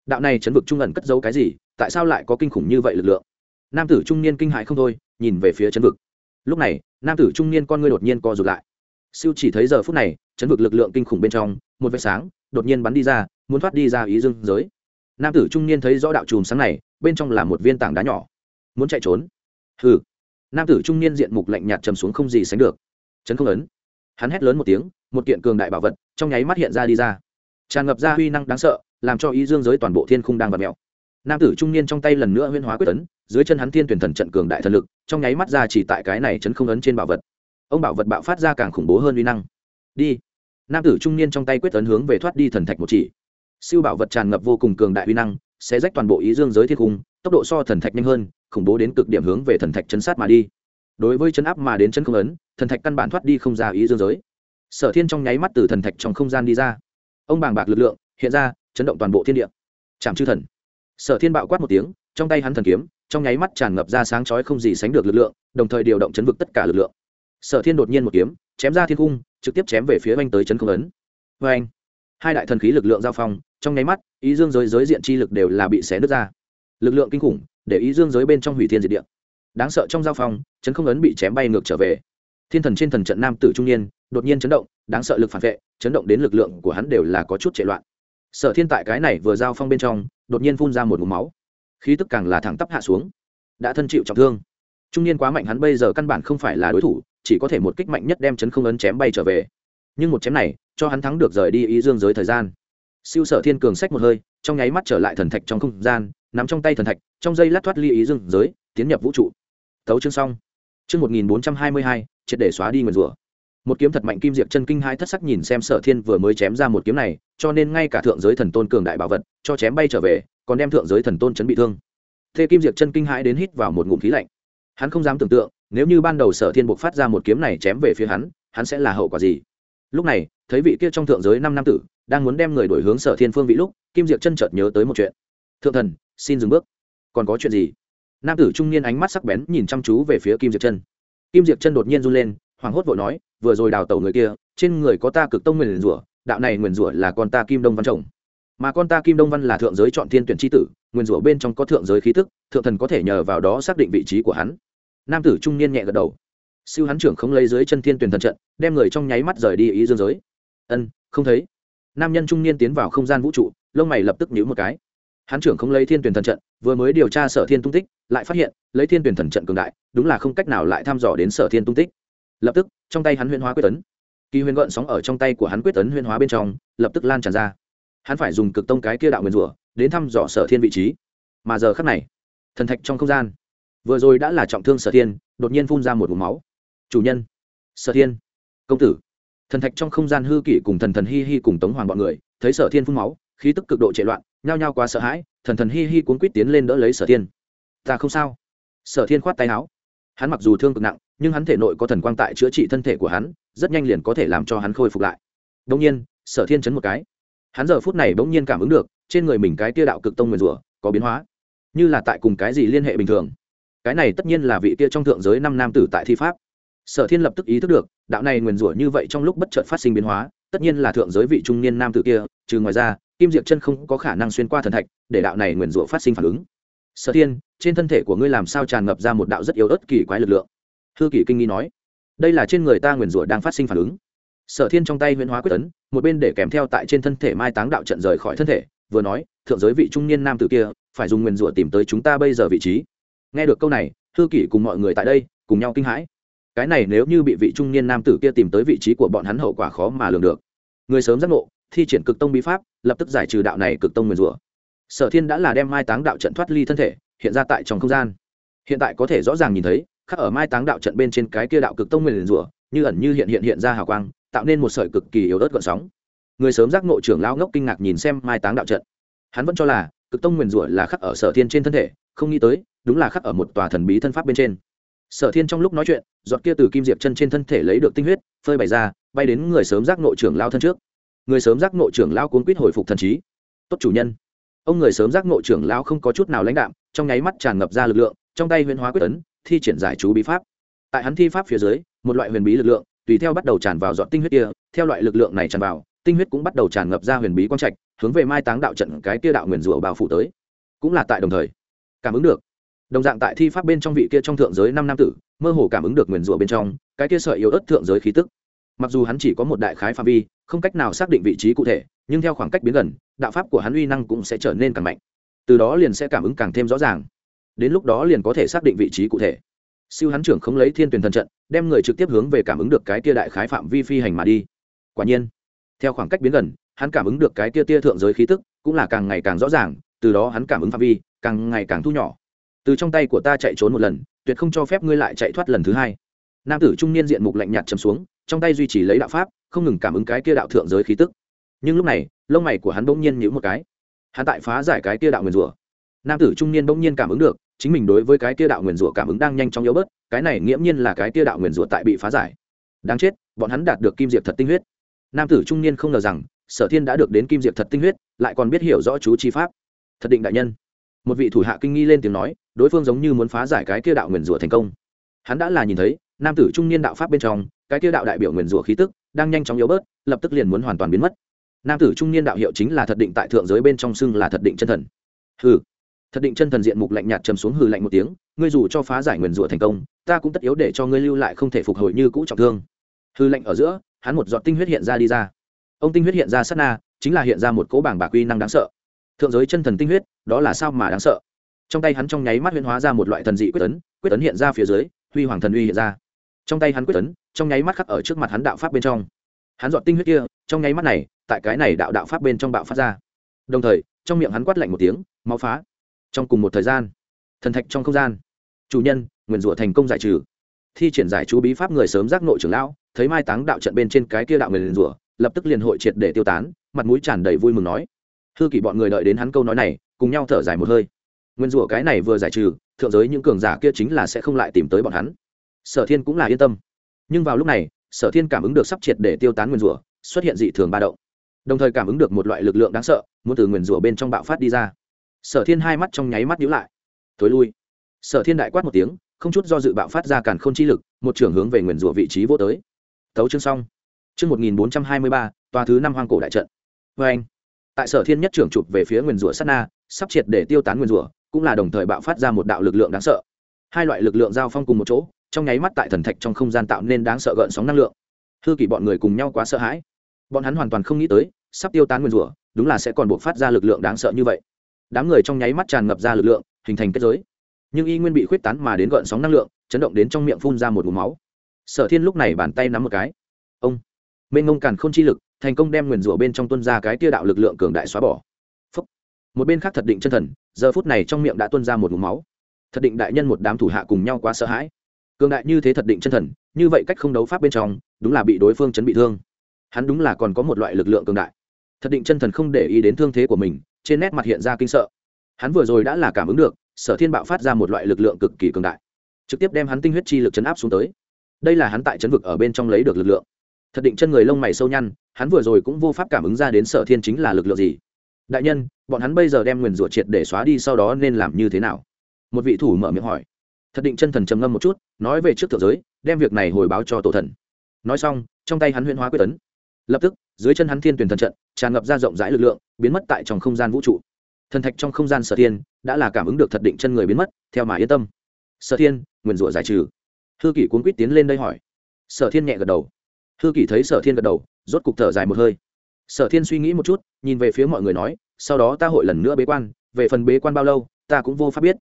đạo này chấn vực trung ẩn cất giấu cái gì tại sao lại có kinh khủng như vậy lực lượng nam tử trung niên kinh hãi không thôi nhìn về phía chấn vực lúc này, nam tử trung niên con ngươi đột nhiên co rụt lại. Siêu chỉ thấy giờ phút này, chấn vực lực lượng kinh khủng bên trong, một vệt sáng, đột nhiên bắn đi ra, muốn thoát đi ra ý dương giới. Nam tử trung niên thấy rõ đạo chùm sáng này, bên trong là một viên tảng đá nhỏ. Muốn chạy trốn? Hừ. Nam tử trung niên diện mục lạnh nhạt trầm xuống không gì sánh được. Chấn không ấn. Hắn hét lớn một tiếng, một kiện cường đại bảo vật, trong nháy mắt hiện ra đi ra. Tràn ngập ra huy năng đáng sợ, làm cho ý dương giới toàn bộ thiên khung đang vật mèo. Nam tử trung niên trong tay lần nữa huyên hóa quyết tấn, dưới chân hắn thiên tuyển thần trận cường đại thần lực trong nháy mắt ra chỉ tại cái này chấn không ấn trên bảo vật. Ông bảo vật bạo phát ra càng khủng bố hơn uy năng. Đi. Nam tử trung niên trong tay quyết tấn hướng về thoát đi thần thạch một chỉ. Siêu bảo vật tràn ngập vô cùng cường đại uy năng, sẽ rách toàn bộ ý dương giới thiên cung, tốc độ so thần thạch nhanh hơn, khủng bố đến cực điểm hướng về thần thạch chấn sát mà đi. Đối với chấn áp mà đến chân không ấn, thần thạch căn bản thoát đi không ra ý dương giới. Sở thiên trong nháy mắt từ thần thạch trong không gian đi ra. Ông bàng bạc lực lượng, hiện ra, chấn động toàn bộ thiên địa. Chạm chư thần. Sở thiên bạo quát một tiếng, trong tay hắn thần kiếm trong nháy mắt tràn ngập ra sáng chói không gì sánh được lực lượng, đồng thời điều động chấn vực tất cả lực lượng. Sở thiên đột nhiên một kiếm, chém ra thiên cung, trực tiếp chém về phía oanh tới chấn không ấn. Vê anh hai đại thần khí lực lượng giao phong, trong nháy mắt, ý dương giới giới diện chi lực đều là bị xé nứt ra. Lực lượng kinh khủng, để ý dương giới bên trong hủy thiên diệt địa. Đáng sợ trong giao phong, chấn không ấn bị chém bay ngược trở về. Thiên thần trên thần trận nam tử trung niên, đột nhiên chấn động, đáng sợ lực phản vệ, chấn động đến lực lượng của hắn đều là có chút chạy loạn. Sở thiên tại cái này vừa giao phong bên trong, đột nhiên phun ra một mũ máu khí tức càng là thẳng tắp hạ xuống, đã thân chịu trọng thương. Trung niên quá mạnh hắn bây giờ căn bản không phải là đối thủ, chỉ có thể một kích mạnh nhất đem chấn không ấn chém bay trở về. Nhưng một chém này, cho hắn thắng được rời đi ý dương giới thời gian. Siêu sở thiên cường sách một hơi, trong nháy mắt trở lại thần thạch trong không gian, nắm trong tay thần thạch, trong dây lát thoát ly ý dương giới, tiến nhập vũ trụ. Tấu chương xong. Chương một nghìn bốn trăm hai mươi hai, triệt để xóa đi nguyền rủa một kiếm thật mạnh kim diệp chân kinh hai thất sắc nhìn xem sở thiên vừa mới chém ra một kiếm này, cho nên ngay cả thượng giới thần tôn cường đại bảo vật, cho chém bay trở về, còn đem thượng giới thần tôn chấn bị thương. Thế kim diệp chân kinh hãi đến hít vào một ngụm khí lạnh. Hắn không dám tưởng tượng, nếu như ban đầu sở thiên buộc phát ra một kiếm này chém về phía hắn hắn sẽ là hậu quả gì? Lúc này, thấy vị kia trong thượng giới năm năm tử, đang muốn đem người đổi hướng sở thiên phương vị lúc, kim diệp chân chợt nhớ tới một chuyện. Thượng thần, xin dừng bước. Còn có chuyện gì? Nam tử trung niên ánh mắt sắc bén nhìn chăm chú về phía kim diệp chân. Kim diệp chân đột nhiên run lên hoảng hốt vội nói, vừa rồi đào tẩu người kia, trên người có ta cực tông nguyền rủa, đạo này nguyền rủa là con ta kim đông văn chồng. Mà con ta kim đông văn là thượng giới chọn thiên tuyển tri tử, nguyền rủa bên trong có thượng giới khí tức, thượng thần có thể nhờ vào đó xác định vị trí của hắn. Nam tử trung niên nhẹ gật đầu. Siêu hắn trưởng không lấy dưới chân thiên tuyển thần trận, đem người trong nháy mắt rời đi ý dương giới. Ân, không thấy. Nam nhân trung niên tiến vào không gian vũ trụ, lông mày lập tức nhíu một cái. Hắn trưởng không lấy thiên tuyển thần trận, vừa mới điều tra sở thiên tung tích, lại phát hiện, lấy thiên tuyển thần trận cường đại, đúng là không cách nào lại thăm dò đến sở thiên tung tích lập tức, trong tay hắn huyên hóa quyết tấn. Kỳ huyền gợn sóng ở trong tay của hắn quyết tấn huyên hóa bên trong, lập tức lan tràn ra. Hắn phải dùng cực tông cái kia đạo nguyên rủa, đến thăm dò sở thiên vị trí. Mà giờ khắc này, thần thạch trong không gian, vừa rồi đã là trọng thương sở thiên, đột nhiên phun ra một vùng máu. Chủ nhân, sở thiên, công tử. Thần thạch trong không gian hư kỷ cùng thần thần hi hi cùng tống hoàng bọn người, thấy sở thiên phun máu, khí tức cực độ chạy loạn, nhao nhao quá sợ hãi, thần thần hi hi cuốn quýt tiến lên đỡ lấy sở thiên. Ta không sao. Sở thiên khoát tay áo. Hắn mặc dù thương cực nặng nhưng hắn thể nội có thần quang tại chữa trị thân thể của hắn, rất nhanh liền có thể làm cho hắn khôi phục lại. Đông nhiên, sở thiên chấn một cái. Hắn giờ phút này bỗng nhiên cảm ứng được, trên người mình cái tia đạo cực tông nguyền rủa có biến hóa. Như là tại cùng cái gì liên hệ bình thường. Cái này tất nhiên là vị tia trong thượng giới năm nam tử tại thi pháp. Sở thiên lập tức ý thức được, đạo này nguyền rủa như vậy trong lúc bất chợt phát sinh biến hóa, tất nhiên là thượng giới vị trung niên nam tử kia, trừ ngoài ra, kim diệp chân không có khả năng xuyên qua thần thạch, để đạo này nguyền rủa phát sinh phản ứng. Sở thiên, trên thân thể của ngươi làm sao tràn ngập ra một đạo rất yếu ớt kỳ quái lực lượng? Thư kỷ kinh nghi nói, đây là trên người ta nguyền rủa đang phát sinh phản ứng. Sở thiên trong tay huyễn hóa quyết tấn một bên để kèm theo tại trên thân thể mai táng đạo trận rời khỏi thân thể, vừa nói, thượng giới vị trung niên nam tử kia, phải dùng nguyền rủa tìm tới chúng ta bây giờ vị trí. Nghe được câu này thư kỷ cùng mọi người tại đây, cùng nhau kinh hãi. Cái này nếu như bị vị trung niên nam tử kia tìm tới vị trí của bọn hắn hậu quả khó mà lường được. Người sớm giác ngộ, thi triển cực tông bí pháp, lập tức giải trừ đạo này cực tông nguyền rủa. Sở thiên đã là đem mai táng đạo trận thoát ly thân thể, hiện ra tại trong không gian. Hiện tại có thể rõ ràng nhìn thấy khắc ở mai táng đạo trận bên trên cái kia đạo cực tông nguyền rủa, như ẩn như hiện hiện hiện ra hào quang, tạo nên một sợi cực kỳ yếu ớt gợn sóng. Người sớm giác ngộ trưởng lão ngốc kinh ngạc nhìn xem mai táng đạo trận. Hắn vẫn cho là, cực tông nguyền rủa là khắc ở sở thiên trên thân thể, không nghĩ tới, đúng là khắc ở một tòa thần bí thân pháp bên trên. Sở thiên trong lúc nói chuyện, giọt kia từ kim diệp chân trên thân thể lấy được tinh huyết, phơi bày ra, bay đến người sớm giác ngộ trưởng lao thân trước. Người sớm giác ngộ trưởng lao cuốn quýt hồi phục thần trí. Tốt chủ nhân. Ông người sớm giác ngộ trưởng lao không có chút nào lãnh đạm, trong nháy mắt tràn ngập ra lực lượng, trong tay huyễn hóa quyết tấn thi triển giải chú bí pháp. Tại hắn thi pháp phía dưới, một loại huyền bí lực lượng, tùy theo bắt đầu tràn vào dọn tinh huyết kia, theo loại lực lượng này tràn vào, tinh huyết cũng bắt đầu tràn ngập ra huyền bí quang trạch, hướng về mai táng đạo trận cái kia đạo nguyền rủa bao phủ tới. Cũng là tại đồng thời, cảm ứng được. Đồng dạng tại thi pháp bên trong vị kia trong thượng giới năm nam tử, mơ hồ cảm ứng được nguyền rủa bên trong, cái kia sợi yếu ớt thượng giới khí tức. Mặc dù hắn chỉ có một đại khái phạm vi, không cách nào xác định vị trí cụ thể, nhưng theo khoảng cách biến gần, đạo pháp của hắn uy năng cũng sẽ trở nên càng mạnh. Từ đó liền sẽ cảm ứng càng thêm rõ ràng đến lúc đó liền có thể xác định vị trí cụ thể. Siêu hắn trưởng không lấy thiên tuyển thần trận, đem người trực tiếp hướng về cảm ứng được cái kia đại khái phạm vi phi hành mà đi. Quả nhiên, theo khoảng cách biến gần, hắn cảm ứng được cái kia tia thượng giới khí tức, cũng là càng ngày càng rõ ràng, từ đó hắn cảm ứng phạm vi, càng ngày càng thu nhỏ. Từ trong tay của ta chạy trốn một lần, tuyệt không cho phép ngươi lại chạy thoát lần thứ hai. Nam tử trung niên diện mục lạnh nhạt chấm xuống, trong tay duy trì lấy đạo pháp, không ngừng cảm ứng cái kia đạo thượng giới khí tức. Nhưng lúc này, lông mày của hắn bỗng nhiên nhíu một cái. Hắn tại phá giải cái kia đạo nguyền rủa. Nam tử trung niên bỗng nhiên cảm ứng được chính mình đối với cái kia đạo nguyền rủa cảm ứng đang nhanh chóng yếu bớt, cái này nghiễm nhiên là cái kia đạo nguyền rủa tại bị phá giải. Đáng chết, bọn hắn đạt được kim diệp thật tinh huyết. Nam tử trung niên không ngờ rằng, sở thiên đã được đến kim diệp thật tinh huyết, lại còn biết hiểu rõ chú chi pháp. Thật định đại nhân. Một vị thủ hạ kinh nghi lên tiếng nói, đối phương giống như muốn phá giải cái kia đạo nguyền rủa thành công. Hắn đã là nhìn thấy, nam tử trung niên đạo pháp bên trong, cái kia đạo đại biểu nguyền rủa khí tức, đang nhanh chóng yếu bớt, lập tức liền muốn hoàn toàn biến mất. Nam tử trung niên đạo hiệu chính là thật định tại thượng giới bên trong xưng là thật định chân thần. Hừ thật định chân thần diện mục lạnh nhạt trầm xuống hừ lạnh một tiếng, ngươi dù cho phá giải nguyền rủa thành công, ta cũng tất yếu để cho ngươi lưu lại không thể phục hồi như cũ trọng thương. Hư lạnh ở giữa, hắn một giọt tinh huyết hiện ra đi ra. Ông tinh huyết hiện ra sát na, chính là hiện ra một cỗ bảng bạc quy năng đáng sợ. Thượng giới chân thần tinh huyết, đó là sao mà đáng sợ? Trong tay hắn trong nháy mắt huyễn hóa ra một loại thần dị quyết tấn quyết tấn hiện ra phía dưới, huy hoàng thần uy hiện ra. Trong tay hắn quyết tấn trong nháy mắt khắc ở trước mặt hắn đạo pháp bên trong. Hắn dọn tinh huyết kia, trong nháy mắt này, tại cái này đạo đạo pháp bên trong bạo phát ra. Đồng thời, trong miệng hắn quát lạnh một tiếng máu phá! Trong cùng một thời gian, thần thạch trong không gian, chủ nhân, nguyền rủa thành công giải trừ, thi triển giải chú bí pháp người sớm giác nội trưởng lão, thấy mai táng đạo trận bên trên cái kia đạo nguyền rủa, lập tức liền hội triệt để tiêu tán, mặt mũi tràn đầy vui mừng nói thư kỷ bọn người đợi đến hắn câu nói này, cùng nhau thở dài một hơi. Nguyên rủa cái này vừa giải trừ, thượng giới những cường giả kia chính là sẽ không lại tìm tới bọn hắn. Sở thiên cũng là yên tâm. Nhưng vào lúc này, sở thiên cảm ứng được sắp triệt để tiêu tán nguyên rủa, xuất hiện dị thường ba động. Đồng thời cảm ứng được một loại lực lượng đáng sợ, muốn từ nguyên rủa bên trong bạo phát đi ra sở thiên hai mắt trong nháy mắt nhữ lại. Thối lui. Sở thiên đại quát một tiếng, không chút do dự bạo phát ra càn k h ô n chi lực, một trưởng hướng về nguyền rủa vị trí vô tới. Tấu chương xong. Chương một nghìn bốn trăm hai mươi ba, tòa thứ năm hoang cổ đại trận. Vê anh, tại sở thiên nhất trưởng chụp về phía nguyền rủa sắt na, sắp triệt để tiêu tán nguyền rủa, cũng là đồng thời bạo phát ra một đạo lực lượng đáng sợ. Hai loại lực lượng giao phong cùng một chỗ, trong nháy mắt tại thần thạch trong không gian tạo nên đáng sợ gợn sóng năng lượng. Hư kỷ bọn người cùng nhau quá sợ hãi. Bọn hắn hoàn toàn không nghĩ tới, sắp tiêu tán nguyên rủa, đúng là sẽ còn buộc phát ra lực lượng đáng sợ như vậy đám người trong nháy mắt tràn ngập ra lực lượng, hình thành kết giới. Nhưng y nguyên bị khuyết tán mà đến gợn sóng năng lượng, chấn động đến trong miệng phun ra một vùng máu. Sở thiên lúc này bàn tay nắm một cái. Ông, mênh ngông càn k h ô n chi lực, thành công đem nguyền rủa bên trong tuân ra cái tia đạo lực lượng cường đại xóa bỏ、Phúc. Một bên khác thật định chân thần, giờ phút này trong miệng đã tuân ra một vùng máu. Thật định đại nhân một đám thủ hạ cùng nhau quá sợ hãi. Cường đại như thế thật định chân thần, như vậy cách không đấu pháp bên trong, đúng là bị đối phương chấn bị thương. Hắn đúng là còn có một loại lực lượng cường đại. Thật định chân thần không để ý đến thương thế của mình trên nét mặt hiện ra kinh sợ. Hắn vừa rồi đã là cảm ứng được, sở thiên bạo phát ra một loại lực lượng cực kỳ cường đại, trực tiếp đem hắn tinh huyết chi lực chấn áp xuống tới. Đây là hắn tại chấn vực ở bên trong lấy được lực lượng. Thật định chân người lông mày sâu nhăn, hắn vừa rồi cũng vô pháp cảm ứng ra đến sở thiên chính là lực lượng gì. Đại nhân, bọn hắn bây giờ đem nguyền rủa triệt để xóa đi sau đó nên làm như thế nào? Một vị thủ mở miệng hỏi. Thật định chân thần trầm ngâm một chút, nói về trước thượng giới, đem việc này hồi báo cho tổ thần. Nói xong, trong tay hắn huyễn hóa quyết tấn. Lập tức, dưới chân hắn thiên tuyển thần trận, tràn ngập ra rộng rãi lực lượng biến mất tại trong không gian vũ trụ. Thần thạch trong không gian sở thiên đã là cảm ứng được thật định chân người biến mất, theo mà yên tâm. Sở thiên, nguyền rủa giải trừ. Hư kỷ cuốn quýt tiến lên đây hỏi. Sở thiên nhẹ gật đầu. Hư kỷ thấy sở thiên gật đầu, rốt cục thở dài một hơi. Sở thiên suy nghĩ một chút, nhìn về phía mọi người nói, sau đó ta hội lần nữa bế quan, về phần bế quan bao lâu, ta cũng vô pháp biết.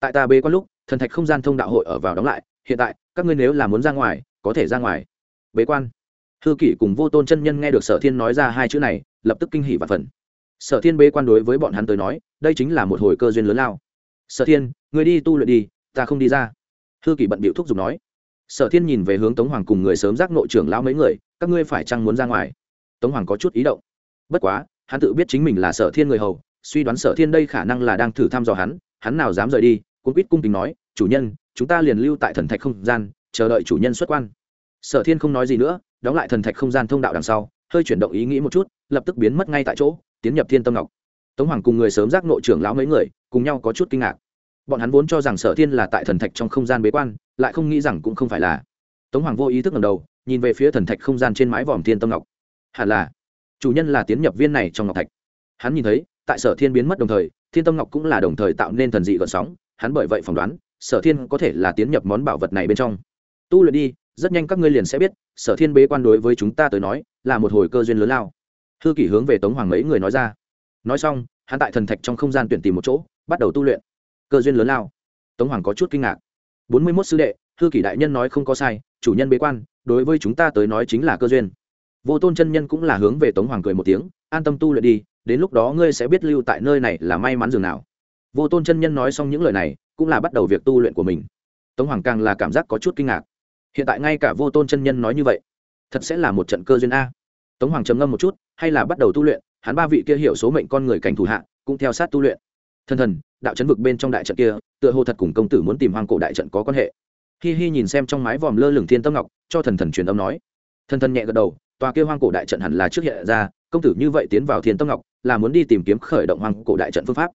Tại ta bế quan lúc, thần thạch không gian thông đạo hội ở vào đóng lại, hiện tại, các ngươi nếu là muốn ra ngoài, có thể ra ngoài. Bế quan. Hư kỷ cùng vô tôn chân nhân nghe được sở thiên nói ra hai chữ này, lập tức kinh hỉ và phần sở thiên bế quan đối với bọn hắn tới nói, đây chính là một hồi cơ duyên lớn lao. Sở thiên người đi tu luyện đi, ta không đi ra. Hư kỷ bận bịu thúc giục nói. Sở thiên nhìn về hướng tống hoàng cùng người sớm giác nội trưởng lão mấy người, các ngươi phải chăng muốn ra ngoài? Tống hoàng có chút ý động. Bất quá, hắn tự biết chính mình là sở thiên người hầu, suy đoán sở thiên đây khả năng là đang thử thăm dò hắn hắn nào dám rời đi cũng quýt cung tình nói, chủ nhân, chúng ta liền lưu tại thần thạch không gian, chờ đợi chủ nhân xuất quan. Sở thiên không nói gì nữa, đóng lại thần thạch không gian thông đạo đằng sau, hơi chuyển động ý nghĩ một chút, lập tức biến mất ngay tại chỗ tiến nhập thiên tâm ngọc. Tống hoàng cùng người sớm giác nội trưởng lão mấy người, cùng nhau có chút kinh ngạc. Bọn hắn vốn cho rằng sở thiên là tại thần thạch trong không gian bế quan, lại không nghĩ rằng cũng không phải là. Tống hoàng vô ý thức ngầm đầu, nhìn về phía thần thạch không gian trên mái vòm thiên tâm ngọc. Hẳn là, chủ nhân là tiến nhập viên này trong ngọc thạch. Hắn nhìn thấy, tại sở thiên biến mất đồng thời, thiên tâm ngọc cũng là đồng thời tạo nên thần dị gợn sóng. Hắn bởi vậy phỏng đoán, sở thiên có thể là tiến nhập món bảo vật này bên trong. Tu luyện đi, rất nhanh các ngươi liền sẽ biết, sở thiên bế quan đối với chúng ta tới nói, là một hồi cơ duyên lớn lao hư kỷ hướng về tống hoàng mấy người nói ra. Nói xong, hắn tại thần thạch trong không gian tuyển tìm một chỗ, bắt đầu tu luyện. Cơ duyên lớn lao. Tống hoàng có chút kinh ngạc. Bốn mươi mốt sư đệ, hư kỷ đại nhân nói không có sai, chủ nhân bế quan, đối với chúng ta tới nói chính là cơ duyên. Vô tôn chân nhân cũng là hướng về tống hoàng cười một tiếng, an tâm tu luyện đi, đến lúc đó ngươi sẽ biết lưu tại nơi này là may mắn dường nào. Vô tôn chân nhân nói xong những lời này, cũng là bắt đầu việc tu luyện của mình. Tống hoàng càng là cảm giác có chút kinh ngạc. Hiện tại ngay cả vô tôn chân nhân nói như vậy, thật sẽ là một trận cơ duyên a tống hoàng trầm ngâm một chút, hay là bắt đầu tu luyện, hắn ba vị kia hiểu số mệnh con người cảnh thủ hạ, cũng theo sát tu luyện. Thần thần, đạo chấn vực bên trong đại trận kia, tựa hồ thật cùng công tử muốn tìm hoàng cổ đại trận có quan hệ. Hi hi nhìn xem trong mái vòm lơ lửng thiên tâm ngọc, cho thần thần truyền âm nói. Thần thần nhẹ gật đầu, tòa kia hoang cổ đại trận hẳn là trước hiện ra, công tử như vậy tiến vào thiên tâm ngọc, là muốn đi tìm kiếm khởi động hoang cổ đại trận phương pháp.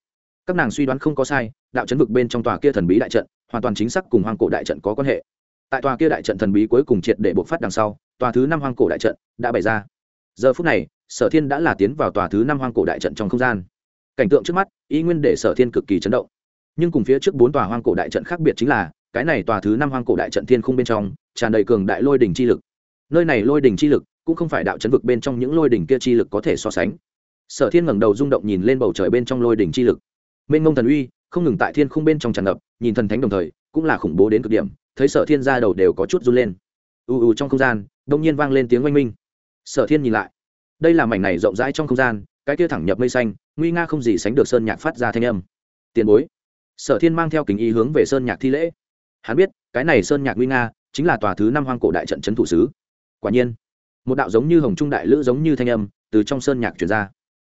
Các nàng suy đoán không có sai, đạo chấn vực bên trong tòa kia thần bí đại trận, hoàn toàn chính xác cùng hoang cổ đại trận có quan hệ. Tại tòa kia đại trận thần bí cuối cùng triệt để bộc phát đằng sau, tòa thứ năm hoang cổ đại trận đã bày ra giờ phút này, sở thiên đã là tiến vào tòa thứ năm hoang cổ đại trận trong không gian. Cảnh tượng trước mắt ý nguyên để sở thiên cực kỳ chấn động. Nhưng cùng phía trước bốn tòa hoang cổ đại trận khác biệt chính là, cái này tòa thứ năm hoang cổ đại trận thiên khung bên trong, tràn đầy cường đại lôi đỉnh chi lực. Nơi này lôi đỉnh chi lực cũng không phải đạo chấn vực bên trong những lôi đỉnh kia chi lực có thể so sánh. Sở thiên ngẩng đầu rung động nhìn lên bầu trời bên trong lôi đỉnh chi lực. Mênh ngông thần uy, không ngừng tại thiên khung bên trong tràn ngập, nhìn thần thánh đồng thời, cũng là khủng bố đến cực điểm, thấy sở thiên ra đầu đều có chút run lên. Ù ù trong không gian đông nhiên vang lên tiếng oanh minh sở thiên nhìn lại. Đây là mảnh này rộng rãi trong không gian, cái kia thẳng nhập mây xanh, nguy nga không gì sánh được sơn nhạc phát ra thanh âm. Tiền bối. Sở thiên mang theo kính ý hướng về sơn nhạc thi lễ. Hắn biết, cái này sơn nhạc nguy nga chính là tòa thứ năm hoang cổ đại trận trấn thủ sứ quả nhiên, một đạo giống như hồng trung đại lữ giống như thanh âm từ trong sơn nhạc truyền ra.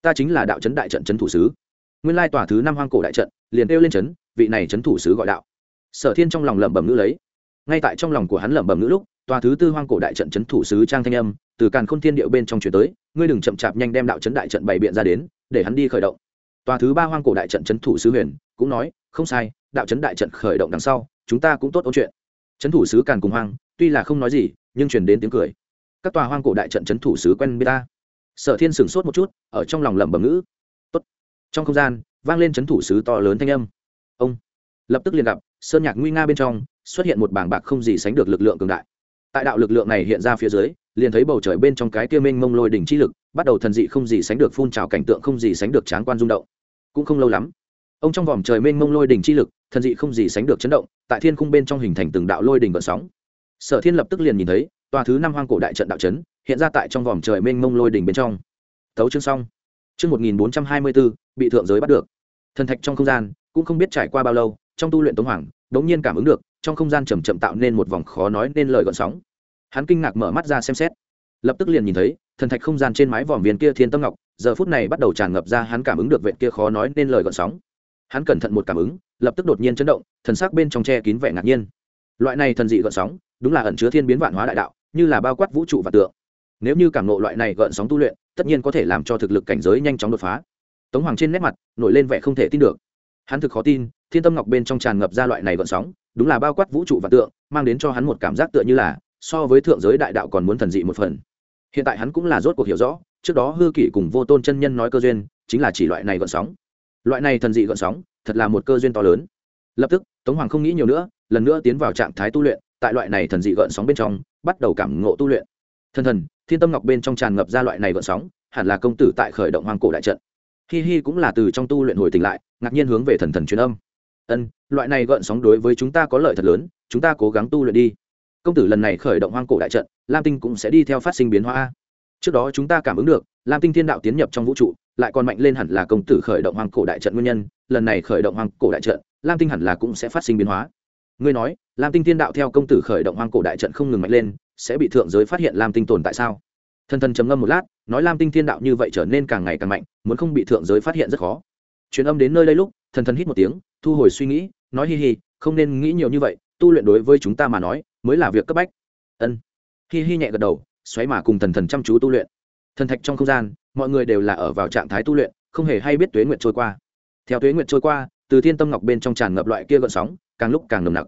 Ta chính là đạo trấn đại trận trấn thủ sứ nguyên lai tòa thứ năm hoang cổ đại trận liền kêu lên trấn vị này trấn thủ sứ gọi đạo. Sở thiên trong lòng lẩm bẩm ngữ lấy. Ngay tại trong lòng của hắn lẩm bẩm ngữ lúc tòa thứ tư hoang cổ đại trận trấn thủ sứ trang thanh âm, từ càn khôn thiên điệu bên trong chuyển tới, ngươi đừng chậm chạp nhanh đem đạo trấn đại trận bày biện ra đến, để hắn đi khởi động. Tòa thứ ba hoang cổ đại trận trấn thủ sứ huyền cũng nói, không sai, đạo trấn đại trận khởi động đằng sau, chúng ta cũng tốt ôn chuyện. Trấn thủ sứ càn cùng hoang, tuy là không nói gì, nhưng chuyển đến tiếng cười. Các tòa hoang cổ đại trận trấn thủ sứ quen biết ta. Sở thiên sửng sốt một chút, ở trong lòng lẩm bẩm ngữ. Tốt. trong không gian, vang lên trấn thủ sứ to lớn thanh âm. Ông. Lập tức liền gặp, sơn nhạc nguy nga bên trong, xuất hiện một bảng bạc không gì sánh được lực lượng cường đại tại đạo lực lượng này hiện ra phía dưới, liền thấy bầu trời bên trong cái kia mênh mông lôi đỉnh chi lực, bắt đầu thần dị không gì sánh được phun trào cảnh tượng không gì sánh được tráng quan rung động. Cũng không lâu lắm, ông trong vòm trời mênh mông lôi đỉnh chi lực, thần dị không gì sánh được chấn động, tại thiên khung bên trong hình thành từng đạo lôi đỉnh vận sóng. Sở thiên lập tức liền nhìn thấy, tòa thứ năm hoang cổ đại trận đạo chấn, hiện ra tại trong vòm trời mênh mông lôi đỉnh bên trong. Tấu chương xong. Chương một nghìn bốn trăm hai mươi bốn, bị thượng giới bắt được. Thần thạch trong không gian, cũng không biết trải qua bao lâu, trong tu luyện tống hoàng, đống nhiên cảm ứng được trong không gian chầm chậm tạo nên một vòng khó nói nên lời gọn sóng. Hắn kinh ngạc mở mắt ra xem xét. Lập tức liền nhìn thấy, thần thạch không gian trên mái vòm viên kia thiên tâm ngọc, giờ phút này bắt đầu tràn ngập ra hắn cảm ứng được vệt kia khó nói nên lời gọn sóng. Hắn cẩn thận một cảm ứng, lập tức đột nhiên chấn động, thần sắc bên trong che kín vẻ ngạc nhiên. Loại này thần dị gợn sóng, đúng là ẩn chứa thiên biến vạn hóa đại đạo, như là bao quát vũ trụ và tượng. Nếu như cảm nộ loại này gợn sóng tu luyện, tất nhiên có thể làm cho thực lực cảnh giới nhanh chóng đột phá. Tống hoàng trên nét mặt, nổi lên vẻ không thể tin được. Hắn thực khó tin thiên tâm ngọc bên trong tràn ngập ra loại này gọn sóng, đúng là bao quát vũ trụ và tượng, mang đến cho hắn một cảm giác tựa như là so với thượng giới đại đạo còn muốn thần dị một phần. Hiện tại hắn cũng là rốt cuộc hiểu rõ, trước đó hư kỷ cùng vô tôn chân nhân nói cơ duyên, chính là chỉ loại này gọn sóng. Loại này thần dị gọn sóng, thật là một cơ duyên to lớn. Lập tức, tống hoàng không nghĩ nhiều nữa, lần nữa tiến vào trạng thái tu luyện, tại loại này thần dị gợn sóng bên trong, bắt đầu cảm ngộ tu luyện. Thần thần, thiên tâm ngọc bên trong tràn ngập ra loại này gợn sóng, hẳn là công tử tại khởi động hoàng cổ đại trận. Hi hi cũng là từ trong tu luyện hồi tỉnh lại, ngạc nhiên hướng về thần thần truyền âm ân, loại này gợn sóng đối với chúng ta có lợi thật lớn, chúng ta cố gắng tu luyện đi. Công tử lần này khởi động hoang cổ đại trận, lam tinh cũng sẽ đi theo phát sinh biến hóa. Trước đó chúng ta cảm ứng được, lam tinh thiên đạo tiến nhập trong vũ trụ, lại còn mạnh lên hẳn là công tử khởi động hoang cổ đại trận nguyên nhân, lần này khởi động hoang cổ đại trận, lam tinh hẳn là cũng sẽ phát sinh biến hóa. Ngươi nói, lam tinh thiên đạo theo công tử khởi động hoang cổ đại trận không ngừng mạnh lên, sẽ bị thượng giới phát hiện lam tinh tồn tại sao? Thần thần trầm ngâm một lát, nói lam tinh thiên đạo như vậy trở nên càng ngày càng mạnh, muốn không bị thượng giới phát hiện rất khó. Truyền âm đến nơi đây lúc, thần thần hít một tiếng thu hồi suy nghĩ, nói hi hi, không nên nghĩ nhiều như vậy, tu luyện đối với chúng ta mà nói, mới là việc cấp bách. Ân. Hi hi nhẹ gật đầu, xoáy mà cùng thần thần chăm chú tu luyện. Thần thạch trong không gian, mọi người đều là ở vào trạng thái tu luyện, không hề hay biết tuế nguyện trôi qua. Theo tuế nguyện trôi qua, từ thiên tâm ngọc bên trong tràn ngập loại kia gợn sóng, càng lúc càng nồng nặc.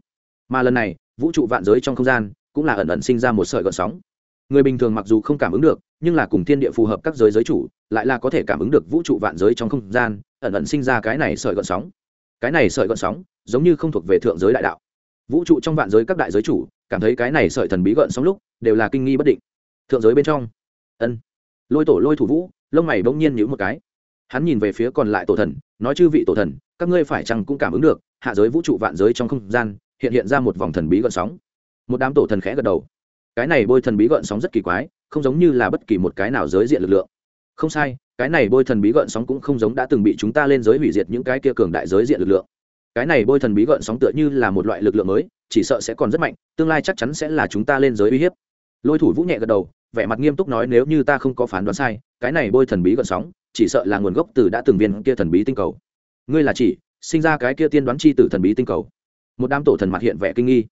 Mà lần này, vũ trụ vạn giới trong không gian, cũng là ẩn ẩn sinh ra một sợi gợn sóng. Người bình thường mặc dù không cảm ứng được, nhưng là cùng thiên địa phù hợp các giới giới chủ, lại là có thể cảm ứng được vũ trụ vạn giới trong không gian, ẩn ẩn sinh ra cái này sợi gợn sóng cái này sợi gợn sóng, giống như không thuộc về thượng giới đại đạo. Vũ trụ trong vạn giới các đại giới chủ, cảm thấy cái này sợi thần bí gợn sóng lúc, đều là kinh nghi bất định. Thượng giới bên trong. Ân. Lôi tổ lôi thủ vũ, lông mày bỗng nhiên nhữ một cái. Hắn nhìn về phía còn lại tổ thần, nói chư vị tổ thần, các ngươi phải chăng cũng cảm ứng được, hạ giới vũ trụ vạn giới trong không gian, hiện hiện ra một vòng thần bí gợn sóng. Một đám tổ thần khẽ gật đầu. Cái này bôi thần bí gợn sóng rất kỳ quái, không giống như là bất kỳ một cái nào giới diện lực lượng. Không sai cái này bôi thần bí gợn sóng cũng không giống đã từng bị chúng ta lên giới hủy diệt những cái kia cường đại giới diện lực lượng. Cái này bôi thần bí gợn sóng tựa như là một loại lực lượng mới, chỉ sợ sẽ còn rất mạnh, tương lai chắc chắn sẽ là chúng ta lên giới uy hiếp. Lôi thủ vũ nhẹ gật đầu, vẻ mặt nghiêm túc nói nếu như ta không có phán đoán sai, cái này bôi thần bí gợn sóng, chỉ sợ là nguồn gốc từ đã từng viên kia thần bí tinh cầu. Ngươi là chỉ, sinh ra cái kia tiên đoán chi tử thần bí tinh cầu. Một đám tổ thần mặt hiện vẻ kinh nghi.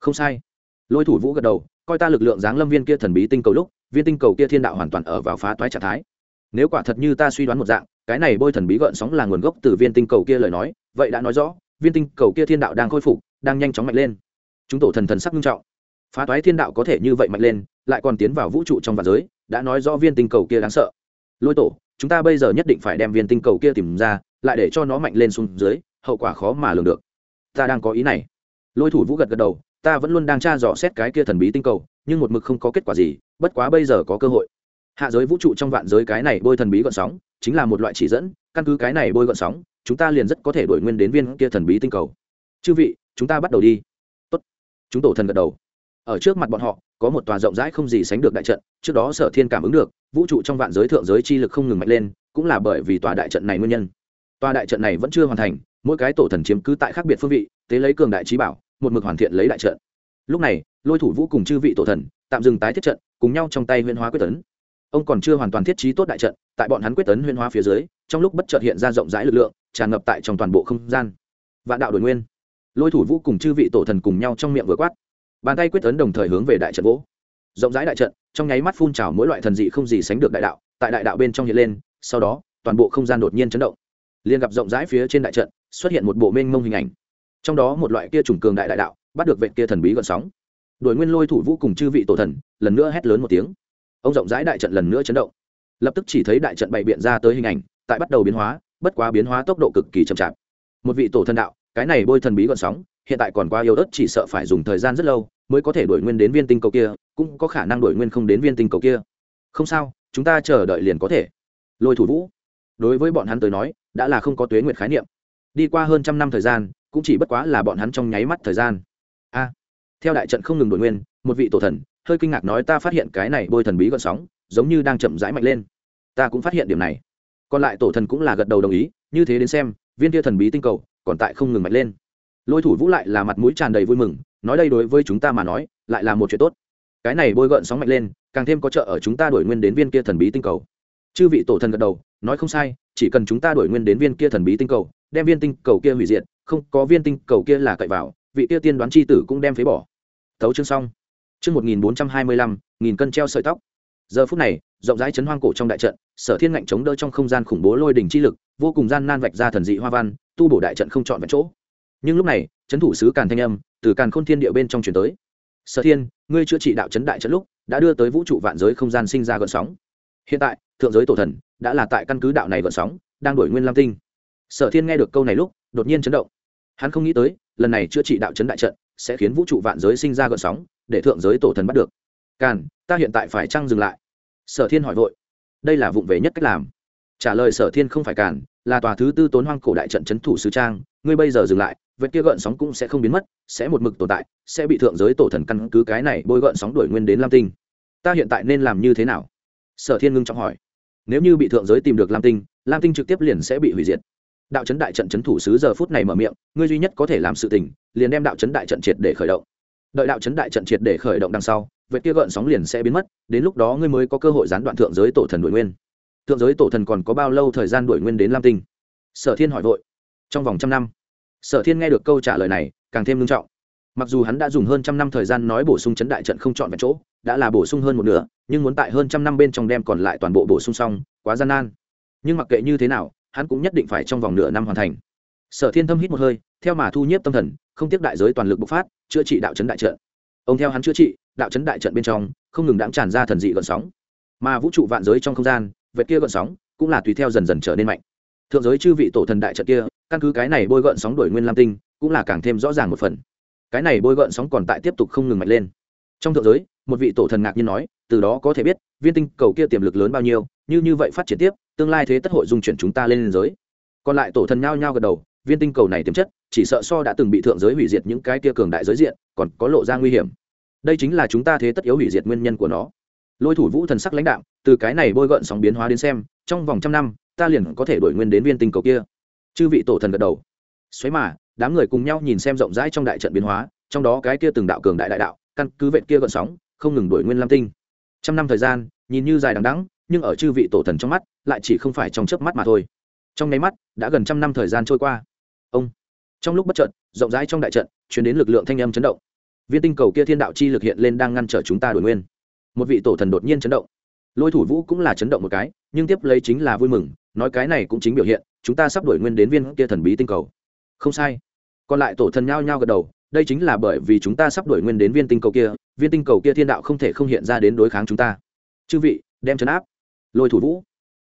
Không sai. Lôi thủ vũ gật đầu, coi ta lực lượng giáng lâm viên kia thần bí tinh cầu lúc, viên tinh cầu kia thiên đạo hoàn toàn ở vào phá toái trạng thái nếu quả thật như ta suy đoán một dạng, cái này bôi thần bí gợn sóng là nguồn gốc từ viên tinh cầu kia lời nói, vậy đã nói rõ, viên tinh cầu kia thiên đạo đang khôi phục, đang nhanh chóng mạnh lên. Chúng tổ thần thần sắc nghiêm trọng. Phá toái thiên đạo có thể như vậy mạnh lên, lại còn tiến vào vũ trụ trong vạn giới, đã nói rõ viên tinh cầu kia đáng sợ. Lôi tổ, chúng ta bây giờ nhất định phải đem viên tinh cầu kia tìm ra, lại để cho nó mạnh lên xuống dưới, hậu quả khó mà lường được. Ta đang có ý này. Lôi thủ vũ gật gật đầu, ta vẫn luôn đang tra dò xét cái kia thần bí tinh cầu, nhưng một mực không có kết quả gì, bất quá bây giờ có cơ hội hạ giới vũ trụ trong vạn giới cái này bôi thần bí gọn sóng, chính là một loại chỉ dẫn, căn cứ cái này bôi gọn sóng, chúng ta liền rất có thể đổi nguyên đến viên kia thần bí tinh cầu. Chư vị, chúng ta bắt đầu đi. Tốt. Chúng tổ thần gật đầu. Ở trước mặt bọn họ, có một tòa rộng rãi không gì sánh được đại trận, trước đó sở thiên cảm ứng được, vũ trụ trong vạn giới thượng giới chi lực không ngừng mạnh lên, cũng là bởi vì tòa đại trận này nguyên nhân. Tòa đại trận này vẫn chưa hoàn thành, mỗi cái tổ thần chiếm cứ tại khác biệt phương vị, tế lấy cường đại trí bảo, một mực hoàn thiện lấy đại trận. Lúc này, lôi thủ vũ cùng chư vị tổ thần, tạm dừng tái thiết trận, cùng nhau trong tay huyên hóa quyết tấn ông còn chưa hoàn toàn thiết trí tốt đại trận, tại bọn hắn quyết tấn huyễn hóa phía dưới, trong lúc bất chợt hiện ra rộng rãi lực lượng, tràn ngập tại trong toàn bộ không gian. Vạn đạo đổi nguyên. Lôi thủ vũ cùng chư vị tổ thần cùng nhau trong miệng vừa quát. Bàn tay quyết tấn đồng thời hướng về đại trận vỗ. Rộng rãi đại trận, trong nháy mắt phun trào mỗi loại thần dị không gì sánh được đại đạo, tại đại đạo bên trong hiện lên, sau đó, toàn bộ không gian đột nhiên chấn động. Liền gặp rộng rãi phía trên đại trận, xuất hiện một bộ mênh mông hình ảnh. Trong đó một loại kia trùng cường đại đại đạo, bắt được vệ kia thần bí gọn sóng. Đổi nguyên lôi thủ vũ cùng chư vị tổ thần, lần nữa hét lớn một tiếng ông rộng rãi đại trận lần nữa chấn động. Lập tức chỉ thấy đại trận bày biện ra tới hình ảnh, tại bắt đầu biến hóa, bất quá biến hóa tốc độ cực kỳ chậm chạp. Một vị tổ thần đạo, cái này bôi thần bí gọn sóng, hiện tại còn qua yếu ớt, chỉ sợ phải dùng thời gian rất lâu mới có thể đổi nguyên đến viên tinh cầu kia, cũng có khả năng đổi nguyên không đến viên tinh cầu kia. Không sao, chúng ta chờ đợi liền có thể. Lôi thủ vũ, đối với bọn hắn tới nói, đã là không có tuế nguyệt khái niệm. Đi qua hơn trăm năm thời gian, cũng chỉ bất quá là bọn hắn trong nháy mắt thời gian. A, theo đại trận không ngừng đổi nguyên, một vị tổ thần hơi kinh ngạc nói ta phát hiện cái này bôi thần bí gợn sóng, giống như đang chậm rãi mạnh lên. Ta cũng phát hiện điểm này. Còn lại tổ thần cũng là gật đầu đồng ý, như thế đến xem, viên kia thần bí tinh cầu còn tại không ngừng mạnh lên. Lôi thủ vũ lại là mặt mũi tràn đầy vui mừng, nói đây đối với chúng ta mà nói, lại là một chuyện tốt. Cái này bôi gợn sóng mạnh lên, càng thêm có trợ ở chúng ta đổi nguyên đến viên kia thần bí tinh cầu. Chư vị tổ thần gật đầu, nói không sai, chỉ cần chúng ta đổi nguyên đến viên kia thần bí tinh cầu, đem viên tinh cầu kia hủy diệt, không có viên tinh cầu kia là cậy vào, vị kia tiên đoán c h i tử cũng đem phế bỏ. Thấu chương xong chương 1425 nghìn cân treo sợi tóc. Giờ phút này, rộng rãi chấn hoang cổ trong đại trận, sở thiên ngạnh chống đỡ trong không gian khủng bố lôi đỉnh chi lực, vô cùng gian nan vạch ra thần dị hoa văn, tu bổ đại trận không chọn vẹn chỗ. Nhưng lúc này, chấn thủ sứ càn thanh âm, từ càn khôn thiên địa bên trong truyền tới. Sở thiên, ngươi chữa trị đạo chấn đại trận lúc, đã đưa tới vũ trụ vạn giới không gian sinh ra gợn sóng. Hiện tại, thượng giới tổ thần đã là tại căn cứ đạo này gợn sóng, đang đổi nguyên lam tinh. Sở thiên nghe được câu này lúc, đột nhiên chấn động. Hắn không nghĩ tới, lần này chữa trị đạo chấn đại trận sẽ khiến vũ trụ vạn giới sinh ra gợn sóng để thượng giới tổ thần bắt được. Càn, ta hiện tại phải chăng dừng lại. Sở thiên hỏi vội. Đây là vụng về nhất cách làm. Trả lời sở thiên không phải càn, là tòa thứ tư tốn hoang cổ đại trận c h ấ n thủ sứ trang. Ngươi bây giờ dừng lại vết kia gợn sóng cũng sẽ không biến mất, sẽ một mực tồn tại, sẽ bị thượng giới tổ thần căn cứ cái này bôi gợn sóng đổi nguyên đến lam tinh. Ta hiện tại nên làm như thế nào? Sở thiên ngưng trọng hỏi. Nếu như bị thượng giới tìm được lam tinh lam tinh trực tiếp liền sẽ bị hủy diệt. Đạo chấn đại trận chấn thủ sứ giờ phút này mở miệng, ngươi duy nhất có thể làm sự tình, liền đem đạo chấn đại trận triệt để khởi động đợi đạo chấn đại trận triệt để khởi động đằng sau vết kia gợn sóng liền sẽ biến mất, đến lúc đó ngươi mới có cơ hội gián đoạn thượng giới tổ thần đổi nguyên. Thượng giới tổ thần còn có bao lâu thời gian đổi nguyên đến lam tinh? Sở thiên hỏi vội. Trong vòng trăm năm. Sở thiên nghe được câu trả lời này, càng thêm nghiêm trọng. Mặc dù hắn đã dùng hơn trăm năm thời gian nói bổ sung chấn đại trận không chọn vẹn chỗ, đã là bổ sung hơn một nửa, nhưng muốn tại hơn trăm năm bên trong đem còn lại toàn bộ bổ sung xong, quá gian nan. Nhưng mặc kệ như thế nào, hắn cũng nhất định phải trong vòng nửa năm hoàn thành sở thiên thâm hít một hơi, theo mà thu nhiếp tâm thần, không tiếp đại giới toàn lực bộc phát, chữa trị đạo chấn đại trận. Ông theo hắn chữa trị, đạo chấn đại trận bên trong, không ngừng đáng tràn ra thần dị gợn sóng. Mà vũ trụ vạn giới trong không gian, vệt kia gợn sóng cũng là tùy theo dần dần trở nên mạnh. Thượng giới chư vị tổ thần đại trận kia, căn cứ cái này bôi gợn sóng đổi nguyên lam tinh, cũng là càng thêm rõ ràng một phần. Cái này bôi gợn sóng còn tại tiếp tục không ngừng mạnh lên. Trong thượng giới, một vị tổ thần ngạc nhiên nói, từ đó có thể biết, viên tinh cầu kia tiềm lực lớn bao nhiêu, như như vậy phát triển tiếp, tương lai thế tất hội dung chuyển chúng ta lên giới. Còn lại tổ thần nhao nhao gật đầu viên tinh cầu này tiềm chất, chỉ sợ so đã từng bị thượng giới hủy diệt những cái kia cường đại giới diện, còn có lộ ra nguy hiểm. Đây chính là chúng ta thế tất yếu hủy diệt nguyên nhân của nó. Lôi thủ vũ thần sắc lãnh đạo từ cái này bôi gợn sóng biến hóa đến xem, trong vòng trăm năm, ta liền có thể đổi nguyên đến viên tinh cầu kia. Chư vị tổ thần gật đầu. Xoáy mà, đám người cùng nhau nhìn xem rộng rãi trong đại trận biến hóa, trong đó cái kia từng đạo cường đại đại đạo, căn cứ vệ kia gợn sóng, không ngừng đổi nguyên lam tinh. Trăm năm thời gian, nhìn như dài đằng đẵng, nhưng ở chư vị tổ thần trong mắt, lại chỉ không phải trong chớp mắt mà thôi. Trong nháy mắt, đã gần trăm năm thời gian trôi qua ông. Trong lúc bất trận rộng rãi trong đại trận chuyển đến lực lượng thanh âm chấn động. Viên tinh cầu kia thiên đạo chi lực hiện lên đang ngăn trở chúng ta đổi nguyên. Một vị tổ thần đột nhiên chấn động. Lôi thủ vũ cũng là chấn động một cái, nhưng tiếp lấy chính là vui mừng, nói cái này cũng chính biểu hiện, chúng ta sắp đổi nguyên đến viên kia thần bí tinh cầu. Không sai. Còn lại tổ thần nhao nhao gật đầu, đây chính là bởi vì chúng ta sắp đổi nguyên đến viên tinh cầu kia, viên tinh cầu kia thiên đạo không thể không hiện ra đến đối kháng chúng ta. Chư vị, đem chấn áp. Lôi thủ vũ.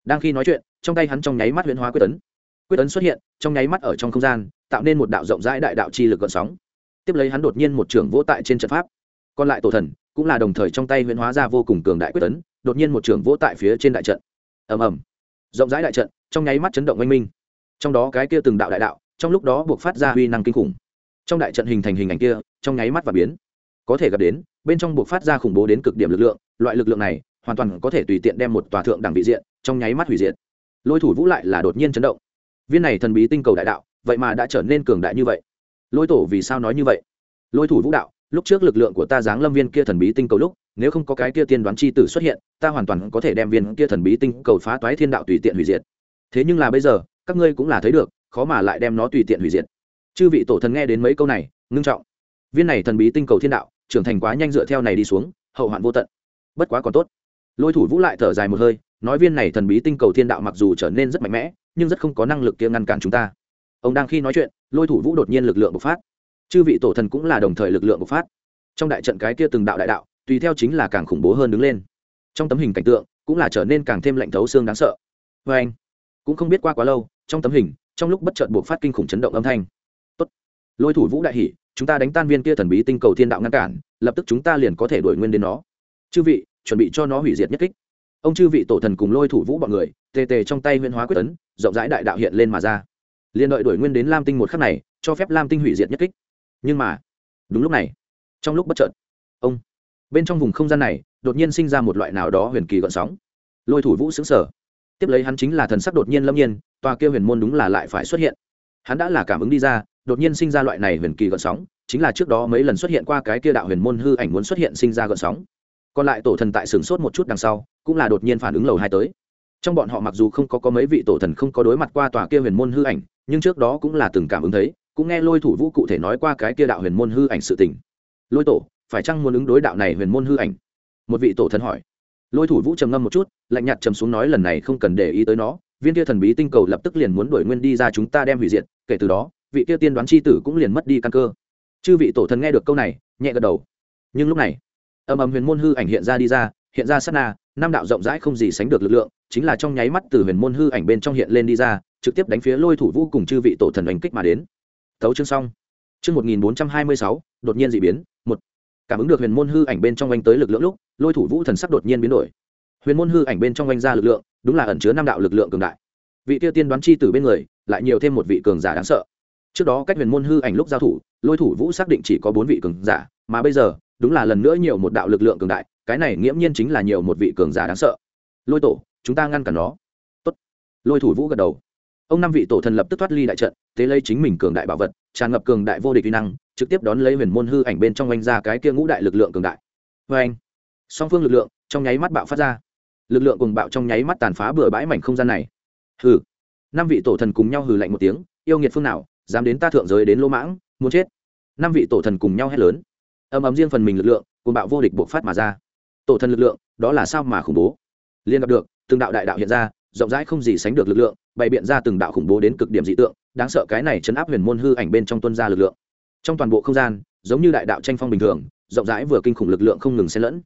Đang khi nói chuyện, trong tay hắn trong nháy mắt huyễn hóa quyết tấn quyết ấn xuất hiện trong nháy mắt ở trong không gian tạo nên một đạo rộng rãi đại đạo chi lực gợn sóng. Tiếp lấy hắn đột nhiên một trưởng vỗ tại trên trận pháp. Còn lại tổ thần cũng là đồng thời trong tay huyễn hóa ra vô cùng cường đại quyết ấn, đột nhiên một trưởng vỗ tại phía trên đại trận. Ầm ầm. Rộng rãi đại trận trong nháy mắt chấn động oanh minh. Trong đó cái kia từng đạo đại đạo trong lúc đó buộc phát ra huy năng kinh khủng. Trong đại trận hình thành hình ảnh kia trong nháy mắt và biến. Có thể gặp đến bên trong buộc phát ra khủng bố đến cực điểm lực lượng loại lực lượng này hoàn toàn có thể tùy tiện đem một tòa thượng đẳng vị diện trong nháy mắt hủy diệt. Lôi thủ vũ lại là đột nhiên chấn động viên này thần bí tinh cầu đại đạo, vậy mà đã trở nên cường đại như vậy. Lôi tổ vì sao nói như vậy? Lôi thủ vũ đạo, lúc trước lực lượng của ta giáng lâm viên kia thần bí tinh cầu lúc, nếu không có cái kia tiên đoán c h i tử xuất hiện, ta hoàn toàn có thể đem viên kia thần bí tinh cầu phá toái thiên đạo tùy tiện hủy diệt. Thế nhưng là bây giờ, các ngươi cũng là thấy được, khó mà lại đem nó tùy tiện hủy diệt. Chư vị tổ thần nghe đến mấy câu này, ngưng trọng. Viên này thần bí tinh cầu thiên đạo, trưởng thành quá nhanh dựa theo này đi xuống, hậu hoạn vô tận. Bất quá còn tốt. Lôi thủ vũ lại thở dài một hơi, nói viên này thần bí tinh cầu thiên đạo mặc dù trở nên rất mạnh mẽ nhưng rất không có năng lực kia ngăn cản chúng ta. Ông đang khi nói chuyện, lôi thủ vũ đột nhiên lực lượng bộc phát. Chư vị tổ thần cũng là đồng thời lực lượng bộc phát. Trong đại trận cái kia từng đạo đại đạo, tùy theo chính là càng khủng bố hơn đứng lên. Trong tấm hình cảnh tượng, cũng là trở nên càng thêm lạnh thấu xương đáng sợ. Vê anh, cũng không biết qua quá lâu, trong tấm hình, trong lúc bất chợt buộc phát kinh khủng chấn động âm thanh. Tốt. lôi thủ vũ đại hỷ chúng ta đánh tan viên kia thần bí tinh cầu thiên đạo ngăn cản, lập tức chúng ta liền có thể đổi nguyên đến nó. Chư vị, chuẩn bị cho nó hủy diệt nhất kích. Ông chư vị tổ thần cùng lôi thủ vũ bọn người tề tề trong tay huyên hóa quyết tấn, rộng rãi đại đạo hiện lên mà ra. Liền đợi đuổi nguyên đến lam tinh một khắc này, cho phép lam tinh hủy diệt nhất kích. Nhưng mà, đúng lúc này, trong lúc bất chợt, ông, bên trong vùng không gian này, đột nhiên sinh ra một loại nào đó huyền kỳ gợn sóng. Lôi thủ vũ xứng sở tiếp lấy hắn chính là thần sắc đột nhiên lâm nhiên, tòa kia huyền môn đúng là lại phải xuất hiện. Hắn đã là cảm ứng đi ra, đột nhiên sinh ra loại này huyền kỳ gợn sóng, chính là trước đó mấy lần xuất hiện qua cái kia đạo huyền môn hư ảnh muốn xuất hiện sinh ra gợn sóng. Còn lại tổ thần tại sửng sốt một chút đằng sau, cũng là đột nhiên phản ứng lầu hai tới trong bọn họ mặc dù không có có mấy vị tổ thần không có đối mặt qua tòa kia huyền môn hư ảnh, nhưng trước đó cũng là từng cảm ứng thấy, cũng nghe lôi thủ vũ cụ thể nói qua cái kia đạo huyền môn hư ảnh sự tình. Lôi tổ, phải chăng muốn ứng đối đạo này huyền môn hư ảnh? Một vị tổ thần hỏi. Lôi thủ vũ trầm ngâm một chút, lạnh nhạt trầm xuống nói lần này không cần để ý tới nó, viên kia thần bí tinh cầu lập tức liền muốn đuổi nguyên đi ra chúng ta đem hủy diệt, kể từ đó, vị kia tiên đoán c h i tử cũng liền mất đi căn cơ. Chư vị tổ thần nghe được câu này, nhẹ gật đầu. Nhưng lúc này, âm ầm huyền môn hư ảnh hiện ra đi ra, hiện ra sát na, năm đạo rộng rãi không gì sánh được lực lượng chính là trong nháy mắt từ huyền môn hư ảnh bên trong hiện lên đi ra, trực tiếp đánh phía lôi thủ vũ cùng chư vị tổ thần đánh kích mà đến. Thấu chương xong. Chương một nghìn bốn trăm hai mươi sáu, đột nhiên d ị biến, một. Cảm ứng được huyền môn hư ảnh bên trong oanh tới lực lượng lúc, lôi thủ vũ thần sắc đột nhiên biến đổi. Huyền môn hư ảnh bên trong oanh ra lực lượng, đúng là ẩn chứa năm đạo lực lượng cường đại. Vị tiêu tiên đoán chi từ bên người, lại nhiều thêm một vị cường giả đáng sợ. Trước đó cách huyền môn hư ảnh lúc giao thủ, lôi thủ vũ xác định chỉ có bốn vị cường giả, mà bây giờ, đúng là lần nữa nhiều một đạo lực lượng cường đại, cái này nghiễm nhiên chính là nhiều một vị cường giả đáng sợ. Lôi tổ chúng ta ngăn cản nó. Tốt. lôi thủ vũ gật đầu. Ông năm vị tổ thần lập tức thoát ly đại trận, tế lấy chính mình cường đại bảo vật, tràn ngập cường đại vô địch kỹ năng, trực tiếp đón lấy huyền môn hư ảnh bên trong oanh ra cái kia ngũ đại lực lượng cường đại. Vê anh. Song phương lực lượng trong nháy mắt bạo phát ra. Lực lượng cùng bạo trong nháy mắt tàn phá bừa bãi mảnh không gian này. Hừ. Năm vị tổ thần cùng nhau hừ lạnh một tiếng, yêu nghiệt phương nào, dám đến ta thượng giới đến lô mãng, muốn chết. Năm vị tổ thần cùng nhau hét lớn. Âm ấm riêng phần mình lực lượng cùng bạo vô địch bộc phát mà ra. Tổ thần lực lượng, đó là sao mà khủng bố? Liên gặp được từng đạo đại đạo hiện ra, rộng rãi không gì sánh được lực lượng, bày biện ra từng đạo khủng bố đến cực điểm dị tượng, đáng sợ cái này chấn áp huyền môn hư ảnh bên trong tuân ra lực lượng. Trong toàn bộ không gian, giống như đại đạo tranh phong bình thường, rộng rãi vừa kinh khủng lực lượng không ngừng xen lẫn.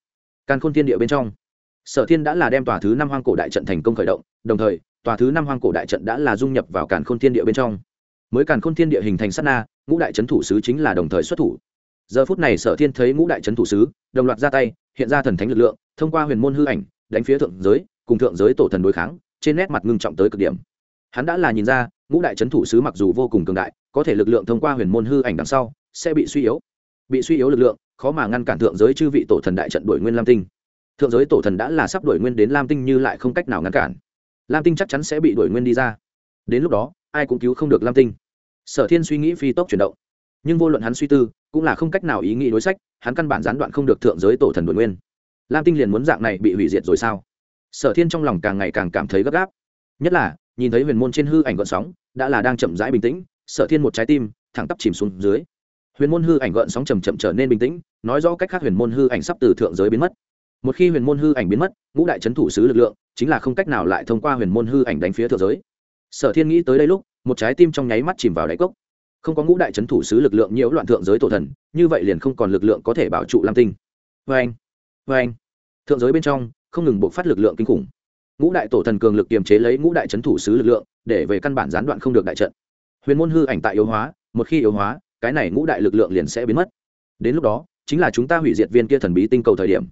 Càn khôn thiên địa bên trong, sở thiên đã là đem tòa thứ năm hoang cổ đại trận thành công khởi động, đồng thời, tòa thứ năm hoang cổ đại trận đã là dung nhập vào càn khôn thiên địa bên trong. Mới càn khôn thiên địa hình thành sát na, ngũ đại trấn thủ sứ chính là đồng thời xuất thủ. Giờ phút này sở thiên thấy ngũ đại trấn thủ sứ, đồng loạt ra tay, hiện ra thần thánh lực lượng, thông qua huyền môn hư ảnh, đánh phía thượng giới cùng thượng giới tổ thần đối kháng, trên nét mặt ngưng trọng tới cực điểm. Hắn đã là nhìn ra, ngũ đại trấn thủ sứ mặc dù vô cùng cường đại, có thể lực lượng thông qua huyền môn hư ảnh đằng sau, sẽ bị suy yếu. Bị suy yếu lực lượng, khó mà ngăn cản thượng giới chư vị tổ thần đại trận đổi nguyên lam tinh. Thượng giới tổ thần đã là sắp đổi nguyên đến lam tinh như lại không cách nào ngăn cản. Lam tinh chắc chắn sẽ bị đổi nguyên đi ra. Đến lúc đó, ai cũng cứu không được lam tinh. Sở thiên suy nghĩ phi tốc chuyển động. Nhưng vô luận hắn suy tư, cũng là không cách nào ý nghĩ đối sách, hắn căn bản gián đoạn không được thượng giới tổ thần đổi nguyên. Lam tinh liền muốn dạng này bị hủy diệt rồi sao? Sở thiên trong lòng càng ngày càng cảm thấy gấp gáp. Nhất là, nhìn thấy huyền môn trên hư ảnh gợn sóng, đã là đang chậm rãi bình tĩnh, sở thiên một trái tim, thẳng tắp chìm xuống dưới. Huyền môn hư ảnh gợn sóng chầm chậm trở nên bình tĩnh, nói rõ cách khác huyền môn hư ảnh sắp từ thượng giới biến mất. Một khi huyền môn hư ảnh biến mất, ngũ đại trấn thủ sứ lực lượng, chính là không cách nào lại thông qua huyền môn hư ảnh đánh phía thượng giới. Sở thiên nghĩ tới đây lúc, một trái tim trong nháy mắt chìm vào đáy cốc. Không có ngũ đại trấn thủ sứ lực lượng nhiễu loạn thượng giới tổ thần, như vậy liền không còn lực lượng có thể bảo trụ lam tinh. Vê anh vê anh thượng giới bên trong không ngừng bộc phát lực lượng kinh khủng. Ngũ đại tổ thần cường lực kiềm chế lấy ngũ đại trấn thủ sứ lực lượng, để về căn bản gián đoạn không được đại trận. Huyền môn hư ảnh tại yếu hóa, một khi yếu hóa, cái này ngũ đại lực lượng liền sẽ biến mất. Đến lúc đó, chính là chúng ta hủy diệt viên kia thần bí tinh cầu thời điểm.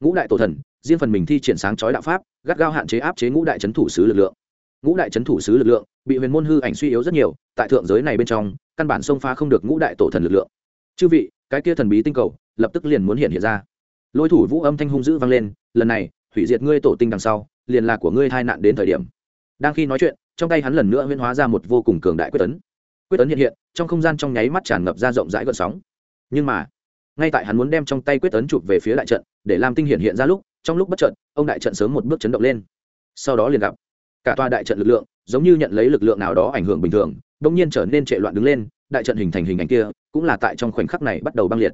Ngũ đại tổ thần, riêng phần mình thi triển sáng chói đạo pháp, gắt gao hạn chế áp chế ngũ đại trấn thủ sứ lực lượng. Ngũ đại trấn thủ sứ lực lượng bị huyền môn hư ảnh suy yếu rất nhiều, tại thượng giới này bên trong, căn bản xông phá không được ngũ đại tổ thần lực lượng. Chư vị, cái kia thần bí tinh cầu lập tức liền muốn hiện hiện ra. Lôi thủ vũ âm thanh hung dữ vang lên, lần này hủy diệt ngươi tổ tinh đằng sau, liền là của ngươi tai nạn đến thời điểm. Đang khi nói chuyện, trong tay hắn lần nữa huyễn hóa ra một vô cùng cường đại quyết tấn. Quyết tấn hiện hiện, trong không gian trong nháy mắt tràn ngập ra rộng rãi gợn sóng. Nhưng mà, ngay tại hắn muốn đem trong tay quyết tấn chụp về phía đại trận, để làm tinh hiện hiện ra lúc, trong lúc bất trận ông đại trận sớm một bước chấn động lên. Sau đó liền gặp, cả toa đại trận lực lượng, giống như nhận lấy lực lượng nào đó ảnh hưởng bình thường đông nhiên trở nên trệ loạn đứng lên, đại trận hình thành hình ảnh kia, cũng là tại trong khoảnh khắc này bắt đầu băng liệt.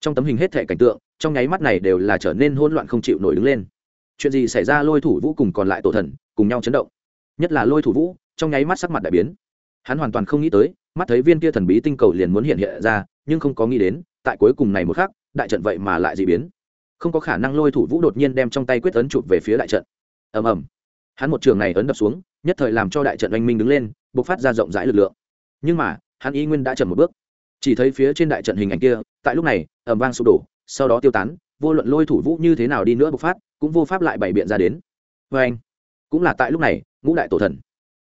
Trong tấm hình hết thể cảnh tượng, trong nháy mắt này đều là trở nên hỗn loạn không chịu nổi đứng lên chuyện gì xảy ra lôi thủ vũ cùng còn lại tổ thần cùng nhau chấn động nhất là lôi thủ vũ trong nháy mắt sắc mặt đại biến hắn hoàn toàn không nghĩ tới mắt thấy viên kia thần bí tinh cầu liền muốn hiện hiện ra nhưng không có nghĩ đến tại cuối cùng này một khắc đại trận vậy mà lại dị biến không có khả năng lôi thủ vũ đột nhiên đem trong tay quyết ấn chụp về phía đại trận ầm ầm hắn một trường này ấn đập xuống nhất thời làm cho đại trận oanh minh đứng lên b ộ c phát ra rộng rãi lực lượng nhưng mà hắn y nguyên đã chậm một bước chỉ thấy phía trên đại trận hình ảnh kia tại lúc này ầm vang sụp đổ sau đó tiêu tán vô luận lôi thủ vũ như thế nào đi nữa bộc phát, cũng vô pháp lại bày biện ra đến. Vê anh, cũng là tại lúc này, ngũ đại tổ thần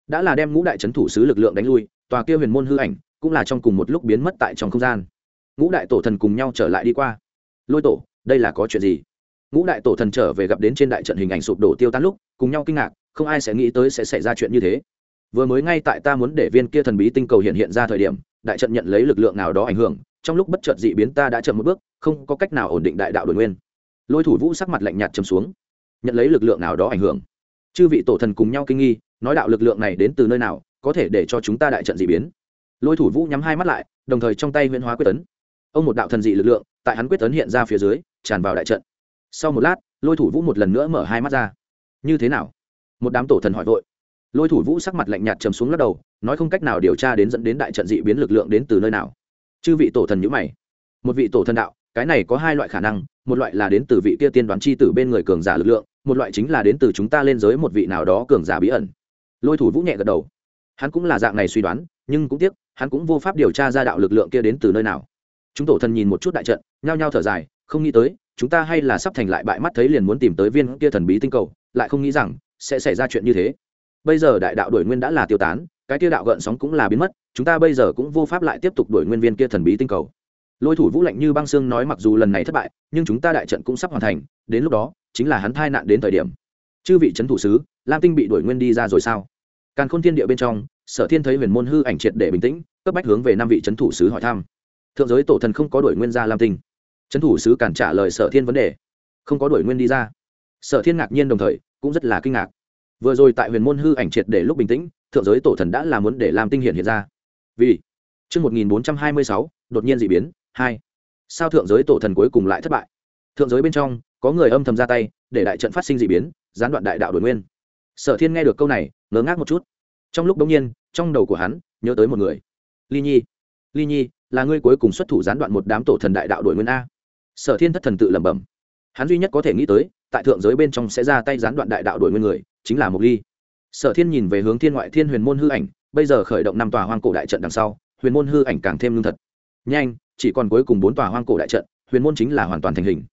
đã là đem ngũ đại c h ấ n thủ sứ lực lượng đánh lui, tòa kia huyền môn hư ảnh cũng là trong cùng một lúc biến mất tại trong không gian. Ngũ đại tổ thần cùng nhau trở lại đi qua. Lôi tổ, đây là có chuyện gì? Ngũ đại tổ thần trở về gặp đến trên đại trận hình ảnh sụp đổ tiêu tan lúc, cùng nhau kinh ngạc, không ai sẽ nghĩ tới sẽ xảy ra chuyện như thế. Vừa mới ngay tại ta muốn để viên kia thần bí tinh cầu hiện hiện ra thời điểm, đại trận nhận lấy lực lượng nào đó ảnh hưởng trong lúc bất chợt dị biến ta đã chậm một bước, không có cách nào ổn định đại đạo đổi nguyên. Lôi thủ vũ sắc mặt lạnh nhạt chầm xuống, nhận lấy lực lượng nào đó ảnh hưởng. Chư vị tổ thần cùng nhau kinh nghi, nói đạo lực lượng này đến từ nơi nào, có thể để cho chúng ta đại trận dị biến. Lôi thủ vũ nhắm hai mắt lại, đồng thời trong tay huyễn hóa quyết tấn. Ông một đạo thần dị lực lượng, tại hắn quyết tấn hiện ra phía dưới, tràn vào đại trận. Sau một lát, lôi thủ vũ một lần nữa mở hai mắt ra. Như thế nào? Một đám tổ thần hỏi vội. Lôi thủ vũ sắc mặt lạnh nhạt trầm xuống lắc đầu, nói không cách nào điều tra đến dẫn đến đại trận dị biến lực lượng đến từ nơi nào chư vị tổ thần nhữ mày. Một vị tổ thần đạo, cái này có hai loại khả năng, một loại là đến từ vị kia tiên đoán chi từ bên người cường giả lực lượng, một loại chính là đến từ chúng ta lên giới một vị nào đó cường giả bí ẩn. Lôi thủ vũ nhẹ gật đầu. Hắn cũng là dạng này suy đoán, nhưng cũng tiếc, hắn cũng vô pháp điều tra ra đạo lực lượng kia đến từ nơi nào. Chúng tổ thần nhìn một chút đại trận, nhao nhao thở dài, không nghĩ tới, chúng ta hay là sắp thành lại bại mắt thấy liền muốn tìm tới viên kia thần bí tinh cầu, lại không nghĩ rằng sẽ xảy ra chuyện như thế. Bây giờ đại đạo đổi nguyên đã là tiêu tán cái kia đạo gợn sóng cũng là biến mất, chúng ta bây giờ cũng vô pháp lại tiếp tục đuổi nguyên viên kia thần bí tinh cầu. Lôi thủ vũ lạnh như băng xương nói mặc dù lần này thất bại, nhưng chúng ta đại trận cũng sắp hoàn thành, đến lúc đó, chính là hắn thai nạn đến thời điểm. Chư vị trấn thủ sứ, lam tinh bị đuổi nguyên đi ra rồi sao? Càn khôn thiên địa bên trong, sở thiên thấy huyền môn hư ảnh triệt để bình tĩnh, cấp bách hướng về năm vị trấn thủ sứ hỏi thăm. Thượng giới tổ thần không có đuổi nguyên ra lam tinh. Trấn thủ sứ cản trả lời sở thiên vấn đề. Không có đuổi nguyên đi ra. Sở thiên ngạc nhiên đồng thời, cũng rất là kinh ngạc. Vừa rồi tại huyền môn hư ảnh triệt để lúc bình tĩnh thượng giới tổ thần đã là muốn để lam tinh hiện hiện ra vì Trước 1426, đột nhiên dị biến, hai Sao thượng giới tổ thần cuối cùng lại thất bại? Thượng giới bên trong, có người âm thầm ra tay, để đại trận phát sinh dị biến, gián đoạn đại đạo đổi nguyên. Sở Thiên nghe được câu này, ngớ ngác một chút. Trong lúc đống nhiên, trong đầu của hắn nhớ tới một người. Ly Nhi, Ly Nhi, là ngươi cuối cùng xuất thủ gián đoạn một đám tổ thần đại đạo đổi nguyên a. Sở Thiên thất thần tự lẩm bẩm. Hắn duy nhất có thể nghĩ tới, tại thượng giới bên trong sẽ ra tay gián đoạn đại đạo đổi nguyên người, chính là mục Ly. Sở Thiên nhìn về hướng Thiên ngoại Thiên Huyền môn hư ảnh, bây giờ khởi động năm tòa hoang cổ đại trận đằng sau, huyền môn hư ảnh càng thêm lương thật. Nhanh chỉ còn cuối cùng bốn tòa hoang cổ đại trận huyền môn chính là hoàn toàn thành hình.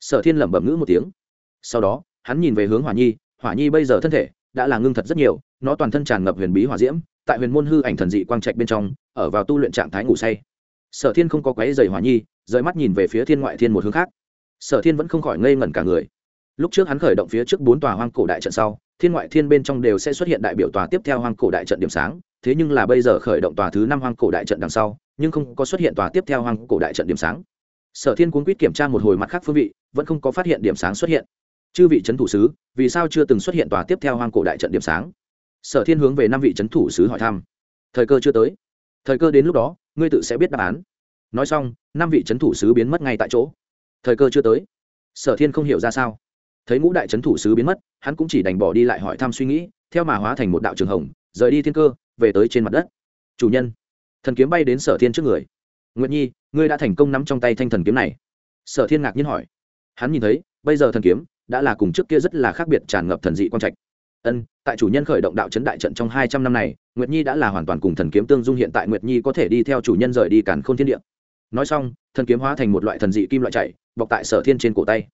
Sở thiên lẩm bẩm ngữ một tiếng. Sau đó hắn nhìn về hướng hỏa nhi hỏa nhi bây giờ thân thể đã là ngưng thật rất nhiều nó toàn thân tràn ngập huyền bí hỏa diễm tại huyền môn hư ảnh thần dị quang trạch bên trong ở vào tu luyện trạng thái ngủ say. Sở thiên không có quáy dày hỏa nhi rời mắt nhìn về phía thiên ngoại thiên một hướng khác. Sở thiên vẫn không khỏi ngây ngẩn cả người. Lúc trước hắn khởi động phía trước bốn tòa hoang cổ đại trận sau thiên ngoại thiên bên trong đều sẽ xuất hiện đại biểu tòa tiếp theo hoang cổ đại trận điểm sáng, thế nhưng là bây giờ khởi động tòa thứ năm hoang cổ đại trận đằng sau, nhưng không có xuất hiện tòa tiếp theo hoang cổ đại trận điểm sáng. Sở thiên cuốn quýt kiểm tra một hồi mặt khác phương vị, vẫn không có phát hiện điểm sáng xuất hiện. Chư vị c thủ sứ, vì sao chưa từng xuất hiện tòa tiếp theo hoang cổ đại trận điểm sáng? Sở thiên hướng về năm vị c thủ sứ hỏi thăm. Thời cơ chưa tới. Thời cơ đến lúc đó, ngươi tự sẽ biết đáp án. Nói xong, năm vị c thủ sứ biến mất ngay tại chỗ. Thời cơ chưa tới. Sở thiên không hiểu ra sao thấy ngũ đại trấn thủ sứ biến mất, hắn cũng chỉ đành bỏ đi lại hỏi thăm suy nghĩ, theo mà hóa thành một đạo trường hồng, rời đi thiên cơ, về tới trên mặt đất. Chủ nhân, thần kiếm bay đến sở thiên trước người. Nguyệt nhi, ngươi đã thành công nắm trong tay thanh thần kiếm này. Sở thiên ngạc nhiên hỏi. Hắn nhìn thấy, bây giờ thần kiếm đã là cùng trước kia rất là khác biệt tràn ngập thần dị quang trạch. Ân, tại chủ nhân khởi động đạo chấn đại trận trong hai trăm năm này, nguyệt nhi đã là hoàn toàn cùng thần kiếm tương dung hiện tại nguyệt nhi có thể đi theo chủ nhân rời đi cản k h ô n thiên địa. Nói xong, thần kiếm hóa thành một loại thần dị kim loại chạy, bọc tại sở thiên trên cổ tay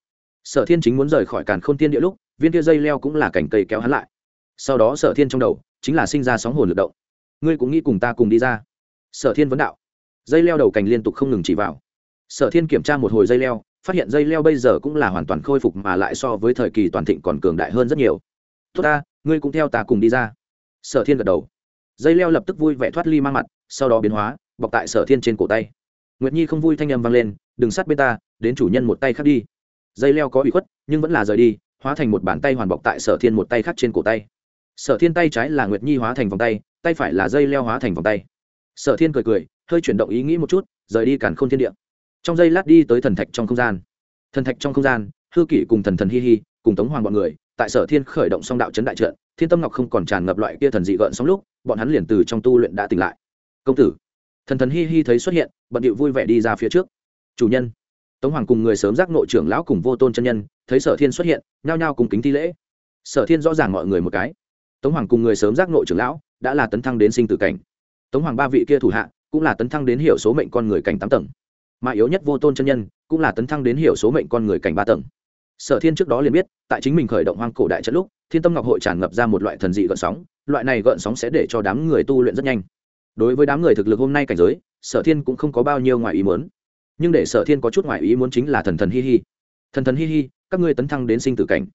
sở thiên chính muốn rời khỏi càn khôn tiên địa lúc, viên kia dây leo cũng là cảnh cây kéo hắn lại. Sau đó sở thiên trong đầu, chính là sinh ra sóng hồn lực động. Ngươi cũng nghĩ cùng ta cùng đi ra? Sở thiên vấn đạo. Dây leo đầu cành liên tục không ngừng chỉ vào. Sở thiên kiểm tra một hồi dây leo, phát hiện dây leo bây giờ cũng là hoàn toàn khôi phục mà lại so với thời kỳ toàn thịnh còn cường đại hơn rất nhiều. Tốt ta, ngươi cũng theo ta cùng đi ra. Sở thiên gật đầu. Dây leo lập tức vui vẻ thoát ly mang mặt, sau đó biến hóa, bọc tại sở thiên trên cổ tay. Nguyệt nhi không vui thanh âm vang lên, đừng sát bên ta, đến chủ nhân một tay khác đi dây leo có bị khuất, nhưng vẫn là rời đi, hóa thành một bàn tay hoàn bọc tại sở thiên một tay khác trên cổ tay. Sở thiên tay trái là nguyệt nhi hóa thành vòng tay tay phải là dây leo hóa thành vòng tay. Sở thiên cười cười, hơi chuyển động ý nghĩ một chút, rời đi cản k h ô n thiên địa. Trong giây lát đi tới thần thạch trong không gian. Thần thạch trong không gian, hư kỷ cùng thần thần hi hi, cùng tống hoàng b ọ n người, tại sở thiên khởi động song đạo chấn đại trận, thiên tâm ngọc không còn tràn ngập loại kia thần dị gợn sóng lúc, bọn hắn liền từ trong tu luyện đã tỉnh lại. Công tử. Thần thần hi hi thấy xuất hiện, bận điệu vui vẻ đi ra phía trước. Chủ nhân tống hoàng cùng người sớm giác nội trưởng lão cùng vô tôn chân nhân, thấy sở thiên xuất hiện, nhao nhao cùng kính thi lễ. Sở thiên rõ ràng mọi người một cái. Tống hoàng cùng người sớm giác nội trưởng lão đã là tấn thăng đến sinh tử cảnh. Tống hoàng ba vị kia thủ hạ cũng là tấn thăng đến hiểu số mệnh con người cảnh tám tầng. Mà yếu nhất vô tôn chân nhân cũng là tấn thăng đến hiểu số mệnh con người cảnh ba tầng. Sở thiên trước đó liền biết, tại chính mình khởi động hoang cổ đại trận lúc, thiên tâm ngọc hội tràn ngập ra một loại thần dị gợn sóng, loại này gợn sóng sẽ để cho đám người tu luyện rất nhanh. Đối với đám người thực lực hôm nay cảnh giới, sở thiên cũng không có bao nhiêu ngoài ý muốn nhưng để sở thiên có chút ngoại ý muốn chính là thần thần hi hi. Thần thần hi hi, các ngươi tấn thăng đến sinh tử cảnh.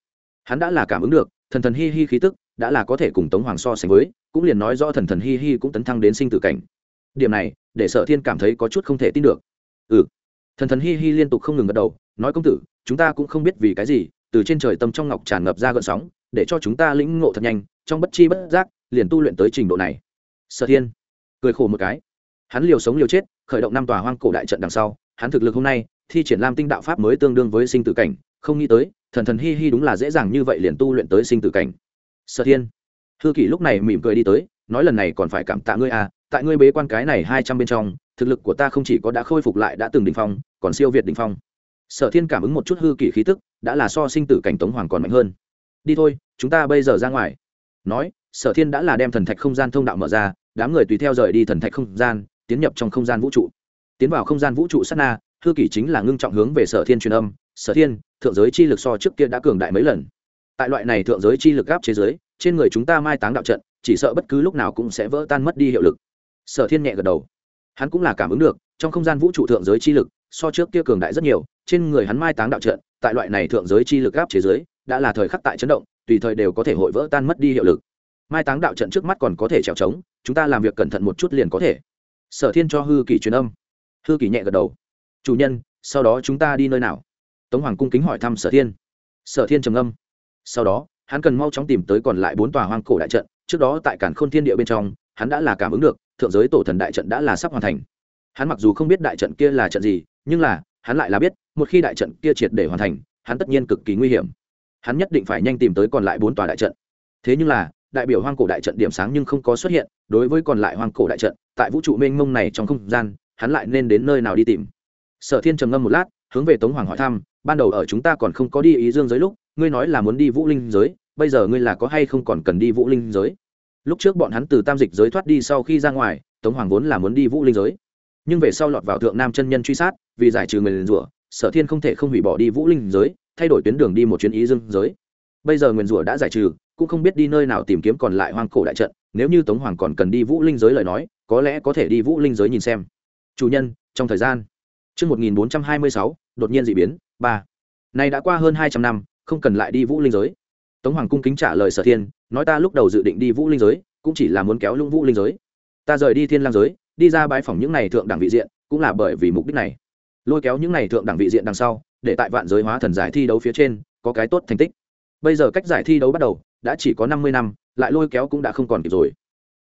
Hắn đã là cảm ứng được, thần thần hi hi khí tức đã là có thể cùng tống hoàng so sánh với, cũng liền nói rõ thần thần hi hi cũng tấn thăng đến sinh tử cảnh. Điểm này, để sở thiên cảm thấy có chút không thể tin được. Ừ. Thần thần hi hi liên tục không ngừng gật đầu, nói công tử, chúng ta cũng không biết vì cái gì, từ trên trời tâm trong ngọc tràn ngập ra gợn sóng, để cho chúng ta lĩnh ngộ thật nhanh, trong bất chi bất giác, liền tu luyện tới trình độ này. Sở thiên, cười khổ một cái. Hắn liều sống liều chết, khởi động năm tòa hoang cổ đại trận đằng sau hắn thực lực hôm nay, thi triển lam tinh đạo pháp mới tương đương với sinh tử cảnh, không nghĩ tới, thần thần hi hi đúng là dễ dàng như vậy liền tu luyện tới sinh tử cảnh. Sở thiên, hư kỷ lúc này mỉm cười đi tới, nói lần này còn phải cảm tạ ngươi à tại ngươi bế quan cái này hai trăm bên trong, thực lực của ta không chỉ có đã khôi phục lại đã từng đỉnh phong, còn siêu việt đỉnh phong. Sở thiên cảm ứng một chút hư kỷ khí tức, đã là so sinh tử cảnh tống hoàng còn mạnh hơn. Đi thôi, chúng ta bây giờ ra ngoài. Nói, sở thiên đã là đem thần thạch không gian thông đạo mở ra, đám người tùy theo rời đi thần thạch không gian, tiến nhập trong không gian vũ trụ tiến vào không gian vũ trụ sát na, hư kỷ chính là ngưng trọng hướng về sở thiên truyền âm, sở thiên, thượng giới chi lực so trước kia đã cường đại mấy lần. Tại loại này thượng giới chi lực gáp chế giới trên người chúng ta mai táng đạo trận, chỉ sợ bất cứ lúc nào cũng sẽ vỡ tan mất đi hiệu lực. Sở thiên nhẹ gật đầu. Hắn cũng là cảm ứng được, trong không gian vũ trụ thượng giới chi lực, so trước kia cường đại rất nhiều, trên người hắn mai táng đạo trận, tại loại này thượng giới chi lực áp chế giới đã là thời khắc tại chấn động, tùy thời đều có thể hội vỡ tan mất đi hiệu lực. Mai táng đạo trận trước mắt còn có thể trèo trống, chúng ta làm việc cẩn thận một chút liền có thể. Sở thiên cho hư kỷ truyền âm hư kỳ nhẹ gật đầu. Chủ nhân, sau đó chúng ta đi nơi nào? Tống hoàng cung kính hỏi thăm sở thiên. Sở thiên trầm âm sau đó, hắn cần mau chóng tìm tới còn lại bốn tòa hoang cổ đại trận. Trước đó tại cản khôn thiên địa bên trong, hắn đã là cảm ứng được, thượng giới tổ thần đại trận đã là sắp hoàn thành. Hắn mặc dù không biết đại trận kia là trận gì, nhưng là, hắn lại là biết, một khi đại trận kia triệt để hoàn thành, hắn tất nhiên cực kỳ nguy hiểm. Hắn nhất định phải nhanh tìm tới còn lại bốn tòa đại trận. Thế nhưng là, đại biểu hoang cổ đại trận điểm sáng nhưng không có xuất hiện, đối với còn lại hoang cổ đại trận, tại vũ trụ mênh mông này trong không gian hắn lại nên đến nơi nào đi tìm? Sở thiên trầm ngâm một lát, hướng về tống hoàng hỏi thăm, ban đầu ở chúng ta còn không có đi ý dương giới lúc, ngươi nói là muốn đi vũ linh giới, bây giờ ngươi là có hay không còn cần đi vũ linh giới? Lúc trước bọn hắn từ tam dịch giới thoát đi sau khi ra ngoài, tống hoàng vốn là muốn đi vũ linh giới. Nhưng về sau lọt vào thượng nam chân nhân truy sát, vì giải trừ nguyền rủa, sở thiên không thể không hủy bỏ đi vũ linh giới, thay đổi tuyến đường đi một chuyến ý dương giới. Bây giờ nguyền rủa đã giải trừ, cũng không biết đi nơi nào tìm kiếm còn lại hoang cổ đại trận, nếu như tống hoàng còn cần đi vũ linh giới lời nói, có lẽ có thể đi vũ linh giới nhìn xem chủ nhân trong thời gian Trước 1426, đột nhiên dị biến, 3. Này đã qua hơn 200 năm, không cần lại đi vũ linh giới. Tống Hoàng cung kính trả lời Sở Thiên, nói ta lúc đầu dự định đi vũ linh giới, cũng chỉ là muốn kéo lũng vũ linh giới. Ta rời đi thiên lang giới, đi ra bãi phòng những này thượng đẳng vị diện cũng là bởi vì mục đích này lôi kéo những này thượng đẳng vị diện đằng sau để tại vạn giới hóa thần giải thi đấu phía trên có cái tốt thành tích bây giờ cách giải thi đấu bắt đầu đã chỉ có năm mươi năm lại lôi kéo cũng đã không còn kịp rồi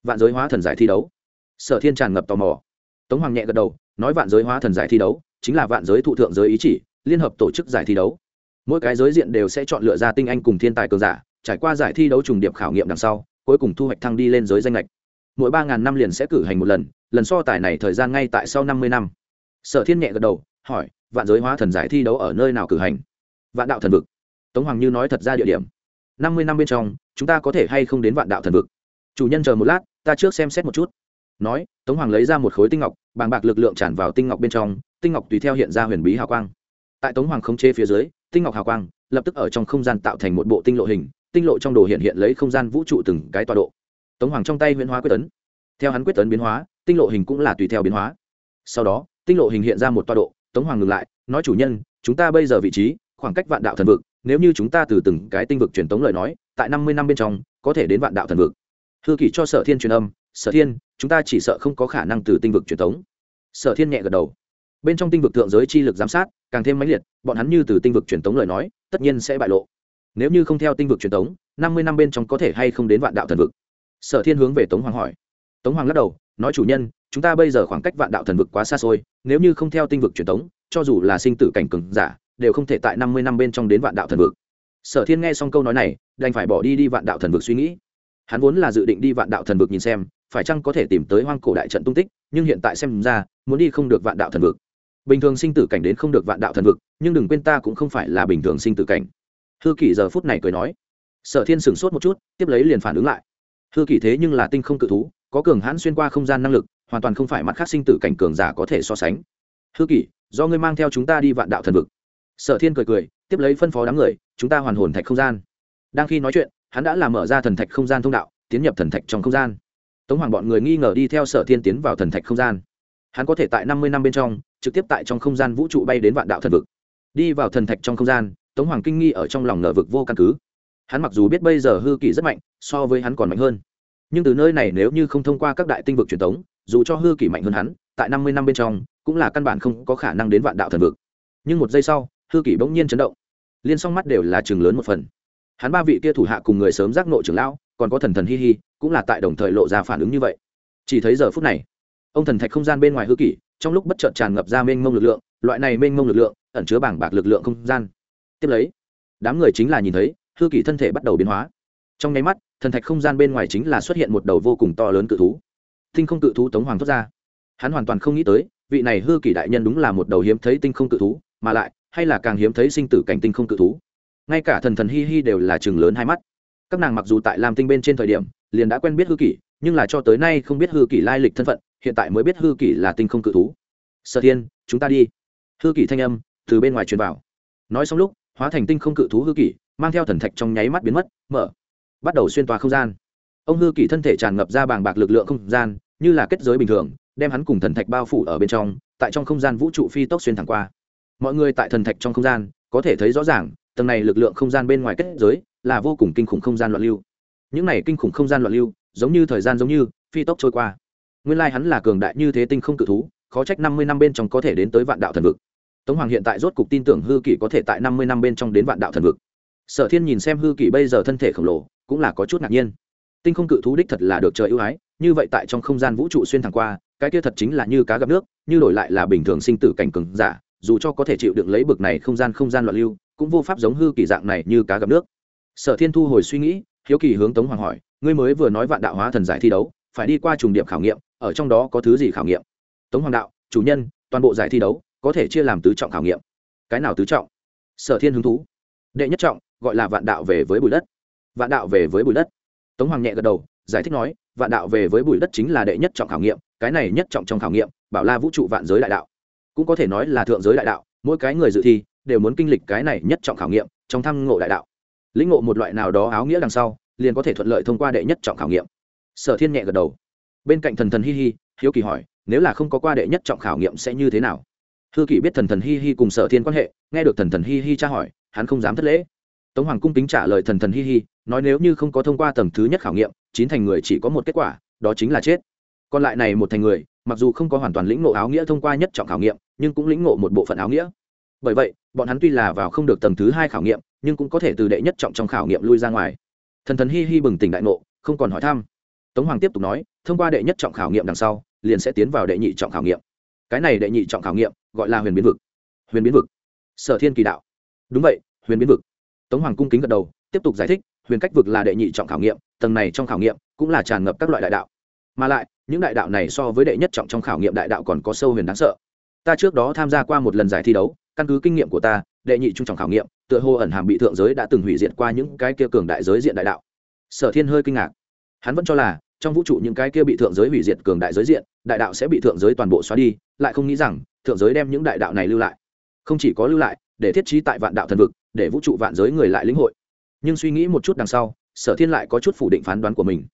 vạn giới hóa thần giải thi đấu sở thiên tràn ngập tò mò tống hoàng nhẹ gật đầu, nói vạn giới hóa thần giải thi đấu, chính là vạn giới thụ thượng giới ý chỉ, liên hợp tổ chức giải thi đấu. Mỗi cái giới diện đều sẽ chọn lựa ra tinh anh cùng thiên tài cường giả, trải qua giải thi đấu trùng điệp khảo nghiệm đằng sau, cuối cùng thu hoạch thăng đi lên giới danh lệch. Mỗi ba ngàn năm liền sẽ cử hành một lần lần so tài này thời gian ngay tại sau năm mươi năm. Sở thiên nhẹ gật đầu, hỏi, vạn giới hóa thần giải thi đấu ở nơi nào cử hành? Vạn đạo thần vực. Tống hoàng như nói thật ra địa điểm. Năm mươi năm bên trong, chúng ta có thể hay không đến vạn đạo thần vực? Chủ nhân chờ một lát, ta trước xem xét một chút nói, tống hoàng lấy ra một khối tinh ngọc, bàng bạc lực lượng tràn vào tinh ngọc bên trong, tinh ngọc tùy theo hiện ra huyền bí hào quang. Tại tống hoàng khống chế phía dưới, tinh ngọc hào quang lập tức ở trong không gian tạo thành một bộ tinh lộ hình, tinh lộ trong đồ hiện hiện lấy không gian vũ trụ từng cái tọa độ. Tống hoàng trong tay huyễn hóa quyết tấn. Theo hắn quyết tấn biến hóa, tinh lộ hình cũng là tùy theo biến hóa. Sau đó, tinh lộ hình hiện ra một tọa độ, tống hoàng ngừng lại, nói, chủ nhân, chúng ta bây giờ vị trí, khoảng cách vạn đạo thần vực, nếu như chúng ta từ từng cái tinh vực truyền tống lời nói, tại năm mươi năm bên trong, có thể đến vạn đạo thần vực. Hư kỷ cho sở thiên truyền âm, sở thiên chúng ta chỉ sợ không có khả năng từ tinh vực truyền thống. sở thiên nhẹ gật đầu. Bên trong tinh vực thượng giới chi lực giám sát càng thêm mãnh liệt bọn hắn như từ tinh vực truyền thống lời nói tất nhiên sẽ bại lộ. Nếu như không theo tinh vực truyền thống, năm mươi năm bên trong có thể hay không đến vạn đạo thần vực? Sở thiên hướng về tống hoàng hỏi. Tống hoàng lắc đầu nói chủ nhân chúng ta bây giờ khoảng cách vạn đạo thần vực quá xa xôi nếu như không theo tinh vực truyền thống, cho dù là sinh tử cảnh cường giả đều không thể tại năm mươi năm bên trong đến vạn đạo thần vực. Sở thiên nghe xong câu nói này đành phải bỏ đi đi vạn đạo thần vực suy nghĩ. Hắn vốn là dự định đi vạn đạo thần vực nhìn xem phải chăng có thể tìm tới hoang cổ đại trận tung tích, nhưng hiện tại xem ra, muốn đi không được vạn đạo thần vực. Bình thường sinh tử cảnh đến không được vạn đạo thần vực, nhưng đừng quên ta cũng không phải là bình thường sinh tử cảnh. Hư kỷ giờ phút này cười nói. Sở thiên sửng sốt một chút, tiếp lấy liền phản ứng lại. Hư kỷ thế nhưng là tinh không cự thú, có cường hãn xuyên qua không gian năng lực, hoàn toàn không phải mặt khác sinh tử cảnh cường giả có thể so sánh. Hư kỷ, do ngươi mang theo chúng ta đi vạn đạo thần vực. Sở thiên cười cười, tiếp lấy phân phó đám người, chúng ta hoàn hồn thạch không gian. Đang khi nói chuyện, hắn đã làm mở ra thần thạch không gian thông đạo, tiến nhập thần thạch trong không gian tống hoàng bọn người nghi ngờ đi theo sở thiên tiến vào thần thạch không gian. Hắn có thể tại năm mươi năm bên trong, trực tiếp tại trong không gian vũ trụ bay đến vạn đạo thần vực. Đi vào thần thạch trong không gian, tống hoàng kinh nghi ở trong lòng nở vực vô căn cứ. Hắn mặc dù biết bây giờ hư kỳ rất mạnh, so với hắn còn mạnh hơn. Nhưng từ nơi này nếu như không thông qua các đại tinh vực truyền thống dù cho hư kỳ mạnh hơn hắn, tại năm mươi năm bên trong, cũng là căn bản không có khả năng đến vạn đạo thần vực. Nhưng một giây sau, hư kỳ bỗng nhiên chấn động. Liên song mắt đều là chừng lớn một phần. Hắn ba vị kia thủ hạ cùng người sớm giác nộ trưởng lão, còn có thần thần hi hi cũng là tại đồng thời lộ ra phản ứng như vậy. Chỉ thấy giờ phút này, ông thần thạch không gian bên ngoài hư kỷ, trong lúc bất chợt tràn ngập ra mênh mông lực lượng, loại này mênh mông lực lượng ẩn chứa bảng bạc lực lượng không gian. Tiếp lấy, đám người chính là nhìn thấy, hư kỷ thân thể bắt đầu biến hóa. Trong nháy mắt, thần thạch không gian bên ngoài chính là xuất hiện một đầu vô cùng to lớn cự thú. Tinh không cự thú tống hoàng thoát ra. Hắn hoàn toàn không nghĩ tới, vị này hư kỷ đại nhân đúng là một đầu hiếm thấy tinh không cự thú, mà lại, hay là càng hiếm thấy sinh tử cảnh tinh không cự thú. Ngay cả thần thần hi hi đều là chừng lớn hai mắt các nàng mặc dù tại lam tinh bên trên thời điểm, liền đã quen biết hư kỷ, nhưng là cho tới nay không biết hư kỷ lai lịch thân phận, hiện tại mới biết hư kỷ là tinh không cự thú. Sở thiên, chúng ta đi. Hư kỷ thanh âm từ bên ngoài truyền vào. Nói xong lúc, hóa thành tinh không cự thú hư kỷ, mang theo thần thạch trong nháy mắt biến mất, mở, bắt đầu xuyên tòa không gian. Ông hư kỷ thân thể tràn ngập ra bàng bạc lực lượng không gian, như là kết giới bình thường, đem hắn cùng thần thạch bao phủ ở bên trong, tại trong không gian vũ trụ phi tốc xuyên thẳng qua. Mọi người tại thần thạch trong không gian, có thể thấy rõ ràng, tầng này lực lượng không gian bên ngoài kết giới là vô cùng kinh khủng không gian loạn lưu. Những này kinh khủng không gian loạn lưu, giống như thời gian giống như, phi tốc trôi qua. Nguyên lai hắn là cường đại như thế tinh không cự thú, khó trách năm mươi năm bên trong có thể đến tới vạn đạo thần vực. Tống hoàng hiện tại rốt cục tin tưởng hư kỷ có thể tại năm mươi năm bên trong đến vạn đạo thần vực. Sở thiên nhìn xem hư kỷ bây giờ thân thể khổng lồ, cũng là có chút ngạc nhiên. Tinh không cự thú đích thật là được trời ưu ái, như vậy tại trong không gian vũ trụ xuyên thẳng qua, cái kia thật chính là như cá gặp nước, như đổi lại là bình thường sinh tử cảnh cường giả, dù cho có thể chịu đựng lấy bực này không gian không gian loạn lưu, cũng vô pháp giống hư kỳ dạng này như cá gặp nước sở thiên thu hồi suy nghĩ, hiếu kỳ hướng tống hoàng hỏi, ngươi mới vừa nói vạn đạo hóa thần giải thi đấu, phải đi qua trùng điểm khảo nghiệm, ở trong đó có thứ gì khảo nghiệm? Tống hoàng đạo, chủ nhân, toàn bộ giải thi đấu có thể chia làm tứ trọng khảo nghiệm. Cái nào tứ trọng? Sở thiên hứng thú. Đệ nhất trọng, gọi là vạn đạo về với bụi đất. Vạn đạo về với bụi đất. Tống hoàng nhẹ gật đầu, giải thích nói, vạn đạo về với bụi đất chính là đệ nhất trọng khảo nghiệm, cái này nhất trọng trong khảo nghiệm, bảo la vũ trụ vạn giới đại đạo. Cũng có thể nói là thượng giới đại đạo, mỗi cái người dự thi đều muốn kinh lịch cái này nhất trọng khảo nghiệm trong thăm ngộ đại đạo lĩnh ngộ một loại nào đó áo nghĩa đằng sau, liền có thể thuận lợi thông qua đệ nhất trọng khảo nghiệm. Sở thiên nhẹ gật đầu. Bên cạnh thần thần hi hi, hiếu kỳ hỏi, nếu là không có qua đệ nhất trọng khảo nghiệm sẽ như thế nào? Hư kỳ biết thần thần hi hi cùng sở thiên quan hệ, nghe được thần thần hi hi tra hỏi, hắn không dám thất lễ. Tống hoàng cung kính trả lời thần thần hi hi, nói nếu như không có thông qua tầng thứ nhất khảo nghiệm, chín thành người chỉ có một kết quả, đó chính là chết. Còn lại này một thành người, mặc dù không có hoàn toàn lĩnh ngộ áo nghĩa thông qua nhất trọng khảo nghiệm, nhưng cũng lĩnh ngộ một bộ phận áo nghĩa. Bởi vậy, bọn hắn tuy là vào không được tầng thứ hai khảo nghiệm nhưng cũng có thể từ đệ nhất trọng trong khảo nghiệm lui ra ngoài. Thần thần hi hi bừng tỉnh đại ngộ, không còn hỏi thăm. Tống hoàng tiếp tục nói, thông qua đệ nhất trọng khảo nghiệm đằng sau, liền sẽ tiến vào đệ nhị trọng khảo nghiệm. Cái này đệ nhị trọng khảo nghiệm, gọi là huyền biến vực. Huyền biến vực. Sở thiên kỳ đạo. Đúng vậy, huyền biến vực. Tống hoàng cung kính gật đầu, tiếp tục giải thích, huyền cách vực là đệ nhị trọng khảo nghiệm, tầng này trong khảo nghiệm cũng là tràn ngập các loại đại đạo. Mà lại, những đại đạo này so với đệ nhất trọng trong khảo nghiệm đại đạo còn có sâu huyền đáng sợ. Ta trước đó tham gia qua một lần giải thi đấu, căn cứ kinh nghiệm của ta đệ nhị trung trọng khảo nghiệm, tựa hồ ẩn hàm bị thượng giới đã từng hủy diệt qua những cái kia cường đại giới diện đại đạo. Sở thiên hơi kinh ngạc. Hắn vẫn cho là, trong vũ trụ những cái kia bị thượng giới hủy diệt cường đại giới diện, đại đạo sẽ bị thượng giới toàn bộ xóa đi, lại không nghĩ rằng, thượng giới đem những đại đạo này lưu lại. Không chỉ có lưu lại, để thiết trí tại vạn đạo thần vực, để vũ trụ vạn giới người lại lĩnh hội. Nhưng suy nghĩ một chút đằng sau, sở thiên lại có chút phủ định phán đoán của mình.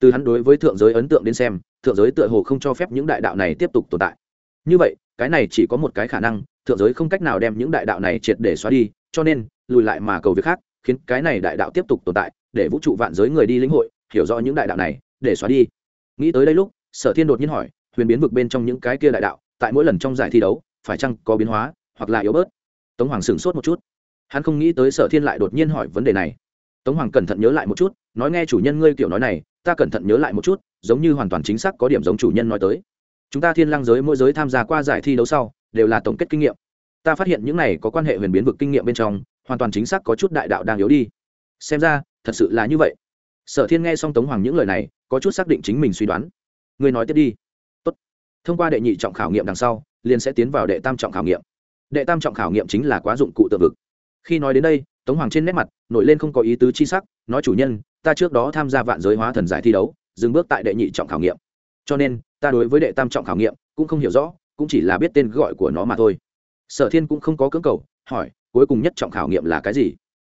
Từ hắn đối với thượng giới ấn tượng đến xem, thượng giới tựa hồ không cho phép những đại đạo này tiếp tục tồn tại. Như vậy cái này chỉ có một cái khả năng, thượng giới không cách nào đem những đại đạo này triệt để xóa đi, cho nên, lùi lại mà cầu việc khác, khiến cái này đại đạo tiếp tục tồn tại, để vũ trụ vạn giới người đi lĩnh hội, hiểu rõ những đại đạo này, để xóa đi. Nghĩ tới đây lúc, sở thiên đột nhiên hỏi, huyền biến vực bên trong những cái kia đại đạo, tại mỗi lần trong giải thi đấu, phải chăng có biến hóa, hoặc là yếu bớt? Tống hoàng sửng sốt một chút. Hắn không nghĩ tới sở thiên lại đột nhiên hỏi vấn đề này. Tống hoàng cẩn thận nhớ lại một chút, nói nghe chủ nhân ngươi kiểu nói này, ta cẩn thận nhớ lại một chút, giống như hoàn toàn chính xác có điểm giống chủ nhân nói tới chúng ta thiên lang giới mỗi giới tham gia qua giải thi đấu sau, đều là tổng kết kinh nghiệm. Ta phát hiện những này có quan hệ huyền biến vực kinh nghiệm bên trong, hoàn toàn chính xác có chút đại đạo đang yếu đi. Xem ra, thật sự là như vậy. Sở thiên nghe xong tống hoàng những lời này, có chút xác định chính mình suy đoán. Người nói tiếp đi. Tốt. thông qua đệ nhị trọng khảo nghiệm đằng sau, liền sẽ tiến vào đệ tam trọng khảo nghiệm. Đệ tam trọng khảo nghiệm chính là quá dụng cụ tự vực. Khi nói đến đây, tống hoàng trên nét mặt, nổi lên không có ý tứ chi sắc, nói chủ nhân, ta trước đó tham gia vạn giới hóa thần giải thi đấu, dừng bước tại đệ nhị trọng khảo nghiệm. Cho nên ta đối với đệ tam trọng khảo nghiệm cũng không hiểu rõ, cũng chỉ là biết tên gọi của nó mà thôi. Sở thiên cũng không có cưỡng cầu, hỏi, cuối cùng nhất trọng khảo nghiệm là cái gì?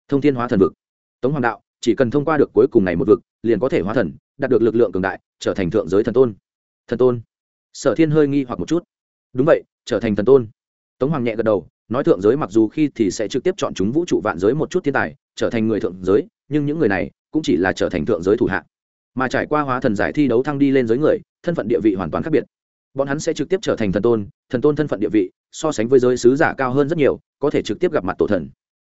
Thông thiên hóa thần vực. Tống hoàng đạo, chỉ cần thông qua được cuối cùng này một vực, liền có thể hóa thần, đạt được lực lượng cường đại, trở thành thượng giới thần tôn. Thần tôn. Sở thiên hơi nghi hoặc một chút. Đúng vậy, trở thành thần tôn. Tống hoàng nhẹ gật đầu, nói thượng giới mặc dù khi thì sẽ trực tiếp chọn chúng vũ trụ vạn giới một chút thiên tài, trở thành người thượng giới, nhưng những người này cũng chỉ là trở thành thượng giới thủ hạ mà trải qua hóa thần giải thi đấu thăng đi lên giới người, thân phận địa vị hoàn toàn khác biệt. Bọn hắn sẽ trực tiếp trở thành thần tôn thần tôn thân phận địa vị, so sánh với giới sứ giả cao hơn rất nhiều, có thể trực tiếp gặp mặt tổ thần.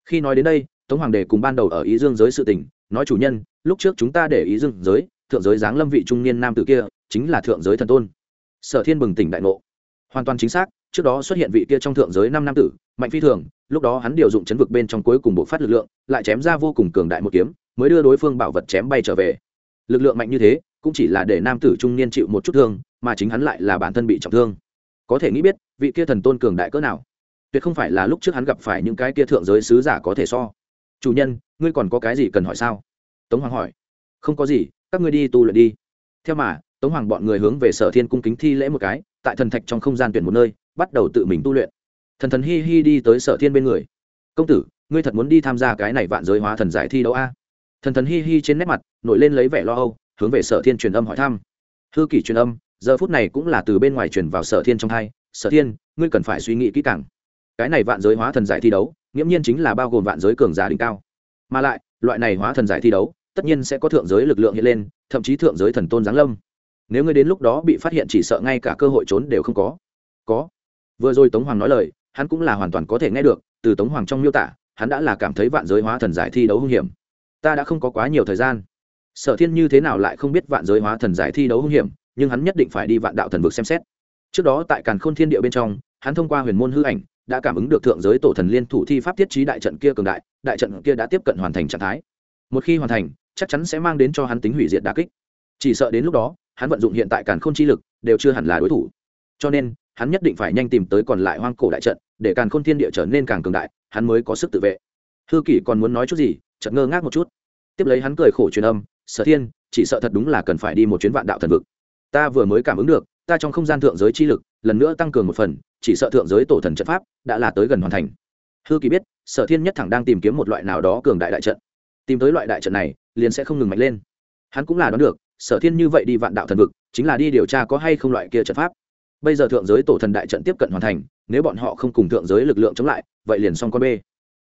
Khi nói đến đây, tống hoàng đề cùng ban đầu ở ý dương giới sự tình, nói chủ nhân, lúc trước chúng ta để ý dương giới, thượng giới giáng lâm vị trung niên nam tử kia, chính là thượng giới thần tôn. Sở thiên bừng tỉnh đại ngộ. Hoàn toàn chính xác, trước đó xuất hiện vị kia trong thượng giới năm nam tử, mạnh phi thường, lúc đó hắn điều dụng chấn vực bên trong cuối cùng bộ phát lực lượng, lại chém ra vô cùng cường đại một kiếm, mới đưa đối phương bảo vật chém bay trở về lực lượng mạnh như thế, cũng chỉ là để nam tử trung niên chịu một chút thương, mà chính hắn lại là bản thân bị trọng thương. Có thể nghĩ biết, vị kia thần tôn cường đại cỡ nào? Tuyệt không phải là lúc trước hắn gặp phải những cái kia thượng giới sứ giả có thể so. Chủ nhân, ngươi còn có cái gì cần hỏi sao? Tống hoàng hỏi. Không có gì, các ngươi đi tu luyện đi. Theo mà, tống hoàng bọn người hướng về sở thiên cung kính thi lễ một cái, tại thần thạch trong không gian tuyển một nơi, bắt đầu tự mình tu luyện. Thần thần hi hi đi tới sở thiên bên người. Công tử, ngươi thật muốn đi tham gia cái này vạn giới hóa thần giải thi đấu a? Thần thần hi hi trên nét mặt, nổi lên lấy vẻ lo âu, hướng về sở thiên truyền âm hỏi thăm. Hư kỷ truyền âm, giờ phút này cũng là từ bên ngoài truyền vào sở thiên trong hai. Sở thiên, ngươi cần phải suy nghĩ kỹ càng. Cái này vạn giới hóa thần giải thi đấu, nghiễm nhiên chính là bao gồm vạn giới cường giả đỉnh cao. Mà lại, loại này hóa thần giải thi đấu, tất nhiên sẽ có thượng giới lực lượng hiện lên, thậm chí thượng giới thần tôn giáng lâm. Nếu ngươi đến lúc đó bị phát hiện chỉ sợ ngay cả cơ hội trốn đều không có. Có. Vừa rồi tống hoàng nói lời, hắn cũng là hoàn toàn có thể nghe được, từ tống hoàng trong miêu tả, hắn đã là cảm thấy vạn giới hóa thần giải thi đấu hung hiểm ta đã không có quá nhiều thời gian. Sở thiên như thế nào lại không biết vạn giới hóa thần giải thi đấu hung hiểm, nhưng hắn nhất định phải đi vạn đạo thần vực xem xét. Trước đó tại càn khôn thiên địa bên trong, hắn thông qua huyền môn hư ảnh, đã cảm ứng được thượng giới tổ thần liên thủ thi pháp thiết trí đại trận kia cường đại đại trận kia đã tiếp cận hoàn thành trạng thái. Một khi hoàn thành, chắc chắn sẽ mang đến cho hắn tính hủy diệt đà kích. Chỉ sợ đến lúc đó, hắn vận dụng hiện tại càn khôn chi lực, đều chưa hẳn là đối thủ. Cho nên, hắn nhất định phải nhanh tìm tới còn lại hoang cổ đại trận, để càn khôn thiên địa trở nên càng cường đại, hắn mới có sức tự vệ. Hư kỷ còn muốn nói chút gì chợt ngơ ngác một chút. Tiếp lấy hắn cười khổ truyền âm, sở thiên, chỉ sợ thật đúng là cần phải đi một chuyến vạn đạo thần vực. Ta vừa mới cảm ứng được, ta trong không gian thượng giới chi lực, lần nữa tăng cường một phần, chỉ sợ thượng giới tổ thần trận pháp đã là tới gần hoàn thành. Hư kỳ biết, sở thiên nhất thẳng đang tìm kiếm một loại nào đó cường đại đại trận. Tìm tới loại đại trận này, liền sẽ không ngừng mạnh lên. Hắn cũng là đoán được, sở thiên như vậy đi vạn đạo thần vực, chính là đi điều tra có hay không loại kia trận pháp. Bây giờ thượng giới tổ thần đại trận tiếp cận hoàn thành, nếu bọn họ không cùng thượng giới lực lượng chống lại, vậy liền xong con b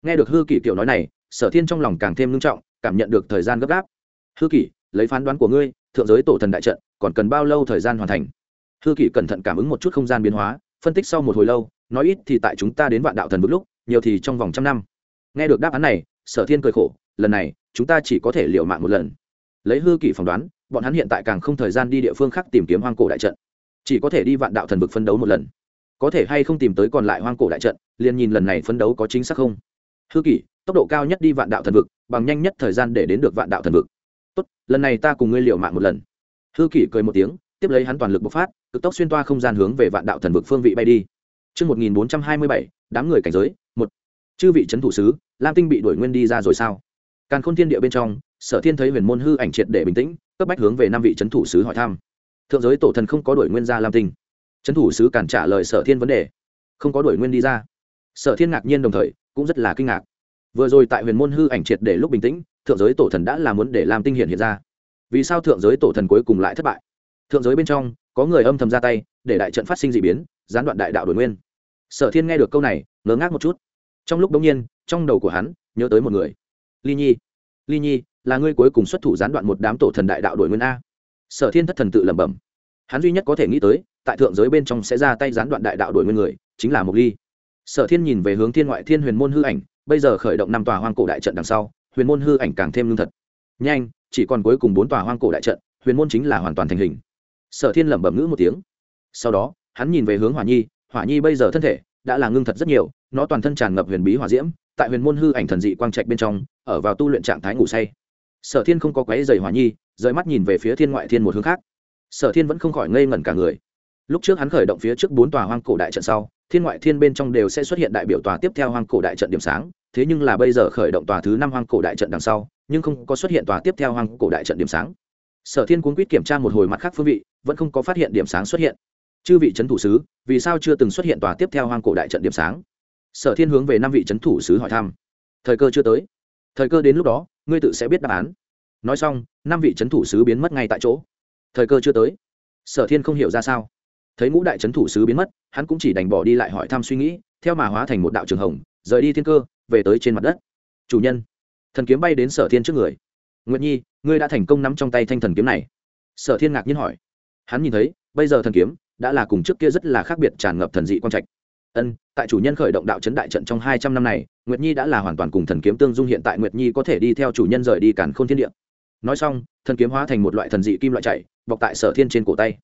nghe được hư kỳ kiểu nói này sở thiên trong lòng càng thêm ngưng trọng, cảm nhận được thời gian gấp gáp. Hư kỷ, lấy phán đoán của ngươi, thượng giới tổ thần đại trận còn cần bao lâu thời gian hoàn thành? Hư kỷ cẩn thận cảm ứng một chút không gian biến hóa, phân tích sau một hồi lâu, nói ít thì tại chúng ta đến vạn đạo thần vực lúc, nhiều thì trong vòng trăm năm. Nghe được đáp án này, sở thiên cười khổ, lần này, chúng ta chỉ có thể liều mạng một lần. Lấy hư kỷ phỏng đoán, bọn hắn hiện tại càng không thời gian đi địa phương khác tìm kiếm hoang cổ đại trận, chỉ có thể đi vạn đạo thần vực phân đấu một lần. Có thể hay không tìm tới còn lại hoang cổ đại trận, liền nhìn lần này phân đấu có chính xác không hư kỷ tốc độ cao nhất đi vạn đạo thần vực bằng nhanh nhất thời gian để đến được vạn đạo thần vực tốt lần này ta cùng ngươi liều mạng một lần hư kỷ cười một tiếng tiếp lấy hắn toàn lực bộc phát cực tốc xuyên toa không gian hướng về vạn đạo thần vực phương vị bay đi Trước 1427, đám người cảnh giới, một. Chư vị chấn thủ sứ, Lam Tinh bị đuổi nguyên đi ra rồi sao? Càn Khôn Thiên Địa bên trong, Sở Thiên thấy Huyền Môn hư ảnh triệt để bình tĩnh, cấp bách hướng về năm vị chấn thủ sứ hỏi thăm. Thượng giới tổ thần không có đuổi nguyên ra Lam Tinh. Chấn thủ sứ cản trả lời Sở Thiên vấn đề, không có đuổi nguyên đi ra. Sở Thiên ngạc nhiên đồng thời, cũng rất là kinh ngạc. Vừa rồi tại Huyền Môn hư ảnh triệt để lúc bình tĩnh, thượng giới tổ thần đã là muốn để Lam Tinh hiện hiện ra. Vì sao thượng giới tổ thần cuối cùng lại thất bại? Thượng giới bên trong, có người âm thầm ra tay, để đại trận phát sinh dị biến, gián đoạn đại đạo đổi nguyên. Sở Thiên nghe được câu này, ngớ ngác một chút. Trong lúc đống nhiên, trong đầu của hắn nhớ tới một người. Ly Nhi ly nhi là ngươi cuối cùng xuất thủ gián đoạn một đám tổ thần đại đạo đổi nguyên a sở thiên thất thần tự lẩm bẩm hắn duy nhất có thể nghĩ tới tại thượng giới bên trong sẽ ra tay gián đoạn đại đạo đổi nguyên người chính là mộc ly sở thiên nhìn về hướng thiên ngoại thiên huyền môn hư ảnh, bây giờ khởi động năm tòa hoang cổ đại trận đằng sau, huyền môn hư ảnh càng thêm lương thật. Nhanh, chỉ còn cuối cùng bốn tòa hoang cổ đại trận, huyền môn chính là hoàn toàn thành hình. Sở thiên lẩm bẩm ngữ một tiếng. Sau đó, hắn nhìn về hướng hỏa nhi hỏa nhi bây giờ thân thể đã là ngưng thật rất nhiều, nó toàn thân tràn ngập huyền bí hỏa diễm, tại huyền môn hư ảnh thần dị quang trạch bên trong, ở vào tu luyện trạng thái ngủ say. Sở thiên không có quáy dày hỏa nhi, rời mắt nhìn về phía thiên ngoại thiên một hướng khác. Sở thiên vẫn không khỏi ngây ngẩn cả người. Lúc trước hắn khởi động phía trước bốn tòa hoang cổ đại trận sau thiên ngoại thiên bên trong đều sẽ xuất hiện đại biểu tòa tiếp theo hoang cổ đại trận điểm sáng, thế nhưng là bây giờ khởi động tòa thứ năm hoang cổ đại trận đằng sau, nhưng không có xuất hiện tòa tiếp theo hoang cổ đại trận điểm sáng. Sở thiên cuốn quýt kiểm tra một hồi mặt khác phương vị, vẫn không có phát hiện điểm sáng xuất hiện. Chư vị c thủ sứ, vì sao chưa từng xuất hiện tòa tiếp theo hoang cổ đại trận điểm sáng? Sở thiên hướng về năm vị c thủ sứ hỏi thăm. Thời cơ chưa tới. Thời cơ đến lúc đó, ngươi tự sẽ biết đáp án. Nói xong, năm vị c thủ sứ biến mất ngay tại chỗ. Thời cơ chưa tới. Sở thiên không hiểu ra sao thấy ngũ đại trấn thủ sứ biến mất, hắn cũng chỉ đành bỏ đi lại hỏi thăm suy nghĩ, theo mà hóa thành một đạo trường hồng, rời đi thiên cơ, về tới trên mặt đất. Chủ nhân, thần kiếm bay đến sở thiên trước người. Nguyệt nhi, ngươi đã thành công nắm trong tay thanh thần kiếm này. Sở thiên ngạc nhiên hỏi. Hắn nhìn thấy, bây giờ thần kiếm đã là cùng trước kia rất là khác biệt tràn ngập thần dị quang trạch. Ân, tại chủ nhân khởi động đạo chấn đại trận trong hai trăm năm này, nguyệt nhi đã là hoàn toàn cùng thần kiếm tương dung hiện tại nguyệt nhi có thể đi theo chủ nhân rời đi cản k h ô n thiên địa. Nói xong, thần kiếm hóa thành một loại thần dị kim loại chạy, bọc tại sở thiên trên cổ tay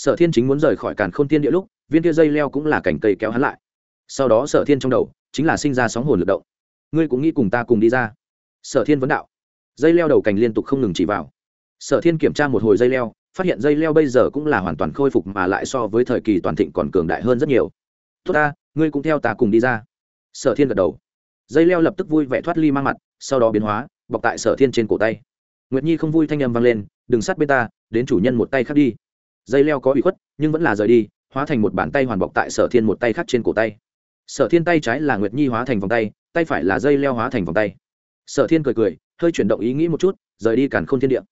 sở thiên chính muốn rời khỏi càn khôn tiên địa lúc, viên kia dây leo cũng là cành cây kéo hắn lại. Sau đó sở thiên trong đầu, chính là sinh ra sóng hồn lực động. Ngươi cũng nghĩ cùng ta cùng đi ra? Sở thiên vấn đạo. Dây leo đầu cành liên tục không ngừng chỉ vào. Sở thiên kiểm tra một hồi dây leo, phát hiện dây leo bây giờ cũng là hoàn toàn khôi phục mà lại so với thời kỳ toàn thịnh còn cường đại hơn rất nhiều. Tốt ta, ngươi cũng theo ta cùng đi ra. Sở thiên gật đầu. Dây leo lập tức vui vẻ thoát ly mang mặt, sau đó biến hóa, bọc tại sở thiên trên cổ tay. Nguyệt nhi không vui, thanh â m vang lên, đừng sát bên ta, đến chủ nhân một tay khác đi dây leo có bị khuất, nhưng vẫn là rời đi, hóa thành một bàn tay hoàn bọc tại sở thiên một tay khác trên cổ tay. Sở thiên tay trái là nguyệt nhi hóa thành vòng tay tay phải là dây leo hóa thành vòng tay. Sở thiên cười cười, hơi chuyển động ý nghĩ một chút, rời đi càn k h ô n thiên địa.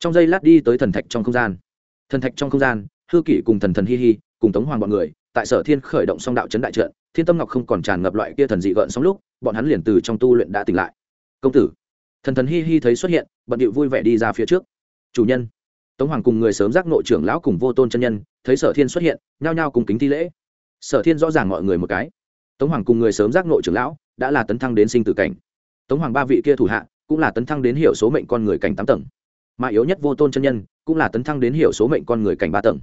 Trong giây lát đi tới thần thạch trong không gian. Thần thạch trong không gian, hư kỷ cùng thần thần hi hi, cùng tống hoàng b ọ n người, tại sở thiên khởi động song đạo chấn đại trận, thiên tâm ngọc không còn tràn ngập loại kia thần dị gợn sóng lúc, bọn hắn liền từ trong tu luyện đã tỉnh lại. Công tử. Thần thần hi hi thấy xuất hiện, bận điệu vui vẻ đi ra phía trước. Chủ nhân tống hoàng cùng người sớm giác nội trưởng lão cùng vô tôn chân nhân, thấy sở thiên xuất hiện, nhao nhao cùng kính thi lễ. Sở thiên rõ ràng mọi người một cái. Tống hoàng cùng người sớm giác nội trưởng lão đã là tấn thăng đến sinh tử cảnh. Tống hoàng ba vị kia thủ hạ cũng là tấn thăng đến hiểu số mệnh con người cảnh tám tầng. Mà yếu nhất vô tôn chân nhân cũng là tấn thăng đến hiểu số mệnh con người cảnh ba tầng.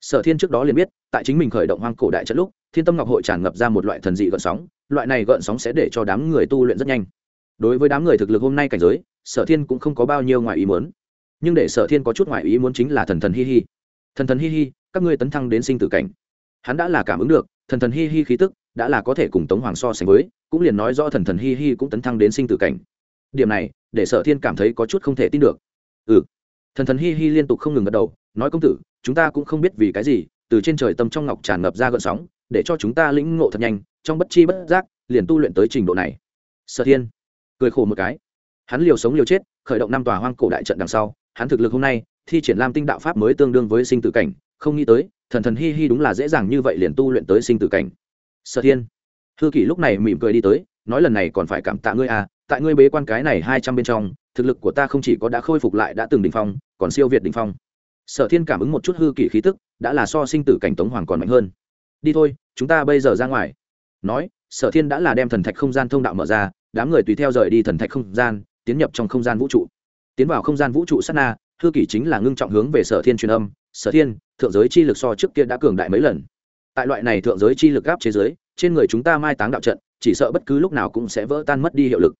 Sở thiên trước đó liền biết, tại chính mình khởi động hoang cổ đại trận lúc, thiên tâm ngọc hội tràn ngập ra một loại thần dị gợn sóng, loại này gợn sóng sẽ để cho đám người tu luyện rất nhanh. Đối với đám người thực lực hôm nay cảnh giới, sở thiên cũng không có bao nhiêu ngoài ý muốn nhưng để sở thiên có chút ngoại ý muốn chính là thần thần hi hi. Thần thần hi hi, các ngươi tấn thăng đến sinh tử cảnh. Hắn đã là cảm ứng được, thần thần hi hi khí tức đã là có thể cùng tống hoàng so sánh với, cũng liền nói rõ thần thần hi hi cũng tấn thăng đến sinh tử cảnh. Điểm này, để sở thiên cảm thấy có chút không thể tin được. Ừ. Thần thần hi hi liên tục không ngừng gật đầu, nói công tử, chúng ta cũng không biết vì cái gì, từ trên trời tâm trong ngọc tràn ngập ra gợn sóng, để cho chúng ta lĩnh ngộ thật nhanh, trong bất chi bất giác, liền tu luyện tới trình độ này. Sở thiên, cười khổ một cái. Hắn liều sống liều chết, khởi động năm tòa hoang cổ đại trận đằng sau hắn thực lực hôm nay, thi triển lam tinh đạo pháp mới tương đương với sinh tử cảnh, không nghĩ tới, thần thần hi hi đúng là dễ dàng như vậy liền tu luyện tới sinh tử cảnh. Sở thiên, hư kỷ lúc này mỉm cười đi tới, nói lần này còn phải cảm tạ ngươi à tại ngươi bế quan cái này hai trăm bên trong, thực lực của ta không chỉ có đã khôi phục lại đã từng đỉnh phong, còn siêu việt đỉnh phong. Sở thiên cảm ứng một chút hư kỷ khí tức, đã là so sinh tử cảnh tống hoàng còn mạnh hơn. Đi thôi, chúng ta bây giờ ra ngoài. Nói, sở thiên đã là đem thần thạch không gian thông đạo mở ra, đám người tùy theo rời đi thần thạch không gian, tiến nhập trong không gian vũ trụ tiến vào không gian vũ trụ sát na, hư kỷ chính là ngưng trọng hướng về sở thiên truyền âm, sở thiên, thượng giới chi lực so trước kia đã cường đại mấy lần. Tại loại này thượng giới chi lực gáp chế giới trên người chúng ta mai táng đạo trận, chỉ sợ bất cứ lúc nào cũng sẽ vỡ tan mất đi hiệu lực.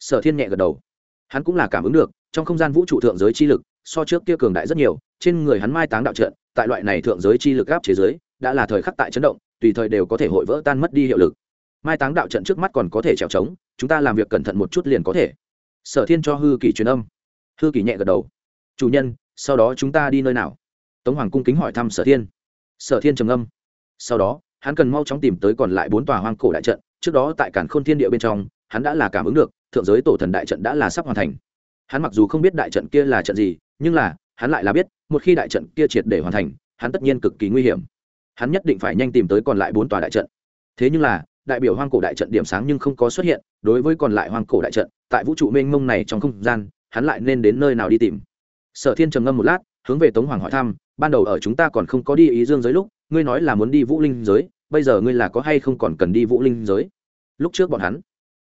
Sở thiên nhẹ gật đầu. Hắn cũng là cảm ứng được, trong không gian vũ trụ thượng giới chi lực, so trước kia cường đại rất nhiều, trên người hắn mai táng đạo trận, tại loại này thượng giới chi lực gáp chế giới đã là thời khắc tại chấn động, tùy thời đều có thể hội vỡ tan mất đi hiệu lực. Mai táng đạo trận trước mắt còn có thể trèo trống, chúng ta làm việc cẩn thận một chút liền có thể. Sở thiên cho hư kỷ truyền âm hư kỳ nhẹ gật đầu. Chủ nhân, sau đó chúng ta đi nơi nào? Tống hoàng cung kính hỏi thăm sở thiên. Sở thiên trầm âm sau đó, hắn cần mau chóng tìm tới còn lại bốn tòa hoang cổ đại trận. Trước đó tại cản khôn thiên địa bên trong, hắn đã là cảm ứng được, thượng giới tổ thần đại trận đã là sắp hoàn thành. Hắn mặc dù không biết đại trận kia là trận gì, nhưng là, hắn lại là biết, một khi đại trận kia triệt để hoàn thành, hắn tất nhiên cực kỳ nguy hiểm. Hắn nhất định phải nhanh tìm tới còn lại bốn tòa đại trận. Thế nhưng là, đại biểu hoang cổ đại trận điểm sáng nhưng không có xuất hiện, đối với còn lại hoang cổ đại trận, tại vũ trụ mênh mông này trong không gian hắn lại nên đến nơi nào đi tìm sở thiên trầm ngâm một lát hướng về tống hoàng hỏi thăm ban đầu ở chúng ta còn không có đi ý dương giới lúc ngươi nói là muốn đi vũ linh giới bây giờ ngươi là có hay không còn cần đi vũ linh giới lúc trước bọn hắn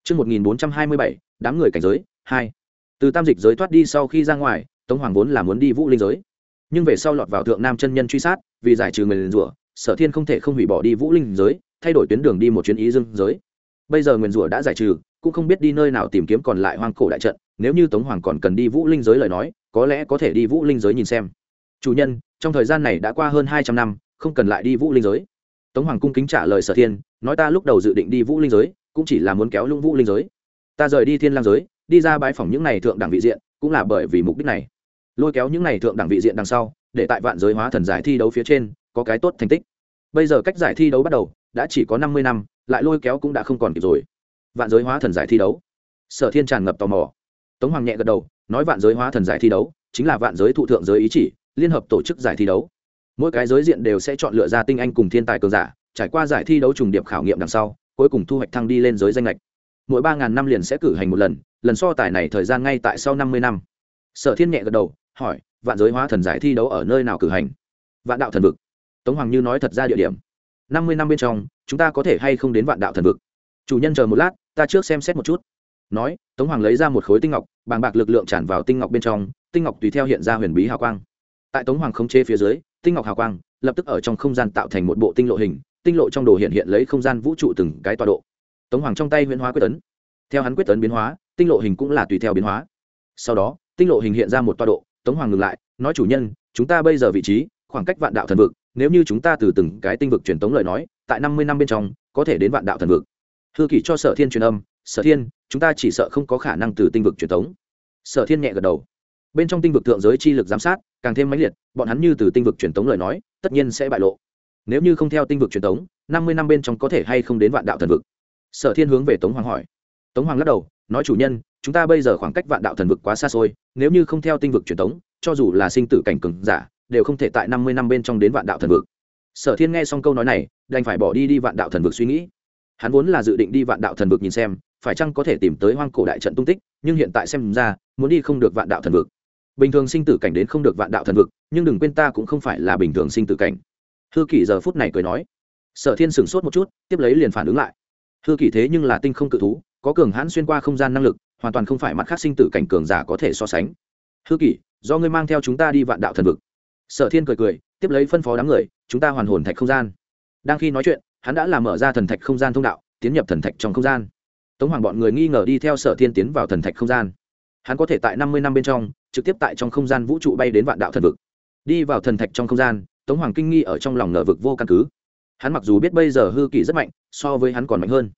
Trước 1427, đám người cảnh giới, hai Từ tam dịch giới thoát đi sau khi ra ngoài, Tống Hoàng vốn là muốn đi vũ linh giới. Nhưng về sau lọt vào thượng nam chân nhân truy sát, vì giải trừ nguyền rủa, Sở Thiên không thể không hủy bỏ đi vũ linh giới, thay đổi tuyến đường đi một chuyến ý dương giới. Bây giờ nguyền rủa đã giải trừ, cũng không biết đi nơi nào tìm kiếm còn lại hoang cổ đại trận, nếu như Tống Hoàng còn cần đi vũ linh giới lời nói, có lẽ có thể đi vũ linh giới nhìn xem. Chủ nhân, trong thời gian này đã qua hơn hai trăm năm, không cần lại đi vũ linh giới. Tống Hoàng cung kính trả lời Sở Thiên, nói ta lúc đầu dự định đi vũ linh giới, cũng chỉ là muốn kéo lũng vũ linh giới ta rời đi thiên lang giới đi ra bãi phòng những này thượng đẳng vị diện cũng là bởi vì mục đích này lôi kéo những này thượng đẳng vị diện đằng sau để tại vạn giới hóa thần giải thi đấu phía trên có cái tốt thành tích bây giờ cách giải thi đấu bắt đầu đã chỉ có năm mươi năm lại lôi kéo cũng đã không còn kịp rồi vạn giới hóa thần giải thi đấu. Sở thiên tràn ngập tò mò. Tống hoàng nhẹ gật đầu, nói vạn giới hóa thần giải thi đấu chính là vạn giới thụ thượng giới ý chỉ, liên hợp tổ chức giải thi đấu. Mỗi cái giới diện đều sẽ chọn lựa ra tinh anh cùng thiên tài cường giả, trải qua giải thi đấu trùng điệp khảo nghiệm đằng sau, cuối cùng thu hoạch thăng đi lên giới danh lệch mỗi ba ngàn năm liền sẽ cử hành một lần lần so tài này thời gian ngay tại sau năm mươi năm. Sở thiên nhẹ gật đầu, hỏi, vạn giới hóa thần giải thi đấu ở nơi nào cử hành? Vạn đạo thần vực. Tống hoàng như nói thật ra địa điểm. năm mươi năm bên trong, chúng ta có thể hay không đến vạn đạo thần vực? Chủ nhân chờ một lát ta trước xem xét một chút. Nói, tống hoàng lấy ra một khối tinh ngọc, bàng bạc lực lượng tràn vào tinh ngọc bên trong, tinh ngọc tùy theo hiện ra huyền bí hào quang. Tại tống hoàng khống chế phía dưới, tinh ngọc hào quang lập tức ở trong không gian tạo thành một bộ tinh lộ hình, tinh lộ trong đồ hiện hiện lấy không gian vũ trụ từng cái tọa độ. Tống hoàng trong tay huyễn hóa quyết tấn theo hắn quyết tấn biến hóa, tinh lộ hình cũng là tùy theo biến hóa. Sau đó, tinh lộ hình hiện ra một tọa độ, tống hoàng ngừng lại, nói, chủ nhân, chúng ta bây giờ vị trí, khoảng cách vạn đạo thần vực, nếu như chúng ta từ từng cái tinh vực truyền tống lời nói, tại năm mươi năm bên trong, có thể đến vạn đạo thần vực hư kỷ cho sở thiên truyền âm, sở thiên, chúng ta chỉ sợ không có khả năng từ tinh vực truyền tống. Sở thiên nhẹ gật đầu. Bên trong tinh vực thượng giới chi lực giám sát càng thêm mãnh liệt, bọn hắn như từ tinh vực truyền tống lời nói, tất nhiên sẽ bại lộ. Nếu như không theo tinh vực truyền tống, năm mươi năm bên trong có thể hay không đến vạn đạo thần vực? Sở thiên hướng về tống hoàng hỏi. Tống hoàng lắc đầu, nói chủ nhân, chúng ta bây giờ khoảng cách vạn đạo thần vực quá xa xôi, nếu như không theo tinh vực truyền tống, cho dù là sinh tử cảnh cừng giả, đều không thể tại năm mươi năm bên trong đến vạn đạo thần vực. Sở thiên nghe xong câu nói này, đành phải bỏ đi đi vạn đạo thần vực suy nghĩ hắn vốn là dự định đi vạn đạo thần vực nhìn xem, phải chăng có thể tìm tới hoang cổ đại trận tung tích, nhưng hiện tại xem ra, muốn đi không được vạn đạo thần vực. Bình thường sinh tử cảnh đến không được vạn đạo thần vực, nhưng đừng quên ta cũng không phải là bình thường sinh tử cảnh. Hư kỷ giờ phút này cười nói. Sở thiên sửng sốt một chút, tiếp lấy liền phản ứng lại. Hư kỷ thế nhưng là tinh không cự thú, có cường hãn xuyên qua không gian năng lực, hoàn toàn không phải mặt khác sinh tử cảnh cường giả có thể so sánh. Hư kỷ, do ngươi mang theo chúng ta đi vạn đạo thần vực. Sở thiên cười cười, tiếp lấy phân phó đám người, chúng ta hoàn hồn thạch không gian. Đang khi nói chuyện hắn đã làm mở ra thần thạch không gian thông đạo, tiến nhập thần thạch trong không gian. Tống hoàng bọn người nghi ngờ đi theo sở thiên tiến vào thần thạch không gian. Hắn có thể tại năm mươi năm bên trong, trực tiếp tại trong không gian vũ trụ bay đến vạn đạo thần vực. Đi vào thần thạch trong không gian, tống hoàng kinh nghi ở trong lòng ngờ vực vô căn cứ. Hắn mặc dù biết bây giờ hư kỷ rất mạnh, so với hắn còn mạnh hơn.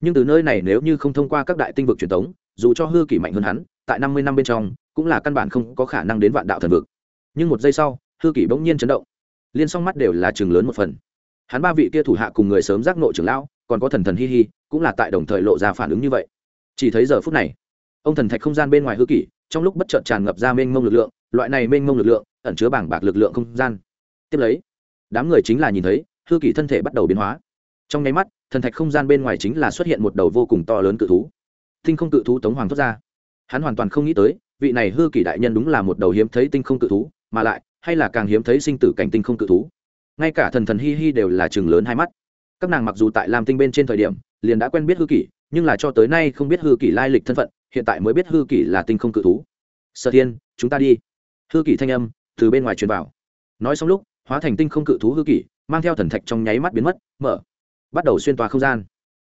Nhưng từ nơi này nếu như không thông qua các đại tinh vực truyền thống dù cho hư kỷ mạnh hơn hắn, tại năm mươi năm bên trong, cũng là căn bản không có khả năng đến vạn đạo thần vực. Nhưng một giây sau, hư kỷ bỗng nhiên chấn động. Liên song mắt đều là chừng lớn một phần hắn ba vị kia thủ hạ cùng người sớm giác nội trưởng lão, còn có thần thần hi hi, cũng là tại đồng thời lộ ra phản ứng như vậy. Chỉ thấy giờ phút này, ông thần thạch không gian bên ngoài hư kỷ, trong lúc bất chợt tràn ngập ra mênh mông lực lượng, loại này mênh mông lực lượng, ẩn chứa bảng bạc lực lượng không gian. Tiếp lấy, đám người chính là nhìn thấy, hư kỷ thân thể bắt đầu biến hóa. Trong nháy mắt, thần thạch không gian bên ngoài chính là xuất hiện một đầu vô cùng to lớn cự thú. Tinh không cự thú tống hoàng thoát ra. Hắn hoàn toàn không nghĩ tới, vị này hư kỷ đại nhân đúng là một đầu hiếm thấy tinh không cự thú, mà lại, hay là càng hiếm thấy sinh tử cảnh tinh không cự thú ngay cả thần thần hi hi đều là chừng lớn hai mắt. Các nàng mặc dù tại lam tinh bên trên thời điểm, liền đã quen biết hư kỷ, nhưng là cho tới nay không biết hư kỷ lai lịch thân phận, hiện tại mới biết hư kỷ là tinh không cự thú. Sở thiên, chúng ta đi. Hư kỷ thanh âm từ bên ngoài truyền vào. Nói xong lúc, hóa thành tinh không cự thú hư kỷ, mang theo thần thạch trong nháy mắt biến mất, mở, bắt đầu xuyên tòa không gian.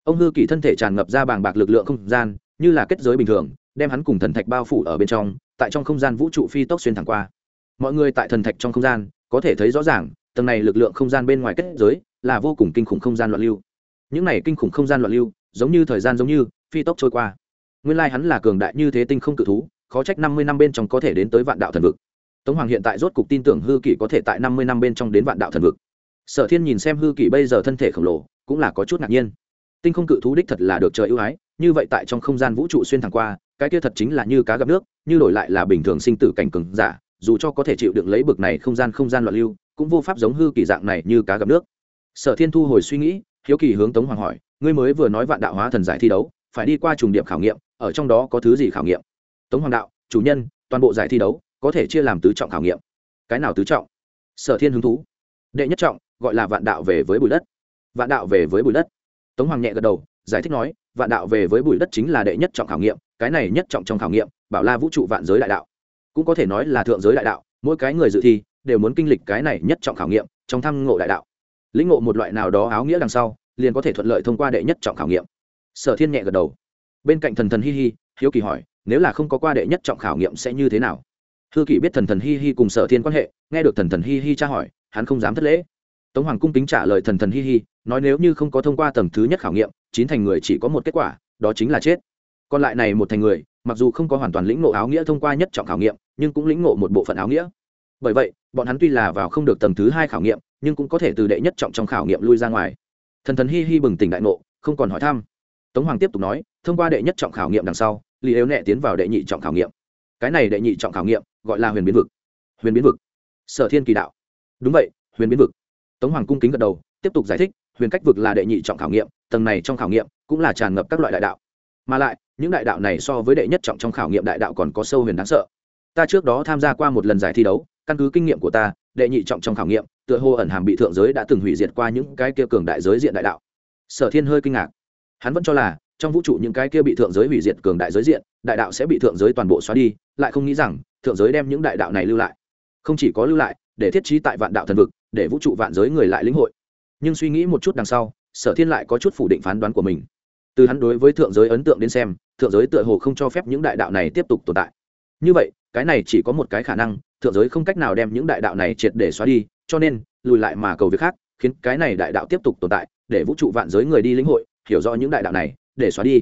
Ông hư kỷ thân thể tràn ngập ra bàng bạc lực lượng không gian, như là kết giới bình thường, đem hắn cùng thần thạch bao phủ ở bên trong, tại trong không gian vũ trụ phi tốc xuyên thẳng qua. Mọi người tại thần thạch trong không gian, có thể thấy rõ ràng tầng này lực lượng không gian bên ngoài kết giới là vô cùng kinh khủng không gian loạn lưu. Những này kinh khủng không gian loạn lưu, giống như thời gian giống như phi tốc trôi qua. Nguyên lai hắn là cường đại như thế tinh không cự thú, khó trách năm mươi năm bên trong có thể đến tới vạn đạo thần vực. Tống hoàng hiện tại rốt cục tin tưởng hư kỷ có thể tại năm mươi năm bên trong đến vạn đạo thần vực. Sở thiên nhìn xem hư kỷ bây giờ thân thể khổng lồ, cũng là có chút ngạc nhiên. Tinh không cự thú đích thật là được trời ưu ái, như vậy tại trong không gian vũ trụ xuyên thẳng qua, cái kia thật chính là như cá gặp nước, như đổi lại là bình thường sinh tử cảnh cường giả, dù cho có thể chịu đựng lấy bực này không gian không gian loạn lưu cũng vô pháp giống hư kỳ dạng này như cá gặp nước. Sở thiên thu hồi suy nghĩ, hiếu kỳ hướng tống hoàng hỏi, ngươi mới vừa nói vạn đạo hóa thần giải thi đấu, phải đi qua trùng điểm khảo nghiệm, ở trong đó có thứ gì khảo nghiệm? Tống hoàng đạo, chủ nhân, toàn bộ giải thi đấu có thể chia làm tứ trọng khảo nghiệm. Cái nào tứ trọng? Sở thiên hứng thú. Đệ nhất trọng, gọi là vạn đạo về với bụi đất. Vạn đạo về với bụi đất. Tống hoàng nhẹ gật đầu, giải thích nói, vạn đạo về với bụi đất chính là đệ nhất trọng khảo nghiệm, cái này nhất trọng trong khảo nghiệm, bảo la vũ trụ vạn giới đại đạo. Cũng có thể nói là thượng giới đại đạo, mỗi cái người dự thi đều muốn kinh lịch cái này nhất trọng khảo nghiệm trong thăng ngộ đại đạo. Lĩnh ngộ một loại nào đó áo nghĩa đằng sau, liền có thể thuận lợi thông qua đệ nhất trọng khảo nghiệm. Sở thiên nhẹ gật đầu. Bên cạnh thần thần hi hi, hiếu kỳ hỏi, nếu là không có qua đệ nhất trọng khảo nghiệm sẽ như thế nào? Hư kỷ biết thần thần hi hi cùng sở thiên quan hệ, nghe được thần thần hi hi tra hỏi, hắn không dám thất lễ. Tống hoàng cung kính trả lời thần thần hi hi, nói nếu như không có thông qua tầng thứ nhất khảo nghiệm, chín thành người chỉ có một kết quả, đó chính là chết. Còn lại này một thành người, mặc dù không có hoàn toàn lĩnh ngộ áo nghĩa thông qua nhất trọng khảo nghiệm, nhưng cũng lĩnh ngộ một bộ phận áo nghĩa bởi vậy, bọn hắn tuy là vào không được tầng thứ hai khảo nghiệm, nhưng cũng có thể từ đệ nhất trọng trong khảo nghiệm lui ra ngoài. Thần thần hi hi bừng tỉnh đại ngộ, không còn hỏi thăm. Tống hoàng tiếp tục nói, thông qua đệ nhất trọng khảo nghiệm đằng sau, lý yếu nẹ tiến vào đệ nhị trọng khảo nghiệm. Cái này đệ nhị trọng khảo nghiệm, gọi là huyền biến vực. Huyền biến vực. Sở thiên kỳ đạo. Đúng vậy, huyền biến vực. Tống hoàng cung kính gật đầu, tiếp tục giải thích, huyền cách vực là đệ nhị trọng khảo nghiệm, tầng này trong khảo nghiệm cũng là tràn ngập các loại đại đạo. Mà lại, những đại đạo này so với đệ nhất trọng trong khảo nghiệm đại đạo còn có sâu huyền đáng sợ. Ta trước đó tham gia qua một lần giải thi đấu căn cứ kinh nghiệm của ta, đệ nhị trọng trong khảo nghiệm, tựa hồ ẩn hàm bị thượng giới đã từng hủy diệt qua những cái kia cường đại giới diện đại đạo. Sở thiên hơi kinh ngạc. Hắn vẫn cho là, trong vũ trụ những cái kia bị thượng giới hủy diệt cường đại giới diện, đại đạo sẽ bị thượng giới toàn bộ xóa đi, lại không nghĩ rằng, thượng giới đem những đại đạo này lưu lại. Không chỉ có lưu lại, để thiết trí tại vạn đạo thần vực, để vũ trụ vạn giới người lại lĩnh hội. Nhưng suy nghĩ một chút đằng sau, sở thiên lại có chút phủ định phán đoán của mình. Từ hắn đối với thượng giới ấn tượng đến xem, thượng giới tựa hồ không cho phép những đại đạo này tiếp tục tồn tại. Như vậy, cái này chỉ có một cái khả năng thượng giới không cách nào đem những đại đạo này triệt để xóa đi, cho nên, lùi lại mà cầu việc khác, khiến cái này đại đạo tiếp tục tồn tại, để vũ trụ vạn giới người đi lĩnh hội, hiểu rõ những đại đạo này, để xóa đi.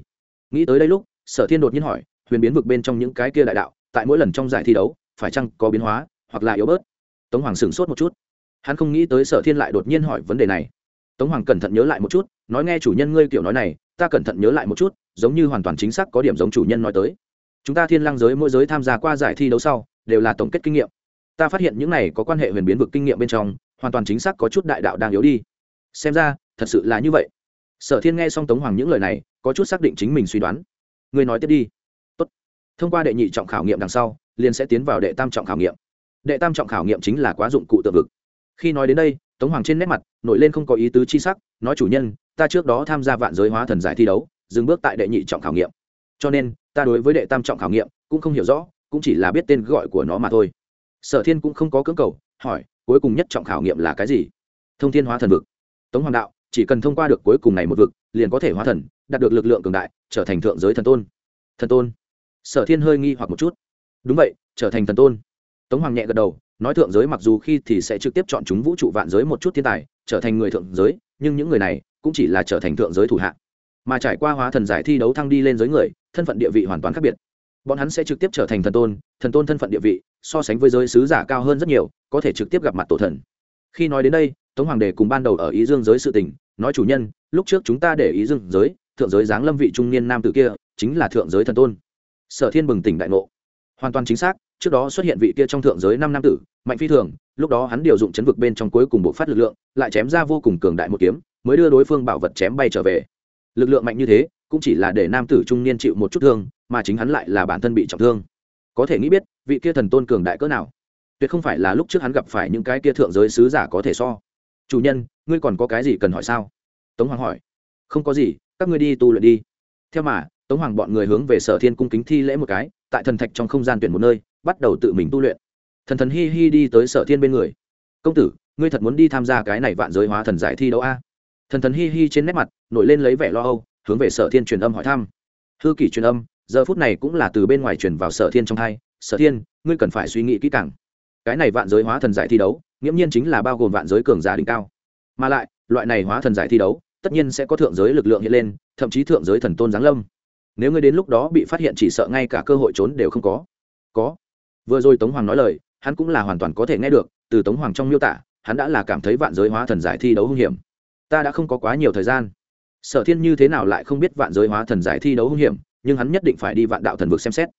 Nghĩ tới đây lúc, sở thiên đột nhiên hỏi, huyền biến vực bên trong những cái kia đại đạo, tại mỗi lần trong giải thi đấu, phải chăng có biến hóa, hoặc là yếu bớt? Tống hoàng sửng sốt một chút. Hắn không nghĩ tới sở thiên lại đột nhiên hỏi vấn đề này. Tống hoàng cẩn thận nhớ lại một chút, nói nghe chủ nhân ngươi kiểu nói này, ta cẩn thận nhớ lại một chút, giống như hoàn toàn chính xác có điểm giống chủ nhân nói tới. Chúng ta thiên lang giới mỗi giới tham gia qua giải thi đấu sau đều là tổng kết kinh nghiệm. Ta phát hiện những này có quan hệ huyền biến vực kinh nghiệm bên trong, hoàn toàn chính xác có chút đại đạo đang yếu đi. Xem ra, thật sự là như vậy. Sở thiên nghe xong tống hoàng những lời này, có chút xác định chính mình suy đoán. Ngươi nói tiếp đi. Tốt. thông qua đệ nhị trọng khảo nghiệm đằng sau, liền sẽ tiến vào đệ tam trọng khảo nghiệm. Đệ tam trọng khảo nghiệm chính là quá dụng cụ tự vực. Khi nói đến đây, tống hoàng trên nét mặt nổi lên không có ý tứ chi sắc, nói chủ nhân, ta trước đó tham gia vạn giới hóa thần giải thi đấu, dừng bước tại đệ nhị trọng khảo nghiệm. Cho nên, ta đối với đệ tam trọng khảo nghiệm cũng không hiểu rõ cũng chỉ là biết tên gọi của nó mà thôi. Sở thiên cũng không có cưỡng cầu, hỏi, cuối cùng nhất trọng khảo nghiệm là cái gì? Thông thiên hóa thần vực. Tống hoàng đạo, chỉ cần thông qua được cuối cùng này một vực, liền có thể hóa thần, đạt được lực lượng cường đại, trở thành thượng giới thần tôn. Thần tôn. Sở thiên hơi nghi hoặc một chút. Đúng vậy, trở thành thần tôn. Tống hoàng nhẹ gật đầu, nói thượng giới mặc dù khi thì sẽ trực tiếp chọn chúng vũ trụ vạn giới một chút thiên tài, trở thành người thượng giới, nhưng những người này cũng chỉ là trở thành thượng giới thủ hạ. Mà trải qua hóa thần giải thi đấu thăng đi lên giới người, thân phận địa vị hoàn toàn khác biệt bọn hắn sẽ trực tiếp trở thành thần tôn thần tôn thân phận địa vị, so sánh với giới sứ giả cao hơn rất nhiều, có thể trực tiếp gặp mặt tổ thần. Khi nói đến đây, tống hoàng đề cùng ban đầu ở ý dương giới sự tình, nói chủ nhân, lúc trước chúng ta để ý dương giới, thượng giới giáng lâm vị trung niên nam tử kia, chính là thượng giới thần tôn. Sở thiên bừng tỉnh đại ngộ. Hoàn toàn chính xác, trước đó xuất hiện vị kia trong thượng giới năm nam tử, mạnh phi thường, lúc đó hắn điều dụng chấn vực bên trong cuối cùng bộ phát lực lượng, lại chém ra vô cùng cường đại một kiếm, mới đưa đối phương bảo vật chém bay trở về. Lực lượng mạnh như thế, cũng chỉ là để nam tử trung niên chịu một chút thương mà chính hắn lại là bản thân bị trọng thương. Có thể nghĩ biết, vị kia thần tôn cường đại cỡ nào? Tuyệt không phải là lúc trước hắn gặp phải những cái kia thượng giới sứ giả có thể so. Chủ nhân, ngươi còn có cái gì cần hỏi sao? Tống hoàng hỏi. Không có gì, các ngươi đi tu luyện đi. Theo mà, tống hoàng bọn người hướng về sở thiên cung kính thi lễ một cái, tại thần thạch trong không gian tuyển một nơi, bắt đầu tự mình tu luyện. Thần thần hi hi đi tới sở thiên bên người. Công tử, ngươi thật muốn đi tham gia cái này vạn giới hóa thần giải thi đấu a? Thần thần hi hi trên nét mặt, nổi lên lấy vẻ lo âu, hướng về sở thiên truyền âm hỏi thăm. Hư kỷ truyền âm giờ phút này cũng là từ bên ngoài truyền vào sở thiên trong hai sở thiên, ngươi cần phải suy nghĩ kỹ càng. Cái này vạn giới hóa thần giải thi đấu, nghiễm nhiên chính là bao gồm vạn giới cường giả đỉnh cao. Mà lại, loại này hóa thần giải thi đấu, tất nhiên sẽ có thượng giới lực lượng hiện lên, thậm chí thượng giới thần tôn giáng lâm. Nếu ngươi đến lúc đó bị phát hiện chỉ sợ ngay cả cơ hội trốn đều không có. Có. Vừa rồi tống hoàng nói lời, hắn cũng là hoàn toàn có thể nghe được, từ tống hoàng trong miêu tả, hắn đã là cảm thấy vạn giới hóa thần giải thi đấu hung hiểm. Ta đã không có quá nhiều thời gian. Sở thiên như thế nào lại không biết vạn giới hóa thần giải thi đấu hung hiểm? Nhưng hắn nhất định phải đi vạn đạo thần vực xem xét.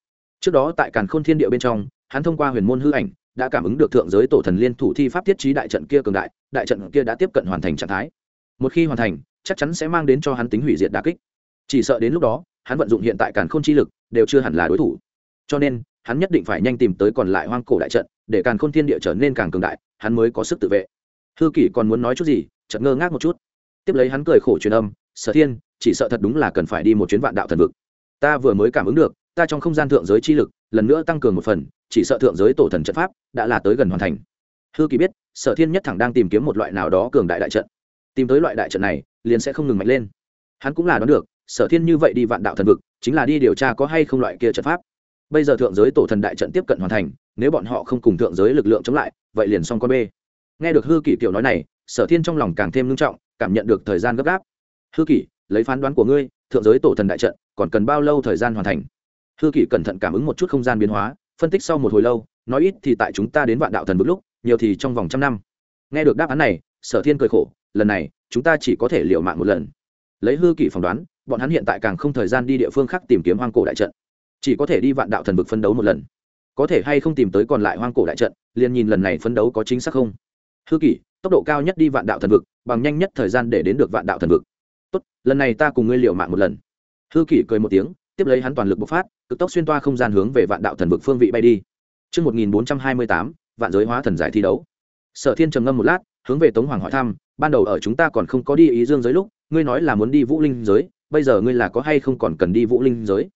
Trước đó tại càn khôn thiên địa bên trong, hắn thông qua huyền môn hư ảnh, đã cảm ứng được thượng giới tổ thần liên thủ thi pháp thiết trí đại trận kia cường đại đại trận kia đã tiếp cận hoàn thành trạng thái. Một khi hoàn thành, chắc chắn sẽ mang đến cho hắn tính hủy diệt đà kích. Chỉ sợ đến lúc đó, hắn vận dụng hiện tại càn khôn chi lực, đều chưa hẳn là đối thủ. Cho nên, hắn nhất định phải nhanh tìm tới còn lại hoang cổ đại trận, để càn khôn thiên địa trở nên càng cường đại, hắn mới có sức tự vệ. Hư kỷ còn muốn nói chút gì, chợt ngơ ngác một chút. Tiếp lấy hắn cười khổ truyền âm, sở thiên, chỉ sợ thật đúng là cần phải đi một chuyến vạn đạo thần vực ta vừa mới cảm ứng được, ta trong không gian thượng giới chi lực, lần nữa tăng cường một phần, chỉ sợ thượng giới tổ thần trận pháp đã là tới gần hoàn thành. Hư kỳ biết, sở thiên nhất thẳng đang tìm kiếm một loại nào đó cường đại đại trận. Tìm tới loại đại trận này, liền sẽ không ngừng mạnh lên. Hắn cũng là đoán được, sở thiên như vậy đi vạn đạo thần vực, chính là đi điều tra có hay không loại kia trận pháp. Bây giờ thượng giới tổ thần đại trận tiếp cận hoàn thành, nếu bọn họ không cùng thượng giới lực lượng chống lại, vậy liền xong con b nghe được hư kỷ kiểu nói này, sở thiên trong lòng càng thêm ngưng trọng, cảm nhận được thời gian gấp gáp. Hư kỷ lấy phán đoán của ngươi thượng giới tổ thần đại trận còn cần bao lâu thời gian hoàn thành? Hư kỷ cẩn thận cảm ứng một chút không gian biến hóa, phân tích sau một hồi lâu, nói ít thì tại chúng ta đến vạn đạo thần vực lúc, nhiều thì trong vòng trăm năm. Nghe được đáp án này, sở thiên cười khổ, lần này, chúng ta chỉ có thể liều mạng một lần. Lấy hư kỷ phỏng đoán, bọn hắn hiện tại càng không thời gian đi địa phương khác tìm kiếm hoang cổ đại trận. Chỉ có thể đi vạn đạo thần vực phân đấu một lần. Có thể hay không tìm tới còn lại hoang cổ đại trận, liền nhìn lần này phân đấu có chính xác không. Hư kỷ, tốc độ cao nhất đi vạn đạo thần vực, bằng nhanh nhất thời gian để đến được vạn đạo thần vực tốt lần này ta cùng ngươi liều mạng một lần hư kỷ cười một tiếng tiếp lấy hắn toàn lực bộc phát cực tốc xuyên toa không gian hướng về vạn đạo thần vực phương vị bay đi Trước 1428, vạn giới hóa thần giải thi đấu. Sở Thiên trầm ngâm một lát, hướng về Tống Hoàng hỏi thăm, ban đầu ở chúng ta còn không có đi ý dương giới lúc, ngươi nói là muốn đi vũ linh giới, bây giờ ngươi là có hay không còn cần đi vũ linh giới?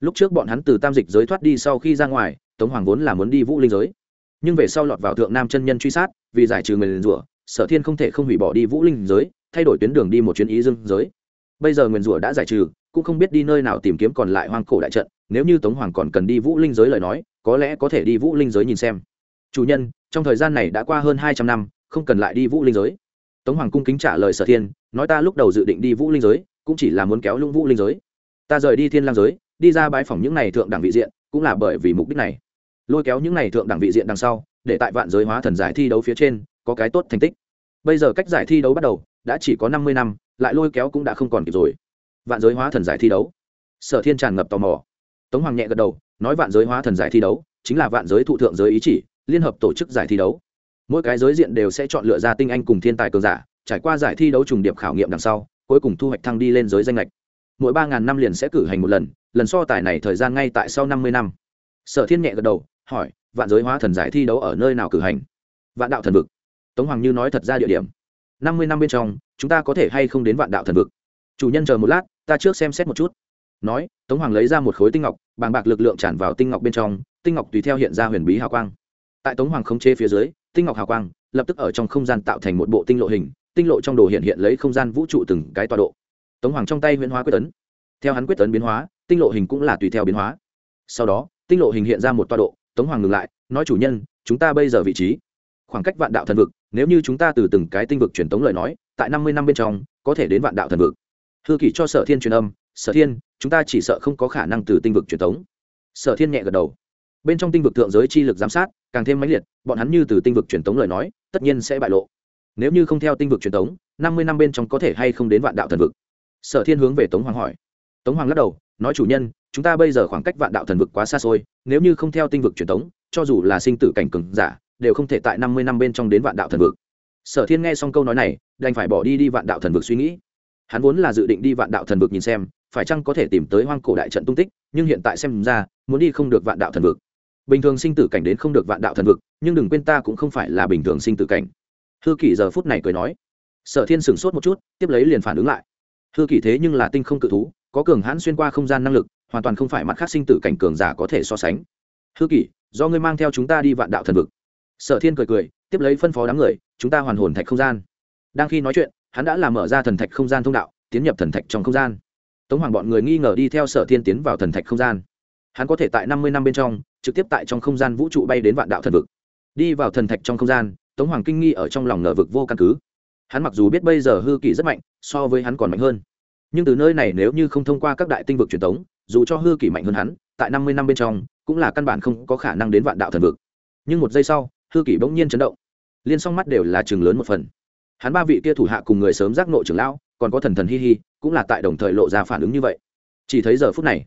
Lúc trước bọn hắn từ tam dịch giới thoát đi sau khi ra ngoài, Tống Hoàng vốn là muốn đi vũ linh giới, nhưng về sau lọt vào thượng nam chân nhân truy sát, vì giải trừ người liền rủa, Sở Thiên không thể không hủy bỏ đi vũ linh giới, thay đổi tuyến đường đi một chuyến ý dương giới. Bây giờ nguyền rủa đã giải trừ, cũng không biết đi nơi nào tìm kiếm còn lại hoang cổ đại trận nếu như tống hoàng còn cần đi vũ linh giới lời nói có lẽ có thể đi vũ linh giới nhìn xem. Chủ nhân trong thời gian này đã qua hơn hai trăm năm không cần lại đi vũ linh giới. Tống hoàng cung kính trả lời sở thiên nói ta lúc đầu dự định đi vũ linh giới cũng chỉ là muốn kéo lũng vũ linh giới. Ta rời đi thiên lang giới đi ra bãi phòng những này thượng đẳng vị diện cũng là bởi vì mục đích này. Lôi kéo những này thượng đẳng vị diện đằng sau để tại vạn giới hóa thần giải thi đấu phía trên có cái tốt thành tích. Bây giờ cách giải thi đấu bắt đầu đã chỉ có năm mươi năm, lại lôi kéo cũng đã không còn kịp rồi. Vạn giới hóa thần giải thi đấu. Sở thiên tràn ngập tò mò. Tống hoàng nhẹ gật đầu, nói vạn giới hóa thần giải thi đấu chính là vạn giới thụ thượng giới ý chỉ, liên hợp tổ chức giải thi đấu. Mỗi cái giới diện đều sẽ chọn lựa ra tinh anh cùng thiên tài cường giả, trải qua giải thi đấu trùng điệp khảo nghiệm đằng sau, cuối cùng thu hoạch thăng đi lên giới danh lệch mỗi ba ngàn năm liền sẽ cử hành một lần lần so tài này thời gian ngay tại sau năm mươi năm. Sở thiên nhẹ gật đầu, hỏi, vạn giới hóa thần giải thi đấu ở nơi nào cử hành? Vạn đạo thần vực. Tống hoàng như nói thật ra địa điểm năm mươi năm bên trong, chúng ta có thể hay không đến vạn đạo thần vực? Chủ nhân chờ một lát, ta trước xem xét một chút. Nói, tống hoàng lấy ra một khối tinh ngọc, bàng bạc lực lượng tràn vào tinh ngọc bên trong, tinh ngọc tùy theo hiện ra huyền bí hào quang. Tại tống hoàng không chế phía dưới, tinh ngọc hào quang lập tức ở trong không gian tạo thành một bộ tinh lộ hình, tinh lộ trong đồ hiện hiện lấy không gian vũ trụ từng cái tọa độ. Tống hoàng trong tay huyễn hóa quyết tấn. Theo hắn quyết tấn biến hóa, tinh lộ hình cũng là tùy theo biến hóa. Sau đó, tinh lộ hình hiện ra một tọa độ, tống hoàng ngừng lại, nói, chủ nhân, chúng ta bây giờ vị trí khoảng cách vạn đạo thần vực, nếu như chúng ta từ từng cái tinh vực truyền tống lời nói, tại năm mươi năm bên trong, có thể đến vạn đạo thần vực. Hư kỷ cho sở thiên truyền âm, sở thiên, chúng ta chỉ sợ không có khả năng từ tinh vực truyền thống sở thiên nhẹ gật đầu. Bên trong tinh vực thượng giới chi lực giám sát càng thêm mãnh liệt, bọn hắn như từ tinh vực truyền thống lời nói, tất nhiên sẽ bại lộ. Nếu như không theo tinh vực truyền thống năm mươi năm bên trong có thể hay không đến vạn đạo thần vực? Sở thiên hướng về tống hoàng hỏi. Tống hoàng lắc đầu, nói chủ nhân, chúng ta bây giờ khoảng cách vạn đạo thần vực quá xa xôi, nếu như không theo tinh vực truyền thống cho dù là sinh tử cảnh cừng giả đều không thể tại năm mươi năm bên trong đến vạn đạo thần vực. Sở thiên nghe xong câu nói này, đành phải bỏ đi đi vạn đạo thần vực suy nghĩ. Hắn vốn là dự định đi vạn đạo thần vực nhìn xem, phải chăng có thể tìm tới hoang cổ đại trận tung tích, nhưng hiện tại xem ra, muốn đi không được vạn đạo thần vực. Bình thường sinh tử cảnh đến không được vạn đạo thần vực, nhưng đừng quên ta cũng không phải là bình thường sinh tử cảnh. Hư kỷ giờ phút này cười nói. Sở thiên sửng sốt một chút, tiếp lấy liền phản ứng lại. Hư kỷ thế nhưng là tinh không cự thú, có cường hãn xuyên qua không gian năng lực, hoàn toàn không phải mặt khác sinh tử cảnh cường giả có thể so sánh. Hư kỷ, do ngươi mang theo chúng ta đi vạn đạo thần vực sở thiên cười cười, tiếp lấy phân phó đám người, chúng ta hoàn hồn thạch không gian. Đang khi nói chuyện, hắn đã làm mở ra thần thạch không gian thông đạo, tiến nhập thần thạch trong không gian. Tống hoàng bọn người nghi ngờ đi theo sở thiên tiến vào thần thạch không gian. Hắn có thể tại năm mươi năm bên trong, trực tiếp tại trong không gian vũ trụ bay đến vạn đạo thần vực. Đi vào thần thạch trong không gian, tống hoàng kinh nghi ở trong lòng ngờ vực vô căn cứ. Hắn mặc dù biết bây giờ hư kỷ rất mạnh, so với hắn còn mạnh hơn. Nhưng từ nơi này nếu như không thông qua các đại tinh vực truyền thống dù cho hư kỷ mạnh hơn hắn, tại năm mươi năm bên trong, cũng là căn bản không có khả năng đến vạn đạo thần vực. Nhưng một giây sau hư kỷ bỗng nhiên chấn động. Liên song mắt đều là chừng lớn một phần. Hắn ba vị kia thủ hạ cùng người sớm giác nội trưởng lão, còn có thần thần hi hi, cũng là tại đồng thời lộ ra phản ứng như vậy. Chỉ thấy giờ phút này,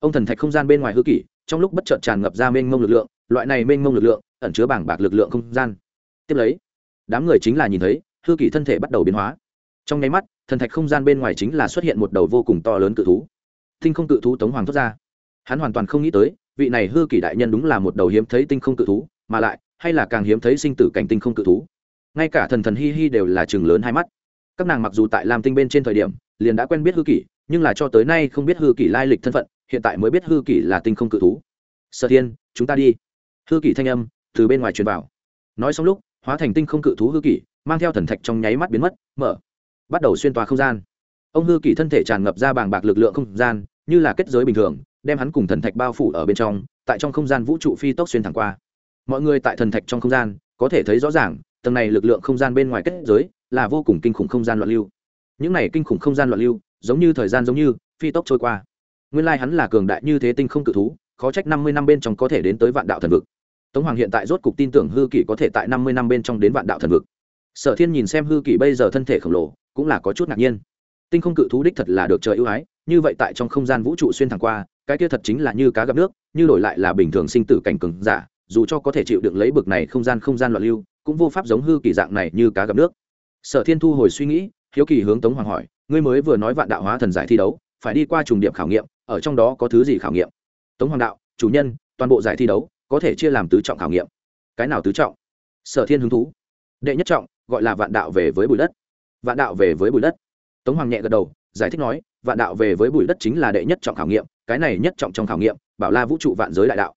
ông thần thạch không gian bên ngoài hư kỷ, trong lúc bất chợt tràn ngập ra mênh mông lực lượng, loại này mênh mông lực lượng, ẩn chứa bảng bạc lực lượng không gian. Tiếp lấy, đám người chính là nhìn thấy, hư kỷ thân thể bắt đầu biến hóa. Trong nháy mắt, thần thạch không gian bên ngoài chính là xuất hiện một đầu vô cùng to lớn cự thú. Tinh không cự thú tống hoàng thoát ra. Hắn hoàn toàn không nghĩ tới, vị này hư kỷ đại nhân đúng là một đầu hiếm thấy tinh không cự thú, mà lại hay là càng hiếm thấy sinh tử cảnh tinh không cự thú. Ngay cả thần thần hi hi đều là chừng lớn hai mắt. Các nàng mặc dù tại lam tinh bên trên thời điểm, liền đã quen biết hư kỷ, nhưng là cho tới nay không biết hư kỷ lai lịch thân phận, hiện tại mới biết hư kỷ là tinh không cự thú. Sở thiên, chúng ta đi. Hư kỷ thanh âm từ bên ngoài truyền vào. Nói xong lúc, hóa thành tinh không cự thú hư kỷ, mang theo thần thạch trong nháy mắt biến mất, mở, bắt đầu xuyên tòa không gian. Ông hư kỷ thân thể tràn ngập ra bàng bạc lực lượng không gian, như là kết giới bình thường, đem hắn cùng thần thạch bao phủ ở bên trong, tại trong không gian vũ trụ phi tốc xuyên thẳng qua mọi người tại thần thạch trong không gian, có thể thấy rõ ràng, tầng này lực lượng không gian bên ngoài kết giới là vô cùng kinh khủng không gian loạn lưu. Những này kinh khủng không gian loạn lưu, giống như thời gian giống như phi tốc trôi qua. Nguyên lai hắn là cường đại như thế tinh không cự thú, khó trách năm mươi năm bên trong có thể đến tới vạn đạo thần vực. Tống hoàng hiện tại rốt cục tin tưởng hư kỷ có thể tại năm mươi năm bên trong đến vạn đạo thần vực. Sở thiên nhìn xem hư kỷ bây giờ thân thể khổng lồ, cũng là có chút ngạc nhiên. Tinh không cự thú đích thật là được trời ưu ái, như vậy tại trong không gian vũ trụ xuyên thẳng qua, cái kia thật chính là như cá gặp nước, như đổi lại là bình thường sinh tử cảnh cường giả dù cho có thể chịu đựng lấy bực này không gian không gian loạn lưu, cũng vô pháp giống hư kỳ dạng này như cá gặp nước. Sở thiên thu hồi suy nghĩ, hiếu kỳ hướng tống hoàng hỏi, ngươi mới vừa nói vạn đạo hóa thần giải thi đấu, phải đi qua trùng điểm khảo nghiệm, ở trong đó có thứ gì khảo nghiệm? Tống hoàng đạo, chủ nhân, toàn bộ giải thi đấu có thể chia làm tứ trọng khảo nghiệm. Cái nào tứ trọng? Sở thiên hứng thú. Đệ nhất trọng, gọi là vạn đạo về với bụi đất. Vạn đạo về với bụi đất. Tống hoàng nhẹ gật đầu, giải thích nói, vạn đạo về với bụi đất chính là đệ nhất trọng khảo nghiệm, cái này nhất trọng trong khảo nghiệm, bảo la vũ trụ vạn giới đại đạo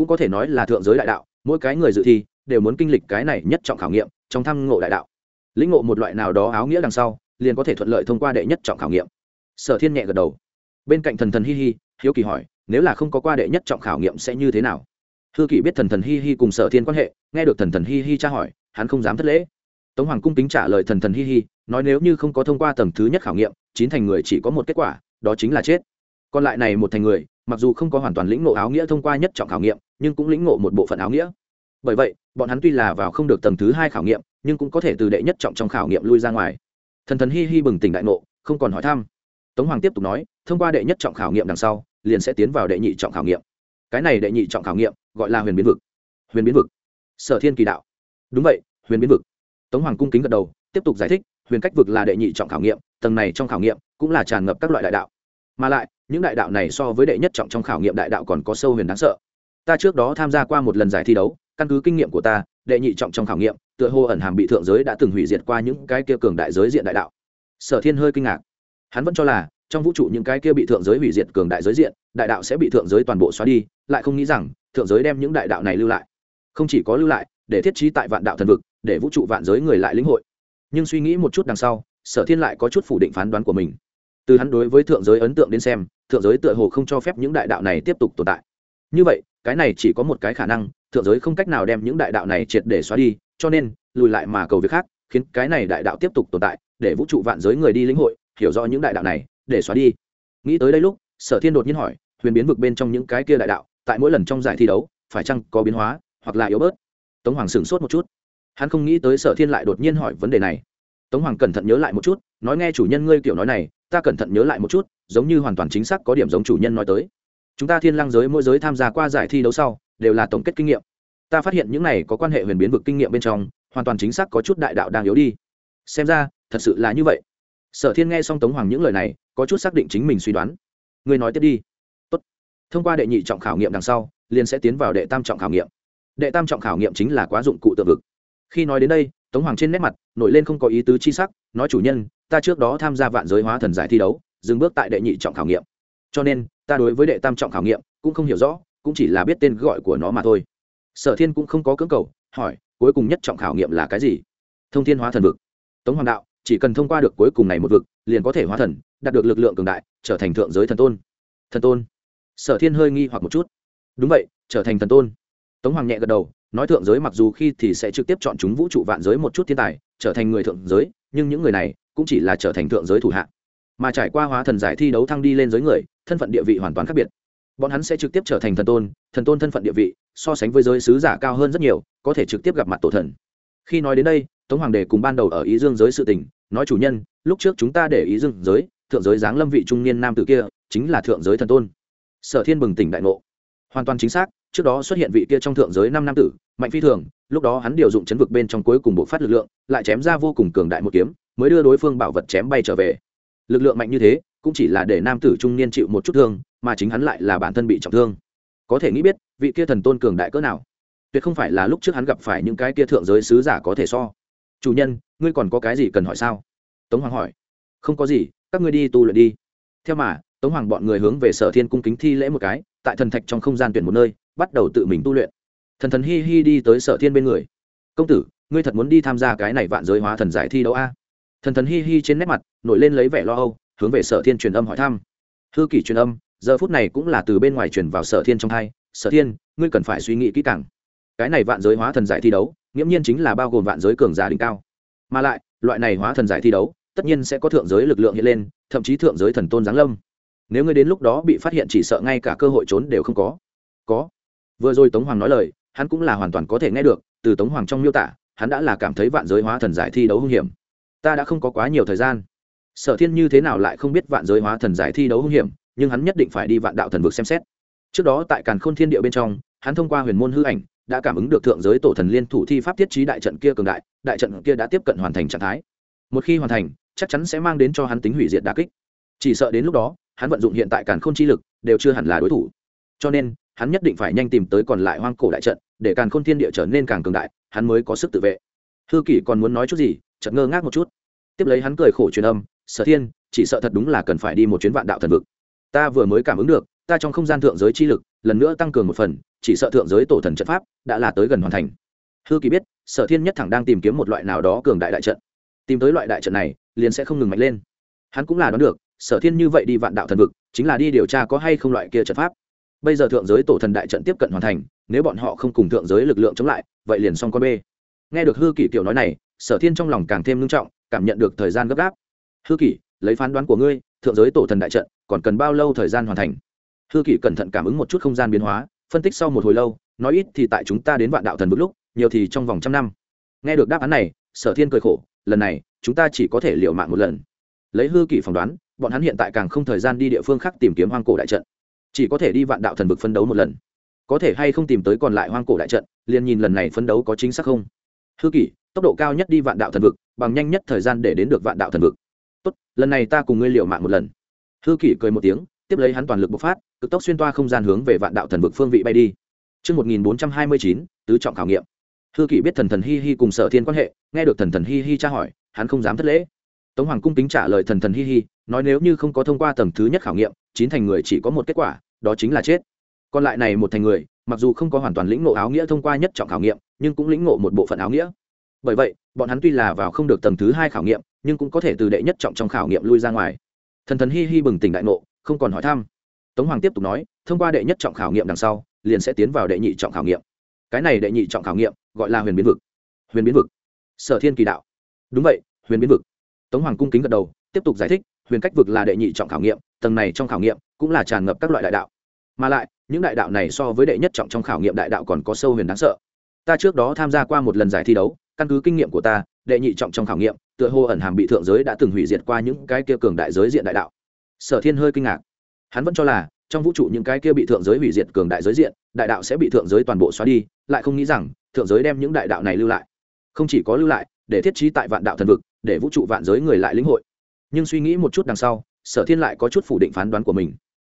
cũng có thể nói là thượng giới đại đạo, mỗi cái người dự thi đều muốn kinh lịch cái này nhất trọng khảo nghiệm trong thăm ngộ đại đạo. Lĩnh ngộ một loại nào đó áo nghĩa đằng sau, liền có thể thuận lợi thông qua đệ nhất trọng khảo nghiệm. Sở thiên nhẹ gật đầu. Bên cạnh thần thần hi hi, hiếu kỳ hỏi, nếu là không có qua đệ nhất trọng khảo nghiệm sẽ như thế nào? Hư kỳ biết thần thần hi hi cùng sở thiên quan hệ, nghe được thần thần hi hi tra hỏi, hắn không dám thất lễ. Tống hoàng cung kính trả lời thần thần hi hi, nói nếu như không có thông qua tầng thứ nhất khảo nghiệm, chín thành người chỉ có một kết quả, đó chính là chết còn lại này một thành người, mặc dù không có hoàn toàn lĩnh ngộ áo nghĩa thông qua nhất trọng khảo nghiệm, nhưng cũng lĩnh ngộ một bộ phận áo nghĩa. Bởi vậy, bọn hắn tuy là vào không được tầng thứ hai khảo nghiệm, nhưng cũng có thể từ đệ nhất trọng trong khảo nghiệm lui ra ngoài. Thần thần hi hi bừng tỉnh đại ngộ, không còn hỏi thăm. Tống hoàng tiếp tục nói, thông qua đệ nhất trọng khảo nghiệm đằng sau, liền sẽ tiến vào đệ nhị trọng khảo nghiệm. Cái này đệ nhị trọng khảo nghiệm, gọi là huyền biến vực. Huyền biến vực. Sở thiên kỳ đạo. Đúng vậy, huyền biến vực. Tống hoàng cung kính gật đầu, tiếp tục giải thích, huyền cách vực là đệ nhị trọng khảo nghiệm, tầng này trong khảo nghiệm cũng là tràn ngập các loại đại đạo. Mà lại những đại đạo này so với đệ nhất trọng trong khảo nghiệm đại đạo còn có sâu huyền đáng sợ. Ta trước đó tham gia qua một lần giải thi đấu, căn cứ kinh nghiệm của ta, đệ nhị trọng trong khảo nghiệm, tựa hồ ẩn hàm bị thượng giới đã từng hủy diệt qua những cái kia cường đại giới diện đại đạo. Sở thiên hơi kinh ngạc. Hắn vẫn cho là, trong vũ trụ những cái kia bị thượng giới hủy diệt cường đại giới diện, đại đạo sẽ bị thượng giới toàn bộ xóa đi, lại không nghĩ rằng, thượng giới đem những đại đạo này lưu lại. Không chỉ có lưu lại, để thiết trí tại vạn đạo thần vực, để vũ trụ vạn giới người lại lĩnh hội. Nhưng suy nghĩ một chút đằng sau, sở thiên lại có chút phủ định phán đoán của mình từ hắn đối với thượng giới ấn tượng đến xem, thượng giới tựa hồ không cho phép những đại đạo này tiếp tục tồn tại. Như vậy, cái này chỉ có một cái khả năng, thượng giới không cách nào đem những đại đạo này triệt để xóa đi, cho nên, lùi lại mà cầu việc khác, khiến cái này đại đạo tiếp tục tồn tại, để vũ trụ vạn giới người đi lĩnh hội, hiểu rõ những đại đạo này, để xóa đi. Nghĩ tới đây lúc, sở thiên đột nhiên hỏi, huyền biến vực bên trong những cái kia đại đạo, tại mỗi lần trong giải thi đấu, phải chăng có biến hóa, hoặc là yếu bớt? Tống hoàng sửng sốt một chút. Hắn không nghĩ tới sở thiên lại đột nhiên hỏi vấn đề này. Tống hoàng cẩn thận nhớ lại một chút, nói nghe chủ nhân ngươi kiểu nói này ta cẩn thận nhớ lại một chút, giống như hoàn toàn chính xác có điểm giống chủ nhân nói tới. Chúng ta thiên lang giới mỗi giới tham gia qua giải thi đấu sau, đều là tổng kết kinh nghiệm. Ta phát hiện những này có quan hệ huyền biến vực kinh nghiệm bên trong, hoàn toàn chính xác có chút đại đạo đang yếu đi. Xem ra, thật sự là như vậy. Sở thiên nghe xong tống hoàng những lời này, có chút xác định chính mình suy đoán. Ngươi nói tiếp đi. Tốt. thông qua đệ nhị trọng khảo nghiệm đằng sau, liền sẽ tiến vào đệ tam trọng khảo nghiệm. Đệ tam trọng khảo nghiệm chính là quá dụng cụ tự vực. Khi nói đến đây, tống hoàng trên nét mặt nổi lên không có ý tứ chi sắc, nói chủ nhân ta trước đó tham gia vạn giới hóa thần giải thi đấu, dừng bước tại đệ nhị trọng khảo nghiệm. Cho nên, ta đối với đệ tam trọng khảo nghiệm cũng không hiểu rõ, cũng chỉ là biết tên gọi của nó mà thôi. Sở thiên cũng không có cưỡng cầu, hỏi, cuối cùng nhất trọng khảo nghiệm là cái gì? Thông thiên hóa thần vực. Tống hoàng đạo, chỉ cần thông qua được cuối cùng này một vực, liền có thể hóa thần, đạt được lực lượng cường đại, trở thành thượng giới thần tôn. Thần tôn? Sở thiên hơi nghi hoặc một chút. Đúng vậy, trở thành thần tôn. Tống hoàng nhẹ gật đầu, nói thượng giới mặc dù khi thì sẽ trực tiếp chọn chúng vũ trụ vạn giới một chút thiên tài, trở thành người thượng giới, nhưng những người này cũng chỉ là trở thành thượng giới thủ hạ. Mà trải qua hóa thần giải thi đấu thăng đi lên giới người, thân phận địa vị hoàn toàn khác biệt. Bọn hắn sẽ trực tiếp trở thành thần tôn thần tôn thân phận địa vị, so sánh với giới sứ giả cao hơn rất nhiều, có thể trực tiếp gặp mặt tổ thần. Khi nói đến đây, tống hoàng đề cùng ban đầu ở ý dương giới sự tình, nói chủ nhân, lúc trước chúng ta để ý dương giới, thượng giới giáng lâm vị trung niên nam tử kia, chính là thượng giới thần tôn. Sở thiên bừng tỉnh đại ngộ. Hoàn toàn chính xác, trước đó xuất hiện vị kia trong thượng giới năm nam tử, mạnh phi thường, lúc đó hắn điều dụng chấn vực bên trong cuối cùng bộ phát lực lượng, lại chém ra vô cùng cường đại một kiếm mới đưa đối phương bảo vật chém bay trở về. Lực lượng mạnh như thế, cũng chỉ là để nam tử trung niên chịu một chút thương, mà chính hắn lại là bản thân bị trọng thương. Có thể nghĩ biết, vị kia thần tôn cường đại cỡ nào? Tuyệt không phải là lúc trước hắn gặp phải những cái kia thượng giới sứ giả có thể so. Chủ nhân, ngươi còn có cái gì cần hỏi sao? Tống hoàng hỏi. Không có gì, các ngươi đi tu luyện đi. Theo mà, tống hoàng bọn người hướng về sở thiên cung kính thi lễ một cái, tại thần thạch trong không gian tuyển một nơi, bắt đầu tự mình tu luyện. Thần thần hi hi đi tới sở thiên bên người. Công tử, ngươi thật muốn đi tham gia cái này vạn giới hóa thần giải thi đấu a? Thần thần hi hi trên nét mặt, nổi lên lấy vẻ lo âu, hướng về sở thiên truyền âm hỏi thăm. Hư kỷ truyền âm, giờ phút này cũng là từ bên ngoài truyền vào sở thiên trong hai. Sở thiên, ngươi cần phải suy nghĩ kỹ càng. Cái này vạn giới hóa thần giải thi đấu, nghiễm nhiên chính là bao gồm vạn giới cường giả đỉnh cao. Mà lại, loại này hóa thần giải thi đấu, tất nhiên sẽ có thượng giới lực lượng hiện lên, thậm chí thượng giới thần tôn giáng lâm. Nếu ngươi đến lúc đó bị phát hiện chỉ sợ ngay cả cơ hội trốn đều không có. Có. Vừa rồi tống hoàng nói lời, hắn cũng là hoàn toàn có thể nghe được, từ tống hoàng trong miêu tả, hắn đã là cảm thấy vạn giới hóa thần giải thi đấu hung hiểm ta đã không có quá nhiều thời gian. Sở thiên như thế nào lại không biết vạn giới hóa thần giải thi đấu hung hiểm, nhưng hắn nhất định phải đi vạn đạo thần vực xem xét. Trước đó tại càn khôn thiên địa bên trong, hắn thông qua huyền môn hư ảnh, đã cảm ứng được thượng giới tổ thần liên thủ thi pháp thiết trí đại trận kia cường đại đại trận kia đã tiếp cận hoàn thành trạng thái. Một khi hoàn thành, chắc chắn sẽ mang đến cho hắn tính hủy diệt đà kích. Chỉ sợ đến lúc đó, hắn vận dụng hiện tại càn khôn chi lực, đều chưa hẳn là đối thủ. Cho nên, hắn nhất định phải nhanh tìm tới còn lại hoang cổ đại trận, để càn khôn thiên địa trở nên càng cường đại, hắn mới có sức tự vệ. Hư kỷ còn muốn nói chút gì chợt ngơ ngác một chút. Tiếp lấy hắn cười khổ truyền âm, sở thiên, chỉ sợ thật đúng là cần phải đi một chuyến vạn đạo thần vực. Ta vừa mới cảm ứng được, ta trong không gian thượng giới chi lực, lần nữa tăng cường một phần, chỉ sợ thượng giới tổ thần trận pháp đã là tới gần hoàn thành. Hư kỳ biết, sở thiên nhất thẳng đang tìm kiếm một loại nào đó cường đại đại trận. Tìm tới loại đại trận này, liền sẽ không ngừng mạnh lên. Hắn cũng là đoán được, sở thiên như vậy đi vạn đạo thần vực, chính là đi điều tra có hay không loại kia trận pháp. Bây giờ thượng giới tổ thần đại trận tiếp cận hoàn thành, nếu bọn họ không cùng thượng giới lực lượng chống lại, vậy liền xong con b nghe được hư kỳ kiểu nói này sở thiên trong lòng càng thêm nghiêm trọng, cảm nhận được thời gian gấp gáp. Hư kỷ, lấy phán đoán của ngươi, thượng giới tổ thần đại trận còn cần bao lâu thời gian hoàn thành? Hư kỷ cẩn thận cảm ứng một chút không gian biến hóa, phân tích sau một hồi lâu, nói ít thì tại chúng ta đến vạn đạo thần vực lúc, nhiều thì trong vòng trăm năm. Nghe được đáp án này, sở thiên cười khổ, lần này, chúng ta chỉ có thể liều mạng một lần. Lấy hư kỷ phỏng đoán, bọn hắn hiện tại càng không thời gian đi địa phương khác tìm kiếm hoang cổ đại trận. Chỉ có thể đi vạn đạo thần vực phân đấu một lần. Có thể hay không tìm tới còn lại hoang cổ đại trận, liền nhìn lần này phân đấu có chính xác không. Hư kỷ tốc độ cao nhất đi vạn đạo thần vực bằng nhanh nhất thời gian để đến được vạn đạo thần vực tốt lần này ta cùng ngươi liều mạng một lần hư kỷ cười một tiếng tiếp lấy hắn toàn lực bộc phát cực tốc xuyên toa không gian hướng về vạn đạo thần vực phương vị bay đi Trước 1429, tứ trọng khảo nghiệm. Hư kỷ biết thần thần hi hi cùng sở thiên quan hệ, nghe được thần thần hi hi tra hỏi, hắn không dám thất lễ. Tống Hoàng cung kính trả lời thần thần hi hi, nói nếu như không có thông qua tầng thứ nhất khảo nghiệm, chín thành người chỉ có một kết quả, đó chính là chết. Còn lại này một thành người, mặc dù không có hoàn toàn lĩnh ngộ áo nghĩa thông qua nhất trọng khảo nghiệm, nhưng cũng lĩnh ngộ một bộ phận áo nghĩa. Bởi vậy, bọn hắn tuy là vào không được tầng thứ hai khảo nghiệm, nhưng cũng có thể từ đệ nhất trọng trong khảo nghiệm lui ra ngoài. Thần thần hi hi bừng tỉnh đại ngộ, không còn hỏi thăm. Tống hoàng tiếp tục nói thông qua đệ nhất trọng khảo nghiệm đằng sau liền sẽ tiến vào đệ nhị trọng khảo nghiệm. Cái này đệ nhị trọng khảo nghiệm gọi là huyền biến vực. Huyền biến vực. Sở thiên kỳ đạo. Đúng vậy huyền biến vực. Tống hoàng cung kính gật đầu tiếp tục giải thích huyền cách vực là đệ nhị trọng khảo nghiệm tầng này trong khảo nghiệm cũng là tràn ngập các loại đại đạo. Mà lại những đại đạo này so với đệ nhất trọng trong khảo nghiệm đại đạo còn có sâu huyền đáng sợ. Ta trước đó tham gia qua một lần giải thi đấu căn cứ kinh nghiệm của ta, đệ nhị trọng trong khảo nghiệm, tựa hồ ẩn hàm bị thượng giới đã từng hủy diệt qua những cái kia cường đại giới diện đại đạo. Sở thiên hơi kinh ngạc. Hắn vẫn cho là, trong vũ trụ những cái kia bị thượng giới hủy diệt cường đại giới diện, đại đạo sẽ bị thượng giới toàn bộ xóa đi, lại không nghĩ rằng, thượng giới đem những đại đạo này lưu lại. Không chỉ có lưu lại, để thiết trí tại vạn đạo thần vực, để vũ trụ vạn giới người lại lĩnh hội. Nhưng suy nghĩ một chút đằng sau, sở thiên lại có chút phủ định phán đoán của mình.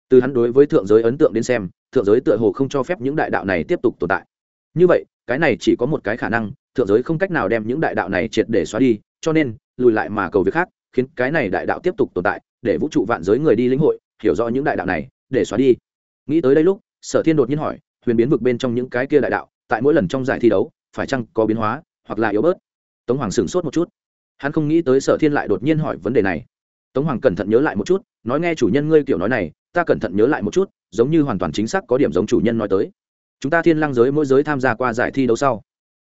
Từ hắn đối với thượng giới ấn tượng đến xem, thượng giới tựa hồ không cho phép những đại đạo này tiếp tục tồn tại. Như vậy, cái này chỉ có một cái khả năng thượng giới không cách nào đem những đại đạo này triệt để xóa đi, cho nên, lùi lại mà cầu việc khác, khiến cái này đại đạo tiếp tục tồn tại, để vũ trụ vạn giới người đi lĩnh hội, hiểu rõ những đại đạo này, để xóa đi. Nghĩ tới đây lúc, sở thiên đột nhiên hỏi, huyền biến vực bên trong những cái kia đại đạo, tại mỗi lần trong giải thi đấu, phải chăng có biến hóa, hoặc là yếu bớt? Tống hoàng sửng sốt một chút. Hắn không nghĩ tới sở thiên lại đột nhiên hỏi vấn đề này. Tống hoàng cẩn thận nhớ lại một chút, nói nghe chủ nhân ngươi kiểu nói này, ta cẩn thận nhớ lại một chút, giống như hoàn toàn chính xác có điểm giống chủ nhân nói tới. Chúng ta thiên lang giới mỗi giới tham gia qua giải thi đấu sau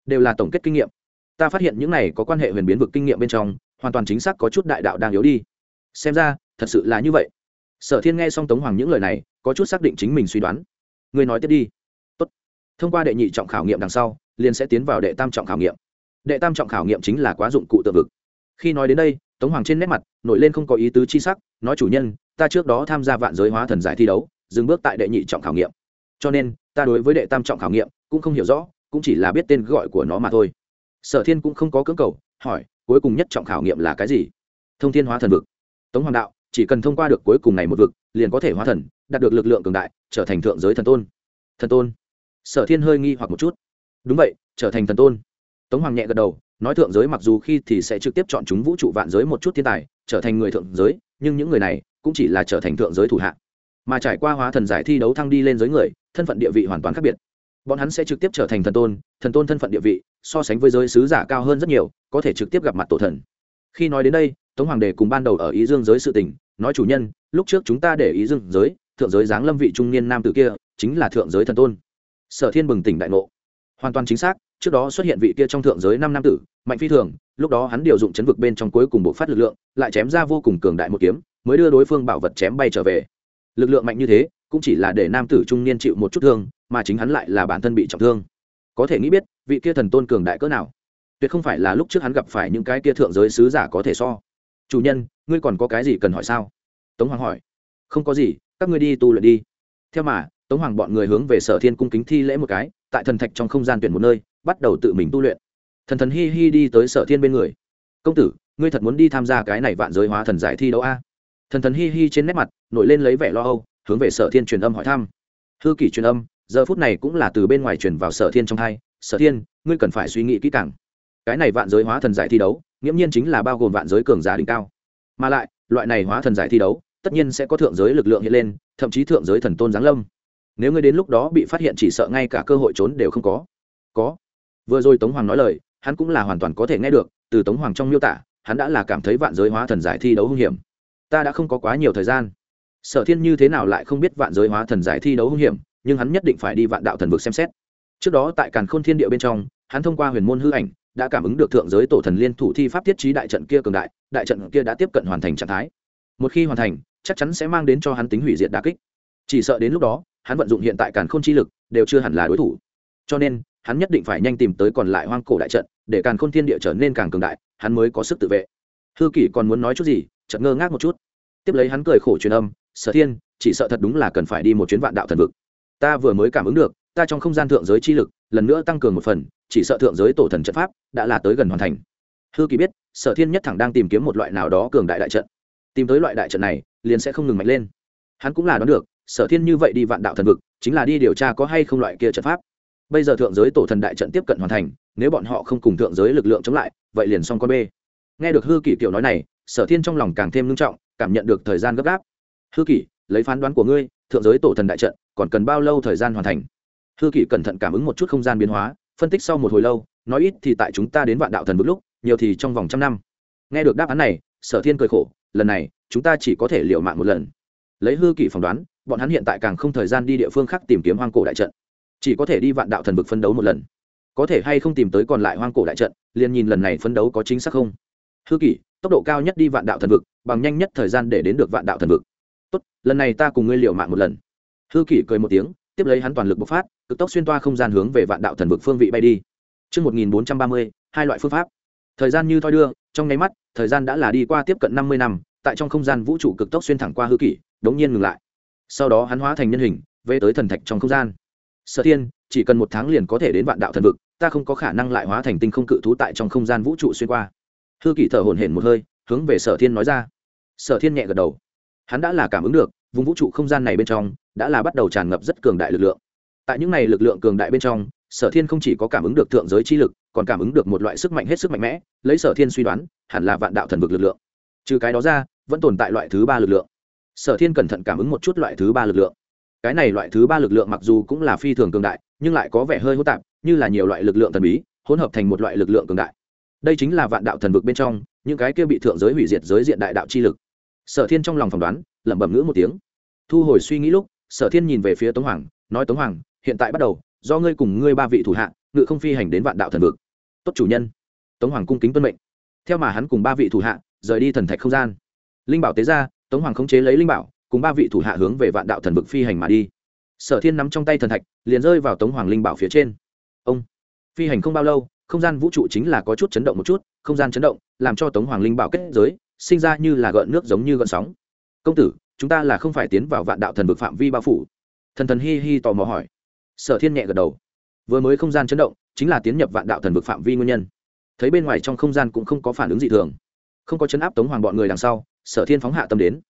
đều là tổng kết kinh nghiệm. Ta phát hiện những này có quan hệ huyền biến vực kinh nghiệm bên trong, hoàn toàn chính xác có chút đại đạo đang yếu đi. Xem ra, thật sự là như vậy. Sở thiên nghe xong tống hoàng những lời này, có chút xác định chính mình suy đoán. Ngươi nói tiếp đi. Tốt. thông qua đệ nhị trọng khảo nghiệm đằng sau, liền sẽ tiến vào đệ tam trọng khảo nghiệm. Đệ tam trọng khảo nghiệm chính là quá dụng cụ tự vực. Khi nói đến đây, tống hoàng trên nét mặt nổi lên không có ý tứ chi sắc, nói chủ nhân, ta trước đó tham gia vạn giới hóa thần giải thi đấu, dừng bước tại đệ nhị trọng khảo nghiệm. Cho nên, ta đối với đệ tam trọng khảo nghiệm cũng không hiểu rõ cũng chỉ là biết tên gọi của nó mà thôi. Sở thiên cũng không có cưỡng cầu, hỏi, cuối cùng nhất trọng khảo nghiệm là cái gì? Thông thiên hóa thần vực. Tống hoàng đạo, chỉ cần thông qua được cuối cùng này một vực, liền có thể hóa thần, đạt được lực lượng cường đại, trở thành thượng giới thần tôn. Thần tôn? Sở thiên hơi nghi hoặc một chút. Đúng vậy, trở thành thần tôn. Tống hoàng nhẹ gật đầu, nói thượng giới mặc dù khi thì sẽ trực tiếp chọn chúng vũ trụ vạn giới một chút thiên tài, trở thành người thượng giới, nhưng những người này cũng chỉ là trở thành thượng giới thủ hạ. Mà trải qua hóa thần giải thi đấu thăng đi lên giới người, thân phận địa vị hoàn toàn khác biệt bọn hắn sẽ trực tiếp trở thành thần tôn thần tôn thân phận địa vị, so sánh với giới sứ giả cao hơn rất nhiều, có thể trực tiếp gặp mặt tổ thần. Khi nói đến đây, tống hoàng đề cùng ban đầu ở ý dương giới sự tình, nói chủ nhân, lúc trước chúng ta để ý dương giới, thượng giới giáng lâm vị trung niên nam tử kia, chính là thượng giới thần tôn. Sở thiên bừng tỉnh đại ngộ. Hoàn toàn chính xác, trước đó xuất hiện vị kia trong thượng giới năm nam tử, mạnh phi thường, lúc đó hắn điều dụng chấn vực bên trong cuối cùng bộ phát lực lượng, lại chém ra vô cùng cường đại một kiếm, mới đưa đối phương bảo vật chém bay trở về. Lực lượng mạnh như thế, cũng chỉ là để nam tử trung niên chịu một chút thương mà chính hắn lại là bản thân bị trọng thương. Có thể nghĩ biết, vị kia thần tôn cường đại cỡ nào? Tuyệt không phải là lúc trước hắn gặp phải những cái kia thượng giới sứ giả có thể so. Chủ nhân, ngươi còn có cái gì cần hỏi sao? Tống hoàng hỏi. Không có gì, các ngươi đi tu luyện đi. Theo mà, tống hoàng bọn người hướng về sở thiên cung kính thi lễ một cái, tại thần thạch trong không gian tuyển một nơi, bắt đầu tự mình tu luyện. Thần thần hi hi đi tới sở thiên bên người. Công tử, ngươi thật muốn đi tham gia cái này vạn giới hóa thần giải thi đấu a? Thần thần hi hi trên nét mặt, nổi lên lấy vẻ lo âu, hướng về sở thiên truyền âm hỏi thăm. Hư kỷ truyền âm giờ phút này cũng là từ bên ngoài truyền vào sở thiên trong hai, sở thiên, ngươi cần phải suy nghĩ kỹ càng. Cái này vạn giới hóa thần giải thi đấu, nghiễm nhiên chính là bao gồm vạn giới cường giả đỉnh cao. Mà lại, loại này hóa thần giải thi đấu, tất nhiên sẽ có thượng giới lực lượng hiện lên, thậm chí thượng giới thần tôn giáng lâm. Nếu ngươi đến lúc đó bị phát hiện chỉ sợ ngay cả cơ hội trốn đều không có. Có. Vừa rồi tống hoàng nói lời, hắn cũng là hoàn toàn có thể nghe được, từ tống hoàng trong miêu tả, hắn đã là cảm thấy vạn giới hóa thần giải thi đấu hung hiểm. Ta đã không có quá nhiều thời gian. Sở thiên như thế nào lại không biết vạn giới hóa thần giải thi đấu hung hiểm? Nhưng hắn nhất định phải đi vạn đạo thần vực xem xét. Trước đó tại càn khôn thiên địa bên trong, hắn thông qua huyền môn hư ảnh, đã cảm ứng được thượng giới tổ thần liên thủ thi pháp thiết trí đại trận kia cường đại đại trận kia đã tiếp cận hoàn thành trạng thái. Một khi hoàn thành, chắc chắn sẽ mang đến cho hắn tính hủy diệt đà kích. Chỉ sợ đến lúc đó, hắn vận dụng hiện tại càn khôn chi lực, đều chưa hẳn là đối thủ. Cho nên, hắn nhất định phải nhanh tìm tới còn lại hoang cổ đại trận, để càn khôn thiên địa trở nên càng cường đại, hắn mới có sức tự vệ. Hư kỷ còn muốn nói chút gì? Chợt ngơ ngác một chút. Tiếp lấy hắn cười khổ truyền âm, sở thiên, chỉ sợ thật đúng là cần phải đi một chuyến vạn đạo thần vực ta vừa mới cảm ứng được, ta trong không gian thượng giới chi lực, lần nữa tăng cường một phần, chỉ sợ thượng giới tổ thần trận pháp đã là tới gần hoàn thành. Hư kỳ biết, sở thiên nhất thẳng đang tìm kiếm một loại nào đó cường đại đại trận. Tìm tới loại đại trận này, liền sẽ không ngừng mạnh lên. Hắn cũng là đoán được, sở thiên như vậy đi vạn đạo thần vực, chính là đi điều tra có hay không loại kia trận pháp. Bây giờ thượng giới tổ thần đại trận tiếp cận hoàn thành, nếu bọn họ không cùng thượng giới lực lượng chống lại, vậy liền xong con b nghe được hư kỷ kiểu nói này, sở thiên trong lòng càng thêm ngưng trọng, cảm nhận được thời gian gấp gáp. Hư kỷ lấy phán đoán của ngươi, thượng giới tổ thần đại trận còn cần bao lâu thời gian hoàn thành? Hư kỷ cẩn thận cảm ứng một chút không gian biến hóa, phân tích sau một hồi lâu, nói ít thì tại chúng ta đến vạn đạo thần vực lúc, nhiều thì trong vòng trăm năm. Nghe được đáp án này, sở thiên cười khổ, lần này, chúng ta chỉ có thể liệu mạng một lần. Lấy hư kỷ phỏng đoán, bọn hắn hiện tại càng không thời gian đi địa phương khác tìm kiếm hoang cổ đại trận. Chỉ có thể đi vạn đạo thần vực phân đấu một lần. Có thể hay không tìm tới còn lại hoang cổ đại trận, liền nhìn lần này phân đấu có chính xác không. Hư kỷ, tốc độ cao nhất đi vạn đạo thần vực, bằng nhanh nhất thời gian để đến được vạn đạo thần vực lần này ta cùng ngươi liệu mạng một lần hư kỷ cười một tiếng tiếp lấy hắn toàn lực bộc phát cực tốc xuyên toa không gian hướng về vạn đạo thần vực phương vị bay đi Trước 1430, hai loại phương pháp. Thời gian như thoi đưa, trong nháy mắt, thời gian đã là đi qua tiếp cận 50 năm, tại trong không gian vũ trụ cực tốc xuyên thẳng qua hư kỷ, đống nhiên ngừng lại. Sau đó hắn hóa thành nhân hình, về tới thần thạch trong không gian. Sở Thiên, chỉ cần một tháng liền có thể đến vạn đạo thần vực, ta không có khả năng lại hóa thành tinh không cự thú tại trong không gian vũ trụ xuyên qua. Hư kỷ thở hổn hển một hơi, hướng về Sở Thiên nói ra. Sở Thiên nhẹ gật đầu. Hắn đã là cảm ứng được, vùng vũ trụ không gian này bên trong đã là bắt đầu tràn ngập rất cường đại lực lượng. Tại những này lực lượng cường đại bên trong, sở thiên không chỉ có cảm ứng được thượng giới chi lực, còn cảm ứng được một loại sức mạnh hết sức mạnh mẽ, lấy sở thiên suy đoán, hẳn là vạn đạo thần vực lực lượng. Trừ cái đó ra, vẫn tồn tại loại thứ ba lực lượng. Sở thiên cẩn thận cảm ứng một chút loại thứ ba lực lượng. Cái này loại thứ ba lực lượng mặc dù cũng là phi thường cường đại, nhưng lại có vẻ hơi hỗn tạp, như là nhiều loại lực lượng thần bí, hỗn hợp thành một loại lực lượng cường đại. Đây chính là vạn đạo thần vực bên trong, những cái kia bị thượng giới hủy diệt giới diện đại đạo chi lực. Sở thiên trong lòng phỏng đoán lẩm bẩm ngữ một tiếng. Thu hồi suy nghĩ lúc, sở thiên nhìn về phía tống hoàng, nói tống hoàng, hiện tại bắt đầu, do ngươi cùng ngươi ba vị thủ hạ, ngự không phi hành đến vạn đạo thần vực. Tốt chủ nhân. Tống hoàng cung kính tuân mệnh. Theo mà hắn cùng ba vị thủ hạ, rời đi thần thạch không gian. Linh bảo tế ra, tống hoàng khống chế lấy linh bảo, cùng ba vị thủ hạ hướng về vạn đạo thần vực phi hành mà đi. Sở thiên nắm trong tay thần thạch, liền rơi vào tống hoàng linh bảo phía trên. Ông, phi hành không bao lâu, không gian vũ trụ chính là có chút chấn động một chút, không gian chấn động, làm cho tống hoàng linh bảo kết giới, sinh ra như là gợn nước giống như gợn sóng công tử, chúng ta là không phải tiến vào vạn đạo thần vực phạm vi bao phủ. Thần thần hi hi tò mò hỏi. Sở thiên nhẹ gật đầu. Vừa mới không gian chấn động, chính là tiến nhập vạn đạo thần vực phạm vi nguyên nhân. Thấy bên ngoài trong không gian cũng không có phản ứng gì thường. Không có chấn áp tống hoàng bọn người đằng sau, sở thiên phóng hạ tâm đến.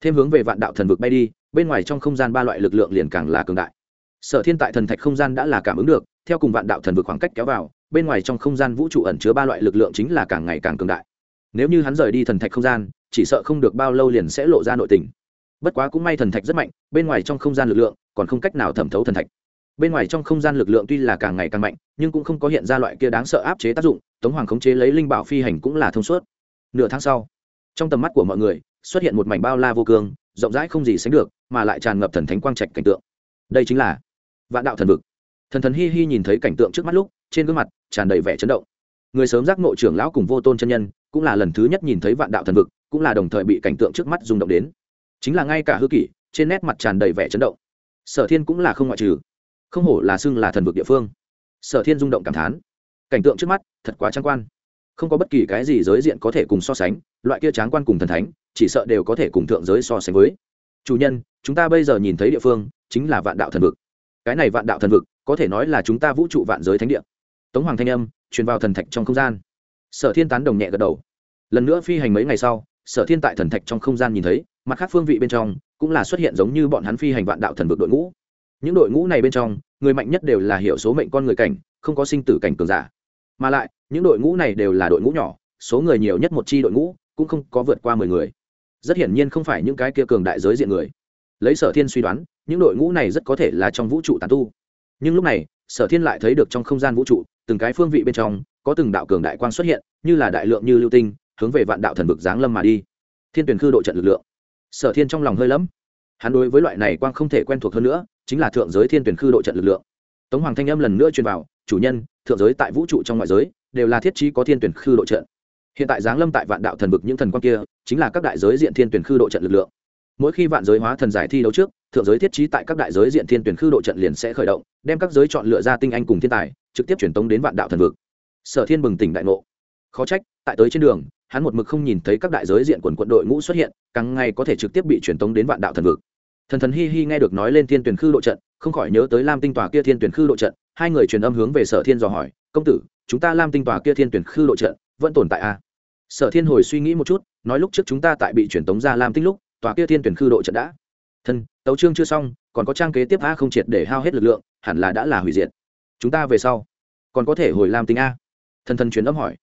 Thêm hướng về vạn đạo thần vực bay đi, bên ngoài trong không gian ba loại lực lượng liền càng là cường đại. Sở thiên tại thần thạch không gian đã là cảm ứng được, theo cùng vạn đạo thần vực khoảng cách kéo vào, bên ngoài trong không gian vũ trụ ẩn chứa ba loại lực lượng chính là càng ngày càng cường đại. Nếu như hắn rời đi thần thạch không gian chỉ sợ không được bao lâu liền sẽ lộ ra nội tình. Bất quá cũng may thần thạch rất mạnh, bên ngoài trong không gian lực lượng còn không cách nào thẩm thấu thần thạch. Bên ngoài trong không gian lực lượng tuy là càng ngày càng mạnh, nhưng cũng không có hiện ra loại kia đáng sợ áp chế tác dụng, tống hoàng khống chế lấy linh bảo phi hành cũng là thông suốt. Nửa tháng sau, trong tầm mắt của mọi người, xuất hiện một mảnh bao la vô cương, rộng rãi không gì sánh được, mà lại tràn ngập thần thánh quang trạch cảnh tượng. Đây chính là vạn đạo thần vực. Thần thần hi hi nhìn thấy cảnh tượng trước mắt lúc, trên gương mặt tràn đầy vẻ chấn động. Người sớm giác ngộ trưởng lão cùng vô tôn chân nhân, cũng là lần thứ nhất nhìn thấy vạn đạo thần vực cũng là đồng thời bị cảnh tượng trước mắt rung động đến. Chính là ngay cả hư kỷ, trên nét mặt tràn đầy vẻ chấn động. Sở thiên cũng là không ngoại trừ. Không hổ là xưng là thần vực địa phương. Sở thiên rung động cảm thán. Cảnh tượng trước mắt, thật quá trang quan. Không có bất kỳ cái gì giới diện có thể cùng so sánh, loại kia tráng quan cùng thần thánh, chỉ sợ đều có thể cùng thượng giới so sánh với. Chủ nhân, chúng ta bây giờ nhìn thấy địa phương, chính là vạn đạo thần vực. Cái này vạn đạo thần vực, có thể nói là chúng ta vũ trụ vạn giới thánh địa. Tống hoàng thanh âm truyền vào thần thạch trong không gian. Sở thiên tán đồng nhẹ gật đầu. Lần nữa phi hành mấy ngày sau sở thiên tại thần thạch trong không gian nhìn thấy, mặt khác phương vị bên trong cũng là xuất hiện giống như bọn hắn phi hành vạn đạo thần vực đội ngũ. Những đội ngũ này bên trong, người mạnh nhất đều là hiểu số mệnh con người cảnh, không có sinh tử cảnh cường giả. Mà lại, những đội ngũ này đều là đội ngũ nhỏ, số người nhiều nhất một chi đội ngũ cũng không có vượt qua mười người. Rất hiển nhiên không phải những cái kia cường đại giới diện người. Lấy sở thiên suy đoán, những đội ngũ này rất có thể là trong vũ trụ tàn tu. Nhưng lúc này, sở thiên lại thấy được trong không gian vũ trụ, từng cái phương vị bên trong có từng đạo cường đại quang xuất hiện, như là đại lượng như lưu tinh hướng về vạn đạo thần vực giáng lâm mà đi. Thiên tuyển khư độ trận lực lượng. Sở thiên trong lòng hơi lẫm. Hắn đối với loại này quang không thể quen thuộc hơn nữa, chính là thượng giới thiên tuyển khư độ trận lực lượng. Tống hoàng thanh âm lần nữa truyền vào, chủ nhân, thượng giới tại vũ trụ trong ngoại giới, đều là thiết trí có thiên tuyển khư độ trận. Hiện tại giáng lâm tại vạn đạo thần vực những thần quang kia, chính là các đại giới diện thiên tuyển khư độ trận lực lượng. Mỗi khi vạn giới hóa thần giải thi đấu trước, thượng giới thiết trí tại các đại giới diện thiên tuyển khư độ trận liền sẽ khởi động, đem các giới chọn lựa ra tinh anh cùng thiên tài, trực tiếp truyền tống đến vạn đạo thần vực. Sở thiên bừng tỉnh đại ngộ. Khó trách, tại tới trên đường hắn một mực không nhìn thấy các đại giới diện quần quận đội ngũ xuất hiện, càng ngày có thể trực tiếp bị truyền tống đến vạn đạo thần vực. Thần thần hi hi nghe được nói lên thiên tuyển khư độ trận, không khỏi nhớ tới lam tinh tòa kia thiên tuyển khư độ trận, hai người truyền âm hướng về sở thiên dò hỏi, công tử, chúng ta lam tinh tòa kia thiên tuyển khư độ trận vẫn tồn tại a à? sở thiên hồi suy nghĩ một chút, nói lúc trước chúng ta tại bị truyền tống ra lam tinh lúc, tòa kia thiên tuyển khư độ trận đã thân, tấu trương chưa xong, còn có trang kế tiếp a không triệt để hao hết lực lượng, hẳn là đã là hủy diệt. Chúng ta về sau còn có thể hồi lam tinh a? Thần thần truyền âm hỏi.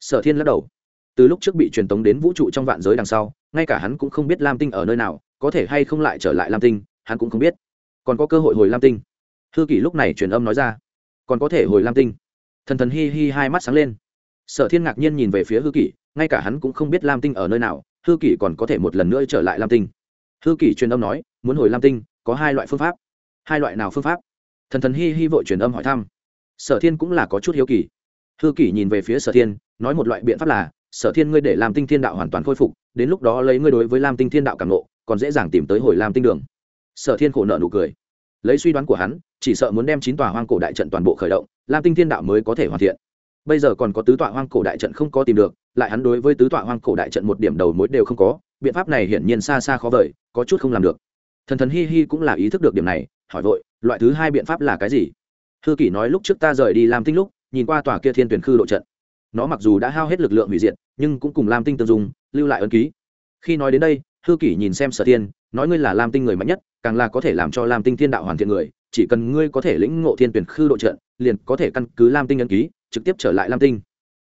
Sở thiên lắc đầu từ lúc trước bị truyền tống đến vũ trụ trong vạn giới đằng sau, ngay cả hắn cũng không biết lam tinh ở nơi nào, có thể hay không lại trở lại lam tinh, hắn cũng không biết. Còn có cơ hội hồi lam tinh. Thư kỷ lúc này truyền âm nói ra. Còn có thể hồi lam tinh. Thần thần hi hi hai mắt sáng lên. Sở thiên ngạc nhiên nhìn về phía hư kỷ, ngay cả hắn cũng không biết lam tinh ở nơi nào, hư kỷ còn có thể một lần nữa trở lại lam tinh. Hư kỷ truyền âm nói, muốn hồi lam tinh, có hai loại phương pháp. Hai loại nào phương pháp? Thần thần hi hi vội truyền âm hỏi thăm. Sở thiên cũng là có chút hiếu kỳ. Hư kỷ nhìn về phía sở thiên, nói một loại biện pháp là sở thiên ngươi để làm tinh thiên đạo hoàn toàn khôi phục, đến lúc đó lấy ngươi đối với lam tinh thiên đạo cảm nộ, còn dễ dàng tìm tới hồi lam tinh đường. Sở thiên khổ nợ nụ cười. Lấy suy đoán của hắn, chỉ sợ muốn đem chín tòa hoang cổ đại trận toàn bộ khởi động, lam tinh thiên đạo mới có thể hoàn thiện. Bây giờ còn có tứ tọa hoang cổ đại trận không có tìm được, lại hắn đối với tứ tọa hoang cổ đại trận một điểm đầu mối đều không có, biện pháp này hiển nhiên xa xa khó vời, có chút không làm được. Thần thần hi hi cũng là ý thức được điểm này, hỏi vội, loại thứ hai biện pháp là cái gì? Hư kỷ nói lúc trước ta rời đi làm tinh lúc, nhìn qua tòa kia thiên tuyển khư độ trận nó mặc dù đã hao hết lực lượng hủy diệt, nhưng cũng cùng lam tinh tương dung, lưu lại ấn ký. Khi nói đến đây, hư kỷ nhìn xem sở thiên, nói ngươi là lam tinh người mạnh nhất, càng là có thể làm cho lam tinh thiên đạo hoàn thiện người, chỉ cần ngươi có thể lĩnh ngộ thiên tuyển khư độ trận, liền có thể căn cứ lam tinh ấn ký, trực tiếp trở lại lam tinh.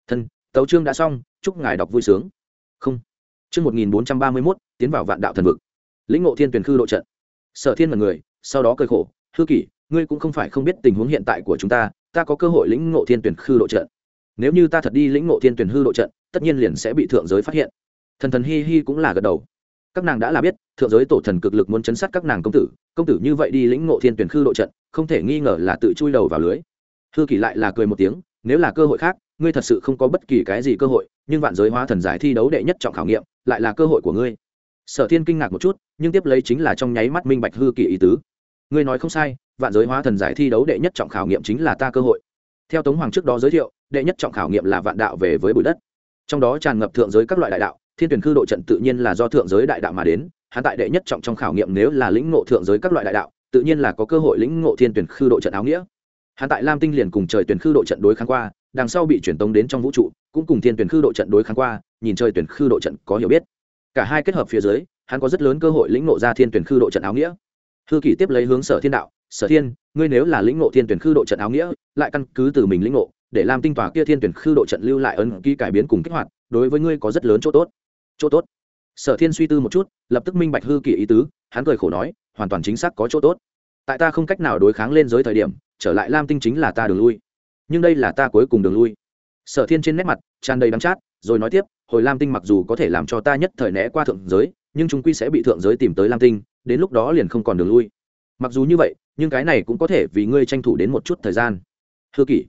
Thân, tấu chương đã xong, chúc ngài đọc vui sướng. Không. Chương một nghìn bốn trăm ba mươi mốt, tiến vào vạn đạo thần vực. Lĩnh ngộ thiên tuyển khư độ trận. Sở thiên mật người sau đó cơi khổ, hư kỷ, ngươi cũng không phải không biết tình huống hiện tại của chúng ta ta có cơ hội lĩnh ngộ thiên tuyển khư độ trận nếu như ta thật đi lĩnh ngộ thiên tuyển hư độ trận, tất nhiên liền sẽ bị thượng giới phát hiện. Thần thần hi hi cũng là gật đầu. Các nàng đã là biết, thượng giới tổ thần cực lực muốn chấn sát các nàng công tử công tử như vậy đi lĩnh ngộ thiên tuyển khư độ trận, không thể nghi ngờ là tự chui đầu vào lưới. Hư kỳ lại là cười một tiếng, nếu là cơ hội khác, ngươi thật sự không có bất kỳ cái gì cơ hội, nhưng vạn giới hóa thần giải thi đấu đệ nhất trọng khảo nghiệm, lại là cơ hội của ngươi. Sở thiên kinh ngạc một chút, nhưng tiếp lấy chính là trong nháy mắt minh bạch hư kỳ ý tứ. Ngươi nói không sai, vạn giới hóa thần giải thi đấu đệ nhất trọng khảo nghiệm chính là ta cơ hội. Theo tống hoàng trước đó giới thiệu đệ nhất trọng khảo nghiệm là vạn đạo về với bụi đất. Trong đó tràn ngập thượng giới các loại đại đạo, thiên tuyển khư độ trận tự nhiên là do thượng giới đại đạo mà đến, hắn tại đệ nhất trọng trong khảo nghiệm nếu là lĩnh ngộ thượng giới các loại đại đạo, tự nhiên là có cơ hội lĩnh ngộ thiên tuyển khư độ trận áo nghĩa. Hắn tại lam tinh liền cùng trời tuyển khư độ trận đối kháng qua, đằng sau bị truyền tống đến trong vũ trụ, cũng cùng thiên tuyển khư độ trận đối kháng qua, nhìn trời tuyển khư độ trận có hiểu biết. Cả hai kết hợp phía dưới, hắn có rất lớn cơ hội lĩnh ngộ ra thiên tuyển khư độ trận áo nghĩa. Hư kỷ tiếp lấy hướng sở thiên đạo, sở thiên, ngươi nếu là lĩnh ngộ thiên tuyển khư độ trận áo nghĩa, lại căn cứ từ mình lĩnh ngộ để làm tinh tòa kia thiên tuyển khư độ trận lưu lại ấn ký cải biến cùng kích hoạt, đối với ngươi có rất lớn chỗ tốt. Chỗ tốt? Sở thiên suy tư một chút, lập tức minh bạch hư kỷ ý tứ, hắn cười khổ nói, hoàn toàn chính xác có chỗ tốt. Tại ta không cách nào đối kháng lên giới thời điểm, trở lại lam tinh chính là ta đường lui. Nhưng đây là ta cuối cùng đường lui. Sở thiên trên nét mặt, tràn đầy đắng chát, rồi nói tiếp, hồi lam tinh mặc dù có thể làm cho ta nhất thời né qua thượng giới, nhưng chúng quy sẽ bị thượng giới tìm tới lam tinh, đến lúc đó liền không còn đường lui. Mặc dù như vậy, nhưng cái này cũng có thể vì ngươi tranh thủ đến một chút thời gian. Hư kỷ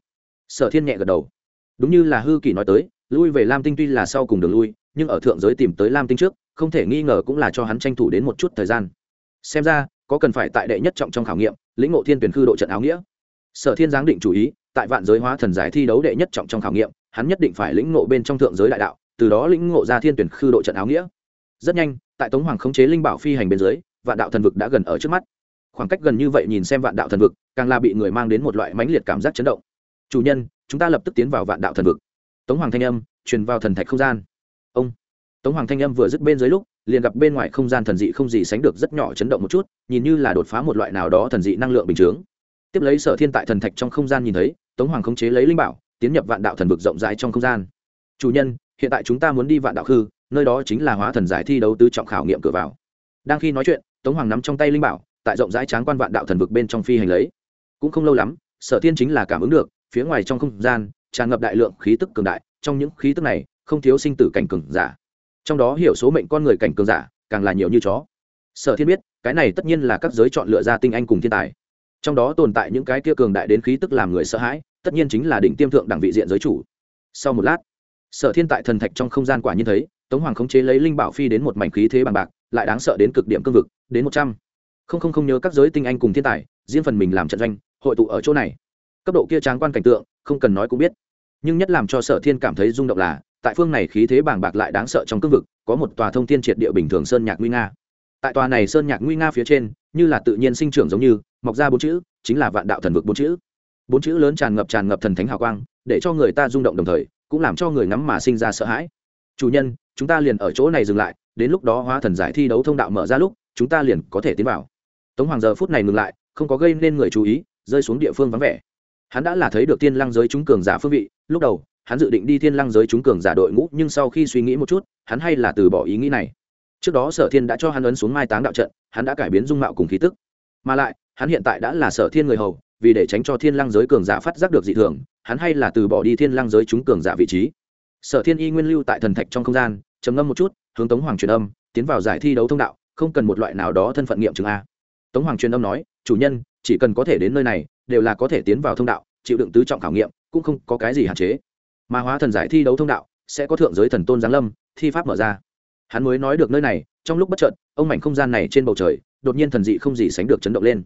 sở thiên nhẹ gật đầu. Đúng như là hư kỷ nói tới, lui về lam tinh tuy là sau cùng đường lui, nhưng ở thượng giới tìm tới lam tinh trước, không thể nghi ngờ cũng là cho hắn tranh thủ đến một chút thời gian. Xem ra, có cần phải tại đệ nhất trọng trong khảo nghiệm, lĩnh ngộ thiên tuyển khư độ trận áo nghĩa. Sở thiên giáng định chủ ý, tại vạn giới hóa thần giải thi đấu đệ nhất trọng trong khảo nghiệm, hắn nhất định phải lĩnh ngộ bên trong thượng giới đại đạo, từ đó lĩnh ngộ ra thiên tuyển khư độ trận áo nghĩa. Rất nhanh, tại tống hoàng khống chế linh bảo phi hành bên dưới, vạn đạo thần vực đã gần ở trước mắt. Khoảng cách gần như vậy nhìn xem vạn đạo thần vực, càng là bị người mang đến một loại mãnh liệt cảm giác chấn động chủ nhân, chúng ta lập tức tiến vào vạn đạo thần vực. Tống hoàng thanh âm truyền vào thần thạch không gian. Ông. Tống hoàng thanh âm vừa dứt bên dưới lúc, liền gặp bên ngoài không gian thần dị không gì sánh được rất nhỏ chấn động một chút, nhìn như là đột phá một loại nào đó thần dị năng lượng bình chướng tiếp lấy sở thiên tại thần thạch trong không gian nhìn thấy, tống hoàng khống chế lấy linh bảo, tiến nhập vạn đạo thần vực rộng rãi trong không gian. Chủ nhân, hiện tại chúng ta muốn đi vạn đạo khư, nơi đó chính là hóa thần giải thi đấu tứ trọng khảo nghiệm cửa vào. Đang khi nói chuyện, tống hoàng nắm trong tay linh bảo, tại rộng rãi tráng quan vạn đạo thần vực bên trong phi hành lấy. Cũng không lâu lắm, sở thiên chính là cảm ứng được phía ngoài trong không gian, tràn ngập đại lượng khí tức cường đại, trong những khí tức này, không thiếu sinh tử cảnh cường giả. Trong đó hiểu số mệnh con người cảnh cường giả, càng là nhiều như chó. Sở thiên biết, cái này tất nhiên là các giới chọn lựa ra tinh anh cùng thiên tài. Trong đó tồn tại những cái kia cường đại đến khí tức làm người sợ hãi, tất nhiên chính là đỉnh tiêm thượng đẳng vị diện giới chủ. Sau một lát, sở thiên tại thần thạch trong không gian quả nhiên thấy, tống hoàng khống chế lấy linh bảo phi đến một mảnh khí thế bằng bạc, lại đáng sợ đến cực điểm cương vực, đến một trăm. Không không không nhớ các giới tinh anh cùng thiên tài, riêng phần mình làm trận doanh, hội tụ ở chỗ này cấp độ kia tráng quan cảnh tượng, không cần nói cũng biết. Nhưng nhất làm cho sở thiên cảm thấy rung động là, tại phương này khí thế bàng bạc lại đáng sợ trong cương vực, có một tòa thông thiên triệt địa bình thường sơn nhạc nguy nga. Tại tòa này sơn nhạc nguy nga phía trên, như là tự nhiên sinh trưởng giống như, mọc ra bốn chữ, chính là vạn đạo thần vực bốn chữ. Bốn chữ lớn tràn ngập tràn ngập thần thánh hào quang, để cho người ta rung động đồng thời, cũng làm cho người ngắm mà sinh ra sợ hãi. Chủ nhân, chúng ta liền ở chỗ này dừng lại, đến lúc đó hóa thần giải thi đấu thông đạo mở ra lúc, chúng ta liền có thể tiến vào. Tống hoàng giờ phút này ngừng lại, không có gây nên người chú ý, rơi xuống địa phương vắng vẻ hắn đã là thấy được tiên lăng giới chúng cường giả phương vị, lúc đầu, hắn dự định đi thiên lăng giới chúng cường giả đội ngũ, nhưng sau khi suy nghĩ một chút, hắn hay là từ bỏ ý nghĩ này. Trước đó sở thiên đã cho hắn ấn xuống mai táng đạo trận, hắn đã cải biến dung mạo cùng khí tức. Mà lại, hắn hiện tại đã là sở thiên người hầu, vì để tránh cho thiên lăng giới cường giả phát giác được dị thường, hắn hay là từ bỏ đi thiên lăng giới chúng cường giả vị trí. Sở thiên y nguyên lưu tại thần thạch trong không gian, trầm ngâm một chút, hướng tống hoàng truyền âm, tiến vào giải thi đấu thông đạo, không cần một loại nào đó thân phận nghiệm chứng a. Tống hoàng truyền âm nói, chủ nhân chỉ cần có thể đến nơi này, đều là có thể tiến vào thông đạo, chịu đựng tứ trọng khảo nghiệm, cũng không có cái gì hạn chế. Mà hóa thần giải thi đấu thông đạo, sẽ có thượng giới thần tôn giáng lâm, thi pháp mở ra. Hắn mới nói được nơi này, trong lúc bất chợt, ông mảnh không gian này trên bầu trời, đột nhiên thần dị không gì sánh được chấn động lên.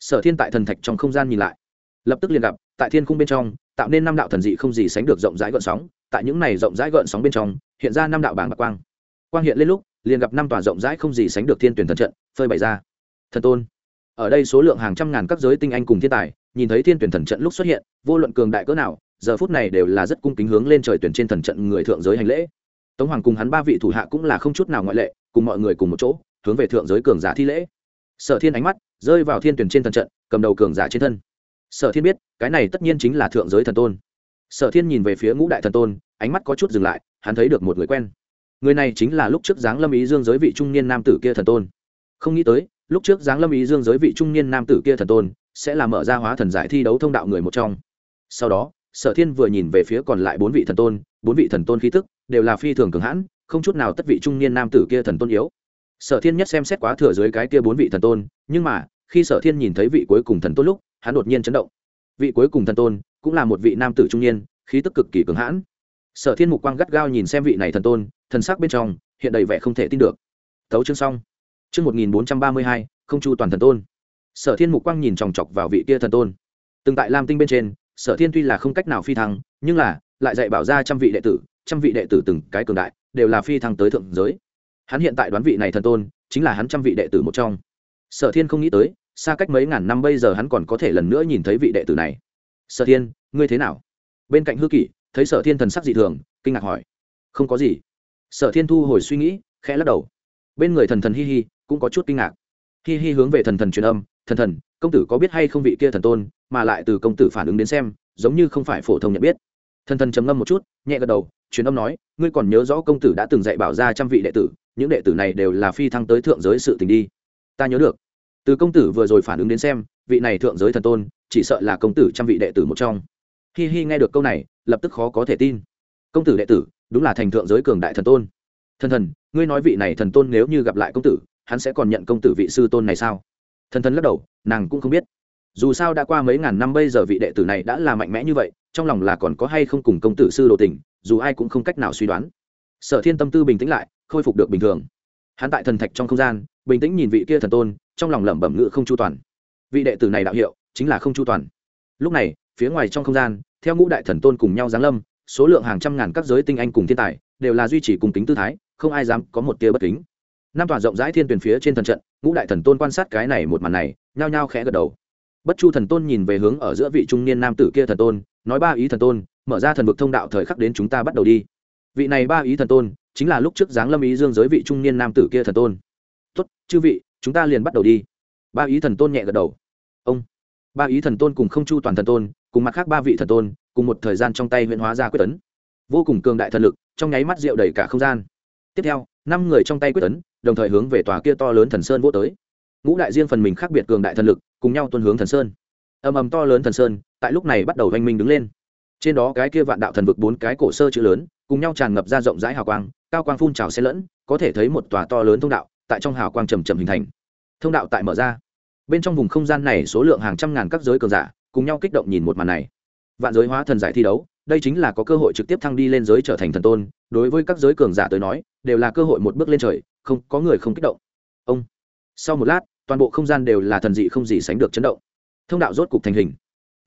Sở thiên tại thần thạch trong không gian nhìn lại, lập tức liền gặp, tại thiên khung bên trong, tạo nên năm đạo thần dị không gì sánh được rộng rãi gợn sóng, tại những này rộng rãi gợn sóng bên trong, hiện ra năm đạo bảng bạc quang. Quang hiện lên lúc, liền gặp năm tòa rộng rãi không gì sánh được thiên tuyển thần trận, phơi bày ra. Thần tôn ở đây số lượng hàng trăm ngàn các giới tinh anh cùng thiên tài, nhìn thấy thiên tuyển thần trận lúc xuất hiện, vô luận cường đại cỡ nào, giờ phút này đều là rất cung kính hướng lên trời tuyển trên thần trận người thượng giới hành lễ. Tống hoàng cùng hắn ba vị thủ hạ cũng là không chút nào ngoại lệ, cùng mọi người cùng một chỗ, hướng về thượng giới cường giả thi lễ. Sở thiên ánh mắt rơi vào thiên tuyển trên thần trận, cầm đầu cường giả trên thân. Sở thiên biết, cái này tất nhiên chính là thượng giới thần tôn. Sở thiên nhìn về phía ngũ đại thần tôn, ánh mắt có chút dừng lại, hắn thấy được một người quen. Người này chính là lúc trước giáng lâm ý dương giới vị trung niên nam tử kia thần tôn không nghĩ tới, lúc trước giáng lâm ý dương giới vị trung niên nam tử kia thần tôn, sẽ là mở ra hóa thần giải thi đấu thông đạo người một trong. Sau đó, sở thiên vừa nhìn về phía còn lại bốn vị thần tôn, bốn vị thần tôn khí tức đều là phi thường cường hãn, không chút nào tất vị trung niên nam tử kia thần tôn yếu. Sở thiên nhất xem xét quá thừa dưới cái kia bốn vị thần tôn, nhưng mà, khi sở thiên nhìn thấy vị cuối cùng thần tôn lúc, hắn đột nhiên chấn động. Vị cuối cùng thần tôn cũng là một vị nam tử trung niên, khí tức cực kỳ cường hãn. Sở thiên mục quang gắt gao nhìn xem vị này thần tôn, thần sắc bên trong hiện đầy vẻ không thể tin được. Thấu chương xong chương một nghìn bốn trăm ba mươi hai, không chu toàn thần tôn. Sở thiên mục quang nhìn chòng chọc vào vị kia thần tôn. Từng tại lam tinh bên trên, sở thiên tuy là không cách nào phi thăng, nhưng là lại dạy bảo ra trăm vị đệ tử, trăm vị đệ tử từng cái cường đại, đều là phi thăng tới thượng giới. Hắn hiện tại đoán vị này thần tôn, chính là hắn trăm vị đệ tử một trong. Sở thiên không nghĩ tới, xa cách mấy ngàn năm bây giờ hắn còn có thể lần nữa nhìn thấy vị đệ tử này. Sở thiên, ngươi thế nào? Bên cạnh hư kỷ, thấy sở thiên thần sắc dị thường, kinh ngạc hỏi. Không có gì. Sở thiên thu hồi suy nghĩ, khẽ lắc đầu. Bên người thần thần hi hi cũng có chút kinh ngạc. Hi hi hướng về thần thần truyền âm, thần thần, công tử có biết hay không vị kia thần tôn, mà lại từ công tử phản ứng đến xem, giống như không phải phổ thông nhận biết. Thần thần trầm ngâm một chút, nhẹ gật đầu, truyền âm nói, ngươi còn nhớ rõ công tử đã từng dạy bảo ra trăm vị đệ tử, những đệ tử này đều là phi thăng tới thượng giới sự tình đi. Ta nhớ được. Từ công tử vừa rồi phản ứng đến xem, vị này thượng giới thần tôn, chỉ sợ là công tử trăm vị đệ tử một trong. Hi hi nghe được câu này, lập tức khó có thể tin. Công tử đệ tử, đúng là thành thượng giới cường đại thần tôn. Thần thần, ngươi nói vị này thần tôn nếu như gặp lại công tử hắn sẽ còn nhận công tử vị sư tôn này sao? Thần thần lắc đầu, nàng cũng không biết. Dù sao đã qua mấy ngàn năm bây giờ vị đệ tử này đã là mạnh mẽ như vậy, trong lòng là còn có hay không cùng công tử sư đồ tình, dù ai cũng không cách nào suy đoán. Sở thiên tâm tư bình tĩnh lại, khôi phục được bình thường. Hắn tại thần thạch trong không gian, bình tĩnh nhìn vị kia thần tôn, trong lòng lẩm bẩm ngự không chu toàn. Vị đệ tử này đạo hiệu, chính là không chu toàn. Lúc này, phía ngoài trong không gian, theo ngũ đại thần tôn cùng nhau giáng lâm, số lượng hàng trăm ngàn các giới tinh anh cùng thiên tài, đều là duy trì cùng tính tư thái, không ai dám có một tia bất kính năm tòa rộng rãi thiên tuyển phía trên thần trận, ngũ đại thần tôn quan sát cái này một màn này, nhao nhao khẽ gật đầu. Bất chu thần tôn nhìn về hướng ở giữa vị trung niên nam tử kia thần tôn, nói ba ý thần tôn, mở ra thần vực thông đạo thời khắc đến chúng ta bắt đầu đi. Vị này ba ý thần tôn, chính là lúc trước giáng lâm ý dương giới vị trung niên nam tử kia thần tôn. Tốt, chư vị, chúng ta liền bắt đầu đi. Ba ý thần tôn nhẹ gật đầu. Ông. Ba ý thần tôn cùng không chu toàn thần tôn, cùng mặt khác ba vị thần tôn, cùng một thời gian trong tay huyện hóa ra quyết tấn. Vô cùng cường đại thần lực, trong nháy mắt rượu đầy cả không gian. Tiếp theo, năm người trong tay quyết tấn đồng thời hướng về tòa kia to lớn thần sơn vô tới. Ngũ đại riêng phần mình khác biệt cường đại thần lực, cùng nhau tuân hướng thần sơn. Ầm ầm to lớn thần sơn, tại lúc này bắt đầu oanh minh đứng lên. Trên đó cái kia vạn đạo thần vực bốn cái cổ sơ chữ lớn, cùng nhau tràn ngập ra rộng rãi hào quang, cao quang phun trào xen lẫn, có thể thấy một tòa to lớn thông đạo, tại trong hào quang trầm trầm hình thành. Thông đạo tại mở ra. Bên trong vùng không gian này số lượng hàng trăm ngàn các giới cường giả, cùng nhau kích động nhìn một màn này. Vạn giới hóa thần giải thi đấu, đây chính là có cơ hội trực tiếp thăng đi lên giới trở thành thần tôn, đối với các giới cường giả tới nói, đều là cơ hội một bước lên trời không có người không kích động. Ông. Sau một lát, toàn bộ không gian đều là thần dị không gì sánh được chấn động. Thông đạo rốt cục thành hình.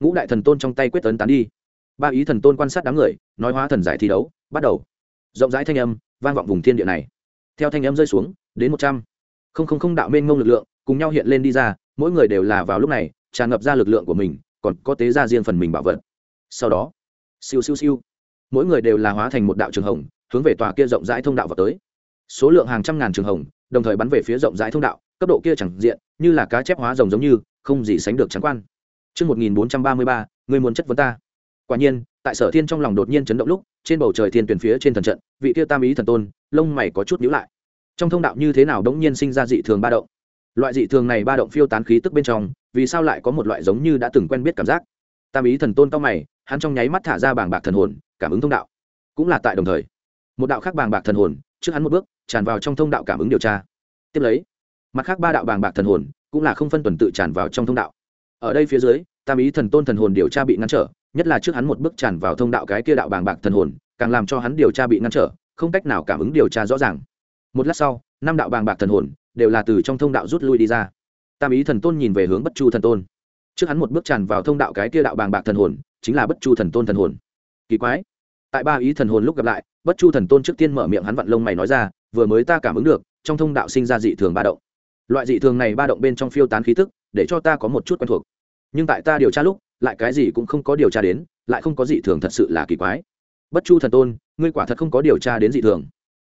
Ngũ đại thần tôn trong tay quyết tấn tán đi. Ba ý thần tôn quan sát đám người, nói hóa thần giải thi đấu, bắt đầu. Rộng rãi thanh âm, vang vọng vùng thiên địa này. Theo thanh âm rơi xuống, đến một trăm. Không không không đạo mênh mông lực lượng, cùng nhau hiện lên đi ra, mỗi người đều là vào lúc này, tràn ngập ra lực lượng của mình, còn có tế ra riêng phần mình bảo vật. Sau đó, siêu siêu siêu. Mỗi người đều là hóa thành một đạo trường hồng, hướng về tòa kia rộng rãi thông đạo vào tới số lượng hàng trăm ngàn trường hồng đồng thời bắn về phía rộng rãi thông đạo cấp độ kia chẳng diện như là cá chép hóa rồng giống như không gì sánh được trắng quan Trước 1433, người muốn chất vấn ta. Quả nhiên, tại Sở Thiên trong lòng đột nhiên chấn động lúc, trên bầu trời thiên tuyển phía trên thần trận, vị kia tam ý thần tôn, lông mày có chút nhíu lại. Trong thông đạo như thế nào đống nhiên sinh ra dị thường ba động. Loại dị thường này ba động phiêu tán khí tức bên trong, vì sao lại có một loại giống như đã từng quen biết cảm giác. Tam ý thần tôn cao mày, hắn trong nháy mắt thả ra bảng bạc thần hồn, cảm ứng thông đạo. Cũng là tại đồng thời, một đạo khác bảng bạc thần hồn, trước hắn một bước, tràn vào trong thông đạo cảm ứng điều tra. Tiếp lấy, mặt khác ba đạo bàng bạc thần hồn cũng là không phân tuần tự tràn vào trong thông đạo. Ở đây phía dưới tam ý thần tôn thần hồn điều tra bị ngăn trở nhất là trước hắn một bước tràn vào thông đạo cái kia đạo bàng bạc thần hồn càng làm cho hắn điều tra bị ngăn trở không cách nào cảm ứng điều tra rõ ràng. Một lát sau năm đạo bàng bạc thần hồn đều là từ trong thông đạo rút lui đi ra. Tam ý thần tôn nhìn về hướng bất chu thần tôn. Trước hắn một bước tràn vào thông đạo cái kia đạo bàng bạc thần hồn chính là bất chu thần tôn thần hồn. Kỳ quái tại ba ý thần hồn lúc gặp lại bất chu thần tôn trước tiên mở miệng hắn vặn lông mày nói ra vừa mới ta cảm ứng được, trong thông đạo sinh ra dị thường ba động. Loại dị thường này ba động bên trong phiêu tán khí tức, để cho ta có một chút quen thuộc. Nhưng tại ta điều tra lúc, lại cái gì cũng không có điều tra đến, lại không có dị thường thật sự là kỳ quái. Bất chu thần tôn, ngươi quả thật không có điều tra đến dị thường.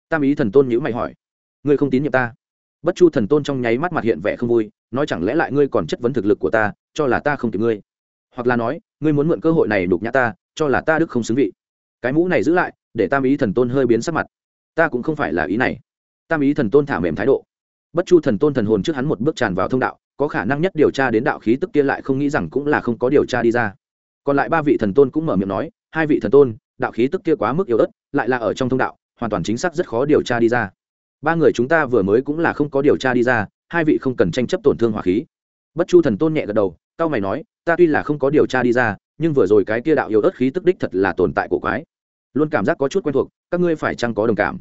Tam ý thần tôn nhữ mày hỏi, ngươi không tín nhiệm ta? Bất chu thần tôn trong nháy mắt mặt hiện vẻ không vui, nói chẳng lẽ lại ngươi còn chất vấn thực lực của ta, cho là ta không kịp ngươi? Hoặc là nói, ngươi muốn mượn cơ hội này đục nhã ta, cho là ta đức không xứng vị. Cái mũ này giữ lại, để tam ý thần tôn hơi biến sắc mặt ta cũng không phải là ý này. Tam ý thần tôn thả mềm thái độ. Bất chu thần tôn thần hồn trước hắn một bước tràn vào thông đạo, có khả năng nhất điều tra đến đạo khí tức kia lại không nghĩ rằng cũng là không có điều tra đi ra. Còn lại ba vị thần tôn cũng mở miệng nói, hai vị thần tôn, đạo khí tức kia quá mức yếu ớt, lại là ở trong thông đạo, hoàn toàn chính xác rất khó điều tra đi ra. Ba người chúng ta vừa mới cũng là không có điều tra đi ra, hai vị không cần tranh chấp tổn thương hỏa khí. Bất chu thần tôn nhẹ gật đầu, cao mày nói, ta tuy là không có điều tra đi ra, nhưng vừa rồi cái kia đạo yếu ớt khí tức đích thật là tồn tại của quái. Luôn cảm giác có chút quen thuộc, các ngươi phải chăng có đồng cảm?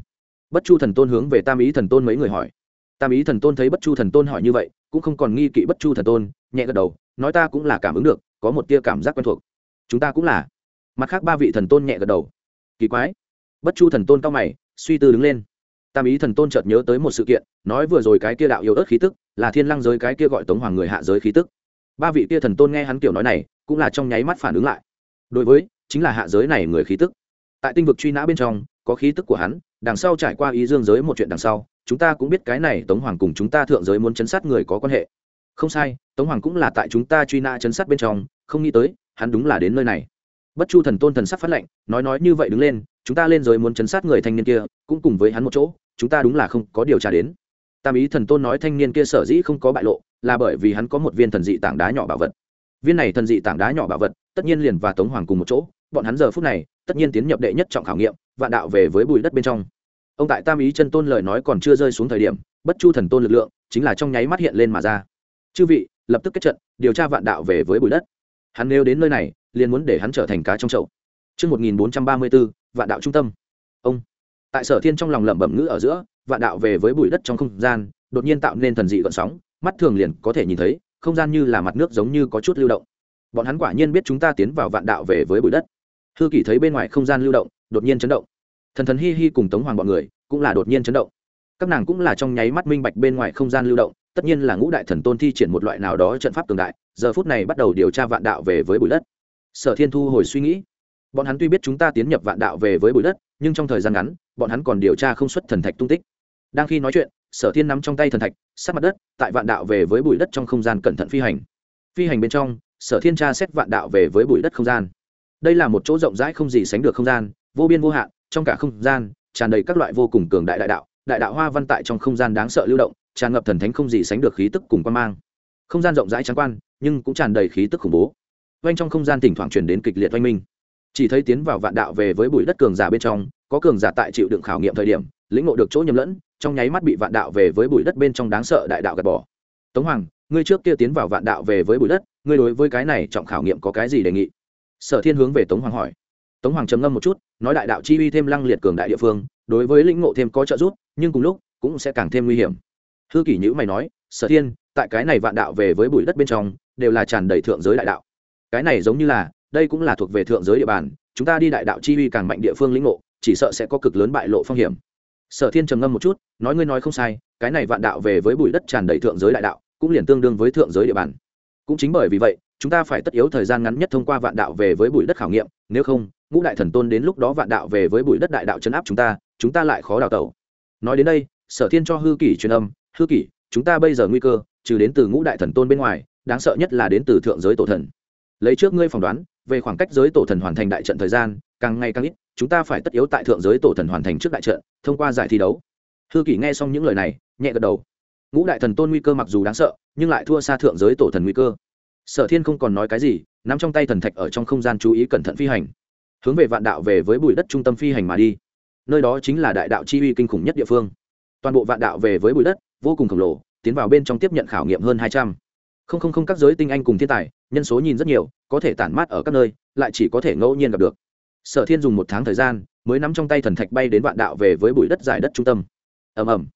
Bất chu thần tôn hướng về tam ý thần tôn mấy người hỏi. Tam ý thần tôn thấy bất chu thần tôn hỏi như vậy, cũng không còn nghi kỵ bất chu thần tôn, nhẹ gật đầu, nói ta cũng là cảm ứng được, có một tia cảm giác quen thuộc. Chúng ta cũng là. Mặt khác ba vị thần tôn nhẹ gật đầu. Kỳ quái. Bất chu thần tôn cao mày, suy tư đứng lên. Tam ý thần tôn chợt nhớ tới một sự kiện, nói vừa rồi cái kia đạo yếu ớt khí tức, là thiên lăng giới cái kia gọi tống hoàng người hạ giới khí tức. Ba vị kia thần tôn nghe hắn kiểu nói này, cũng là trong nháy mắt phản ứng lại. Đối với, chính là hạ giới này người khí tức. Tại tinh vực truy nã bên trong, có khí tức của hắn đằng sau trải qua ý dương giới một chuyện đằng sau, chúng ta cũng biết cái này tống hoàng cùng chúng ta thượng giới muốn chấn sát người có quan hệ. Không sai, tống hoàng cũng là tại chúng ta truy nã chấn sát bên trong, không nghĩ tới, hắn đúng là đến nơi này. Bất chu thần tôn thần sắc phát lệnh, nói nói như vậy đứng lên, chúng ta lên giới muốn chấn sát người thanh niên kia, cũng cùng với hắn một chỗ, chúng ta đúng là không có điều tra đến. Tam ý thần tôn nói thanh niên kia sở dĩ không có bại lộ, là bởi vì hắn có một viên thần dị tảng đá nhỏ bảo vật. Viên này thần dị tảng đá nhỏ bảo vật, tất nhiên liền và tống hoàng cùng một chỗ bọn hắn giờ phút này tất nhiên tiến nhập đệ nhất trọng khảo nghiệm vạn đạo về với bụi đất bên trong ông tại tam ý chân tôn lời nói còn chưa rơi xuống thời điểm bất chu thần tôn lực lượng chính là trong nháy mắt hiện lên mà ra chư vị lập tức kết trận điều tra vạn đạo về với bụi đất hắn nếu đến nơi này liền muốn để hắn trở thành cá trong chậu Trước 1434, vạn đạo trung tâm. Ông. Tại sở thiên trong lòng lẩm bẩm ngữ ở giữa, vạn đạo về với bụi đất trong không gian, đột nhiên tạo nên thần dị gợn sóng, mắt thường liền có thể nhìn thấy, không gian như là mặt nước giống như có chút lưu động. Bọn hắn quả nhiên biết chúng ta tiến vào vạn đạo về với bụi đất. Hư Kỷ thấy bên ngoài không gian lưu động, đột nhiên chấn động. Thần thần hi hi cùng Tống Hoàng bọn người, cũng là đột nhiên chấn động. Các nàng cũng là trong nháy mắt minh bạch bên ngoài không gian lưu động, tất nhiên là ngũ đại thần tôn thi triển một loại nào đó trận pháp cường đại, giờ phút này bắt đầu điều tra vạn đạo về với bụi đất. Sở thiên thu hồi suy nghĩ. Bọn hắn tuy biết chúng ta tiến nhập vạn đạo về với bụi đất nhưng trong thời gian ngắn bọn hắn còn điều tra không xuất thần thạch tung tích. Đang khi nói chuyện sở thiên nắm trong tay thần thạch sát mặt đất tại vạn đạo về với bụi đất trong không gian cẩn thận phi hành. Phi hành bên trong sở thiên tra xét vạn đạo về với bụi đất không gian đây là một chỗ rộng rãi không gì sánh được không gian, vô biên vô hạn, trong cả không gian, tràn đầy các loại vô cùng cường đại đại đạo đại đạo hoa văn tại trong không gian đáng sợ lưu động, tràn ngập thần thánh không gì sánh được khí tức cùng quan mang. Không gian rộng rãi trắng quan, nhưng cũng tràn đầy khí tức khủng bố. Oanh trong không gian thỉnh thoảng truyền đến kịch liệt oanh minh. Chỉ thấy tiến vào vạn đạo về với bụi đất cường giả bên trong, có cường giả tại chịu đựng khảo nghiệm thời điểm, lĩnh ngộ được chỗ nhầm lẫn, trong nháy mắt bị vạn đạo về với bụi đất bên trong đáng sợ đại đạo gạt bỏ. Tống hoàng, ngươi trước kia tiến vào vạn đạo về với bụi đất, ngươi đối với cái này trọng khảo nghiệm có cái gì đề nghị? Sở thiên hướng về tống hoàng hỏi. Tống hoàng trầm ngâm một chút, nói đại đạo chi uy thêm lăng liệt cường đại địa phương, đối với lĩnh ngộ thêm có trợ giúp, nhưng cùng lúc cũng sẽ càng thêm nguy hiểm. Hư kỷ nhữ mày nói, sở thiên, tại cái này vạn đạo về với bụi đất bên trong, đều là tràn đầy thượng giới đại đạo. Cái này giống như là, đây cũng là thuộc về thượng giới địa bàn, chúng ta đi đại đạo chi uy càng mạnh địa phương lĩnh ngộ, chỉ sợ sẽ có cực lớn bại lộ phong hiểm. Sở thiên trầm ngâm một chút, nói, ngươi nói không sai, cái này vạn đạo về với bụi đất tràn đầy thượng giới đại đạo, cũng liền tương đương với thượng giới địa bàn. Cũng chính bởi vì vậy chúng ta phải tất yếu thời gian ngắn nhất thông qua vạn đạo về với bụi đất khảo nghiệm, nếu không, ngũ đại thần tôn đến lúc đó vạn đạo về với bụi đất đại đạo chấn áp chúng ta chúng ta lại khó đào tẩu. Nói đến đây, sở thiên cho hư kỷ truyền âm, hư kỷ, chúng ta bây giờ nguy cơ, trừ đến từ ngũ đại thần tôn bên ngoài, đáng sợ nhất là đến từ thượng giới tổ thần. Lấy trước ngươi phỏng đoán, về khoảng cách giới tổ thần hoàn thành đại trận thời gian, càng ngày càng ít, chúng ta phải tất yếu tại thượng giới tổ thần hoàn thành trước đại trận, thông qua giải thi đấu. Hư kỷ nghe xong những lời này, nhẹ gật đầu. Ngũ đại thần tôn nguy cơ mặc dù đáng sợ, nhưng lại thua xa thượng giới tổ thần nguy cơ sở thiên không còn nói cái gì n ắ m trong tay thần thạch ở trong không gian chú ý cẩn thận phi hành. Hướng về vạn đạo về với bụi đất trung tâm phi hành mà đi. Nơi đó chính là đại đạo chi uy kinh khủng nhất địa phương. Toàn bộ vạn đạo về với bụi đất, vô cùng khổng lồ, tiến vào bên trong tiếp nhận khảo nghiệm hơn hai trăm. Không không không, các giới tinh anh cùng thiên tài, nhân số nhìn rất nhiều, có thể tản mát ở các nơi, lại chỉ có thể ngẫu nhiên gặp được. Sở thiên dùng một tháng thời gian, mới nắm trong tay thần thạch bay đến vạn đạo về với bụi đất giải đất trung tâm. Ầm ầm.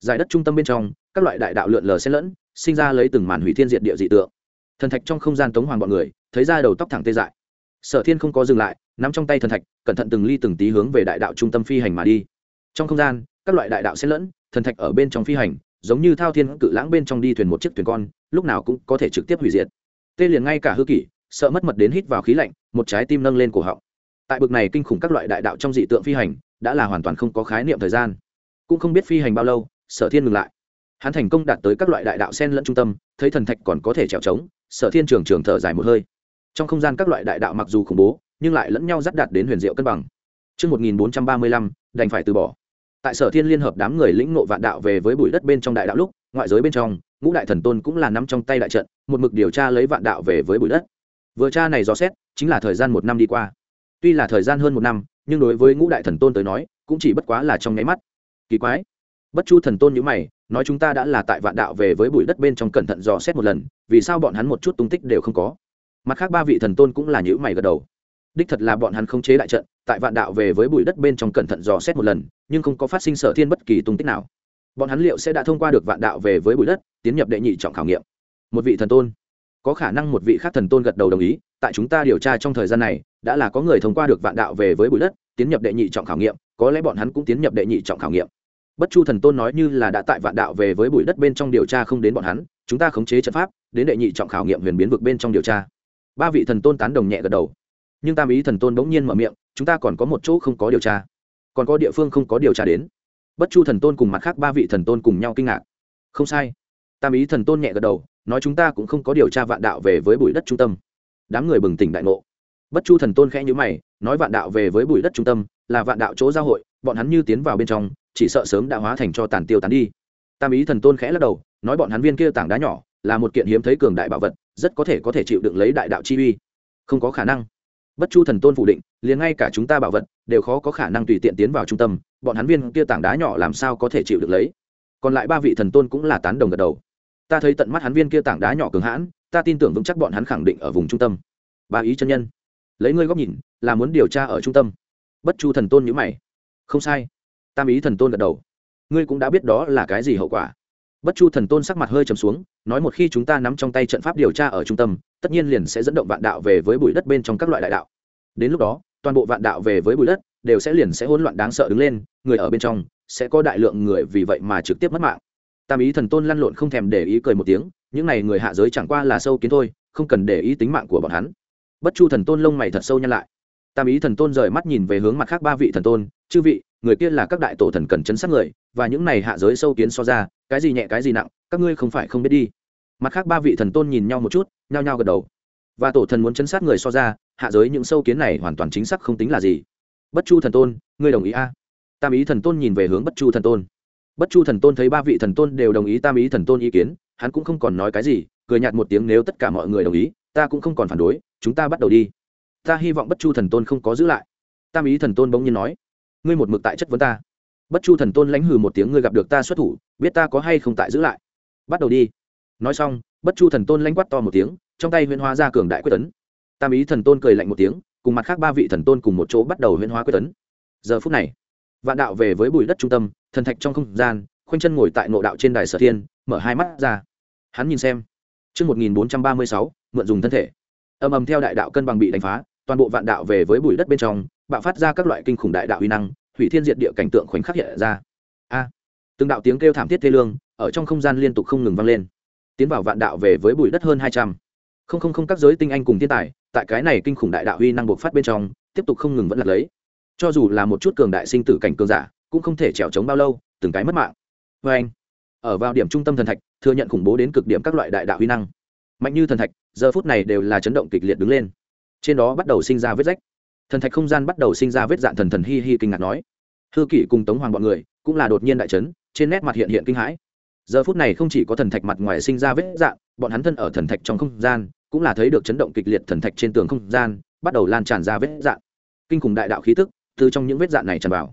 Giải đất trung tâm bên trong, các loại đại đạo lượn lờ xen lẫn, sinh ra lấy từng màn hủy thiên diệt địa dị tượng thần thạch trong không gian tống hoàng bọn người, thấy ra đầu tóc thẳng tê dại. Sở thiên không có dừng lại, nắm trong tay thần thạch, cẩn thận từng ly từng tí hướng về đại đạo trung tâm phi hành mà đi. Trong không gian, các loại đại đạo xen lẫn, thần thạch ở bên trong phi hành, giống như thao thiên cự lãng bên trong đi thuyền một chiếc thuyền con, lúc nào cũng có thể trực tiếp hủy diệt. Tê liền ngay cả hư kỷ, sợ mất mật đến hít vào khí lạnh, một trái tim nâng lên cổ họng. Tại bực này kinh khủng các loại đại đạo trong dị tượng phi hành, đã là hoàn toàn không có khái niệm thời gian. Cũng không biết phi hành bao lâu, sở thiên ngừng lại. Hắn thành công đạt tới các loại đại đạo sen lẫn trung tâm, thấy thần thạch còn có thể trèo trống sở thiên trường trường thở dài một hơi trong không gian các loại đại đạo mặc dù khủng bố nhưng lại lẫn nhau dắt đạt đến huyền diệu cân bằng Trước 1435, đành phải từ bỏ. Tại sở thiên liên hợp đám người lĩnh ngộ vạn đạo về với bụi đất bên trong đại đạo lúc, ngoại giới bên trong, ngũ đại thần tôn cũng là nắm trong tay đại trận, một mực điều tra lấy vạn đạo về với bụi đất. Vừa tra này dò xét, chính là thời gian một năm đi qua. Tuy là thời gian hơn một năm, nhưng đối với ngũ đại thần tôn tới nói, cũng chỉ bất quá là trong nháy mắt. Kỳ quái. Bất Chu thần tôn như mày, nói chúng ta đã là tại vạn đạo về với bụi đất bên trong cẩn thận dò xét một lần, vì sao bọn hắn một chút tung tích đều không có? Mặt khác ba vị thần tôn cũng là nhíu mày gật đầu. Đích thật là bọn hắn không chế đại trận tại vạn đạo về với bụi đất bên trong cẩn thận dò xét một lần nhưng không có phát sinh sở thiên bất kỳ tung tích nào. Bọn hắn liệu sẽ đã thông qua được vạn đạo về với bụi đất tiến nhập đệ nhị trọng khảo nghiệm? Một vị thần tôn. Có khả năng một vị khác thần tôn gật đầu đồng ý tại chúng ta điều tra trong thời gian này đã là có người thông qua được vạn đạo về với bụi đất tiến nhập đệ nhị trọng khảo nghiệm có lẽ bọn hắn cũng tiến nhập đệ nhị trọng khảo nghiệm bất chu thần tôn nói như là đã tại vạn đạo về với bụi đất bên trong điều tra không đến bọn hắn, chúng ta khống chế trận pháp, đến đệ nhị trọng khảo nghiệm huyền biến vực bên trong điều tra. Ba vị thần tôn tán đồng nhẹ gật đầu. Nhưng tam ý thần tôn bỗng nhiên mở miệng, chúng ta còn có một chỗ không có điều tra. Còn có địa phương không có điều tra đến. Bất chu thần tôn cùng mặt khác ba vị thần tôn cùng nhau kinh ngạc. Không sai. Tam ý thần tôn nhẹ gật đầu, nói chúng ta cũng không có điều tra vạn đạo về với bụi đất trung tâm. Đám người bừng tỉnh đại ngộ. Bất chu thần tôn khẽ nhữ mày, nói vạn đạo về với bụi đất trung tâm là vạn đạo chỗ giao hội, bọn hắn như tiến vào bên trong chỉ sợ sớm đã hóa thành cho tàn tiêu tán đi. Tam ý thần tôn khẽ lắc đầu, nói bọn hắn viên kia tảng đá nhỏ là một kiện hiếm thấy cường đại bảo vật, rất có thể có thể chịu đựng lấy đại đạo chi uy. Không có khả năng. Bất chu thần tôn phủ định, liền ngay cả chúng ta bảo vật đều khó có khả năng tùy tiện tiến vào trung tâm, bọn hắn viên kia tảng đá nhỏ làm sao có thể chịu được lấy? Còn lại ba vị thần tôn cũng là tán đồng gật đầu. Ta thấy tận mắt hắn viên kia tảng đá nhỏ cường hãn, ta tin tưởng vững chắc bọn hắn khẳng định ở vùng trung tâm. Ba ý chân nhân, lấy ngươi góc nhìn, là muốn điều tra ở trung tâm. Bất chu thần tôn nhữ mày. Không sai tam ý thần tôn gật đầu. Ngươi cũng đã biết đó là cái gì hậu quả. Bất chu thần tôn sắc mặt hơi trầm xuống, nói một khi chúng ta nắm trong tay trận pháp điều tra ở trung tâm, tất nhiên liền sẽ dẫn động vạn đạo về với bụi đất bên trong các loại đại đạo. Đến lúc đó, toàn bộ vạn đạo về với bụi đất đều sẽ liền sẽ hỗn loạn đáng sợ đứng lên, người ở bên trong sẽ có đại lượng người vì vậy mà trực tiếp mất mạng. Tam ý thần tôn lăn lộn không thèm để ý cười một tiếng, những n à y người hạ giới chẳng qua là sâu kiến thôi, không cần để ý tính mạng của bọn hắn. Bất chu thần tôn lông mày thật sâu nhăn lại tam ý thần tôn rời mắt nhìn về hướng mặt khác ba vị thần tôn, chư vị, người kia là các đại tổ thần cần chấn sát người, và những này hạ giới sâu kiến so ra, cái gì nhẹ, cái gì nặng, các ngươi không phải không biết đi. Mặt khác ba vị thần tôn nhìn nhau một chút, nhao nhao gật đầu. Và tổ thần muốn chấn sát người so ra, hạ giới những sâu kiến này hoàn toàn chính xác không tính là gì. Bất chu thần tôn, ngươi đồng ý a? Tam ý thần tôn nhìn về hướng bất chu thần tôn. Bất chu thần tôn thấy ba vị thần tôn đều đồng ý tam ý thần tôn ý kiến, hắn cũng không còn nói cái gì, cười nhạt một tiếng, nếu tất cả mọi người đồng ý, ta cũng không còn phản đối, chúng ta bắt đầu đi ta hy vọng bất chu thần tôn không có giữ lại. Tam ý thần tôn bỗng nhiên nói ngươi một mực tại chất vấn ta. Bất chu thần tôn lãnh hừ một tiếng ngươi gặp được ta xuất thủ biết ta có hay không tại giữ lại. Bắt đầu đi. Nói xong bất chu thần tôn lãnh quát to một tiếng trong tay huyễn hóa ra cường đại quyết tấn. Tam ý thần tôn cười lạnh một tiếng cùng mặt khác ba vị thần tôn cùng một chỗ bắt đầu huyễn hóa quyết tấn. Giờ phút này vạn đạo về với bụi đất trung tâm thần thạch trong không gian khoanh chân ngồi tại nộ đạo trên đài sở thiên mở hai mắt ra. Hắn nhìn xem Trước 1436, mượn dùng thân thể. Âm ầm theo đại đạo cân bằng bị đánh phá, toàn bộ vạn đạo về với bụi đất bên trong, bạo phát ra các loại kinh khủng đại đạo uy năng, hủy thiên diệt địa cảnh tượng khoảnh khắc hiện ra. A! từng đạo tiếng kêu thảm thiết thê lương, ở trong không gian liên tục không ngừng vang lên. Tiến vào vạn đạo về với bụi đất hơn hai trăm không không không các giới tinh anh cùng thiên tài tại cái này kinh khủng đại đạo uy năng bộc phát bên trong tiếp tục không ngừng vẫn lật lấy cho dù là một chút cường đại sinh tử cảnh cường giả cũng không thể trèo trống bao lâu từng cái mất mạng vê anh ở vào điểm trung tâm thần thạch thừa nhận khủng bố đến cực điểm các loại đại đạo uy năng mạnh như thần thạch giờ phút này đều là chấn động kịch liệt đứng lên trên đó bắt đầu sinh ra vết rách. Thần thạch không gian bắt đầu sinh ra vết dạn thần thần hi hi kinh ngạc nói. Hư kỷ cùng tống hoàng bọn người cũng là đột nhiên đại chấn, trên nét mặt hiện hiện kinh hãi. Giờ phút này không chỉ có thần thạch mặt ngoài sinh ra vết dạn bọn hắn thân ở thần thạch trong không gian, cũng là thấy được chấn động kịch liệt thần thạch trên tường không gian, bắt đầu lan tràn ra vết dạn kinh khủng đại đạo khí tức từ trong những vết dạn này tràn vào.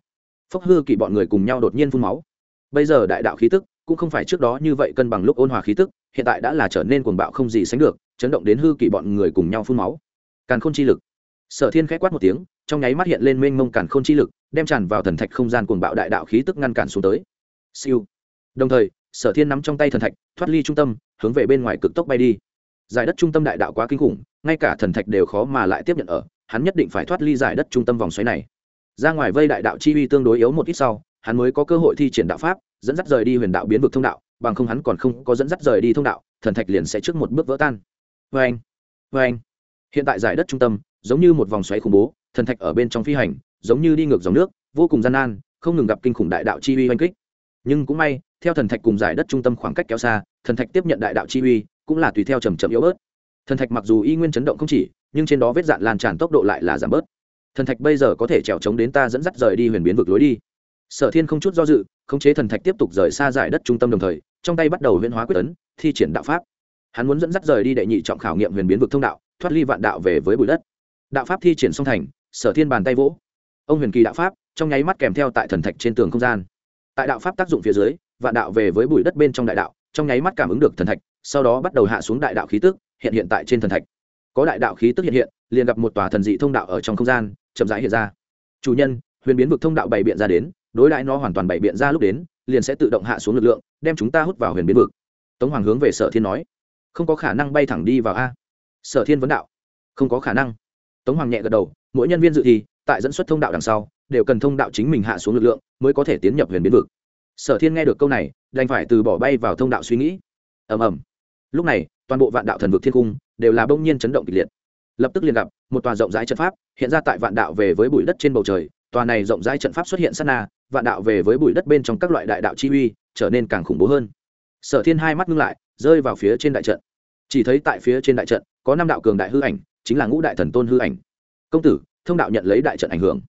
Phốc hư kỷ bọn người cùng nhau đột nhiên phun máu. Bây giờ đại đạo khí tức cũng không phải trước đó như vậy cân bằng lúc ôn hòa khí tức, hiện tại đã là trở nên cuồng bạo không gì sánh được, chấn động đến hư kỷ bọn người cùng nhau phun máu càn khôn chi lực. Sở thiên khẽ quát một tiếng, trong nháy mắt hiện lên mênh mông càn khôn chi lực, đem tràn vào thần thạch không gian cuồng bạo đại đạo khí tức ngăn cản xuống tới. Siêu. Đồng thời, sở thiên nắm trong tay thần thạch, thoát ly trung tâm, hướng về bên ngoài cực tốc bay đi. Giải đất trung tâm đại đạo quá kinh khủng, ngay cả thần thạch đều khó mà lại tiếp nhận ở, hắn nhất định phải thoát ly giải đất trung tâm vòng xoáy này. Ra ngoài vây đại đạo chi uy tương đối yếu một ít sau, hắn mới có cơ hội thi triển đạo pháp, dẫn dắt rời đi huyền đạo biến vực thông đạo, bằng không hắn còn không có dẫn dắt rời đi thông đạo, thần thạch liền sẽ trước một bước vỡ tan. Vê anh vê anh hiện tại giải đất trung tâm, giống như một vòng xoáy khủng bố, thần thạch ở bên trong phi hành, giống như đi ngược dòng nước, vô cùng gian nan, không ngừng gặp kinh khủng đại đạo chi uy oanh kích. Nhưng cũng may, theo thần thạch cùng giải đất trung tâm khoảng cách kéo xa, thần thạch tiếp nhận đại đạo chi uy cũng là tùy theo trầm trầm yếu bớt. Thần thạch mặc dù y nguyên chấn động không chỉ, nhưng trên đó vết dạn lan tràn tốc độ lại là giảm bớt. Thần thạch bây giờ có thể trèo trống đến ta dẫn dắt rời đi huyền biến vực lối đi. Sở thiên không chút do dự, khống chế thần thạch tiếp tục rời xa giải đất trung tâm đồng thời, trong tay bắt đầu huyễn hóa quyết tấn, thi triển đạo pháp. Hắn muốn dẫn dắt rời đi đệ nhị trọng khảo nghiệm huyền biến vực thông đạo thoát ly vạn đạo về với bụi đất. Đạo pháp thi triển song thành, sở thiên bàn tay vỗ. Ông huyền kỳ đạo pháp, trong nháy mắt kèm theo tại thần thạch trên tường không gian. Tại đạo pháp tác dụng phía dưới, vạn đạo về với bụi đất bên trong đại đạo, trong nháy mắt cảm ứng được thần thạch, sau đó bắt đầu hạ xuống đại đạo khí tức, hiện hiện tại trên thần thạch. Có đại đạo khí tức hiện hiện, liền gặp một tòa thần dị thông đạo ở trong không gian, chậm rãi hiện ra. Chủ nhân, huyền biến vực thông đạo bày biện ra đến, đối đãi nó hoàn toàn bày biện ra lúc đến, liền sẽ tự động hạ xuống lực lượng, đem chúng ta hút vào huyền biến vực. Tống hoàng hướng về sở thiên nói, không có khả năng bay thẳng đi vào a sở thiên vấn đạo. Không có khả năng. Tống hoàng nhẹ gật đầu, mỗi nhân viên dự thi, tại dẫn xuất thông đạo đằng sau, đều cần thông đạo chính mình hạ xuống lực lượng, mới có thể tiến nhập huyền biến vực. Sở thiên nghe được câu này, đành phải từ bỏ bay vào thông đạo suy nghĩ. Ầm ầm. Lúc này, toàn bộ vạn đạo thần vực thiên cung đều là bỗng nhiên chấn động kịch liệt. Lập tức liền gặp một tòa rộng rãi trận pháp hiện ra tại vạn đạo về với bụi đất trên bầu trời. Tòa này rộng rãi trận pháp xuất hiện sát na, vạn đạo về với bụi đất bên trong các loại đại đạo chi uy trở nên càng khủng bố hơn. Sở thiên hai mắt ngưng lại, rơi vào phía trên đại trận. Chỉ thấy tại phía trên đại trận có năm đạo cường đại hư ảnh, chính là ngũ đại thần tôn hư ảnh. Công tử, thông đạo nhận lấy đại trận ảnh hưởng.